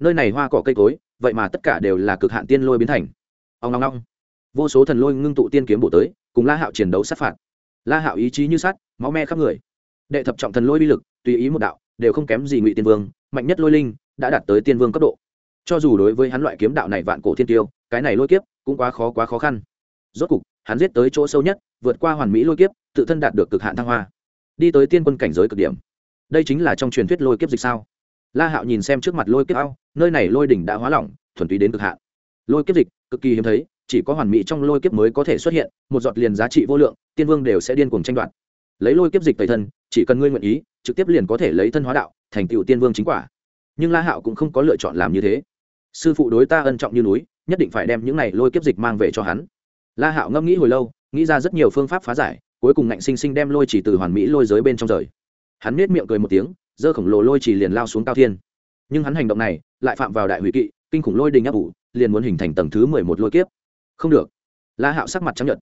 Speaker 1: Nơi này hoa cỏ cây cối vậy mà tất cả đều là cực hạn tiên lôi biến thành. Ông long long vô số thần lôi ngưng tụ tiên kiếm bổ tới, cùng la hạo chiến đấu sát phạt. La hạo ý chí như sắt, máu me khắp người. Đệ thập trọng thần lôi bi lực, tùy ý một đạo, đều không kém gì ngụy tiên vương, mạnh nhất lôi linh, đã đạt tới tiên vương cấp độ. Cho dù đối với hắn loại kiếm đạo này vạn cổ thiên tiêu, cái này lôi kiếp cũng quá khó quá khó khăn. Rốt cục, hắn giết tới chỗ sâu nhất, vượt qua hoàn mỹ lôi kiếp, tự thân đạt được cực hạn thăng hoa. Đi tới tiên quân cảnh giới cực điểm. Đây chính là trong truyền thuyết lôi kiếp dịch sao? La hạo nhìn xem trước mặt lôi kiếp ao, nơi này lôi đỉnh đã hóa lỏng, thuần túy đến cực hạn. Lôi kiếp dịch, cực kỳ hiếm thấy, chỉ có hoàn mỹ trong lôi kiếp mới có thể xuất hiện, một giọt liền giá trị vô lượng, tiên vương đều sẽ điên cuồng tranh đoạt. Lấy lôi kiếp dịch tẩy thân, chỉ cần ngươi nguyện ý, trực tiếp liền có thể lấy thân hóa đạo, thành tựu tiên vương chính quả. Nhưng la hạo cũng không có lựa chọn làm như thế. Sư phụ đối ta ân trọng như núi, nhất định phải đem những này lôi kiếp dịch mang về cho hắn. La hạo ngẫm nghĩ hồi lâu, nghĩ ra rất nhiều phương pháp phá giải, cuối cùng ngạnh sinh sinh đem lôi chỉ từ hoàn mỹ lôi giới bên trong rời. Hắn nết miệng cười một tiếng dơ khổng lồ lôi chỉ liền lao xuống cao thiên. Nhưng hắn hành động này lại phạm vào đại hủy kỵ, kinh khủng lôi đình áp ủ liền muốn hình thành tầng thứ mười một lôi kiếp. Không được. La hạo sắc mặt chấp nhận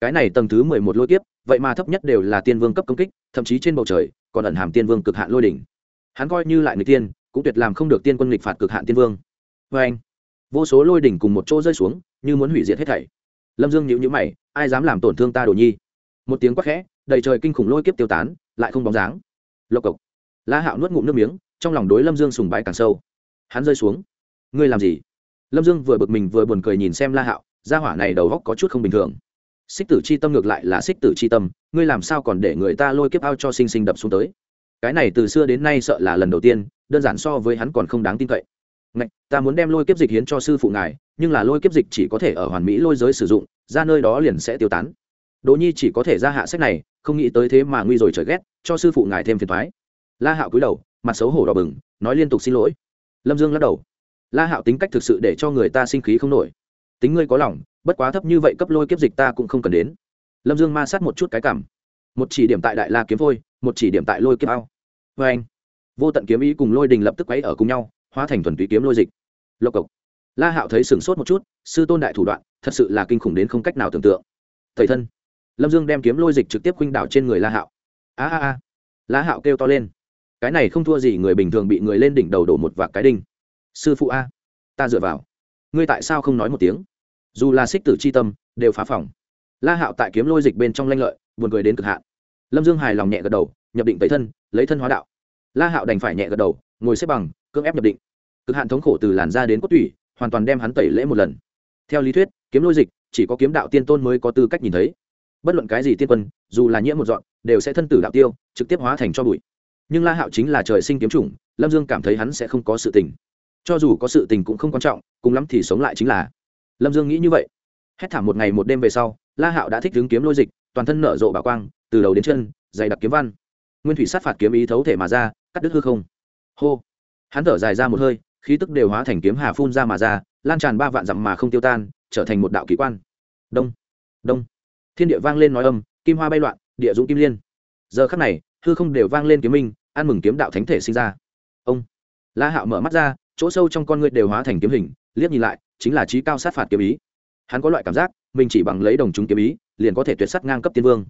Speaker 1: cái này tầng thứ mười một lôi kiếp, vậy mà thấp nhất đều là tiên vương cấp công kích, thậm chí trên bầu trời còn ẩn hàm tiên vương cực hạn lôi đỉnh hắn coi như lại người tiên, cũng tuyệt làm không được tiên quân nghịch phạt cực hạn tiên vương. Vê anh, vô số lôi đỉnh cùng một chỗ rơi xuống, như muốn hủy diệt hết thảy. Lâm dương nhíu nhữ mày, ai dám làm tổn thương ta đồ nhi? Một tiếng quát khẽ, đầy trời kinh khủng lôi kiếp tiêu tán, lại không bóng dáng. Lộc cộc la hạo nuốt ngụm nước miếng trong lòng đối lâm dương sùng bái càng sâu. Hắn rơi xuống. Ngươi làm gì? Lâm dương vừa bực mình vừa buồn cười nhìn xem la hạo gia hỏa này đầu góc có chút không bình thường. Xích tử c h i tâm ngược lại là xích tử c h i tâm ngươi làm sao còn để người ta lôi kiếp ao cho sinh sinh đập xuống tới? Cái này từ xưa đến nay sợ là lần đầu tiên đơn giản so với hắn còn không đáng tin cậy. Ngạch, ta muốn đem lôi kiếp dịch hiến cho sư phụ ngài nhưng là lôi kiếp dịch chỉ có thể ở hoàn mỹ lôi giới sử dụng ra nơi đó liền sẽ tiêu tán. Đỗ nhi chỉ có thể ra hạ sách này không nghĩ tới thế mà nguy rồi trời ghét cho sư phụ ngài thêm phiền thoái la hạo cúi đầu, mặt xấu hổ đỏ bừng, nói liên tục xin lỗi. Lâm dương lắc đầu. La hạo tính cách thực sự để cho người ta sinh khí không nổi. Tính ngươi có lòng, bất quá thấp như vậy cấp lôi kiếp dịch ta cũng không cần đến. Lâm dương ma sát một chút cái cảm. Một chỉ điểm tại đại la kiếm phôi, một chỉ điểm tại lôi kiếp ao. Vê anh, vô tận kiếm ý cùng lôi đình lập tức quấy ở cùng nhau, hóa thành thuần túy kiếm lôi dịch. Lộc cộc. La hạo thấy sửng sốt một chút, sư tôn đại thủ đoạn, thật sự là kinh khủng đến không cách nào tưởng tượng. Thầy thân. Lâm dương đem kiếm lôi dịch trực tiếp khuynh đảo trên người la hạo. A a a. La hạo kêu to lên cái này không thua gì người bình thường bị người lên đỉnh đầu đổ một vạc cái đinh. Sư phụ a, ta dựa vào. Ngươi tại sao không nói một tiếng? Dù là xích tử c h i tâm, đều phá phòng. La hạo tại kiếm lôi dịch bên trong lanh lợi, buồn cười đến cực hạn. Lâm dương hài lòng nhẹ gật đầu, nhập định tẩy thân, lấy thân hóa đạo. La hạo đành phải nhẹ gật đầu, ngồi xếp bằng, cưỡng ép nhập định. Cực hạn thống khổ từ làn da đến cốt tủy, hoàn toàn đem hắn tẩy lễ một lần. Theo lý thuyết, kiếm lôi dịch, chỉ có kiếm đạo tiên tôn mới có tư cách nhìn thấy. Bất luận cái gì tiên quân, dù là nhiễm một dọn, đều sẽ thân tử đạo tiêu, trực tiếp hóa thành cho bụi nhưng la hạo chính là trời sinh kiếm chủng, lâm dương cảm thấy hắn sẽ không có sự tình. Cho dù có sự tình cũng không quan trọng, cùng lắm thì sống lại chính là. Lâm dương nghĩ như vậy. Hét thảm một ngày một đêm về sau, la hạo đã thích đứng kiếm lôi dịch, toàn thân nở rộ bảo quang, từ đầu đến chân, dày đặc kiếm văn. Nguyên thủy sát phạt kiếm ý thấu thể mà ra, cắt đứt hư không. Hô. Hắn thở dài ra một hơi, khí tức đều hóa thành kiếm hà phun ra mà ra, lan tràn ba vạn dặm mà không tiêu tan, trở thành một đạo kỳ quan. Đông. Đông. Thiên địa vang lên nói âm, kim hoa bay loạn, địa dũng kim liên. Giờ khắc này hư không đều vang lên kiếm minh, ăn mừng kiếm đạo thánh thể sinh ra. Ông la hạo mở mắt ra, chỗ sâu trong con người đều hóa thành kiếm hình, liếc nhìn lại, chính là trí cao sát phạt kiếm ý. Hắn có loại cảm giác, mình chỉ bằng lấy đồng chúng kiếm ý, liền có thể tuyệt sắt ngang cấp tiên vương.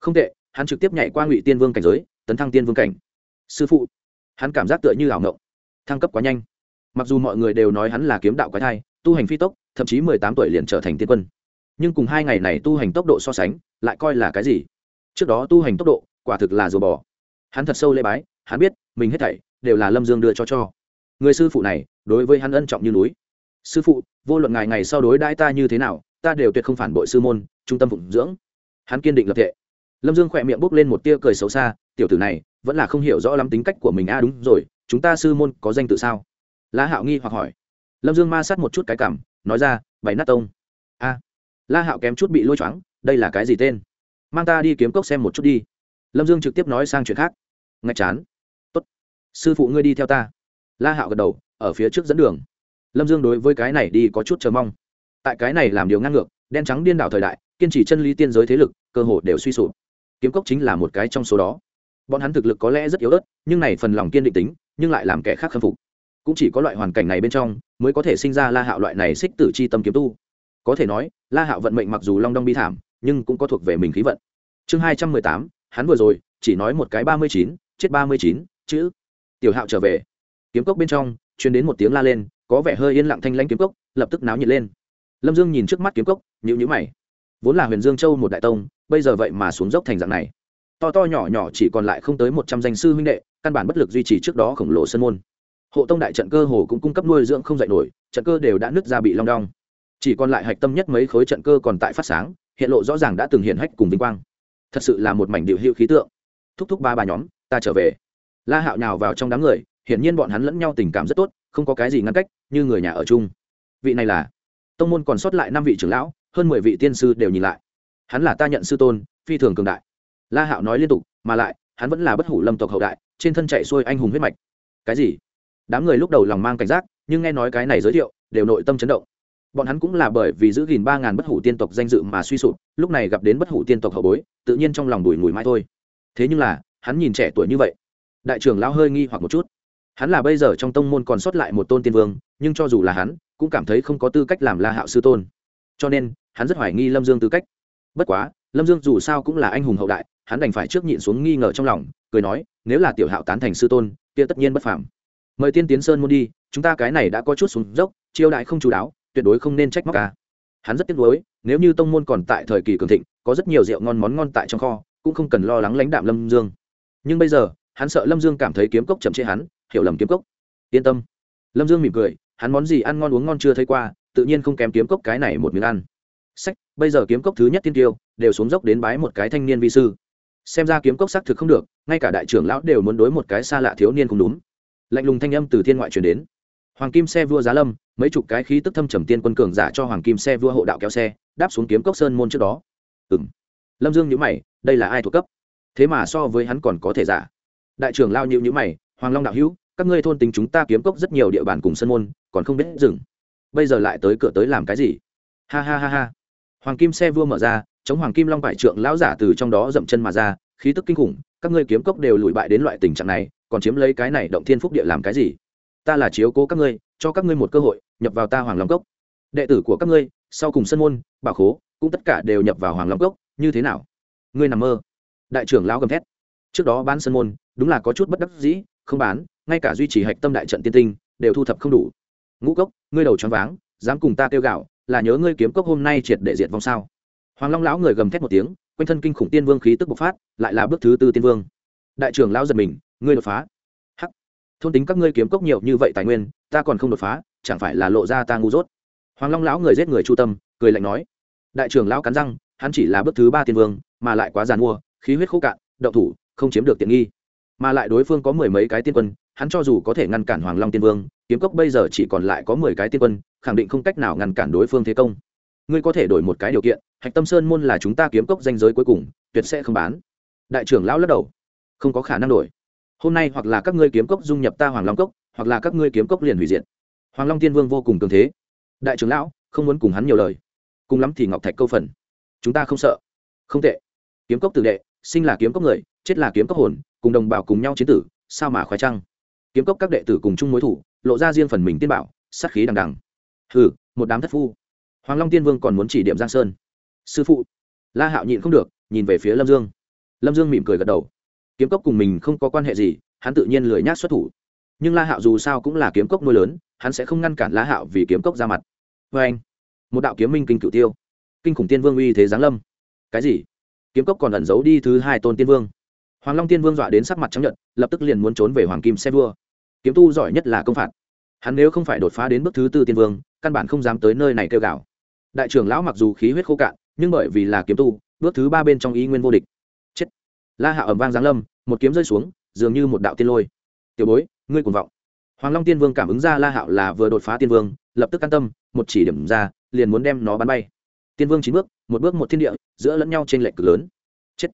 Speaker 1: Không tệ, hắn trực tiếp nhảy qua ngụy tiên vương cảnh giới, tấn thăng tiên vương cảnh. Sư phụ, hắn cảm giác tựa như ảo ngộng. Thăng cấp quá nhanh. Mặc dù mọi người đều nói hắn là kiếm đạo quái thai, tu hành phi tốc, thậm chí mười tám tuổi liền trở thành tiên quân. Nhưng cùng hai ngày này tu hành tốc độ so sánh, lại coi là cái gì? Trước đó tu hành tốc độ quả thực là rùa bò. Hắn thật sâu lê bái hắn biết mình hết thảy đều là lâm dương đưa cho cho. Người sư phụ này đối với hắn ân trọng như núi. Sư phụ vô luận ngài ngày sau đối đãi ta như thế nào ta đều tuyệt không phản bội sư môn trung tâm phụng dưỡng. Hắn kiên định lập thệ. Lâm dương khỏe miệng bốc lên một tia cười xấu xa tiểu tử này vẫn là không hiểu rõ lắm tính cách của mình. A à, đúng rồi chúng ta sư môn có danh tự sao? La hạo nghi hoặc hỏi. Lâm dương ma sát một chút cái cảm nói ra bảy nát tông. À. A la hạo kém chút bị lôi choáng đây là cái gì tên? Mang ta đi kiếm cốc xem một chút đi lâm dương trực tiếp nói sang chuyện khác. Ngạch chán. Tốt. Sư phụ ngươi đi theo ta. La hạo gật đầu, ở phía trước dẫn đường. Lâm dương đối với cái này đi có chút chờ mong. Tại cái này làm điều ngang ngược, đen trắng điên đảo thời đại, kiên trì chân lý tiên giới thế lực, cơ hội đều suy sụp. Kiếm cốc chính là một cái trong số đó. Bọn hắn thực lực có lẽ rất yếu ớt, nhưng này phần lòng kiên định tính, nhưng lại làm kẻ khác khâm phục. Cũng chỉ có loại hoàn cảnh này bên trong, mới có thể sinh ra la hạo loại này xích tử c h i tâm kiếm tu. Có thể nói, la hạo vận mệnh mặc dù long đong bi thảm, nhưng cũng có thuộc về mình khí vận. Chương hai trăm mười tám hắn vừa rồi chỉ nói một cái ba mươi chín, chết ba mươi chín, chữ. Tiểu hạo trở về. Kiếm cốc bên trong chuyến đến một tiếng la lên, có vẻ hơi yên lặng thanh lãnh kiếm cốc, lập tức náo nhiệt lên. Lâm dương nhìn trước mắt kiếm cốc nhữ nhữ mày. Vốn là huyền dương châu một đại tông, bây giờ vậy mà xuống dốc thành dạng này. To to nhỏ nhỏ chỉ còn lại không tới một trăm danh sư huynh đệ, căn bản bất lực duy trì trước đó khổng lồ sân môn. Hộ tông đại trận cơ hồ cũng cung cấp nuôi dưỡng không dạy nổi, trận cơ đều đã nứt ra bị long đong. Chỉ còn lại hạch tâm nhất mấy khối trận cơ còn tại phát sáng, hiện lộ rõ ràng đã từng hiện hách cùng vinh quang thật sự là một mảnh điệu hữu khí tượng. Thúc thúc ba bà nhóm, ta trở về. La hạo nhào vào trong đám người, hiển nhiên bọn hắn lẫn nhau tình cảm rất tốt, không có cái gì ngăn cách, như người nhà ở chung. Vị này là tông môn còn sót lại năm vị trưởng lão, hơn mười vị tiên sư đều nhìn lại. Hắn là ta nhận sư tôn, phi thường cường đại. La hạo nói liên tục, mà lại, hắn vẫn là bất hủ lâm tộc hậu đại, trên thân chạy xuôi anh hùng huyết mạch. Cái gì? Đám người lúc đầu lòng mang cảnh giác, nhưng nghe nói cái này giới thiệu, đều nội tâm chấn động bọn hắn cũng là bởi vì giữ gìn ba ngàn bất hủ tiên tộc danh dự mà suy sụp, lúc này gặp đến bất hủ tiên tộc hậu bối, tự nhiên trong lòng đùi ngùi mai thôi. Thế nhưng là, hắn nhìn trẻ tuổi như vậy, đại trưởng lão hơi nghi hoặc một chút. Hắn là bây giờ trong tông môn còn sót lại một tôn tiên vương, nhưng cho dù là hắn, cũng cảm thấy không có tư cách làm la hạo sư tôn. Cho nên, hắn rất hoài nghi lâm dương tư cách. Bất quá, lâm dương dù sao cũng là anh hùng hậu đại, hắn đành phải trước nhịn xuống nghi ngờ trong lòng, cười nói, nếu là tiểu hạo tán thành sư tôn, kia tất nhiên bất phàm. Mời tiên tiến sơn môn đi, chúng ta cái này đã có chút xuống dốc, chiêu đại không chú đáo tuyệt đối không nên trách móc ca. Hắn rất tiếc nuối, nếu như tông môn còn tại thời kỳ cường thịnh, có rất nhiều rượu ngon món ngon tại trong kho, cũng không cần lo lắng lãnh đạm lâm dương. Nhưng bây giờ, hắn sợ lâm dương cảm thấy kiếm cốc chậm chế hắn, hiểu lầm kiếm cốc. Yên tâm. Lâm dương mỉm cười, hắn món gì ăn ngon uống ngon chưa thấy qua, tự nhiên không kém kiếm cốc cái này một miếng ăn. Sách, bây giờ kiếm cốc thứ nhất tiên tiêu, đều xuống dốc đến bái một cái thanh niên vi sư. Xem ra kiếm cốc xác thực không được, ngay cả đại trưởng lão đều muốn đối một cái xa lạ thiếu niên cũng đúng. Lạnh lùng thanh âm từ thiên ngoại truyền đến hoàng kim xe vua giá lâm, mấy chục cái khí tức thâm trầm tiên quân cường giả cho hoàng kim xe vua hộ đạo kéo xe, đáp xuống kiếm cốc sơn môn trước đó. Ừ m lâm dương nhữ mày, đây là ai thuộc cấp? Thế mà so với hắn còn có thể giả. Đại trưởng lao nhữ nhữ mày, hoàng long đạo hữu, các ngươi thôn tính chúng ta kiếm cốc rất nhiều địa bàn cùng Sơn môn, còn không biết dừng. Bây giờ lại tới cửa tới làm cái gì? Ha ha ha ha. Hoàng kim xe vua mở ra, chống hoàng kim long vải trượng lão giả từ trong đó dậm chân mà ra, khí tức kinh khủng, các ngươi kiếm cốc đều lùi bại đến loại tình trạng này, còn chiếm lấy cái này động thiên phúc địa làm cái gì? Ta là chiếu cố các ngươi, cho các ngươi một cơ hội, nhập vào ta hoàng long cốc. Đệ tử của các ngươi, sau cùng sân môn, bảo khố, cũng tất cả đều nhập vào hoàng long cốc, như thế nào? Ngươi nằm mơ. Đại trưởng lão gầm thét. Trước đó bán sân môn, đúng là có chút bất đắc dĩ, không bán, ngay cả duy trì hạch tâm đại trận tiên tinh, đều thu thập không đủ. Ngũ cốc, ngươi đầu choáng váng, dám cùng ta kêu gạo, là nhớ ngươi kiếm cốc hôm nay triệt để diệt vong sao? Hoàng long lão người gầm thét một tiếng, quanh thân kinh khủng tiên vương khí tức bộc phát, lại là bước thứ tư tiên vương. Đại trưởng lão giật mình, ngươi đột phá thôn tính các ngươi kiếm cốc nhiều như vậy tài nguyên, ta còn không đột phá, chẳng phải là lộ ra ta ngu dốt? Hoàng long lão người giết người chu tâm, cười lạnh nói. Đại trưởng lão cắn răng, hắn chỉ là bước thứ ba tiên vương, mà lại quá giàn mua, khí huyết khô cạn, đậu thủ, không chiếm được tiện nghi. Mà lại đối phương có mười mấy cái tiên quân, hắn cho dù có thể ngăn cản hoàng long tiên vương, kiếm cốc bây giờ chỉ còn lại có mười cái tiên quân, khẳng định không cách nào ngăn cản đối phương thế công. Ngươi có thể đổi một cái điều kiện, hạch tâm sơn môn là chúng ta kiếm cốc danh giới cuối cùng, tuyệt sẽ không bán. Đại trưởng lão lắc đầu. Không có khả năng đổi hôm nay hoặc là các ngươi kiếm cốc dung nhập ta hoàng long cốc, hoặc là các ngươi kiếm cốc liền hủy diệt. Hoàng long tiên vương vô cùng cường thế. Đại trưởng lão, không muốn cùng hắn nhiều lời. Cùng lắm thì ngọc thạch câu phần. Chúng ta không sợ. Không tệ. Kiếm cốc tử đệ, sinh là kiếm cốc người, chết là kiếm cốc hồn, cùng đồng bào cùng nhau chiến tử, sao mà khoái trăng? Kiếm cốc các đệ tử cùng chung mối thủ, lộ ra riêng phần mình tiên bảo, sát khí đằng đằng. Hừ, một đám thất phu. Hoàng long tiên vương còn muốn chỉ điểm giang sơn. Sư phụ. La hạo nhịn không được, nhìn về phía lâm dương. Lâm dương mỉm cười gật đầu kiếm cốc cùng mình không có quan hệ gì, hắn tự nhiên lười nhác xuất thủ. Nhưng la hạo dù sao cũng là kiếm cốc nuôi lớn, hắn sẽ không ngăn cản la hạo vì kiếm cốc ra mặt. Vê anh, một đạo kiếm minh kinh cựu tiêu. Kinh khủng tiên vương uy thế giáng lâm. Cái gì? Kiếm cốc còn ẩn giấu đi thứ hai tôn tiên vương. Hoàng long tiên vương dọa đến sắc mặt trắng nhật lập tức liền muốn trốn về hoàng kim xe vua. Kiếm tu giỏi nhất là công phạt. Hắn nếu không phải đột phá đến bước thứ tư tiên vương, căn bản không dám tới nơi này kêu gào. Đại trưởng lão mặc dù khí huyết khô cạn, nhưng bởi vì là kiếm tu, bước thứ ba bên trong ý nguyên vô địch la hạ ẩm vang giáng lâm, một kiếm rơi xuống, dường như một đạo tiên lôi. Tiểu bối, ngươi cuồng vọng. Hoàng long tiên vương cảm ứng ra la hạo là vừa đột phá tiên vương, lập tức can tâm, một chỉ điểm ra, liền muốn đem nó bắn bay. Tiên vương chín bước, một bước một thiên địa, giữa lẫn nhau trên lệch cực lớn. Chết.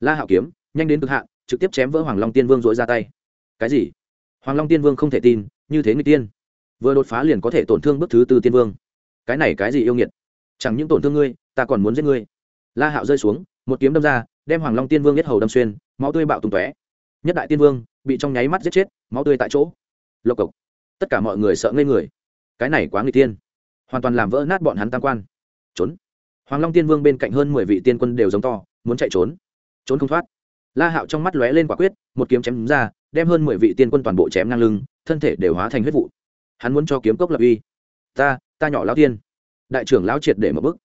Speaker 1: La hạo kiếm, nhanh đến cực hạn, trực tiếp chém vỡ hoàng long tiên vương dội ra tay. Cái gì? Hoàng long tiên vương không thể tin, như thế người tiên. Vừa đột phá liền có thể tổn thương bước thứ tư tiên vương. Cái này cái gì yêu nghiệt? Chẳng những tổn thương ngươi, ta còn muốn giết ngươi. La hạo rơi xuống, một kiếm đâm ra đem hoàng long tiên vương nhất hầu đâm xuyên, máu tươi bạo tung tóe. Nhất đại tiên vương bị trong nháy mắt giết chết, máu tươi tại chỗ. Lộc cộc. Tất cả mọi người sợ ngây người. Cái này quá người tiên hoàn toàn làm vỡ nát bọn hắn tam quan. Trốn. Hoàng long tiên vương bên cạnh hơn mười vị tiên quân đều giống to, muốn chạy trốn. Trốn không thoát. La hạo trong mắt lóe lên quả quyết, một kiếm chém đúng ra, đem hơn mười vị tiên quân toàn bộ chém ngang lưng, thân thể đều hóa thành huyết vụ. Hắn muốn cho kiếm cốc lập uy. Ta ta nhỏ lão tiên. Đại trưởng lão triệt để một bức.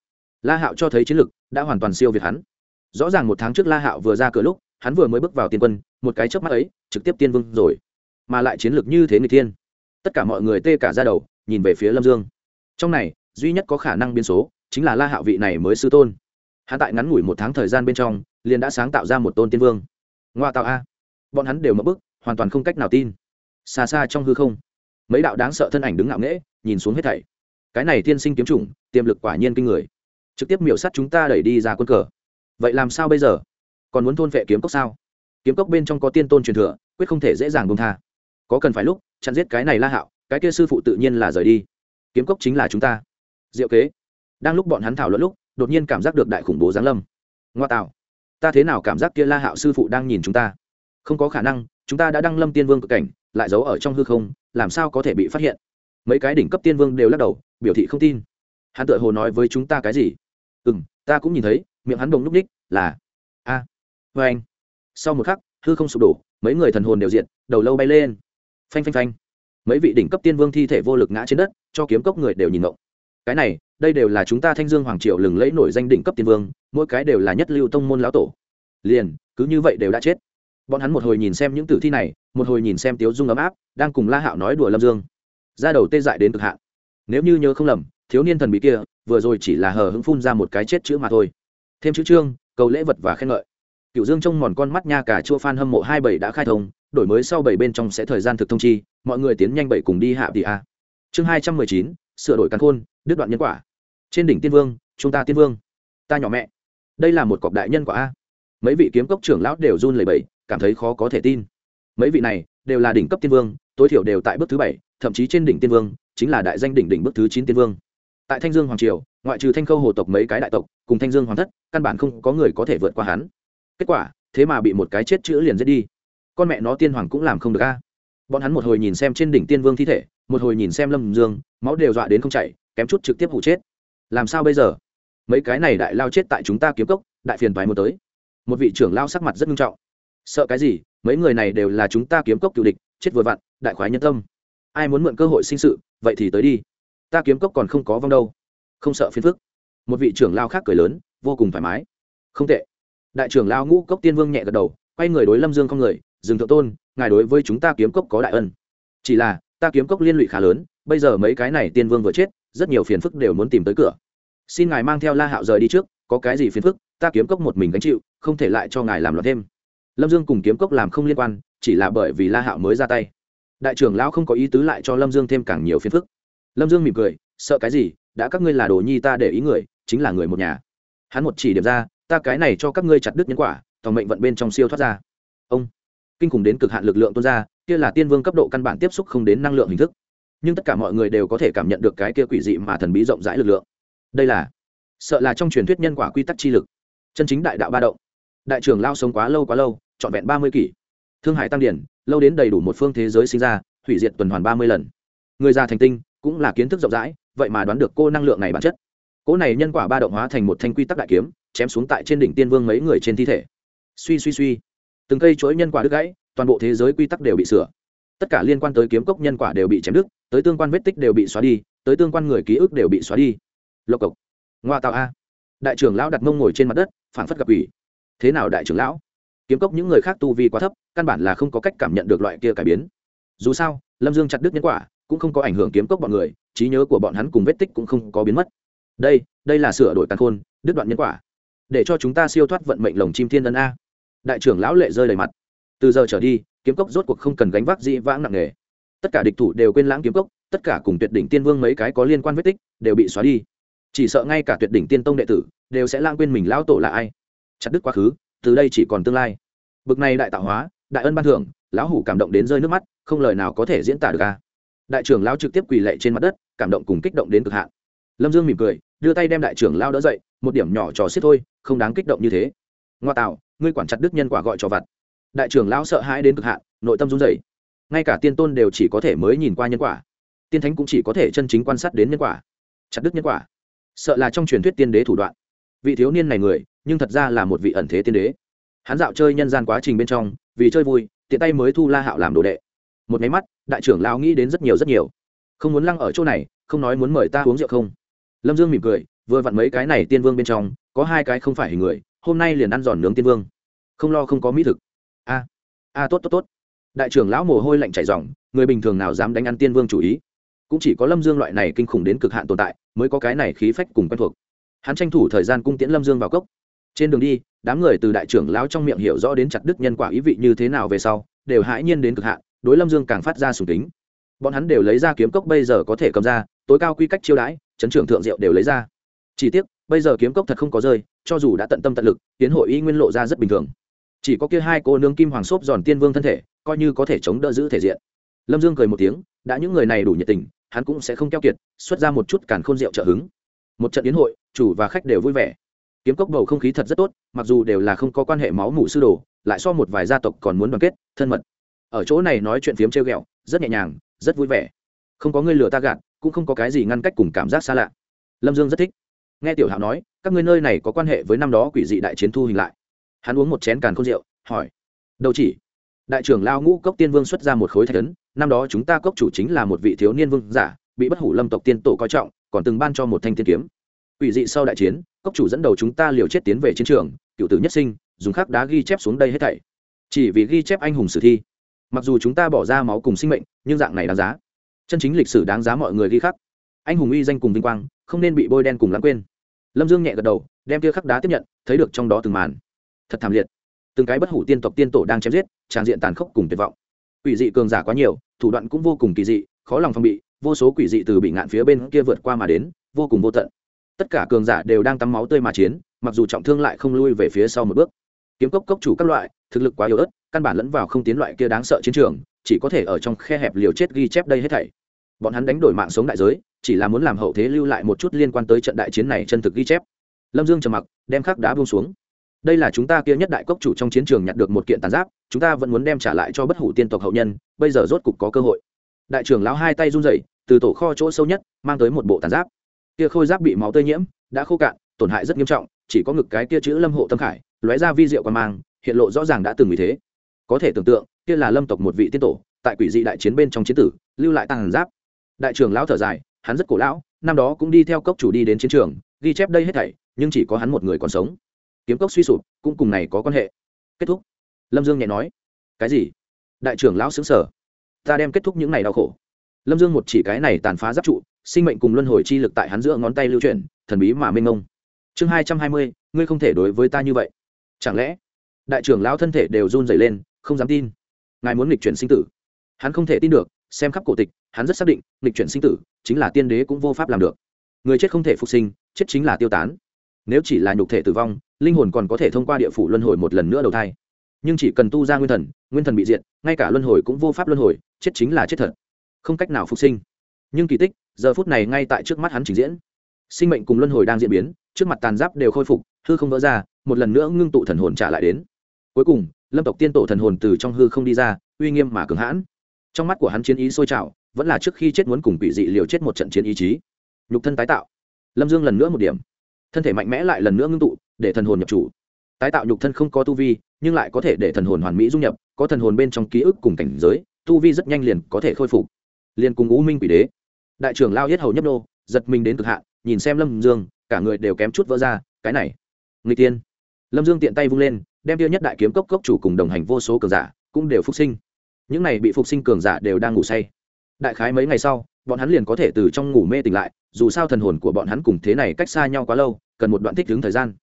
Speaker 1: La hạo cho thấy chiến lực đã hoàn toàn siêu việt hắn rõ ràng một tháng trước la hạo vừa ra cửa lúc, hắn vừa mới bước vào tiên quân, một cái chớp mắt ấy, trực tiếp tiên vương rồi. Mà lại chiến lược như thế người thiên. Tất cả mọi người tê cả ra đầu, nhìn về phía lâm dương. Trong này, duy nhất có khả năng biến số, chính là la hạo vị này mới sư tôn. Hắn tại ngắn ngủi một tháng thời gian bên trong, liền đã sáng tạo ra một tôn tiên vương. Ngoa tạo a. Bọn hắn đều mất bức hoàn toàn không cách nào tin. Xa xa trong hư không, mấy đạo đáng sợ thân ảnh đứng ngạo nghễ, nhìn xuống hết thảy. Cái này tiên sinh kiếm chủng, tiềm lực quả nhiên kinh người. Trực tiếp miểu sát chúng ta đẩy đi ra quân cờ vậy làm sao bây giờ? Còn muốn thôn vệ kiếm cốc sao? Kiếm cốc bên trong có tiên tôn truyền thừa, quyết không thể dễ dàng bông tha. Có cần phải lúc, chặn giết cái này la hạo, cái kia sư phụ tự nhiên là rời đi. Kiếm cốc chính là chúng ta. Diệu kế. Đang lúc bọn hắn thảo luận lúc, đột nhiên cảm giác được đại khủng bố giáng lâm. Ngoa tạo. Ta thế nào cảm giác kia la hạo sư phụ đang nhìn chúng ta? Không có khả năng, chúng ta đã đăng lâm tiên vương cực cảnh, lại giấu ở trong hư không, làm sao có thể bị phát hiện? Mấy cái đỉnh cấp tiên vương đều lắc đầu, biểu thị không tin. Hắn tự hồ nói với chúng ta cái gì? Ừ m ta cũng nhìn thấy miệng hắn đồng núp ních là a à, vê anh. Sau một khắc hư không sụp đổ mấy người thần hồn đều diện đầu lâu bay lên. Phanh phanh phanh. Mấy vị đỉnh cấp tiên vương thi thể vô lực ngã trên đất cho kiếm cốc người đều nhìn ngộng. Cái này đây đều là chúng ta thanh dương hoàng triều lừng lẫy nổi danh đỉnh cấp tiên vương mỗi cái đều là nhất lưu tông môn lão tổ. Liền cứ như vậy đều đã chết. Bọn hắn một hồi nhìn xem những tử thi này một hồi nhìn xem tiếu dung ấm áp đang cùng la hạo nói đùa lâm dương. Ra đầu tê dại đến cực hạn. Nếu như nhớ không lầm thiếu niên thần bí kia vừa rồi chỉ là hờ hững phun ra một cái chết chữ mà thôi thêm chữ trương, cầu lễ vật và khen ngợi. Cựu dương trông mòn con mắt nha cả chua phan hâm mộ hai bảy đã khai thông, đổi mới sau bảy bên trong sẽ thời gian thực thông chi, mọi người tiến nhanh bảy cùng đi hạ tỷ a. Chương hai trăm mười chín, sửa đổi căn khôn, đứt đoạn nhân quả. Trên đỉnh tiên vương, chúng ta tiên vương. Ta nhỏ mẹ. Đây là một cọc đại nhân quả a. Mấy vị kiếm cốc trưởng lão đều run lẩy bẩy, cảm thấy khó có thể tin. Mấy vị này đều là đỉnh cấp tiên vương, tối thiểu đều tại bước thứ bảy, thậm chí trên đỉnh tiên vương chính là đại danh đỉnh đỉnh bước thứ chín tiên vương. Tại thanh dương hoàng triều ngoại trừ thanh khâu hồ tộc mấy cái đại tộc cùng thanh dương hoàng thất căn bản không có người có thể vượt qua hắn kết quả thế mà bị một cái chết chữ liền giết đi con mẹ nó tiên hoàng cũng làm không được a. bọn hắn một hồi nhìn xem trên đỉnh tiên vương thi thể một hồi nhìn xem lâm dương máu đều dọa đến không chảy kém chút trực tiếp hụ chết làm sao bây giờ mấy cái này đại lao chết tại chúng ta kiếm cốc đại phiền vài một tới một vị trưởng lao sắc mặt rất nghiêm trọng sợ cái gì mấy người này đều là chúng ta kiếm cốc cựu địch chết vừa vặn đại khoái nhân tâm ai muốn mượn cơ hội sinh sự vậy thì tới đi ta kiếm cốc còn không có vong đâu không sợ phiền phức. Một vị trưởng lao khác cười lớn, vô cùng thoải mái. Không tệ. Đại trưởng lao ngũ cốc tiên vương nhẹ gật đầu, quay người đối lâm dương không người, dừng thượng tôn, ngài đối với chúng ta kiếm cốc có đại ân. Chỉ là, ta kiếm cốc liên lụy khá lớn, bây giờ mấy cái này tiên vương vừa chết, rất nhiều phiền phức đều muốn tìm tới cửa. Xin ngài mang theo la hạo rời đi trước, có cái gì phiền phức, ta kiếm cốc một mình gánh chịu, không thể lại cho ngài làm loạn thêm. Lâm dương cùng kiếm cốc làm không liên quan, chỉ là bởi vì la hạo mới ra tay. Đại trưởng lão không có ý tứ lại cho lâm dương thêm càng nhiều phiền phức. Lâm dương mỉm cười, sợ cái gì đã các ngươi là đồ nhi ta để ý người, chính là người một nhà. Hắn một chỉ điểm ra, ta cái này cho các ngươi chặt đứt nhân quả, tòng mệnh vận bên trong siêu thoát ra. Ông, kinh khủng đến cực hạn lực lượng tuôn ra, kia là tiên vương cấp độ căn bản tiếp xúc không đến năng lượng hình thức. Nhưng tất cả mọi người đều có thể cảm nhận được cái kia quỷ dị mà thần bí rộng rãi lực lượng. Đây là, sợ là trong truyền thuyết nhân quả quy tắc chi lực. Chân chính đại đạo ba động. Đại trưởng lao sống quá lâu quá lâu, trọn vẹn ba mươi kỷ. Thương hải tăng điển, lâu đến đầy đủ một phương thế giới sinh ra, hủy diệt tuần hoàn ba mươi lần. Người già thành tinh cũng là kiến thức rộng rãi, vậy mà đoán được cô năng lượng này bản chất. Cỗ này nhân quả ba động hóa thành một thanh quy tắc đại kiếm, chém xuống tại trên đỉnh tiên vương mấy người trên thi thể. Suy suy suy. Từng cây chuỗi nhân quả đứt gãy, toàn bộ thế giới quy tắc đều bị sửa. Tất cả liên quan tới kiếm cốc nhân quả đều bị chém đứt, tới tương quan vết tích đều bị xóa đi, tới tương quan người ký ức đều bị xóa đi. Lộc cộc. Ngoa tạo a. Đại trưởng lão đặt mông ngồi trên mặt đất, phảng phất gặp ủy thế nào đại trưởng lão? Kiếm cốc những người khác tu vi quá thấp, căn bản là không có cách cảm nhận được loại kia cải biến. Dù sao, lâm dương chặt đứt nhân quả cũng không có ảnh hưởng kiếm cốc bọn người, trí nhớ của bọn hắn cùng vết tích cũng không có biến mất. Đây đây là sửa đổi căn khôn, đứt đoạn nhân quả. Để cho chúng ta siêu thoát vận mệnh lồng chim thiên ân a. Đại trưởng lão lệ rơi đầy mặt. Từ giờ trở đi, kiếm cốc rốt cuộc không cần gánh vác dĩ vãng nặng nề. Tất cả địch thủ đều quên lãng kiếm cốc, tất cả cùng tuyệt đỉnh tiên vương mấy cái có liên quan vết tích, đều bị xóa đi. Chỉ sợ ngay cả tuyệt đỉnh tiên tông đệ tử, đều sẽ lãng quên mình lão tổ là ai. Chặt đứt quá khứ, từ đây chỉ còn tương lai. Bực này đại tạo hóa, đại ân ban thưởng, lão hủ cảm động đến rơi nước mắt, không lời nào có thể diễn tả được a đại trưởng lão trực tiếp quỳ lệ trên mặt đất, cảm động cùng kích động đến cực hạn. Lâm dương mỉm cười, đưa tay đem đại trưởng lao đỡ dậy, một điểm nhỏ trò xiết thôi, không đáng kích động như thế. Ngoa tạo, ngươi quản chặt đức nhân quả gọi trò vặt. Đại trưởng lão sợ hãi đến cực hạn, nội tâm run dày ngay cả tiên tôn đều chỉ có thể mới nhìn qua nhân quả. Tiên thánh cũng chỉ có thể chân chính quan sát đến nhân quả. Chặt đức nhân quả. Sợ là trong truyền thuyết tiên đế thủ đoạn. Vị thiếu niên này người, nhưng thật ra là một vị ẩn thế tiên đế. Hắn dạo chơi nhân gian quá trình bên trong, vì chơi vui, tiện tay mới thu la hạo làm đồ đệ. Một máy mắt đại trưởng lão nghĩ đến rất nhiều rất nhiều. Không muốn lăng ở chỗ này, không nói muốn mời ta uống rượu không? Lâm dương mỉm cười, vừa vặn mấy cái này tiên vương bên trong, có hai cái không phải hình người, hôm nay liền ăn giòn nướng tiên vương. Không lo không có mỹ thực. A a, tốt tốt tốt. Đại trưởng lão mồ hôi lạnh chảy dòng người bình thường nào dám đánh ăn tiên vương chủ ý? Cũng chỉ có lâm dương loại này kinh khủng đến cực hạn tồn tại, mới có cái này khí phách cùng quen thuộc. Hắn tranh thủ thời gian cung tiễn lâm dương vào cốc. Trên đường đi, đám người từ đại trưởng lão trong miệng hiểu rõ đến chặt đức nhân quả ý vị như thế nào về sau, đều hãi nhiên đến cực hạn đối lâm dương càng phát ra sùng tính bọn hắn đều lấy ra kiếm cốc bây giờ có thể cầm ra, tối cao quy cách chiêu đãi, chấn trưởng thượng diệu đều lấy ra. Chỉ tiếc, bây giờ kiếm cốc thật không có rơi, cho dù đã tận tâm tận lực, tiến hội y nguyên lộ ra rất bình thường. Chỉ có kia hai cô nương kim hoàng xốp giòn tiên vương thân thể, coi như có thể chống đỡ giữ thể diện. Lâm dương cười một tiếng, đã những người này đủ nhiệt tình, hắn cũng sẽ không keo kiệt, xuất ra một chút càn khôn rượu trợ hứng. Một trận yến hội, chủ và khách đều vui vẻ. Kiếm cốc bầu không khí thật rất tốt, mặc dù đều là không có quan hệ máu mủ sư đồ, lại so một vài gia tộc còn muốn đoàn kết, thân mật ở chỗ này nói chuyện phiếm trêu ghẹo, rất nhẹ nhàng, rất vui vẻ. Không có người lừa ta gạt, cũng không có cái gì ngăn cách cùng cảm giác xa lạ. Lâm dương rất thích. Nghe tiểu hạo nói, các ngươi nơi này có quan hệ với năm đó quỷ dị đại chiến thu hình lại. Hắn uống một chén càn khôn rượu, hỏi đâu chỉ, đại trưởng lao ngũ cốc tiên vương xuất ra một khối thạch ấn, năm đó chúng ta cốc chủ chính là một vị thiếu niên vương giả, bị bất hủ lâm tộc tiên tổ coi trọng, còn từng ban cho một thanh tiên kiếm. Quỷ dị sau đại chiến, cốc chủ dẫn đầu chúng ta liều chết tiến về chiến trường, cựu tử nhất sinh, dùng khắc đá ghi chép xuống đây hết thảy. Chỉ vì ghi chép anh hùng sử thi mặc dù chúng ta bỏ ra máu cùng sinh mệnh, nhưng dạng này đáng giá. Chân chính lịch sử đáng giá mọi người ghi khắc. Anh hùng uy danh cùng vinh quang, không nên bị bôi đen cùng lãng quên. Lâm dương nhẹ gật đầu, đem kia khắc đá tiếp nhận, thấy được trong đó từng màn. Thật thảm liệt. Từng cái bất hủ tiên tộc tiên tổ đang chém giết, tràn diện tàn khốc cùng tuyệt vọng. Quỷ dị cường giả quá nhiều, thủ đoạn cũng vô cùng kỳ dị, khó lòng phòng bị, vô số quỷ dị từ bị ngạn phía bên kia vượt qua mà đến, vô cùng vô tận. Tất cả cường giả đều đang tắm máu tươi mà chiến, mặc dù trọng thương lại không lui về phía sau một bước. Kiếm cốc cốc chủ các loại, thực lực quá yếu ớt căn bản lẫn vào không tiến loại kia đáng sợ chiến trường, chỉ có thể ở trong khe hẹp liều chết ghi chép đây hết thảy. Bọn hắn đánh đổi mạng sống đại giới, chỉ là muốn làm hậu thế lưu lại một chút liên quan tới trận đại chiến này chân thực ghi chép. Lâm dương trầm mặc, đem khắc đá buông xuống. Đây là chúng ta kia nhất đại cốc chủ trong chiến trường nhặt được một kiện tàn giáp, chúng ta vẫn muốn đem trả lại cho bất hủ tiên tộc hậu nhân, bây giờ rốt cục có cơ hội. Đại trưởng lão hai tay run rẩy, từ tổ kho chỗ sâu nhất, mang tới một bộ tàn giáp. Kia khôi giáp bị máu tơi nhiễm, đã khô cạn, tổn hại rất nghiêm trọng, chỉ có ngực cái kia chữ lâm hộ tâm khải, lóe ra vi diệu quan mang, hiện lộ rõ ràng đã từng vì thế có thể tưởng tượng, kia là lâm tộc một vị tiên tổ, tại quỷ dị đại chiến bên trong chiến tử, lưu lại tàn giáp. Đại trưởng lão thở dài, hắn rất cổ lão, năm đó cũng đi theo cốc chủ đi đến chiến trường, ghi chép đây hết thảy, nhưng chỉ có hắn một người còn sống. Kiếm cốc suy sụp, cũng cùng này có quan hệ. Kết thúc. Lâm dương nhẹ nói. Cái gì? Đại trưởng lão xứng sở ta đem kết thúc những ngày đau khổ. Lâm dương một chỉ cái này tàn phá giáp trụ, sinh mệnh cùng luân hồi chi lực tại hắn giữa ngón tay lưu chuyển, thần bí mà mênh mông. Chương hai trăm hai mươi, ngươi không thể đối với ta như vậy. Chẳng lẽ, đại trưởng lão thân thể đều run dày lên không dám tin. Ngài muốn nghịch chuyển sinh tử. Hắn không thể tin được, xem khắp cổ tịch, hắn rất xác định, nghịch chuyển sinh tử chính là tiên đế cũng vô pháp làm được. Người chết không thể phục sinh, chết chính là tiêu tán. Nếu chỉ là nhục thể tử vong, linh hồn còn có thể thông qua địa phủ luân hồi một lần nữa đầu thai. Nhưng chỉ cần tu ra nguyên thần nguyên thần bị diệt, ngay cả luân hồi cũng vô pháp luân hồi, chết chính là chết thật. Không cách nào phục sinh. Nhưng kỳ tích, giờ phút này ngay tại trước mắt hắn trình diễn. Sinh mệnh cùng luân hồi đang diễn biến, trước mặt tàn giáp đều khôi phục, hư không vỡ ra, một lần nữa ngưng tụ thần hồn trả lại đến. Cuối cùng lâm tộc tiên tổ thần hồn từ trong hư không đi ra, uy nghiêm mà cường hãn. Trong mắt của hắn chiến ý sôi trào, vẫn là trước khi chết muốn cùng quỷ dị liều chết một trận chiến ý chí. Nhục thân tái tạo. Lâm dương lần nữa một điểm. Thân thể mạnh mẽ lại lần nữa ngưng tụ, để thần hồn nhập chủ. Tái tạo nhục thân không có tu vi, nhưng lại có thể để thần hồn hoàn mỹ dung nhập, có thần hồn bên trong ký ức cùng cảnh giới, tu vi rất nhanh liền có thể khôi phục. Liền cùng u minh quỷ đế. Đại trưởng lao yết hầu nhấp nô, giật mình đến cực hạn, nhìn xem lâm dương, cả người đều kém chút vỡ ra, cái này. Người tiên. Lâm dương tiện tay vung lên đem tiêu nhất đại kiếm cốc cốc chủ cùng đồng hành vô số cường giả cũng đều phục sinh. Những này bị phục sinh cường giả đều đang ngủ say. Đại khái mấy ngày sau, bọn hắn liền có thể từ trong ngủ mê tỉnh lại, dù sao thần hồn của bọn hắn cùng thế này cách xa nhau quá lâu, cần một đoạn thích ứng thời gian.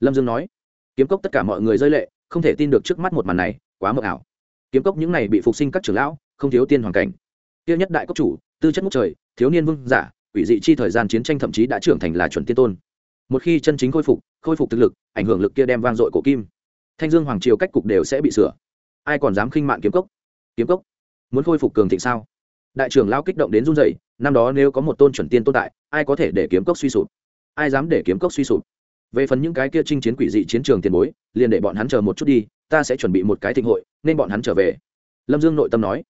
Speaker 1: Lâm dương nói, kiếm cốc tất cả mọi người rơi lệ, không thể tin được trước mắt một màn này, quá mờ ảo. Kiếm cốc những này bị phục sinh các trưởng lão, không thiếu tiên hoàn cảnh. Tiêu nhất đại cốc chủ, tư chất ngút trời, thiếu niên vương giả, quỷ dị chi thời gian chiến tranh thậm chí đã trưởng thành là chuẩn tiên tôn. Một khi chân chính khôi phục khôi phục thực lực, ảnh hưởng lực kia đem vang dội cổ kim thanh dương hoàng triều cách cục đều sẽ bị sửa. Ai còn dám khinh mạng kiếm cốc? Kiếm cốc? Muốn khôi phục cường thịnh sao? Đại trưởng lao kích động đến run rẩy, năm đó nếu có một tôn chuẩn tiên tồn tại, ai có thể để kiếm cốc suy sụp? Ai dám để kiếm cốc suy sụp? Về phần những cái kia chinh chiến quỷ dị chiến trường tiền bối, liền để bọn hắn chờ một chút đi, ta sẽ chuẩn bị một cái thịnh hội, nên bọn hắn trở về. Lâm dương nội tâm nói.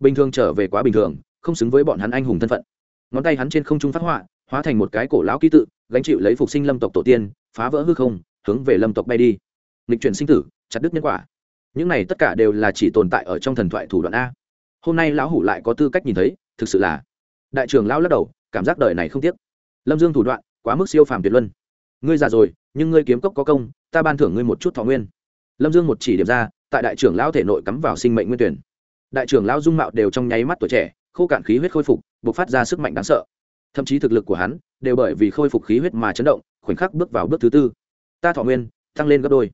Speaker 1: Bình thường trở về quá bình thường, không xứng với bọn hắn anh hùng thân phận. Ngón tay hắn trên không trung phát họa, hóa thành một cái cổ lão ký tự, gánh chịu lấy phục sinh lâm tộc tổ tiên, phá vỡ hư không, hướng về lâm tộc bay đi nghịch chuyển sinh tử, chặt đứt nhân quả. Những này tất cả đều là chỉ tồn tại ở trong thần thoại thủ đoạn a. Hôm nay lão hủ lại có tư cách nhìn thấy, thực sự là. Đại trưởng lão lắc đầu, cảm giác đời này không tiếc. Lâm dương thủ đoạn, quá mức siêu phàm tuyệt luân. Ngươi già rồi, nhưng ngươi kiếm cốc có công, ta ban thưởng ngươi một chút thọ nguyên. Lâm dương một chỉ điểm ra, tại đại trưởng lão thể nội cắm vào sinh mệnh nguyên tuyển. Đại trưởng lão dung mạo đều trong nháy mắt tuổi trẻ, khô cạn khí huyết khôi phục buộc phát ra sức mạnh đáng sợ. Thậm chí thực lực của hắn, đều bởi vì khôi phục khí huyết mà chấn động, khoảnh khắc bước vào bước thứ tư. Ta thọ nguyên, tăng lên gấp đôi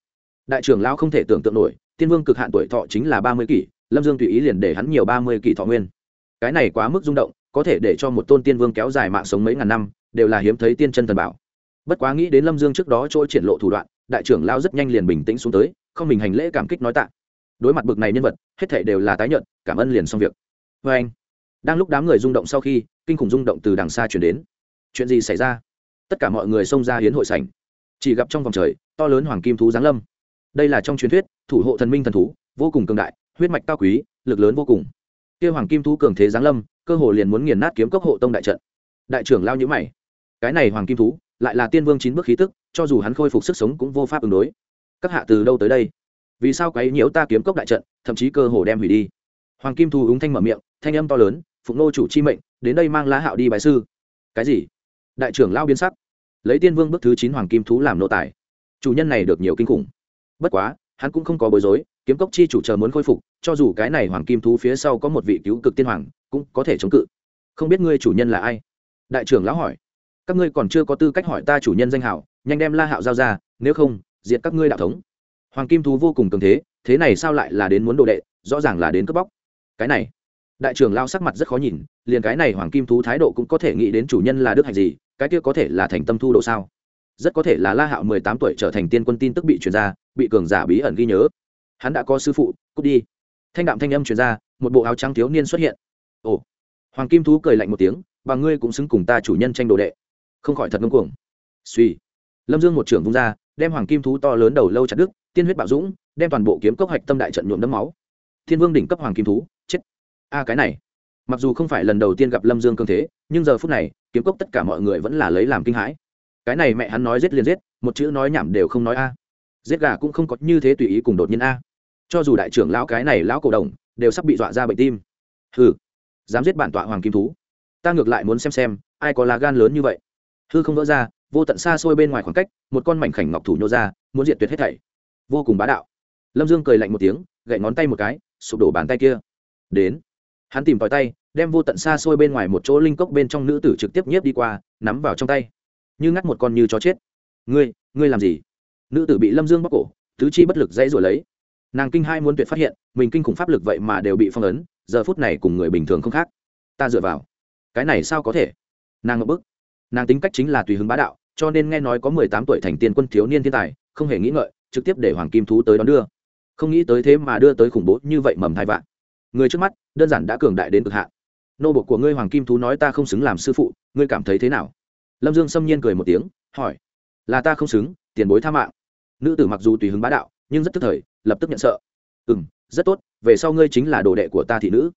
Speaker 1: đại trưởng lão không thể tưởng tượng nổi, tiên vương cực hạn tuổi thọ chính là ba mươi kỷ, lâm dương tùy ý liền để hắn nhiều ba mươi kỷ thọ nguyên. Cái này quá mức rung động, có thể để cho một tôn tiên vương kéo dài mạng sống mấy ngàn năm, đều là hiếm thấy tiên chân thần bảo. Bất quá nghĩ đến lâm dương trước đó trôi triển lộ thủ đoạn, đại trưởng lão rất nhanh liền bình tĩnh xuống tới, không mình hành lễ cảm kích nói tạ. Đối mặt bực này nhân vật, hết thể đều là tái nhận cảm ơn liền xong việc. Vê anh, đang lúc đám người rung động sau khi, kinh khủng rung động từ đằng xa chuyển đến. Chuyện gì xảy ra? Tất cả mọi người xông ra hiến hội sảnh. Chỉ gặp trong vòng trời, to lớn hoàng kim thú giáng lâm đây là trong truyền thuyết, thủ hộ thần minh thần thú, vô cùng cường đại, huyết mạch cao quý, lực lớn vô cùng. Kêu hoàng kim thú cường thế giáng lâm, cơ hồ liền muốn nghiền nát kiếm cốc hộ tông đại trận. Đại trưởng lao nhữ mày. Cái này hoàng kim thú, lại là tiên vương chín bước khí tức, cho dù hắn khôi phục sức sống cũng vô pháp ứng đối. Các hạ từ đâu tới đây? Vì sao quấy nhiễu ta kiếm cốc đại trận, thậm chí cơ hồ đem hủy đi? Hoàng kim thú úng thanh mở miệng, thanh âm to lớn, phụng nô chủ chi mệnh, đến đây mang lá hạo đi bài sư. Cái gì? Đại trưởng lao biến sắc. Lấy tiên vương bước thứ chín hoàng kim thú làm nô tài. Chủ nhân này được nhiều kinh khủng bất quá, hắn cũng không có bối rối, kiếm cốc chi chủ chờ muốn khôi phục, cho dù cái này hoàng kim thú phía sau có một vị cứu cực tiên hoàng, cũng có thể chống cự. Không biết ngươi chủ nhân là ai? Đại trưởng lão hỏi. Các ngươi còn chưa có tư cách hỏi ta chủ nhân danh hảo, nhanh đem la hạo giao ra, nếu không, diệt các ngươi đạo thống. Hoàng kim thú vô cùng cường thế thế này sao lại là đến muốn đồ đệ, rõ ràng là đến cướp bóc. Cái này, đại trưởng lao sắc mặt rất khó nhìn, liền cái này hoàng kim thú thái độ cũng có thể nghĩ đến chủ nhân là đức hạnh gì, cái kia có thể là thành tâm thu độ sao? Rất có thể là la hạo mười tám tuổi trở thành tiên quân tin tức bị truyền ra, bị cường giả bí ẩn ghi nhớ. Hắn đã có sư phụ, cút đi. Thanh đạm thanh âm truyền ra, một bộ áo trắng thiếu niên xuất hiện. Ồ. Hoàng kim thú cười lạnh một tiếng và ngươi cũng xứng cùng ta chủ nhân tranh đồ đệ. Không khỏi thật ngông cuồng. Suy lâm dương một trưởng vung ra, đem hoàng kim thú to lớn đầu lâu chặt đứt, tiên huyết bạo dũng, đem toàn bộ kiếm cốc hạch tâm đại trận nhuộm đấm máu. Thiên vương đỉnh cấp hoàng kim thú, chết. A, cái này. Mặc dù không phải lần đầu tiên gặp lâm dương cương thế, nhưng giờ phút này, kiếm cốc tất cả mọi người vẫn là lấy làm kinh hãi cái này mẹ hắn nói giết liền giết, một chữ nói nhảm đều không nói a. Giết gà cũng không có như thế tùy ý cùng đột nhiên a. Cho dù đại trưởng lão cái này lão cổ đồng, đều sắp bị dọa ra bệnh tim. Hừ, dám giết bản tọa hoàng kim thú. Ta ngược lại muốn xem xem, ai có lá gan lớn như vậy. Hư không vỡ ra, vô tận xa xôi bên ngoài khoảng cách, một con mảnh khảnh ngọc thủ nhô ra, muốn diệt tuyệt hết thảy. Vô cùng bá đạo. Lâm dương cười lạnh một tiếng, gậy ngón tay một cái, sụp đổ bàn tay kia. Đến. Hắn tìm tòi tay, đem vô tận xa xôi bên ngoài một chỗ linh cốc bên trong nữ tử trực tiếp nhiếp đi qua, nắm vào trong tay như ngắt một con như chó chết. Ngươi ngươi làm gì? Nữ tử bị lâm dương bóc cổ, tứ chi bất lực dãy rồi lấy. Nàng kinh hai muốn tuyệt phát hiện, mình kinh khủng pháp lực vậy mà đều bị phong ấn, giờ phút này cùng người bình thường không khác. Ta dựa vào. Cái này sao có thể? Nàng ngập bức. Nàng tính cách chính là tùy hứng bá đạo, cho nên nghe nói có mười tám tuổi thành tiên quân thiếu niên thiên tài, không hề nghĩ ngợi, trực tiếp để hoàng kim thú tới đón đưa. Không nghĩ tới thế mà đưa tới khủng bố như vậy mầm thai vạn. Người trước mắt, đơn giản đã cường đại đến cực hạn. Nô bộc của ngươi hoàng kim thú nói ta không xứng làm sư phụ, ngươi cảm thấy thế nào? Lâm dương xâm nhiên cười một tiếng, hỏi, là ta không xứng, tiền bối tha mạng. Nữ tử mặc dù tùy hứng bá đạo, nhưng rất tức thời, lập tức nhận sợ. Ừ m rất tốt, về sau ngươi chính là đồ đệ của ta thị nữ.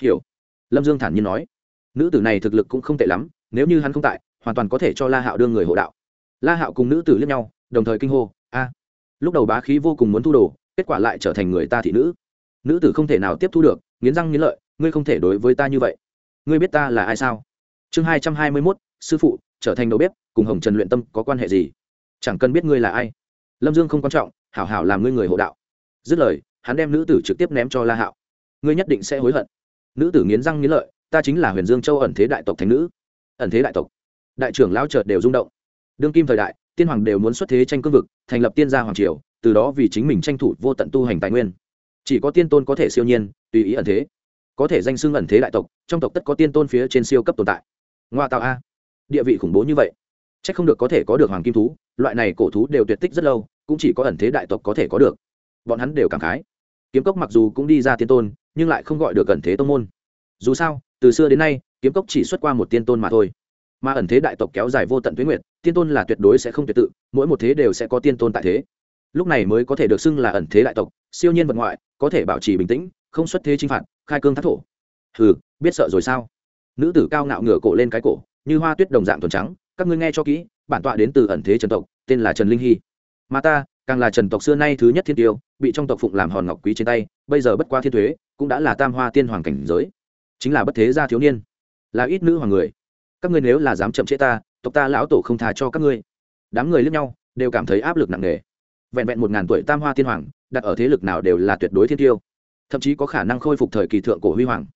Speaker 1: Hiểu. Lâm dương thản nhiên nói. Nữ tử này thực lực cũng không tệ lắm, nếu như hắn không tại, hoàn toàn có thể cho la hạo đương người hộ đạo. La hạo cùng nữ tử liếc nhau, đồng thời kinh hô, a, lúc đầu bá khí vô cùng muốn thu đồ, kết quả lại trở thành người ta thị nữ. Nữ tử không thể nào tiếp thu được, nghiến răng nghiến lợi, ngươi không thể đối với ta như vậy. Ngươi biết ta là ai sao? Chương hai trăm hai mươi mốt sư phụ, trở thành đầu bếp, cùng hồng trần luyện tâm có quan hệ gì? Chẳng cần biết ngươi là ai. Lâm dương không quan trọng, hảo hảo làm ngươi người hộ đạo. Dứt lời, hắn đem nữ tử trực tiếp ném cho la hạo. Ngươi nhất định sẽ hối hận. Nữ tử nghiến răng nghiến lợi, ta chính là huyền dương châu ẩn thế đại tộc thành nữ. Ẩn thế đại tộc. Đại trưởng lao chợt đều rung động. Đương kim thời đại, tiên hoàng đều muốn xuất thế tranh cương vực, thành lập tiên gia hoàng triều, từ đó vì chính mình tranh thủ vô tận tu hành tài nguyên. Chỉ có tiên tôn có thể siêu nhiên, tùy ý ẩn thế. Có thể danh xưng ẩn thế đại tộc, trong tộc tất có tiên tôn phía trên siêu cấp tồn tại. Ngoa tạo a địa vị khủng bố như vậy. C h ắ c không được có thể có được hoàng kim thú, loại này cổ thú đều tuyệt tích rất lâu, cũng chỉ có ẩn thế đại tộc có thể có được. Bọn hắn đều cảm khái. Kiếm cốc mặc dù cũng đi ra tiên tôn, nhưng lại không gọi được ẩn thế tông môn. Dù sao, từ xưa đến nay, kiếm cốc chỉ xuất qua một tiên tôn mà thôi. Mà ẩn thế đại tộc kéo dài vô tận tuyến nguyệt, tiên tôn là tuyệt đối sẽ không tuyệt tự, mỗi một thế đều sẽ có tiên tôn tại thế. Lúc này mới có thể được xưng là ẩn thế đại tộc, siêu nhiên vật ngoại, có thể bảo trì bình tĩnh, không xuất thế chinh phạt, khai cương thác thổ. Hừ, biết sợ rồi sao? Nữ tử cao ngạo ngửa cổ lên cái cổ như hoa tuyết đồng dạng thuần trắng, các ngươi nghe cho kỹ, bản tọa đến từ ẩn thế trần tộc, tên là trần linh hy. Mà ta, càng là trần tộc xưa nay thứ nhất thiên tiêu, bị trong tộc phụng làm hòn ngọc quý trên tay, bây giờ bất qua thiên thuế cũng đã là tam hoa tiên hoàng cảnh giới. Chính là bất thế gia thiếu niên, là ít nữ hoàng người. Các ngươi nếu là dám chậm trễ ta, tộc ta lão tổ không thà cho các ngươi. Đám người lướt nhau, đều cảm thấy áp lực nặng nề. Vẹn vẹn một ngàn tuổi tam hoa tiên hoàng, đặt ở thế lực nào đều là tuyệt đối thiên tiêu. Thậm chí có khả năng khôi phục thời kỳ thượng cổ huy hoàng.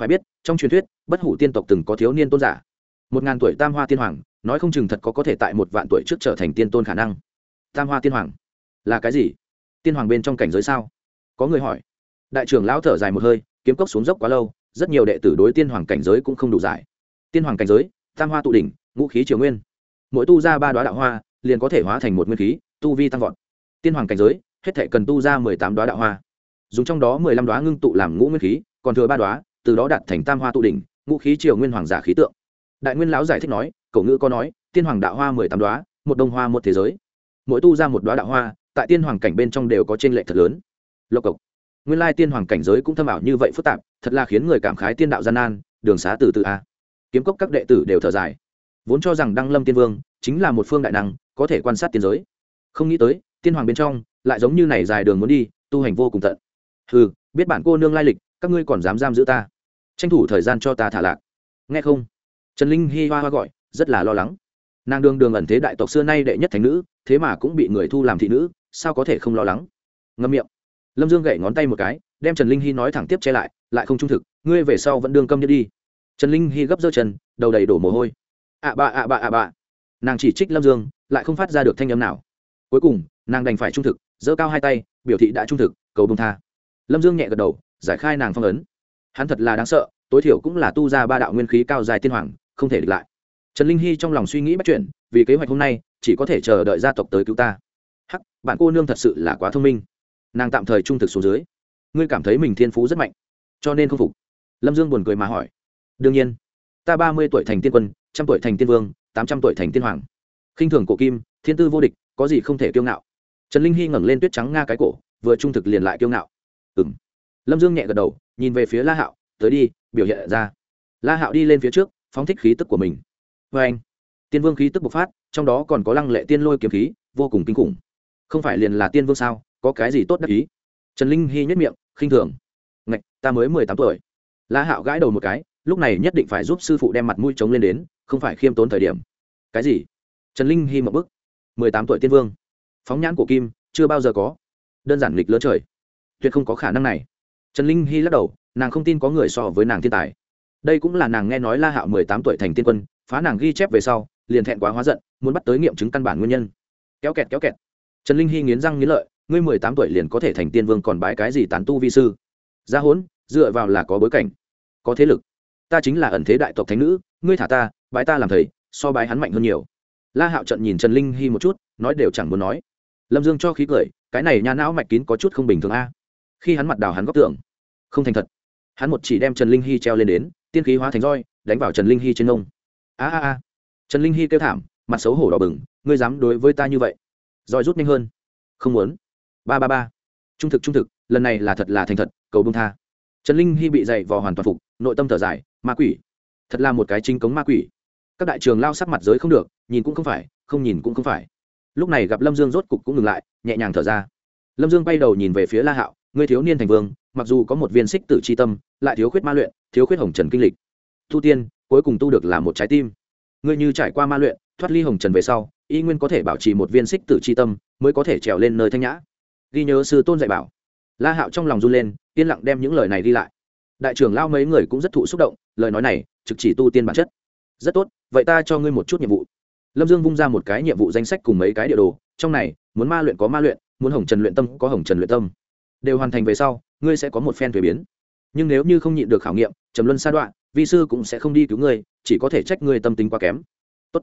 Speaker 1: Phải biết, trong truyền thuyết, bất hủ tiên tộc từng có thiếu niên tôn giả một ngàn tuổi tam hoa tiên hoàng, nói không chừng thật có có thể tại một vạn tuổi trước trở thành tiên tôn khả năng. Tam hoa tiên hoàng, là cái gì? Tiên hoàng bên trong cảnh giới sao? Có người hỏi. Đại trưởng lão thở dài một hơi, kiếm cốc xuống dốc quá lâu, rất nhiều đệ tử đối tiên hoàng cảnh giới cũng không đủ giải. Tiên hoàng cảnh giới, tam hoa tụ đỉnh, ngũ khí triều nguyên. Mỗi tu ra ba đoá đạo hoa, liền có thể hóa thành một nguyên khí, tu vi tăng vọt. Tiên hoàng cảnh giới, hết thể cần tu ra mười tám đoá đạo hoa. Dùng trong đó mười lăm đoá ngưng tụ làm ngũ nguyên khí, còn thừa ba đoá từ đó đạt thành tam hoa tụ đỉnh, ngũ khí triều nguyên hoàng giả khí tượng đại nguyên lão giải thích nói, Cổ ngữ có nói, tiên hoàng đạo hoa mười tám đoá một đông hoa một thế giới. Mỗi tu ra một đoá đạo hoa, tại tiên hoàng cảnh bên trong đều có t r ê n lệch thật lớn. Lộc cộc. Nguyên lai tiên hoàng cảnh giới cũng thâm ảo như vậy phức tạp, thật là khiến người cảm khái tiên đạo gian nan, đường xá từ từ a. Kiếm cốc các đệ tử đều thở dài. Vốn cho rằng đăng lâm tiên vương chính là một phương đại năng, có thể quan sát tiên giới. Không nghĩ tới, tiên hoàng bên trong lại giống như này dài đường muốn đi, tu hành vô cùng tận. Ừ biết bản cô nương lai lịch, các ngươi còn dám giam giữ ta. Tranh thủ thời gian cho ta thả lạc. Nghe không? Trần linh hi hoa hoa gọi, rất là lo lắng. Nàng đường đường ẩn thế đại tộc xưa nay đệ nhất thành nữ, thế mà cũng bị người thu làm thị nữ, sao có thể không lo lắng? Ngâm miệng. Lâm dương gậy ngón tay một cái, đem trần linh hy nói thẳng tiếp che lại lại không trung thực, ngươi về sau vẫn đương câm nhất đi. Trần linh hy gấp giơ chân, đầu đầy đổ mồ hôi. Ạ bạ ạ bạ ạ bạ nàng chỉ trích lâm dương, lại không phát ra được thanh âm nào. Cuối cùng, nàng đành phải trung thực, giơ cao hai tay, biểu thị đã trung thực, cầu bông tha. Lâm dương nhẹ gật đầu, giải khai nàng phong ấn. Hắn thật là đáng sợ tối thiểu cũng là tu ra ba đạo nguyên khí cao dài tiên hoàng, không thể địch lại. Trần linh hy trong lòng suy nghĩ bắt chuyện vì kế hoạch hôm nay, chỉ có thể chờ đợi gia tộc tới cứu ta. Hắc, bạn cô nương thật sự là quá thông minh. Nàng tạm thời trung thực xuống dưới. Ngươi cảm thấy mình thiên phú rất mạnh, cho nên không phục. Lâm dương buồn cười mà hỏi. Đương nhiên, ta ba mươi tuổi thành tiên quân, trăm tuổi thành tiên vương, tám trăm tuổi thành tiên hoàng. Khinh thường cổ kim, thiên tư vô địch, có gì không thể kiêu ngạo? Trần linh hy ngẩng lên tuyết trắng nga cái cổ, vừa trung thực liền lại kiêu ngạo. Ừ m lâm dương nhẹ gật đầu, nhìn về phía la hạo, tới đi biểu hiện ra. La hạo đi lên phía trước, phóng thích khí tức của mình. Vê anh, tiên vương khí tức bộc phát, trong đó còn có lăng lệ tiên lôi kiếm khí, vô cùng kinh khủng. Không phải liền là tiên vương sao, có cái gì tốt đắc ý? Trần linh hy nhất miệng, khinh thường. Ngạch, ta mới mười tám tuổi. La hạo gãi đầu một cái, lúc này nhất định phải giúp sư phụ đem mặt mũi trống lên đến, không phải khiêm tốn thời điểm. Cái gì? Trần linh hy một bức mười tám tuổi tiên vương. Phóng nhãn của kim, chưa bao giờ có. Đơn giản lịch lớn trời. Tuyệt không có khả năng này trần linh hy lắc đầu, nàng không tin có người so với nàng thiên tài. Đây cũng là nàng nghe nói la hạo mười tám tuổi thành tiên quân, phá nàng ghi chép về sau, liền thẹn quá hóa giận, muốn bắt tới nghiệm chứng căn bản nguyên nhân. Kéo kẹt kéo kẹt. Trần linh hy nghiến răng nghiến lợi, ngươi mười tám tuổi liền có thể thành tiên vương còn bái cái gì tán tu vi sư? Gia hốn, dựa vào là có bối cảnh, có thế lực. Ta chính là ẩn thế đại tộc thánh nữ, ngươi thả ta, bái ta làm thầy, so bái hắn mạnh hơn nhiều. La hạo trận nhìn trần linh hy một chút, nói đều chẳng muốn nói. Lâm dương cho khí cười, cái này nha não mạch kín có chút không bình thường a khi hắn mặt đào hắn góc tưởng không thành thật. Hắn một chỉ đem trần linh hy treo lên đến, tiên khí hóa thành roi, đánh vào trần linh hy trên nông a a a. Trần linh hy kêu thảm, mặt xấu hổ đỏ bừng, ngươi dám đối với ta như vậy? Roi rút nhanh hơn. Không muốn. Ba ba ba. Trung thực trung thực, lần này là thật là thành thật, cầu bông tha. Trần linh hy bị dày vò hoàn toàn phục, nội tâm thở dài, ma quỷ. Thật là một cái chính cống ma quỷ. Các đại trường lao sắc mặt giới không được, nhìn cũng không phải, không nhìn cũng không phải. Lúc này gặp lâm dương rốt cục cũng ngừng lại, nhẹ nhàng thở ra. Lâm dương bay đầu nhìn về phía la hạo người thiếu niên thành vương, mặc dù có một viên xích tử c h i tâm, lại thiếu khuyết ma luyện, thiếu khuyết hồng trần kinh lịch. Tu tiên, cuối cùng tu được là một trái tim. Ngươi như trải qua ma luyện, thoát ly hồng trần về sau, y nguyên có thể bảo trì một viên xích tử c h i tâm, mới có thể trèo lên nơi thanh nhã. Ghi nhớ sư tôn dạy bảo. La hạo trong lòng run lên, yên lặng đem những lời này đi lại. Đại trưởng lao mấy người cũng rất thụ xúc động, lời nói này trực chỉ tu tiên bản chất. Rất tốt, vậy ta cho ngươi một chút nhiệm vụ. Lâm dương vung ra một cái nhiệm vụ danh sách cùng mấy cái địa đồ, trong này, muốn ma luyện có ma luyện, muốn hồng trần luyện tâm có hồng trần luyện tâm đều hoàn thành về sau, ngươi sẽ có một phen thuế biến. Nhưng nếu như không nhịn được khảo nghiệm, trầm luân sa đoạn, vi sư cũng sẽ không đi cứu ngươi, chỉ có thể trách ngươi tâm tính quá kém. Tốt.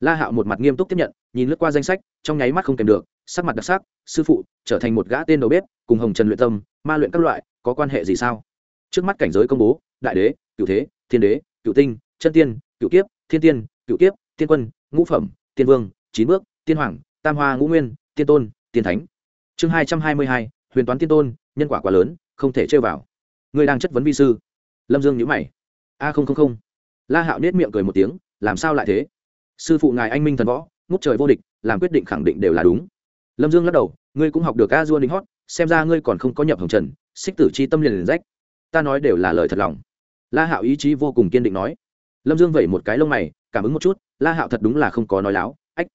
Speaker 1: la hạo một mặt nghiêm túc tiếp nhận, nhìn lướt qua danh sách, trong nháy mắt không kèm được, sắc mặt đặc sắc, sư phụ, trở thành một gã tên đầu bếp, cùng hồng trần luyện tâm, ma luyện các loại, có quan hệ gì sao? Trước mắt cảnh giới công bố, đại đế cựu thế, thiên đế cựu tinh, chân tiên cựu kiếp, thiên tiên cựu kiếp, tiên quân, ngũ phẩm, tiên vương, chín bước, tiên hoàng, tam hoa ngũ nguyên, tiên tôn, tiên thánh. Chương hai trăm hai mươi hai huyền toán tiên tôn, nhân quả quá lớn, không thể chơi vào. Ngươi đang chất vấn vi sư. Lâm dương nhữ mày. A không không không. La hạo nết miệng cười một tiếng, làm sao lại thế? Sư phụ ngài anh minh thần võ, ngút trời vô địch, làm quyết định khẳng định đều là đúng. Lâm dương lắc đầu, ngươi cũng học được a dua đính hót, xem ra ngươi còn không có nhập hồng trần, xích tử chi tâm liền liền rách. Ta nói đều là lời thật lòng. La hạo ý chí vô cùng kiên định nói. Lâm dương vẩy một cái lông mày, cảm ứng một chút, la hạo thật đúng là không có nói láo, ách,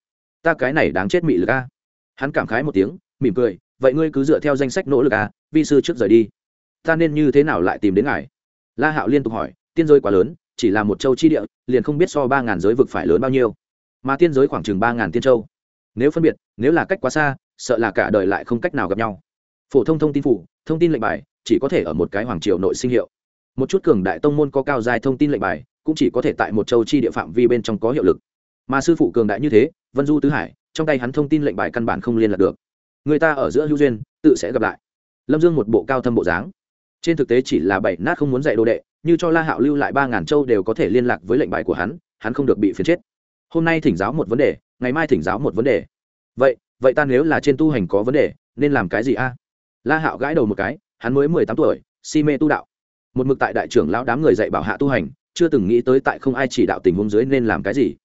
Speaker 1: ta cái này đáng chết mị lực a. Hắn cảm khái một tiếng, mỉm cười vậy ngươi cứ dựa theo danh sách nỗ lực à vi sư trước rời đi. Ta nên như thế nào lại tìm đến ngài? La hạo liên tục hỏi, tiên giới quá lớn, chỉ là một châu chi địa, liền không biết so ba ngàn giới vực phải lớn bao nhiêu. Mà tiên giới khoảng chừng ba ngàn tiên châu. Nếu phân biệt, nếu là cách quá xa, sợ là cả đời lại không cách nào gặp nhau. Phổ thông thông tin phủ, thông tin lệnh bài, chỉ có thể ở một cái hoàng triều nội sinh hiệu. Một chút cường đại tông môn có cao dài thông tin lệnh bài, cũng chỉ có thể tại một châu chi địa phạm vi bên trong có hiệu lực. Mà sư phụ cường đại như thế, vân du tứ hải, trong tay hắn thông tin lệnh bài căn bản không liên lạc được người ta ở giữa hữu duyên, tự sẽ gặp lại. Lâm dương một bộ cao thâm bộ dáng. Trên thực tế chỉ là bảy nát không muốn dạy đồ đệ, như cho la hạo lưu lại ba ngàn châu đều có thể liên lạc với lệnh bài của hắn hắn không được bị phiền chết. Hôm nay thỉnh giáo một vấn đề, ngày mai thỉnh giáo một vấn đề. Vậy vậy ta nếu là trên tu hành có vấn đề, nên làm cái gì a? La hạo gãi đầu một cái, hắn mới mười tám tuổi, si mê tu đạo. Một mực tại đại trưởng lão đám người dạy bảo hạ tu hành, chưa từng nghĩ tới tại không ai chỉ đạo tình huống dưới nên làm cái gì.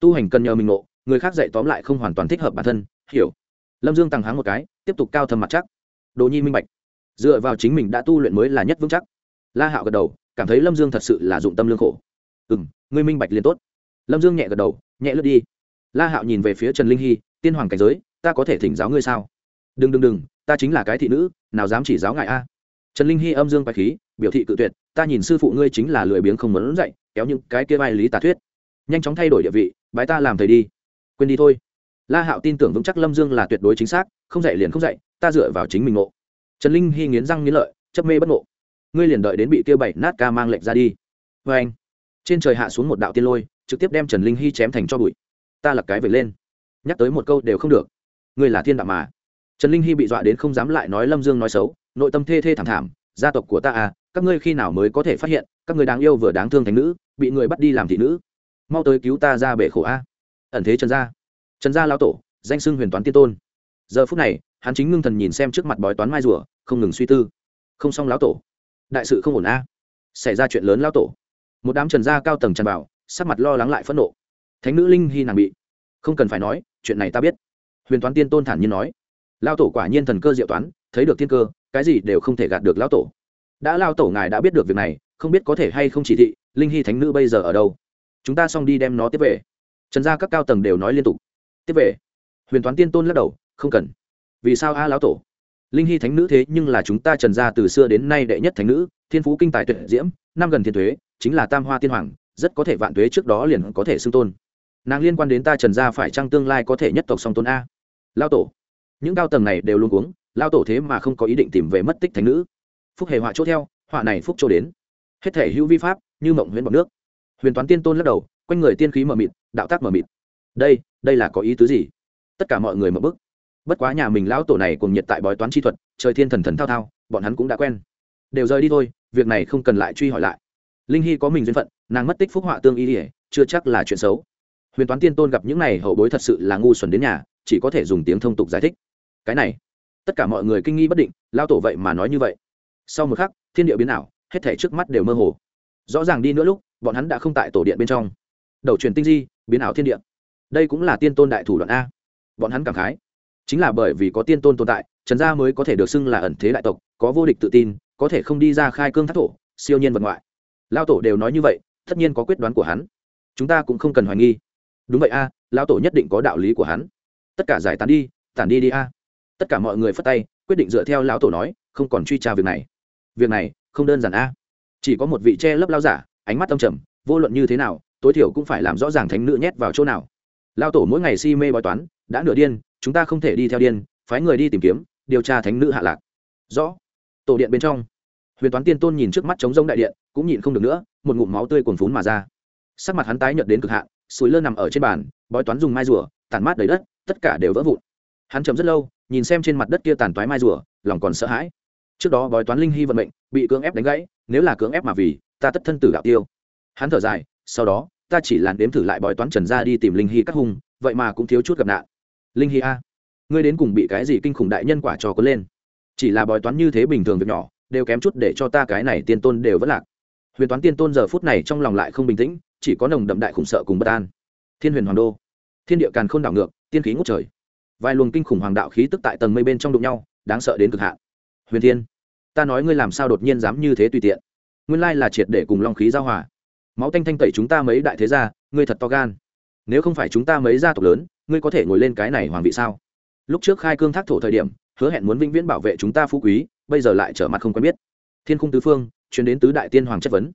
Speaker 1: Tu hành cần nhờ mình ngộ, người khác dạy tóm lại không hoàn toàn thích hợp bản thân, hiểu lâm dương tăng háng một cái, tiếp tục cao thầm mặt chắc. Đồ nhi minh bạch. Dựa vào chính mình đã tu luyện mới là nhất vững chắc. La hạo gật đầu, cảm thấy lâm dương thật sự là dụng tâm lương khổ. Ừ m ngươi minh bạch liền tốt. Lâm dương nhẹ gật đầu, nhẹ lướt đi. La hạo nhìn về phía trần linh hy, tiên hoàng cảnh giới, ta có thể thỉnh giáo ngươi sao? Đừng đừng đừng, ta chính là cái thị nữ, nào dám chỉ giáo ngại a. Trần linh hy âm dương bài khí, biểu thị cự tuyệt, ta nhìn sư phụ ngươi chính là lười biếng không muốn dạy, kéo những cái kia vai lý tà thuyết. Nhanh chóng thay đổi địa vị, bái ta làm thầy đi. Quên đi thôi la hạo tin tưởng vững chắc lâm dương là tuyệt đối chính xác, không dạy liền không dạy, ta dựa vào chính mình ngộ. Trần linh hy nghiến răng nghiến lợi, chấp mê bất ngộ. Ngươi liền đợi đến bị Tiêu bảy nát ca mang lệnh ra đi. Vê anh, trên trời hạ xuống một đạo tiên lôi, trực tiếp đem trần linh hy chém thành cho bụi. Ta lật cái về lên. Nhắc tới một câu đều không được. Ngươi là thiên đạo mà. Trần linh hy bị dọa đến không dám lại nói lâm dương nói xấu, nội tâm thê thê thảm thảm, gia tộc của ta à các ngươi khi nào mới có thể phát hiện, các người đáng yêu vừa đáng thương thành nữ, bị người bắt đi làm thị nữ. Mau tới cứu ta ra bể khổ a. Ẩn thế trần gia trần gia lao tổ, danh xưng huyền toán tiên tôn. Giờ phút này, hắn chính ngưng thần nhìn xem trước mặt bói toán mai rùa, không ngừng suy tư. Không xong lão tổ. Đại sự không ổn a. Xảy ra chuyện lớn lão tổ. Một đám trần gia cao tầng tràn vào, sắc mặt lo lắng lại phẫn nộ. Thánh nữ linh hy nàng bị. Không cần phải nói, chuyện này ta biết. Huyền toán tiên tôn thản nhiên nói. Lao tổ quả nhiên thần cơ diệu toán, thấy được thiên cơ, cái gì đều không thể gạt được lão tổ. Đã lao tổ ngài đã biết được việc này, không biết có thể hay không chỉ thị, linh hy thánh nữ bây giờ ở đâu? Chúng ta xong đi đem nó tiếp về. Trần gia các cao tầng đều nói liên tục tiếp về. Huyền toán tiên tôn lắc đầu, không cần. Vì sao a lão tổ? Linh hy thánh nữ thế nhưng là chúng ta trần gia từ xưa đến nay đệ nhất thánh nữ, thiên phú kinh tài tuyệt diễm, năm gần thiên thuế chính là tam hoa tiên hoàng, rất có thể vạn thuế trước đó liền có thể xưng tôn. Nàng liên quan đến ta trần gia phải chăng tương lai có thể nhất tộc song tôn a? Lao tổ. Những cao tầng này đều luôn uống lao tổ thế mà không có ý định tìm về mất tích thánh nữ. Phúc hề họa chỗ theo, họa này phúc chỗ đến. Hết thể hữu vi pháp, như mộng huyễn bọc nước. Huyền toán tiên tôn lắc đầu, quanh người tiên khí mờ mịt, đạo tác mờ mịt đây đây là có ý tứ gì? Tất cả mọi người mở bức bất quá nhà mình lão tổ này cùng nhiệt tại bói toán chi thuật, trời thiên thần thần thao thao, bọn hắn cũng đã quen. Đều rời đi thôi, việc này không cần lại truy hỏi lại. Linh hy có mình duyên phận, nàng mất tích phúc họa tương y ỉa, chưa chắc là chuyện xấu. Huyền toán tiên tôn gặp những này hậu bối thật sự là ngu xuẩn đến nhà, chỉ có thể dùng tiếng thông tục giải thích. Cái này, tất cả mọi người kinh nghi bất định lao tổ vậy mà nói như vậy. Sau một khắc, thiên địa biến ảo, hết thể trước mắt đều mơ hồ. Rõ ràng đi nữa lúc, bọn hắn đã không tại tổ điện bên trong. Đầu truyền tinh di, biến ảo thiên địa đây cũng là tiên tôn đại thủ đoạn a. Bọn hắn cảm khái. Chính là bởi vì có tiên tôn tồn tại trần gia mới có thể được xưng là ẩn thế đại tộc có vô địch tự tin có thể không đi ra khai cương thác thổ siêu nhiên vật ngoại. Lao tổ đều nói như vậy tất nhiên có quyết đoán của hắn. Chúng ta cũng không cần hoài nghi. Đúng vậy a à, lao tổ nhất định có đạo lý của hắn. Tất cả giải tán đi tản đi đi a. Tất cả mọi người phất tay quyết định dựa theo lão tổ nói không còn truy tra việc này. Việc này không đơn giản a. Chỉ có một vị che lấp lao giả ánh mắt âm trầm vô luận như thế nào tối thiểu cũng phải làm rõ ràng thánh nữ nhét vào chỗ nào lao tổ mỗi ngày si mê bói toán, đã nửa điên, chúng ta không thể đi theo điên, phái người đi tìm kiếm, điều tra thánh nữ hạ lạc. Rõ. Tổ điện bên trong. Huyền toán tiên tôn nhìn trước mắt trống rông đại điện, cũng nhìn không được nữa, một ngụm máu tươi cuồn phún mà ra. Sắc mặt hắn tái nhợt đến cực hạn sùi lơ nằm ở trên bàn, bói toán dùng mai rùa tàn mát đầy đất, tất cả đều vỡ vụn. Hắn chấm rất lâu, nhìn xem trên mặt đất kia tàn toái mai rùa, lòng còn sợ hãi. Trước đó bói toán linh hy vận mệnh, bị cưỡng ép đánh gãy, nếu là cưỡng ép mà vì, ta tất thân tử đạo tiêu. Hắn thở dài, sau đó ta chỉ làn đếm thử lại bói toán trần ra đi tìm linh hy các hung, vậy mà cũng thiếu chút gặp nạn. Linh hy a, ngươi đến cùng bị cái gì kinh khủng đại nhân quả trò có lên? Chỉ là bói toán như thế bình thường việc nhỏ, đều kém chút để cho ta cái này tiên tôn đều vất lạc. Huyền toán tiên tôn giờ phút này trong lòng lại không bình tĩnh, chỉ có nồng đậm đại khủng sợ cùng bất an. Thiên huyền hoàng đô, thiên địa càn k h ô n đảo ngược, tiên khí ngút trời. Vài luồng kinh khủng hoàng đạo khí tức tại tầng mây bên trong đụng nhau, đáng sợ đến cực hạn. Huyền thiên, ta nói ngươi làm sao đột nhiên dám như thế tùy tiện? Nguyên lai là triệt để cùng long khí giao hòa máu tanh thanh tẩy chúng ta mấy đại thế gia, ngươi thật to gan. Nếu không phải chúng ta mấy gia tộc lớn, ngươi có thể ngồi lên cái này hoàng vị sao? Lúc trước khai cương thác thổ thời điểm, hứa hẹn muốn vĩnh viễn bảo vệ chúng ta phú quý, bây giờ lại trở mặt không quen biết. Thiên khung tứ phương, chuyển đến tứ đại tiên hoàng chất vấn.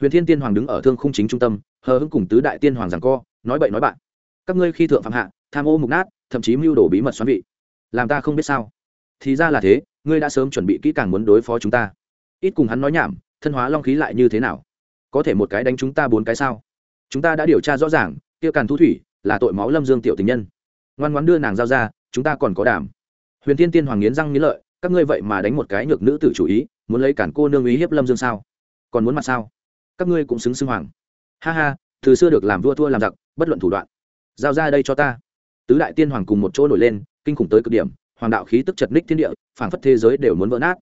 Speaker 1: Huyền thiên tiên hoàng đứng ở thương khung chính trung tâm, hờ hững cùng tứ đại tiên hoàng rằng co, nói bậy nói bạn. Các ngươi khi thượng phạm hạ, tham ô mục nát, thậm chí mưu đồ bí mật xoắn vị. Làm ta không biết sao? Thì ra là thế, ngươi đã sớm chuẩn bị kỹ càng muốn đối phó chúng ta. Ít cùng hắn nói nhảm, thân hóa long khí lại như thế nào? Có thể một cái đánh chúng ta bốn cái sao? Chúng ta đã điều tra rõ ràng, kia càn thu thủy là tội máu lâm dương tiểu tình nhân. Ngoan ngoan đưa nàng giao ra, chúng ta còn có đảm. Huyền thiên tiên hoàng nghiến răng nghiến lợi, các ngươi vậy mà đánh một cái nhược nữ tử chủ ý, muốn lấy cản cô nương ý hiếp lâm dương sao? Còn muốn mặt sao? Các ngươi cũng xứng xưng hoàng. Ha ha, từ xưa được làm vua thua làm giặc, bất luận thủ đoạn. Giao ra đây cho ta. Tứ đại tiên hoàng cùng một chỗ nổi lên, kinh khủng tới cực điểm, hoàng đạo khí tức chật ních thiên địa, phảng phất thế giới đều muốn vỡ nát.